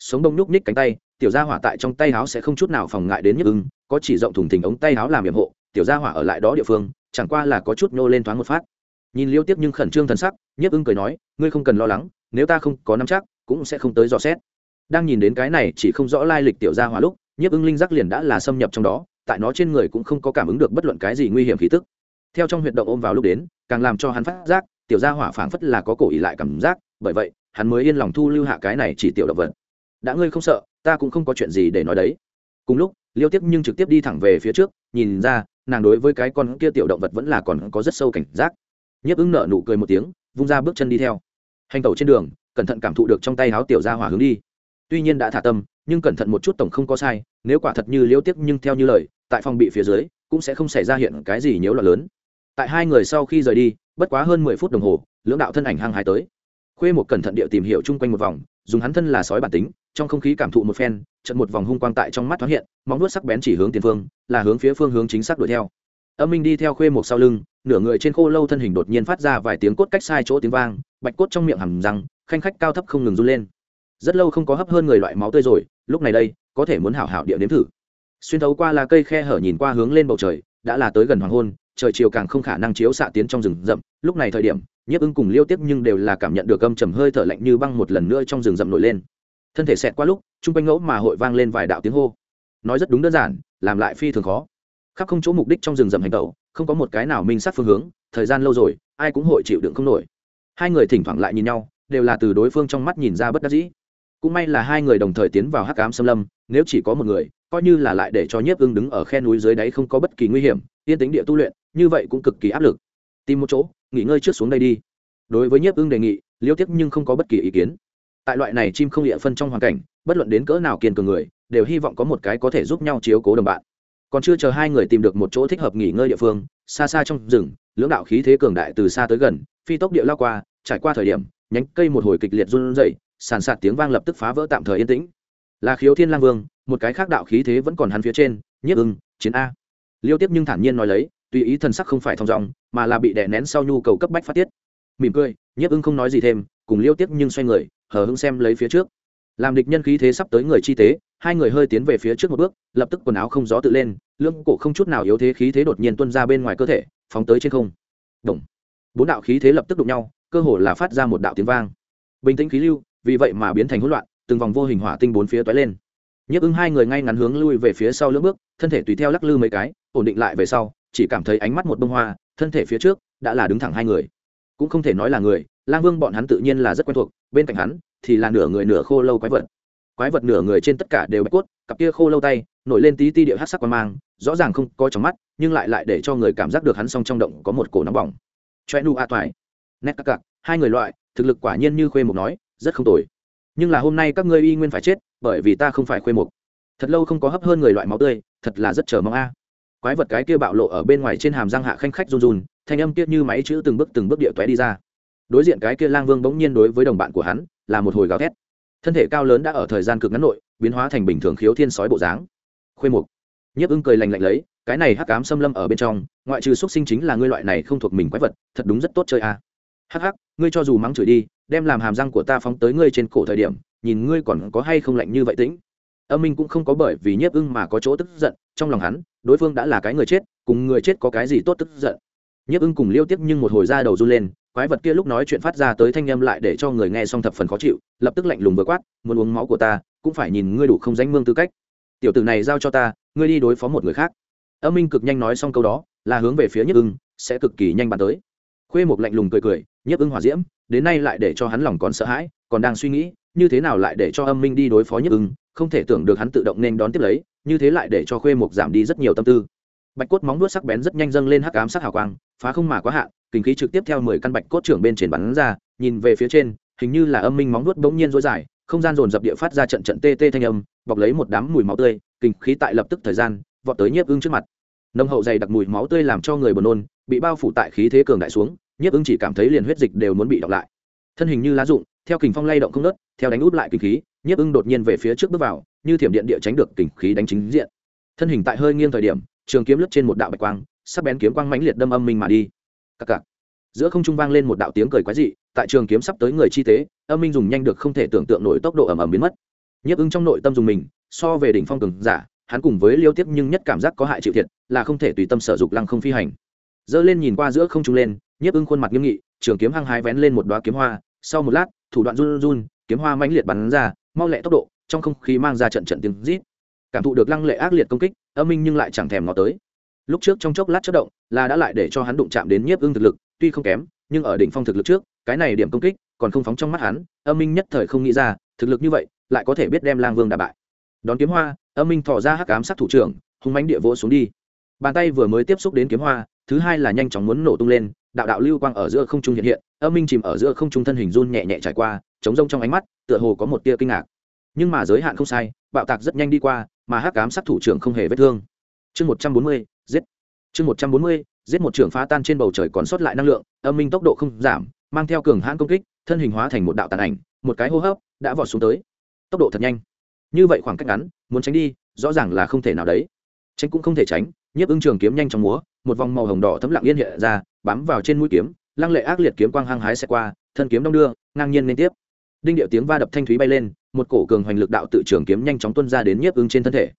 sống đông nhúc ních cánh tay, tiểu gia hỏa tại trong tay háo sẽ không chút nào phòng ngại đến nhức ưng, có chỉ rộng thùng thình ống tay háo làm nhiệm hộ, tiểu gia hỏa ở lại đó địa phương, chẳng qua là có chút nô lên thoáng một phát. Nhìn liêu tiếp nhưng khẩn trương thần sắc nhức ưng cười nói, ngươi không cần lo lắng, nếu ta không có nắm chắc, cũng sẽ không tới dò xét. Đang nhìn đến cái này chỉ không rõ lai lịch tiểu gia hỏa lúc, nhiếp ưng linh giác liền đã là xâm nhập trong đó, tại nó trên người cũng không có cảm ứng được bất luận cái gì nguy hiểm khí tức. Theo trong huyệt động ôm vào lúc đến, càng làm cho hắn phát giác, tiểu gia hỏa phảng phất là có cổ ỉ lại cảm giác, bởi vậy, hắn mới yên lòng thu lưu hạ cái này chỉ tiểu động vật đã ngươi không sợ, ta cũng không có chuyện gì để nói đấy. Cùng lúc, liêu tiếp nhưng trực tiếp đi thẳng về phía trước, nhìn ra, nàng đối với cái con kia tiểu động vật vẫn là còn có rất sâu cảnh giác. Nhiếp ứng nợ nụ cười một tiếng, vung ra bước chân đi theo. Hành tẩu trên đường, cẩn thận cảm thụ được trong tay háo tiểu ra hỏa hướng đi. Tuy nhiên đã thả tâm, nhưng cẩn thận một chút tổng không có sai, nếu quả thật như liêu tiếp nhưng theo như lời, tại phòng bị phía dưới, cũng sẽ không xảy ra hiện cái gì nhiễu loạn lớn. Tại hai người sau khi rời đi, bất quá hơn mười phút đồng hồ, lưỡng đạo thân ảnh hăng hai tới. Khuê một cẩn thận địa tìm hiểu chung quanh một vòng, dùng hắn thân là sói bản tính trong không khí cảm thụ một phen trận một vòng hung quang tại trong mắt thoáng hiện, móng nuốt sắc bén chỉ hướng tiền phương, là hướng phía phương hướng chính xác đuổi theo. Âm minh đi theo khuê một sau lưng, nửa người trên khô lâu thân hình đột nhiên phát ra vài tiếng cốt cách sai chỗ tiếng vang, bạch cốt trong miệng hầm răng, khanh khách cao thấp không ngừng run lên. Rất lâu không có hấp hơn người loại máu tươi rồi, lúc này đây, có thể muốn hảo hảo địa nếm thử. Xuyên thấu qua là cây khe hở nhìn qua hướng lên bầu trời, đã là tới gần hoàng hôn, trời chiều càng không khả năng chiếu xạ tiến trong rừng rậm, lúc này thời điểm, nhiếp ưng cùng liêu tiếp nhưng đều là cảm nhận được âm trầm hơi thở lạnh như băng một lần nữa trong rừng rậm nổi lên thân thể xẹt qua lúc, chung quanh ngẫu mà hội vang lên vài đạo tiếng hô. Nói rất đúng đơn giản, làm lại phi thường khó. Khắp không chỗ mục đích trong rừng rậm hành tẩu, không có một cái nào minh sát phương hướng, thời gian lâu rồi, ai cũng hội chịu đựng không nổi. Hai người thỉnh thoảng lại nhìn nhau, đều là từ đối phương trong mắt nhìn ra bất đắc dĩ. Cũng may là hai người đồng thời tiến vào hắc ám xâm lâm, nếu chỉ có một người, coi như là lại để cho nhiếp ưng đứng ở khe núi dưới đáy không có bất kỳ nguy hiểm, yên tính địa tu luyện, như vậy cũng cực kỳ áp lực. Tìm một chỗ, nghỉ ngơi trước xuống đây đi. Đối với nhiếp ưng đề nghị, liêu tiếp nhưng không có bất kỳ ý kiến tại loại này chim không địa phân trong hoàn cảnh, bất luận đến cỡ nào kiên cường người, đều hy vọng có một cái có thể giúp nhau chiếu cố đồng bạn. Còn chưa chờ hai người tìm được một chỗ thích hợp nghỉ ngơi địa phương, xa xa trong rừng, lưỡng đạo khí thế cường đại từ xa tới gần, phi tốc địa lao qua, trải qua thời điểm, nhánh cây một hồi kịch liệt run rẩy, sàn sạt tiếng vang lập tức phá vỡ tạm thời yên tĩnh. Là khiếu thiên lang vương, một cái khác đạo khí thế vẫn còn hắn phía trên, nhiếp ưng, chiến a. Liêu tiếp nhưng thản nhiên nói lấy tùy ý thần sắc không phải thong dong, mà là bị đè nén sau nhu cầu cấp bách phát tiết. Mỉm cười, nhiếp ưng không nói gì thêm, cùng liêu tiếp nhưng xoay người hờ hững xem lấy phía trước. Làm địch nhân khí thế sắp tới người chi tế, hai người hơi tiến về phía trước một bước, lập tức quần áo không gió tự lên lương cổ không chút nào yếu thế khí thế đột nhiên tuân ra bên ngoài cơ thể, phóng tới trên không. Động. bốn đạo khí thế lập tức đụng nhau, cơ hồ là phát ra một đạo tiếng vang. Bình tĩnh khí lưu, vì vậy mà biến thành hỗn loạn, từng vòng vô hình hỏa tinh bốn phía toái lên. Nhấp ứng hai người ngay ngắn hướng lui về phía sau lưỡng bước, thân thể tùy theo lắc lư mấy cái, ổn định lại về sau, chỉ cảm thấy ánh mắt một bông hoa, thân thể phía trước đã là đứng thẳng hai người. Cũng không thể nói là người lang vương bọn hắn tự nhiên là rất quen thuộc, bên cạnh hắn thì là nửa người nửa khô lâu quái vật. Quái vật nửa người trên tất cả đều bạch cốt, cặp kia khô lâu tay nổi lên tí ti địa hát sắc quan mang, rõ ràng không có trong mắt, nhưng lại lại để cho người cảm giác được hắn song trong động có một cổ nóng bỏng. Choe nu a toài. Nét các cặc hai người loại, thực lực quả nhiên như khuê mục nói, rất không tồi. Nhưng là hôm nay các ngươi y nguyên phải chết, bởi vì ta không phải khuê mục. Thật lâu không có hấp hơn người loại máu tươi, thật là rất chờ mong a. Quái vật cái kia bạo lộ ở bên ngoài trên hàm răng hạ khanh khách run run, thanh âm kia như máy chữ từng bước từng bước địa toé đi ra đối diện cái kia lang vương bỗng nhiên đối với đồng bạn của hắn là một hồi gào thét. Thân thể cao lớn đã ở thời gian cực ngắn nội biến hóa thành bình thường khiếu thiên sói bộ dáng. Khuê mục, nhiếp ưng cười lành lạnh lấy, cái này hắc cám xâm lâm ở bên trong, ngoại trừ xuất sinh chính là ngươi loại này không thuộc mình quái vật, thật đúng rất tốt chơi a. Hắc hắc, ngươi cho dù mắng chửi đi, đem làm hàm răng của ta phóng tới ngươi trên cổ thời điểm, nhìn ngươi còn có hay không lạnh như vậy tĩnh. Âm minh cũng không có bởi vì nhiếp ưng mà có chỗ tức giận, trong lòng hắn, đối phương đã là cái người chết, cùng người chết có cái gì tốt tức giận. Nhiếp ưng cùng liêu tiếp nhưng một hồi ra đầu run lên quái vật kia lúc nói chuyện phát ra tới thanh âm lại để cho người nghe xong thập phần khó chịu, lập tức lạnh lùng vừa quát, muốn uống máu của ta, cũng phải nhìn ngươi đủ không danh mương tư cách. Tiểu tử này giao cho ta, ngươi đi đối phó một người khác. Âm minh cực nhanh nói xong câu đó, là hướng về phía Nhất ưng, sẽ cực kỳ nhanh bàn tới. Khuê một lạnh lùng cười cười Nhất ưng hòa diễm, đến nay lại để cho hắn lòng còn sợ hãi, còn đang suy nghĩ, như thế nào lại để cho âm minh đi đối phó Nhất ưng, không thể tưởng được hắn tự động nên đón tiếp lấy, như thế lại để cho khuê mục giảm đi rất nhiều tâm tư bạch cốt móng nuốt sắc bén rất nhanh dâng lên hắc ám sắc hào quang, phá không mà quá hạn, kinh khí trực tiếp theo mười căn bạch cốt trưởng bên trên bắn ra, nhìn về phía trên, hình như là âm minh móng nuốt bỗng nhiên rối dài, không gian dồn dập địa phát ra trận trận tê tê thanh âm, bọc lấy một đám mùi máu tươi, kinh khí tại lập tức thời gian, vọt tới nhiếp ưng trước mặt. Nông hậu dày đặc mùi máu tươi làm cho người buồn nôn, bị bao phủ tại khí thế cường đại xuống, nhiếp ưng chỉ cảm thấy liền huyết dịch đều muốn bị đọc lại. Thân hình như lá rụng, theo kình phong lay động không nớt theo đánh út lại kinh khí, nhiếp ưng đột nhiên về phía trước bước vào, như thiểm điện địa tránh được kình khí đánh chính diện. Thân hình tại hơi nghiêng thời điểm trường kiếm lướt trên một đạo bạch quang, sắc bén kiếm quang mãnh liệt đâm âm minh mà đi. Cặc cặc. Giữa không trung vang lên một đạo tiếng cười quái dị, tại trường kiếm sắp tới người chi tế, âm minh dùng nhanh được không thể tưởng tượng nổi tốc độ ầm ầm biến mất. Nhiếp ứng trong nội tâm dùng mình, so về đỉnh phong cường giả, hắn cùng với liêu tiếp nhưng nhất cảm giác có hại chịu thiệt, là không thể tùy tâm sở dục lăng không phi hành. Dơ lên nhìn qua giữa không trung lên, nhiếp ứng khuôn mặt nghiêm nghị, trường kiếm hăng hái vén lên một đoá kiếm hoa, sau một lát, thủ đoạn run run, kiếm hoa mãnh liệt bắn ra, mau lẹ tốc độ, trong không khí mang ra trận trận tiếng rít cảm thụ được lăng lệ ác liệt công kích, âm minh nhưng lại chẳng thèm ngó tới. Lúc trước trong chốc lát chất động, là đã lại để cho hắn đụng chạm đến nhiếp ưng thực lực, tuy không kém, nhưng ở đỉnh phong thực lực trước, cái này điểm công kích còn không phóng trong mắt hắn, âm minh nhất thời không nghĩ ra, thực lực như vậy, lại có thể biết đem lang vương đà bại. Đón kiếm hoa, âm minh thò ra hắc ám sát thủ trưởng, hung mánh địa vỗ xuống đi. Bàn tay vừa mới tiếp xúc đến kiếm hoa, thứ hai là nhanh chóng muốn nổ tung lên, đạo đạo lưu quang ở giữa không trung hiện hiện, âm minh chìm ở giữa không trung thân hình run nhẹ nhẹ trải qua, chống rông trong ánh mắt, tựa hồ có một tia kinh ngạc. Nhưng mà giới hạn không sai, bạo tạc rất nhanh đi qua mà hắc ám sát thủ trưởng không hề vết thương. Chương một trăm bốn mươi, giết. Chương một trăm bốn mươi, giết một trưởng phá tan trên bầu trời còn sót lại năng lượng, âm minh tốc độ không giảm, mang theo cường hãn công kích, thân hình hóa thành một đạo tàn ảnh, một cái hô hấp đã vọt xuống tới. Tốc độ thật nhanh. Như vậy khoảng cách ngắn, muốn tránh đi, rõ ràng là không thể nào đấy. Tránh cũng không thể tránh, nhiếp ưng trường kiếm nhanh trong múa, một vòng màu hồng đỏ thấm lặng yên hiện ra, bám vào trên mũi kiếm, lăng lệ ác liệt kiếm quang hăng hái xe qua, thân kiếm đông đưa, ngang nhiên liên tiếp đinh điệu tiếng va đập thanh thúy bay lên, một cổ cường hoành lực đạo tự trường kiếm nhanh chóng tuân ra đến nhiếp ưng trên thân thể.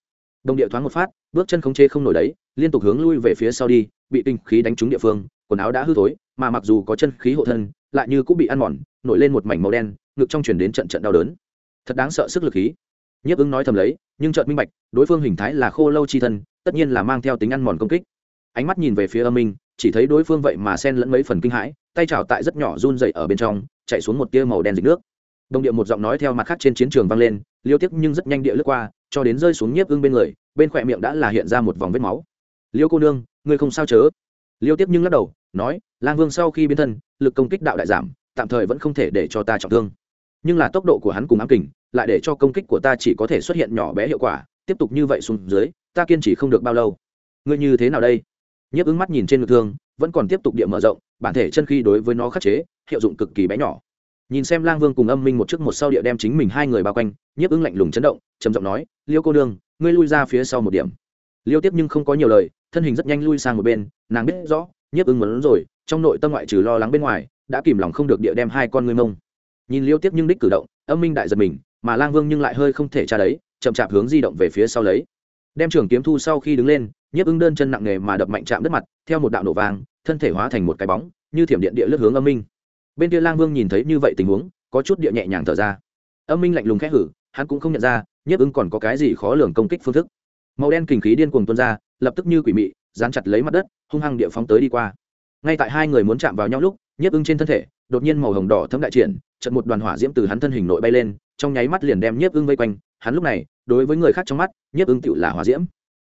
Đồng điệu thoáng một phát, bước chân không chê không nổi đấy, liên tục hướng lui về phía sau đi, bị kinh khí đánh trúng địa phương, quần áo đã hư thối, mà mặc dù có chân khí hộ thân, lại như cũng bị ăn mòn, nổi lên một mảnh màu đen, ngực trong chuyển đến trận trận đau đớn. Thật đáng sợ sức lực khí. Nhiếp ứng nói thầm lấy, nhưng trợn minh bạch, đối phương hình thái là khô lâu chi thân, tất nhiên là mang theo tính ăn mòn công kích. Ánh mắt nhìn về phía âm minh, chỉ thấy đối phương vậy mà sen lẫn mấy phần kinh hãi, tay trào tại rất nhỏ run dậy ở bên trong, chạy xuống một tia màu đen dịch nước đồng điệu một giọng nói theo mặt khác trên chiến trường vang lên, liêu tiếc nhưng rất nhanh địa lướt qua, cho đến rơi xuống nhiếp ưng bên người, bên khỏe miệng đã là hiện ra một vòng vết máu. Liêu cô nương, ngươi không sao chớ? Liêu tiếp nhưng lắc đầu, nói, lang vương sau khi biến thân, lực công kích đạo đại giảm, tạm thời vẫn không thể để cho ta trọng thương. Nhưng là tốc độ của hắn cùng ám kình, lại để cho công kích của ta chỉ có thể xuất hiện nhỏ bé hiệu quả, tiếp tục như vậy xuống dưới, ta kiên trì không được bao lâu. Ngươi như thế nào đây? Nhiếp ứng mắt nhìn trên ngực thương, vẫn còn tiếp tục địa mở rộng, bản thể chân khi đối với nó khắc chế, hiệu dụng cực kỳ bé nhỏ nhìn xem lang vương cùng âm minh một trước một sau địa đem chính mình hai người bao quanh, nhiếp ứng lạnh lùng chấn động, trầm giọng nói, liêu cô đương ngươi lui ra phía sau một điểm. Liêu tiếp nhưng không có nhiều lời, thân hình rất nhanh lui sang một bên, nàng biết rõ, nhiếp ứng muốn rồi, trong nội tâm ngoại trừ lo lắng bên ngoài, đã kìm lòng không được địa đem hai con ngươi mông. Nhìn liêu tiếp nhưng đích cử động, âm minh đại giật mình, mà lang vương nhưng lại hơi không thể tra đấy, chậm chạp hướng di động về phía sau lấy. Đem trưởng kiếm thu sau khi đứng lên, nhiếp ứng đơn chân nặng nề mà đập mạnh chạm đất mặt, theo một đạo nổ vàng thân thể hóa thành một cái bóng, như thiểm điện địa lướt hướng âm minh bên kia lang vương nhìn thấy như vậy tình huống, có chút địa nhẹ nhàng thở ra. Âm minh lạnh lùng khẽ hử, hắn cũng không nhận ra, nhiếp ứng còn có cái gì khó lường công kích phương thức. Màu đen kình khí điên cuồng tuôn ra, lập tức như quỷ mị, dán chặt lấy mặt đất, hung hăng địa phóng tới đi qua. Ngay tại hai người muốn chạm vào nhau lúc, nhiếp ứng trên thân thể, đột nhiên màu hồng đỏ thấm đại triển trận một đoàn hỏa diễm từ hắn thân hình nội bay lên, trong nháy mắt liền đem nhiếp ưng vây quanh. Hắn lúc này, đối với người khác trong mắt, nhiếp ưng tựu là hỏa diễm.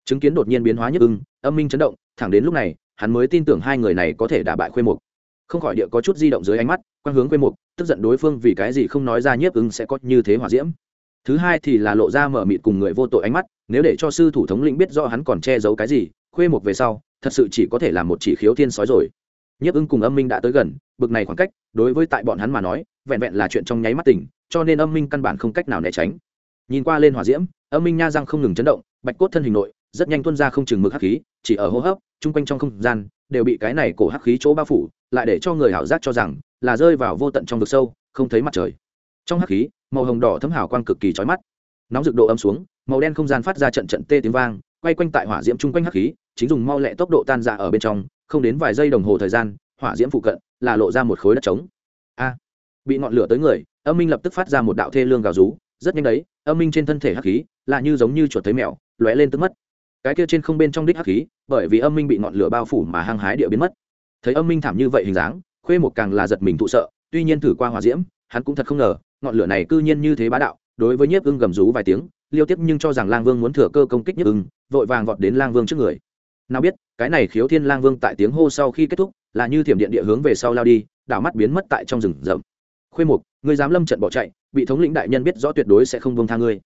Chứng kiến đột nhiên biến hóa nhiếp ưng âm minh chấn động, thẳng đến lúc này, hắn mới tin tưởng hai người này có thể đả bại khuê mục không khỏi địa có chút di động dưới ánh mắt quan hướng quê mục, tức giận đối phương vì cái gì không nói ra nhiếp ứng sẽ có như thế hỏa diễm. Thứ hai thì là lộ ra mở mịt cùng người vô tội ánh mắt, nếu để cho sư thủ thống lĩnh biết rõ hắn còn che giấu cái gì, khuê mục về sau, thật sự chỉ có thể là một chỉ khiếu thiên sói rồi. Nhiếp ưng cùng âm minh đã tới gần, bực này khoảng cách, đối với tại bọn hắn mà nói, vẹn vẹn là chuyện trong nháy mắt tỉnh cho nên âm minh căn bản không cách nào né tránh. Nhìn qua lên hỏa diễm, âm minh nha răng không ngừng chấn động, bạch cốt thân hình nội, rất nhanh tuân ra không chừng mực hắc khí, chỉ ở hô hấp, chung quanh trong không gian, đều bị cái này cổ hắc khí chỗ bao phủ lại để cho người hảo giác cho rằng là rơi vào vô tận trong vực sâu, không thấy mặt trời. Trong hắc khí, màu hồng đỏ thấm hào quang cực kỳ chói mắt. Nóng rực độ âm xuống, màu đen không gian phát ra trận trận tê tiếng vang, quay quanh tại hỏa diễm chung quanh hắc khí, chính dùng mau lẹ tốc độ tan ra ở bên trong, không đến vài giây đồng hồ thời gian, hỏa diễm phụ cận là lộ ra một khối đất trống. A! Bị ngọn lửa tới người, âm minh lập tức phát ra một đạo thê lương gào rú, rất nhanh đấy, âm minh trên thân thể hắc khí là như giống như chuột thấy mèo, lóe lên tức mất. Cái kia trên không bên trong đích hắc khí, bởi vì âm minh bị ngọn lửa bao phủ mà hăng hái địa biến mất thấy âm minh thảm như vậy hình dáng, khuê một càng là giật mình thụ sợ, tuy nhiên thử qua hỏa diễm, hắn cũng thật không ngờ, ngọn lửa này cư nhiên như thế bá đạo, đối với nhiếp ưng gầm rú vài tiếng, liêu tiếp nhưng cho rằng lang vương muốn thừa cơ công kích nhiếp ưng, vội vàng vọt đến lang vương trước người. Nào biết, cái này khiếu thiên lang vương tại tiếng hô sau khi kết thúc, là như thiểm điện địa hướng về sau lao đi, đảo mắt biến mất tại trong rừng rậm. Khuê mục người dám lâm trận bỏ chạy, bị thống lĩnh đại nhân biết rõ tuyệt đối sẽ không buông tha ngươi.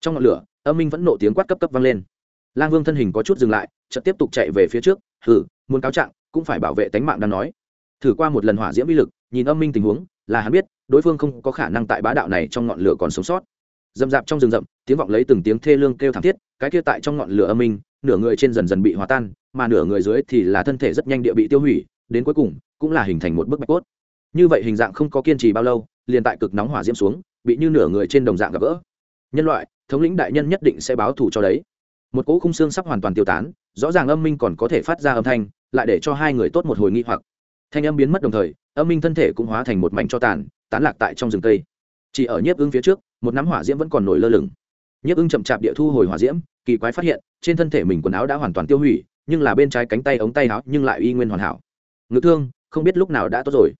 Trong ngọn lửa, âm minh vẫn nộ tiếng quát cấp cấp vang lên. Lang vương thân hình có chút dừng lại, chợt tiếp tục chạy về phía trước, hừ, muốn cáo trạng cũng phải bảo vệ tánh mạng đang nói. Thử qua một lần hỏa diễm uy lực, nhìn âm minh tình huống, là hắn biết, đối phương không có khả năng tại bá đạo này trong ngọn lửa còn sống sót. Dầm dạp trong rừng rậm, tiếng vọng lấy từng tiếng thê lương kêu thảm thiết, cái kia tại trong ngọn lửa âm minh, nửa người trên dần dần bị hòa tan, mà nửa người dưới thì là thân thể rất nhanh địa bị tiêu hủy, đến cuối cùng, cũng là hình thành một bức bạch cốt. Như vậy hình dạng không có kiên trì bao lâu, liền tại cực nóng hỏa diễm xuống, bị như nửa người trên đồng dạng gặp gỡ. Nhân loại, thống lĩnh đại nhân nhất định sẽ báo thù cho đấy. Một cỗ khung xương sắp hoàn toàn tiêu tán, rõ ràng âm minh còn có thể phát ra âm thanh lại để cho hai người tốt một hồi nghi hoặc. Thanh âm biến mất đồng thời, âm minh thân thể cũng hóa thành một mảnh cho tàn, tán lạc tại trong rừng cây. Chỉ ở nhiếp ưng phía trước, một nắm hỏa diễm vẫn còn nổi lơ lửng. Nhiếp ưng chậm chạp địa thu hồi hỏa diễm, kỳ quái phát hiện, trên thân thể mình quần áo đã hoàn toàn tiêu hủy, nhưng là bên trái cánh tay ống tay áo nhưng lại y nguyên hoàn hảo. Ngự thương, không biết lúc nào đã tốt rồi.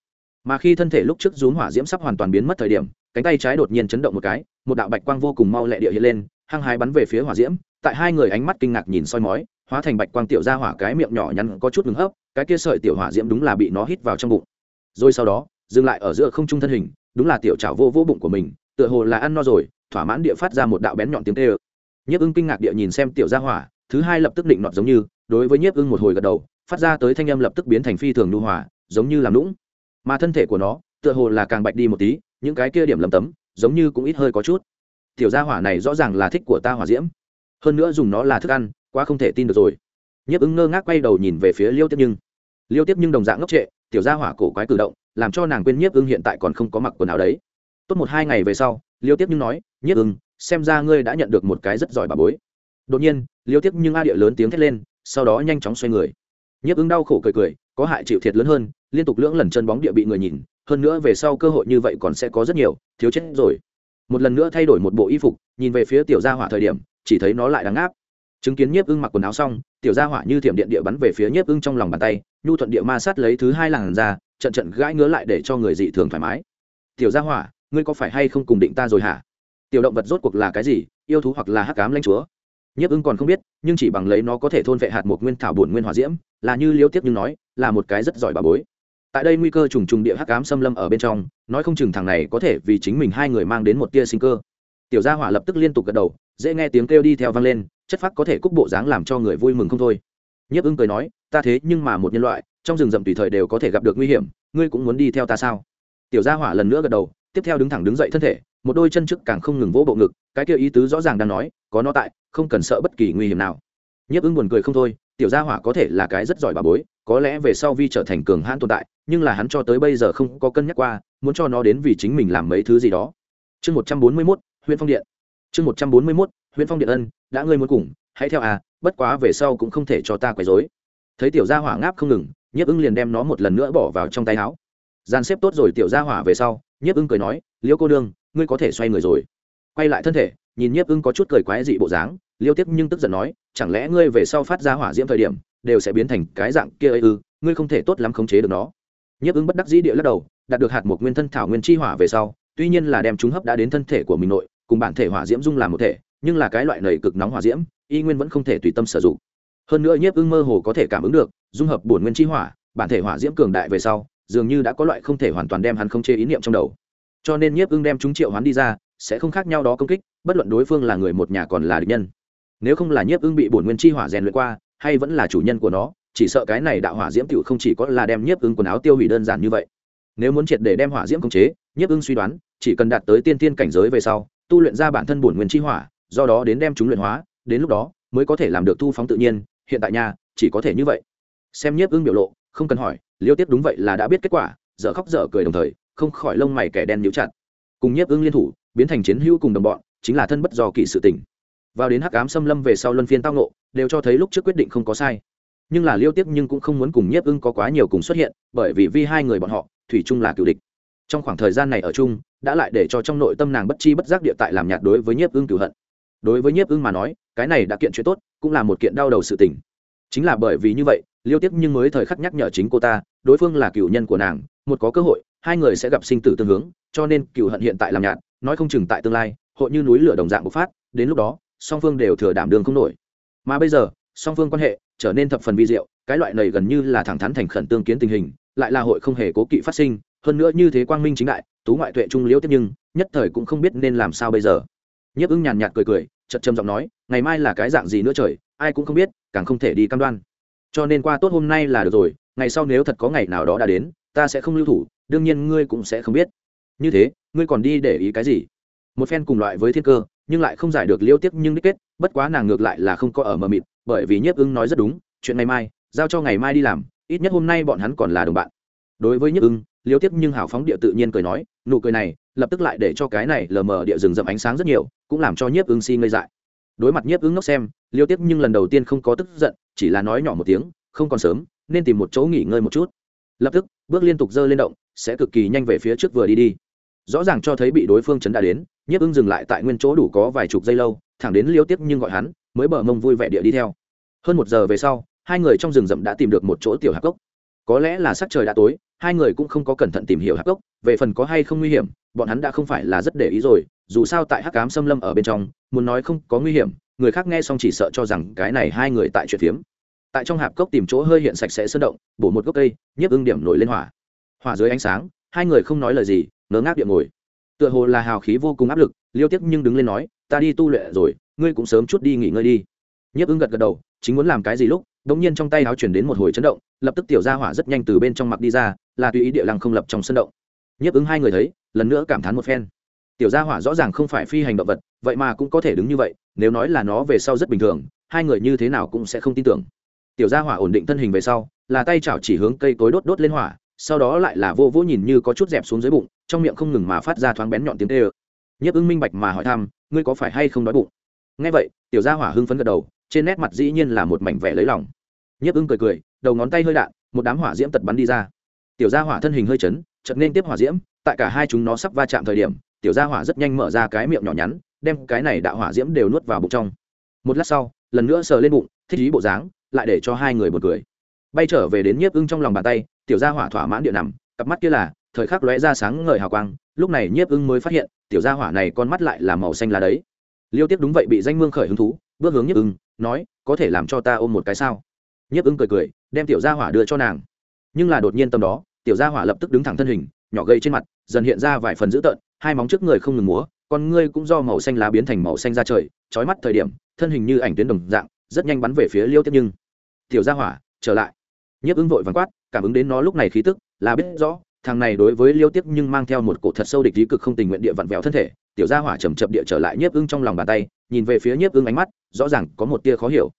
Mà khi thân thể lúc trước rúm hỏa diễm sắp hoàn toàn biến mất thời điểm, cánh tay trái đột nhiên chấn động một cái, một đạo bạch quang vô cùng mau lẹ địa hiện lên, hăng hái bắn về phía hỏa diễm, tại hai người ánh mắt kinh ngạc nhìn soi mói hóa thành bạch quang tiểu ra hỏa cái miệng nhỏ nhắn có chút ngừng hấp, cái kia sợi tiểu hỏa diễm đúng là bị nó hít vào trong bụng. Rồi sau đó, dừng lại ở giữa không trung thân hình, đúng là tiểu trào vô vô bụng của mình, tựa hồ là ăn no rồi, thỏa mãn địa phát ra một đạo bén nhọn tiếng tê ơ nhiếp ưng kinh ngạc địa nhìn xem tiểu gia hỏa, thứ hai lập tức định nọt giống như, đối với nhiếp ưng một hồi gật đầu, phát ra tới thanh âm lập tức biến thành phi thường nhu hòa, giống như làm lũng mà thân thể của nó, tựa hồ là càng bạch đi một tí, những cái kia điểm lầm tấm, giống như cũng ít hơi có chút. Tiểu gia hỏa này rõ ràng là thích của ta hỏa diễm. Hơn nữa dùng nó là thức ăn quá không thể tin được rồi. Nhiếp ứng ngơ ngác quay đầu nhìn về phía liêu tiếp nhưng. Liêu tiếp nhưng đồng dạng ngốc trệ, tiểu gia hỏa cổ quái cử động, làm cho nàng quên nhiếp ưng hiện tại còn không có mặc quần áo đấy. Tốt một hai ngày về sau, liêu tiếp nhưng nói, nhiếp ưng xem ra ngươi đã nhận được một cái rất giỏi bà bối. Đột nhiên, liêu tiếp nhưng a địa lớn tiếng thét lên, sau đó nhanh chóng xoay người. Nhiếp ưng đau khổ cười cười, có hại chịu thiệt lớn hơn, liên tục lưỡng lần chân bóng địa bị người nhìn, hơn nữa về sau cơ hội như vậy còn sẽ có rất nhiều, thiếu chết rồi. Một lần nữa thay đổi một bộ y phục, nhìn về phía tiểu gia hỏa thời điểm, chỉ thấy nó lại đáng áp chứng kiến nhiếp ưng mặc quần áo xong, tiểu gia hỏa như thiểm điện địa bắn về phía nhiếp ưng trong lòng bàn tay, nhu thuận địa ma sát lấy thứ hai làn ra trận trận gãi ngứa lại để cho người dị thường thoải mái. Tiểu gia hỏa, ngươi có phải hay không cùng định ta rồi hả? Tiểu động vật rốt cuộc là cái gì, yêu thú hoặc là hắc cám lanh chúa? Nhiếp ưng còn không biết, nhưng chỉ bằng lấy nó có thể thôn vệ hạt một nguyên thảo bổn nguyên hỏa diễm, là như liêu tiếp như nói, là một cái rất giỏi bà bối. Tại đây nguy cơ trùng trùng địa hắc ám xâm lâm ở bên trong, nói không chừng thằng này có thể vì chính mình hai người mang đến một tia sinh cơ. Tiểu gia hỏa lập tức liên tục gật đầu, dễ nghe tiếng kêu đi theo vang lên chất phác có thể cúc bộ dáng làm cho người vui mừng không thôi. Nhiếp ưng cười nói, ta thế nhưng mà một nhân loại, trong rừng rậm tùy thời đều có thể gặp được nguy hiểm, ngươi cũng muốn đi theo ta sao? Tiểu gia hỏa lần nữa gật đầu, tiếp theo đứng thẳng đứng dậy thân thể, một đôi chân trước càng không ngừng vỗ bộ ngực, cái kia ý tứ rõ ràng đang nói, có nó tại, không cần sợ bất kỳ nguy hiểm nào. Nhiếp ưng buồn cười không thôi, tiểu gia hỏa có thể là cái rất giỏi bà bối, có lẽ về sau vi trở thành cường hãn tồn tại, nhưng là hắn cho tới bây giờ không có cân nhắc qua, muốn cho nó đến vì chính mình làm mấy thứ gì đó. Chương một trăm bốn mươi mốt huyện phong điện. Chương một trăm bốn mươi mốt huyện phong điện ân đã ngươi muốn cùng, hãy theo à bất quá về sau cũng không thể cho ta quấy dối thấy tiểu gia hỏa ngáp không ngừng, nhiếp ưng liền đem nó một lần nữa bỏ vào trong tay áo. Gian xếp tốt rồi tiểu gia hỏa về sau, nhiếp ưng cười nói liễu cô đương ngươi có thể xoay người rồi. Quay lại thân thể, nhìn nhiếp ưng có chút cười quái dị bộ dáng, liêu tiếp nhưng tức giận nói, chẳng lẽ ngươi về sau phát ra hỏa diễm thời điểm, đều sẽ biến thành cái dạng kia ấy ư, ngươi không thể tốt lắm khống chế được nó. Nhiếp ứng bất đắc dĩ địa lắc đầu, đạt được hạt một nguyên thân thảo nguyên chi hỏa về sau, tuy nhiên là đem chúng hấp đã đến thân thể của mình nội, cùng bản thể hỏa diễm dung làm một thể nhưng là cái loại nầy cực nóng hỏa diễm, y nguyên vẫn không thể tùy tâm sử dụng. Hơn nữa nhiếp ưng mơ hồ có thể cảm ứng được, dung hợp bổn nguyên chi hỏa, bản thể hỏa diễm cường đại về sau, dường như đã có loại không thể hoàn toàn đem hắn không chê ý niệm trong đầu. Cho nên nhiếp ưng đem chúng triệu hắn đi ra, sẽ không khác nhau đó công kích, bất luận đối phương là người một nhà còn là địch nhân. Nếu không là nhiếp ưng bị bổn nguyên chi hỏa rèn luyện qua, hay vẫn là chủ nhân của nó, chỉ sợ cái này đạo hỏa diễm tiểu không chỉ có là đem nhiếp ưng quần áo tiêu hủy đơn giản như vậy. Nếu muốn triệt để đem hỏa diễm khống chế, nhiếp ưng suy đoán, chỉ cần đạt tới tiên tiên cảnh giới về sau, tu luyện ra bản thân bổn nguyên chi hỏa do đó đến đem chúng luyện hóa, đến lúc đó mới có thể làm được thu phóng tự nhiên, hiện tại nhà chỉ có thể như vậy. Xem nhiếp ưng biểu lộ, không cần hỏi, liêu tiếp đúng vậy là đã biết kết quả, dở khóc dở cười đồng thời, không khỏi lông mày kẻ đen nhíu chặt. Cùng nhiếp ưng liên thủ, biến thành chiến hữu cùng đồng bọn, chính là thân bất do kỳ sự tình. Vào đến hắc ám xâm lâm về sau luân phiên tao nộ đều cho thấy lúc trước quyết định không có sai. Nhưng là liêu tiếp nhưng cũng không muốn cùng nhiếp ưng có quá nhiều cùng xuất hiện, bởi vì vi hai người bọn họ, thủy chung là cựu địch. Trong khoảng thời gian này ở chung, đã lại để cho trong nội tâm nàng bất chi bất giác địa tại làm nhạt đối với nhiếp ưng cửu hận đối với nhiếp ưng mà nói, cái này đã kiện chuyện tốt, cũng là một kiện đau đầu sự tình. Chính là bởi vì như vậy, liêu tiếp nhưng mới thời khắc nhắc nhở chính cô ta, đối phương là cựu nhân của nàng, một có cơ hội, hai người sẽ gặp sinh tử tương hướng, cho nên cựu hận hiện tại làm nhạt, nói không chừng tại tương lai, hội như núi lửa đồng dạng bộc phát, đến lúc đó, song phương đều thừa đảm đường không nổi. Mà bây giờ, song phương quan hệ trở nên thập phần vi diệu, cái loại này gần như là thẳng thắn thành khẩn tương kiến tình hình, lại là hội không hề cố kỵ phát sinh, hơn nữa như thế quang minh chính đại, tú ngoại tuệ trung liễu tiếp nhưng, nhất thời cũng không biết nên làm sao bây giờ nhiếp ưng nhàn nhạt cười cười chật trầm giọng nói, ngày mai là cái dạng gì nữa trời, ai cũng không biết, càng không thể đi cam đoan. Cho nên qua tốt hôm nay là được rồi, ngày sau nếu thật có ngày nào đó đã đến, ta sẽ không lưu thủ, đương nhiên ngươi cũng sẽ không biết. Như thế, ngươi còn đi để ý cái gì? Một phen cùng loại với thiên cơ, nhưng lại không giải được liêu tiếc nhưng đích kết, bất quá nàng ngược lại là không có ở mờ mịt, bởi vì nhiếp ưng nói rất đúng, chuyện ngày mai, giao cho ngày mai đi làm, ít nhất hôm nay bọn hắn còn là đồng bạn. Đối với nhiếp ưng liêu tiếp nhưng hào phóng địa tự nhiên cười nói, nụ cười này, lập tức lại để cho cái này lờ mờ địa rừng rậm ánh sáng rất nhiều, cũng làm cho nhiếp ưng si ngây dại. Đối mặt nhiếp ưng ngốc xem, liêu tiếp nhưng lần đầu tiên không có tức giận, chỉ là nói nhỏ một tiếng, không còn sớm, nên tìm một chỗ nghỉ ngơi một chút. Lập tức, bước liên tục dơ lên động, sẽ cực kỳ nhanh về phía trước vừa đi đi. Rõ ràng cho thấy bị đối phương chấn đã đến, nhiếp ưng dừng lại tại nguyên chỗ đủ có vài chục giây lâu, thẳng đến liêu tiếp nhưng gọi hắn, mới bờ mông vui vẻ địa đi theo. Hơn một giờ về sau, hai người trong rừng rậm đã tìm được một chỗ tiểu hạp cốc có lẽ là sắc trời đã tối, hai người cũng không có cẩn thận tìm hiểu hạc gốc, về phần có hay không nguy hiểm, bọn hắn đã không phải là rất để ý rồi, dù sao tại hắc cám xâm lâm ở bên trong, muốn nói không có nguy hiểm, người khác nghe xong chỉ sợ cho rằng cái này hai người tại chuyện phiếm. Tại trong hạp cốc tìm chỗ hơi hiện sạch sẽ sơn động, bổ một gốc cây nhấp ưng điểm nổi lên hỏa. Hỏa dưới ánh sáng, hai người không nói lời gì, ngớ ngác điện ngồi. Tựa hồ là hào khí vô cùng áp lực, liêu tiếc nhưng đứng lên nói, ta đi tu luyện rồi, ngươi cũng sớm chút đi nghỉ ngơi đi. Nhấp ưng gật gật đầu, chính muốn làm cái gì lúc đống nhiên trong tay áo chuyển đến một hồi chấn động, lập tức tiểu gia hỏa rất nhanh từ bên trong mặc đi ra, là tùy ý địa lăng không lập trong sân động. Nhiếp ứng hai người thấy, lần nữa cảm thán một phen. Tiểu gia hỏa rõ ràng không phải phi hành động vật, vậy mà cũng có thể đứng như vậy, nếu nói là nó về sau rất bình thường, hai người như thế nào cũng sẽ không tin tưởng. Tiểu gia hỏa ổn định thân hình về sau, là tay chảo chỉ hướng cây cối đốt đốt lên hỏa, sau đó lại là vô vô nhìn như có chút dẹp xuống dưới bụng, trong miệng không ngừng mà phát ra thoáng bén nhọn tiếng tê ơ nhiếp ứng minh bạch mà hỏi thăm, ngươi có phải hay không đói bụng? Nghe vậy, tiểu gia hỏa hưng phấn gật đầu trên nét mặt dĩ nhiên là một mảnh vẻ lấy lòng. Nhiếp ưng cười cười, đầu ngón tay hơi đạn, một đám hỏa diễm tật bắn đi ra. Tiểu gia hỏa thân hình hơi chấn chật nên tiếp hỏa diễm, tại cả hai chúng nó sắp va chạm thời điểm, tiểu gia hỏa rất nhanh mở ra cái miệng nhỏ nhắn, đem cái này đạo hỏa diễm đều nuốt vào bụng trong. Một lát sau, lần nữa sờ lên bụng, thích ý bộ dáng, lại để cho hai người một cười. Bay trở về đến nhiếp ưng trong lòng bàn tay, tiểu gia hỏa thỏa mãn địa nằm, cặp mắt kia là, thời khắc lóe ra sáng ngời hào quang, lúc này nhiếp ưng mới phát hiện, tiểu gia hỏa này con mắt lại là màu xanh lá đấy. Liêu tiếp đúng vậy bị danh mương khởi hứng thú bước hướng nhiếp ưng, nói, có thể làm cho ta ôm một cái sao? Nhiếp ưng cười cười, đem tiểu gia hỏa đưa cho nàng. Nhưng là đột nhiên tâm đó, tiểu gia hỏa lập tức đứng thẳng thân hình, nhỏ gầy trên mặt, dần hiện ra vài phần dữ tợn, hai móng trước người không ngừng múa, con ngươi cũng do màu xanh lá biến thành màu xanh ra trời trói mắt thời điểm, thân hình như ảnh tuyến đồng dạng, rất nhanh bắn về phía liêu tiếp nhưng. Tiểu gia hỏa, trở lại. Nhiếp ứng vội vắng quát, cảm ứng đến nó lúc này khí tức, là biết rõ, thằng này đối với liêu tiếp nhưng mang theo một cổ thật sâu địch lý cực không tình nguyện địa vặn vẹo thân thể, tiểu gia hỏa chầm chậm địa trở lại nhiếp ứng trong lòng bàn tay nhìn về phía nhiếp ưng ánh mắt, rõ ràng có một tia khó hiểu.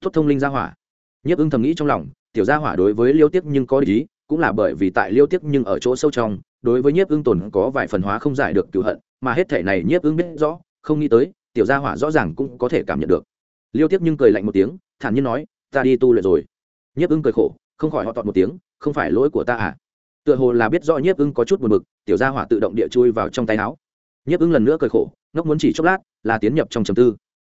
Tốt thông linh gia hỏa. Nhiếp ưng thầm nghĩ trong lòng, tiểu gia hỏa đối với liêu tiếc nhưng có địch ý, cũng là bởi vì tại liêu tiếc nhưng ở chỗ sâu trong, đối với nhiếp ưng tồn có vài phần hóa không giải được cựu hận, mà hết thể này nhiếp ưng biết rõ, không nghĩ tới, tiểu gia hỏa rõ ràng cũng có thể cảm nhận được. Liêu tiếc nhưng cười lạnh một tiếng, thản nhiên nói, ta đi tu luyện rồi. Nhiếp ưng cười khổ, không khỏi họ tọt một tiếng, không phải lỗi của ta à? Tựa hồ là biết rõ nhiếp ưng có chút buồn bực, tiểu gia hỏa tự động địa chui vào trong tay áo nhiếp ưng lần nữa cười khổ, ngốc muốn chỉ chốc lát, là tiến nhập trong trầm tư.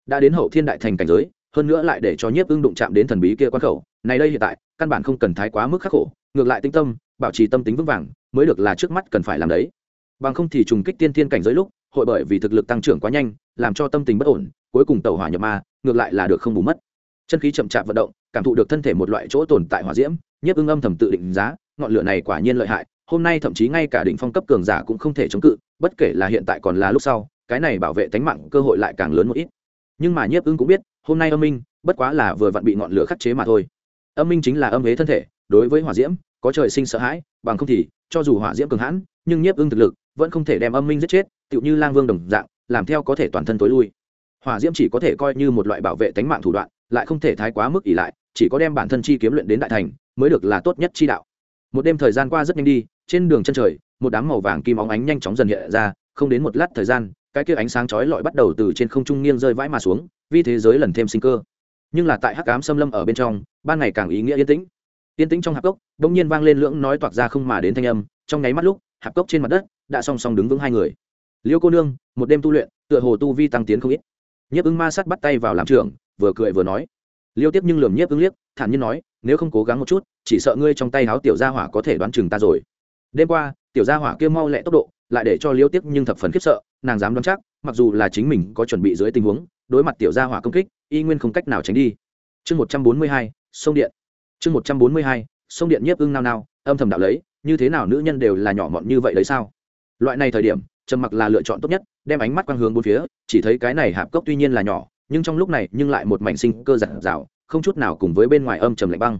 Đã đến hậu thiên đại thành cảnh giới, hơn nữa lại để cho nhiếp ưng đụng chạm đến thần bí kia quan khẩu. Này đây hiện tại, căn bản không cần thái quá mức khắc khổ, ngược lại tinh tâm, bảo trì tâm tính vững vàng, mới được là trước mắt cần phải làm đấy. Bằng không thì trùng kích tiên thiên cảnh giới lúc, hội bởi vì thực lực tăng trưởng quá nhanh, làm cho tâm tình bất ổn, cuối cùng tàu hỏa nhập ma, ngược lại là được không bù mất. Chân khí chậm chạp vận động, cảm thụ được thân thể một loại chỗ tồn tại hỏa diễm, nhiếp ưng âm thầm tự định giá, ngọn lửa này quả nhiên lợi hại hôm nay thậm chí ngay cả đỉnh phong cấp cường giả cũng không thể chống cự, bất kể là hiện tại còn là lúc sau, cái này bảo vệ tánh mạng cơ hội lại càng lớn một ít. Nhưng mà nhiếp ưng cũng biết, hôm nay âm minh, bất quá là vừa vặn bị ngọn lửa khắc chế mà thôi. Âm minh chính là âm hế thân thể, đối với hỏa diễm, có trời sinh sợ hãi, bằng không thì, cho dù hỏa diễm cường hãn, nhưng nhiếp ưng thực lực vẫn không thể đem âm minh giết chết, tựu như lang vương đồng dạng, làm theo có thể toàn thân tối lui. Hỏa diễm chỉ có thể coi như một loại bảo vệ tánh mạng thủ đoạn, lại không thể thái quá mức ỷ lại, chỉ có đem bản thân chi kiếm luyện đến đại thành, mới được là tốt nhất chi đạo. Một đêm thời gian qua rất nhanh đi trên đường chân trời, một đám màu vàng kim óng ánh nhanh chóng dần hiện ra, không đến một lát thời gian, cái kia ánh sáng chói lọi bắt đầu từ trên không trung nghiêng rơi vãi mà xuống, vì thế giới lần thêm sinh cơ. Nhưng là tại hắc ám xâm lâm ở bên trong, ban ngày càng ý nghĩa yên tĩnh. Yên tĩnh trong hạp cốc đ ỗ n g nhiên vang lên lưỡng nói toạc ra không mà đến thanh âm, trong nháy mắt lúc, hạp cốc trên mặt đất đã song song đứng vững hai người. Liêu cô nương, một đêm tu luyện, tựa hồ tu vi tăng tiến không ít. Nhiếp ưng ma sắt bắt tay vào làm trường vừa cười vừa nói. Liêu tiếp nhưng lườm nhiếp ưng liếc, thản nhiên nói, nếu không cố gắng một chút, chỉ sợ ngươi trong tay háo tiểu gia hỏa có thể đoán chừng ta rồi đêm qua, tiểu gia hỏa kia mau lẹ tốc độ, lại để cho liêu tiếp nhưng thập phần khiếp sợ, nàng dám đoán chắc, mặc dù là chính mình có chuẩn bị dưới tình huống, đối mặt tiểu gia hỏa công kích, y nguyên không cách nào tránh đi. Chương một trăm bốn mươi hai, sông điện. Chương một trăm bốn mươi hai, sông điện nhiếp ưng nao nao, âm thầm đạo lấy, như thế nào nữ nhân đều là nhỏ mọn như vậy đấy sao? Loại này thời điểm, trầm mặc là lựa chọn tốt nhất, đem ánh mắt quang hướng bốn phía, chỉ thấy cái này hạp cốc tuy nhiên là nhỏ, nhưng trong lúc này nhưng lại một mảnh sinh cơ giản rào không chút nào cùng với bên ngoài âm trầm lạnh băng.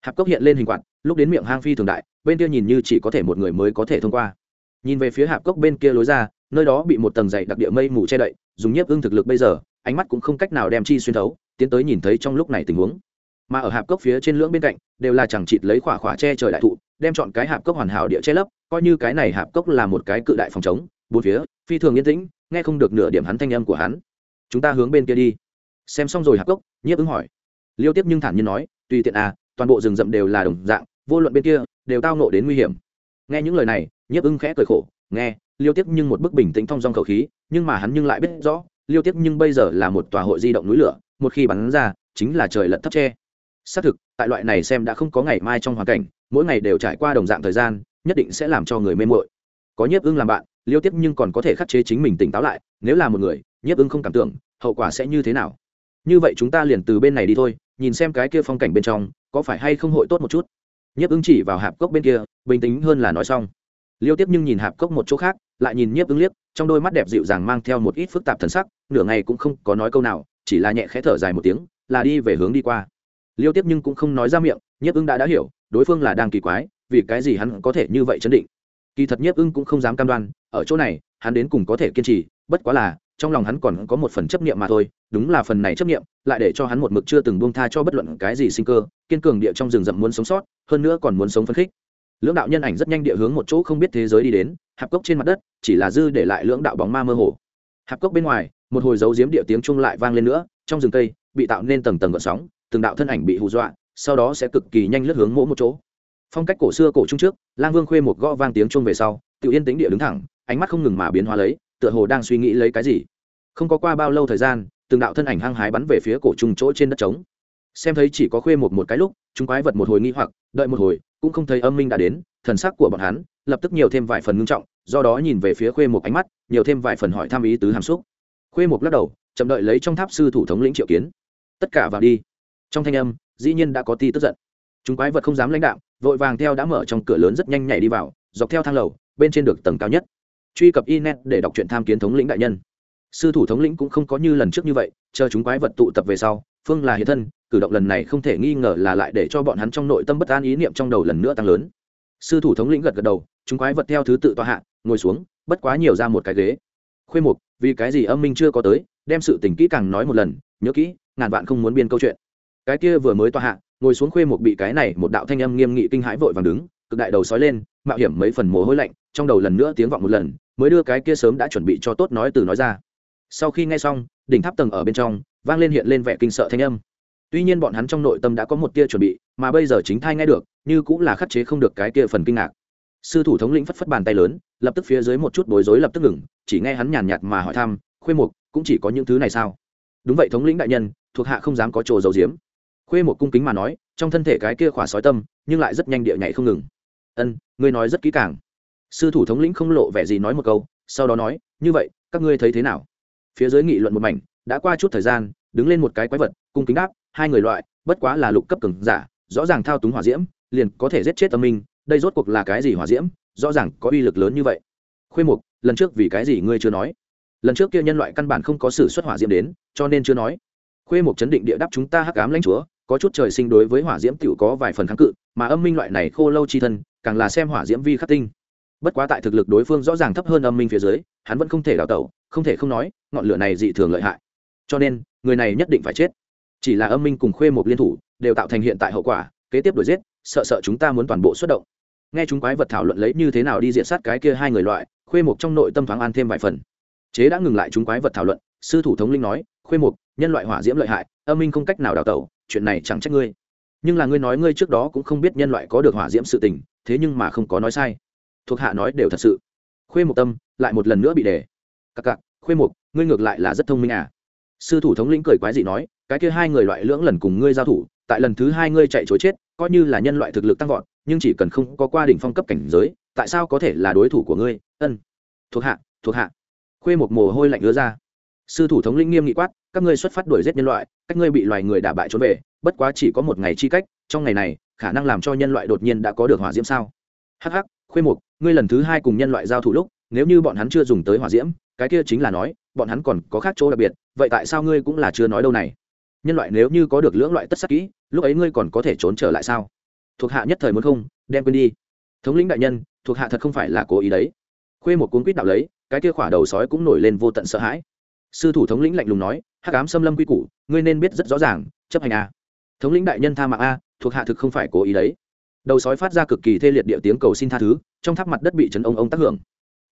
Hạp cốc hiện lên hình quạt lúc đến miệng hang phi thường đại, bên kia nhìn như chỉ có thể một người mới có thể thông qua. Nhìn về phía hạp cốc bên kia lối ra, nơi đó bị một tầng dày đặc địa mây mù che đậy, dùng nhiếp ưng thực lực bây giờ, ánh mắt cũng không cách nào đem chi xuyên thấu, tiến tới nhìn thấy trong lúc này tình huống. Mà ở hạp cốc phía trên lưỡng bên cạnh, đều là chẳng chịt lấy khỏa khỏa che trời đại thụ, đem chọn cái hạp cốc hoàn hảo địa che lấp, coi như cái này hạp cốc là một cái cự đại phòng chống bốn phía, phi thường yên tĩnh, nghe không được nửa điểm hắn thanh âm của hắn. Chúng ta hướng bên kia đi. Xem xong rồi hạp cốc, nhiếp ứng hỏi. Liêu tiếp nhưng thản nhiên nói, tùy tiện à toàn bộ rừng rậm đều là đồng dạng vô luận bên kia đều tao nộ đến nguy hiểm. Nghe những lời này, nhiếp ưng khẽ cười khổ, nghe, liêu tiếp nhưng một bức bình tĩnh thong dong khẩu khí, nhưng mà hắn nhưng lại biết rõ, liêu tiếp nhưng bây giờ là một tòa hội di động núi lửa, một khi bắn ra, chính là trời lật thấp tre. Xác thực, tại loại này xem đã không có ngày mai trong hoàn cảnh, mỗi ngày đều trải qua đồng dạng thời gian, nhất định sẽ làm cho người mê mội có nhiếp ưng làm bạn, liêu tiếp nhưng còn có thể khắc chế chính mình tỉnh táo lại, nếu là một người, nhiếp ưng không cảm tưởng, hậu quả sẽ như thế nào. Như vậy chúng ta liền từ bên này đi thôi, nhìn xem cái kia phong cảnh bên trong, có phải hay không hội tốt một chút nhiếp ưng chỉ vào hạp cốc bên kia, bình tĩnh hơn là nói xong. Liêu tiếp nhưng nhìn hạp cốc một chỗ khác, lại nhìn nhiếp ưng liếc, trong đôi mắt đẹp dịu dàng mang theo một ít phức tạp thần sắc, nửa ngày cũng không có nói câu nào, chỉ là nhẹ khẽ thở dài một tiếng, là đi về hướng đi qua. Liêu tiếp nhưng cũng không nói ra miệng, nhiếp ưng đã đã hiểu, đối phương là đang kỳ quái, vì cái gì hắn có thể như vậy chấn định. Kỳ thật nhiếp ưng cũng không dám cam đoan, ở chỗ này, hắn đến cùng có thể kiên trì, bất quá là trong lòng hắn còn có một phần chấp niệm mà thôi, đúng là phần này chấp niệm, lại để cho hắn một mực chưa từng buông tha cho bất luận cái gì sinh cơ, kiên cường địa trong rừng rậm muốn sống sót, hơn nữa còn muốn sống phấn khích. Lưỡng đạo nhân ảnh rất nhanh địa hướng một chỗ không biết thế giới đi đến, hạp cốc trên mặt đất, chỉ là dư để lại lưỡng đạo bóng ma mơ hồ. Hạp cốc bên ngoài, một hồi dấu giếm địa tiếng chung lại vang lên nữa, trong rừng cây, bị tạo nên tầng tầng gợn sóng, từng đạo thân ảnh bị hù dọa, sau đó sẽ cực kỳ nhanh lướt hướng mỗi một chỗ. Phong cách cổ xưa cổ trung trước, lang vương khuê một gõ vang tiếng chung về sau tự yên tĩnh địa đứng thẳng, ánh mắt không ngừng mà biến hóa lấy tựa hồ đang suy nghĩ lấy cái gì. Không có qua bao lâu thời gian, từng đạo thân ảnh hăng hái bắn về phía cổ trung chỗ trên đất trống. Xem thấy chỉ có khuê một một cái lúc, chúng quái vật một hồi nghi hoặc, đợi một hồi, cũng không thấy âm minh đã đến, thần sắc của bọn hắn lập tức nhiều thêm vài phần ngưng trọng, do đó nhìn về phía khuê một ánh mắt, nhiều thêm vài phần hỏi tham ý tứ hàm xúc. Khuê một lắc đầu, chậm đợi lấy trong tháp sư thủ thống lĩnh triệu kiến. Tất cả vào đi. Trong thanh âm, dĩ nhiên đã có ti tức giận. Chúng quái vật không dám lãnh đạo vội vàng theo đã mở trong cửa lớn rất nhanh nhảy đi vào, dọc theo thang lầu, bên trên được tầng cao nhất truy cập inet để đọc truyện tham kiến thống lĩnh đại nhân. Sư thủ thống lĩnh cũng không có như lần trước như vậy, chờ chúng quái vật tụ tập về sau, phương là hiện thân, cử động lần này không thể nghi ngờ là lại để cho bọn hắn trong nội tâm bất an ý niệm trong đầu lần nữa tăng lớn. Sư thủ thống lĩnh gật gật đầu, chúng quái vật theo thứ tự tòa hạ, ngồi xuống, bất quá nhiều ra một cái ghế. Khuê mục, vì cái gì âm minh chưa có tới, đem sự tình kỹ càng nói một lần, nhớ kỹ, ngàn vạn không muốn biên câu chuyện. Cái kia vừa mới tòa hạ, ngồi xuống khuê mục bị cái này một đạo thanh âm nghiêm nghị kinh hãi vội vàng đứng, cực đại đầu sói lên, mạo hiểm mấy phần mồ hôi lạnh, trong đầu lần nữa tiếng vọng một lần mới đưa cái kia sớm đã chuẩn bị cho tốt nói từ nói ra. Sau khi nghe xong, đỉnh tháp tầng ở bên trong, vang lên hiện lên vẻ kinh sợ thanh âm. Tuy nhiên bọn hắn trong nội tâm đã có một tia chuẩn bị, mà bây giờ chính thai nghe được, như cũng là khắc chế không được cái kia phần kinh ngạc. Sư thủ thống lĩnh phất phất bàn tay lớn, lập tức phía dưới một chút bối rối lập tức ngừng, chỉ nghe hắn nhàn nhạt mà hỏi thăm, khuê mục, cũng chỉ có những thứ này sao? Đúng vậy, thống lĩnh đại nhân, thuộc hạ không dám có trồ dầu diếm khuê một cung kính mà nói, trong thân thể cái kia khỏa sói tâm, nhưng lại rất nhanh địa nhảy không ngừng. Ân, ngươi nói rất kỹ càng sư thủ thống lĩnh không lộ vẻ gì nói một câu, sau đó nói, như vậy, các ngươi thấy thế nào? Phía dưới nghị luận một mảnh, đã qua chút thời gian, đứng lên một cái quái vật, cung kính đáp, hai người loại, bất quá là lục cấp cường giả, rõ ràng thao túng hỏa diễm, liền có thể giết chết tâm minh, đây rốt cuộc là cái gì hỏa diễm? Rõ ràng có uy lực lớn như vậy. Khuê mục, lần trước vì cái gì ngươi chưa nói? Lần trước kia nhân loại căn bản không có sự xuất hỏa diễm đến, cho nên chưa nói. Khuê mục chấn định địa đáp, chúng ta hắc ám lãnh chúa, có chút trời sinh đối với hỏa diễm tiểu có vài phần kháng cự, mà âm minh loại này khô lâu chi thân, càng là xem hỏa diễm vi khắc tinh bất quá tại thực lực đối phương rõ ràng thấp hơn âm minh phía dưới, hắn vẫn không thể đào tẩu, không thể không nói, ngọn lửa này dị thường lợi hại. Cho nên, người này nhất định phải chết. Chỉ là âm minh cùng khuê một liên thủ, đều tạo thành hiện tại hậu quả, kế tiếp đuổi giết, sợ sợ chúng ta muốn toàn bộ xuất động. Nghe chúng quái vật thảo luận lấy như thế nào đi diện sát cái kia hai người loại, khuê một trong nội tâm thoáng an thêm vài phần. Chế đã ngừng lại chúng quái vật thảo luận, sư thủ thống linh nói, khuê một nhân loại hỏa diễm lợi hại, âm minh không cách nào đào tẩu, chuyện này chẳng trách ngươi. Nhưng là ngươi nói ngươi trước đó cũng không biết nhân loại có được hỏa diễm sự tình, thế nhưng mà không có nói sai thuộc hạ nói đều thật sự. Khuê một tâm lại một lần nữa bị đề. Cặc cặc khuê một ngươi ngược lại là rất thông minh à? Sư thủ thống lĩnh cười quái dị nói, cái kia hai người loại lưỡng lần cùng ngươi giao thủ, tại lần thứ hai ngươi chạy chối chết, coi như là nhân loại thực lực tăng vọt, nhưng chỉ cần không có qua đỉnh phong cấp cảnh giới, tại sao có thể là đối thủ của ngươi? Ân. Thuộc hạ thuộc hạ. Khuê một mồ hôi lạnh ứa ra. Sư thủ thống lĩnh nghiêm nghị quát, các ngươi xuất phát đuổi giết nhân loại, cách ngươi bị loài người đả bại trốn về, bất quá chỉ có một ngày chi cách, trong ngày này, khả năng làm cho nhân loại đột nhiên đã có được hỏa diễm sao? Hắc hắc khuê mục, ngươi lần thứ hai cùng nhân loại giao thủ lúc, nếu như bọn hắn chưa dùng tới hỏa diễm, cái kia chính là nói, bọn hắn còn có khác chỗ đặc biệt, vậy tại sao ngươi cũng là chưa nói đâu này? Nhân loại nếu như có được lưỡng loại tất sắc kỹ, lúc ấy ngươi còn có thể trốn trở lại sao? Thuộc hạ nhất thời muốn không, đem quên đi. Thống lĩnh đại nhân, thuộc hạ thật không phải là cố ý đấy. Khuê một cuốn quýt đạo lấy, cái kia khỏa đầu sói cũng nổi lên vô tận sợ hãi. Sư thủ thống lĩnh lạnh lùng nói, hắc cám xâm lâm quy củ, ngươi nên biết rất rõ ràng, chấp hành a thống lĩnh đại nhân tha mạng a thuộc hạ thực không phải cố ý đấy đầu sói phát ra cực kỳ thê liệt địa tiếng cầu xin tha thứ, trong tháp mặt đất bị chấn ông ông tác hưởng.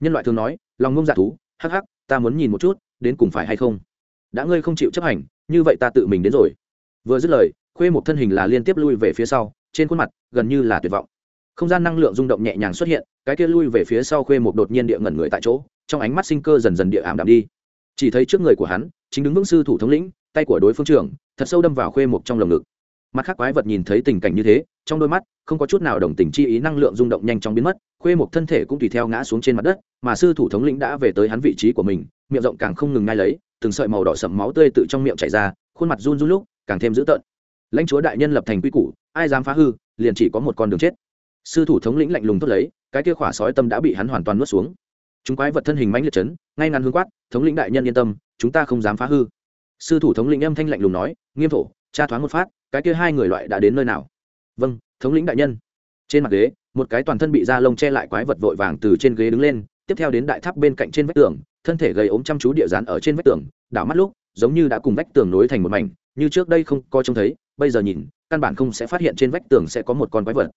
Nhân loại thường nói, lòng ngông dạ thú, hắc hắc, ta muốn nhìn một chút, đến cùng phải hay không? Đã ngươi không chịu chấp hành, như vậy ta tự mình đến rồi. Vừa dứt lời, khuê một thân hình là liên tiếp lui về phía sau, trên khuôn mặt gần như là tuyệt vọng. Không gian năng lượng rung động nhẹ nhàng xuất hiện, cái kia lui về phía sau khuê một đột nhiên địa ngẩn người tại chỗ, trong ánh mắt sinh cơ dần dần địa ảm đạm đi. Chỉ thấy trước người của hắn, chính đứng vững sư thủ thống lĩnh, tay của đối phương trưởng, thật sâu đâm vào khuê một trong lồng ngực. Mặt khác quái vật nhìn thấy tình cảnh như thế, trong đôi mắt không có chút nào đồng tình chi ý, năng lượng rung động nhanh chóng biến mất, khuê một thân thể cũng tùy theo ngã xuống trên mặt đất, mà sư thủ thống lĩnh đã về tới hắn vị trí của mình, miệng rộng càng không ngừng ngay lấy, từng sợi màu đỏ sậm máu tươi tự trong miệng chảy ra, khuôn mặt run run lúc, càng thêm dữ tợn. Lãnh chúa đại nhân lập thành quy củ, ai dám phá hư, liền chỉ có một con đường chết. Sư thủ thống lĩnh lạnh lùng thốt lấy, cái kia khỏa sói tâm đã bị hắn hoàn toàn nuốt xuống. Chúng quái vật thân hình mãnh liệt chấn, ngay ngắn hướng quát, thống lĩnh đại nhân yên tâm, chúng ta không dám phá hư. Sư thủ thống lĩnh âm thanh lạnh lùng nói, nghiêm thổ, tra thoáng một phát, cái kia hai người loại đã đến nơi nào? Vâng thống lĩnh đại nhân. Trên mặt ghế, một cái toàn thân bị da lông che lại quái vật vội vàng từ trên ghế đứng lên, tiếp theo đến đại tháp bên cạnh trên vách tường, thân thể gầy ốm chăm chú địa dán ở trên vách tường, đảo mắt lúc, giống như đã cùng vách tường nối thành một mảnh, như trước đây không có trông thấy, bây giờ nhìn, căn bản không sẽ phát hiện trên vách tường sẽ có một con quái vật.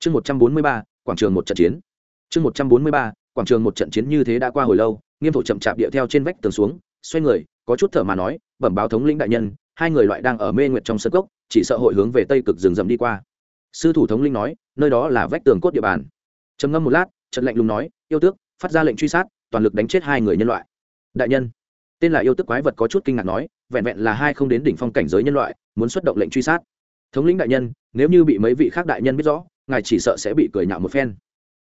Chương một trăm bốn mươi ba, quảng trường một trận chiến. Chương một trăm bốn mươi ba, quảng trường một trận chiến như thế đã qua hồi lâu, nghiêm thổ chậm chạp địa theo trên vách tường xuống, xoay người, có chút thở mà nói, bẩm báo thống lĩnh đại nhân, hai người loại đang ở mê nguyệt trong sân cốc, chỉ sợ hội hướng về tây cực rừng rậm đi qua sư thủ thống linh nói, nơi đó là vách tường cốt địa bàn. Trầm ngâm một lát trận lạnh lùng nói, yêu tước, phát ra lệnh truy sát, toàn lực đánh chết hai người nhân loại. Đại nhân, tên là yêu tước quái vật có chút kinh ngạc nói, vẹn vẹn là hai không đến đỉnh phong cảnh giới nhân loại, muốn xuất động lệnh truy sát. Thống lĩnh đại nhân, nếu như bị mấy vị khác đại nhân biết rõ, ngài chỉ sợ sẽ bị cười nhạo một phen.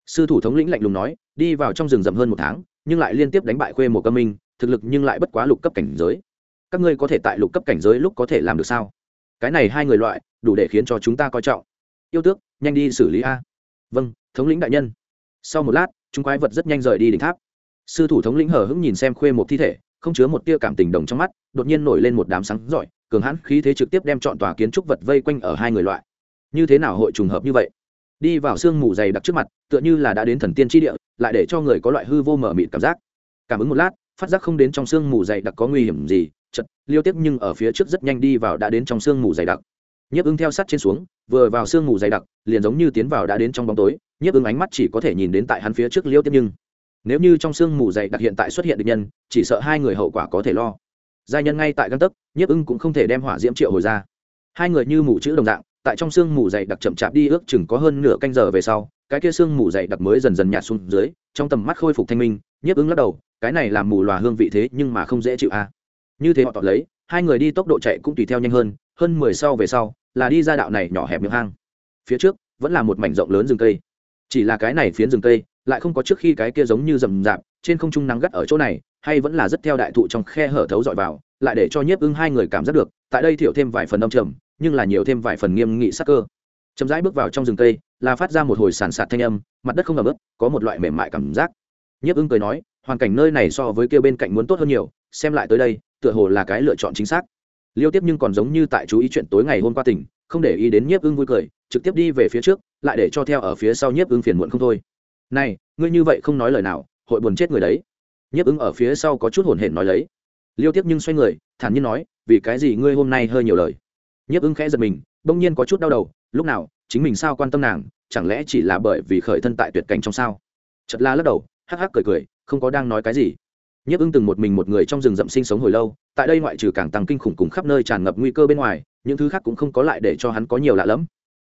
Sư thủ thống lĩnh lạnh lùng nói, đi vào trong rừng rậm hơn một tháng, nhưng lại liên tiếp đánh bại khuê một cơ minh, thực lực nhưng lại bất quá lục cấp cảnh giới. Các ngươi có thể tại lục cấp cảnh giới lúc có thể làm được sao? Cái này hai người loại, đủ để khiến cho chúng ta coi trọng yêu tước, nhanh đi xử lý a. Vâng thống lĩnh đại nhân. Sau một lát, chúng quái vật rất nhanh rời đi đỉnh tháp. Sư thủ thống lĩnh hờ hững nhìn xem khuê một thi thể, không chứa một tia cảm tình đồng trong mắt, đột nhiên nổi lên một đám sáng giỏi cường hãn khí thế trực tiếp đem chọn tòa kiến trúc vật vây quanh ở hai người loại. Như thế nào hội trùng hợp như vậy? Đi vào sương mù dày đặc trước mặt, tựa như là đã đến thần tiên tri địa, lại để cho người có loại hư vô mở mịt cảm giác. Cảm ứng một lát, phát giác không đến trong sương mù dày đặc có nguy hiểm gì chật liêu tiếp nhưng ở phía trước rất nhanh đi vào đã đến trong sương mù dày đặc nhiếp ưng theo sát trên xuống, vừa vào sương mù dày đặc, liền giống như tiến vào đã đến trong bóng tối, nhiếp ưng ánh mắt chỉ có thể nhìn đến tại hắn phía trước liêu tiếp nhưng. Nếu như trong sương mù dày đặc hiện tại xuất hiện được nhân, chỉ sợ hai người hậu quả có thể lo. Giai nhân ngay tại găng tấc, nhiếp ưng cũng không thể đem hỏa diễm triệu hồi ra. Hai người như mù chữ đồng dạng, tại trong sương mù dày đặc chậm chạp đi ước chừng có hơn nửa canh giờ về sau, cái kia sương mù dày đặc mới dần dần nhạt xuống dưới, trong tầm mắt khôi phục thanh minh, nhiếp ứng lắc đầu, cái này làm mù lòa hương vị thế nhưng mà không dễ chịu a. À. như thế họ tỏ lấy, hai người đi tốc độ chạy cũng tùy theo nhanh hơn hơn mười sau về sau là đi ra đạo này nhỏ hẹp miệng hang. Phía trước, vẫn là một mảnh rộng lớn rừng cây. Chỉ là cái này phiến rừng cây, lại không có trước khi cái kia giống như rầm rạp, trên không trung nắng gắt ở chỗ này, hay vẫn là rất theo đại thụ trong khe hở thấu dọi vào, lại để cho nhiếp ưng hai người cảm giác được, tại đây thiểu thêm vài phần âm trầm, nhưng là nhiều thêm vài phần nghiêm nghị sắc cơ. Chậm rãi bước vào trong rừng cây, là phát ra một hồi sàn sạt thanh âm, mặt đất không ẩm ướt, có một loại mềm mại cảm giác. Nhiếp ưng cười nói, hoàn cảnh nơi này so với kia bên cạnh muốn tốt hơn nhiều, xem lại tới đây, tựa hồ là cái lựa chọn chính xác liêu tiếp nhưng còn giống như tại chú ý chuyện tối ngày hôm qua tỉnh, không để ý đến nhiếp ưng vui cười, trực tiếp đi về phía trước, lại để cho theo ở phía sau nhiếp ưng phiền muộn không thôi. Này, ngươi như vậy không nói lời nào, hội buồn chết người đấy. Nhiếp ưng ở phía sau có chút hồn hển nói lấy. Liêu tiếp nhưng xoay người, thản nhiên nói, vì cái gì ngươi hôm nay hơi nhiều lời? Nhiếp ưng khẽ giật mình, bỗng nhiên có chút đau đầu, lúc nào, chính mình sao quan tâm nàng, chẳng lẽ chỉ là bởi vì khởi thân tại tuyệt cảnh trong sao? Chật la lắc đầu, hắc hắc cười cười, không có đang nói cái gì nhiếp ưng từng một mình một người trong rừng rậm sinh sống hồi lâu, tại đây ngoại trừ càng tăng kinh khủng cùng khắp nơi tràn ngập nguy cơ bên ngoài, những thứ khác cũng không có lại để cho hắn có nhiều lạ lẫm.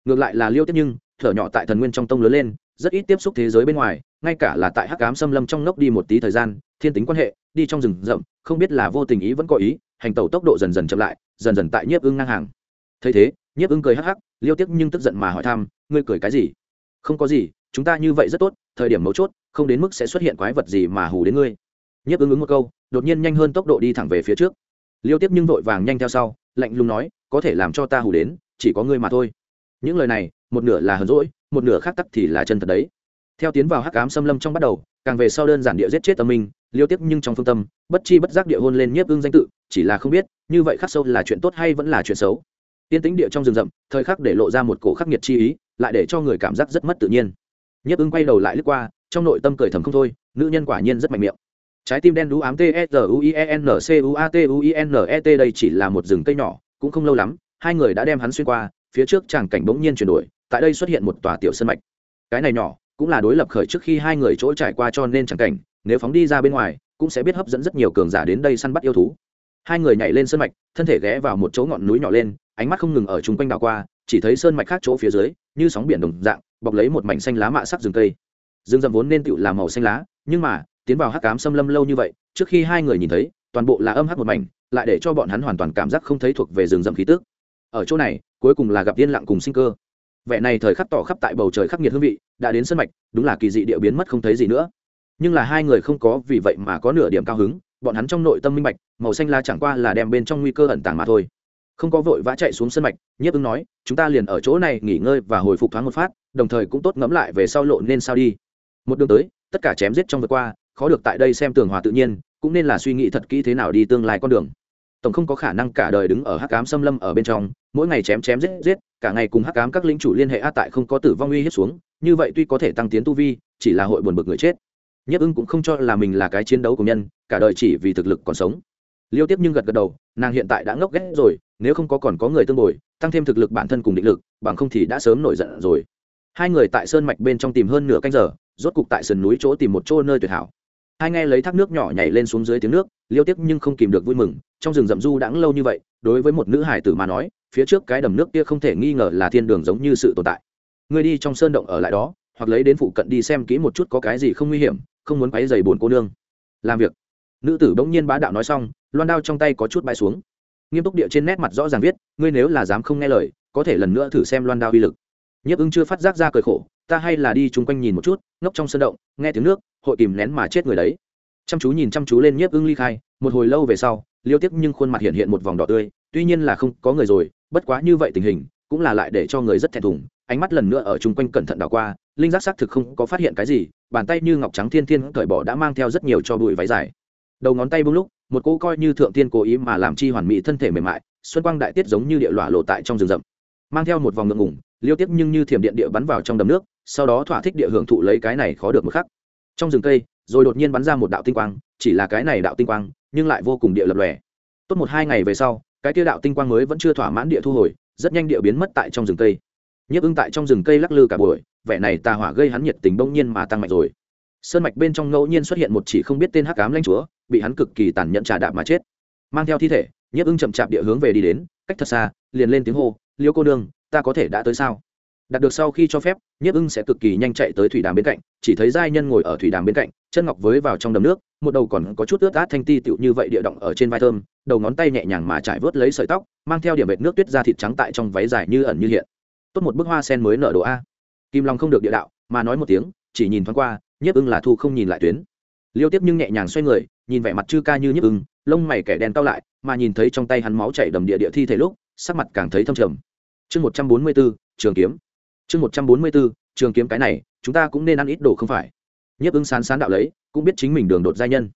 Ngược lại là liêu tiếp nhưng, thở nhỏ tại thần nguyên trong tông lớn lên, rất ít tiếp xúc thế giới bên ngoài, ngay cả là tại hắc cám xâm lâm trong nốc đi một tí thời gian, thiên tính quan hệ, đi trong rừng rậm, không biết là vô tình ý vẫn có ý, hành tẩu tốc độ dần dần chậm lại, dần dần tại nhiếp ưng ngang hàng. Thấy thế, nhiếp ưng cười hắc hắc, liêu tiếc nhưng tức giận mà hỏi thăm, ngươi cười cái gì? Không có gì, chúng ta như vậy rất tốt, thời điểm mấu chốt, không đến mức sẽ xuất hiện quái vật gì mà hù đến ngươi nhiếp ứng ứng một câu, đột nhiên nhanh hơn tốc độ đi thẳng về phía trước. Liêu tiếp nhưng vội vàng nhanh theo sau, lạnh lùng nói, có thể làm cho ta hù đến, chỉ có ngươi mà thôi. Những lời này, một nửa là hờn rỗi một nửa khác tắc thì là chân thật đấy. Theo tiến vào hắc ám xâm lâm trong bắt đầu, càng về sau đơn giản địa giết chết tâm minh, liêu tiếp nhưng trong phương tâm, bất chi bất giác địa hôn lên nhiếp ưng danh tự, chỉ là không biết, như vậy khắc sâu là chuyện tốt hay vẫn là chuyện xấu. Tiên tính địa trong rừng rậm, thời khắc để lộ ra một cổ khắc nghiệt chi ý, lại để cho người cảm giác rất mất tự nhiên. Nhiếp ưng quay đầu lại lướt qua, trong nội tâm cười thầm không thôi, nữ nhân quả nhiên rất mạnh miệng trái tim đen đú ám t s u i n c u a t u i n e t, đây chỉ là một rừng cây nhỏ, cũng không lâu lắm, hai người đã đem hắn xuyên qua, phía trước chàng cảnh bỗng nhiên chuyển đổi, tại đây xuất hiện một tòa tiểu sân mạch. Cái này nhỏ, cũng là đối lập khởi trước khi hai người chỗ trải qua cho nên chẳng cảnh, nếu phóng đi ra bên ngoài, cũng sẽ biết hấp dẫn rất nhiều cường giả đến đây săn bắt yêu thú. Hai người nhảy lên sân mạch, thân thể ghé vào một chỗ ngọn núi nhỏ lên, ánh mắt không ngừng ở chung quanh đảo qua, chỉ thấy sơn mạch khác chỗ phía dưới, như sóng biển đồng dạng, bọc lấy một mảnh xanh lá mạ sắc rừng cây. Rừng rậm vốn nên tựu làm màu xanh lá, nhưng mà tiến vào hắc cám xâm lâm lâu như vậy, trước khi hai người nhìn thấy, toàn bộ là âm hắc một mảnh, lại để cho bọn hắn hoàn toàn cảm giác không thấy thuộc về rừng rậm khí tước ở chỗ này, cuối cùng là gặp yên lặng cùng sinh cơ. Vẻ này thời khắc tỏ khắp tại bầu trời khắc nghiệt hương vị, đã đến sân mạch, đúng là kỳ dị địa biến mất không thấy gì nữa. Nhưng là hai người không có vì vậy mà có nửa điểm cao hứng, bọn hắn trong nội tâm minh bạch, màu xanh la chẳng qua là đem bên trong nguy cơ ẩn tàng mà thôi. Không có vội vã chạy xuống sân mạch, nhiếp ứng nói, chúng ta liền ở chỗ này nghỉ ngơi và hồi phục thoáng một phát, đồng thời cũng tốt ngẫm lại về sau lộ nên sao đi. Một đường tới, tất cả chém giết trong vượt qua khó được tại đây xem tường hòa tự nhiên, cũng nên là suy nghĩ thật kỹ thế nào đi tương lai con đường. Tổng không có khả năng cả đời đứng ở hắc cám xâm lâm ở bên trong, mỗi ngày chém chém giết giết, cả ngày cùng hắc cám các lính chủ liên hệ a tại không có tử vong uy hiếp xuống, như vậy tuy có thể tăng tiến tu vi, chỉ là hội buồn bực người chết. Nhất ưng cũng không cho là mình là cái chiến đấu của nhân, cả đời chỉ vì thực lực còn sống. Liêu tiếp nhưng gật gật đầu, nàng hiện tại đã ngốc ghét rồi, nếu không có còn có người tương bồi, tăng thêm thực lực bản thân cùng định lực, bằng không thì đã sớm nổi giận rồi. Hai người tại sơn mạch bên trong tìm hơn nửa canh giờ, rốt cục tại sườn núi chỗ tìm một chỗ nơi tuyệt hảo hai nghe lấy thác nước nhỏ nhảy lên xuống dưới tiếng nước, liêu tiếc nhưng không kìm được vui mừng, trong rừng rậm du đãng lâu như vậy, đối với một nữ hải tử mà nói, phía trước cái đầm nước kia không thể nghi ngờ là thiên đường giống như sự tồn tại. Người đi trong sơn động ở lại đó, hoặc lấy đến phụ cận đi xem kỹ một chút có cái gì không nguy hiểm, không muốn quấy dày bồn cô nương. Làm việc. Nữ tử bỗng nhiên bá đạo nói xong, loan đao trong tay có chút bay xuống. Nghiêm túc địa trên nét mặt rõ ràng viết, ngươi nếu là dám không nghe lời, có thể lần nữa thử xem loan đao uy lực. Nhiếp ưng chưa phát giác ra cười khổ ta hay là đi chung quanh nhìn một chút, ngốc trong sân động, nghe tiếng nước, hội kìm nén mà chết người đấy. Chăm chú nhìn chăm chú lên nhiếp ưng ly khai, một hồi lâu về sau, liêu tiếc nhưng khuôn mặt hiện hiện một vòng đỏ tươi, tuy nhiên là không có người rồi, bất quá như vậy tình hình, cũng là lại để cho người rất thẹn thùng, ánh mắt lần nữa ở chung quanh cẩn thận đảo qua, linh giác xác thực không có phát hiện cái gì, bàn tay như ngọc trắng thiên thiên cởi bỏ đã mang theo rất nhiều cho bụi váy dài. Đầu ngón tay bung lúc, một cô coi như thượng tiên cố ý mà làm chi hoàn mỹ thân thể mềm mại, xuân quang đại tiết giống như địa lỏa lộ tại trong rừng rậm. Mang theo một vòng ngượng ngủng liêu tiếp nhưng như thiểm điện địa bắn vào trong đầm nước sau đó thỏa thích địa hưởng thụ lấy cái này khó được một khắc. Trong rừng cây, rồi đột nhiên bắn ra một đạo tinh quang, chỉ là cái này đạo tinh quang, nhưng lại vô cùng địa lập lòe. Tốt một hai ngày về sau, cái kia đạo tinh quang mới vẫn chưa thỏa mãn địa thu hồi, rất nhanh địa biến mất tại trong rừng cây. Nhiếp ưng tại trong rừng cây lắc lư cả buổi, vẻ này tà hỏa gây hắn nhiệt tình bỗng nhiên mà tăng mạnh rồi. Sơn mạch bên trong ngẫu nhiên xuất hiện một chỉ không biết tên hắc ám lanh chúa, bị hắn cực kỳ tàn nhẫn trà đạp mà chết. Mang theo thi thể, nhiếp ưng chậm chạp địa hướng về đi đến, cách thật xa, liền lên tiếng hô, liêu cô nương, ta có thể đã tới sao? Đạt được sau khi cho phép, nhiếp ưng sẽ cực kỳ nhanh chạy tới thủy đàm bên cạnh, chỉ thấy giai nhân ngồi ở thủy đàm bên cạnh, chân ngọc với vào trong đầm nước, một đầu còn có chút ướt át thanh ti tựu như vậy địa động ở trên vai thơm, đầu ngón tay nhẹ nhàng mà trải vớt lấy sợi tóc, mang theo điểm vệt nước tuyết ra thịt trắng tại trong váy dài như ẩn như hiện. Tốt một bức hoa sen mới nở độ a. Kim long không được địa đạo, mà nói một tiếng, chỉ nhìn thoáng qua, nhiếp ưng là thu không nhìn lại tuyến. Liêu tiếp nhưng nhẹ nhàng xoay người, nhìn vẻ mặt chư ca như nhiếp ưng, lông mày kẻ đen cao lại, mà nhìn thấy trong tay hắn máu chảy đầm địa địa thi thể lúc, sắc mặt càng thấy thâm trầm. Chương một trăm bốn mươi bốn trường kiếm chương một trăm bốn mươi bốn trường kiếm cái này, chúng ta cũng nên ăn ít đồ không phải. Nhiếp ứng sán sán đạo lấy, cũng biết chính mình đường đột giai nhân.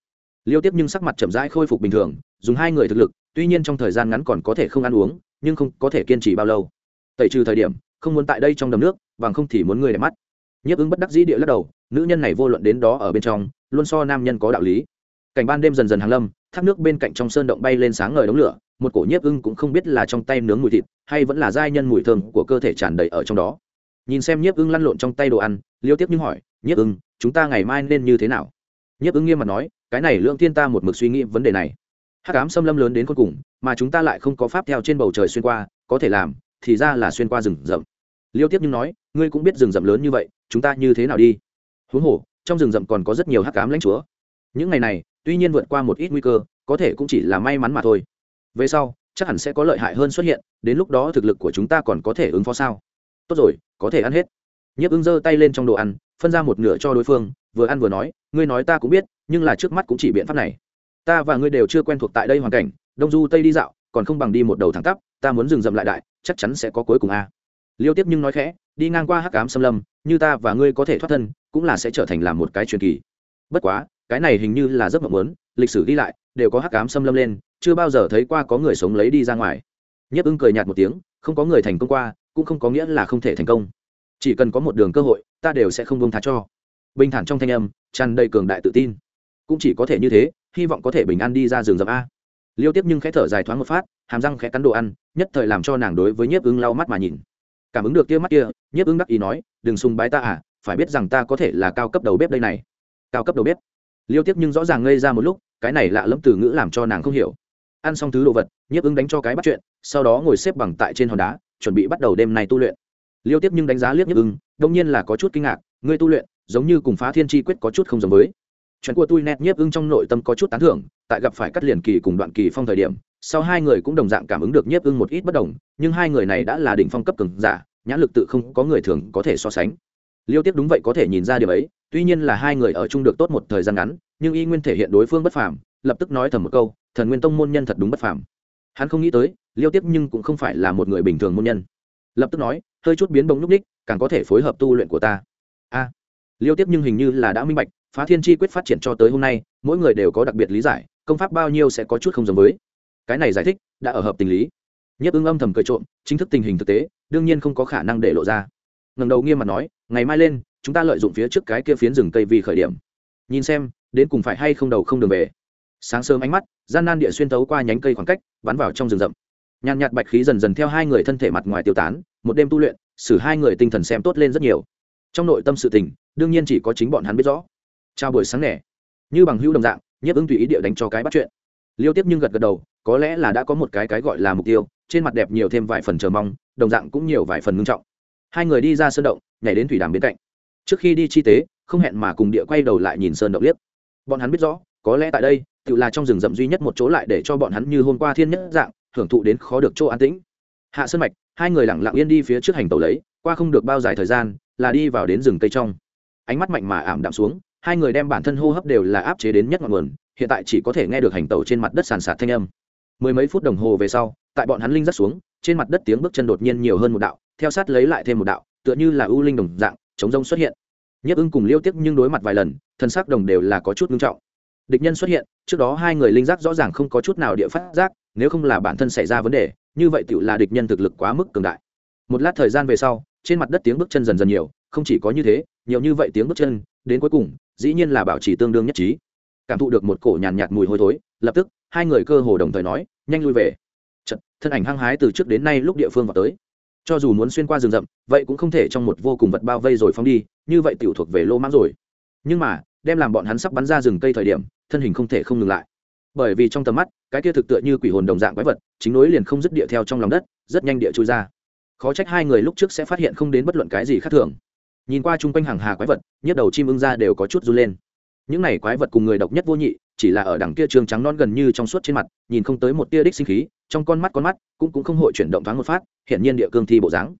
Liêu tiếp nhưng sắc mặt chậm rãi khôi phục bình thường, dùng hai người thực lực, tuy nhiên trong thời gian ngắn còn có thể không ăn uống, nhưng không có thể kiên trì bao lâu. Tẩy trừ thời điểm, không muốn tại đây trong đầm nước, bằng không thì muốn người đẹp mắt. Nhiếp ứng bất đắc dĩ địa lắc đầu, nữ nhân này vô luận đến đó ở bên trong, luôn so nam nhân có đạo lý. Cảnh ban đêm dần dần hàng lâm, thác nước bên cạnh trong sơn động bay lên sáng ngời đống lửa, một cổ nhiếp ưng cũng không biết là trong tay nướng mùi thịt, hay vẫn là giai nhân mùi thơm của cơ thể tràn đầy ở trong đó nhìn xem nhiếp ưng lăn lộn trong tay đồ ăn, liêu tiếp nhưng hỏi, nhiếp ưng, chúng ta ngày mai nên như thế nào? Nhiếp ưng nghiêm mặt nói, cái này lương thiên ta một mực suy nghĩ vấn đề này. Hắc ám xâm lâm lớn đến cuối cùng, mà chúng ta lại không có pháp theo trên bầu trời xuyên qua, có thể làm, thì ra là xuyên qua rừng rậm. Liêu tiếp nhưng nói, ngươi cũng biết rừng rậm lớn như vậy, chúng ta như thế nào đi? Huống hồ, trong rừng rậm còn có rất nhiều hắc ám lãnh chúa. Những ngày này, tuy nhiên vượt qua một ít nguy cơ, có thể cũng chỉ là may mắn mà thôi. Về sau, chắc hẳn sẽ có lợi hại hơn xuất hiện, đến lúc đó thực lực của chúng ta còn có thể ứng phó sao? Tốt rồi, có thể ăn hết. Nhiếp ứng giơ tay lên trong đồ ăn, phân ra một nửa cho đối phương, vừa ăn vừa nói, ngươi nói ta cũng biết, nhưng là trước mắt cũng chỉ biện pháp này. Ta và ngươi đều chưa quen thuộc tại đây hoàn cảnh, đông du tây đi dạo, còn không bằng đi một đầu thẳng tắp, ta muốn dừng dậm lại đại, chắc chắn sẽ có cuối cùng a. Liêu tiếp nhưng nói khẽ, đi ngang qua hắc ám xâm lâm, như ta và ngươi có thể thoát thân, cũng là sẽ trở thành làm một cái truyền kỳ. Bất quá, cái này hình như là rất mộng muốn, lịch sử ghi lại, đều có hắc ám xâm lâm lên, chưa bao giờ thấy qua có người sống lấy đi ra ngoài. Nhấp ưng cười nhạt một tiếng, không có người thành công qua cũng không có nghĩa là không thể thành công. Chỉ cần có một đường cơ hội, ta đều sẽ không buông tha cho. Bình thản trong thanh âm, tràn đầy cường đại tự tin. Cũng chỉ có thể như thế, hy vọng có thể bình an đi ra giường dập a. Liêu tiếp nhưng khẽ thở dài thoáng một phát, hàm răng khẽ cắn đồ ăn, nhất thời làm cho nàng đối với nhiếp ưng lau mắt mà nhìn. Cảm ứng được tia mắt kia, nhiếp ưng đắc ý nói, đừng sùng bái ta à phải biết rằng ta có thể là cao cấp đầu bếp đây này. Cao cấp đầu bếp? Liêu tiếp nhưng rõ ràng ngây ra một lúc, cái này lạ lẫm từ ngữ làm cho nàng không hiểu. Ăn xong thứ đồ vật, nhiếp ứng đánh cho cái bắt chuyện, sau đó ngồi xếp bằng tại trên hòn đá chuẩn bị bắt đầu đêm nay tu luyện. Liêu tiếp nhưng đánh giá liếc nhất ưng, đông nhiên là có chút kinh ngạc, ngươi tu luyện, giống như cùng phá thiên chi quyết có chút không giống với. Chuyện của tôi nét nhiếp ưng trong nội tâm có chút tán thưởng, tại gặp phải cắt liền kỳ cùng đoạn kỳ phong thời điểm, sau hai người cũng đồng dạng cảm ứng được nhiếp ưng một ít bất đồng, nhưng hai người này đã là đỉnh phong cấp cường giả, nhãn lực tự không có người thường có thể so sánh. Liêu tiếp đúng vậy có thể nhìn ra điều ấy, tuy nhiên là hai người ở chung được tốt một thời gian ngắn, nhưng y nguyên thể hiện đối phương bất phàm, lập tức nói thầm một câu, thần nguyên tông môn nhân thật đúng bất phàm. Hắn không nghĩ tới liêu tiếp nhưng cũng không phải là một người bình thường môn nhân. Lập tức nói, hơi chút biến bóng nhúc ních, càng có thể phối hợp tu luyện của ta. A. Liêu tiếp nhưng hình như là đã minh bạch, phá thiên chi quyết phát triển cho tới hôm nay, mỗi người đều có đặc biệt lý giải, công pháp bao nhiêu sẽ có chút không giống với. Cái này giải thích, đã ở hợp tình lý. Nhất ưng âm thầm cười trộm, chính thức tình hình thực tế, đương nhiên không có khả năng để lộ ra. Ngầm đầu nghiêm mặt nói, ngày mai lên, chúng ta lợi dụng phía trước cái kia phiến rừng cây vì khởi điểm. Nhìn xem, đến cùng phải hay không đầu không đường về. Sáng sớm ánh mắt, gian nan địa xuyên tấu qua nhánh cây khoảng cách, bắn vào trong rừng rậm nhàn nhạt bạch khí dần dần theo hai người thân thể mặt ngoài tiêu tán, một đêm tu luyện, xử hai người tinh thần xem tốt lên rất nhiều. Trong nội tâm sự tình, đương nhiên chỉ có chính bọn hắn biết rõ. Chào buổi sáng nẻ như bằng hữu đồng dạng, nhiếp ứng tùy ý địa đánh cho cái bắt chuyện. Liêu tiếp nhưng gật gật đầu, có lẽ là đã có một cái cái gọi là mục tiêu, trên mặt đẹp nhiều thêm vài phần chờ mong, đồng dạng cũng nhiều vài phần ngưng trọng. Hai người đi ra sơn động, nhảy đến thủy đàm bên cạnh. Trước khi đi chi tế, không hẹn mà cùng địa quay đầu lại nhìn sơn động liếc. Bọn hắn biết rõ, có lẽ tại đây, tự là trong rừng rậm duy nhất một chỗ lại để cho bọn hắn như hôm qua thiên nhất dạng hưởng thụ đến khó được chỗ an tĩnh. Hạ sơn mạch, hai người lặng lặng yên đi phía trước hành tàu lấy, qua không được bao dài thời gian, là đi vào đến rừng cây trong. Ánh mắt mạnh mà ảm đạm xuống, hai người đem bản thân hô hấp đều là áp chế đến nhất ngọn nguồn, hiện tại chỉ có thể nghe được hành tàu trên mặt đất sàn sạt thanh âm. Mười mấy phút đồng hồ về sau, tại bọn hắn linh dắt xuống, trên mặt đất tiếng bước chân đột nhiên nhiều hơn một đạo, theo sát lấy lại thêm một đạo, tựa như là ưu linh đồng dạng, chống rông xuất hiện. Nhất ưng cùng liêu tiếp nhưng đối mặt vài lần thân xác đồng đều là có chút nghiêm trọng địch nhân xuất hiện trước đó hai người linh giác rõ ràng không có chút nào địa phát giác nếu không là bản thân xảy ra vấn đề như vậy tự là địch nhân thực lực quá mức cường đại. Một lát thời gian về sau trên mặt đất tiếng bước chân dần dần nhiều không chỉ có như thế nhiều như vậy tiếng bước chân đến cuối cùng dĩ nhiên là bảo trì tương đương nhất trí. Cảm thụ được một cổ nhàn nhạt, nhạt mùi hôi thối lập tức hai người cơ hồ đồng thời nói nhanh lui về. Chật, thân ảnh hăng hái từ trước đến nay lúc địa phương vào tới. Cho dù muốn xuyên qua rừng rậm vậy cũng không thể trong một vô cùng vật bao vây rồi phóng đi như vậy tiểu thuộc về lô mãng rồi. Nhưng mà đem làm bọn hắn sắp bắn ra rừng cây thời điểm thân hình không thể không ngừng lại. Bởi vì trong tầm mắt, cái kia thực tựa như quỷ hồn đồng dạng quái vật, chính nối liền không dứt địa theo trong lòng đất, rất nhanh địa trôi ra. Khó trách hai người lúc trước sẽ phát hiện không đến bất luận cái gì khác thường. Nhìn qua chung quanh hàng hà quái vật nhất đầu chim ưng ra đều có chút run lên. Những này quái vật cùng người độc nhất vô nhị, chỉ là ở đằng kia trường trắng non gần như trong suốt trên mặt, nhìn không tới một tia đích sinh khí, trong con mắt con mắt cũng cũng không hội chuyển động thoáng một phát hiện nhiên địa cương thi bộ dáng.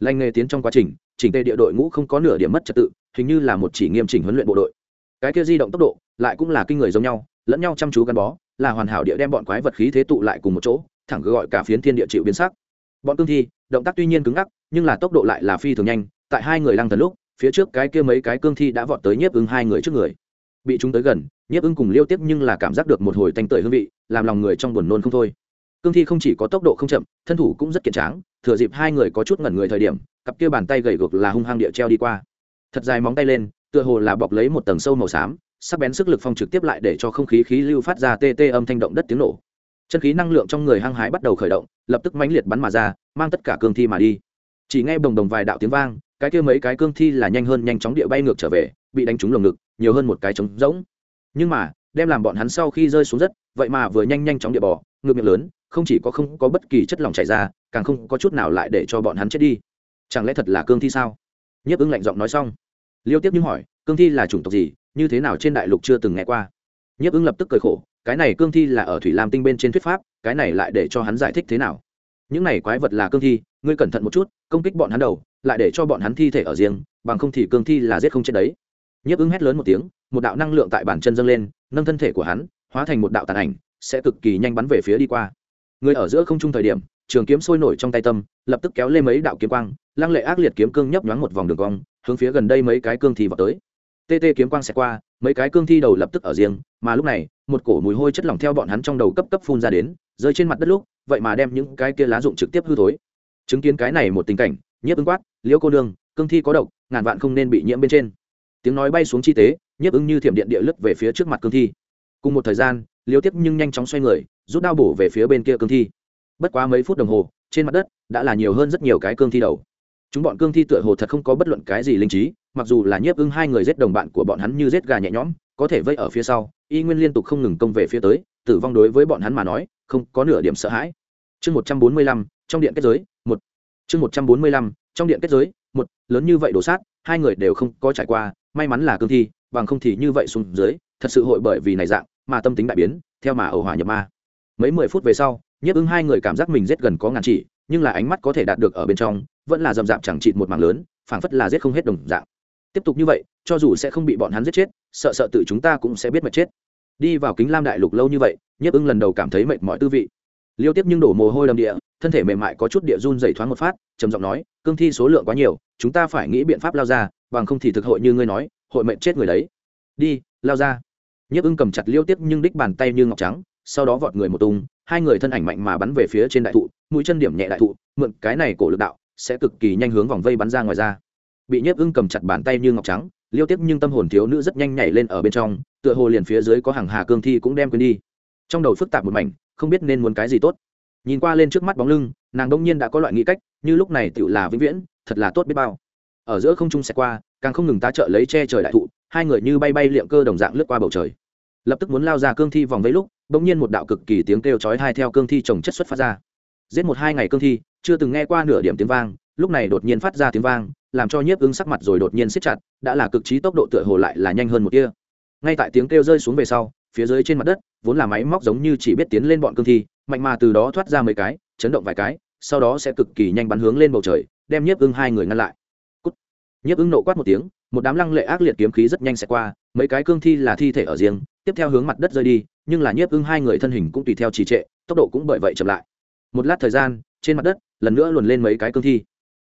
Lanh nghề tiến trong quá trình, chỉnh tề địa đội ngũ không có nửa điểm mất trật tự, hình như là một chỉ nghiêm chỉnh huấn luyện bộ đội. Cái kia di động tốc độ lại cũng là kinh người giống nhau, lẫn nhau chăm chú gắn bó, là hoàn hảo địa đem bọn quái vật khí thế tụ lại cùng một chỗ, thẳng gọi cả phiến thiên địa chịu biến sắc. Bọn cương thi, động tác tuy nhiên cứng ngắc, nhưng là tốc độ lại là phi thường nhanh, tại hai người lăng thần lúc, phía trước cái kia mấy cái cương thi đã vọt tới nhiếp ứng hai người trước người. Bị chúng tới gần, nhiếp ứng cùng liêu tiếp nhưng là cảm giác được một hồi tanh tưởi hương vị, làm lòng người trong buồn nôn không thôi. Cương thi không chỉ có tốc độ không chậm, thân thủ cũng rất kiện tráng, thừa dịp hai người có chút ngẩn người thời điểm, cặp kia bàn tay gầy gược là hung hăng địa treo đi qua. Thật dài móng tay lên, tựa hồ là bọc lấy một tầng sâu màu xám sắc bén sức lực phong trực tiếp lại để cho không khí khí lưu phát ra tê tê âm thanh động đất tiếng nổ. Chân khí năng lượng trong người hăng hái bắt đầu khởi động, lập tức mãnh liệt bắn mà ra, mang tất cả cương thi mà đi. Chỉ nghe bồng đồng vài đạo tiếng vang, cái kia mấy cái cương thi là nhanh hơn nhanh chóng địa bay ngược trở về, bị đánh trúng lồng ngực, nhiều hơn một cái trống rỗng. Nhưng mà, đem làm bọn hắn sau khi rơi xuống đất, vậy mà vừa nhanh nhanh chóng địa bỏ ngược miệng lớn, không chỉ có không có bất kỳ chất lỏng chảy ra, càng không có chút nào lại để cho bọn hắn chết đi. Chẳng lẽ thật là cương thi sao? Nhiếp ứng lạnh giọng nói xong. Liêu tiếp nhưng hỏi, cương thi là chủng tộc gì? Như thế nào trên đại lục chưa từng nghe qua. Nhiếp ứng lập tức cười khổ, cái này cương thi là ở thủy lam tinh bên trên thuyết pháp, cái này lại để cho hắn giải thích thế nào? Những này quái vật là cương thi, ngươi cẩn thận một chút, công kích bọn hắn đầu, lại để cho bọn hắn thi thể ở riêng, bằng không thì cương thi là giết không chết đấy. Nhiếp ứng hét lớn một tiếng, một đạo năng lượng tại bản chân dâng lên, nâng thân thể của hắn, hóa thành một đạo tàn ảnh, sẽ cực kỳ nhanh bắn về phía đi qua. Người ở giữa không trung thời điểm, trường kiếm sôi nổi trong tay tâm, lập tức kéo lên mấy đạo kiếm quang, lăng lệ ác liệt kiếm cương nhấp nhoáng một vòng đường cong, hướng phía gần đây mấy cái cương thi vào tới tê tê kiếm quang sẽ qua mấy cái cương thi đầu lập tức ở riêng mà lúc này một cổ mùi hôi chất lỏng theo bọn hắn trong đầu cấp cấp phun ra đến rơi trên mặt đất lúc vậy mà đem những cái kia lá dụng trực tiếp hư thối. Chứng kiến cái này một tình cảnh nhiếp ứng quát liễu cô Đường, cương thi có độc ngàn vạn không nên bị nhiễm bên trên. Tiếng nói bay xuống chi tế nhiếp ứng như thiểm điện địa lướt về phía trước mặt cương thi. Cùng một thời gian liễu tiếp nhưng nhanh chóng xoay người rút đao bổ về phía bên kia cương thi. Bất quá mấy phút đồng hồ trên mặt đất đã là nhiều hơn rất nhiều cái cương thi đầu. Chúng bọn cương thi tựa hồ thật không có bất luận cái gì linh trí mặc dù là nhiếp ưng hai người giết đồng bạn của bọn hắn như giết gà nhẹ nhõm, có thể vây ở phía sau, y nguyên liên tục không ngừng công về phía tới, tử vong đối với bọn hắn mà nói, không có nửa điểm sợ hãi. Chương một trăm bốn mươi lăm, trong điện kết giới, một. Chương một trăm bốn mươi lăm, trong điện kết giới, một. Lớn như vậy đổ sát, hai người đều không có trải qua, may mắn là cương thi, bằng không thì như vậy xuống dưới, thật sự hội bởi vì này dạng mà tâm tính đại biến, theo mà ẩu hỏa nhập ma. Mấy mười phút về sau, nhiếp ưng hai người cảm giác mình giết gần có ngàn chỉ, nhưng là ánh mắt có thể đạt được ở bên trong, vẫn là rậm rạp chẳng chịt một mảng lớn, phảng phất là giết không hết đồng dạng tiếp tục như vậy, cho dù sẽ không bị bọn hắn giết chết, sợ sợ tự chúng ta cũng sẽ biết mệt chết. Đi vào kính lam đại lục lâu như vậy, nhiếp ưng lần đầu cảm thấy mệt mỏi tư vị. Liêu tiếp nhưng đổ mồ hôi đầm địa, thân thể mềm mại có chút địa run dày thoáng một phát, trầm giọng nói, cương thi số lượng quá nhiều, chúng ta phải nghĩ biện pháp lao ra, bằng không thì thực hội như ngươi nói, hội mệnh chết người đấy. Đi, lao ra. Nhiếp ưng cầm chặt liêu tiếp nhưng đích bàn tay như ngọc trắng, sau đó vọt người một tung, hai người thân ảnh mạnh mà bắn về phía trên đại thụ, mũi chân điểm nhẹ đại thụ, mượn cái này cổ lực đạo, sẽ cực kỳ nhanh hướng vòng vây bắn ra ngoài ra bị nhiếp ưng cầm chặt bàn tay như ngọc trắng, liêu tiếp nhưng tâm hồn thiếu nữ rất nhanh nhảy lên ở bên trong, tựa hồ liền phía dưới có hàng hà cương thi cũng đem quên đi. Trong đầu phức tạp một mảnh, không biết nên muốn cái gì tốt. Nhìn qua lên trước mắt bóng lưng, nàng đông nhiên đã có loại nghĩ cách, như lúc này tựu là vĩnh viễn, thật là tốt biết bao. Ở giữa không trung xe qua, càng không ngừng tá trợ lấy che trời đại thụ, hai người như bay bay liệm cơ đồng dạng lướt qua bầu trời. Lập tức muốn lao ra cương thi vòng vây lúc, bỗng nhiên một đạo cực kỳ tiếng kêu chói hai theo cương thi trồng chất xuất phát ra. Giết một hai ngày cương thi, chưa từng nghe qua nửa điểm tiếng vang, lúc này đột nhiên phát ra tiếng vang làm cho nhiếp ứng sắc mặt rồi đột nhiên siết chặt, đã là cực trí tốc độ tựa hồ lại là nhanh hơn một kia ngay tại tiếng kêu rơi xuống về sau, phía dưới trên mặt đất, vốn là máy móc giống như chỉ biết tiến lên bọn cương thi, mạnh mà từ đó thoát ra mấy cái, chấn động vài cái, sau đó sẽ cực kỳ nhanh bắn hướng lên bầu trời, đem nhiếp ưng hai người ngăn lại. Cút. nhiếp ưng nộ quát một tiếng, một đám lăng lệ ác liệt kiếm khí rất nhanh sẽ qua, mấy cái cương thi là thi thể ở riêng, tiếp theo hướng mặt đất rơi đi, nhưng là nhiếp ưng hai người thân hình cũng tùy theo trì trệ, tốc độ cũng bởi vậy chậm lại. Một lát thời gian, trên mặt đất, lần nữa luồn lên mấy cái cương thi.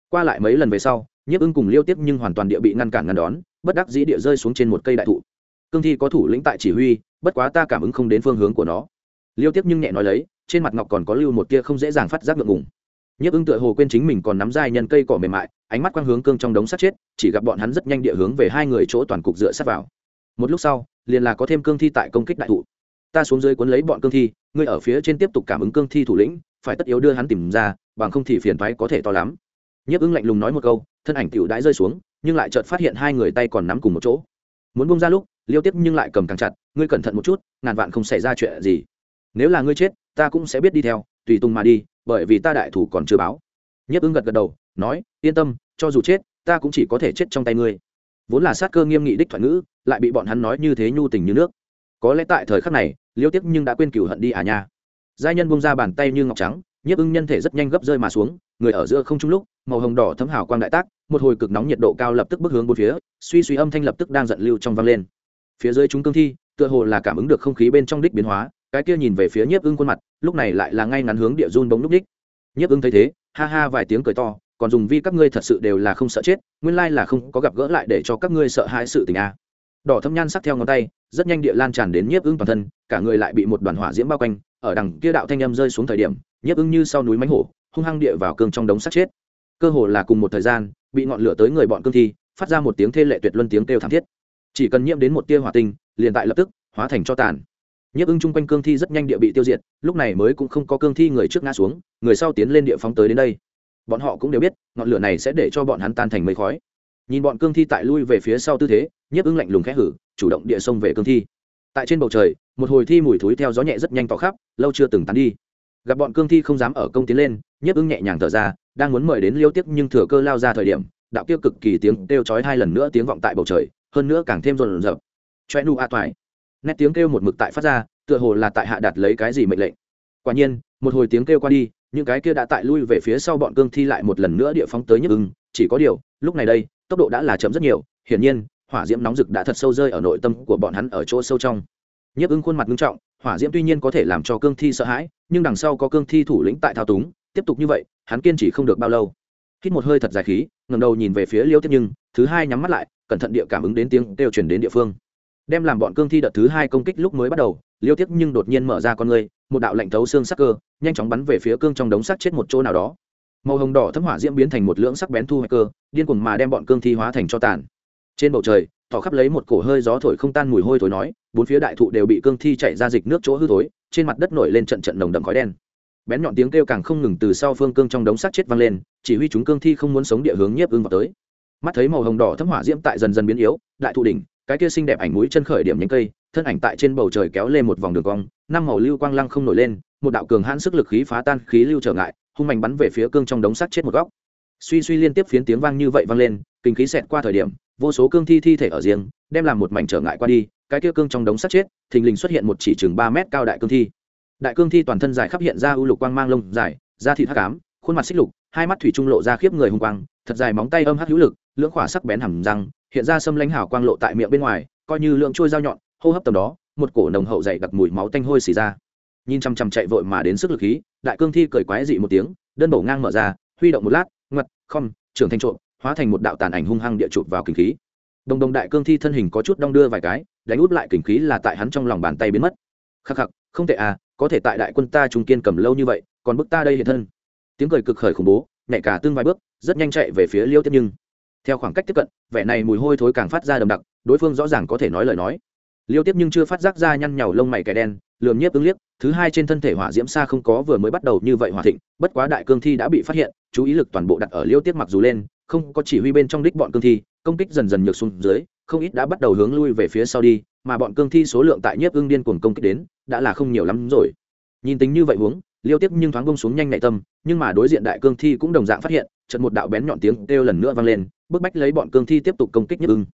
Qua lại mấy lần về sau nhiếp ưng cùng liêu tiếp nhưng hoàn toàn địa bị ngăn cản ngăn đón, bất đắc dĩ địa rơi xuống trên một cây đại thụ. Cương thi có thủ lĩnh tại chỉ huy, bất quá ta cảm ứng không đến phương hướng của nó. Liêu tiếp nhưng nhẹ nói lấy, trên mặt ngọc còn có lưu một tia không dễ dàng phát giác ngượng ngùng. Nhiếp ưng tựa hồ quên chính mình còn nắm dai nhân cây cỏ mềm mại, ánh mắt quang hướng cương trong đống sát chết, chỉ gặp bọn hắn rất nhanh địa hướng về hai người chỗ toàn cục dựa sát vào. Một lúc sau, liền là có thêm cương thi tại công kích đại thụ. Ta xuống dưới cuốn lấy bọn cương thi, ngươi ở phía trên tiếp tục cảm ứng cương thi thủ lĩnh, phải tất yếu đưa hắn tìm ra, bằng không thì phiền thoái có thể to lắm. Nhiếp ưng lạnh lùng nói một câu thân ảnh tiểu đãi rơi xuống, nhưng lại chợt phát hiện hai người tay còn nắm cùng một chỗ. Muốn bông ra lúc, liêu tiếp nhưng lại cầm càng chặt, ngươi cẩn thận một chút, ngàn vạn không xảy ra chuyện gì. Nếu là ngươi chết, ta cũng sẽ biết đi theo, tùy tùng mà đi, bởi vì ta đại thủ còn chưa báo. Nhất ưng gật gật đầu, nói, yên tâm, cho dù chết, ta cũng chỉ có thể chết trong tay ngươi. Vốn là sát cơ nghiêm nghị đích thoại ngữ, lại bị bọn hắn nói như thế nhu tình như nước. Có lẽ tại thời khắc này, liêu tiếp nhưng đã quên cửu hận đi à nha. Giai nhân bông ra bàn tay như ngọc trắng nhiếp ưng nhân thể rất nhanh gấp rơi mà xuống, người ở giữa không trung lúc, màu hồng đỏ thấm hào quang đại tác, một hồi cực nóng nhiệt độ cao lập tức bước hướng bốn phía, suy suy âm thanh lập tức đang giận lưu trong vang lên. Phía dưới chúng cương thi, tựa hồ là cảm ứng được không khí bên trong đích biến hóa, cái kia nhìn về phía nhiếp ưng khuôn mặt, lúc này lại là ngay ngắn hướng địa run bóng lúc đích. Nhiếp ưng thấy thế, ha ha vài tiếng cười to, còn dùng vi các ngươi thật sự đều là không sợ chết, nguyên lai là không có gặp gỡ lại để cho các ngươi sợ hãi sự tình a đỏ thâm nhan sắc theo ngón tay, rất nhanh địa lan tràn đến nhiếp ưng toàn thân, cả người lại bị một đoàn hỏa diễm bao quanh ở đằng kia đạo thanh âm rơi xuống thời điểm, nhiếp ưng như sau núi mánh hổ, hung hăng địa vào cương trong đống sát chết. Cơ hồ là cùng một thời gian, bị ngọn lửa tới người bọn cương thi, phát ra một tiếng thê lệ tuyệt luân tiếng kêu thảm thiết. Chỉ cần nhiễm đến một tia hỏa tinh, liền tại lập tức, hóa thành cho tàn. Nhiếp ưng chung quanh cương thi rất nhanh địa bị tiêu diệt, lúc này mới cũng không có cương thi người trước ngã xuống, người sau tiến lên địa phóng tới đến đây. Bọn họ cũng đều biết, ngọn lửa này sẽ để cho bọn hắn tan thành mây khói. Nhìn bọn cương thi tại lui về phía sau tư thế, nhiếp ưng lạnh lùng khẽ hử, chủ động địa xông về cương thi tại trên bầu trời, một hồi thi mùi thúi theo gió nhẹ rất nhanh tỏ khắp, lâu chưa từng tán đi. Gặp bọn cương thi không dám ở công tiến lên, nhấp ứng nhẹ nhàng thở ra, đang muốn mời đến liêu tiếp nhưng thừa cơ lao ra thời điểm, đạo kia cực kỳ tiếng kêu chói hai lần nữa tiếng vọng tại bầu trời, hơn nữa càng thêm rộn rợp. Choe nu a toại nét tiếng kêu một mực tại phát ra, tựa hồ là tại hạ đạt lấy cái gì mệnh lệnh. Quả nhiên, một hồi tiếng kêu qua đi, những cái kia đã tại lui về phía sau bọn cương thi lại một lần nữa địa phóng tới nhức ưng chỉ có điều, lúc này đây, tốc độ đã là chậm rất nhiều, hiển nhiên hỏa diễm nóng rực đã thật sâu rơi ở nội tâm của bọn hắn ở chỗ sâu trong. Nhiếp ưng khuôn mặt nghiêm trọng, hỏa diễm tuy nhiên có thể làm cho cương thi sợ hãi, nhưng đằng sau có cương thi thủ lĩnh tại thao túng, tiếp tục như vậy, hắn kiên trì không được bao lâu. Hít một hơi thật dài khí ngầm đầu nhìn về phía liêu tiếp nhưng, thứ hai nhắm mắt lại, cẩn thận địa cảm ứng đến tiếng kêu chuyển đến địa phương. Đem làm bọn cương thi đợt thứ hai công kích lúc mới bắt đầu, liêu tiếp nhưng đột nhiên mở ra con người một đạo lạnh thấu xương sắc cơ, nhanh chóng bắn về phía cương trong đống sắt chết một chỗ nào đó. Màu hồng đỏ thấm hỏa diễm biến thành một lưỡng sắc bén thu hoạch cơ, điên cuồng mà đem bọn cương thi hóa thành cho tàn trên bầu trời, thỏ khắp lấy một cổ hơi gió thổi không tan mùi hôi thối nói, bốn phía đại thụ đều bị cương thi chạy ra dịch nước chỗ hư thối, trên mặt đất nổi lên trận trận nồng đậm khói đen. Bén nhọn tiếng kêu càng không ngừng từ sau phương cương trong đống xác chết vang lên, chỉ huy chúng cương thi không muốn sống địa hướng nhiếp ưng vào tới. Mắt thấy màu hồng đỏ thấm hỏa diễm tại dần dần biến yếu, đại thụ đỉnh, cái kia xinh đẹp ảnh mũi chân khởi điểm nhánh cây, thân ảnh tại trên bầu trời kéo lên một vòng đường cong, năm màu lưu quang lăng không nổi lên, một đạo cường hãn sức lực khí phá tan khí lưu trở ngại, hung mạnh bắn về phía cương trong đống sắt chết một góc suy suy liên tiếp phiến tiếng vang như vậy vang lên, kinh khí xẹt qua thời điểm, vô số cương thi thi thể ở riêng, đem làm một mảnh trở ngại qua đi, cái kia cương trong đống sắt chết, thình lình xuất hiện một chỉ chừng ba mét cao đại cương thi. Đại cương thi toàn thân dài khắp hiện ra ưu lục quang mang lông dài, da thịt hắc ám, khuôn mặt xích lục, hai mắt thủy trung lộ ra khiếp người hung quang, thật dài móng tay âm hắc hữu lực, lưỡng khỏa sắc bén hầm răng, hiện ra sâm lãnh hào quang lộ tại miệng bên ngoài, coi như lượng trôi dao nhọn, hô hấp tầm đó, một cổ nồng hậu dày đặc mùi máu tanh hôi xì ra. Nhìn chằm chằm chạy vội mà đến sức lực khí, đại cương thi cười quái dị một tiếng, đơn bổ ngang mở ra, huy động một lát không trưởng thành trộm, hóa thành một đạo tàn ảnh hung hăng địa chụp vào kinh khí. Đồng đồng đại cương thi thân hình có chút đong đưa vài cái, đánh út lại kinh khí là tại hắn trong lòng bàn tay biến mất. Khắc khắc, không tệ à có thể tại đại quân ta trung kiên cầm lâu như vậy, còn bức ta đây hiện thân. Tiếng cười cực khởi khủng bố, nhẹ cả tương vài bước, rất nhanh chạy về phía liêu tiếp nhưng. Theo khoảng cách tiếp cận, vẻ này mùi hôi thối càng phát ra đậm đặc, đối phương rõ ràng có thể nói lời nói. Liêu tiếp nhưng chưa phát giác ra nhăn nhàu lông mày kẻ đen lườm nhiếp ứng liếc, thứ hai trên thân thể hỏa diễm xa không có vừa mới bắt đầu như vậy hòa thịnh, bất quá đại cương thi đã bị phát hiện, chú ý lực toàn bộ đặt ở liêu tiết mặc dù lên, không có chỉ huy bên trong đích bọn cương thi, công kích dần dần nhược xuống dưới, không ít đã bắt đầu hướng lui về phía sau đi, mà bọn cương thi số lượng tại nhiếp ưng điên cuồng công kích đến, đã là không nhiều lắm rồi. Nhìn tính như vậy huống, liêu tiếp nhưng thoáng bông xuống nhanh nhạy tâm, nhưng mà đối diện đại cương thi cũng đồng dạng phát hiện trận một đạo bén nhọn tiếng kêu lần nữa vang lên, bức bách lấy bọn cương thi tiếp tục công kích nhiếp ưng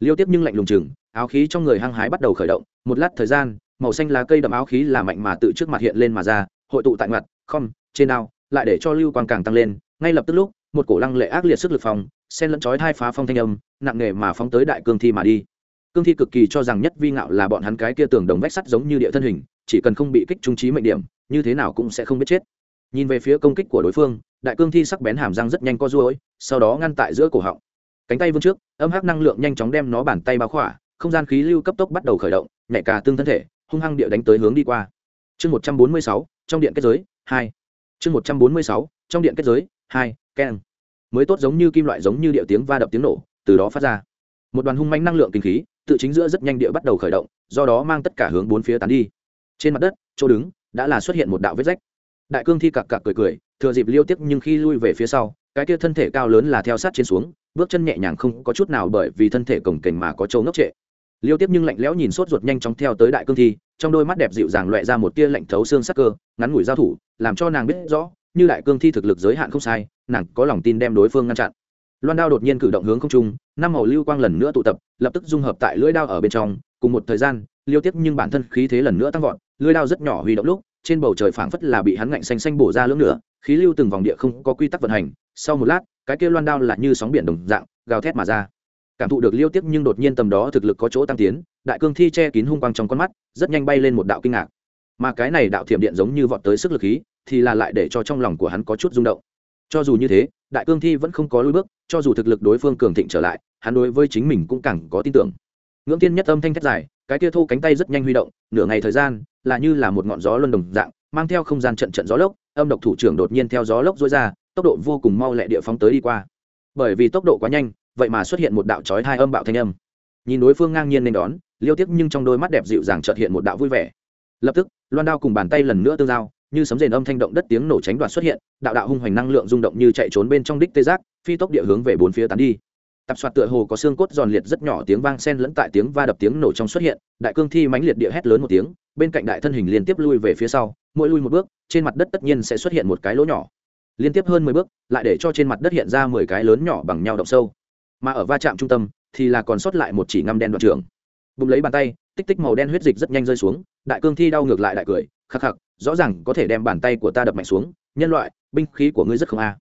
liêu tiếp nhưng lạnh lùng chừng, áo khí trong người hăng hái bắt đầu khởi động, một lát thời gian màu xanh lá cây đậm áo khí là mạnh mà tự trước mặt hiện lên mà ra hội tụ tại mặt không trên nào lại để cho lưu quang càng tăng lên. Ngay lập tức lúc một cổ lăng lệ ác liệt sức lực phòng sen lẫn chói thai phá phong thanh âm nặng nề mà phóng tới đại cương thi mà đi. Cương thi cực kỳ cho rằng nhất vi ngạo là bọn hắn cái kia tường đồng vách sắt giống như địa thân hình chỉ cần không bị kích trung trí mệnh điểm như thế nào cũng sẽ không biết chết. Nhìn về phía công kích của đối phương đại cương thi sắc bén hàm răng rất nhanh co duỗi, sau đó ngăn tại giữa cổ họng. Cánh tay vươn trước âm hắc năng lượng nhanh chóng đem nó bàn tay bao khỏa không gian khí lưu cấp tốc bắt đầu khởi động nhẹ cả tương thân thể hung hăng địa đánh tới hướng đi qua. Chương một trăm bốn mươi sáu, trong điện kết giới, hai. Chương một trăm bốn mươi sáu, trong điện kết giới, hai, keng. Mới tốt giống như kim loại giống như điệu tiếng va đập tiếng nổ, từ đó phát ra. Một đoàn hung manh năng lượng kinh khí, tự chính giữa rất nhanh địa bắt đầu khởi động, do đó mang tất cả hướng bốn phía tán đi. Trên mặt đất, chỗ đứng, đã là xuất hiện một đạo vết rách. Đại cương thi cặc cặc cười cười, thừa dịp liêu tiếp nhưng khi lui về phía sau, cái kia thân thể cao lớn là theo sát trên xuống, bước chân nhẹ nhàng không có chút nào bởi vì thân thể cồng kềnh mà có trâu ngốc trệ liêu tiếp nhưng lạnh lẽo nhìn sốt ruột nhanh chóng theo tới đại cương thi, trong đôi mắt đẹp dịu dàng loẹ ra một tia lạnh thấu xương sắc cơ, ngắn ngủi giao thủ, làm cho nàng biết rõ, như đại cương thi thực lực giới hạn không sai, nàng có lòng tin đem đối phương ngăn chặn. Loan đao đột nhiên cử động hướng không trung, năm màu lưu quang lần nữa tụ tập, lập tức dung hợp tại lưỡi đao ở bên trong, cùng một thời gian, liêu tiếp nhưng bản thân khí thế lần nữa tăng vọt, lưỡi đao rất nhỏ huy động lúc, trên bầu trời phảng phất là bị hắn ngạnh xanh xanh bổ ra lưỡng nữa khí lưu từng vòng địa không có quy tắc vận hành, sau một lát, cái kia loan đao là như sóng biển đồng dạng, gào thét mà ra cảm thụ được liêu tiếp nhưng đột nhiên tầm đó thực lực có chỗ tăng tiến, đại cương thi che kín hung quang trong con mắt, rất nhanh bay lên một đạo kinh ngạc. Mà cái này đạo thiểm điện giống như vọt tới sức lực khí, thì là lại để cho trong lòng của hắn có chút rung động. Cho dù như thế, đại cương thi vẫn không có lui bước, cho dù thực lực đối phương cường thịnh trở lại, hắn đối với chính mình cũng càng có tin tưởng. Ngưỡng tiên nhất âm thanh thét dài, cái tia thô cánh tay rất nhanh huy động, nửa ngày thời gian, là như là một ngọn gió luân đồng dạng, mang theo không gian trận trận gió lốc, âm độc thủ trưởng đột nhiên theo gió lốc dối ra, tốc độ vô cùng mau lẹ địa phóng tới đi qua. Bởi vì tốc độ quá nhanh vậy mà xuất hiện một đạo chói hai âm bạo thanh âm. Nhìn đối phương ngang nhiên nên đón, liêu tiếc nhưng trong đôi mắt đẹp dịu dàng trợt hiện một đạo vui vẻ. Lập tức, loan đao cùng bàn tay lần nữa tương giao, như sấm rền âm thanh động đất tiếng nổ tránh đoạt xuất hiện, đạo đạo hung hoành năng lượng rung động như chạy trốn bên trong đích tê giác, phi tốc địa hướng về bốn phía tán đi. Tập soạt tựa hồ có xương cốt giòn liệt rất nhỏ tiếng vang sen lẫn tại tiếng va đập tiếng nổ trong xuất hiện, đại cương thi mãnh liệt địa hét lớn một tiếng, bên cạnh đại thân hình liên tiếp lui về phía sau, mỗi lui một bước, trên mặt đất tất nhiên sẽ xuất hiện một cái lỗ nhỏ. Liên tiếp hơn mười bước, lại để cho trên mặt đất hiện ra mười cái lớn nhỏ bằng nhau động sâu mà ở va chạm trung tâm thì là còn sót lại một chỉ ngăm đen đoạn trường. Bụng lấy bàn tay, tích tích màu đen huyết dịch rất nhanh rơi xuống, đại cương thi đau ngược lại đại cười, khắc khắc, rõ ràng có thể đem bàn tay của ta đập mạnh xuống, nhân loại, binh khí của ngươi rất không a.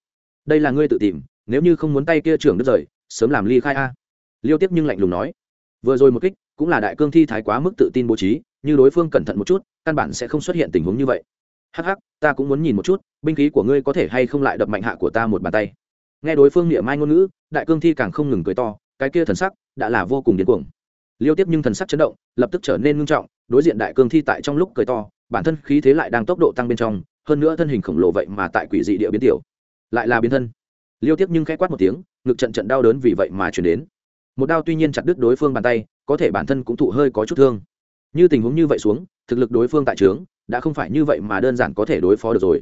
Đây là ngươi tự tìm, nếu như không muốn tay kia trưởng đứt rời, sớm làm ly khai a. Liêu tiếp nhưng lạnh lùng nói. Vừa rồi một kích, cũng là đại cương thi thái quá mức tự tin bố trí, như đối phương cẩn thận một chút, căn bản sẽ không xuất hiện tình huống như vậy. Hắc hắc, ta cũng muốn nhìn một chút, binh khí của ngươi có thể hay không lại đập mạnh hạ của ta một bàn tay nghe đối phương niệm mai ngôn ngữ, đại cương thi càng không ngừng cười to, cái kia thần sắc đã là vô cùng điên cuồng. Liêu tiếp nhưng thần sắc chấn động, lập tức trở nên ngưng trọng, đối diện đại cương thi tại trong lúc cười to, bản thân khí thế lại đang tốc độ tăng bên trong, hơn nữa thân hình khổng lồ vậy mà tại quỷ dị địa biến tiểu, lại là biến thân. Liêu tiếp nhưng khẽ quát một tiếng, ngực trận trận đau đớn vì vậy mà chuyển đến. Một đao tuy nhiên chặt đứt đối phương bàn tay, có thể bản thân cũng thụ hơi có chút thương. Như tình huống như vậy xuống, thực lực đối phương tại trướng, đã không phải như vậy mà đơn giản có thể đối phó được rồi.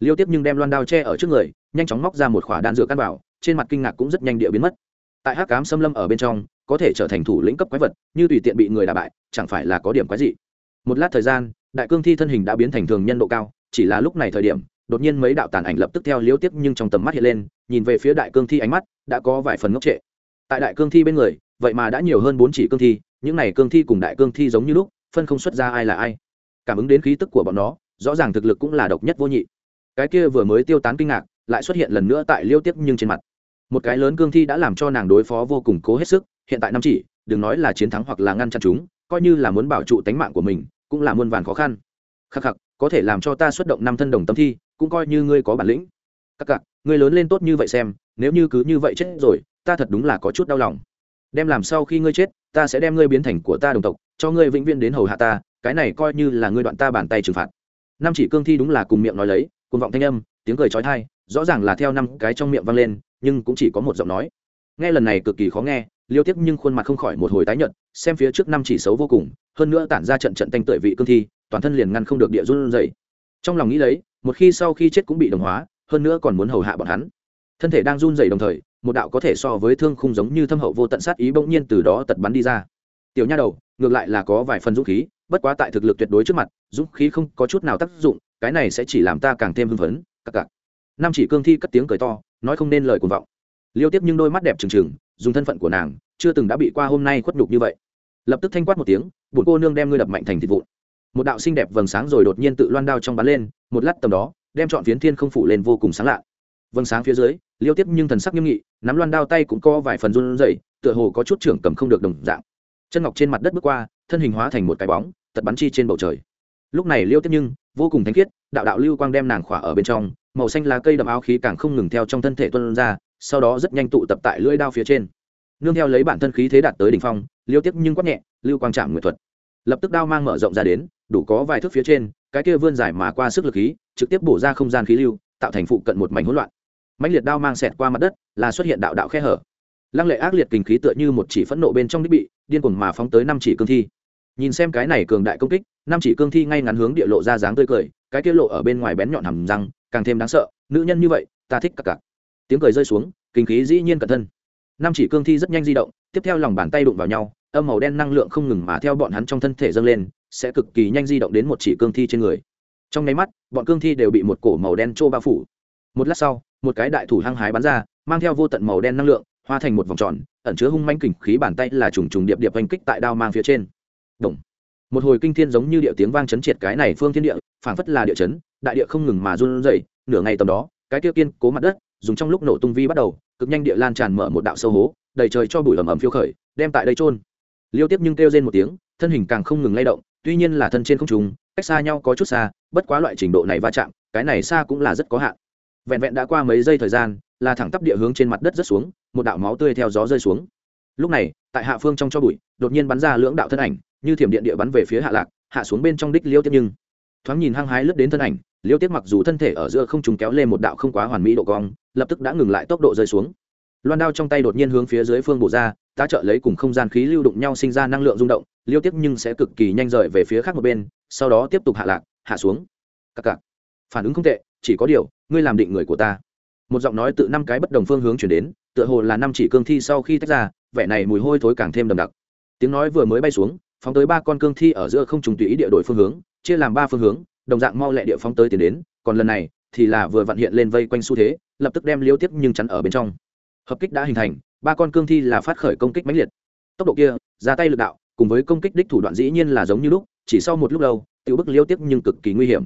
Liêu tiếp nhưng đem loan đao che ở trước người nhanh chóng móc ra một khỏa đan dược căn bảo, trên mặt kinh ngạc cũng rất nhanh địa biến mất. Tại hắc cám xâm lâm ở bên trong, có thể trở thành thủ lĩnh cấp quái vật, như tùy tiện bị người đà bại, chẳng phải là có điểm quái dị. Một lát thời gian, đại cương thi thân hình đã biến thành thường nhân độ cao, chỉ là lúc này thời điểm, đột nhiên mấy đạo tàn ảnh lập tức theo liếu tiếp nhưng trong tầm mắt hiện lên, nhìn về phía đại cương thi ánh mắt đã có vài phần ngốc trệ. Tại đại cương thi bên người, vậy mà đã nhiều hơn bốn chỉ cương thi, những này cương thi cùng đại cương thi giống như lúc, phân không xuất ra ai là ai. Cảm ứng đến khí tức của bọn nó, rõ ràng thực lực cũng là độc nhất vô nhị. Cái kia vừa mới tiêu tán kinh ngạc lại xuất hiện lần nữa tại liêu tiếp nhưng trên mặt. Một cái lớn cương thi đã làm cho nàng đối phó vô cùng cố hết sức, hiện tại năm chỉ, đừng nói là chiến thắng hoặc là ngăn chặn chúng, coi như là muốn bảo trụ tánh mạng của mình, cũng là muôn vàn khó khăn. Khắc khắc, có thể làm cho ta xuất động năm thân đồng tâm thi, cũng coi như ngươi có bản lĩnh. Các cặc ngươi lớn lên tốt như vậy xem, nếu như cứ như vậy chết rồi, ta thật đúng là có chút đau lòng. Đem làm sau khi ngươi chết, ta sẽ đem ngươi biến thành của ta đồng tộc, cho ngươi vĩnh viễn đến hầu hạ ta, cái này coi như là ngươi đoạn ta bàn tay trừng phạt. Năm chỉ cương thi đúng là cùng miệng nói lấy cùng vọng thanh âm, tiếng cười trói thai rõ ràng là theo năm cái trong miệng vang lên, nhưng cũng chỉ có một giọng nói. Nghe lần này cực kỳ khó nghe, liêu tiếc nhưng khuôn mặt không khỏi một hồi tái nhợt, xem phía trước năm chỉ xấu vô cùng, hơn nữa tản ra trận trận tanh tưởi vị cương thi, toàn thân liền ngăn không được địa run rẩy. trong lòng nghĩ lấy, một khi sau khi chết cũng bị đồng hóa, hơn nữa còn muốn hầu hạ bọn hắn. Thân thể đang run rẩy đồng thời, một đạo có thể so với thương khung giống như thâm hậu vô tận sát ý bỗng nhiên từ đó tật bắn đi ra. Tiểu nha đầu, ngược lại là có vài phần dũng khí, bất quá tại thực lực tuyệt đối trước mặt, dũng khí không có chút nào tác dụng, cái này sẽ chỉ làm ta càng thêm hưng phấn, cặc cặc. Nam chỉ cương thi cất tiếng cười to, nói không nên lời cuồng vọng. Liêu tiếp nhưng đôi mắt đẹp trừng trừng, dùng thân phận của nàng, chưa từng đã bị qua hôm nay khuất nhục như vậy. Lập tức thanh quát một tiếng bụt cô nương đem ngươi đập mạnh thành thịt vụn. Một đạo xinh đẹp vầng sáng rồi đột nhiên tự loan đao trong bắn lên, một lát tầm đó, đem chọn phiến thiên không phủ lên vô cùng sáng lạ. Vầng sáng phía dưới, liêu tiếp nhưng thần sắc nghiêm nghị, nắm loan đao tay cũng co vài phần run rẩy, tựa hồ có chút trưởng cầm không được đồng dạng. Chân ngọc trên mặt đất bước qua, thân hình hóa thành một cái bóng, tật bắn chi trên bầu trời. Lúc này liêu tiếp nhưng, vô cùng thánh khiết, đạo đạo lưu quang đem nàng khỏa ở bên trong màu xanh lá cây đậm áo khí càng không ngừng theo trong thân thể tuân ra, sau đó rất nhanh tụ tập tại lưỡi đao phía trên. Nương theo lấy bản thân khí thế đạt tới đỉnh phong, liêu tiếp nhưng quát nhẹ, lưu quang trạm nguyệt thuật. Lập tức đao mang mở rộng ra đến, đủ có vài thước phía trên, cái kia vươn dài mà qua sức lực khí, trực tiếp bổ ra không gian khí lưu, tạo thành phụ cận một mảnh hỗn loạn. Mãnh liệt đao mang xẹt qua mặt đất, là xuất hiện đạo đạo khe hở. Lăng lệ ác liệt kinh khí tựa như một chỉ phẫn nộ bên trong đích bị, điên cuồng mà phóng tới năm chỉ cương thi. Nhìn xem cái này cường đại công kích, năm chỉ cương thi ngay ngắn hướng địa lộ ra dáng tươi cười, cái kia lộ ở bên ngoài bén nhọn hầm răng càng thêm đáng sợ, nữ nhân như vậy, ta thích các cặc tiếng cười rơi xuống, kinh khí dĩ nhiên cẩn thân. Năm chỉ cương thi rất nhanh di động, tiếp theo lòng bàn tay đụng vào nhau, âm màu đen năng lượng không ngừng mà theo bọn hắn trong thân thể dâng lên, sẽ cực kỳ nhanh di động đến một chỉ cương thi trên người. Trong nháy mắt, bọn cương thi đều bị một cổ màu đen trô bao phủ. Một lát sau, một cái đại thủ hăng hái bắn ra, mang theo vô tận màu đen năng lượng hoa thành một vòng tròn, ẩn chứa hung manh kình khí bàn tay là trùng trùng điệp điệp oanh kích tại đao mang phía trên. Động. một hồi kinh thiên giống như địa tiếng vang chấn triệt cái này phương thiên địa, phảng phất là địa chấn đại địa không ngừng mà run rẩy, nửa ngày tầm đó, cái tiêu kiên cố mặt đất, dùng trong lúc nổ tung vi bắt đầu, cực nhanh địa lan tràn mở một đạo sâu hố, đầy trời cho bụi ẩm ẩm phiêu khởi, đem tại đây trôn liêu tiếp nhưng kêu rên một tiếng, thân hình càng không ngừng lay động, tuy nhiên là thân trên không trùng cách xa nhau có chút xa, bất quá loại trình độ này va chạm, cái này xa cũng là rất có hạn. Vẹn vẹn đã qua mấy giây thời gian, là thẳng tắp địa hướng trên mặt đất rất xuống, một đạo máu tươi theo gió rơi xuống. Lúc này, tại hạ phương trong cho bụi, đột nhiên bắn ra lưỡng đạo thân ảnh, như thiểm điện địa bắn về phía hạ lạc, hạ xuống bên trong đích liêu tiếp nhưng. Thoáng nhìn hăng hái lướt đến thân ảnh liêu Tiết mặc dù thân thể ở giữa không trùng kéo lên một đạo không quá hoàn mỹ độ cong, lập tức đã ngừng lại tốc độ rơi xuống. Loan đao trong tay đột nhiên hướng phía dưới phương bổ ra ta trợ lấy cùng không gian khí lưu đụng nhau sinh ra năng lượng rung động, liêu Tiết nhưng sẽ cực kỳ nhanh rời về phía khác một bên, sau đó tiếp tục hạ lạc, hạ xuống. Cặc cặc. Phản ứng không tệ, chỉ có điều, ngươi làm định người của ta. Một giọng nói tự năm cái bất đồng phương hướng chuyển đến, tựa hồ là năm chỉ cương thi sau khi tách ra, vẻ này mùi hôi thối càng thêm đậm đặc. Tiếng nói vừa mới bay xuống, phóng tới ba con cương thi ở giữa không trùng tùy ý địa đổi phương hướng, chia làm ba phương hướng đồng dạng mau lẹ địa phóng tới tiến đến, còn lần này thì là vừa vặn hiện lên vây quanh xu thế, lập tức đem liêu tiếp nhưng chắn ở bên trong. Hợp kích đã hình thành, ba con cương thi là phát khởi công kích mãnh liệt. Tốc độ kia, ra tay lực đạo, cùng với công kích đích thủ đoạn dĩ nhiên là giống như lúc, chỉ sau một lúc lâu tự bức liêu tiếp nhưng cực kỳ nguy hiểm.